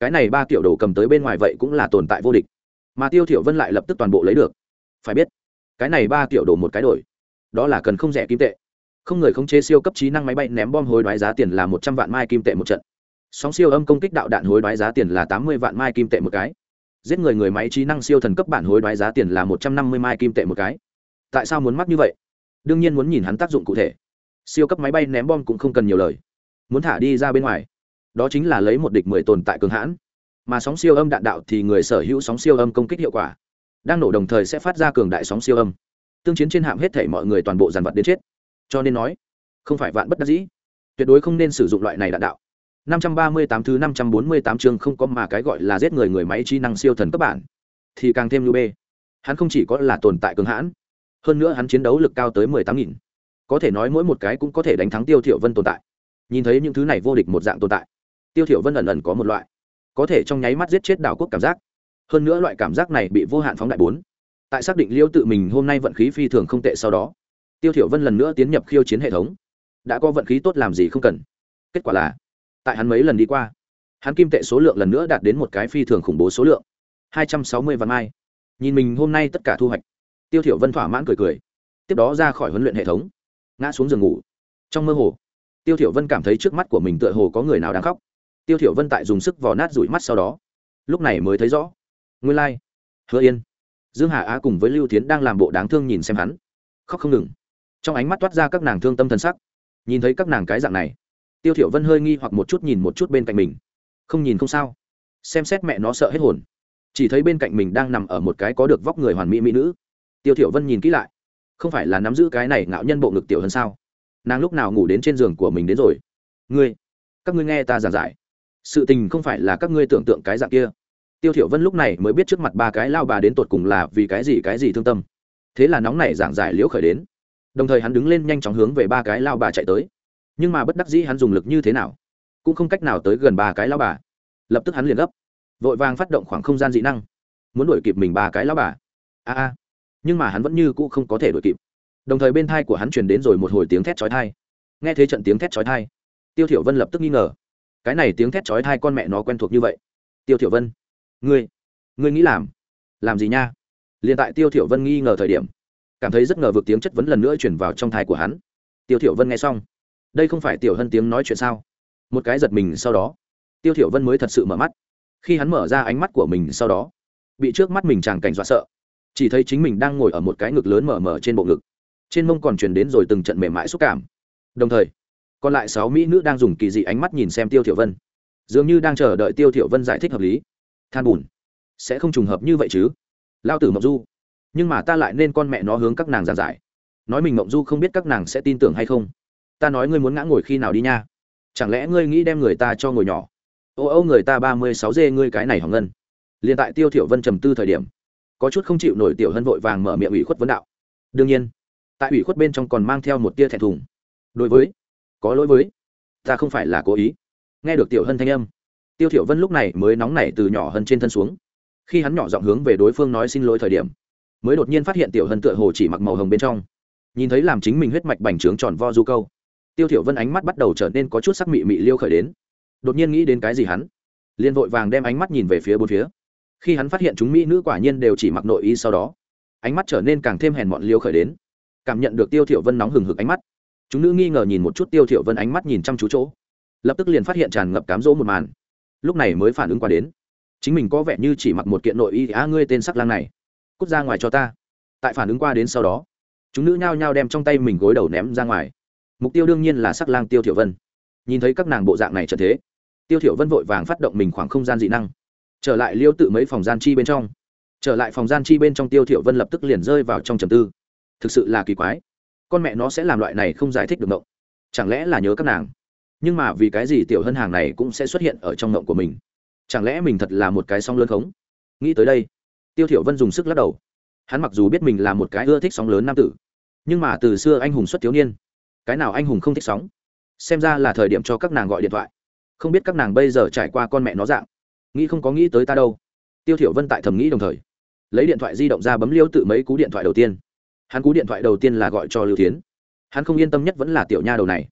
S1: Cái này ba kiểu đồ cầm tới bên ngoài vậy cũng là tồn tại vô địch. Mà tiêu thiểu vân lại lập tức toàn bộ lấy được. Phải biết, cái này ba kiểu đồ một cái đổi. Đó là cần không rẻ kim tệ. Không người không chế siêu cấp trí năng máy bay ném bom hối đoái giá tiền là một trăm vạn mai kim tệ một trận. Sóng siêu âm công kích đạo đạn hối đoái giá tiền là tám mươi vạn mai kim tệ một cái. Giết người người máy trí năng siêu thần cấp bản hối đoái giá tiền là một trăm năm mươi mai kim tệ một cái. Tại sao muốn mắc như vậy? Đương nhiên muốn nhìn hắn tác dụng cụ thể siêu cấp máy bay ném bom cũng không cần nhiều lời. Muốn thả đi ra bên ngoài, đó chính là lấy một địch mười tồn tại cường hãn. Mà sóng siêu âm đạn đạo thì người sở hữu sóng siêu âm công kích hiệu quả, đang nổ đồng thời sẽ phát ra cường đại sóng siêu âm. Tương chiến trên hạm hết thể mọi người toàn bộ dàn vật đến chết. Cho nên nói, không phải vạn bất đắc dĩ. Tuyệt đối không nên sử dụng loại này đạn đạo. 538 thứ 548 chương không có mà cái gọi là giết người người máy trí năng siêu thần các bạn thì càng thêm lưu bê. Hắn không chỉ có là tồn tại cường hãn, hơn nữa hắn chiến đấu lực cao tới 18.000 có thể nói mỗi một cái cũng có thể đánh thắng tiêu thiểu vân tồn tại. Nhìn thấy những thứ này vô địch một dạng tồn tại, tiêu thiểu vân ẩn ẩn có một loại, có thể trong nháy mắt giết chết đảo quốc cảm giác. Hơn nữa loại cảm giác này bị vô hạn phóng đại bốn. Tại xác định liêu tự mình hôm nay vận khí phi thường không tệ sau đó, tiêu thiểu vân lần nữa tiến nhập khiêu chiến hệ thống. Đã có vận khí tốt làm gì không cần. Kết quả là, tại hắn mấy lần đi qua, hắn kim tệ số lượng lần nữa đạt đến một cái phi thường khủng bố số lượng. Hai trăm sáu mươi vạn mai. Nhìn mình hôm nay tất cả thu hoạch, tiêu thiểu vân thỏa mãn cười cười, tiếp đó ra khỏi huấn luyện hệ thống ngã xuống giường ngủ. Trong mơ hồ, tiêu thiểu vân cảm thấy trước mắt của mình tựa hồ có người nào đang khóc. Tiêu thiểu vân tại dùng sức vò nát rủi mắt sau đó, lúc này mới thấy rõ. Nguyên lai like. hứa yên, dương hà á cùng với lưu tiến đang làm bộ đáng thương nhìn xem hắn. Khóc không ngừng. Trong ánh mắt toát ra các nàng thương tâm thân sắc. Nhìn thấy các nàng cái dạng này, tiêu thiểu vân hơi nghi hoặc một chút nhìn một chút bên cạnh mình. Không nhìn không sao. Xem xét mẹ nó sợ hết hồn. Chỉ thấy bên cạnh mình đang nằm ở một cái có được vóc người hoàn mỹ mỹ nữ. Tiêu thiểu vân nhìn kỹ lại không phải là nắm giữ cái này ngạo nhân bộ ngực tiểu hơn sao? Nàng lúc nào ngủ đến trên giường của mình đến rồi? Ngươi, các ngươi nghe ta giảng giải. Sự tình không phải là các ngươi tưởng tượng cái dạng kia. Tiêu thiểu vân lúc này mới biết trước mặt ba cái lao bà đến tột cùng là vì cái gì cái gì thương tâm. Thế là nóng nảy giảng giải liễu khởi đến. Đồng thời hắn đứng lên nhanh chóng hướng về ba cái lao bà chạy tới. Nhưng mà bất đắc dĩ hắn dùng lực như thế nào, cũng không cách nào tới gần ba cái lao bà. Lập tức hắn liền gấp, vội vàng phát động khoảng không gian dị năng, muốn đuổi kịp mình ba cái lao bà. A a nhưng mà hắn vẫn như cũ không có thể đuổi kịp. Đồng thời bên thai của hắn truyền đến rồi một hồi tiếng thét chói thai nghe thấy trận tiếng thét chói thai tiêu thiểu vân lập tức nghi ngờ. Cái này tiếng thét chói thai con mẹ nó quen thuộc như vậy. Tiêu thiểu vân, ngươi ngươi nghĩ làm làm gì nha? Liền tại tiêu thiểu vân nghi ngờ thời điểm, cảm thấy rất ngờ vực tiếng chất vấn lần nữa truyền vào trong thai của hắn. Tiêu thiểu vân nghe xong, đây không phải tiểu hân tiếng nói chuyện sao? Một cái giật mình sau đó, tiêu thiểu vân mới thật sự mở mắt. Khi hắn mở ra ánh mắt của mình sau đó, bị trước mắt mình chàng cảnh dọa sợ chỉ thấy chính mình đang ngồi ở một cái ngực lớn mở mở trên bộ ngực. Trên mông còn truyền đến rồi từng trận mềm mại xúc cảm. Đồng thời, còn lại sáu mỹ nữ đang dùng kỳ dị ánh mắt nhìn xem tiêu thiểu vân. Dường như đang chờ đợi tiêu thiểu vân giải thích hợp lý. Than buồn sẽ không trùng hợp như vậy chứ? Lao tử mộng du. Nhưng mà ta lại nên con mẹ nó hướng các nàng giảng giải. Nói mình mộng du không biết các nàng sẽ tin tưởng hay không. Ta nói ngươi muốn ngã ngồi khi nào đi nha. Chẳng lẽ ngươi nghĩ đem người ta cho ngồi nhỏ? Ô ô, người ta ba mươi sáu dê, ngươi cái này hỏng ngân. Liền tại tiêu thiểu vân trầm tư thời điểm có chút không chịu nổi tiểu hân vội vàng mở miệng ủy khuất vấn đạo. Đương nhiên, tại ủy khuất bên trong còn mang theo một tia thẹn thùng. Đối với, có lỗi với, ta không phải là cố ý. Nghe được tiểu hân thanh âm, tiêu thiểu vân lúc này mới nóng nảy từ nhỏ hơn trên thân xuống. Khi hắn nhỏ giọng hướng về đối phương nói xin lỗi thời điểm, mới đột nhiên phát hiện tiểu hân tựa hồ chỉ mặc màu hồng bên trong. Nhìn thấy làm chính mình huyết mạch bành trướng tròn vo du câu, tiêu thiểu vân ánh mắt bắt đầu trở nên có chút sắc mị mị liêu khởi đến. Đột nhiên nghĩ đến cái gì hắn, liền vội vàng đem ánh mắt nhìn về phía bốn phía khi hắn phát hiện chúng mỹ nữ quả nhiên đều chỉ mặc nội y sau đó, ánh mắt trở nên càng thêm hèn mọn liêu khởi đến, cảm nhận được tiêu thiểu vân nóng hừng hực ánh mắt. Chúng nữ nghi ngờ nhìn một chút tiêu thiểu vân ánh mắt nhìn chăm chú chỗ, lập tức liền phát hiện tràn ngập cám dỗ một màn. Lúc này mới phản ứng qua đến, chính mình có vẻ như chỉ mặc một kiện nội y á ngươi tên sắc lang này, cút ra ngoài cho ta. Tại phản ứng qua đến sau đó, chúng nữ nhao nhao đem trong tay mình gối đầu ném ra ngoài. Mục tiêu đương nhiên là sắc lang tiêu thiểu vân. Nhìn thấy các nàng bộ dạng này trở thế, tiêu thiểu vân vội vàng phát động mình khoảng không gian dị năng trở lại liêu tự mấy phòng gian chi bên trong. Trở lại phòng gian chi bên trong tiêu thiểu vân lập tức liền rơi vào trong trầm tư. Thực sự là kỳ quái. Con mẹ nó sẽ làm loại này không giải thích được mộng. Chẳng lẽ là nhớ các nàng? Nhưng mà vì cái gì tiểu hân hàng này cũng sẽ xuất hiện ở trong mộng của mình? Chẳng lẽ mình thật là một cái song lớn khống? Nghĩ tới đây, tiêu thiểu vân dùng sức lắc đầu. Hắn mặc dù biết mình là một cái ưa thích sóng lớn nam tử, nhưng mà từ xưa anh hùng xuất thiếu niên, cái nào anh hùng không thích sóng? Xem ra là thời điểm cho các nàng gọi điện thoại. Không biết các nàng bây giờ trải qua con mẹ nó dạng nghĩ không có nghĩ tới ta đâu. Tiêu thiểu vân tại thầm nghĩ đồng thời, lấy điện thoại di động ra bấm liêu tự mấy cú điện thoại đầu tiên. Hắn cú điện thoại đầu tiên là gọi cho lưu thiến. Hắn không yên tâm nhất vẫn là tiểu nha đầu này.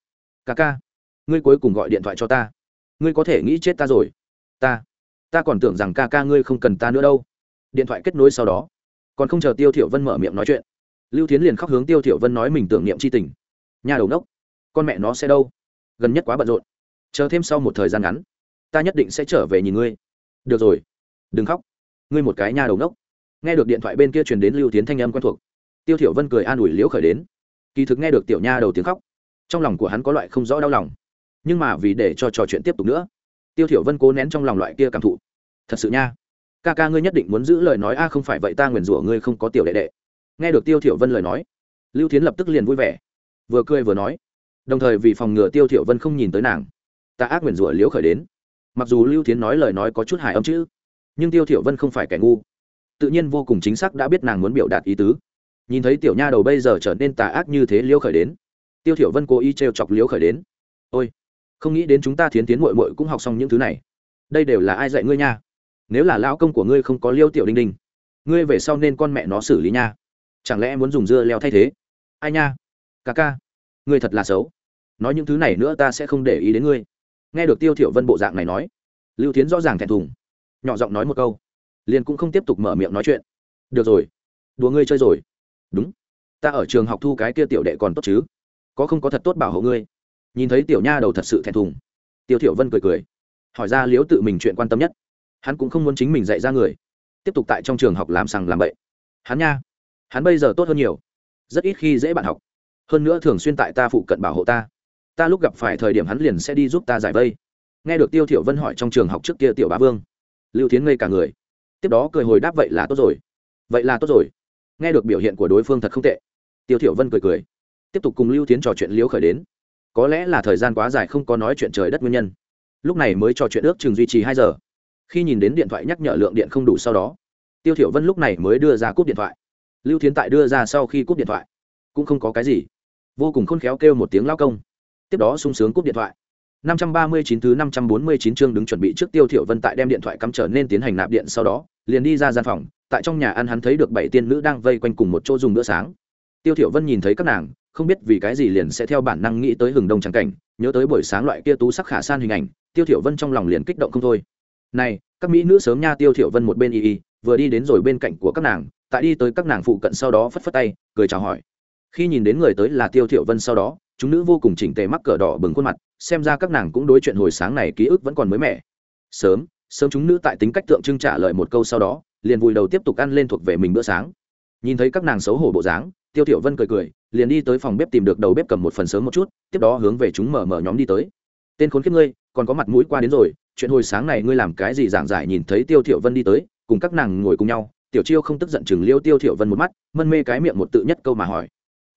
S1: Ca ca, ngươi cuối cùng gọi điện thoại cho ta. Ngươi có thể nghĩ chết ta rồi. Ta ta còn tưởng rằng ca ca ngươi không cần ta nữa đâu. Điện thoại kết nối sau đó, còn không chờ tiêu thiểu vân mở miệng nói chuyện, lưu thiến liền khóc hướng tiêu thiểu vân nói mình tưởng niệm chi tình. Nhà đầu nốc, con mẹ nó sẽ đâu? Gần nhất quá bận rộn. Chờ thêm sau một thời gian ngắn, ta nhất định sẽ trở về nhìn ngươi được rồi. Đừng khóc. Ngươi một cái nhà đầu nốc nghe được điện thoại bên kia truyền đến lưu tiến thanh âm quen thuộc. Tiêu thiểu vân cười an ủi liễu khởi đến. Kỳ thực nghe được tiểu nha đầu tiếng khóc, trong lòng của hắn có loại không rõ đau lòng. Nhưng mà vì để cho trò chuyện tiếp tục nữa, tiêu thiểu vân cố nén trong lòng loại kia cảm thụ. Thật sự nha, ca ca ngươi nhất định muốn giữ lời nói, a, không phải vậy ta nguyền rủa ngươi không có tiểu đệ đệ. Nghe được tiêu thiểu vân lời nói, lưu thiến lập tức liền vui vẻ. Vừa cười vừa nói, đồng thời vì phòng ngừa tiêu thiểu vân không nhìn tới nàng, ta ác nguyền rủa liễu khởi đến mặc dù lưu thiến nói lời nói có chút hài âm chứ nhưng tiêu thiểu vân không phải kẻ ngu. Tự nhiên vô cùng chính xác đã biết nàng muốn biểu đạt ý tứ. Nhìn thấy tiểu nha đầu bây giờ trở nên tà ác như thế liêu khởi đến, tiêu thiểu vân cố ý treo chọc liêu khởi đến. Ôi, không nghĩ đến chúng ta thiến tiến muội muội cũng học xong những thứ này. Đây đều là ai dạy ngươi nha? Nếu là lão công của ngươi không có liêu tiểu đinh đinh, ngươi về sau nên con mẹ nó xử lý nha. Chẳng lẽ muốn dùng dưa leo thay thế? Ai nha? Ca ca, ngươi thật là xấu. Nói những thứ này nữa ta sẽ không để ý đến ngươi nghe được tiêu thiểu vân bộ dạng này nói, lưu thiến rõ ràng thẹn thùng, nhỏ giọng nói một câu, liền cũng không tiếp tục mở miệng nói chuyện. Được rồi, đùa ngươi chơi rồi. Đúng, ta ở trường học thu cái kia tiểu đệ còn tốt chứ, có không có thật tốt bảo hộ ngươi. Nhìn thấy tiểu nha đầu thật sự thẹn thùng, tiêu thiểu vân cười cười, hỏi ra liếu tự mình chuyện quan tâm nhất. Hắn cũng không muốn chính mình dạy ra người. Tiếp tục tại trong trường học làm sằng làm bậy. Hắn nha, hắn bây giờ tốt hơn nhiều, rất ít khi dễ bạn học. Hơn nữa thường xuyên tại ta phụ cận bảo hộ ta ta lúc gặp phải thời điểm hắn liền sẽ đi giúp ta giải vây. Nghe được tiêu thiểu vân hỏi trong trường học trước kia tiểu bá vương, lưu thiến ngây cả người. Tiếp đó cười hồi đáp vậy là tốt rồi. Vậy là tốt rồi. Nghe được biểu hiện của đối phương thật không tệ. Tiêu thiểu vân cười cười. Tiếp tục cùng lưu thiến trò chuyện liếu khởi đến. Có lẽ là thời gian quá dài không có nói chuyện trời đất nguyên nhân. Lúc này mới trò chuyện ước chừng duy trì hai giờ. Khi nhìn đến điện thoại nhắc nhở lượng điện không đủ sau đó, tiêu thiểu vân lúc này mới đưa ra cúp điện thoại. Lưu thiến tại đưa ra sau khi cúp điện thoại, cũng không có cái gì. Vô cùng khôn khéo kêu một tiếng lao công tiếp đó sung sướng cúp điện thoại 539 thứ 549 chương đứng chuẩn bị trước Tiêu Thiểu Vân tại đem điện thoại cắm trở nên tiến hành nạp điện sau đó, liền đi ra gian phòng, tại trong nhà ăn hắn thấy được bảy tiên nữ đang vây quanh cùng một chỗ dùng bữa sáng. Tiêu Thiểu Vân nhìn thấy các nàng, không biết vì cái gì liền sẽ theo bản năng nghĩ tới hừng đông chẳng cảnh, nhớ tới buổi sáng loại kia tú sắc khả san hình ảnh, Tiêu Thiểu Vân trong lòng liền kích động không thôi. Này, các mỹ nữ sớm nha Tiêu Thiểu Vân một bên y y, vừa đi đến rồi bên cạnh của các nàng, tại đi tới các nàng phụ cận sau đó phất phất tay, cười chào hỏi. Khi nhìn đến người tới là Tiêu Thiệu Vân sau đó, chúng nữ vô cùng chỉnh tề mắc cờ đỏ bừng khuôn mặt xem ra các nàng cũng đối chuyện hồi sáng này ký ức vẫn còn mới mẻ. Sớm sớm chúng nữ tại tính cách tượng trưng trả lời một câu sau đó liền vùi đầu tiếp tục ăn lên thuộc về mình bữa sáng. Nhìn thấy các nàng xấu hổ bộ dáng tiêu Thiệu vân cười cười liền đi tới phòng bếp tìm được đầu bếp cầm một phần sớm một chút tiếp đó hướng về chúng mở mở nhóm đi tới. Tên khốn kiếp ngươi còn có mặt mũi qua đến rồi chuyện hồi sáng này ngươi làm cái gì? Giảng giải nhìn thấy tiêu Thiệu vân đi tới cùng các nàng ngồi cùng nhau tiểu chiêu không tức giận chừng liêu tiêu Thiệu vân một mắt mân mê cái miệng một tự nhất câu mà hỏi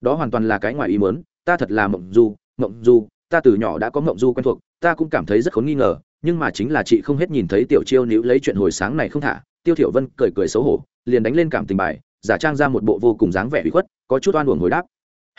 S1: đó hoàn toàn là cái ngoài ý muốn, ta thật là mộng du mộng du, ta từ nhỏ đã có mộng du quen thuộc, ta cũng cảm thấy rất khốn nghi ngờ, nhưng mà chính là chị không hết nhìn thấy tiểu chiêu níu lấy chuyện hồi sáng này không thả, tiêu thiểu vân cười cười xấu hổ, liền đánh lên cảm tình bài, giả trang ra một bộ vô cùng dáng vẻ ủy khuất, có chút oan uổng hồi đáp.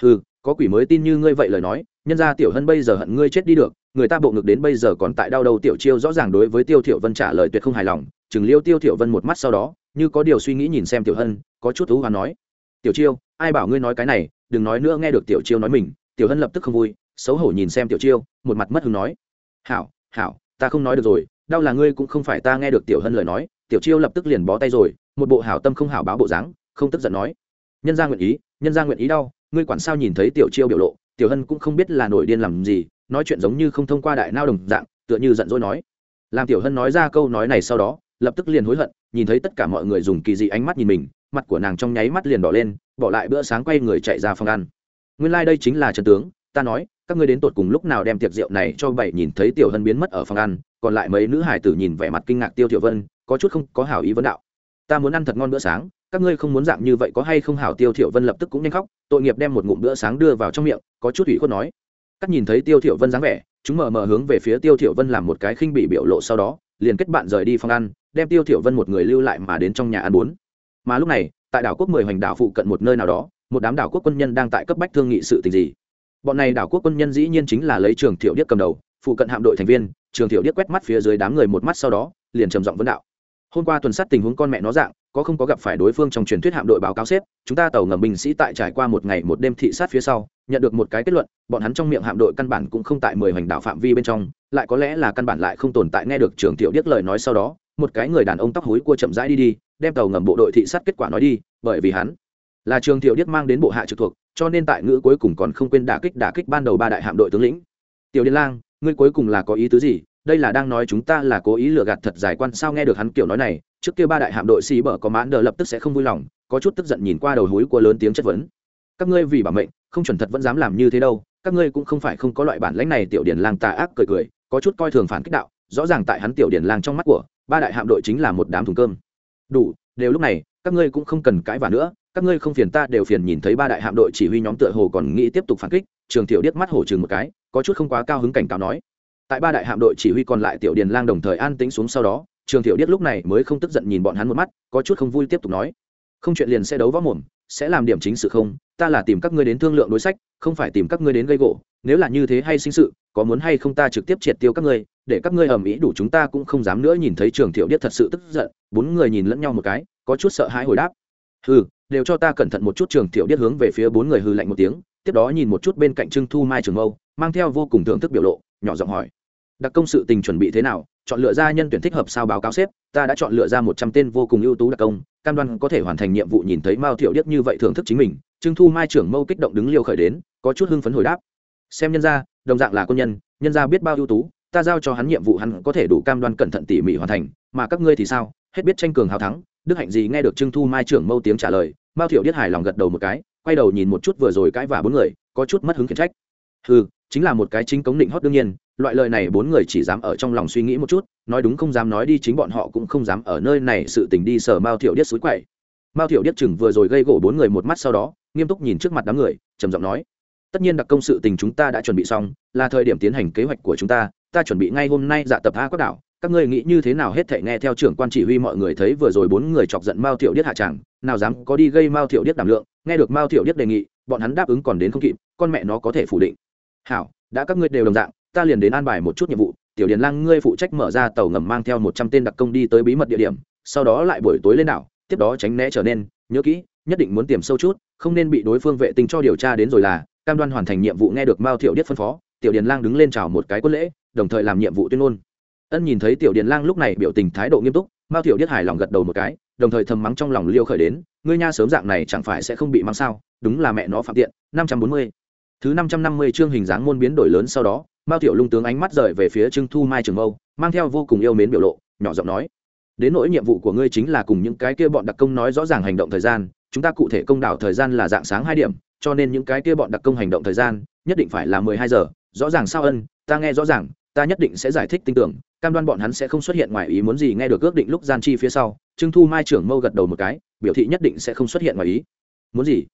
S1: Hừ, có quỷ mới tin như ngươi vậy lời nói, nhân ra tiểu hân bây giờ hận ngươi chết đi được, người ta bộ ngực đến bây giờ còn tại đau đầu. Tiểu chiêu rõ ràng đối với tiêu thiểu vân trả lời tuyệt không hài lòng, chừng liêu tiêu thiểu vân một mắt sau đó, như có điều suy nghĩ nhìn xem tiểu hân, có chút thú hoán nói, tiểu chiêu, ai bảo ngươi nói cái này đừng nói nữa nghe được tiểu chiêu nói mình, tiểu hân lập tức không vui, xấu hổ nhìn xem tiểu chiêu, một mặt mất hứng nói. Hảo hảo, ta không nói được rồi, đau là ngươi cũng không phải ta nghe được tiểu hân lời nói, tiểu chiêu lập tức liền bó tay rồi, một bộ hảo tâm không hảo báo bộ dáng, không tức giận nói. Nhân ra nguyện ý, nhân ra nguyện ý đau, ngươi quản sao nhìn thấy tiểu chiêu biểu lộ, tiểu hân cũng không biết là nổi điên làm gì, nói chuyện giống như không thông qua đại nao đồng dạng, tựa như giận dỗi nói. Làm tiểu hân nói ra câu nói này sau đó, lập tức liền hối hận, nhìn thấy tất cả mọi người dùng kỳ dị ánh mắt nhìn mình, mặt của nàng trong nháy mắt liền đỏ lên bỏ lại bữa sáng quay người chạy ra phòng ăn. Nguyên lai、like、đây chính là trần tướng, ta nói, các ngươi đến tột cùng lúc nào đem tiệc rượu này cho bảy nhìn thấy tiểu hân biến mất ở phòng ăn, còn lại mấy nữ hải tử nhìn vẻ mặt kinh ngạc tiêu tiểu vân, có chút không có hảo ý vấn đạo. Ta muốn ăn thật ngon bữa sáng, các ngươi không muốn dạng như vậy có hay không hảo? Tiêu thiểu vân lập tức cũng nhanh khóc, tội nghiệp đem một ngụm bữa sáng đưa vào trong miệng, có chút ủy khuất nói. Các nhìn thấy tiêu thiểu vân dáng vẻ, chúng mờ mờ hướng về phía tiêu thiểu vân làm một cái khinh bị biểu lộ sau đó, liền kết bạn rời đi phòng ăn, đem tiêu thiểu vân một người lưu lại mà đến trong nhà ăn bốn mà lúc này tại đảo quốc mười hoành đảo phụ cận một nơi nào đó, một đám đảo quốc quân nhân đang tại cấp bách thương nghị sự tình gì. Bọn này đảo quốc quân nhân dĩ nhiên chính là lấy trường thiệu điếc cầm đầu, phụ cận hạm đội thành viên, trường thiệu điếc quét mắt phía dưới đám người một mắt sau đó, liền trầm giọng vấn đạo. Hôm qua tuần sát tình huống con mẹ nó dạng, có không có gặp phải đối phương trong truyền thuyết hạm đội báo cáo xếp, chúng ta tàu ngầm binh sĩ tại trải qua một ngày một đêm thị sát phía sau, nhận được một cái kết luận, bọn hắn trong miệng hạm đội căn bản cũng không tại mười hoành đảo phạm vi bên trong, lại có lẽ là căn bản lại không tồn tại nghe được trường tiểu điếc lời nói sau đó một cái người đàn ông tóc hối cua chậm rãi đi đi, đem tàu ngầm bộ đội thị sát kết quả nói đi, bởi vì hắn là trường tiểu điếc mang đến bộ hạ trực thuộc, cho nên tại ngữ cuối cùng còn không quên đả kích đả kích ban đầu ba đại hạm đội tướng lĩnh. Tiểu điên lang, ngươi cuối cùng là có ý tứ gì? Đây là đang nói chúng ta là cố ý lừa gạt thật giải quan, sao nghe được hắn kiểu nói này? Trước kia ba đại hạm đội xì bở có mãn đờ lập tức sẽ không vui lòng, có chút tức giận nhìn qua đầu hối của lớn tiếng chất vấn. Các ngươi vì bảo mệnh, không chuẩn thật vẫn dám làm như thế đâu, các ngươi cũng không phải không có loại bản lãnh này, tiểu điển lang tà ác cười cười, có chút coi thường phản kích đạo, rõ ràng tại hắn tiểu điển lang trong mắt của ba đại hạm đội chính là một đám thùng cơm. Đủ, đều lúc này, các ngươi cũng không cần cãi vả nữa, các ngươi không phiền ta đều phiền nhìn thấy ba đại hạm đội chỉ huy nhóm tựa hồ còn nghĩ tiếp tục phản kích, trường tiểu điếc mắt hổ chừng một cái, có chút không quá cao hứng cảnh cáo nói. Tại ba đại hạm đội chỉ huy còn lại tiểu điền lang đồng thời an tĩnh xuống sau đó, trường tiểu điếc lúc này mới không tức giận nhìn bọn hắn một mắt, có chút không vui tiếp tục nói. Không chuyện liền sẽ đấu võ mồm, sẽ làm điểm chính sự không, ta là tìm các ngươi đến thương lượng đối sách, không phải tìm các ngươi đến gây gỗ, nếu là như thế hay sinh sự, có muốn hay không ta trực tiếp triệt tiêu các ngươi để các ngươi ầm ĩ đủ chúng ta cũng không dám nữa nhìn thấy trường tiểu điếc thật sự tức giận, bốn người nhìn lẫn nhau một cái, có chút sợ hãi hồi đáp. Hừ, đều cho ta cẩn thận một chút trường tiểu điếc hướng về phía bốn người hư lạnh một tiếng, tiếp đó nhìn một chút bên cạnh trưng thu mai trường mâu, mang theo vô cùng thưởng thức biểu lộ, nhỏ giọng hỏi. Đặc công sự tình chuẩn bị thế nào? Chọn lựa ra nhân tuyển thích hợp sao báo cáo xếp, ta đã chọn lựa ra một trăm tên vô cùng ưu tú đặc công, cam đoan có thể hoàn thành nhiệm vụ nhìn thấy mao thiệu điếc như vậy thưởng thức chính mình trưng thu mai trưởng mâu kích động đứng liêu khởi đến, có chút hưng phấn hồi đáp. Xem nhân gia, đồng dạng là quân nhân nhân gia biết bao ưu tú ta giao cho hắn nhiệm vụ hắn có thể đủ cam đoan cẩn thận tỉ mỉ hoàn thành, mà các ngươi thì sao? Hết biết tranh cường hào thắng, đức hạnh gì nghe được trưng thu mai trưởng mâu tiếng trả lời, mao thiệu điết hài lòng gật đầu một cái, quay đầu nhìn một chút vừa rồi cãi vả bốn người, có chút mất hứng khiển trách. Ừ chính là một cái chính cống định hót đương nhiên, loại lời này bốn người chỉ dám ở trong lòng suy nghĩ một chút, nói đúng không dám nói đi chính bọn họ cũng không dám ở nơi này sự tình đi sở mao thiệu điếc suối quậy. Mao thiệu điếc chừng vừa rồi gây gỗ bốn người một mắt sau đó, nghiêm túc nhìn trước mặt đám người, trầm giọng nói, tất nhiên đặc công sự tình chúng ta đã chuẩn bị xong, là thời điểm tiến hành kế hoạch của chúng ta ta chuẩn bị ngay hôm nay dạ tập a quát đảo. Các ngươi nghĩ như thế nào hết thể nghe theo trưởng quan chỉ huy mọi người thấy vừa rồi bốn người chọc giận mao thiệu điếc hạ tràng, nào dám có đi gây mao thiệu điếc đảm lượng, nghe được mao thiệu điếc đề nghị, bọn hắn đáp ứng còn đến không kịp, con mẹ nó có thể phủ định. Hảo, đã các ngươi đều đồng dạng, ta liền đến an bài một chút nhiệm vụ, tiểu điền lang ngươi phụ trách mở ra tàu ngầm mang theo một trăm tên đặc công đi tới bí mật địa điểm, sau đó lại buổi tối lên đảo, tiếp đó tránh né trở nên, nhớ kỹ, nhất định muốn tiềm sâu chút, không nên bị đối phương vệ tinh cho điều tra đến rồi là, cam đoan hoàn thành nhiệm vụ nghe được mao thiệu điết phân phó, tiểu điền lang đứng lên chào một cái quân lễ đồng thời làm nhiệm vụ tuyên ngôn. Ân nhìn thấy tiểu điền lang lúc này biểu tình thái độ nghiêm túc, mao Tiểu điết hài lòng gật đầu một cái, đồng thời thầm mắng trong lòng liêu khởi đến, ngươi nha sớm dạng này chẳng phải sẽ không bị mắng sao, đúng là mẹ nó phạm tiện, năm trăm bốn mươi. Thứ năm trăm năm mươi chương hình dáng môn biến đổi lớn sau đó, mao tiểu lung tướng ánh mắt rời về phía trưng thu mai trường mâu, mang theo vô cùng yêu mến biểu lộ, nhỏ giọng nói, đến nỗi nhiệm vụ của ngươi chính là cùng những cái kia bọn đặc công nói rõ ràng hành động thời gian, chúng ta cụ thể công đảo thời gian là dạng sáng hai điểm, cho nên những cái kia bọn đặc công hành động thời gian, nhất định phải là mười hai giờ, rõ ràng sao ân, ta nghe rõ ràng ta nhất định sẽ giải thích tin tưởng, cam đoan bọn hắn sẽ không xuất hiện ngoài ý muốn gì nghe được ước định lúc gian chi phía sau trưng thu mai trưởng mâu gật đầu một cái, biểu thị nhất định sẽ không xuất hiện ngoài ý. Muốn gì?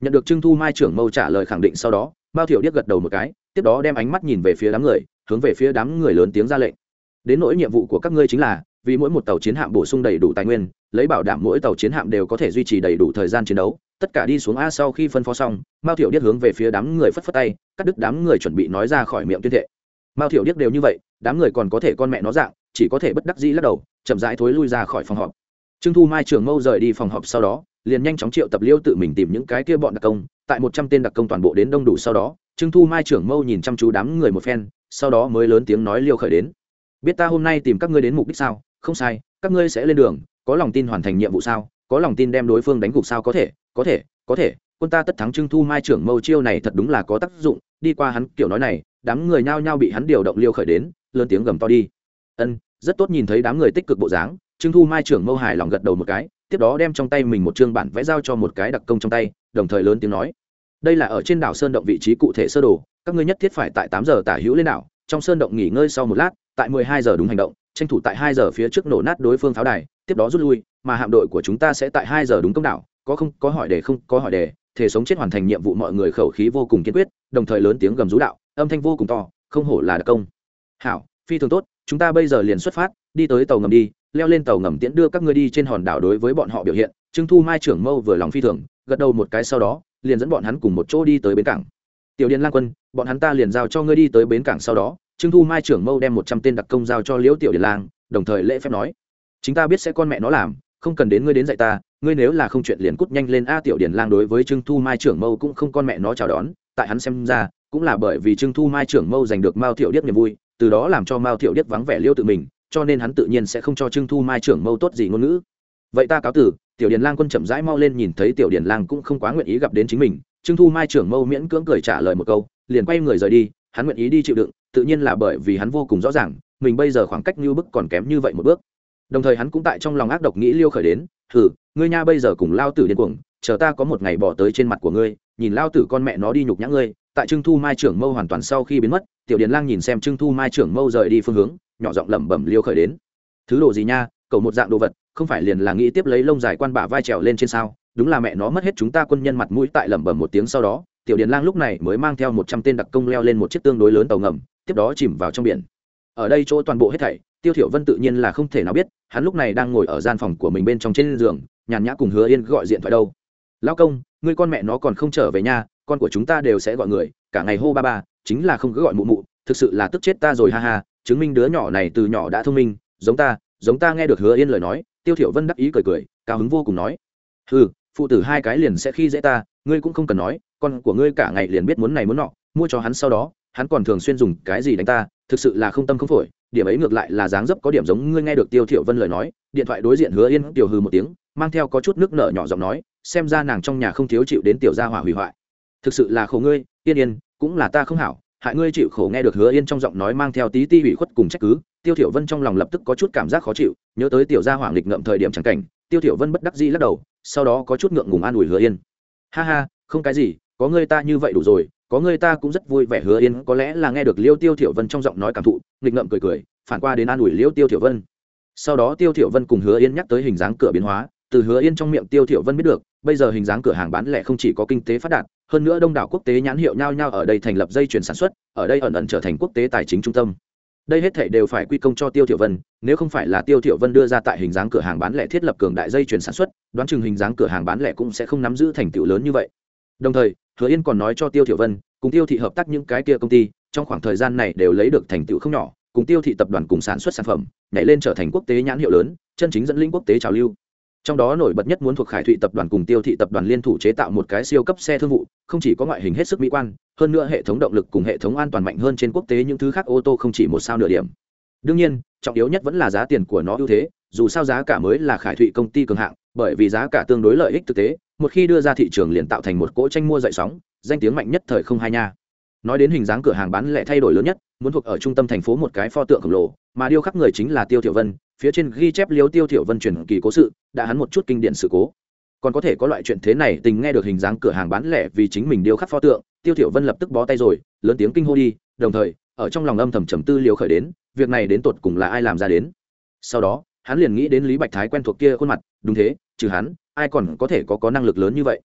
S1: Nhận được trưng thu mai trưởng mâu trả lời khẳng định sau đó Bao thiểu điếc gật đầu một cái, tiếp đó đem ánh mắt nhìn về phía đám người, hướng về phía đám người lớn tiếng ra lệnh. Đến nỗi nhiệm vụ của các ngươi chính là, vì mỗi một tàu chiến hạm bổ sung đầy đủ tài nguyên, lấy bảo đảm mỗi tàu chiến hạm đều có thể duy trì đầy đủ thời gian chiến đấu, tất cả đi xuống a sau khi phân phó xong, mao thiểu điếc hướng về phía đám người phất phất tay, cắt đứt đám người chuẩn bị nói ra khỏi miệng tuyên thệ mao thiểu điếc đều như vậy, đám người còn có thể con mẹ nó dạng, chỉ có thể bất đắc dĩ lắc đầu, chậm rãi thối lui ra khỏi phòng họp. Trương thu mai trưởng mâu rời đi phòng họp sau đó, liền nhanh chóng triệu tập liêu tự mình tìm những cái kia bọn đặc công, tại một trăm tên đặc công toàn bộ đến đông đủ sau đó, trương thu mai trưởng mâu nhìn chăm chú đám người một phen, sau đó mới lớn tiếng nói liêu khởi đến. Biết ta hôm nay tìm các ngươi đến mục đích sao? Không sai, các ngươi sẽ lên đường, có lòng tin hoàn thành nhiệm vụ sao? Có lòng tin đem đối phương đánh gục sao có thể? Có thể có thể, quân ta tất thắng trương thu mai trưởng mâu chiêu này thật đúng là có tác dụng đi qua hắn kiểu nói này, đám người nhao nhao bị hắn điều động liêu khởi đến, lớn tiếng gầm to đi. Ân, rất tốt nhìn thấy đám người tích cực bộ dáng, trương thu mai trưởng mâu hài lòng gật đầu một cái, tiếp đó đem trong tay mình một chương bản vẽ giao cho một cái đặc công trong tay, đồng thời lớn tiếng nói. Đây là ở trên đảo sơn động vị trí cụ thể sơ đồ, các ngươi nhất thiết phải tại tám giờ tả hữu lên đảo, trong sơn động nghỉ ngơi sau một lát, tại mười hai giờ đúng hành động, tranh thủ tại hai giờ phía trước nổ nát đối phương pháo đài, tiếp đó rút lui, mà hạm đội của chúng ta sẽ tại hai giờ đúng công đảo, có không, có hỏi đề không, có hỏi đề thể sống chết hoàn thành nhiệm vụ mọi người khẩu khí vô cùng kiên quyết, đồng thời lớn tiếng gầm rú đạo, âm thanh vô cùng to, không hổ là đặc công. Hảo, phi thường tốt, chúng ta bây giờ liền xuất phát, đi tới tàu ngầm đi, leo lên tàu ngầm tiễn đưa các ngươi đi trên hòn đảo đối với bọn họ biểu hiện, trương thu mai trưởng mâu vừa lòng phi thường, gật đầu một cái sau đó, liền dẫn bọn hắn cùng một chỗ đi tới bến cảng. Tiểu điền lang quân, bọn hắn ta liền giao cho ngươi đi tới bến cảng sau đó, trương thu mai trưởng mâu đem một trăm tên đặc công giao cho liễu tiểu điền lang, đồng thời lễ phép nói chúng ta biết sẽ con mẹ nó làm, không cần đến ngươi đến dạy ta ngươi nếu là không chuyện liền cút nhanh lên a tiểu điền lang đối với trương thu mai trưởng mâu cũng không con mẹ nó chào đón, tại hắn xem ra, cũng là bởi vì trương thu mai trưởng mâu giành được mao Tiểu điếc niềm vui, từ đó làm cho mao Tiểu điếc vắng vẻ liêu tự mình, cho nên hắn tự nhiên sẽ không cho trương thu mai trưởng mâu tốt gì ngôn ngữ. Vậy ta cáo tử tiểu điền lang quân chậm rãi mau lên nhìn thấy tiểu điền lang cũng không quá nguyện ý gặp đến chính mình, trương thu mai trưởng mâu miễn cưỡng cười trả lời một câu, liền quay người rời đi, hắn nguyện ý đi chịu đựng, tự nhiên là bởi vì hắn vô cùng rõ ràng, mình bây giờ khoảng cách như bức còn kém như vậy một bước. Đồng thời hắn cũng tại trong lòng ác độc nghĩ liêu khởi đến Thử, ngươi nha bây giờ cùng lao tử điên cuồng chờ ta có một ngày bỏ tới trên mặt của ngươi nhìn lao tử con mẹ nó đi nhục nhã ngươi tại trương thu mai trưởng mâu hoàn toàn sau khi biến mất tiểu điền lang nhìn xem trương thu mai trưởng mâu rời đi phương hướng nhỏ giọng lẩm bẩm liêu khởi đến. Thứ đồ gì nha cầu một dạng đồ vật không phải liền là nghĩ tiếp lấy lông dài quan bả vai trèo lên trên sao đúng là mẹ nó mất hết chúng ta quân nhân mặt mũi tại lẩm bẩm một tiếng sau đó tiểu điền lang lúc này mới mang theo một trăm tên đặc công leo lên một chiếc tương đối lớn tàu ngầm tiếp đó chìm vào trong biển ở đây chỗ toàn bộ hết thảy, tiêu thiểu vân tự nhiên là không thể nào biết, hắn lúc này đang ngồi ở gian phòng của mình bên trong trên giường, nhàn nhã cùng hứa yên gọi điện thoại đâu. Lão công, ngươi con mẹ nó còn không trở về nhà con của chúng ta đều sẽ gọi người, cả ngày hô ba ba, chính là không cứ gọi mụ mụ, thực sự là tức chết ta rồi ha ha, chứng minh đứa nhỏ này từ nhỏ đã thông minh, giống ta giống ta nghe được hứa yên lời nói, tiêu thiểu vân đắc ý cười cười, cao hứng vô cùng nói, hừ, phụ tử hai cái liền sẽ khi dễ ta, ngươi cũng không cần nói, con của ngươi cả ngày liền biết muốn này muốn nọ, mua cho hắn sau đó, hắn còn thường xuyên dùng cái gì đánh ta thực sự là không tâm không phổi, điểm ấy ngược lại là dáng dấp có điểm giống ngươi nghe được tiêu thiểu vân lời nói, điện thoại đối diện hứa yên tiểu hư một tiếng, mang theo có chút nước nở nhỏ giọng nói, xem ra nàng trong nhà không thiếu chịu đến tiểu gia hỏa hủy hoại. Thực sự là khổ ngươi, yên yên, cũng là ta không hảo, hại ngươi chịu khổ nghe được hứa yên trong giọng nói mang theo tí ti hủy khuất cùng trách cứ, tiêu thiểu vân trong lòng lập tức có chút cảm giác khó chịu, nhớ tới tiểu gia hỏa nghịch ngợm thời điểm chẳng cảnh, tiêu thiểu vân bất đắc dĩ lắc đầu, sau đó có chút ngượng ngùng an ủi hứa yên. Ha ha, không cái gì, có ngươi ta như vậy đủ rồi có người ta cũng rất vui vẻ hứa yên, có lẽ là nghe được liêu tiêu thiểu vân trong giọng nói cảm thụ, nghịch ngợm cười cười, phản qua đến an ủi liêu tiêu thiểu vân. Sau đó tiêu thiểu vân cùng hứa yên nhắc tới hình dáng cửa biến hóa, từ hứa yên trong miệng tiêu thiểu vân biết được, bây giờ hình dáng cửa hàng bán lẻ không chỉ có kinh tế phát đạt, hơn nữa đông đảo quốc tế nhãn hiệu nhau nhau ở đây thành lập dây chuyền sản xuất, ở đây ẩn ẩn trở thành quốc tế tài chính trung tâm. Đây hết thảy đều phải quy công cho tiêu thiểu vân, nếu không phải là tiêu thiểu vân đưa ra tại hình dáng cửa hàng bán lẻ thiết lập cường đại dây chuyền sản xuất, đoán chừng hình dáng cửa hàng bán lẻ cũng sẽ không nắm giữ thành tựu lớn như vậy. Đồng thời hứa yên còn nói cho tiêu thiểu vân, cùng tiêu thị hợp tác những cái kia công ty, trong khoảng thời gian này đều lấy được thành tựu không nhỏ, cùng tiêu thị tập đoàn cùng sản xuất sản phẩm, nhảy lên trở thành quốc tế nhãn hiệu lớn, chân chính dẫn lĩnh quốc tế trào lưu. Trong đó nổi bật nhất muốn thuộc khải thụy tập đoàn cùng tiêu thị tập đoàn liên thủ chế tạo một cái siêu cấp xe thương vụ, không chỉ có ngoại hình hết sức mỹ quan, hơn nữa hệ thống động lực cùng hệ thống an toàn mạnh hơn trên quốc tế những thứ khác ô tô không chỉ một sao nửa điểm. Đương nhiên, trọng yếu nhất vẫn là giá tiền của nó ưu thế, dù sao giá cả mới là khải thụy công ty cường hạng, bởi vì giá cả tương đối lợi ích thực tế một khi đưa ra thị trường liền tạo thành một cỗ tranh mua dậy sóng, danh tiếng mạnh nhất thời không hai nha. Nói đến hình dáng cửa hàng bán lẻ thay đổi lớn nhất, muốn thuộc ở trung tâm thành phố một cái pho tượng khổng lồ, mà điêu khắc người chính là tiêu thiểu vân, phía trên ghi chép liếu tiêu thiểu vân truyền kỳ cố sự, đã hắn một chút kinh điển sự cố. Còn có thể có loại chuyện thế này, tình nghe được hình dáng cửa hàng bán lẻ vì chính mình điêu khắc pho tượng, tiêu thiểu vân lập tức bó tay rồi, lớn tiếng kinh hô đi, đồng thời, ở trong lòng âm thầm trầm tư liều khởi đến, việc này đến tột cùng là ai làm ra đến? Sau đó hắn liền nghĩ đến lý bạch thái quen thuộc kia khuôn mặt, đúng thế, trừ hắn, ai còn có thể có có năng lực lớn như vậy?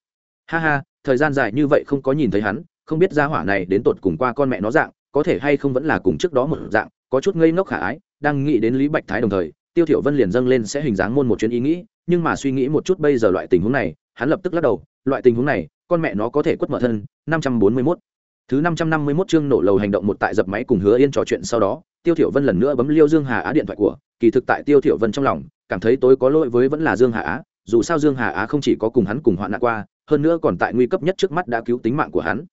S1: Ha ha, thời gian dài như vậy không có nhìn thấy hắn, không biết gia hỏa này đến tột cùng qua con mẹ nó dạng, có thể hay không vẫn là cùng trước đó một dạng, có chút ngây ngốc khả ái, đang nghĩ đến lý bạch thái đồng thời, tiêu thiểu vân liền dâng lên sẽ hình dáng môn một chuyến ý nghĩ, nhưng mà suy nghĩ một chút bây giờ loại tình huống này, hắn lập tức lắc đầu, loại tình huống này, con mẹ nó có thể quất mở thân 541 thứ 551 chương nổ lầu hành động một tại dập máy cùng hứa yên trò chuyện sau đó tiêu thiểu vân lần nữa bấm liêu dương hà á điện thoại của, kỳ thực tại tiêu thiểu vân trong lòng, cảm thấy tối có lỗi với vẫn là dương hà á, dù sao dương hà á không chỉ có cùng hắn cùng hoạn nạn qua, hơn nữa còn tại nguy cấp nhất trước mắt đã cứu tính mạng của hắn.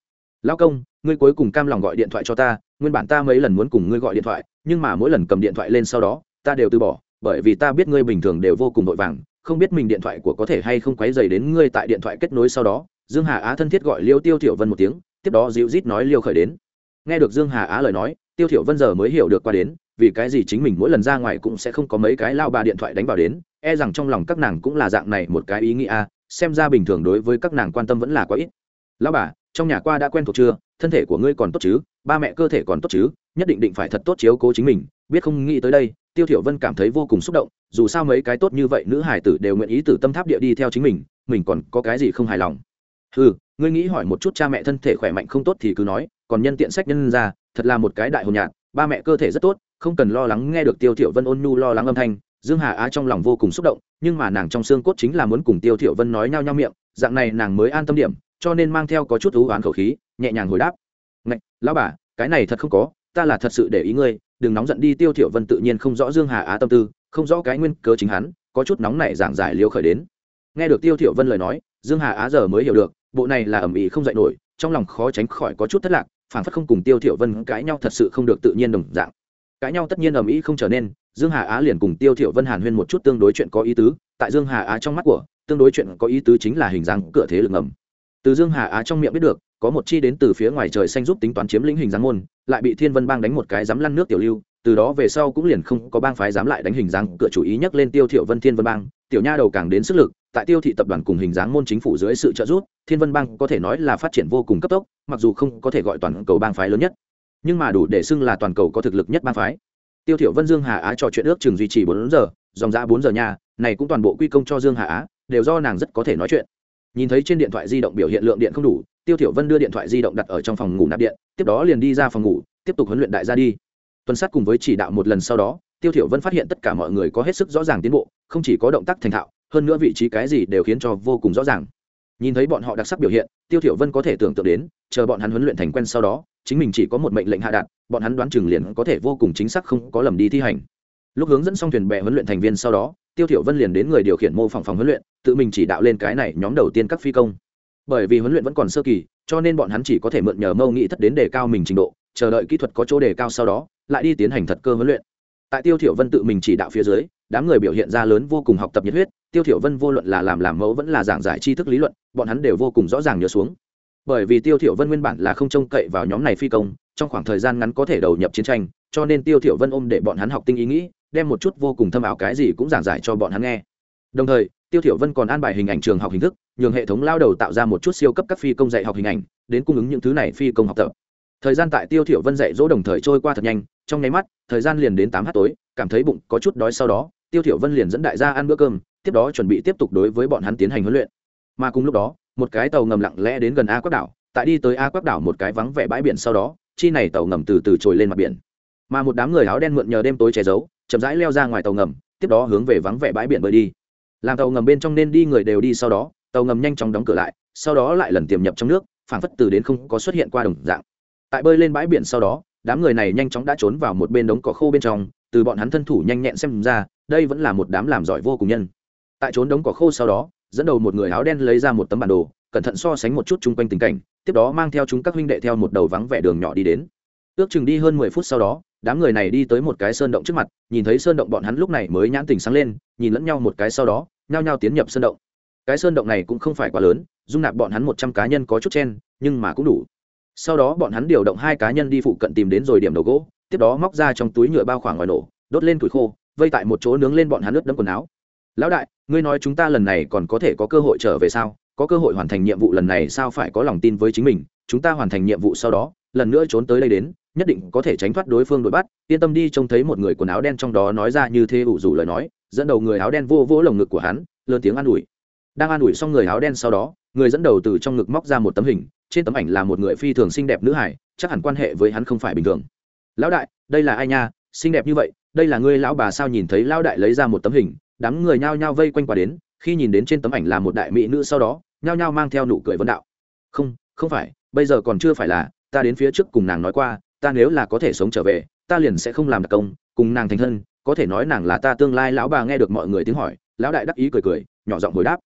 S1: Lão công, ngươi cuối cùng cam lòng gọi điện thoại cho ta, nguyên bản ta mấy lần muốn cùng ngươi gọi điện thoại, nhưng mà mỗi lần cầm điện thoại lên sau đó, ta đều từ bỏ, bởi vì ta biết ngươi bình thường đều vô cùng vội vàng, không biết mình điện thoại của có thể hay không quấy dày đến ngươi tại điện thoại kết nối sau đó. Dương hà á thân thiết gọi liêu tiêu thiểu vân một tiếng, tiếp đó dịu rít nói liêu khởi đến. Nghe được dương hà á lời nói tiêu thiểu vân giờ mới hiểu được qua đến, vì cái gì chính mình mỗi lần ra ngoài cũng sẽ không có mấy cái lao bà điện thoại đánh vào đến e rằng trong lòng các nàng cũng là dạng này một cái ý nghĩa xem ra bình thường đối với các nàng quan tâm vẫn là quá ít. Lão bà, trong nhà qua đã quen thuộc chưa? Thân thể của ngươi còn tốt chứ? Ba mẹ cơ thể còn tốt chứ? Nhất định định phải thật tốt chiếu cố chính mình. Biết không nghĩ tới đây, tiêu thiểu vân cảm thấy vô cùng xúc động, dù sao mấy cái tốt như vậy nữ hải tử đều nguyện ý tử tâm tháp địa đi theo chính mình mình còn có cái gì không hài lòng? Ừ ngươi nghĩ hỏi một chút cha mẹ thân thể khỏe mạnh không tốt thì cứ nói, còn nhân tiện sách nhân ra thật là một cái đại hồn nhạt ba mẹ cơ thể rất tốt, không cần lo lắng nghe được tiêu thiểu vân ôn nhu lo lắng âm thanh, dương hà á trong lòng vô cùng xúc động, nhưng mà nàng trong xương cốt chính là muốn cùng tiêu thiểu vân nói nhau nhau miệng, dạng này nàng mới an tâm điểm, cho nên mang theo có chút ưu oán khẩu khí, nhẹ nhàng hồi đáp. Ngạch, lão bà, cái này thật không có, ta là thật sự để ý ngươi, đừng nóng giận đi, tiêu thiểu vân tự nhiên không rõ dương hà á tâm tư, không rõ cái nguyên cớ chính hắn, có chút nóng nảy giảng giải liếu khởi đến. Nghe được tiêu thiểu vân lời nói, dương hà á giờ mới hiểu được, bộ này là ẩm ý không dạy nổi, trong lòng khó tránh khỏi có chút thất lạc phản phất không cùng tiêu thiểu vân cãi nhau thật sự không được tự nhiên đồng dạng. Cãi nhau tất nhiên ở Mỹ không trở nên, dương hà á liền cùng tiêu thiểu vân hàn huyên một chút tương đối chuyện có ý tứ, tại dương hà á trong mắt của, tương đối chuyện có ý tứ chính là hình dáng cửa thế lực ngầm. Từ dương hà á trong miệng biết được, có một chi đến từ phía ngoài trời xanh giúp tính toán chiếm lĩnh hình dáng môn, lại bị thiên vân bang đánh một cái dám lăn nước tiểu lưu, từ đó về sau cũng liền không có bang phái dám lại đánh hình dáng cửa chủ ý nhắc lên tiêu thiểu vân thiên vân bang tiểu nha đầu càng đến sức lực, tại tiêu thị tập đoàn cùng hình dáng môn chính phủ dưới sự trợ giúp, thiên vân bang có thể nói là phát triển vô cùng cấp tốc, mặc dù không có thể gọi toàn cầu bang phái lớn nhất, nhưng mà đủ để xưng là toàn cầu có thực lực nhất bang phái. Tiêu thiểu vân dương hà á trò chuyện ước chừng duy trì bốn giờ, dòng dã bốn giờ nha, này cũng toàn bộ quy công cho dương hà á, đều do nàng rất có thể nói chuyện. Nhìn thấy trên điện thoại di động biểu hiện lượng điện không đủ, tiêu thiểu vân đưa điện thoại di động đặt ở trong phòng ngủ nạp điện, tiếp đó liền đi ra phòng ngủ, tiếp tục huấn luyện đại gia đi. Tuần sát cùng với chỉ đạo một lần sau đó, tiêu thiểu vân phát hiện tất cả mọi người có hết sức rõ ràng tiến bộ không chỉ có động tác thành thạo, hơn nữa vị trí cái gì đều khiến cho vô cùng rõ ràng. Nhìn thấy bọn họ đặc sắc biểu hiện, tiêu thiểu vân có thể tưởng tượng đến, chờ bọn hắn huấn luyện thành quen sau đó, chính mình chỉ có một mệnh lệnh hạ đạt, bọn hắn đoán chừng liền có thể vô cùng chính xác không có lầm đi thi hành. Lúc hướng dẫn xong thuyền bè huấn luyện thành viên sau đó, tiêu thiểu vân liền đến người điều khiển mô phỏng phòng huấn luyện, tự mình chỉ đạo lên cái này nhóm đầu tiên các phi công. Bởi vì huấn luyện vẫn còn sơ kỳ, cho nên bọn hắn chỉ có thể mượn nhờ mâu nghĩ thất đến đề cao mình trình độ, chờ đợi kỹ thuật có chỗ đề cao sau đó, lại đi tiến hành thật cơ huấn luyện tại tiêu thiểu vân tự mình chỉ đạo phía dưới, đám người biểu hiện ra lớn vô cùng học tập nhiệt huyết, tiêu thiểu vân vô luận là làm làm mẫu vẫn là giảng giải tri thức lý luận, bọn hắn đều vô cùng rõ ràng nhớ xuống. Bởi vì tiêu thiểu vân nguyên bản là không trông cậy vào nhóm này phi công, trong khoảng thời gian ngắn có thể đầu nhập chiến tranh, cho nên tiêu thiểu vân ôm để bọn hắn học tinh ý nghĩ, đem một chút vô cùng thâm ảo cái gì cũng giảng giải cho bọn hắn nghe. Đồng thời, tiêu thiểu vân còn an bài hình ảnh trường học hình thức, nhường hệ thống lao đầu tạo ra một chút siêu cấp các phi công dạy học hình ảnh, đến cung ứng những thứ này phi công học tập. Thời gian tại tiêu thiểu vân dạy dỗ đồng thời trôi qua thật nhanh trong nháy mắt, thời gian liền đến tám h tối, cảm thấy bụng có chút đói sau đó, tiêu thiểu vân liền dẫn đại gia ăn bữa cơm, tiếp đó chuẩn bị tiếp tục đối với bọn hắn tiến hành huấn luyện. Mà cùng lúc đó, một cái tàu ngầm lặng lẽ đến gần a quắc đảo, tại đi tới a quắc đảo một cái vắng vẻ bãi biển sau đó, chi này tàu ngầm từ từ trồi lên mặt biển. Mà một đám người áo đen mượn nhờ đêm tối che giấu, chậm rãi leo ra ngoài tàu ngầm, tiếp đó hướng về vắng vẻ bãi biển bơi đi. Làm tàu ngầm bên trong nên đi người đều đi sau đó, tàu ngầm nhanh chóng đóng cửa lại, sau đó lại lần tiềm nhập trong nước, phảng phất từ đến không có xuất hiện qua đồng dạng. Tại bơi lên bãi biển sau đó đám người này nhanh chóng đã trốn vào một bên đống cỏ khô bên trong, từ bọn hắn thân thủ nhanh nhẹn xem ra, đây vẫn là một đám làm giỏi vô cùng nhân. Tại trốn đống cỏ khô sau đó, dẫn đầu một người áo đen lấy ra một tấm bản đồ, cẩn thận so sánh một chút chung quanh tình cảnh, tiếp đó mang theo chúng các huynh đệ theo một đầu vắng vẻ đường nhỏ đi đến. Ước chừng đi hơn mười phút sau đó, đám người này đi tới một cái sơn động trước mặt, nhìn thấy sơn động bọn hắn lúc này mới nhãn tình sáng lên, nhìn lẫn nhau một cái sau đó, nhao nhao tiến nhập sơn động. Cái sơn động này cũng không phải quá lớn, dung nạp bọn hắn một trăm cá nhân có chút chen, nhưng mà cũng đủ sau đó bọn hắn điều động hai cá nhân đi phụ cận tìm đến rồi điểm đầu gỗ, tiếp đó móc ra trong túi nhựa bao khoảng ngoài nổ, đốt lên củi khô, vây tại một chỗ nướng lên bọn hắn ướt đẫm quần áo. Lão đại, ngươi nói chúng ta lần này còn có thể có cơ hội trở về sao? Có cơ hội hoàn thành nhiệm vụ lần này sao phải có lòng tin với chính mình? Chúng ta hoàn thành nhiệm vụ sau đó, lần nữa trốn tới đây đến, nhất định có thể tránh thoát đối phương đuổi bắt. Yên tâm đi, trông thấy một người quần áo đen trong đó nói ra như thế ủ rủ lời nói, dẫn đầu người áo đen vô vỗ lồng ngực của hắn, lớn tiếng an ủi. Đang an ủi xong người áo đen sau đó, người dẫn đầu từ trong ngực móc ra một tấm hình trên tấm ảnh là một người phi thường xinh đẹp nữ hải, chắc hẳn quan hệ với hắn không phải bình thường. Lão đại, đây là ai nha? Xinh đẹp như vậy, đây là ngươi lão bà sao nhìn thấy lão đại lấy ra một tấm hình, đám người nhao nhao vây quanh qua đến, khi nhìn đến trên tấm ảnh là một đại mỹ nữ sau đó, nhao nhao mang theo nụ cười vấn đạo. Không không phải, bây giờ còn chưa phải là, ta đến phía trước cùng nàng nói qua, ta nếu là có thể sống trở về, ta liền sẽ không làm đặc công, cùng nàng thành thân, có thể nói nàng là ta tương lai, lão bà nghe được mọi người tiếng hỏi, lão đại đắc ý cười cười, nhỏ giọng hồi đáp.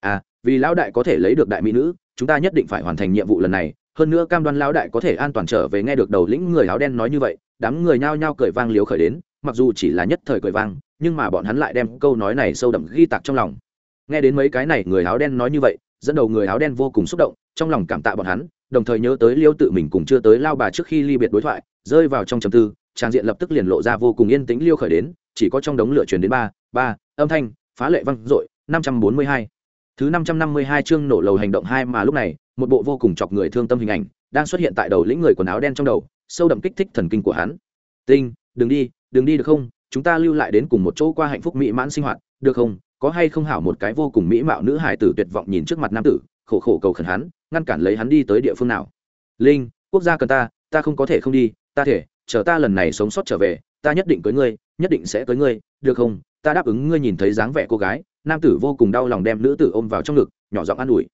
S1: À vì lão đại có thể lấy được đại mỹ nữ, chúng ta nhất định phải hoàn thành nhiệm vụ lần này. Hơn nữa cam đoan lão đại có thể an toàn trở về nghe được đầu lĩnh người áo đen nói như vậy, đám người nhao nhao cười vang liếu khởi đến, mặc dù chỉ là nhất thời cười vang, nhưng mà bọn hắn lại đem câu nói này sâu đậm ghi tạc trong lòng. Nghe đến mấy cái này người áo đen nói như vậy, dẫn đầu người áo đen vô cùng xúc động, trong lòng cảm tạ bọn hắn, đồng thời nhớ tới liêu tự mình cùng chưa tới lao bà trước khi ly biệt đối thoại, rơi vào trong trầm tư, trang diện lập tức liền lộ ra vô cùng yên tĩnh liêu khởi đến, chỉ có trong đống lửa chuyển đến ba ba, âm thanh, phá lệ văng dội, năm trăm bốn mươi hai thứ năm trăm năm mươi hai chương nổ lầu hành động hai mà lúc này, một bộ vô cùng chọc người thương tâm hình ảnh đang xuất hiện tại đầu lĩnh người quần áo đen trong đầu, sâu đậm kích thích thần kinh của hắn. Tinh, đừng đi đừng đi được không? Chúng ta lưu lại đến cùng một chỗ qua hạnh phúc mỹ mãn sinh hoạt, được không? Có hay không hảo một cái vô cùng mỹ mạo nữ hài tử tuyệt vọng nhìn trước mặt nam tử, khổ khổ cầu khẩn hắn, ngăn cản lấy hắn đi tới địa phương nào? Linh, quốc gia cần ta ta không có thể không đi, ta thể, chờ ta lần này sống sót trở về, ta nhất định cưới ngươi, nhất định sẽ cưới ngươi, được không? Ta đáp ứng ngươi nhìn thấy dáng vẻ cô gái nam tử vô cùng đau lòng đem nữ tử ôm vào trong ngực, nhỏ giọng an ủi.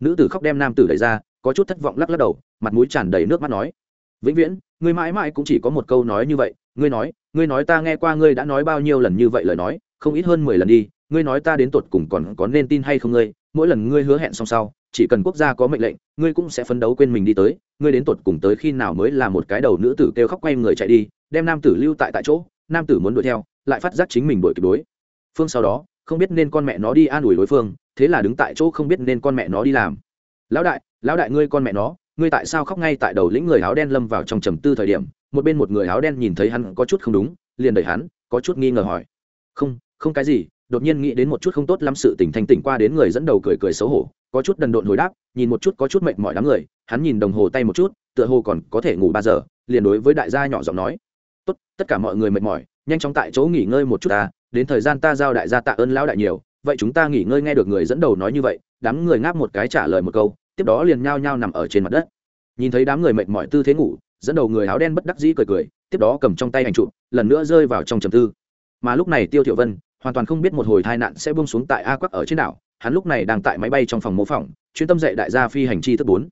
S1: Nữ tử khóc đem nam tử đẩy ra, có chút thất vọng lắc lắc đầu, mặt mũi tràn đầy nước mắt nói, vĩnh viễn, ngươi mãi mãi cũng chỉ có một câu nói như vậy, ngươi nói ngươi nói ta nghe qua ngươi đã nói bao nhiêu lần như vậy lời nói, không ít hơn mười lần đi, ngươi nói ta đến tột cùng còn có nên tin hay không ngươi, mỗi lần ngươi hứa hẹn xong sau, chỉ cần quốc gia có mệnh lệnh, ngươi cũng sẽ phấn đấu quên mình đi tới, ngươi đến tột cùng tới khi nào mới là một cái đầu nữ tử kêu khóc quay người chạy đi, đem nam tử lưu tại tại chỗ, nam tử muốn đuổi theo, lại phát giác chính mình đuổi kịp đối. Phương sau đó không biết nên con mẹ nó đi an ủi đối phương, thế là đứng tại chỗ không biết nên con mẹ nó đi làm. Lão đại lão đại ngươi con mẹ nó, ngươi tại sao khóc ngay tại đầu lĩnh người áo đen lâm vào trong trầm tư thời điểm, một bên một người áo đen nhìn thấy hắn có chút không đúng, liền đẩy hắn, có chút nghi ngờ hỏi. Không không cái gì, đột nhiên nghĩ đến một chút không tốt lắm sự tỉnh thành tỉnh qua đến người dẫn đầu cười cười xấu hổ, có chút đần độn hồi đáp, nhìn một chút có chút mệt mỏi đám người, hắn nhìn đồng hồ tay một chút, tựa hồ còn có thể ngủ ba giờ, liền đối với đại gia nhỏ giọng nói. Tốt, tất cả mọi người mệt mỏi, nhanh chóng tại chỗ nghỉ ngơi một chút ta đến thời gian ta giao đại gia tạ ơn lão đại nhiều, vậy chúng ta nghỉ ngơi nghe được người dẫn đầu nói như vậy, đám người ngáp một cái trả lời một câu, tiếp đó liền nhao nhao nằm ở trên mặt đất. Nhìn thấy đám người mệt mỏi tư thế ngủ, dẫn đầu người áo đen bất đắc dĩ cười cười, tiếp đó cầm trong tay ảnh trụ lần nữa rơi vào trong trầm tư. Mà lúc này tiêu thiểu vân hoàn toàn không biết một hồi tai nạn sẽ buông xuống tại a quắc ở trên đảo, hắn lúc này đang tại máy bay trong phòng mô phỏng, chuyên tâm dạy đại gia phi hành chi thức bốn.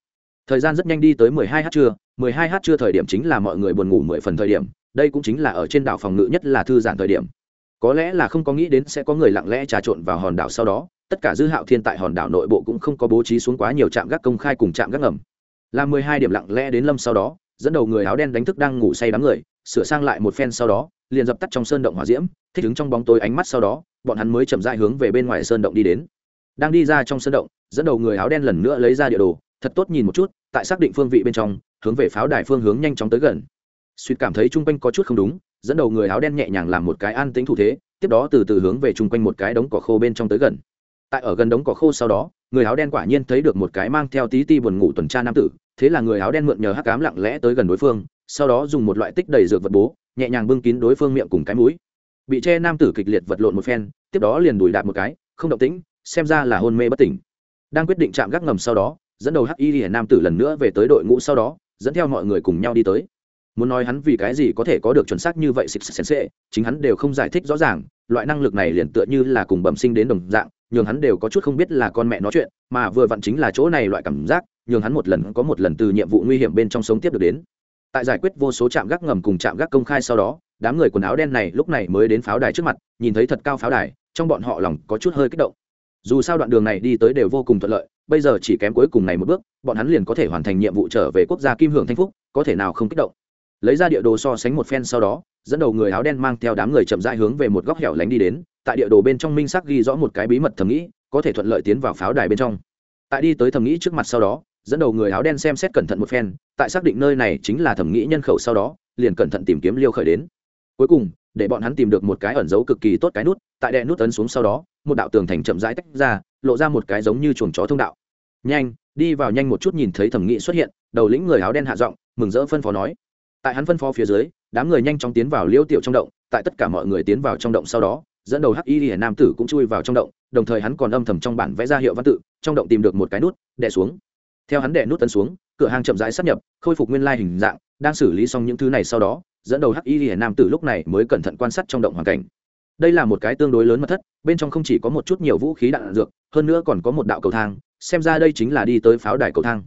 S1: Thời gian rất nhanh đi tới 12 h trưa 12 h trưa thời điểm chính là mọi người buồn ngủ 10 phần thời điểm, đây cũng chính là ở trên đảo phòng ngự nhất là thư giãn thời điểm có lẽ là không có nghĩ đến sẽ có người lặng lẽ trà trộn vào hòn đảo sau đó, tất cả dư hạo thiên tại hòn đảo nội bộ cũng không có bố trí xuống quá nhiều trạm gác công khai cùng trạm gác ngầm. Làm mười hai điểm lặng lẽ đến lâm sau đó, dẫn đầu người áo đen đánh thức đang ngủ say đám người, sửa sang lại một phen sau đó, liền dập tắt trong sơn động hỏa diễm, thích ứng trong bóng tối ánh mắt sau đó, bọn hắn mới chậm dại hướng về bên ngoài sơn động đi đến. Đang đi ra trong sơn động, dẫn đầu người áo đen lần nữa lấy ra địa đồ, thật tốt nhìn một chút, tại xác định phương vị bên trong, hướng về pháo đài phương hướng nhanh chóng tới gần suýt cảm thấy chung quanh có chút không đúng, dẫn đầu người áo đen nhẹ nhàng làm một cái an tính thủ thế, tiếp đó từ từ hướng về chung quanh một cái đống cỏ khô bên trong tới gần. Tại ở gần đống cỏ khô sau đó, người áo đen quả nhiên thấy được một cái mang theo tí ti buồn ngủ tuần tra nam tử, thế là người áo đen mượn nhờ hắc cám lặng lẽ tới gần đối phương, sau đó dùng một loại tích đầy dược vật bố, nhẹ nhàng bưng kín đối phương miệng cùng cái mũi. Bị che nam tử kịch liệt vật lộn một phen, tiếp đó liền đùi đạp một cái, không động tĩnh, xem ra là hôn mê bất tỉnh. Đang quyết định chạm gác ngầm sau đó, dẫn đầu hắc y nam tử lần nữa về tới đội ngũ sau đó, dẫn theo mọi người cùng nhau đi tới muốn nói hắn vì cái gì có thể có được chuẩn xác như vậy xịt xịt xệ chính hắn đều không giải thích rõ ràng, loại năng lực này liền tựa như là cùng bẩm sinh đến đồng dạng, nhường hắn đều có chút không biết là con mẹ nói chuyện, mà vừa vặn chính là chỗ này loại cảm giác, nhường hắn một lần có một lần từ nhiệm vụ nguy hiểm bên trong sống tiếp được đến. Tại giải quyết vô số trạm gác ngầm cùng trạm gác công khai sau đó, đám người quần áo đen này lúc này mới đến pháo đài trước mặt, nhìn thấy thật cao pháo đài, trong bọn họ lòng có chút hơi kích động. Dù sao đoạn đường này đi tới đều vô cùng thuận lợi, bây giờ chỉ kém cuối cùng này một bước, bọn hắn liền có thể hoàn thành nhiệm vụ trở về quốc gia kim hưởng thanh phúc, có thể nào không kích động lấy ra địa đồ so sánh một phen sau đó, dẫn đầu người áo đen mang theo đám người chậm rãi hướng về một góc hẻo lánh đi đến, tại địa đồ bên trong minh sắc ghi rõ một cái bí mật thầm nghĩ, có thể thuận lợi tiến vào pháo đài bên trong. Tại đi tới thầm nghĩ trước mặt sau đó, dẫn đầu người áo đen xem xét cẩn thận một phen, tại xác định nơi này chính là thẩm nghĩ nhân khẩu sau đó, liền cẩn thận tìm kiếm liêu khởi đến. Cuối cùng, để bọn hắn tìm được một cái ẩn dấu cực kỳ tốt cái nút, tại đè nút ấn xuống sau đó, một đạo tường thành chậm rãi tách ra, lộ ra một cái giống như chuồng chó thông đạo. Nhanh, đi vào nhanh một chút nhìn thấy thẩm nghị xuất hiện, đầu lĩnh người áo đen hạ giọng, mừng rỡ phân phó nói tại hắn phân phó phía dưới, đám người nhanh chóng tiến vào liêu tiểu trong động, tại tất cả mọi người tiến vào trong động sau đó, dẫn đầu hắc y hiển nam tử cũng chui vào trong động, đồng thời hắn còn âm thầm trong bản vẽ ra hiệu văn tự, trong động tìm được một cái nút, đè xuống. Theo hắn đè nút tấn xuống, cửa hàng chậm rãi sắp nhập, khôi phục nguyên lai hình dạng, đang xử lý xong những thứ này sau đó, dẫn đầu hắc y hiển nam tử lúc này mới cẩn thận quan sát trong động hoàn cảnh. Đây là một cái tương đối lớn mật thất, bên trong không chỉ có một chút nhiều vũ khí đạn dược, hơn nữa còn có một đạo cầu thang, xem ra đây chính là đi tới pháo đài cầu thang.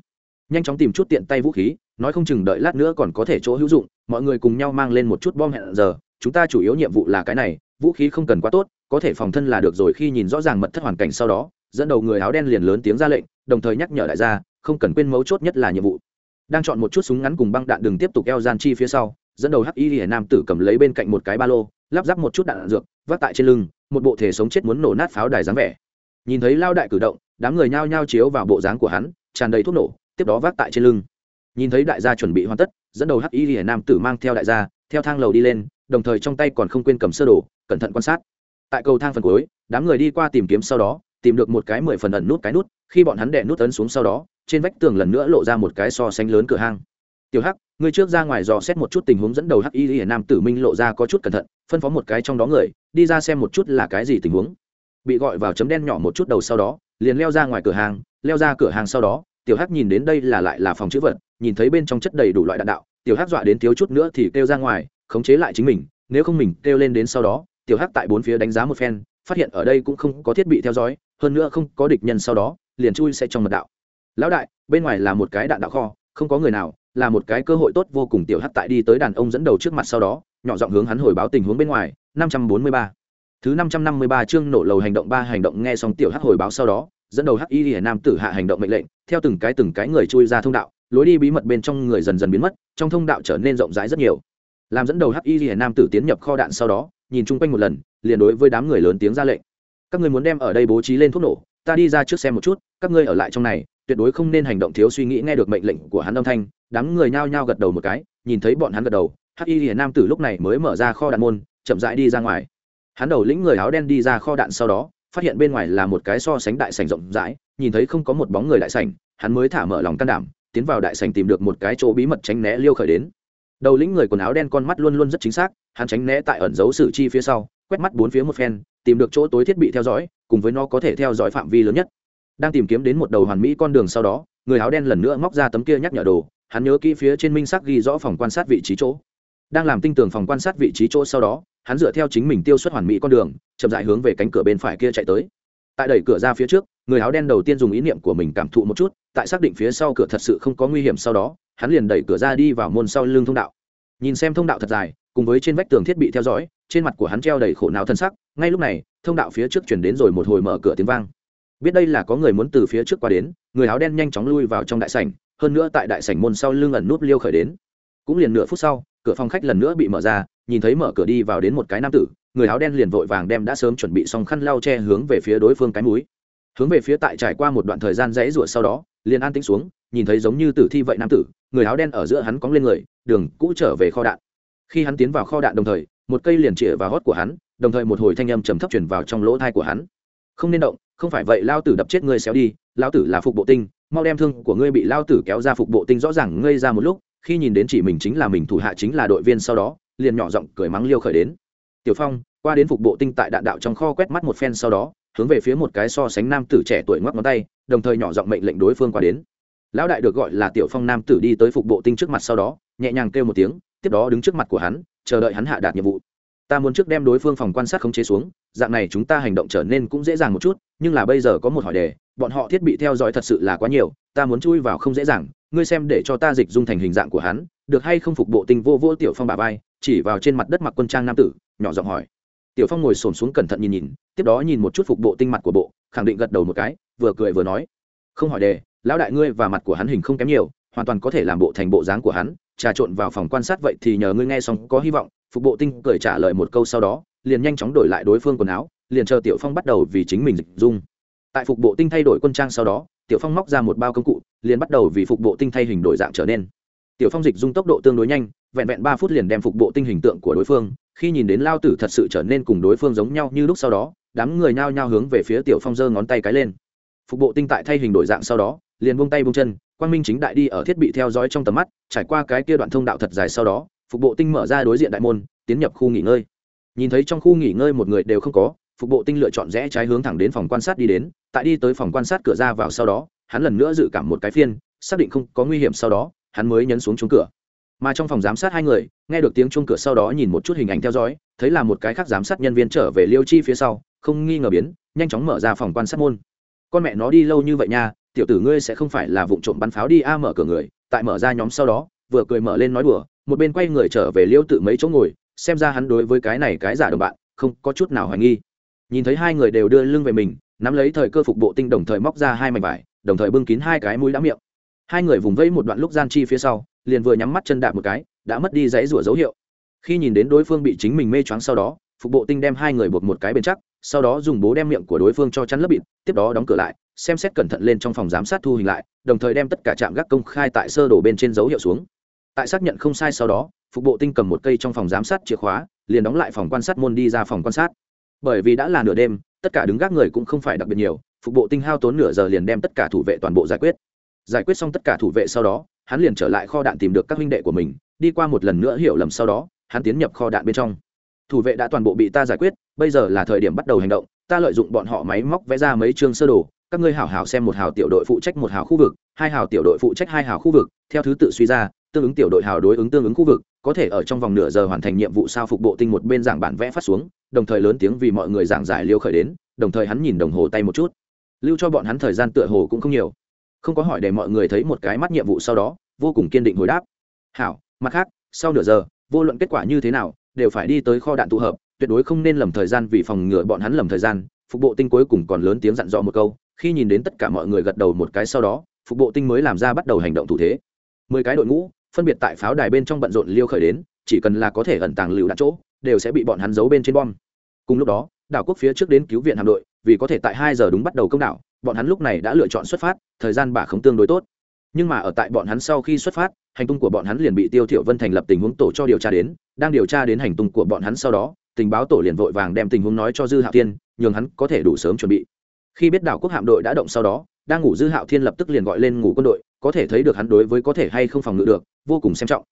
S1: Nhanh chóng tìm chút tiện tay vũ khí nói không chừng đợi lát nữa còn có thể chỗ hữu dụng, mọi người cùng nhau mang lên một chút bom hẹn giờ, chúng ta chủ yếu nhiệm vụ là cái này, vũ khí không cần quá tốt, có thể phòng thân là được rồi khi nhìn rõ ràng mật thất hoàn cảnh sau đó, dẫn đầu người áo đen liền lớn tiếng ra lệnh, đồng thời nhắc nhở đại gia, không cần quên mấu chốt nhất là nhiệm vụ. Đang chọn một chút súng ngắn cùng băng đạn đừng tiếp tục eo gian chi phía sau, dẫn đầu hắc y hiển nam tử cầm lấy bên cạnh một cái ba lô, lắp ráp một chút đạn dược, vác tại trên lưng, một bộ thể sống chết muốn nổ nát pháo đài dáng vẻ. Nhìn thấy lao đại cử động, đám người nhao nhao chiếu vào bộ dáng của hắn, tràn đầy thuốc nổ, tiếp đó vác tại trên lưng nhìn thấy đại gia chuẩn bị hoàn tất, dẫn đầu hắc y hiển nam tử mang theo đại gia, theo thang lầu đi lên, đồng thời trong tay còn không quên cầm sơ đồ, cẩn thận quan sát. Tại cầu thang phần cuối, đám người đi qua tìm kiếm sau đó, tìm được một cái mười phần ẩn nút cái nút, khi bọn hắn đẻ nút ấn xuống sau đó, trên vách tường lần nữa lộ ra một cái so sánh lớn cửa hang. Tiểu hắc người trước ra ngoài dò xét một chút tình huống dẫn đầu hắc y hiển nam tử minh lộ ra có chút cẩn thận, phân phó một cái trong đó người, đi ra xem một chút là cái gì tình huống. Bị gọi vào chấm đen nhỏ một chút đầu sau đó, liền leo ra ngoài cửa hàng, leo ra cửa hàng sau đó, tiểu hắc nhìn đến đây là lại là phòng chữ vật nhìn thấy bên trong chất đầy đủ loại đạn đạo, tiểu hắc dọa đến thiếu chút nữa thì kêu ra ngoài, khống chế lại chính mình, nếu không mình kêu lên đến sau đó, tiểu hắc tại bốn phía đánh giá một phen, phát hiện ở đây cũng không có thiết bị theo dõi, hơn nữa không có địch nhân sau đó, liền chui sẽ trong mật đạo. Lão đại, bên ngoài là một cái đạn đạo kho, không có người nào, là một cái cơ hội tốt vô cùng, tiểu hắc tại đi tới đàn ông dẫn đầu trước mặt sau đó, nhỏ giọng hướng hắn hồi báo tình huống bên ngoài, năm trăm bốn mươi ba. Thứ năm trăm năm mươi ba chương nổ lầu hành động ba hành động nghe xong tiểu hắc hồi báo sau đó, dẫn đầu hắc y nam tử hạ hành động mệnh lệnh, theo từng cái từng cái người chui ra thông đạo lối đi bí mật bên trong người dần dần biến mất, trong thông đạo trở nên rộng rãi rất nhiều. Làm dẫn đầu hắc y hiển nam tử tiến nhập kho đạn sau đó, nhìn chung quanh một lần, liền đối với đám người lớn tiếng ra lệnh. Các người muốn đem ở đây bố trí lên thuốc nổ, ta đi ra trước xem một chút, các ngươi ở lại trong này, tuyệt đối không nên hành động thiếu suy nghĩ nghe được mệnh lệnh của hắn âm thanh. Đám người nhao nhao gật đầu một cái, nhìn thấy bọn hắn gật đầu, hắc y hiển nam tử lúc này mới mở ra kho đạn môn, chậm rãi đi ra ngoài. Hắn đầu lĩnh người áo đen đi ra kho đạn sau đó, phát hiện bên ngoài là một cái so sánh đại sảnh rộng rãi, nhìn thấy không có một bóng người đại sảnh, hắn mới thả mở lòng can đảm tiến vào đại sảnh tìm được một cái chỗ bí mật tránh né liêu khởi đến. Đầu lĩnh người quần áo đen con mắt luôn luôn rất chính xác, hắn tránh né tại ẩn dấu sử chi phía sau, quét mắt bốn phía một phen, tìm được chỗ tối thiết bị theo dõi, cùng với nó có thể theo dõi phạm vi lớn nhất. Đang tìm kiếm đến một đầu hoàn mỹ con đường sau đó, người áo đen lần nữa móc ra tấm kia nhắc nhở đồ, hắn nhớ kỹ phía trên minh sắc ghi rõ phòng quan sát vị trí chỗ. Đang làm tinh tường phòng quan sát vị trí chỗ sau đó, hắn dựa theo chính mình tiêu xuất hoàn mỹ con đường, chậm dại hướng về cánh cửa bên phải kia chạy tới. Tại đẩy cửa ra phía trước người áo đen đầu tiên dùng ý niệm của mình cảm thụ một chút, tại xác định phía sau cửa thật sự không có nguy hiểm sau đó, hắn liền đẩy cửa ra đi vào môn sau lưng thông đạo. Nhìn xem thông đạo thật dài, cùng với trên vách tường thiết bị theo dõi, trên mặt của hắn treo đầy khổ não thân sắc, ngay lúc này, thông đạo phía trước chuyển đến rồi một hồi mở cửa tiếng vang. Biết đây là có người muốn từ phía trước qua đến, người áo đen nhanh chóng lui vào trong đại sảnh, hơn nữa tại đại sảnh môn sau lưng ẩn nút liêu khởi đến. Cũng liền nửa phút sau, cửa phòng khách lần nữa bị mở ra, nhìn thấy mở cửa đi vào đến một cái nam tử, người áo đen liền vội vàng đem đã sớm chuẩn bị xong khăn lau che hướng về phía đối phương cái múi hướng về phía tại trải qua một đoạn thời gian rẽ rủa sau đó, liền an tĩnh xuống, nhìn thấy giống như tử thi vậy nam tử, người áo đen ở giữa hắn cóng lên người, đường cũ trở về kho đạn. Khi hắn tiến vào kho đạn đồng thời, một cây liền chĩa vào hót của hắn, đồng thời một hồi thanh âm trầm thấp chuyển vào trong lỗ thai của hắn. Không nên động, không phải vậy, lao tử đập chết ngươi xéo đi, lao tử là phục bộ tinh, mau đem thương của ngươi bị lao tử kéo ra phục bộ tinh rõ ràng ngây ra một lúc, khi nhìn đến chỉ mình chính là mình thủ hạ chính là đội viên sau đó, liền nhỏ giọng cười mắng liêu khởi đến. Tiểu phong, qua đến phục bộ tinh tại đạn đạo trong kho quét mắt một phen sau đó hướng về phía một cái so sánh nam tử trẻ tuổi ngoắc ngón tay, đồng thời nhỏ giọng mệnh lệnh đối phương qua đến. Lão đại được gọi là tiểu phong nam tử đi tới phục bộ tinh trước mặt sau đó, nhẹ nhàng kêu một tiếng, tiếp đó đứng trước mặt của hắn, chờ đợi hắn hạ đạt nhiệm vụ. Ta muốn trước đem đối phương phòng quan sát khống chế xuống, dạng này chúng ta hành động trở nên cũng dễ dàng một chút, nhưng là bây giờ có một hỏi đề, bọn họ thiết bị theo dõi thật sự là quá nhiều, ta muốn chui vào không dễ dàng, ngươi xem để cho ta dịch dung thành hình dạng của hắn, được hay không phục bộ tinh vô vô tiểu phong bà vai, chỉ vào trên mặt đất mặc quân trang nam tử, nhỏ giọng hỏi tiểu phong ngồi xổm xuống cẩn thận nhìn nhìn, tiếp đó nhìn một chút phục bộ tinh mặt của bộ, khẳng định gật đầu một cái, vừa cười vừa nói. Không hỏi đề, lão đại ngươi và mặt của hắn hình không kém nhiều, hoàn toàn có thể làm bộ thành bộ dáng của hắn, trà trộn vào phòng quan sát vậy thì nhờ ngươi nghe xong có hy vọng. Phục bộ tinh cười trả lời một câu sau đó, liền nhanh chóng đổi lại đối phương quần áo, liền chờ tiểu phong bắt đầu vì chính mình dịch dung. Tại phục bộ tinh thay đổi quân trang sau đó, tiểu phong móc ra một bao công cụ, liền bắt đầu vì phục bộ tinh thay hình đổi dạng trở nên tiểu phong dịch dung tốc độ tương đối nhanh, vẹn vẹn ba phút liền đem phục bộ tinh hình tượng của đối phương, khi nhìn đến lao tử thật sự trở nên cùng đối phương giống nhau như lúc sau đó, đám người nhao nhao hướng về phía tiểu phong giơ ngón tay cái lên. Phục bộ tinh tại thay hình đổi dạng sau đó, liền buông tay buông chân, quang minh chính đại đi ở thiết bị theo dõi trong tầm mắt, trải qua cái kia đoạn thông đạo thật dài sau đó, phục bộ tinh mở ra đối diện đại môn, tiến nhập khu nghỉ ngơi. Nhìn thấy trong khu nghỉ ngơi một người đều không có, phục bộ tinh lựa chọn rẽ trái hướng thẳng đến phòng quan sát đi đến, tại đi tới phòng quan sát cửa ra vào sau đó, hắn lần nữa dự cảm một cái phiên, xác định không có nguy hiểm sau đó hắn mới nhấn xuống chuông cửa. Mà trong phòng giám sát hai người, nghe được tiếng chuông cửa sau đó nhìn một chút hình ảnh theo dõi, thấy là một cái khác giám sát nhân viên trở về liêu chi phía sau, không nghi ngờ biến, nhanh chóng mở ra phòng quan sát môn. Con mẹ nó đi lâu như vậy nha, tiểu tử ngươi sẽ không phải là vụ trộm bắn pháo đi a mở cửa người, tại mở ra nhóm sau đó, vừa cười mở lên nói đùa, một bên quay người trở về liêu tự mấy chỗ ngồi, xem ra hắn đối với cái này cái giả đồng bạn, không có chút nào hoài nghi. Nhìn thấy hai người đều đưa lưng về mình, nắm lấy thời cơ phục bộ tinh đồng thời móc ra hai mảnh vải, đồng thời bưng kín hai cái mũi đã miệng hai người vùng vẫy một đoạn lúc gian chi phía sau, liền vừa nhắm mắt chân đạp một cái, đã mất đi dãy rủa dấu hiệu. Khi nhìn đến đối phương bị chính mình mê choáng sau đó, phục bộ tinh đem hai người buộc một cái bên chắc, sau đó dùng bố đem miệng của đối phương cho chắn lớp bịt, tiếp đó đóng cửa lại, xem xét cẩn thận lên trong phòng giám sát thu hình lại, đồng thời đem tất cả trạm gác công khai tại sơ đổ bên trên dấu hiệu xuống. Tại xác nhận không sai sau đó, phục bộ tinh cầm một cây trong phòng giám sát chìa khóa, liền đóng lại phòng quan sát môn đi ra phòng quan sát. Bởi vì đã là nửa đêm, tất cả đứng gác người cũng không phải đặc biệt nhiều, phục bộ tinh hao tốn nửa giờ liền đem tất cả thủ vệ toàn bộ giải quyết giải quyết xong tất cả thủ vệ sau đó, hắn liền trở lại kho đạn tìm được các huynh đệ của mình, đi qua một lần nữa hiểu lầm sau đó, hắn tiến nhập kho đạn bên trong. Thủ vệ đã toàn bộ bị ta giải quyết, bây giờ là thời điểm bắt đầu hành động, ta lợi dụng bọn họ máy móc vẽ ra mấy chương sơ đồ, các ngươi hảo hảo xem một hào tiểu đội phụ trách một hào khu vực, hai hào tiểu đội phụ trách hai hào khu vực, theo thứ tự suy ra, tương ứng tiểu đội hào đối ứng tương ứng khu vực, có thể ở trong vòng nửa giờ hoàn thành nhiệm vụ sao phục bộ tinh một bên giảng bản vẽ phát xuống, đồng thời lớn tiếng vì mọi người giảng giải liêu khởi đến, đồng thời hắn nhìn đồng hồ tay một chút. Lưu cho bọn hắn thời gian tựa hồ cũng không nhiều không có hỏi để mọi người thấy một cái mắt nhiệm vụ sau đó, vô cùng kiên định hồi đáp. Hảo, mặt khác, sau nửa giờ, vô luận kết quả như thế nào, đều phải đi tới kho đạn tụ hợp, tuyệt đối không nên lầm thời gian vì phòng ngừa bọn hắn lầm thời gian. Phục bộ tinh cuối cùng còn lớn tiếng dặn dò một câu, khi nhìn đến tất cả mọi người gật đầu một cái sau đó, phục bộ tinh mới làm ra bắt đầu hành động thủ thế. Mười cái đội ngũ, phân biệt tại pháo đài bên trong bận rộn liêu khởi đến, chỉ cần là có thể ẩn tàng lựu đạn chỗ, đều sẽ bị bọn hắn giấu bên trên bom. Cùng lúc đó, đảo quốc phía trước đến cứu viện hạm đội, vì có thể tại hai giờ đúng bắt đầu công đảo bọn hắn lúc này đã lựa chọn xuất phát, thời gian bả không tương đối tốt. Nhưng mà ở tại bọn hắn sau khi xuất phát, hành tung của bọn hắn liền bị tiêu thiểu vân thành lập tình huống tổ cho điều tra đến, đang điều tra đến hành tung của bọn hắn sau đó, tình báo tổ liền vội vàng đem tình huống nói cho dư hạo thiên, nhường hắn có thể đủ sớm chuẩn bị. Khi biết đảo quốc hạm đội đã động sau đó, đang ngủ dư hạo thiên lập tức liền gọi lên ngủ quân đội, có thể thấy được hắn đối với có thể hay không phòng ngự được, vô cùng xem trọng.